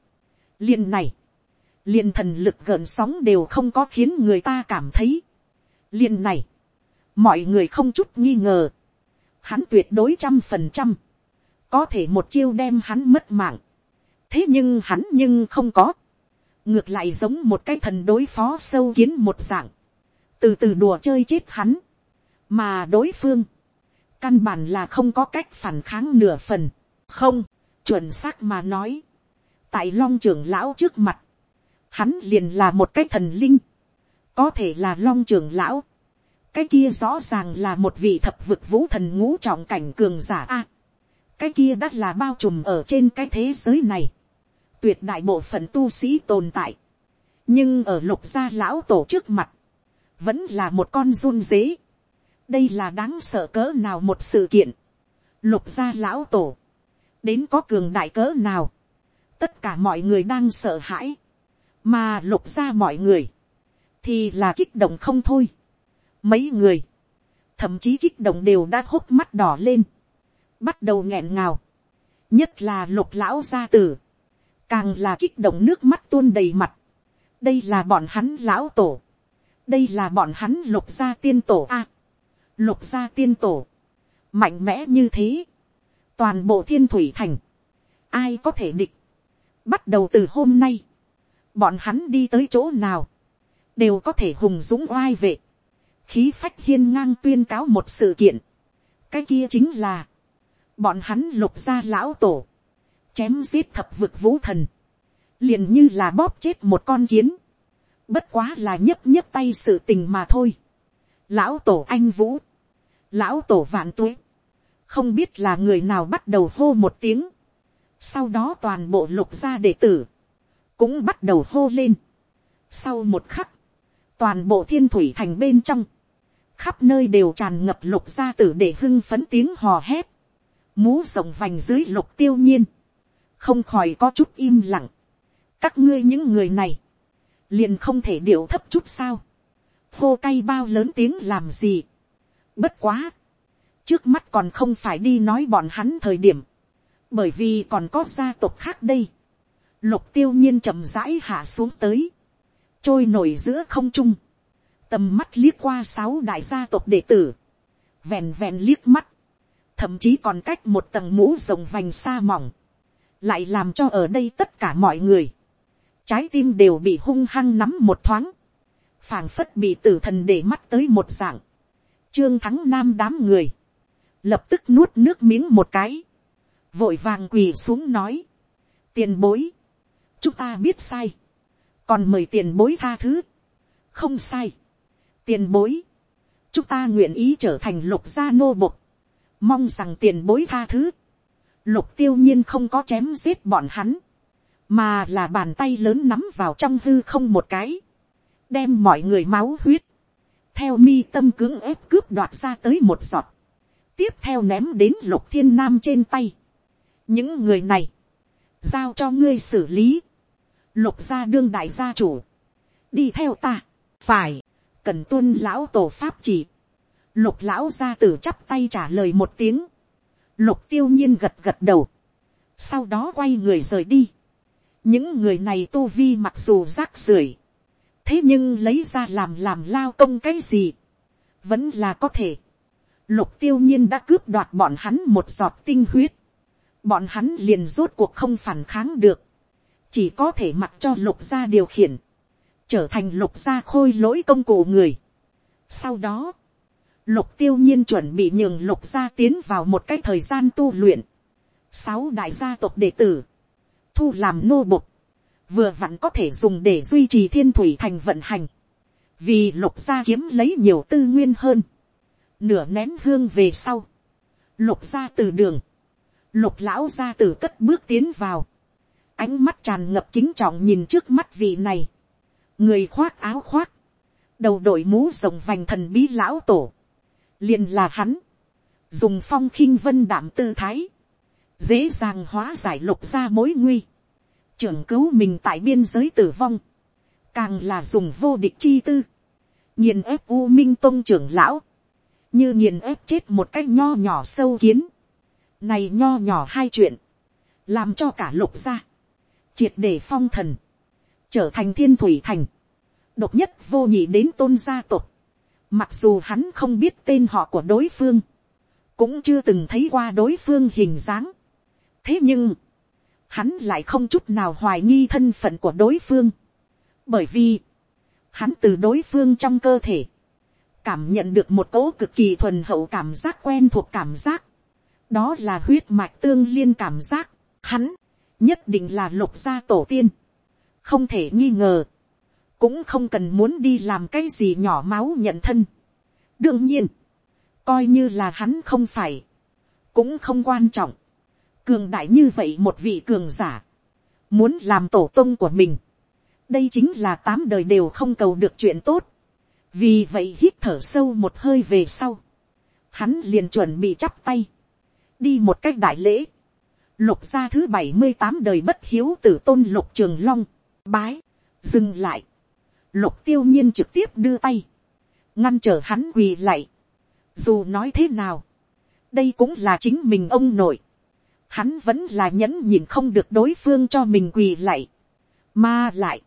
liền này, liền thần lực gợn sóng đều không có khiến người ta cảm thấy, liền này, mọi người không chút nghi ngờ, hắn tuyệt đối trăm phần trăm, có thể một chiêu đem hắn mất mạng. thế nhưng hắn nhưng không có ngược lại giống một cái thần đối phó sâu kiến một dạng. từ từ đùa chơi chết hắn. mà đối phương, căn bản là không có cách phản kháng nửa phần. không, chuẩn xác mà nói. tại long trưởng lão trước mặt, hắn liền là một cái thần linh. có thể là long trưởng lão. cái kia rõ ràng là một vị thập vực vũ thần ngũ trọng cảnh cường giả a cái kia đã là bao trùm ở trên cái thế giới này, tuyệt đại bộ phận tu sĩ tồn tại, nhưng ở lục gia lão tổ trước mặt, vẫn là một con run dế. đây là đáng sợ cỡ nào một sự kiện, lục gia lão tổ, đến có cường đại cỡ nào, tất cả mọi người đang sợ hãi, mà lục gia mọi người, thì là kích động không thôi. mấy người, thậm chí kích động đều đã hốc mắt đỏ lên, bắt đầu nghẹn ngào, nhất là lục lão gia tử, càng là kích động nước mắt tuôn đầy mặt, đây là bọn hắn lão tổ, đây là bọn hắn lục gia tiên tổ a, lục gia tiên tổ, mạnh mẽ như thế, toàn bộ thiên thủy thành, ai có thể địch, bắt đầu từ hôm nay, bọn hắn đi tới chỗ nào, đều có thể hùng dũng oai vệ, khí phách hiên ngang tuyên cáo một sự kiện, cái kia chính là, bọn hắn lục gia lão tổ, chém giết thập vực vũ thần, liền như là bóp chết một con kiến, bất quá là nhấp nhấp tay sự tình mà thôi. lão tổ anh vũ, lão tổ vạn tuế, không biết là người nào bắt đầu hô một tiếng, sau đó toàn bộ lục gia đệ tử, cũng bắt đầu hô lên. sau một khắc, toàn bộ thiên thủy thành bên trong, khắp nơi đều tràn ngập lục gia tử để hưng phấn tiếng hò hét, mú rồng vành dưới lục tiêu nhiên, không khỏi có chút im lặng. các ngươi những người này, liền không thể điệu thấp chút sao, khô cay bao lớn tiếng làm gì. bất quá, trước mắt còn không phải đi nói bọn hắn thời điểm, bởi vì còn có gia tộc khác đây. lục tiêu nhiên chậm rãi hạ xuống tới, trôi nổi giữa không trung, tầm mắt liếc qua sáu đại gia tộc đệ tử, vèn vèn liếc mắt, thậm chí còn cách một tầng mũ rồng vành xa mỏng, lại làm cho ở đây tất cả mọi người, trái tim đều bị hung hăng nắm một thoáng, phảng phất bị tử thần để mắt tới một dạng, trương thắng nam đám người, lập tức nuốt nước miếng một cái, vội vàng quỳ xuống nói, tiền bối, chúng ta biết sai, còn mời tiền bối tha thứ, không sai, tiền bối, chúng ta nguyện ý trở thành lục gia nô bộc, mong rằng tiền bối tha thứ, lục tiêu nhiên không có chém giết bọn hắn, mà là bàn tay lớn nắm vào trong hư không một cái, đem mọi người máu huyết, theo mi tâm cưỡng ép cướp đoạt ra tới một giọt, tiếp theo ném đến lục thiên nam trên tay. những người này, giao cho ngươi xử lý, lục gia đương đại gia chủ, đi theo ta, phải, cần tuân lão tổ pháp chỉ, lục lão gia tử chắp tay trả lời một tiếng, lục tiêu nhiên gật gật đầu, sau đó quay người rời đi, những người này tu vi mặc dù rác rưởi, thế nhưng lấy ra làm làm lao công cái gì, vẫn là có thể. Lục tiêu nhiên đã cướp đoạt bọn hắn một giọt tinh huyết, bọn hắn liền rốt cuộc không phản kháng được, chỉ có thể mặc cho lục gia điều khiển, trở thành lục gia khôi lỗi công cụ người. Sau đó, lục tiêu nhiên chuẩn bị nhường lục gia tiến vào một cái thời gian tu luyện. Sáu đại gia tộc đệ tử, thu làm nô bục, vừa vặn có thể dùng để duy trì thiên thủy thành vận hành, vì lục gia kiếm lấy nhiều tư nguyên hơn, nửa nén hương về sau, lục gia từ đường, lục lão gia từ cất bước tiến vào, ánh mắt tràn ngập kính trọng nhìn trước mắt vị này, người khoác áo khoác, đầu đội mũ rồng vành thần bí lão tổ, liền là hắn, dùng phong khinh vân đảm tư thái, dễ dàng hóa giải lục ra mối nguy, trưởng cứu mình tại biên giới tử vong, càng là dùng vô địch chi tư, nghiền ép u minh tôn trưởng lão, như nghiền ép chết một cái nho nhỏ sâu kiến, này nho nhỏ hai chuyện, làm cho cả lục ra, triệt để phong thần, trở thành thiên thủy thành, độc nhất vô nhị đến tôn gia tộc, mặc dù hắn không biết tên họ của đối phương, cũng chưa từng thấy qua đối phương hình dáng, thế nhưng, hắn lại không chút nào hoài nghi thân phận của đối phương, bởi vì, hắn từ đối phương trong cơ thể, cảm nhận được một cỗ cực kỳ thuần hậu cảm giác quen thuộc cảm giác, đó là huyết mạch tương liên cảm giác, hắn, nhất định là lục gia tổ tiên, không thể nghi ngờ, cũng không cần muốn đi làm cái gì nhỏ máu nhận thân. đương nhiên, coi như là hắn không phải, cũng không quan trọng, cường đại như vậy một vị cường giả, muốn làm tổ tông của mình, đây chính là tám đời đều không cầu được chuyện tốt, vì vậy hít thở sâu một hơi về sau, hắn liền chuẩn bị chắp tay, đi một cách đại lễ, lục gia thứ bảy mươi tám đời bất hiếu tử tôn lục trường long, bái, dừng lại, lục tiêu nhiên trực tiếp đưa tay, ngăn trở hắn quỳ lại, Dù nói thế nào, đây cũng là chính mình ông nội. Hắn vẫn là nhẫn nhịn không được đối phương cho mình quỳ lại. Mà lại,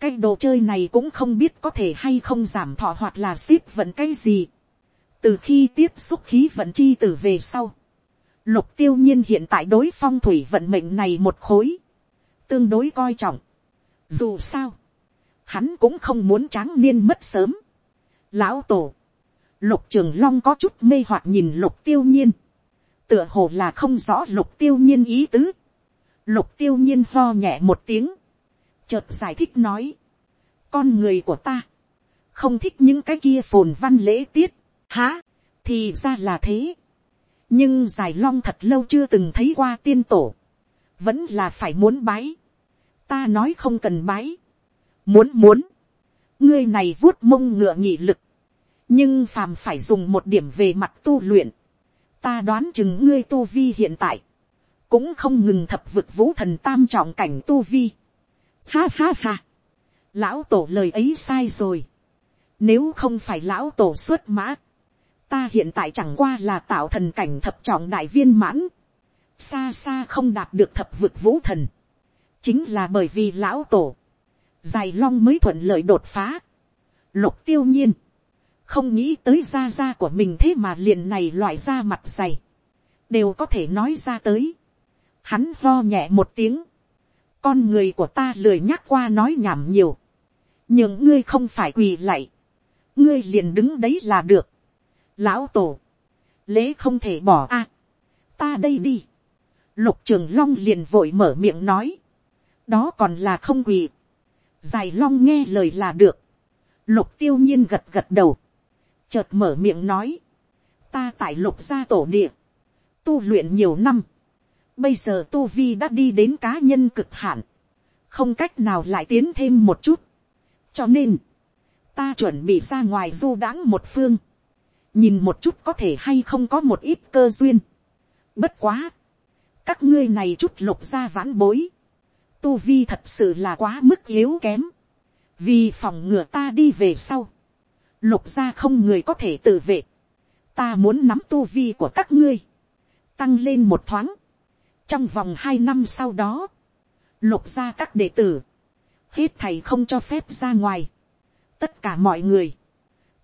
cái đồ chơi này cũng không biết có thể hay không giảm thọ hoặc là ship vận cái gì. Từ khi tiếp xúc khí vận chi từ về sau, lục tiêu nhiên hiện tại đối phong thủy vận mệnh này một khối, tương đối coi trọng. Dù sao, hắn cũng không muốn tráng niên mất sớm. Lão tổ, lục trường long có chút mê hoặc nhìn lục tiêu nhiên, tựa hồ là không rõ lục tiêu nhiên ý tứ. Lục tiêu nhiên lo nhẹ một tiếng, chợt giải thích nói, con người của ta, không thích những cái kia phồn văn lễ tiết, hả, thì ra là thế. nhưng giải long thật lâu chưa từng thấy qua tiên tổ, vẫn là phải muốn bái. ta nói không cần bái, muốn muốn, ngươi này vuốt mông ngựa nghị lực, nhưng phàm phải dùng một điểm về mặt tu luyện, ta đoán chừng ngươi tu vi hiện tại, cũng không ngừng thập vực vũ thần tam trọng cảnh tu vi. Ha ha ha, lão tổ lời ấy sai rồi, nếu không phải lão tổ xuất mã, ta hiện tại chẳng qua là tạo thần cảnh thập trọng đại viên mãn, xa xa không đạt được thập vực vũ thần, chính là bởi vì lão tổ, dài long mới thuận lợi đột phá, lục tiêu nhiên, không nghĩ tới da da của mình thế mà liền này loại da mặt dày, đều có thể nói ra tới. Hắn lo nhẹ một tiếng, con người của ta lười nhắc qua nói nhảm nhiều, nhưng ngươi không phải quỳ lạy, ngươi liền đứng đấy là được. Lão tổ, lễ không thể bỏ a, ta đây đi. Lục trường long liền vội mở miệng nói, đó còn là không quỳ. Dài long nghe lời là được. Lục tiêu nhiên gật gật đầu. Chợt mở miệng nói, ta tại lục gia tổ địa, tu luyện nhiều năm, bây giờ tu vi đã đi đến cá nhân cực hạn, không cách nào lại tiến thêm một chút, cho nên, ta chuẩn bị ra ngoài du đãng một phương, nhìn một chút có thể hay không có một ít cơ duyên. Bất quá, các ngươi này chút lục gia vãn bối, tu vi thật sự là quá mức yếu kém, vì phòng ngừa ta đi về sau, lục gia không người có thể tự vệ, ta muốn nắm tu vi của các ngươi, tăng lên một thoáng, trong vòng hai năm sau đó, lục gia các đệ tử, hết thầy không cho phép ra ngoài, tất cả mọi người,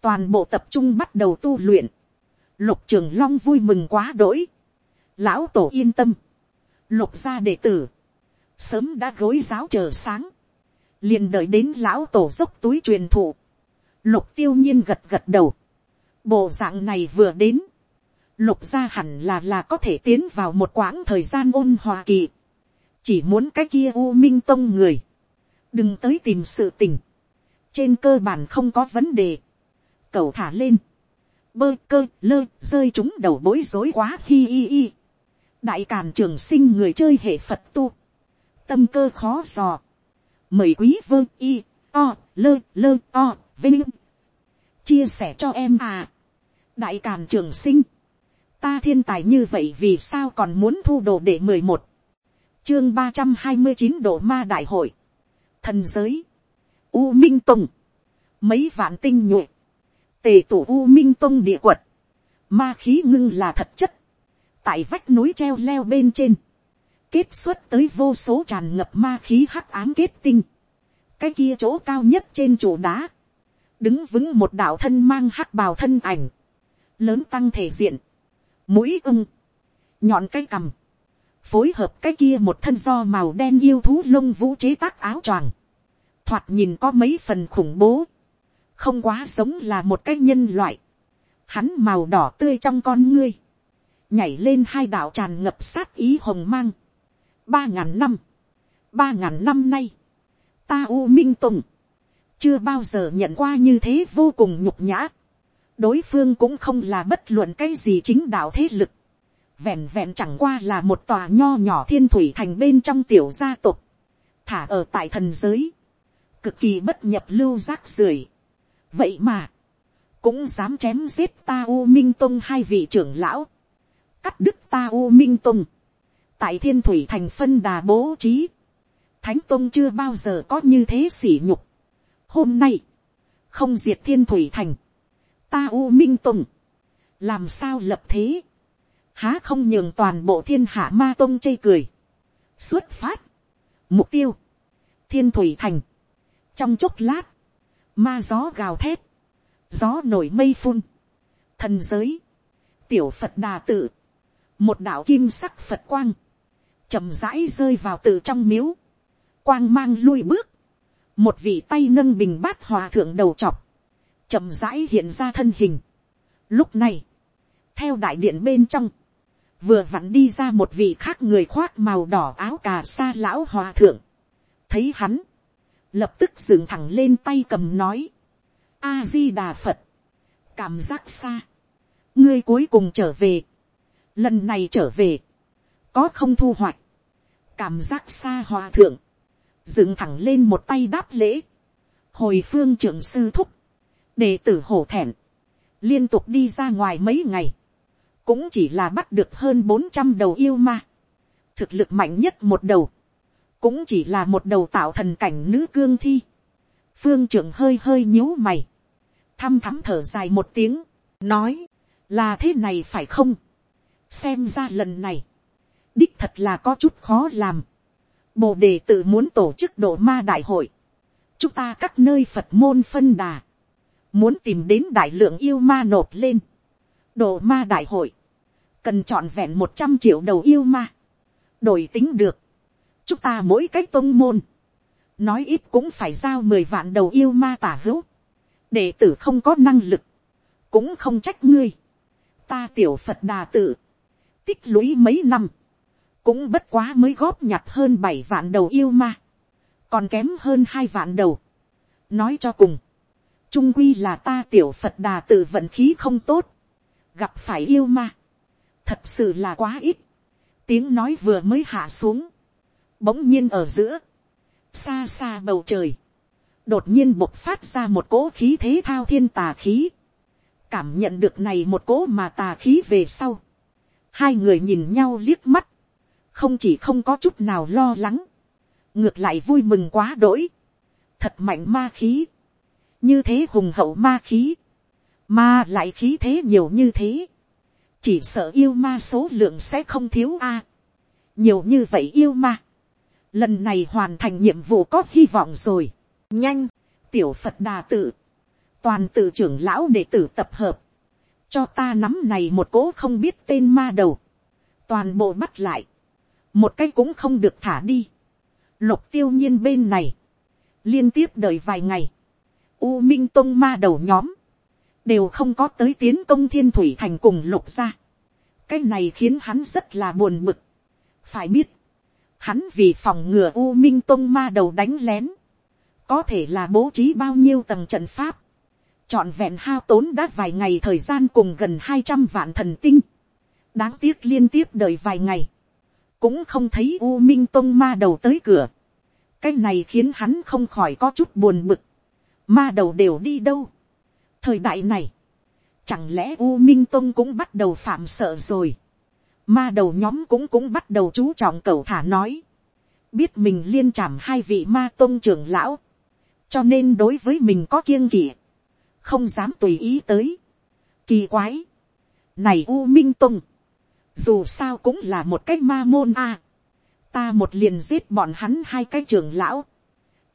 toàn bộ tập trung bắt đầu tu luyện, lục trường long vui mừng quá đỗi, lão tổ yên tâm, lục gia đệ tử, sớm đã gối giáo chờ sáng, liền đợi đến lão tổ dốc túi truyền thụ, Lục tiêu nhiên gật gật đầu. Bộ dạng này vừa đến. Lục gia hẳn là là có thể tiến vào một quãng thời gian ôn hòa kỳ. Chỉ muốn cái kia U Minh Tông người. Đừng tới tìm sự tình. Trên cơ bản không có vấn đề. Cậu thả lên. Bơ cơ lơ rơi chúng đầu bối rối quá hi hi hi. Đại càn trường sinh người chơi hệ Phật tu. Tâm cơ khó dò. Mời quý vương y o lơ lơ o vinh. Chia sẻ cho em à. đại càn trường sinh, ta thiên tài như vậy vì sao còn muốn thu đồ để mười một, chương ba trăm hai mươi chín độ ma đại hội, thần giới, u minh tùng, mấy vạn tinh nhuệ, tề tổ u minh tông địa quật, ma khí ngưng là thật chất, tại vách núi treo leo bên trên, kết xuất tới vô số tràn ngập ma khí hắc ám kết tinh, cái kia chỗ cao nhất trên chỗ đá, đứng vững một đạo thân mang hắc bào thân ảnh, lớn tăng thể diện, mũi ưng, nhọn cái cằm, phối hợp cái kia một thân do màu đen yêu thú lông vũ chế tác áo choàng, thoạt nhìn có mấy phần khủng bố, không quá sống là một cái nhân loại, hắn màu đỏ tươi trong con ngươi, nhảy lên hai đạo tràn ngập sát ý hồng mang, ba ngàn năm, ba ngàn năm nay, ta u minh tùng, chưa bao giờ nhận qua như thế vô cùng nhục nhã. đối phương cũng không là bất luận cái gì chính đạo thế lực. vẹn vẹn chẳng qua là một tòa nho nhỏ thiên thủy thành bên trong tiểu gia tộc. thả ở tại thần giới. cực kỳ bất nhập lưu rác rưởi. vậy mà, cũng dám chém giết ta u minh tông hai vị trưởng lão. cắt đứt ta u minh tông tại thiên thủy thành phân đà bố trí. thánh tông chưa bao giờ có như thế sỉ nhục. Hôm nay, không diệt thiên thủy thành, ta u minh tùng, làm sao lập thế, há không nhường toàn bộ thiên hạ ma tôn chê cười, xuất phát, mục tiêu, thiên thủy thành, trong chốc lát, ma gió gào thét, gió nổi mây phun, thần giới, tiểu phật đà tự, một đạo kim sắc phật quang, chậm rãi rơi vào tự trong miếu, quang mang lui bước, một vị tay nâng bình bát hòa thượng đầu chọc, chậm rãi hiện ra thân hình. Lúc này, theo đại điện bên trong, vừa vặn đi ra một vị khác người khoác màu đỏ áo cà sa lão hòa thượng. thấy hắn, lập tức dựng thẳng lên tay cầm nói, a di đà phật, cảm giác xa, ngươi cuối cùng trở về, lần này trở về, có không thu hoạch, cảm giác xa hòa thượng, dựng thẳng lên một tay đáp lễ, hồi phương trưởng sư thúc, đệ tử hổ thẹn, liên tục đi ra ngoài mấy ngày, cũng chỉ là bắt được hơn bốn trăm đầu yêu ma, thực lực mạnh nhất một đầu, cũng chỉ là một đầu tạo thần cảnh nữ cương thi, phương trưởng hơi hơi nhíu mày, thăm thắm thở dài một tiếng, nói, là thế này phải không, xem ra lần này, đích thật là có chút khó làm, bồ đề tự muốn tổ chức độ ma đại hội, chúng ta các nơi phật môn phân đà, muốn tìm đến đại lượng yêu ma nộp lên, độ ma đại hội, cần chọn vẹn một trăm triệu đầu yêu ma, đổi tính được, chúng ta mỗi cách tôn môn, nói ít cũng phải giao mười vạn đầu yêu ma tả hữu, đệ tử không có năng lực, cũng không trách ngươi, ta tiểu phật đà tự, tích lũy mấy năm, cũng bất quá mới góp nhặt hơn bảy vạn đầu yêu ma, còn kém hơn hai vạn đầu. nói cho cùng, trung quy là ta tiểu phật đà tự vận khí không tốt, gặp phải yêu ma, thật sự là quá ít, tiếng nói vừa mới hạ xuống, bỗng nhiên ở giữa, xa xa bầu trời, đột nhiên bộc phát ra một cỗ khí thế thao thiên tà khí, cảm nhận được này một cỗ mà tà khí về sau, hai người nhìn nhau liếc mắt, không chỉ không có chút nào lo lắng, ngược lại vui mừng quá đỗi, thật mạnh ma khí, như thế hùng hậu ma khí, ma lại khí thế nhiều như thế, chỉ sợ yêu ma số lượng sẽ không thiếu a, nhiều như vậy yêu ma, lần này hoàn thành nhiệm vụ có hy vọng rồi, nhanh, tiểu phật đà tự, toàn tự trưởng lão đệ tử tập hợp, cho ta nắm này một cố không biết tên ma đầu, toàn bộ bắt lại, một cái cũng không được thả đi. Lục tiêu nhiên bên này, liên tiếp đợi vài ngày, U Minh Tông ma đầu nhóm, đều không có tới tiến công thiên thủy thành cùng lục ra. cái này khiến hắn rất là buồn bực. phải biết, hắn vì phòng ngừa U Minh Tông ma đầu đánh lén, có thể là bố trí bao nhiêu tầng trận pháp, trọn vẹn hao tốn đã vài ngày thời gian cùng gần hai trăm vạn thần tinh, đáng tiếc liên tiếp đợi vài ngày, cũng không thấy u minh tông ma đầu tới cửa. cái này khiến hắn không khỏi có chút buồn bực. ma đầu đều đi đâu. thời đại này, chẳng lẽ u minh tông cũng bắt đầu phạm sợ rồi. ma đầu nhóm cũng cũng bắt đầu chú trọng cầu thả nói. biết mình liên chạm hai vị ma tông trưởng lão. cho nên đối với mình có kiêng kỵ. không dám tùy ý tới. kỳ quái. này u minh tông dù sao cũng là một cái ma môn a. ta một liền giết bọn hắn hai cái trưởng lão,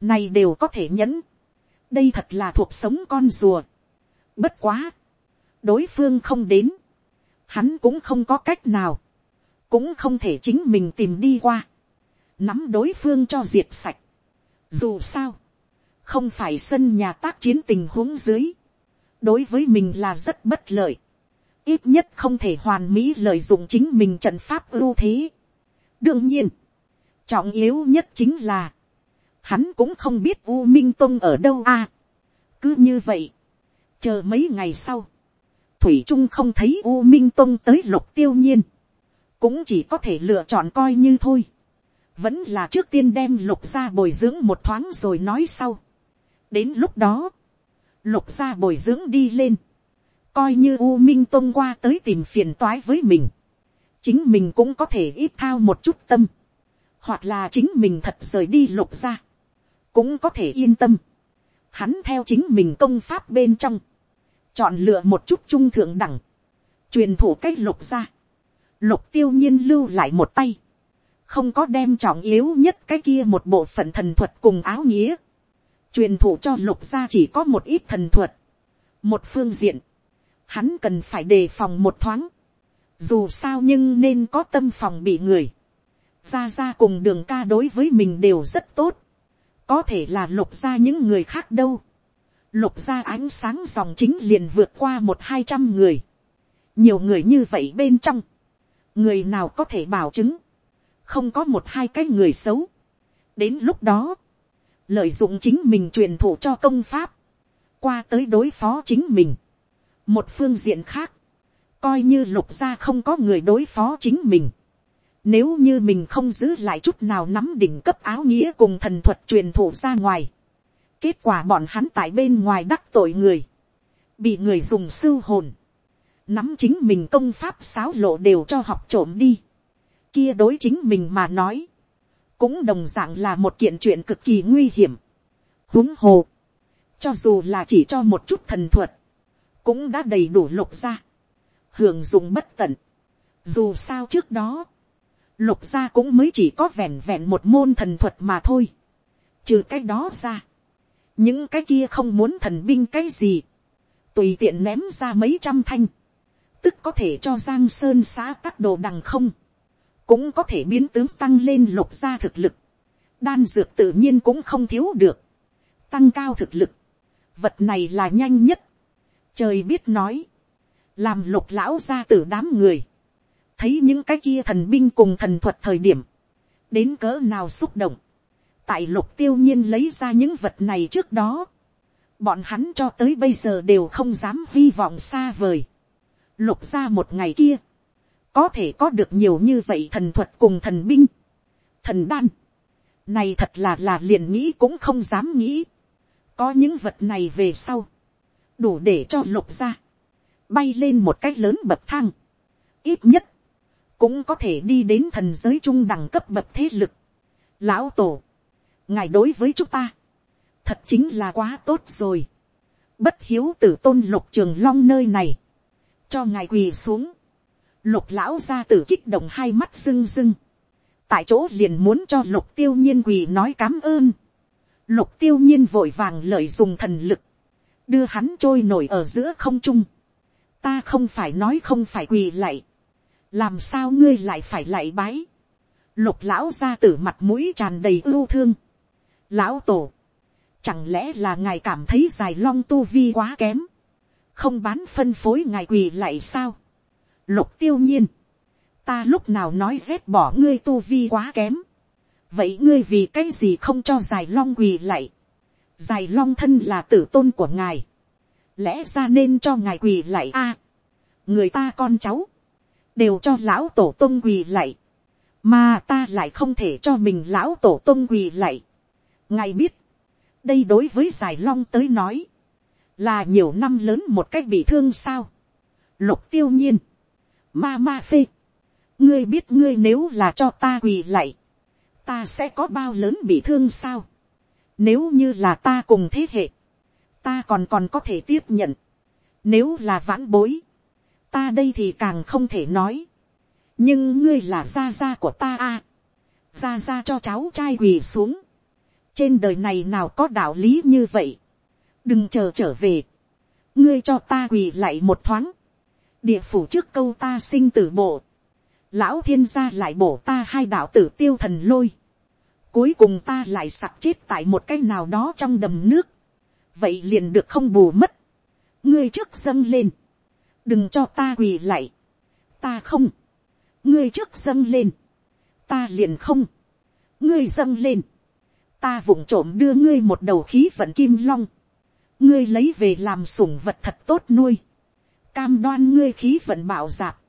này đều có thể nhẫn. đây thật là thuộc sống con rùa. bất quá, đối phương không đến, hắn cũng không có cách nào, cũng không thể chính mình tìm đi qua, nắm đối phương cho diệt sạch. dù sao, không phải sân nhà tác chiến tình huống dưới, đối với mình là rất bất lợi ít nhất không thể hoàn mỹ lợi dụng chính mình trận pháp ưu thế. đương nhiên, trọng yếu nhất chính là, hắn cũng không biết u minh tông ở đâu a. cứ như vậy, chờ mấy ngày sau, thủy trung không thấy u minh tông tới lục tiêu nhiên, cũng chỉ có thể lựa chọn coi như thôi. vẫn là trước tiên đem lục ra bồi dưỡng một thoáng rồi nói sau. đến lúc đó, lục ra bồi dưỡng đi lên, coi như u minh tôn qua tới tìm phiền toái với mình, chính mình cũng có thể ít thao một chút tâm, hoặc là chính mình thật rời đi lục ra, cũng có thể yên tâm. Hắn theo chính mình công pháp bên trong, chọn lựa một chút trung thượng đẳng, truyền thủ cách lục ra, lục tiêu nhiên lưu lại một tay, không có đem trọng yếu nhất cái kia một bộ phận thần thuật cùng áo nghĩa, truyền thụ cho lục gia chỉ có một ít thần thuật, một phương diện, hắn cần phải đề phòng một thoáng, dù sao nhưng nên có tâm phòng bị người, ra ra cùng đường ca đối với mình đều rất tốt, có thể là lục ra những người khác đâu, lục ra ánh sáng dòng chính liền vượt qua một hai trăm người, nhiều người như vậy bên trong, người nào có thể bảo chứng, không có một hai cái người xấu. đến lúc đó, lợi dụng chính mình truyền thụ cho công pháp, qua tới đối phó chính mình một phương diện khác, coi như lục gia không có người đối phó chính mình. Nếu như mình không giữ lại chút nào nắm đỉnh cấp áo nghĩa cùng thần thuật truyền thụ ra ngoài. Kết quả bọn hắn tại bên ngoài đắc tội người. Bị người dùng sưu hồn. Nắm chính mình công pháp sáo lộ đều cho học trộm đi kia đối chính mình mà nói, cũng đồng dạng là một kiện chuyện cực kỳ nguy hiểm. huống hồ, cho dù là chỉ cho một chút thần thuật, cũng đã đầy đủ lục gia hưởng dụng bất tận. dù sao trước đó, lục gia cũng mới chỉ có vẹn vẹn một môn thần thuật mà thôi. trừ cái đó ra, những cái kia không muốn thần binh cái gì, tùy tiện ném ra mấy trăm thanh, tức có thể cho giang sơn xã các đồ đằng không cũng có thể biến tướng tăng lên lục gia thực lực. đan dược tự nhiên cũng không thiếu được. tăng cao thực lực. vật này là nhanh nhất trời biết nói. làm lục lão ra từ đám người. thấy những cái kia thần binh cùng thần thuật thời điểm. đến cỡ nào xúc động. tại lục tiêu nhiên lấy ra những vật này trước đó. bọn hắn cho tới bây giờ đều không dám hy vọng xa vời. lục ra một ngày kia có thể có được nhiều như vậy thần thuật cùng thần binh, thần đan, này thật là là liền nghĩ cũng không dám nghĩ, có những vật này về sau, đủ để cho lục ra, bay lên một cách lớn bậc thang, ít nhất, cũng có thể đi đến thần giới trung đẳng cấp bậc thế lực. Lão tổ, ngài đối với chúng ta, thật chính là quá tốt rồi. Bất hiếu tử tôn lục trường long nơi này, cho ngài quỳ xuống, lục lão ra tử kích động hai mắt rưng rưng, tại chỗ liền muốn cho lục tiêu nhiên quỳ nói cám ơn, lục tiêu nhiên vội vàng lợi dùng thần lực, đưa hắn trôi nổi ở giữa không trung, ta không phải nói không phải quỳ lạy, làm sao ngươi lại phải lạy bái, lục lão ra tử mặt mũi tràn đầy ưu thương, lão tổ, chẳng lẽ là ngài cảm thấy dài long tu vi quá kém, không bán phân phối ngài quỳ lạy sao, Lục tiêu nhiên. Ta lúc nào nói rét bỏ ngươi tu vi quá kém. Vậy ngươi vì cái gì không cho dài long quỳ lạy? Dài long thân là tử tôn của ngài. Lẽ ra nên cho ngài quỳ lại a Người ta con cháu. Đều cho lão tổ tôn quỳ lại. Mà ta lại không thể cho mình lão tổ tôn quỳ lại. Ngài biết. Đây đối với giải long tới nói. Là nhiều năm lớn một cách bị thương sao. Lục tiêu nhiên Ma ma phê. Ngươi biết ngươi nếu là cho ta quỳ lại. Ta sẽ có bao lớn bị thương sao? Nếu như là ta cùng thế hệ. Ta còn còn có thể tiếp nhận. Nếu là vãn bối. Ta đây thì càng không thể nói. Nhưng ngươi là gia gia của ta a à. Gia gia cho cháu trai quỳ xuống. Trên đời này nào có đạo lý như vậy. Đừng chờ trở về. Ngươi cho ta quỳ lại một thoáng địa phủ trước câu ta sinh tử bộ, lão thiên gia lại bổ ta hai đạo tử tiêu thần lôi, cuối cùng ta lại sặc chết tại một cái nào đó trong đầm nước, vậy liền được không bù mất, ngươi trước dâng lên, đừng cho ta quỳ lại, ta không, ngươi trước dâng lên, ta liền không, ngươi dâng lên, ta vụng trộm đưa ngươi một đầu khí vận kim long, ngươi lấy về làm sủng vật thật tốt nuôi, cam đoan ngươi khí vận bảo dạp,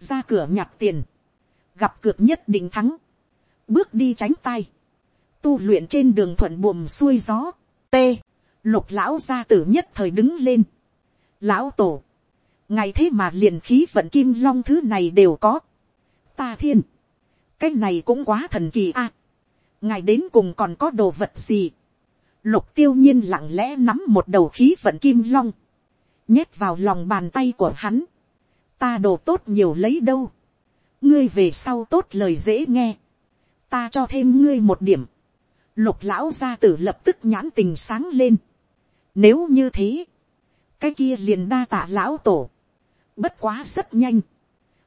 ra cửa nhặt tiền, gặp cược nhất định thắng, bước đi tránh tay, tu luyện trên đường thuận buồm xuôi gió, t, lục lão gia tử nhất thời đứng lên, lão tổ, ngày thế mà liền khí vận kim long thứ này đều có, ta thiên, cái này cũng quá thần kỳ a, ngài đến cùng còn có đồ vật gì, lục tiêu nhiên lặng lẽ nắm một đầu khí vận kim long, nhét vào lòng bàn tay của hắn, ta đồ tốt nhiều lấy đâu, ngươi về sau tốt lời dễ nghe, ta cho thêm ngươi một điểm, lục lão gia tử lập tức nhãn tình sáng lên, nếu như thế, cái kia liền đa tạ lão tổ, bất quá rất nhanh,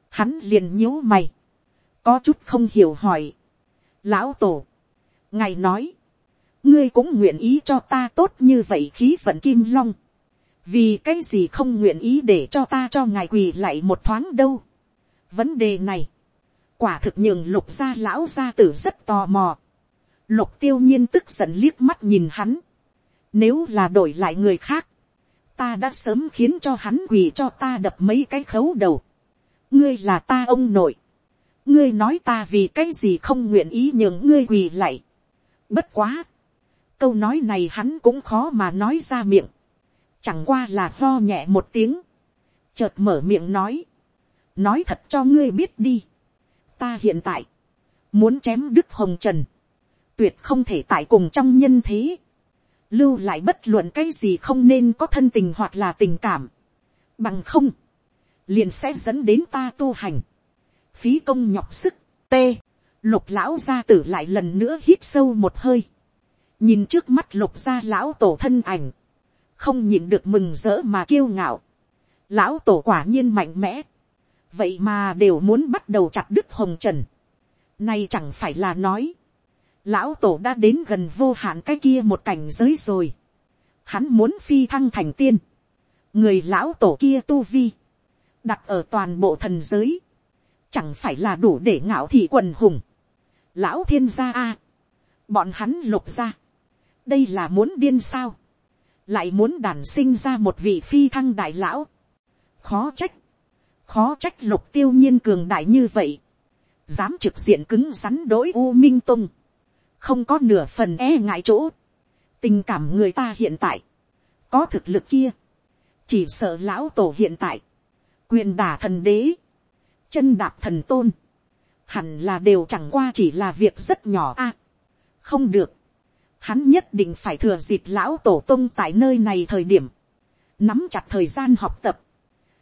hắn liền nhíu mày, có chút không hiểu hỏi, lão tổ, ngài nói, ngươi cũng nguyện ý cho ta tốt như vậy khí vận kim long, vì cái gì không nguyện ý để cho ta cho ngài quỳ lại một thoáng đâu. vấn đề này, quả thực nhường lục gia lão gia tử rất tò mò lục tiêu nhiên tức giận liếc mắt nhìn hắn. nếu là đổi lại người khác, ta đã sớm khiến cho hắn quỳ cho ta đập mấy cái khấu đầu. ngươi là ta ông nội. ngươi nói ta vì cái gì không nguyện ý nhường ngươi quỳ lại. bất quá. câu nói này hắn cũng khó mà nói ra miệng chẳng qua là lo nhẹ một tiếng, chợt mở miệng nói, nói thật cho ngươi biết đi, ta hiện tại, muốn chém đức hồng trần, tuyệt không thể tại cùng trong nhân thế, lưu lại bất luận cái gì không nên có thân tình hoặc là tình cảm, bằng không, liền sẽ dẫn đến ta tu hành, phí công nhọc sức, t, lục lão gia tử lại lần nữa hít sâu một hơi, nhìn trước mắt lục gia lão tổ thân ảnh, không nhìn được mừng rỡ mà kiêu ngạo. Lão tổ quả nhiên mạnh mẽ. Vậy mà đều muốn bắt đầu chặt đứt hồng trần. Nay chẳng phải là nói. Lão tổ đã đến gần vô hạn cái kia một cảnh giới rồi. Hắn muốn phi thăng thành tiên. Người lão tổ kia tu vi. Đặt ở toàn bộ thần giới. Chẳng phải là đủ để ngạo thị quần hùng. Lão thiên gia a Bọn hắn lục ra. Đây là muốn điên sao lại muốn đàn sinh ra một vị phi thăng đại lão, khó trách, khó trách lục tiêu nhiên cường đại như vậy, dám trực diện cứng rắn đối u minh tung, không có nửa phần e ngại chỗ, tình cảm người ta hiện tại, có thực lực kia, chỉ sợ lão tổ hiện tại, quyền đả thần đế, chân đạp thần tôn, hẳn là đều chẳng qua chỉ là việc rất nhỏ a, không được, hắn nhất định phải thừa dịp lão tổ tông tại nơi này thời điểm, nắm chặt thời gian học tập,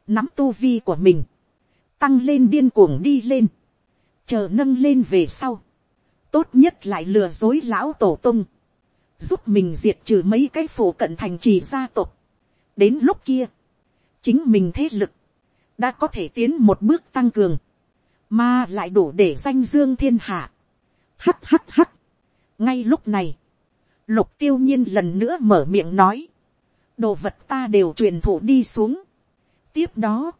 nắm tu vi của mình, tăng lên điên cuồng đi lên, chờ nâng lên về sau, tốt nhất lại lừa dối lão tổ tông, giúp mình diệt trừ mấy cái phổ cận thành trì gia tộc. đến lúc kia, chính mình thế lực, đã có thể tiến một bước tăng cường, mà lại đủ để danh dương thiên hạ. hắt hắt hắt. ngay lúc này, Lục tiêu nhiên lần nữa mở miệng nói. Đồ vật ta đều truyền thụ đi xuống. Tiếp đó.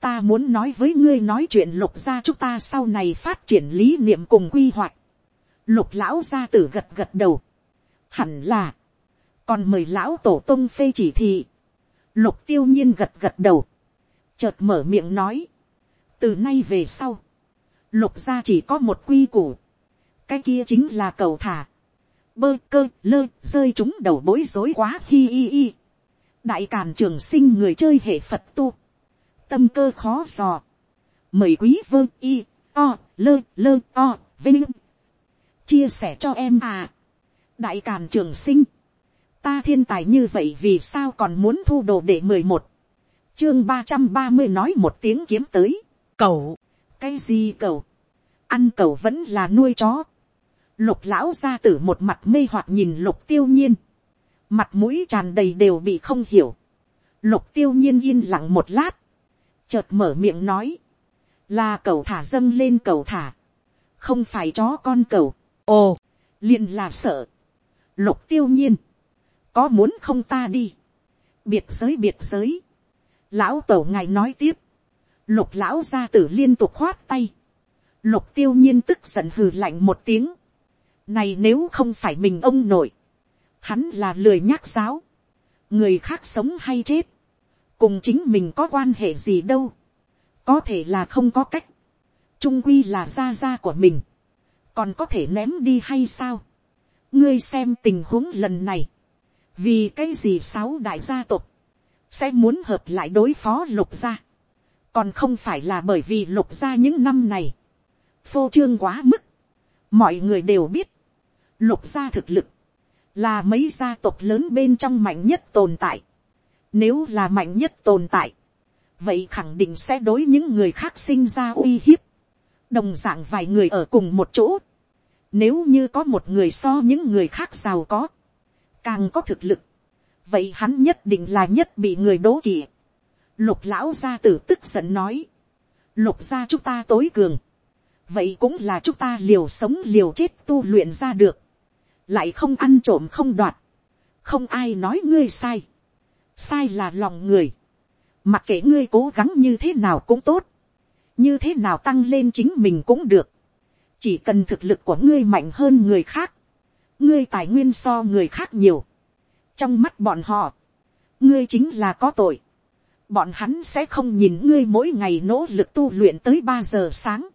Ta muốn nói với ngươi nói chuyện lục gia chúng ta sau này phát triển lý niệm cùng quy hoạch. Lục lão gia tử gật gật đầu. Hẳn là. Còn mời lão tổ tông phê chỉ thị. Lục tiêu nhiên gật gật đầu. Chợt mở miệng nói. Từ nay về sau. Lục gia chỉ có một quy củ. Cái kia chính là cầu thả bơ cơ lơ rơi chúng đầu bối rối quá hi hi hi. đại càn trường sinh người chơi hệ phật tu. tâm cơ khó dò. mời quý vơ y, o, lơ lơ, o, vinh chia sẻ cho em à. đại càn trường sinh. ta thiên tài như vậy vì sao còn muốn thu đồ để mười một. chương ba trăm ba mươi nói một tiếng kiếm tới. cầu. cái gì cầu. ăn cầu vẫn là nuôi chó Lục lão gia tử một mặt mê hoặc nhìn lục tiêu nhiên. Mặt mũi tràn đầy đều bị không hiểu. Lục tiêu nhiên yên lặng một lát. Chợt mở miệng nói. Là cầu thả dâng lên cầu thả. Không phải chó con cầu. Ồ, liền là sợ. Lục tiêu nhiên. Có muốn không ta đi. Biệt giới biệt giới. Lão tổ ngài nói tiếp. Lục lão gia tử liên tục khoát tay. Lục tiêu nhiên tức giận hừ lạnh một tiếng này nếu không phải mình ông nội. Hắn là lười nhắc giáo. Người khác sống hay chết. Cùng chính mình có quan hệ gì đâu. Có thể là không có cách. Trung quy là gia gia của mình. Còn có thể ném đi hay sao? Ngươi xem tình huống lần này. Vì cái gì sáu đại gia tộc. Sẽ muốn hợp lại đối phó lục gia. Còn không phải là bởi vì lục gia những năm này. Phô trương quá mức mọi người đều biết, lục gia thực lực, là mấy gia tộc lớn bên trong mạnh nhất tồn tại. Nếu là mạnh nhất tồn tại, vậy khẳng định sẽ đối những người khác sinh ra uy hiếp, đồng dạng vài người ở cùng một chỗ, nếu như có một người so những người khác giàu có, càng có thực lực, vậy hắn nhất định là nhất bị người đố kỵ. Lục lão gia tử tức giận nói, lục gia chúng ta tối cường, vậy cũng là chúng ta liều sống liều chết tu luyện ra được, lại không ăn trộm không đoạt, không ai nói ngươi sai, sai là lòng người, mặc kệ ngươi cố gắng như thế nào cũng tốt, như thế nào tăng lên chính mình cũng được, chỉ cần thực lực của ngươi mạnh hơn người khác, ngươi tài nguyên so người khác nhiều, trong mắt bọn họ, ngươi chính là có tội, bọn hắn sẽ không nhìn ngươi mỗi ngày nỗ lực tu luyện tới ba giờ sáng,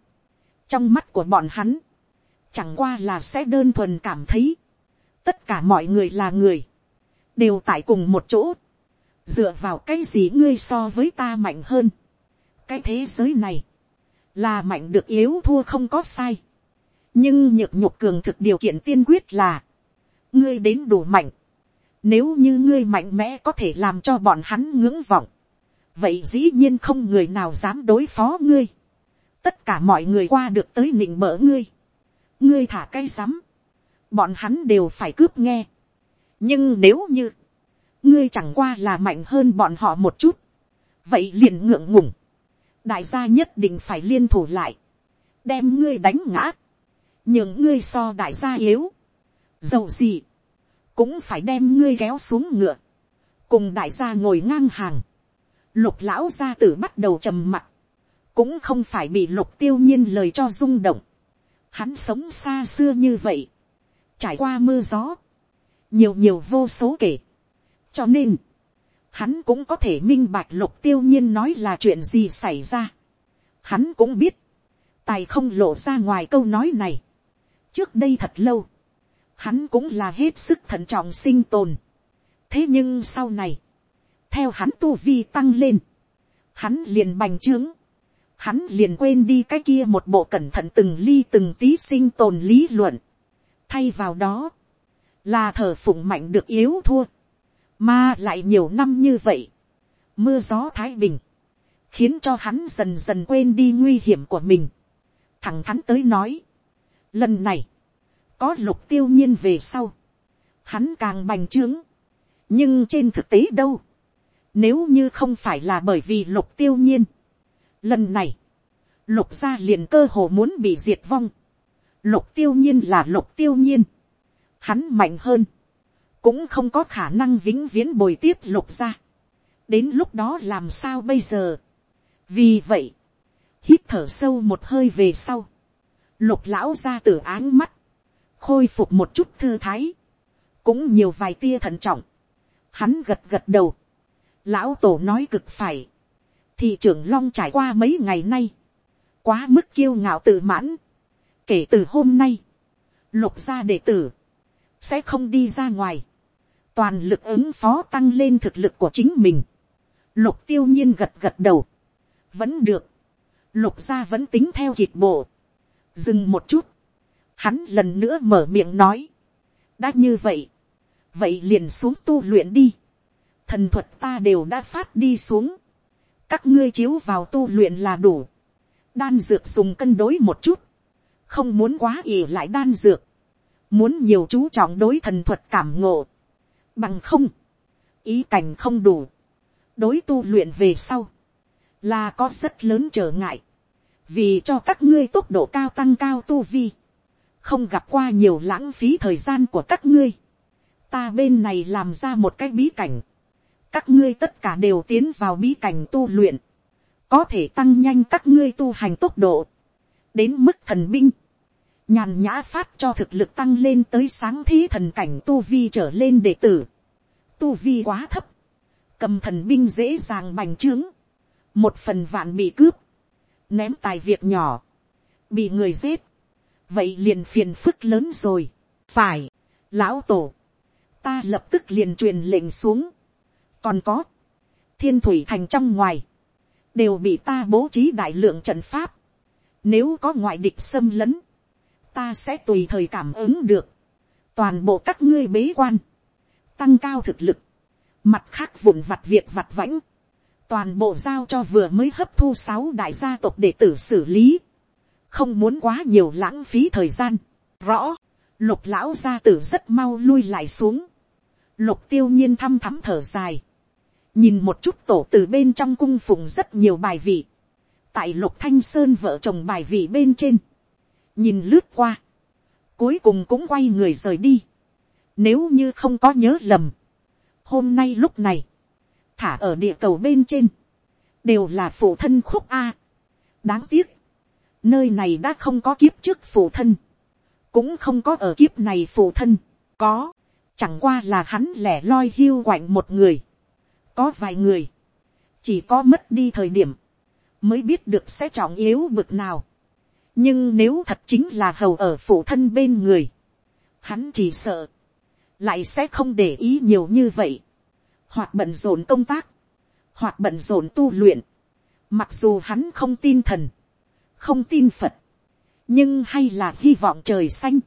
trong mắt của bọn hắn, chẳng qua là sẽ đơn thuần cảm thấy, tất cả mọi người là người, đều tại cùng một chỗ, dựa vào cái gì ngươi so với ta mạnh hơn. cái thế giới này, là mạnh được yếu thua không có sai. nhưng nhược nhục cường thực điều kiện tiên quyết là, ngươi đến đủ mạnh. nếu như ngươi mạnh mẽ có thể làm cho bọn hắn ngưỡng vọng, vậy dĩ nhiên không người nào dám đối phó ngươi. tất cả mọi người qua được tới nịnh bỡ ngươi. ngươi thả cây rắm, bọn hắn đều phải cướp nghe. nhưng nếu như, ngươi chẳng qua là mạnh hơn bọn họ một chút, vậy liền ngượng ngùng, đại gia nhất định phải liên thủ lại, đem ngươi đánh ngã, những ngươi so đại gia yếu, dầu gì, cũng phải đem ngươi kéo xuống ngựa, cùng đại gia ngồi ngang hàng, lục lão gia tử bắt đầu trầm mặt, cũng không phải bị lục tiêu nhiên lời cho rung động, hắn sống xa xưa như vậy, trải qua mưa gió, nhiều nhiều vô số kể, cho nên, hắn cũng có thể minh bạch lục tiêu nhiên nói là chuyện gì xảy ra. Hắn cũng biết, tài không lộ ra ngoài câu nói này. trước đây thật lâu, hắn cũng là hết sức thận trọng sinh tồn. thế nhưng sau này, theo hắn tu vi tăng lên, hắn liền bành trướng, hắn liền quên đi cái kia một bộ cẩn thận từng ly từng tí sinh tồn lý luận. thay vào đó, là thờ phụng mạnh được yếu thua mà lại nhiều năm như vậy. Mưa gió thái bình. Khiến cho hắn dần dần quên đi nguy hiểm của mình. Thẳng thắn tới nói. Lần này. Có lục tiêu nhiên về sau. Hắn càng bành trướng. Nhưng trên thực tế đâu. Nếu như không phải là bởi vì lục tiêu nhiên. Lần này. Lục gia liền cơ hồ muốn bị diệt vong. Lục tiêu nhiên là lục tiêu nhiên. Hắn mạnh hơn cũng không có khả năng vĩnh viễn bồi tiếp lục ra. đến lúc đó làm sao bây giờ. vì vậy, hít thở sâu một hơi về sau, lục lão ra từ áng mắt, khôi phục một chút thư thái, cũng nhiều vài tia thận trọng, hắn gật gật đầu, lão tổ nói cực phải, thị trưởng long trải qua mấy ngày nay, quá mức kiêu ngạo tự mãn, kể từ hôm nay, lục gia đệ tử, sẽ không đi ra ngoài, toàn lực ứng phó tăng lên thực lực của chính mình. Lục tiêu nhiên gật gật đầu. Vẫn được. Lục gia vẫn tính theo kịp bộ. Dừng một chút. Hắn lần nữa mở miệng nói. Đã như vậy. Vậy liền xuống tu luyện đi. Thần thuật ta đều đã phát đi xuống. Các ngươi chiếu vào tu luyện là đủ. Đan dược dùng cân đối một chút. Không muốn quá ỉ lại đan dược. Muốn nhiều chú trọng đối thần thuật cảm ngộ Bằng không, ý cảnh không đủ. Đối tu luyện về sau, là có rất lớn trở ngại. Vì cho các ngươi tốc độ cao tăng cao tu vi. Không gặp qua nhiều lãng phí thời gian của các ngươi. Ta bên này làm ra một cái bí cảnh. Các ngươi tất cả đều tiến vào bí cảnh tu luyện. Có thể tăng nhanh các ngươi tu hành tốc độ. Đến mức thần binh nhàn nhã phát cho thực lực tăng lên tới sáng thế thần cảnh tu vi trở lên đệ tử. Tu vi quá thấp, cầm thần binh dễ dàng bành trướng, một phần vạn bị cướp, ném tài việc nhỏ, bị người giết, vậy liền phiền phức lớn rồi, phải, lão tổ, ta lập tức liền truyền lệnh xuống, còn có, thiên thủy thành trong ngoài, đều bị ta bố trí đại lượng trận pháp, nếu có ngoại địch xâm lấn, ta sẽ tùy thời cảm ứng được, toàn bộ các ngươi bế quan, tăng cao thực lực, mặt khác vụn vặt việc vặt vãnh, toàn bộ giao cho vừa mới hấp thu sáu đại gia tộc đệ tử xử lý, không muốn quá nhiều lãng phí thời gian, rõ, lục lão gia tử rất mau lui lại xuống, lục tiêu nhiên thăm thắm thở dài, nhìn một chút tổ từ bên trong cung phùng rất nhiều bài vị, tại lục thanh sơn vợ chồng bài vị bên trên, nhìn lướt qua, cuối cùng cũng quay người rời đi, nếu như không có nhớ lầm, hôm nay lúc này, thả ở địa cầu bên trên, đều là phụ thân khúc a. đáng tiếc, nơi này đã không có kiếp trước phụ thân, cũng không có ở kiếp này phụ thân, có, chẳng qua là hắn lẻ loi hiu quạnh một người, có vài người, chỉ có mất đi thời điểm, mới biết được sẽ trọng yếu bực nào nhưng nếu thật chính là hầu ở phụ thân bên người, hắn chỉ sợ, lại sẽ không để ý nhiều như vậy, hoặc bận rộn công tác, hoặc bận rộn tu luyện, mặc dù hắn không tin thần, không tin phật, nhưng hay là hy vọng trời xanh,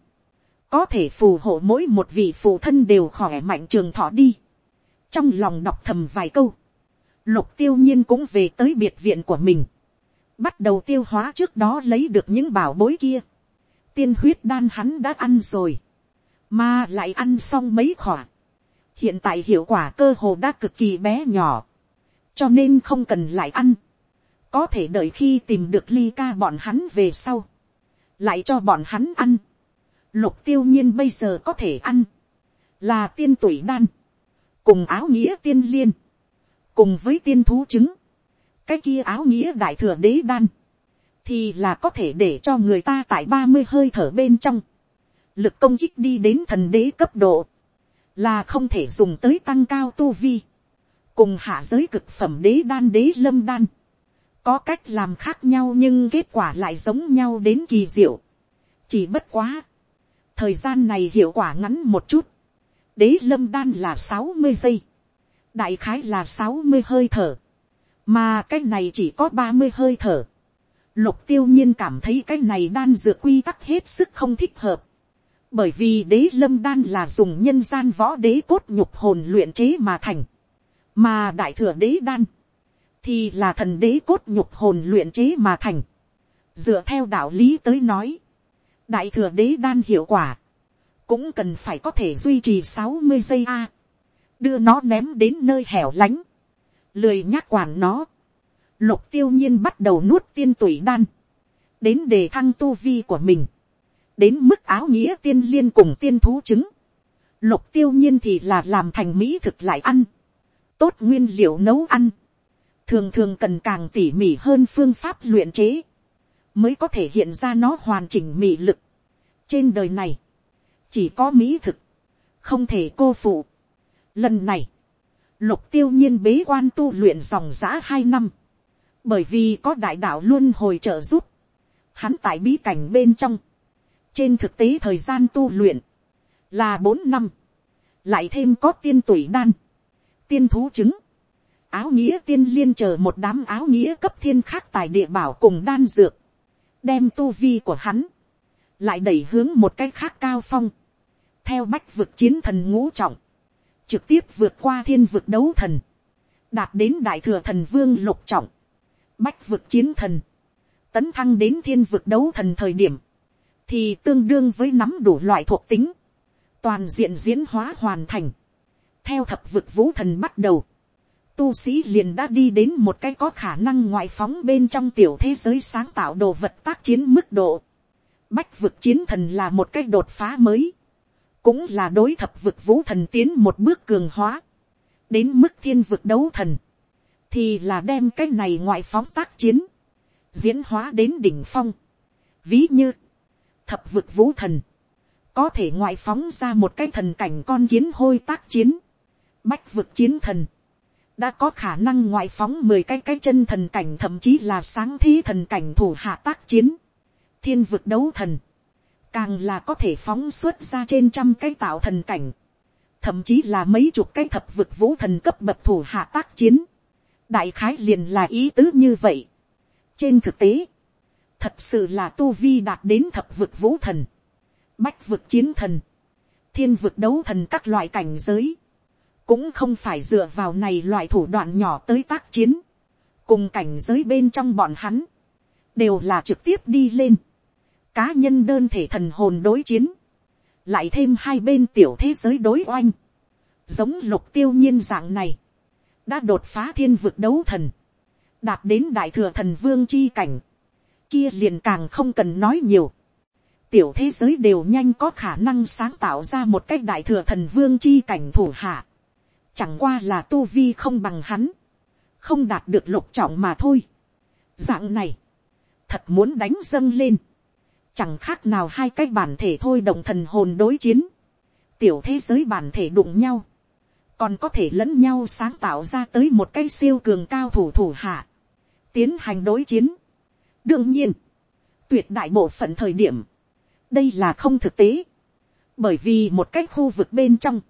có thể phù hộ mỗi một vị phụ thân đều khỏe mạnh trường thọ đi. trong lòng đọc thầm vài câu, lục tiêu nhiên cũng về tới biệt viện của mình, bắt đầu tiêu hóa trước đó lấy được những bảo bối kia, tiên huyết đan hắn đã ăn rồi, mà lại ăn xong mấy khỏa, hiện tại hiệu quả cơ hồ đã cực kỳ bé nhỏ, cho nên không cần lại ăn, có thể đợi khi tìm được ly ca bọn hắn về sau, lại cho bọn hắn ăn, lục tiêu nhiên bây giờ có thể ăn, là tiên tuổi đan, cùng áo nghĩa tiên liên, cùng với tiên thú trứng, cái kia áo nghĩa đại thừa đế đan, thì là có thể để cho người ta tại ba mươi hơi thở bên trong, lực công kích đi đến thần đế cấp độ, là không thể dùng tới tăng cao tu vi, cùng hạ giới cực phẩm đế đan đế lâm đan, có cách làm khác nhau nhưng kết quả lại giống nhau đến kỳ diệu, chỉ bất quá, thời gian này hiệu quả ngắn một chút, đế lâm đan là sáu mươi giây, đại khái là sáu mươi hơi thở, mà cái này chỉ có ba mươi hơi thở. Lục tiêu nhiên cảm thấy cái này đan dược quy tắc hết sức không thích hợp, bởi vì đế lâm đan là dùng nhân gian võ đế cốt nhục hồn luyện chế mà thành, mà đại thừa đế đan, thì là thần đế cốt nhục hồn luyện chế mà thành. Dựa theo đạo lý tới nói, đại thừa đế đan hiệu quả, cũng cần phải có thể duy trì sáu mươi giây a, đưa nó ném đến nơi hẻo lánh, lười nhắc quản nó, lục tiêu nhiên bắt đầu nuốt tiên tủy đan, đến đề thăng tu vi của mình, đến mức áo nghĩa tiên liên cùng tiên thú trứng, lục tiêu nhiên thì là làm thành mỹ thực lại ăn, tốt nguyên liệu nấu ăn, thường thường cần càng tỉ mỉ hơn phương pháp luyện chế, mới có thể hiện ra nó hoàn chỉnh mỹ lực. trên đời này, chỉ có mỹ thực, không thể cô phụ. lần này, lục tiêu nhiên bế quan tu luyện dòng giã hai năm, bởi vì có đại đạo luôn hồi trợ giúp, hắn tại bí cảnh bên trong, trên thực tế thời gian tu luyện, là bốn năm, lại thêm có tiên tuổi đan, tiên thú trứng, áo nghĩa tiên liên chờ một đám áo nghĩa cấp thiên khác tài địa bảo cùng đan dược, đem tu vi của hắn, lại đẩy hướng một cái khác cao phong, theo bách vực chiến thần ngũ trọng, trực tiếp vượt qua thiên vực đấu thần, đạt đến đại thừa thần vương lục trọng, bách vực chiến thần, tấn thăng đến thiên vực đấu thần thời điểm, thì tương đương với nắm đủ loại thuộc tính, toàn diện diễn hóa hoàn thành, theo thập vực vũ thần bắt đầu, tu sĩ liền đã đi đến một cái có khả năng ngoại phóng bên trong tiểu thế giới sáng tạo đồ vật tác chiến mức độ. Bách vực chiến thần là một cái đột phá mới. Cũng là đối thập vực vũ thần tiến một bước cường hóa. Đến mức thiên vực đấu thần. Thì là đem cái này ngoại phóng tác chiến. Diễn hóa đến đỉnh phong. Ví như. Thập vực vũ thần. Có thể ngoại phóng ra một cái thần cảnh con kiến hôi tác chiến. Bách vực chiến thần đã có khả năng ngoại phóng mười cái cái chân thần cảnh thậm chí là sáng thế thần cảnh thủ hạ tác chiến, thiên vực đấu thần, càng là có thể phóng xuất ra trên trăm cái tạo thần cảnh, thậm chí là mấy chục cái thập vực vũ thần cấp bậc thủ hạ tác chiến, đại khái liền là ý tứ như vậy. trên thực tế, thật sự là tu vi đạt đến thập vực vũ thần, bách vực chiến thần, thiên vực đấu thần các loại cảnh giới, cũng không phải dựa vào này loại thủ đoạn nhỏ tới tác chiến, cùng cảnh giới bên trong bọn hắn, đều là trực tiếp đi lên, cá nhân đơn thể thần hồn đối chiến, lại thêm hai bên tiểu thế giới đối oanh, giống lục tiêu nhiên dạng này, đã đột phá thiên vực đấu thần, đạt đến đại thừa thần vương chi cảnh, kia liền càng không cần nói nhiều, tiểu thế giới đều nhanh có khả năng sáng tạo ra một cách đại thừa thần vương chi cảnh thủ hạ, chẳng qua là tu vi không bằng hắn, không đạt được lục trọng mà thôi. dạng này, thật muốn đánh dâng lên, chẳng khác nào hai cái bản thể thôi động thần hồn đối chiến, tiểu thế giới bản thể đụng nhau, còn có thể lẫn nhau sáng tạo ra tới một cái siêu cường cao thủ thủ hạ, tiến hành đối chiến. đương nhiên, tuyệt đại bộ phận thời điểm, đây là không thực tế, bởi vì một cái khu vực bên trong,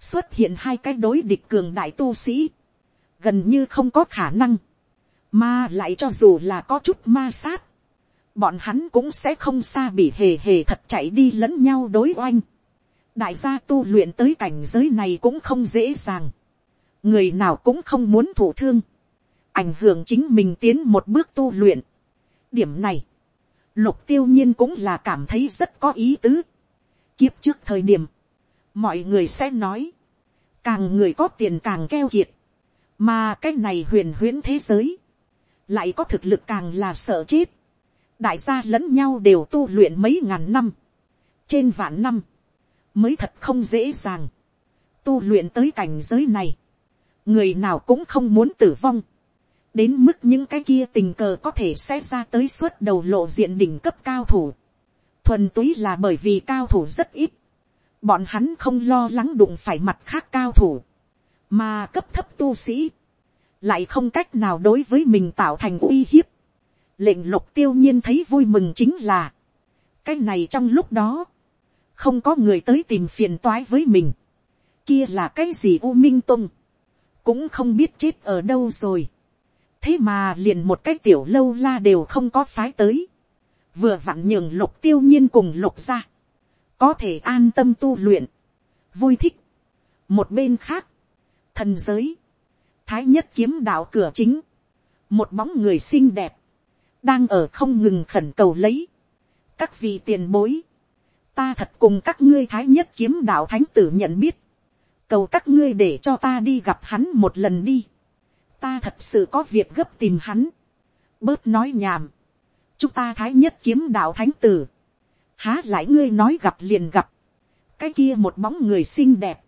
xuất hiện hai cái đối địch cường đại tu sĩ, gần như không có khả năng, mà lại cho dù là có chút ma sát, bọn hắn cũng sẽ không xa bị hề hề thật chạy đi lẫn nhau đối oanh. đại gia tu luyện tới cảnh giới này cũng không dễ dàng, người nào cũng không muốn thụ thương, ảnh hưởng chính mình tiến một bước tu luyện. điểm này, lục tiêu nhiên cũng là cảm thấy rất có ý tứ. kiếp trước thời điểm, mọi người sẽ nói, càng người có tiền càng keo kiệt, mà cái này huyền huyễn thế giới, lại có thực lực càng là sợ chết, đại gia lẫn nhau đều tu luyện mấy ngàn năm, trên vạn năm, mới thật không dễ dàng, tu luyện tới cảnh giới này, người nào cũng không muốn tử vong, đến mức những cái kia tình cờ có thể sẽ ra tới suốt đầu lộ diện đỉnh cấp cao thủ, thuần túy là bởi vì cao thủ rất ít, bọn hắn không lo lắng đụng phải mặt khác cao thủ, mà cấp thấp tu sĩ, lại không cách nào đối với mình tạo thành uy hiếp lệnh lục tiêu nhiên thấy vui mừng chính là, cái này trong lúc đó, không có người tới tìm phiền toái với mình, kia là cái gì u minh tung, cũng không biết chết ở đâu rồi. thế mà liền một cái tiểu lâu la đều không có phái tới, vừa vặn nhường lục tiêu nhiên cùng lục ra, có thể an tâm tu luyện, vui thích. một bên khác, thần giới, thái nhất kiếm đạo cửa chính, một bóng người xinh đẹp, đang ở không ngừng khẩn cầu lấy, các vị tiền bối, ta thật cùng các ngươi thái nhất kiếm đạo thánh tử nhận biết, cầu các ngươi để cho ta đi gặp hắn một lần đi, ta thật sự có việc gấp tìm hắn, bớt nói nhảm, chúng ta thái nhất kiếm đạo thánh tử, há lại ngươi nói gặp liền gặp, cái kia một bóng người xinh đẹp,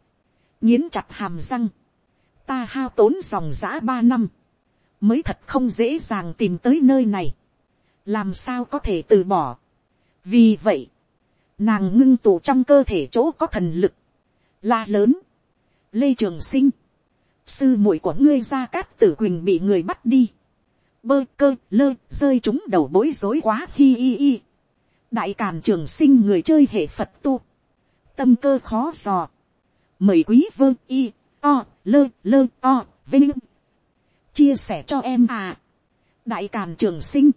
nghiến chặt hàm răng, ta hao tốn dòng giã ba năm, mới thật không dễ dàng tìm tới nơi này, làm sao có thể từ bỏ. vì vậy, nàng ngưng tụ trong cơ thể chỗ có thần lực, la lớn, lê trường sinh, sư muội của ngươi ra cát tử quỳnh bị người bắt đi, bơ cơ lơ rơi chúng đầu bối rối quá hi hi hi. Đại càn trường sinh người chơi hệ phật tu, tâm cơ khó dò, mời quý vơ y, o, lơ lơ o, vinh, chia sẻ cho em à, đại càn trường sinh,